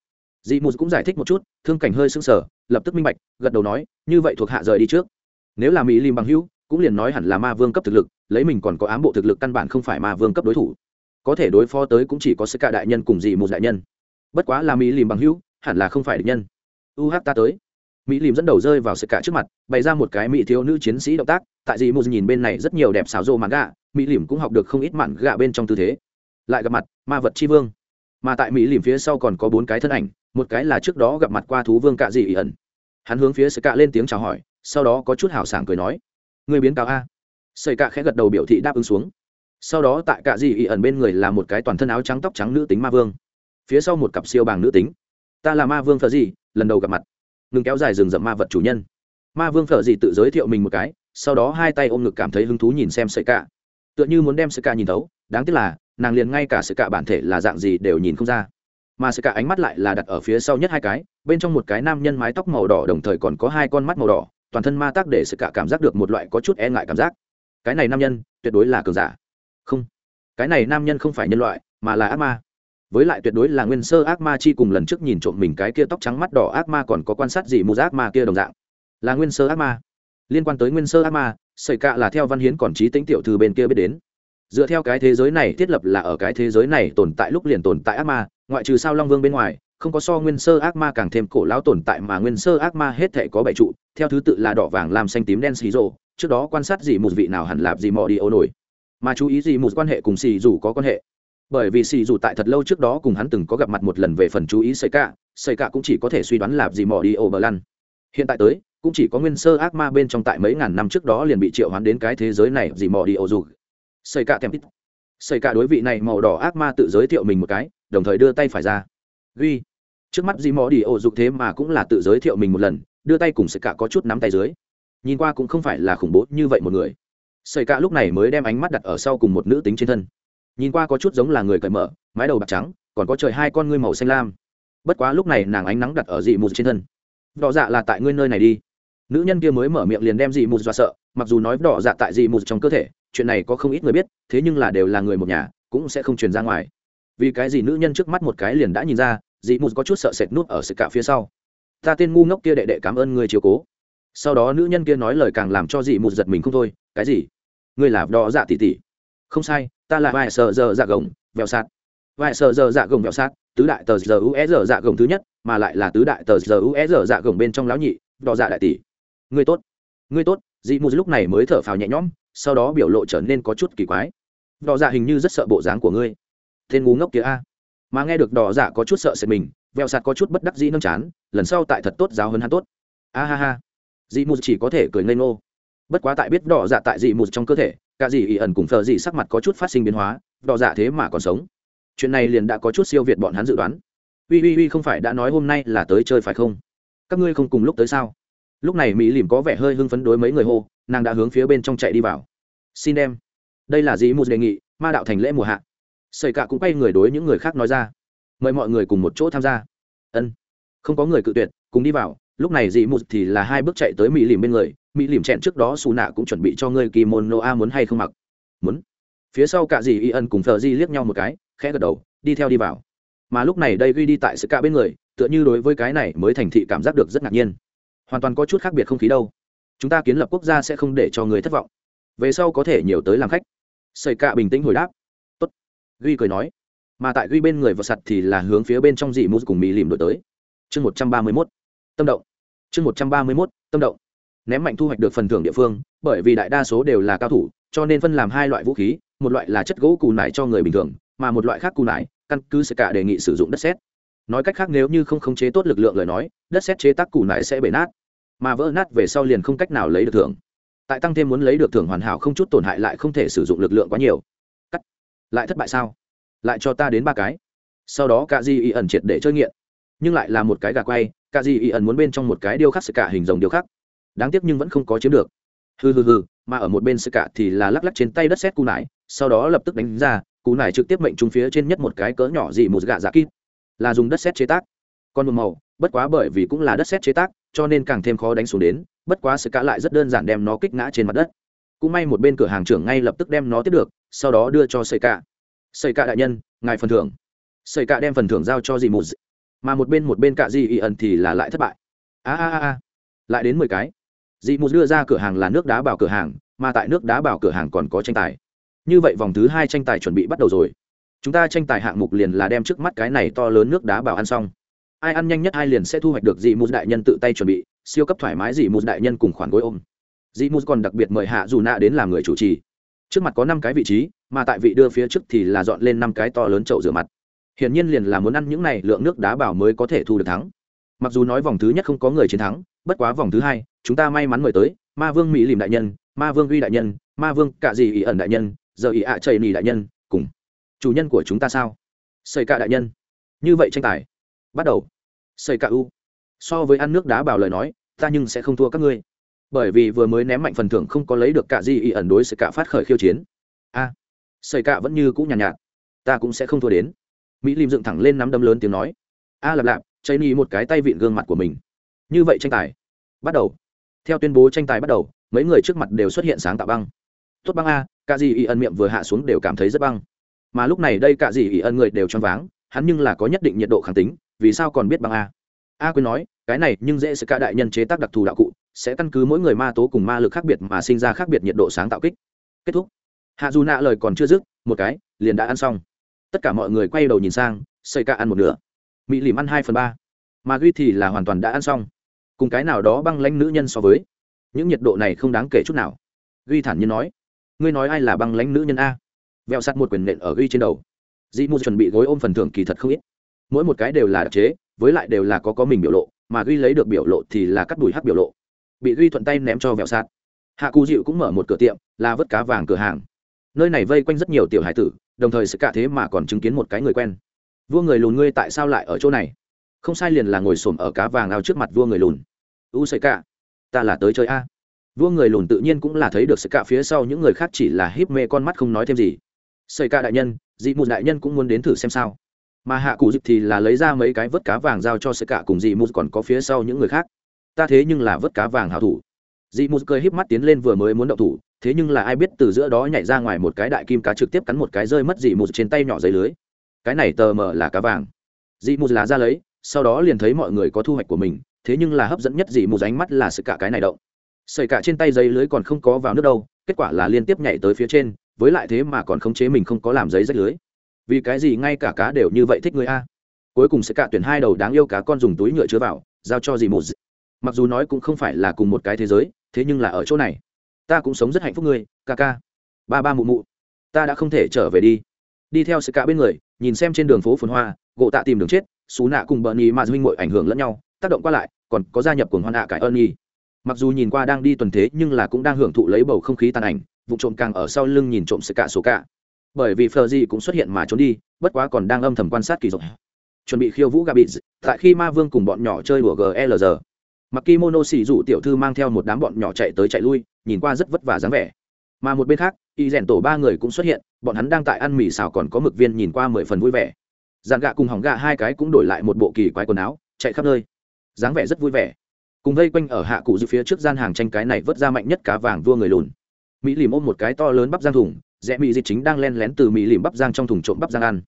Dị mù cũng giải thích một chút, thương cảnh hơi sưng sở lập tức minh bạch, gật đầu nói, như vậy thuộc hạ rời đi trước. Nếu là mỹ lim bằng hữu, cũng liền nói hẳn là ma vương cấp thực lực, lấy mình còn có ám bộ thực lực căn bản không phải ma vương cấp đối thủ. Có thể đối phó tới cũng chỉ có sức cả đại nhân cùng dị mù đại nhân. Bất quá là mỹ lim bằng hữu, hẳn là không phải địch nhân. U UH ta tới. Mỹ lim dẫn đầu rơi vào sự cả trước mặt, bày ra một cái mỹ thiếu nữ chiến sĩ động tác, tại dị mù nhìn bên này rất nhiều đẹp xáo rô mà gạ mỹ lìm cũng học được không ít mạn gạ bên trong tư thế. Lại gặp mặt, ma vật chi vương. Mà tại mỹ lìm phía sau còn có bốn cái thân ảnh, một cái là trước đó gặp mặt qua thú vương cạ dị ỉ ẩn. Hắn hướng phía sợi cạ lên tiếng chào hỏi, sau đó có chút hào sảng cười nói người biến cao a. Sợi cạ khẽ gật đầu biểu thị đáp ứng xuống. Sau đó tại cạ dị ỉ ẩn bên người là một cái toàn thân áo trắng tóc trắng nữ tính ma vương. Phía sau một cặp siêu bàng nữ tính. Ta là ma vương phở dị, lần đầu gặp mặt. Ngừng kéo dài rừng rậm ma vật chủ nhân. Ma vương phở dị tự giới thiệu mình một cái, sau đó hai tay ôm ngực cảm thấy hứng thú nhìn xem sợi cạ tựa như muốn đem sự cạ nhìn thấu, đáng tiếc là, nàng liền ngay cả sự cạ bản thể là dạng gì đều nhìn không ra. Mà sự cả ánh mắt lại là đặt ở phía sau nhất hai cái, bên trong một cái nam nhân mái tóc màu đỏ đồng thời còn có hai con mắt màu đỏ, toàn thân ma tác để sự cả cảm giác được một loại có chút e ngại cảm giác. Cái này nam nhân, tuyệt đối là cường giả. Không, cái này nam nhân không phải nhân loại, mà là ác ma. Với lại tuyệt đối là nguyên sơ ác ma chi cùng lần trước nhìn trộm mình cái kia tóc trắng mắt đỏ ác ma còn có quan sát gì mù ác ma kia đồng dạng. Là nguyên sơ ác ma. Liên quan tới nguyên sơ ác ma sợi cạ là theo văn hiến còn trí tính tiểu thư bên kia biết đến. Dựa theo cái thế giới này thiết lập là ở cái thế giới này tồn tại lúc liền tồn tại ác ma, ngoại trừ sao long vương bên ngoài, không có so nguyên sơ ác ma càng thêm cổ lão tồn tại mà nguyên sơ ác ma hết thể có bảy trụ, theo thứ tự là đỏ vàng làm xanh tím đen xì rồ, trước đó quan sát gì một vị nào hẳn lạp gì mò đi ô nổi. Mà chú ý gì một quan hệ cùng xì dù có quan hệ. Bởi vì xì dù tại thật lâu trước đó cùng hắn từng có gặp mặt một lần về phần chú ý xây cả xây cả cũng chỉ có thể suy đoán lạp gì mò đi ô bờ lăn hiện tại tới, cũng chỉ có nguyên sơ ác ma bên trong tại mấy ngàn năm trước đó liền bị triệu hoán đến cái thế giới này dì mò đi ô dù xây cả thèm tít. Xây cả đối vị này màu đỏ ác ma tự giới thiệu mình một cái, đồng thời đưa tay phải ra. Ghi. Trước mắt dì mò đi ô dục thế mà cũng là tự giới thiệu mình một lần, đưa tay cùng xây cả có chút nắm tay dưới. Nhìn qua cũng không phải là khủng bố như vậy một người. Xây cả lúc này mới đem ánh mắt đặt ở sau cùng một nữ tính trên thân. Nhìn qua có chút giống là người cởi mở, mái đầu bạc trắng, còn có trời hai con ngươi màu xanh lam. Bất quá lúc này nàng ánh nắng đặt ở dị mù trên thân đỏ dạ là tại ngươi nơi này đi. Nữ nhân kia mới mở miệng liền đem dị mù dọa sợ, mặc dù nói đỏ dạ tại dị mù trong cơ thể, chuyện này có không ít người biết, thế nhưng là đều là người một nhà, cũng sẽ không truyền ra ngoài. Vì cái gì nữ nhân trước mắt một cái liền đã nhìn ra, dị mù có chút sợ sệt nút ở sự cả phía sau. Ta tên ngu ngốc kia đệ đệ cảm ơn người chiều cố. Sau đó nữ nhân kia nói lời càng làm cho dị mù giật mình không thôi, cái gì? Ngươi là đỏ dạ tỉ tỉ không sai, ta là vài sợ giờ dạ gồng, vẹo sạt. Vài sợ giờ dạ gồng vẹo sạt, tứ đại tờ giờ ue giờ dạ gồng thứ nhất mà lại là tứ đại tờ giờ ue dạ gồng bên trong lão nhị, đỏ dạ đại tỷ. Ngươi tốt ngươi tốt, dị mù lúc này mới thở phào nhẹ nhõm, sau đó biểu lộ trở nên có chút kỳ quái. Đỏ dạ hình như rất sợ bộ dáng của ngươi. Tên ngu ngốc kia a. Mà nghe được đỏ dạ có chút sợ sệt mình, vẹo sạt có chút bất đắc dĩ nâng chán, lần sau tại thật tốt giáo hơn hắn tốt. A ha ha. Dị mù chỉ có thể cười ngây ngô. Bất quá tại biết đỏ dạ tại dị mù trong cơ thể, cả dị ỉ ẩn cùng thờ dị sắc mặt có chút phát sinh biến hóa, đỏ dạ thế mà còn sống. Chuyện này liền đã có chút siêu việt bọn hắn dự đoán uy uy uy, không phải đã nói hôm nay là tới chơi phải không? Các ngươi không cùng lúc tới sao? Lúc này mỹ lìm có vẻ hơi hưng phấn đối mấy người hô, nàng đã hướng phía bên trong chạy đi vào. Xin đem đây là gì một đề nghị, ma đạo thành lễ mùa hạ. Xây cả cũng quay người đối những người khác nói ra. Mời mọi người cùng một chỗ tham gia. Ân. Không có người cự tuyệt, cùng đi vào. Lúc này dị mù thì là hai bước chạy tới mỹ lìm bên người. Mỹ lìm chẹn trước đó xù nạ cũng chuẩn bị cho ngươi kỳ môn nô a muốn hay không mặc? Muốn. Phía sau cả dì y ân cùng thờ di liếc nhau một cái, khẽ gật đầu, đi theo đi vào mà lúc này đây ghi đi tại sự cả bên người, tựa như đối với cái này mới thành thị cảm giác được rất ngạc nhiên. Hoàn toàn có chút khác biệt không khí đâu. Chúng ta kiến lập quốc gia sẽ không để cho người thất vọng. Về sau có thể nhiều tới làm khách. Xây cạ bình tĩnh hồi đáp. Tốt. Ghi cười nói. Mà tại ghi bên người vật sặt thì là hướng phía bên trong dị mút cùng mỹ lìm đổi tới. Chương một trăm ba mươi mốt. Tâm động. Chương một trăm ba mươi mốt. Tâm động. Ném mạnh thu hoạch được phần thưởng địa phương, bởi vì đại đa số đều là cao thủ, cho nên phân làm hai loại vũ khí, một loại là chất gỗ cù nải cho người bình thường, mà một loại khác cù nải căn cứ sẽ cả đề nghị sử dụng đất xét nói cách khác, nếu như không khống chế tốt lực lượng lời nói, đất xét chế tác củ nải sẽ bể nát, mà vỡ nát về sau liền không cách nào lấy được thưởng. Tại tăng thêm muốn lấy được thưởng hoàn hảo không chút tổn hại lại không thể sử dụng lực lượng quá nhiều. Cắt. Lại thất bại sao? Lại cho ta đến ba cái. Sau đó cả di y ẩn triệt để chơi nghiện. Nhưng lại là một cái gà quay cả di y ẩn muốn bên trong một cái điêu khắc sự cả hình rồng điêu khắc. Đáng tiếc nhưng vẫn không có chiếm được. Hừ hừ hừ, mà ở một bên sự cả thì là lắc lắc trên tay đất xét cù nải, sau đó lập tức đánh ra cú nải trực tiếp mệnh trúng phía trên nhất một cái cỡ nhỏ dị một gạ dạ kít. Là dùng đất xét chế tác. Còn một màu, bất quá bởi vì cũng là đất xét chế tác, cho nên càng thêm khó đánh xuống đến, bất quá sự cả lại rất đơn giản đem nó kích ngã trên mặt đất. Cũng may một bên cửa hàng trưởng ngay lập tức đem nó tiếp được, sau đó đưa cho sợi cả. Sợi cả đại nhân, ngài phần thưởng. Sợi cả đem phần thưởng giao cho dị một mà một bên một bên cả dị y ẩn thì là lại thất bại. A a a lại đến mười cái. Dị mù đưa ra cửa hàng là nước đá bảo cửa hàng, mà tại nước đá bảo cửa hàng còn có tranh tài như vậy vòng thứ hai tranh tài chuẩn bị bắt đầu rồi. Chúng ta tranh tài hạng mục liền là đem trước mắt cái này to lớn nước đá bảo ăn xong. Ai ăn nhanh nhất hai liền sẽ thu hoạch được dị mù đại nhân tự tay chuẩn bị, siêu cấp thoải mái dị mù đại nhân cùng khoản gối ôm. Dị mù còn đặc biệt mời hạ dù nạ đến làm người chủ trì. Trước mặt có năm cái vị trí, mà tại vị đưa phía trước thì là dọn lên năm cái to lớn chậu rửa mặt. Hiển nhiên liền là muốn ăn những này, lượng nước đá bảo mới có thể thu được thắng. Mặc dù nói vòng thứ nhất không có người chiến thắng, bất quá vòng thứ hai, chúng ta may mắn mời tới, ma vương mỹ lìm đại nhân, ma vương uy đại nhân, ma vương cạ dị ỉ ẩn đại nhân giờ ỉ ạ chảy nỉ đại nhân cùng chủ nhân của chúng ta sao? Xây cả đại nhân như vậy tranh tài bắt đầu. Xây cả u so với ăn nước đá bảo lời nói ta nhưng sẽ không thua các ngươi. Bởi vì vừa mới ném mạnh phần thưởng không có lấy được cả gì ỉ ẩn đối xây cả phát khởi khiêu chiến. A à, xây cả vẫn như cũ nhàn nhạt, nhạt ta cũng sẽ không thua đến. Mỹ lim dựng thẳng lên nắm đấm lớn tiếng nói. A lạp lạp chây nỉ một cái tay vịn gương mặt của mình. Như vậy tranh tài bắt đầu. Theo tuyên bố tranh tài bắt đầu mấy người trước mặt đều xuất hiện sáng tạo băng. Tốt băng a cả dì y ân miệng vừa hạ xuống đều cảm thấy rất băng. Mà lúc này đây cả dì y ân người đều choáng váng, hắn nhưng là có nhất định nhiệt độ kháng tính, vì sao còn biết băng a? A quên nói, cái này nhưng dễ sẽ cả đại nhân chế tác đặc thù đạo cụ, sẽ căn cứ mỗi người ma tố cùng ma lực khác biệt mà sinh ra khác biệt nhiệt độ sáng tạo kích. Kết thúc. Hạ dù nạ lời còn chưa dứt, một cái, liền đã ăn xong. Tất cả mọi người quay đầu nhìn sang xây ca ăn một nửa. Mỹ lìm ăn hai phần ba. Mà ghi thì là hoàn toàn đã ăn xong. Cùng cái nào đó băng lãnh nữ nhân so với, những nhiệt độ này không đáng kể chút nào. Ghi thản nhiên nói ngươi nói ai là băng lãnh nữ nhân a? Vẹo sắt một quyền nện ở ghi trên đầu. Dị mù chuẩn bị gối ôm phần thưởng kỳ thật không ít. Mỗi một cái đều là đặc chế, với lại đều là có có mình biểu lộ, mà ghi lấy được biểu lộ thì là cắt đùi hắc biểu lộ. Bị ghi thuận tay ném cho vẹo sạt hạ cù dịu cũng mở một cửa tiệm, là vớt cá vàng cửa hàng. Nơi này vây quanh rất nhiều tiểu hải tử, đồng thời sự cả thế mà còn chứng kiến một cái người quen. Vua người lùn ngươi tại sao lại ở chỗ này? Không sai liền là ngồi xổm ở cá vàng ao trước mặt vua người lùn. U sợi cả ta là tới chơi a vua người lùn tự nhiên cũng là thấy được sợi cả phía sau những người khác chỉ là híp mê con mắt không nói thêm gì. Sợi cả đại nhân, dị mù đại nhân cũng muốn đến thử xem sao. Mà hạ cụ dịp thì là lấy ra mấy cái vớt cá vàng giao cho sợi cả cùng dị mù còn có phía sau những người khác. Ta thế nhưng là vớt cá vàng hảo thủ. Dị mù cười híp mắt tiến lên vừa mới muốn động thủ, thế nhưng là ai biết từ giữa đó nhảy ra ngoài một cái đại kim cá trực tiếp cắn một cái rơi mất dị mù trên tay nhỏ giấy lưới. Cái này tờ mờ là cá vàng. Dị mù là ra lấy, sau đó liền thấy mọi người có thu hoạch của mình, thế nhưng là hấp dẫn nhất dị một ánh mắt là sự cả cái này động sợi cả trên tay giấy lưới còn không có vào nước đâu, kết quả là liên tiếp nhảy tới phía trên, với lại thế mà còn khống chế mình không có làm giấy rách lưới. Vì cái gì ngay cả cá đều như vậy thích người a? Cuối cùng sẽ cả tuyển hai đầu đáng yêu cá con dùng túi nhựa chứa vào, giao cho dì một mặc dù nói cũng không phải là cùng một cái thế giới, thế nhưng là ở chỗ này. Ta cũng sống rất hạnh phúc ngươi, ca ca. Ba ba mụ mụ. Ta đã không thể trở về đi. Đi theo sự cả bên người, nhìn xem trên đường phố phồn hoa, gỗ tạ tìm đường chết, xú nạ cùng bợn nhì mà huynh mội ảnh hưởng lẫn nhau, tác động qua lại, còn có gia nhập cùng hoan hạ cải ơn nhì mặc dù nhìn qua đang đi tuần thế nhưng là cũng đang hưởng thụ lấy bầu không khí tàn ảnh, vụ trộm càng ở sau lưng nhìn trộm sự cả số cả bởi vì phờ gì cũng xuất hiện mà trốn đi, bất quá còn đang âm thầm quan sát kỳ dục. Chuẩn bị khiêu vũ gà bị tại khi ma vương cùng bọn nhỏ chơi đùa glr mặc kimono xì dụ tiểu thư mang theo một đám bọn nhỏ chạy tới chạy lui, nhìn qua rất vất vả dáng vẻ. Mà một bên khác, y rèn tổ ba người cũng xuất hiện, bọn hắn đang tại ăn mì xào còn có mực viên nhìn qua mười phần vui vẻ. Dàn gạ cùng hỏng gạ hai cái cũng đổi lại một bộ kỳ quái quần áo, chạy khắp nơi. Dáng vẻ rất vui vẻ cùng vây quanh ở hạ cụ dự phía trước gian hàng tranh cái này vớt ra mạnh nhất cá vàng vua người lùn. Mỹ lìm ôm một cái to lớn bắp giang thùng, rẽ mỹ dịch chính đang len lén từ mỹ lìm bắp giang trong thùng trộm bắp giang ăn.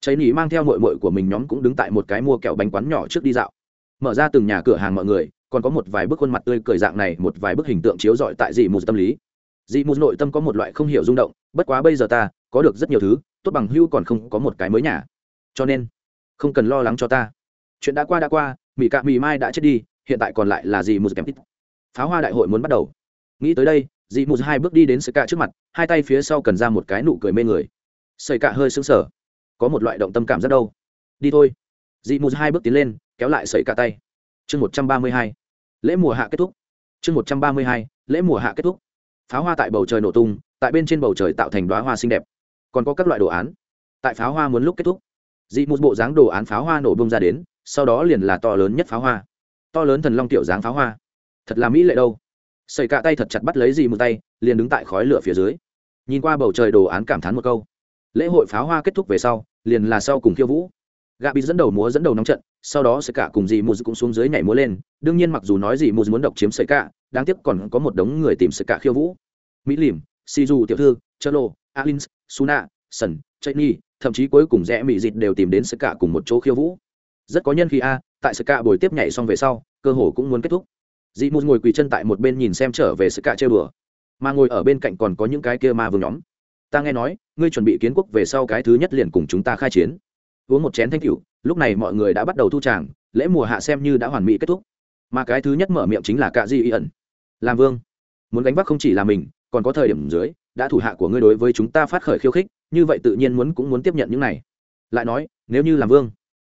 Cháy nỉ mang theo mội mội của mình nhóm cũng đứng tại một cái mua kẹo bánh quán nhỏ trước đi dạo. Mở ra từng nhà cửa hàng mọi người, còn có một vài bức khuôn mặt tươi cười dạng này, một vài bức hình tượng chiếu rọi tại dị mù tâm lý. Dị mù nội tâm có một loại không hiểu rung động, bất quá bây giờ ta, có được rất nhiều thứ, tốt bằng hưu còn không có một cái mới nhà. Cho nên, không cần lo lắng cho ta. Chuyện đã qua đã qua, mỹ cạ mỹ mai đã chết đi hiện tại còn lại là dị mù kém tít pháo hoa đại hội muốn bắt đầu. Nghĩ tới đây dị mù hai bước đi đến sợi cạ trước mặt, hai tay phía sau cần ra một cái nụ cười mê người. Sợi cạ hơi sững sờ. Có một loại động tâm cảm rất đâu. Đi thôi. Dị mù hai bước tiến lên, kéo lại sợi cạ tay. Chương một trăm ba mươi hai. Lễ mùa hạ kết thúc. Chương một trăm ba mươi hai. Lễ mùa hạ kết thúc. Pháo hoa tại bầu trời nổ tung, tại bên trên bầu trời tạo thành đoá hoa xinh đẹp. Còn có các loại đồ án. Tại pháo hoa muốn lúc kết thúc dị một bộ dáng đồ án pháo hoa nổ bông ra đến, sau đó liền là to lớn nhất pháo hoa to lớn thần long tiểu dáng pháo hoa. Thật là mỹ lệ đâu. Xây cạ tay thật chặt bắt lấy dì một tay, liền đứng tại khói lửa phía dưới. Nhìn qua bầu trời đồ án cảm thán một câu. Lễ hội pháo hoa kết thúc về sau, liền là sau cùng khiêu vũ. Gạ bị dẫn đầu múa dẫn đầu nóng trận, sau đó sẽ cả cùng dì mù cũng xuống dưới nhảy múa lên. Đương nhiên mặc dù nói dì mù muốn độc chiếm sợi cả, đáng tiếc còn có một đống người tìm sợi cả khiêu vũ. Mỹ lìm si du tiểu thư chơ lô alin suna sần nhi thậm chí cuối cùng rẽ mỹ dịt đều tìm đến sợi cả cùng một chỗ khiêu vũ. Rất có nhân khi a tại sự cạ buổi tiếp nhảy xong về sau, cơ hồ cũng muốn kết thúc. Dị mù ngồi quỳ chân tại một bên nhìn xem trở về sự cạ chơi bừa mà ngồi ở bên cạnh còn có những cái kia ma vương nhóm. Ta nghe nói, ngươi chuẩn bị kiến quốc về sau cái thứ nhất liền cùng chúng ta khai chiến. Uống một chén thanh cửu, lúc này mọi người đã bắt đầu thu tràng, lễ mùa hạ xem như đã hoàn mỹ kết thúc. Mà cái thứ nhất mở miệng chính là cạ di y ẩn. Làm vương, muốn gánh vác không chỉ là mình, còn có thời điểm dưới, đã thủ hạ của ngươi đối với chúng ta phát khởi khiêu khích, như vậy tự nhiên muốn cũng muốn tiếp nhận những này. Lại nói, nếu như làm vương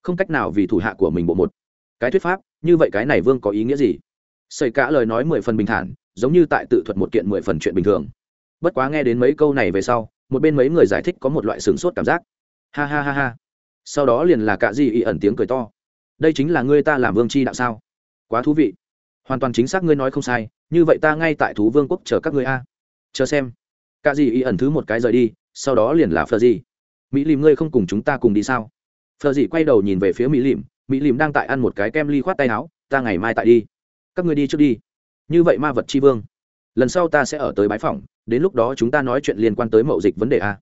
không cách nào vì thủ hạ của mình bộ một. Cái thuyết pháp, như vậy cái này vương có ý nghĩa gì? Xây cả lời nói mười phần bình thản, giống như tại tự thuật một kiện mười phần chuyện bình thường. Bất quá nghe đến mấy câu này về sau, một bên mấy người giải thích có một loại sửng sốt cảm giác. Ha ha ha ha. Sau đó liền là cạ di ý ẩn tiếng cười to. Đây chính là ngươi ta làm vương c h i đạo sao? Quá thú vị. Hoàn toàn chính xác ngươi nói không sai, như vậy ta ngay tại thú vương quốc chờ các ngươi a. Chờ xem. Cạ di ý ẩn thứ một cái rời đi, sau đó liền là phờ di. Mỹ lìm ngươi không cùng chúng ta cùng đi sao? Phờ di quay đầu nhìn về phía mỹ lìm mỹ lìm đang tại ăn một cái kem ly khoát tay áo, ta ngày mai tại đi. Các ngươi đi trước đi. Như vậy ma vật Chi vương, lần sau ta sẽ ở tới bái phòng đến lúc đó chúng ta nói chuyện liên quan tới mậu dịch vấn đề a.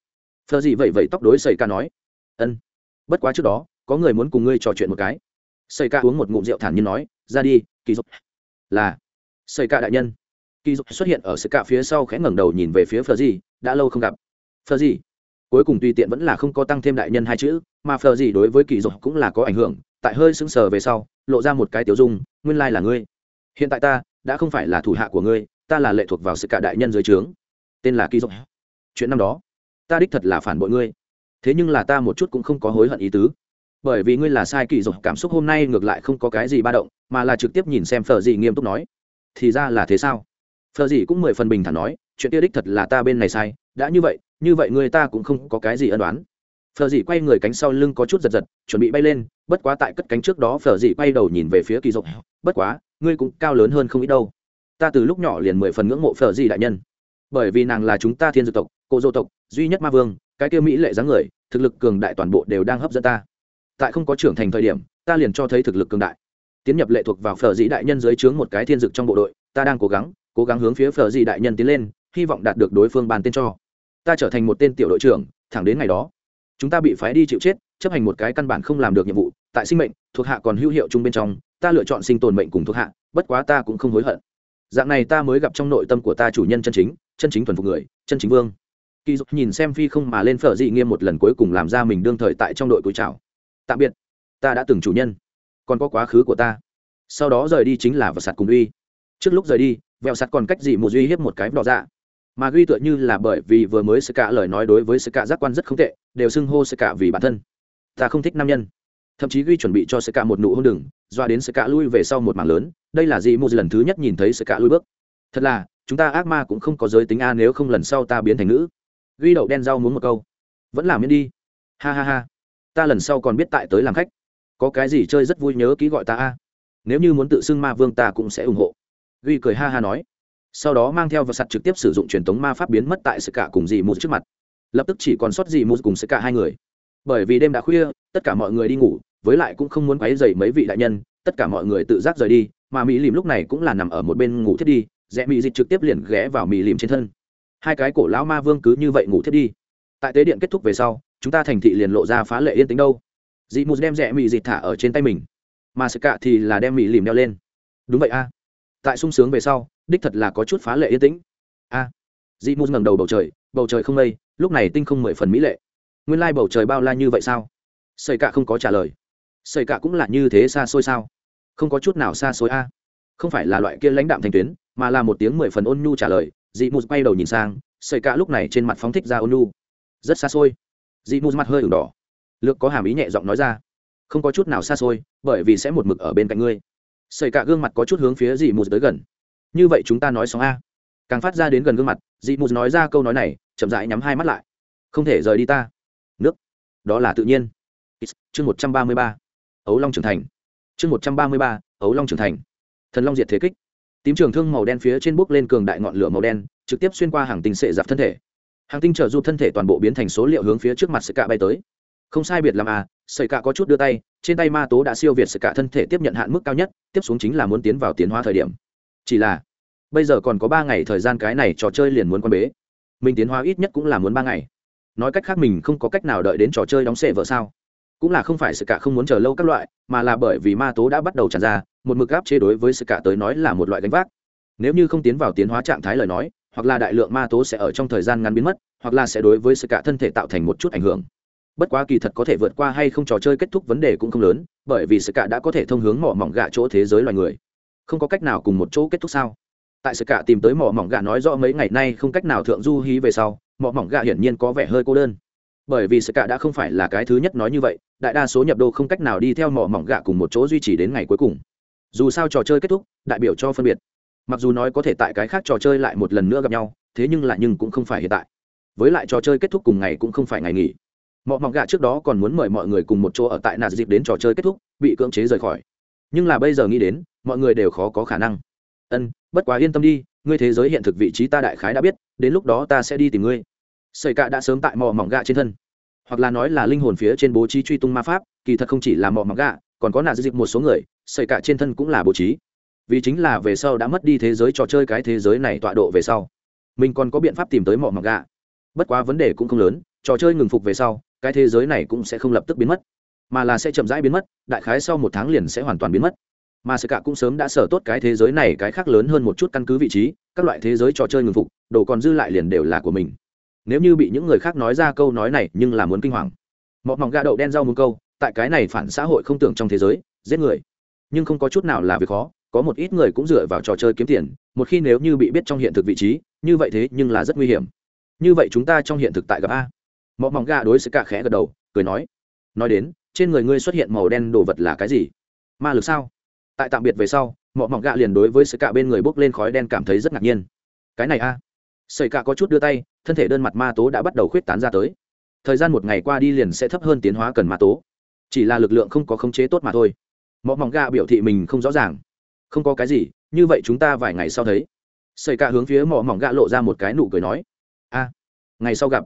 Phờ di vậy vậy tóc đối xây ca nói, ân, bất quá trước đó, có người muốn cùng ngươi trò chuyện một cái. Xây ca uống một ngụm rượu thản nhiên nói, ra đi, kỳ dục. Là xây ca đại nhân. Kỳ dục xuất hiện ở xây ca phía sau khẽ ngẩng đầu nhìn về phía phờ gì đã lâu không gặp. Phờ gì cuối cùng tùy tiện vẫn là không có tăng thêm đại nhân hai chữ mà phờ gì đối với kỳ dục cũng là có ảnh hưởng, tại hơi sững sờ về sau, lộ ra một cái tiểu dung, nguyên lai là ngươi. Hiện tại ta, đã không phải là thủ hạ của ngươi, ta là lệ thuộc vào sự cả đại nhân dưới trướng. Tên là kỳ dục. Chuyện năm đó, ta đích thật là phản bội ngươi. Thế nhưng là ta một chút cũng không có hối hận ý tứ. Bởi vì ngươi là sai kỳ dục, cảm xúc hôm nay ngược lại không có cái gì ba động, mà là trực tiếp nhìn xem phờ gì nghiêm túc nói. Thì ra là thế sao? Phờ gì cũng mười phần bình thản nói, chuyện kia đích thật là ta bên này sai, đã như vậy như vậy người ta cũng không có cái gì ân đoán phờ dị quay người cánh sau lưng có chút giật giật, chuẩn bị bay lên, bất quá tại cất cánh trước đó phờ dị quay đầu nhìn về phía kỳ dục bất quá, ngươi cũng cao lớn hơn không ít đâu. Ta từ lúc nhỏ liền mười phần ngưỡng mộ phờ dị đại nhân. Bởi vì nàng là chúng ta thiên dược tộc, cổ dô tộc, duy nhất ma vương, cái kia mỹ lệ dáng người, thực lực cường đại toàn bộ đều đang hấp dẫn ta. Tại không có trưởng thành thời điểm, ta liền cho thấy thực lực cường đại. Tiến nhập lệ thuộc vào phở dĩ đại nhân dưới trướng một cái thiên dực trong bộ đội, ta đang cố gắng cố gắng hướng phía phở dĩ đại nhân tiến lên, hy vọng đạt được đối phương bàn tên cho. Ta trở thành một tên tiểu đội trưởng, thẳng đến ngày đó chúng ta bị phái đi chịu chết, chấp hành một cái căn bản không làm được nhiệm vụ, tại sinh mệnh, thuộc hạ còn hữu hiệu chung bên trong, ta lựa chọn sinh tồn mệnh cùng thuộc hạ, bất quá ta cũng không hối hận. Dạng này ta mới gặp trong nội tâm của ta chủ nhân chân chính chân chính thuần phục người, chân chính vương. Kỳ dục nhìn xem phi không mà lên phở dị nghiêm một lần cuối cùng làm ra mình đương thời tại trong đội túi chào. Tạm biệt. Ta đã từng chủ nhân. Còn có quá khứ của ta. Sau đó rời đi chính là vật sạt cùng uy. Trước lúc rời đi, vẹo sạt còn cách gì một duy hiếp một cái đỏ dạ mà ghi tựa như là bởi vì vừa mới sơ cả lời nói đối với sơ cả giác quan rất không tệ, đều xưng hô sơ cả vì bản thân. Ta không thích nam nhân. Thậm chí ghi chuẩn bị cho sơ cả một nụ hôn đừng, doa đến sơ cả lui về sau một mảng lớn, đây là gì một lần thứ nhất nhìn thấy sơ cả lui bước. Thật là, chúng ta ác ma cũng không có giới tính a nếu không lần sau ta biến thành nữ. Ghi đậu đen rau muốn một câu. Vẫn làm miễn đi. Ha ha ha. Ta lần sau còn biết tại tới làm khách. Có cái gì chơi rất vui nhớ ký gọi ta a. Nếu như muốn tự xưng ma vương ta cũng sẽ ủng hộ. Ghi cười ha ha nói sau đó mang theo vật sặt trực tiếp sử dụng truyền thống ma pháp biến mất tại sự cả cùng dì mù trước mặt. Lập tức chỉ còn sót dì mù cùng sự cả hai người. Bởi vì đêm đã khuya, tất cả mọi người đi ngủ, với lại cũng không muốn quấy dày mấy vị đại nhân, tất cả mọi người tự giác rời đi, mà mỹ lìm lúc này cũng là nằm ở một bên ngủ thiết đi, rẽ mỹ dịch trực tiếp liền ghé vào mỹ lìm trên thân. Hai cái cổ lão ma vương cứ như vậy ngủ thiết đi. Tại tế điện kết thúc về sau, chúng ta thành thị liền lộ ra phá lệ yên tĩnh đâu. Dị mù đem rẽ mỹ dịch thả ở trên tay mình, mà sự cả thì là đem mỹ lìm đeo lên. Đúng vậy a tại sung sướng về sau đích thật là có chút phá lệ yên tĩnh. A à, dị mù ngẩng đầu bầu trời bầu trời không mây lúc này tinh không mười phần mỹ lệ. Nguyên lai bầu trời bao la như vậy sao? Xây cạ không có trả lời. Xây cạ cũng là như thế xa xôi sao? Không có chút nào xa xôi a. Không phải là loại kia lãnh đạm thành tuyến mà là một tiếng mười phần ôn nhu trả lời dị mù quay đầu nhìn sang xây cạ lúc này trên mặt phóng thích ra ôn nhu. Rất xa xôi. Dị mù mặt hơi ửng đỏ. Lược có hàm ý nhẹ giọng nói ra. Không có chút nào xa xôi bởi vì sẽ một mực ở bên cạnh ngươi xảy cả gương mặt có chút hướng phía dị mù tới gần. Như vậy chúng ta nói xong a. Càng phát ra đến gần gương mặt dị mù nói ra câu nói này, chậm rãi nhắm hai mắt lại. Không thể rời đi ta. Nước. Đó là tự nhiên. Chương một trăm ba mươi ba. Ấu long trưởng thành. Chương một trăm ba mươi ba, ấu long trưởng thành. Thần long diệt thế kích. Tím trường thương màu đen phía trên bốc lên cường đại ngọn lửa màu đen, trực tiếp xuyên qua hàng tinh sệ giặc thân thể. Hàng tinh trợ giúp thân thể toàn bộ biến thành số liệu hướng phía trước mặt sự cạ bay tới không sai biệt làm à sợi cả có chút đưa tay, trên tay ma tố đã siêu việt sự cả thân thể tiếp nhận hạn mức cao nhất, tiếp xuống chính là muốn tiến vào tiến hóa thời điểm. Chỉ là, bây giờ còn có ba ngày thời gian cái này trò chơi liền muốn quan bế. Mình tiến hóa ít nhất cũng là muốn ba ngày. Nói cách khác mình không có cách nào đợi đến trò chơi đóng sệ vợ sao. Cũng là không phải sự cả không muốn chờ lâu các loại, mà là bởi vì ma tố đã bắt đầu tràn ra, một mực áp chế đối với sự cả tới nói là một loại gánh vác. Nếu như không tiến vào tiến hóa trạng thái lời nói, hoặc là đại lượng ma tố sẽ ở trong thời gian ngắn biến mất, hoặc là sẽ đối với sự cả thân thể tạo thành một chút ảnh hưởng bất quá kỳ thật có thể vượt qua hay không trò chơi kết thúc vấn đề cũng không lớn, bởi vì sự cả đã có thể thông hướng mỏ mỏng gạ chỗ thế giới loài người. Không có cách nào cùng một chỗ kết thúc sao? Tại sự cả tìm tới mỏ mỏng gạ nói rõ mấy ngày nay không cách nào thượng du hí về sau, mỏ mỏng gạ hiển nhiên có vẻ hơi cô đơn. Bởi vì sự cả đã không phải là cái thứ nhất nói như vậy, đại đa số nhập đô không cách nào đi theo mỏ mỏng gạ cùng một chỗ duy trì đến ngày cuối cùng. Dù sao trò chơi kết thúc, đại biểu cho phân biệt. Mặc dù nói có thể tại cái khác trò chơi lại một lần nữa gặp nhau, thế nhưng lại nhưng cũng không phải hiện tại. Với lại trò chơi kết thúc cùng ngày cũng không phải ngày nghỉ mọ mỏng gạ trước đó còn muốn mời mọi người cùng một chỗ ở tại nạt dịp đến trò chơi kết thúc, bị cưỡng chế rời khỏi. Nhưng là bây giờ nghĩ đến, mọi người đều khó có khả năng. Ân, bất quá yên tâm đi, ngươi thế giới hiện thực vị trí ta đại khái đã biết, đến lúc đó ta sẽ đi tìm ngươi. Sợi cạ đã sớm tại mỏ mỏng gạ trên thân. Hoặc là nói là linh hồn phía trên bố trí truy tung ma pháp, kỳ thật không chỉ là mỏ mỏng gạ, còn có nạ dịp một số người, sợi cạ trên thân cũng là bố trí. Vì chính là về sau đã mất đi thế giới trò chơi cái thế giới này tọa độ về sau. Mình còn có biện pháp tìm tới mỏ mỏng gạ. Bất quá vấn đề cũng không lớn, trò chơi ngừng phục về sau cái thế giới này cũng sẽ không lập tức biến mất, mà là sẽ chậm rãi biến mất, đại khái sau một tháng liền sẽ hoàn toàn biến mất. Mà sơ cả cũng sớm đã sở tốt cái thế giới này cái khác lớn hơn một chút căn cứ vị trí, các loại thế giới trò chơi ngừng phục, đồ còn dư lại liền đều là của mình. Nếu như bị những người khác nói ra câu nói này nhưng là muốn kinh hoàng. Mọc mỏng gà đậu đen rau muốn câu, tại cái này phản xã hội không tưởng trong thế giới, giết người. Nhưng không có chút nào là việc khó, có một ít người cũng dựa vào trò chơi kiếm tiền, một khi nếu như bị biết trong hiện thực vị trí, như vậy thế nhưng là rất nguy hiểm. Như vậy chúng ta trong hiện thực tại gặp a mọ mỏng gà đối sự cả khẽ gật đầu, cười nói nói đến, trên người ngươi xuất hiện màu đen đồ vật là cái gì? Ma lực sao? Tại tạm biệt về sau, mọ mỏng gà liền đối với sự cả bên người bốc lên khói đen cảm thấy rất ngạc nhiên. Cái này a. À. sợi cả có chút đưa tay, thân thể đơn mặt ma tố đã bắt đầu khuyết tán ra tới. Thời gian một ngày qua đi liền sẽ thấp hơn tiến hóa cần ma tố. Chỉ là lực lượng không có khống chế tốt mà thôi. Mọ mỏng gạ biểu thị mình không rõ ràng. Không có cái gì, như vậy chúng ta vài ngày sau thấy. Sợi cả hướng phía mọ mỏng gạ lộ ra một cái nụ cười nói, a, ngày sau gặp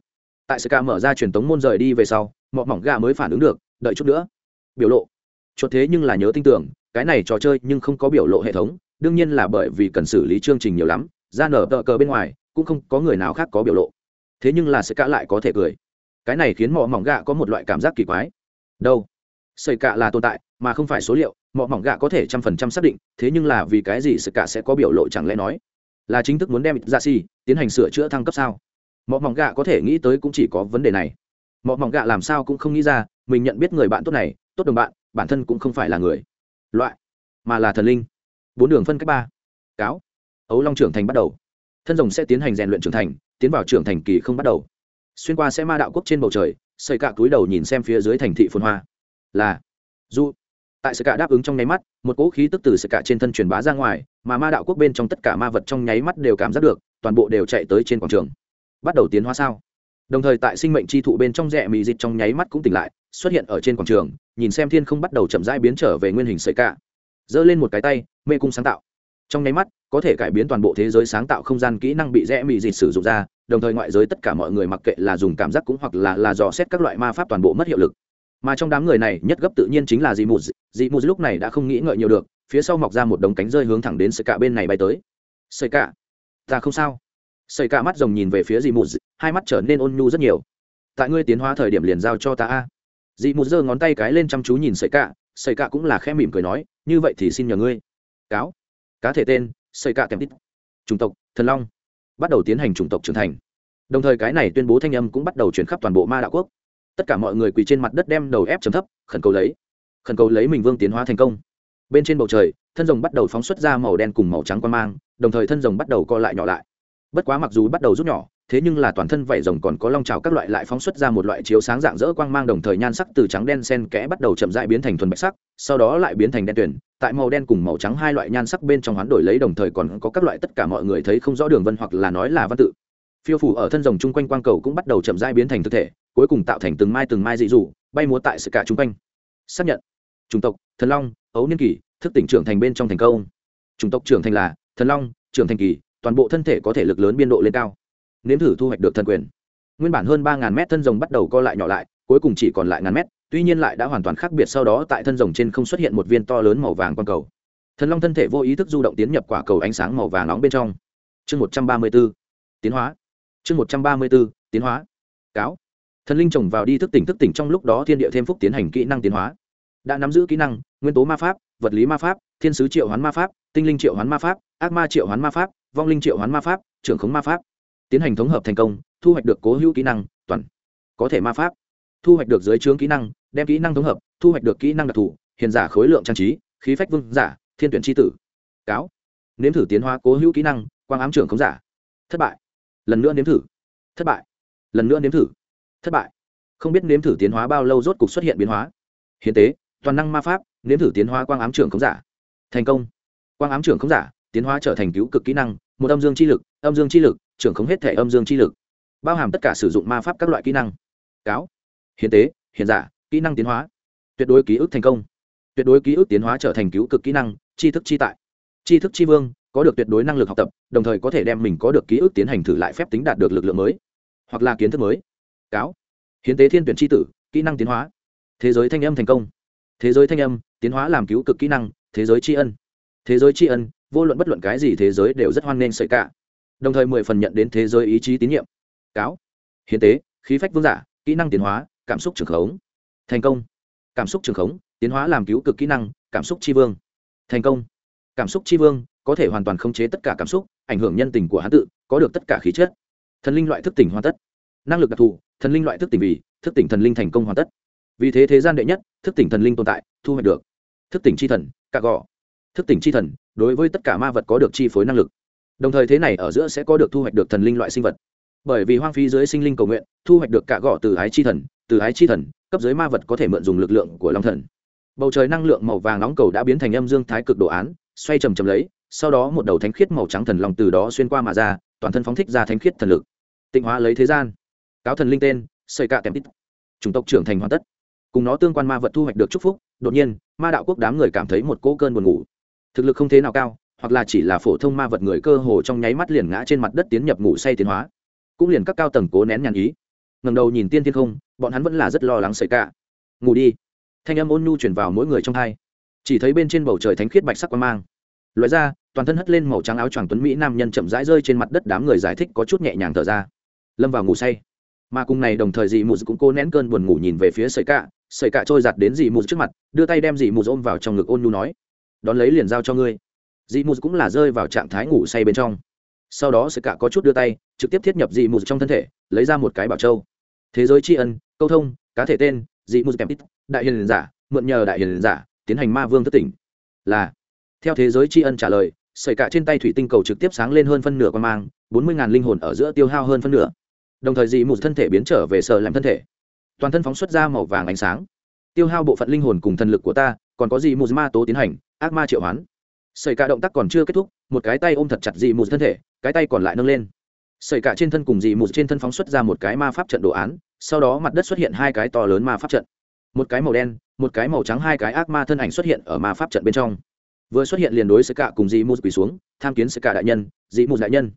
tại sự ca mở ra truyền tống môn rời đi về sau, mọ mỏng gà mới phản ứng được, đợi chút nữa. Biểu lộ. Chuột thế nhưng là nhớ tin tưởng, cái này trò chơi nhưng không có biểu lộ hệ thống, đương nhiên là bởi vì cần xử lý chương trình nhiều lắm, ra nở tờ cờ bên ngoài, cũng không có người nào khác có biểu lộ. Thế nhưng là sự cả lại có thể cười. Cái này khiến mỏ mỏng gạ có một loại cảm giác kỳ quái. Đâu? Sợi cạ là tồn tại, mà không phải số liệu mỏ mỏng gạ có thể trăm phần trăm xác định, thế nhưng là vì cái gì sự cạ sẽ có biểu lộ chẳng lẽ nói? Là chính thức muốn đem ra si tiến hành sửa chữa thăng cấp sao? Mọ mỏng gạ có thể nghĩ tới cũng chỉ có vấn đề này. Mọ mỏng gạ làm sao cũng không nghĩ ra, mình nhận biết người bạn tốt này, tốt đồng bạn, bản thân cũng không phải là người. Loại, mà là thần linh. Bốn đường phân cách ba. Cáo. Ấu long trưởng thành bắt đầu. Thân rồng sẽ tiến hành rèn luyện trưởng thành, tiến vào trưởng thành kỳ không bắt đầu. Xuyên qua sẽ ma đạo quốc trên bầu trời xây cạ túi đầu nhìn xem phía dưới thành thị phồn hoa. Là du tại sự cả đáp ứng trong nháy mắt, một cỗ khí tức từ sự cả trên thân truyền bá ra ngoài, mà ma đạo quốc bên trong tất cả ma vật trong nháy mắt đều cảm giác được, toàn bộ đều chạy tới trên quảng trường bắt đầu tiến hóa sao? Đồng thời tại sinh mệnh chi thụ bên trong rẽ mì dịch trong nháy mắt cũng tỉnh lại, xuất hiện ở trên quảng trường, nhìn xem thiên không bắt đầu chậm rãi biến trở về nguyên hình sợi cả. Giơ lên một cái tay, mê cung sáng tạo. Trong nháy mắt, có thể cải biến toàn bộ thế giới sáng tạo không gian kỹ năng bị rẽ mì dịch sử dụng ra, đồng thời ngoại giới tất cả mọi người mặc kệ là dùng cảm giác cũng hoặc là là dò xét các loại ma pháp toàn bộ mất hiệu lực. Mà trong đám người này, nhất gấp tự nhiên chính là dị mù dị mù lúc này đã không nghĩ ngợi nhiều được, phía sau mọc ra một đống cánh rơi hướng thẳng đến sợi cả bên này bay tới. Sợi cả, ta không sao xây cả mắt rồng nhìn về phía dị mù hai mắt trở nên ôn nhu rất nhiều. Tại ngươi tiến hóa thời điểm liền giao cho ta a. Dị mù giơ ngón tay cái lên chăm chú nhìn xây cả xây cả cũng là khẽ mỉm cười nói, như vậy thì xin nhờ ngươi. Cáo. Cá thể tên xây cả kèm tít. Chủng tộc, thần long. Bắt đầu tiến hành chủng tộc trưởng thành. Đồng thời cái này tuyên bố thanh âm cũng bắt đầu chuyển khắp toàn bộ ma đạo quốc. Tất cả mọi người quỳ trên mặt đất đem đầu ép chấm thấp, khẩn cầu lấy. Khẩn cầu lấy mình vương tiến hóa thành công. Bên trên bầu trời, thân rồng bắt đầu phóng xuất ra màu đen cùng màu trắng quan mang, đồng thời thân rồng bắt đầu co lại nhỏ lại bất quá mặc dù bắt đầu rút nhỏ, thế nhưng là toàn thân vảy rồng còn có long trào các loại lại phóng xuất ra một loại chiếu sáng dạng dỡ quang mang đồng thời nhan sắc từ trắng đen sen kẽ bắt đầu chậm dại biến thành thuần bạch sắc, sau đó lại biến thành đen tuyển tại màu đen cùng màu trắng hai loại nhan sắc bên trong hoán đổi lấy đồng thời còn có các loại tất cả mọi người thấy không rõ đường vân hoặc là nói là văn tự. Phiêu phủ ở thân rồng chung quanh quang cầu cũng bắt đầu chậm dại biến thành thực thể, cuối cùng tạo thành từng mai từng mai dị dụ, bay múa tại sự cả chung quanh. Xác nhận. Chủng tộc, thần long, ấu niên kỷ thức tỉnh trưởng thành bên trong thành công. Chủng tộc trưởng thành là thần long, trưởng thành kỳ toàn bộ thân thể có thể lực lớn biên độ lên cao. Nếm thử thu hoạch được thần quyền. Nguyên bản hơn ba ngàn mét thân rồng bắt đầu co lại nhỏ lại, cuối cùng chỉ còn lại ngàn mét, tuy nhiên lại đã hoàn toàn khác biệt sau đó tại thân rồng trên không xuất hiện một viên to lớn màu vàng quang cầu. Thần long thân thể vô ý thức du động tiến nhập quả cầu ánh sáng màu vàng nóng bên trong. Chương một trăm ba mươi b ố tiến hóa. Chương một trăm ba mươi b ố tiến hóa. Cáo. Thần linh trồng vào đi thức tỉnh thức tỉnh trong lúc đó thiên địa thêm phúc tiến hành kỹ năng tiến hóa. Đã nắm giữ kỹ năng, nguyên tố ma pháp, vật lý ma pháp, thiên sứ triệu hoán ma pháp, tinh linh triệu hoán ma pháp, ác ma triệu hoán ma pháp vong linh triệu hoán ma pháp, trưởng khống ma pháp. Tiến hành thống hợp thành công, thu hoạch được cố hữu kỹ năng, toàn. Có thể ma pháp. Thu hoạch được dưới trướng kỹ năng, đem kỹ năng thống hợp, thu hoạch được kỹ năng đặc thù, hiền giả khối lượng trang trí, khí phách vương giả, thiên tuyển tri tử. Cáo. Nếm thử tiến hóa cố hữu kỹ năng, quang ám trưởng khống giả. Thất bại. Lần nữa nếm thử. Thất bại. Lần nữa nếm thử. Thất bại. Không biết nếm thử tiến hóa bao lâu rốt cục xuất hiện biến hóa. Hiến tế, toàn năng ma pháp, nếm thử tiến hóa quang ám trưởng khống giả. Thành công. Quang ám trưởng khống giả tiến hóa trở thành cứu cực kỹ năng, một âm dương chi lực, âm dương chi lực, trưởng khống hết thể âm dương chi lực, bao hàm tất cả sử dụng ma pháp các loại kỹ năng. Cáo. Hiến tế hiền giả, kỹ năng tiến hóa. Tuyệt đối ký ức thành công. Tuyệt đối ký ức tiến hóa trở thành cứu cực kỹ năng, tri thức chi tại. Tri thức chi vương, có được tuyệt đối năng lực học tập, đồng thời có thể đem mình có được ký ức tiến hành thử lại phép tính đạt được lực lượng mới, hoặc là kiến thức mới. Cáo. Hiến tế thiên tuyển tri tử, kỹ năng tiến hóa. Thế giới thanh âm thành công. Thế giới thanh âm, tiến hóa làm cứu cực kỹ năng, thế giới tri ân. Thế giới tri ân vô luận bất luận cái gì thế giới đều rất hoan nghênh sợi cả. Đồng thời mười phần nhận đến thế giới ý chí tín nhiệm. Cáo. Hiến tế, khí phách vương giả, kỹ năng tiến hóa, cảm xúc trường khống. Thành công. Cảm xúc trường khống, tiến hóa làm cứu cực kỹ năng, cảm xúc tri vương. Thành công. Cảm xúc tri vương, có thể hoàn toàn khống chế tất cả cảm xúc, ảnh hưởng nhân tình của hắn tự, có được tất cả khí chất. Thần linh loại thức tỉnh hoàn tất. Năng lực đặc thù, thần linh loại thức tỉnh vì, thức tỉnh thần linh thành công hoàn tất. Vì thế thế gian đệ nhất, thức tỉnh thần linh tồn tại, thu hoạch được. Thức tỉnh c h i thần, cạ gò thức tỉnh c h i thần đối với tất cả ma vật có được chi phối năng lực. Đồng thời thế này ở giữa sẽ có được thu hoạch được thần linh loại sinh vật. Bởi vì hoang phí dưới sinh linh cầu nguyện, thu hoạch được cả gõ từ ái chi thần, từ ái chi thần, cấp dưới ma vật có thể mượn dùng lực lượng của long thần. Bầu trời năng lượng màu vàng nóng cầu đã biến thành âm dương thái cực đồ án, xoay trầm trầm lấy, sau đó một đầu thánh khiết màu trắng thần lòng từ đó xuyên qua mà ra, toàn thân phóng thích ra thánh khiết thần lực. Tịnh hóa lấy thế gian. Cáo thần linh tên xây cạ kèm tít. Chủng tộc trưởng thành hoàn tất. Cùng nó tương quan ma vật thu hoạch được chúc phúc, đột nhiên, ma đạo quốc đám người cảm thấy một cỗ cơn buồn ngủ thực lực không thế nào cao, hoặc là chỉ là phổ thông ma vật người cơ hồ trong nháy mắt liền ngã trên mặt đất tiến nhập ngủ say tiến hóa. Cũng liền các cao tầng cố nén nhàn ý. Ngầm đầu nhìn tiên thiên không, bọn hắn vẫn là rất lo lắng xảy cả. Ngủ đi. Thanh âm ôn nhu chuyển vào mỗi người trong hai. Chỉ thấy bên trên bầu trời thánh khiết bạch sắc quang mang. Loại ra, toàn thân hất lên màu trắng áo choàng tuấn mỹ nam nhân chậm rãi rơi trên mặt đất đám người giải thích có chút nhẹ nhàng thở ra. Lâm vào ngủ say. Mà cùng này đồng thời dì mù cũng cố nén cơn buồn ngủ nhìn về phía sợi cạ sợi cạ trôi giặt đến dì mù trước mặt, đưa tay đem dì mù ôm vào trong ngực ôn nhu nói đón lấy liền giao cho ngươi. Dì mù cũng là rơi vào trạng thái ngủ say bên trong. Sau đó sẽ cả có chút đưa tay, trực tiếp thiết nhập dị mù trong thân thể, lấy ra một cái bảo châu. Thế giới tri ân, câu thông, cá thể tên dị mù kempit đại hiền giả, mượn nhờ đại hiền giả, tiến hành ma vương thất tỉnh. Là, theo thế giới tri ân trả lời sợi cả trên tay thủy tinh cầu trực tiếp sáng lên hơn phân nửa quan mang, bốn mươi ngàn linh hồn ở giữa tiêu hao hơn phân nửa. Đồng thời dị mù thân thể biến trở về sở làm thân thể. Toàn thân phóng xuất ra màu vàng ánh sáng. Tiêu hao bộ phận linh hồn cùng thần lực của ta, còn có dị mù ma tố tiến hành ác ma triệu hoán. Sợi cả động tác còn chưa kết thúc, một cái tay ôm thật chặt dị mù thân thể, cái tay còn lại nâng lên. Sợi cả trên thân cùng dị mù trên thân phóng xuất ra một cái ma pháp trận đồ án, sau đó mặt đất xuất hiện hai cái to lớn ma pháp trận. Một cái màu đen, một cái màu trắng, hai cái ác ma thân ảnh xuất hiện ở ma pháp trận bên trong. Vừa xuất hiện liền đối sợi cả cùng dị mù quỳ xuống, tham kiến sợi cả đại nhân dị mù đại nhân.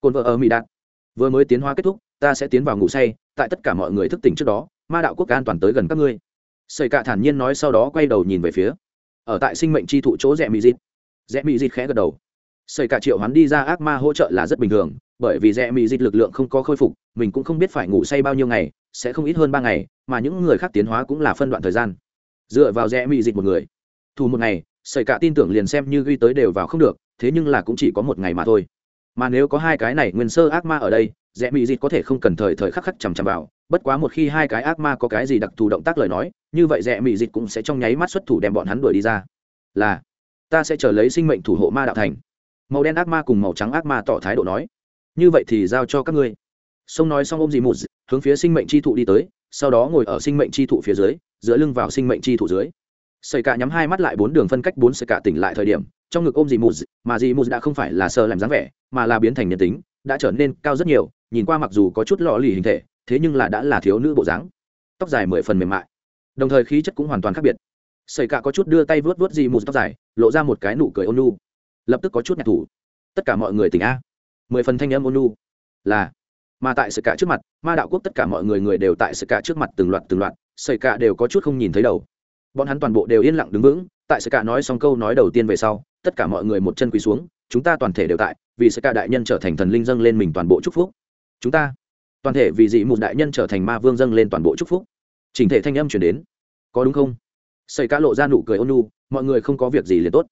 Cồn vợ ở mỹ đạt. Vừa mới tiến hóa kết thúc, ta sẽ tiến vào ngủ say, tại tất cả mọi người thức tỉnh trước đó, ma đạo quốc an toàn tới gần các ngươi. Sợi cả thản nhiên nói sau đó quay đầu nhìn về phía ở tại sinh mệnh chi thụ chỗ rẽ mỹ dịt. Rẽ mỹ dịt khẽ gật đầu. Sợi cả triệu hắn đi ra ác ma hỗ trợ là rất bình thường, bởi vì rẽ mỹ dịt lực lượng không có khôi phục, mình cũng không biết phải ngủ say bao nhiêu ngày, sẽ không ít hơn ba ngày, mà những người khác tiến hóa cũng là phân đoạn thời gian. Dựa vào rẽ mỹ dịt một người, thù một ngày sợi cả tin tưởng liền xem như ghi tới đều vào không được, thế nhưng là cũng chỉ có một ngày mà thôi. Mà nếu có hai cái này nguyên sơ ác ma ở đây, rẽ mỹ dịt có thể không cần thời thời khắc khắc chằm chằm vào bất quá một khi hai cái ác ma có cái gì đặc thù động tác lời nói, như vậy rẽ mỹ dịt cũng sẽ trong nháy mắt xuất thủ đem bọn hắn đuổi đi ra. Là, ta sẽ chờ lấy sinh mệnh thủ hộ ma đạo thành. Màu đen ác ma cùng màu trắng ác ma tỏ thái độ nói. Như vậy thì giao cho các ngươi. Sông nói xong ôm dì mụt hướng phía sinh mệnh chi thụ đi tới, sau đó ngồi ở sinh mệnh chi thụ phía dưới, dựa lưng vào sinh mệnh chi thụ dưới. Sợi cả nhắm hai mắt lại bốn đường phân cách bốn sợi cả tỉnh lại thời điểm, trong ngực ôm dì mụt mà dì mụt đã không phải là sơ làm dáng vẻ, mà là biến thành nhân tính, đã trở nên cao rất nhiều, nhìn qua mặc dù có chút lọ lì hình thể thế nhưng là đã là thiếu nữ bộ dáng. Tóc dài mười phần mềm mại. Đồng thời khí chất cũng hoàn toàn khác biệt. Sợi cả có chút đưa tay vớt vớt dì mù tóc dài, lộ ra một cái nụ cười ôn lập tức có chút nhạc thủ. Tất cả mọi người tỉnh a. Mười phần thanh âm ôn là. Mà tại sợi cả trước mặt, ma đạo quốc tất cả mọi người người đều tại sợi cả trước mặt từng loạt từng loạt sợi cả đều có chút không nhìn thấy đầu. Bọn hắn toàn bộ đều yên lặng đứng vững, tại sợi cả nói xong câu nói đầu tiên về sau, tất cả mọi người một chân quỳ xuống, chúng ta toàn thể đều tại, vì sợi cả đại nhân trở thành thần linh dâng lên mình toàn bộ chúc phúc. Chúng ta? Toàn thể vì dị một đại nhân trở thành ma vương dâng lên toàn bộ chúc phúc. Chỉnh thể thanh âm chuyển đến. Có đúng không? Xây cá lộ ra nụ cười ôn nu mọi người không có việc gì liền tốt.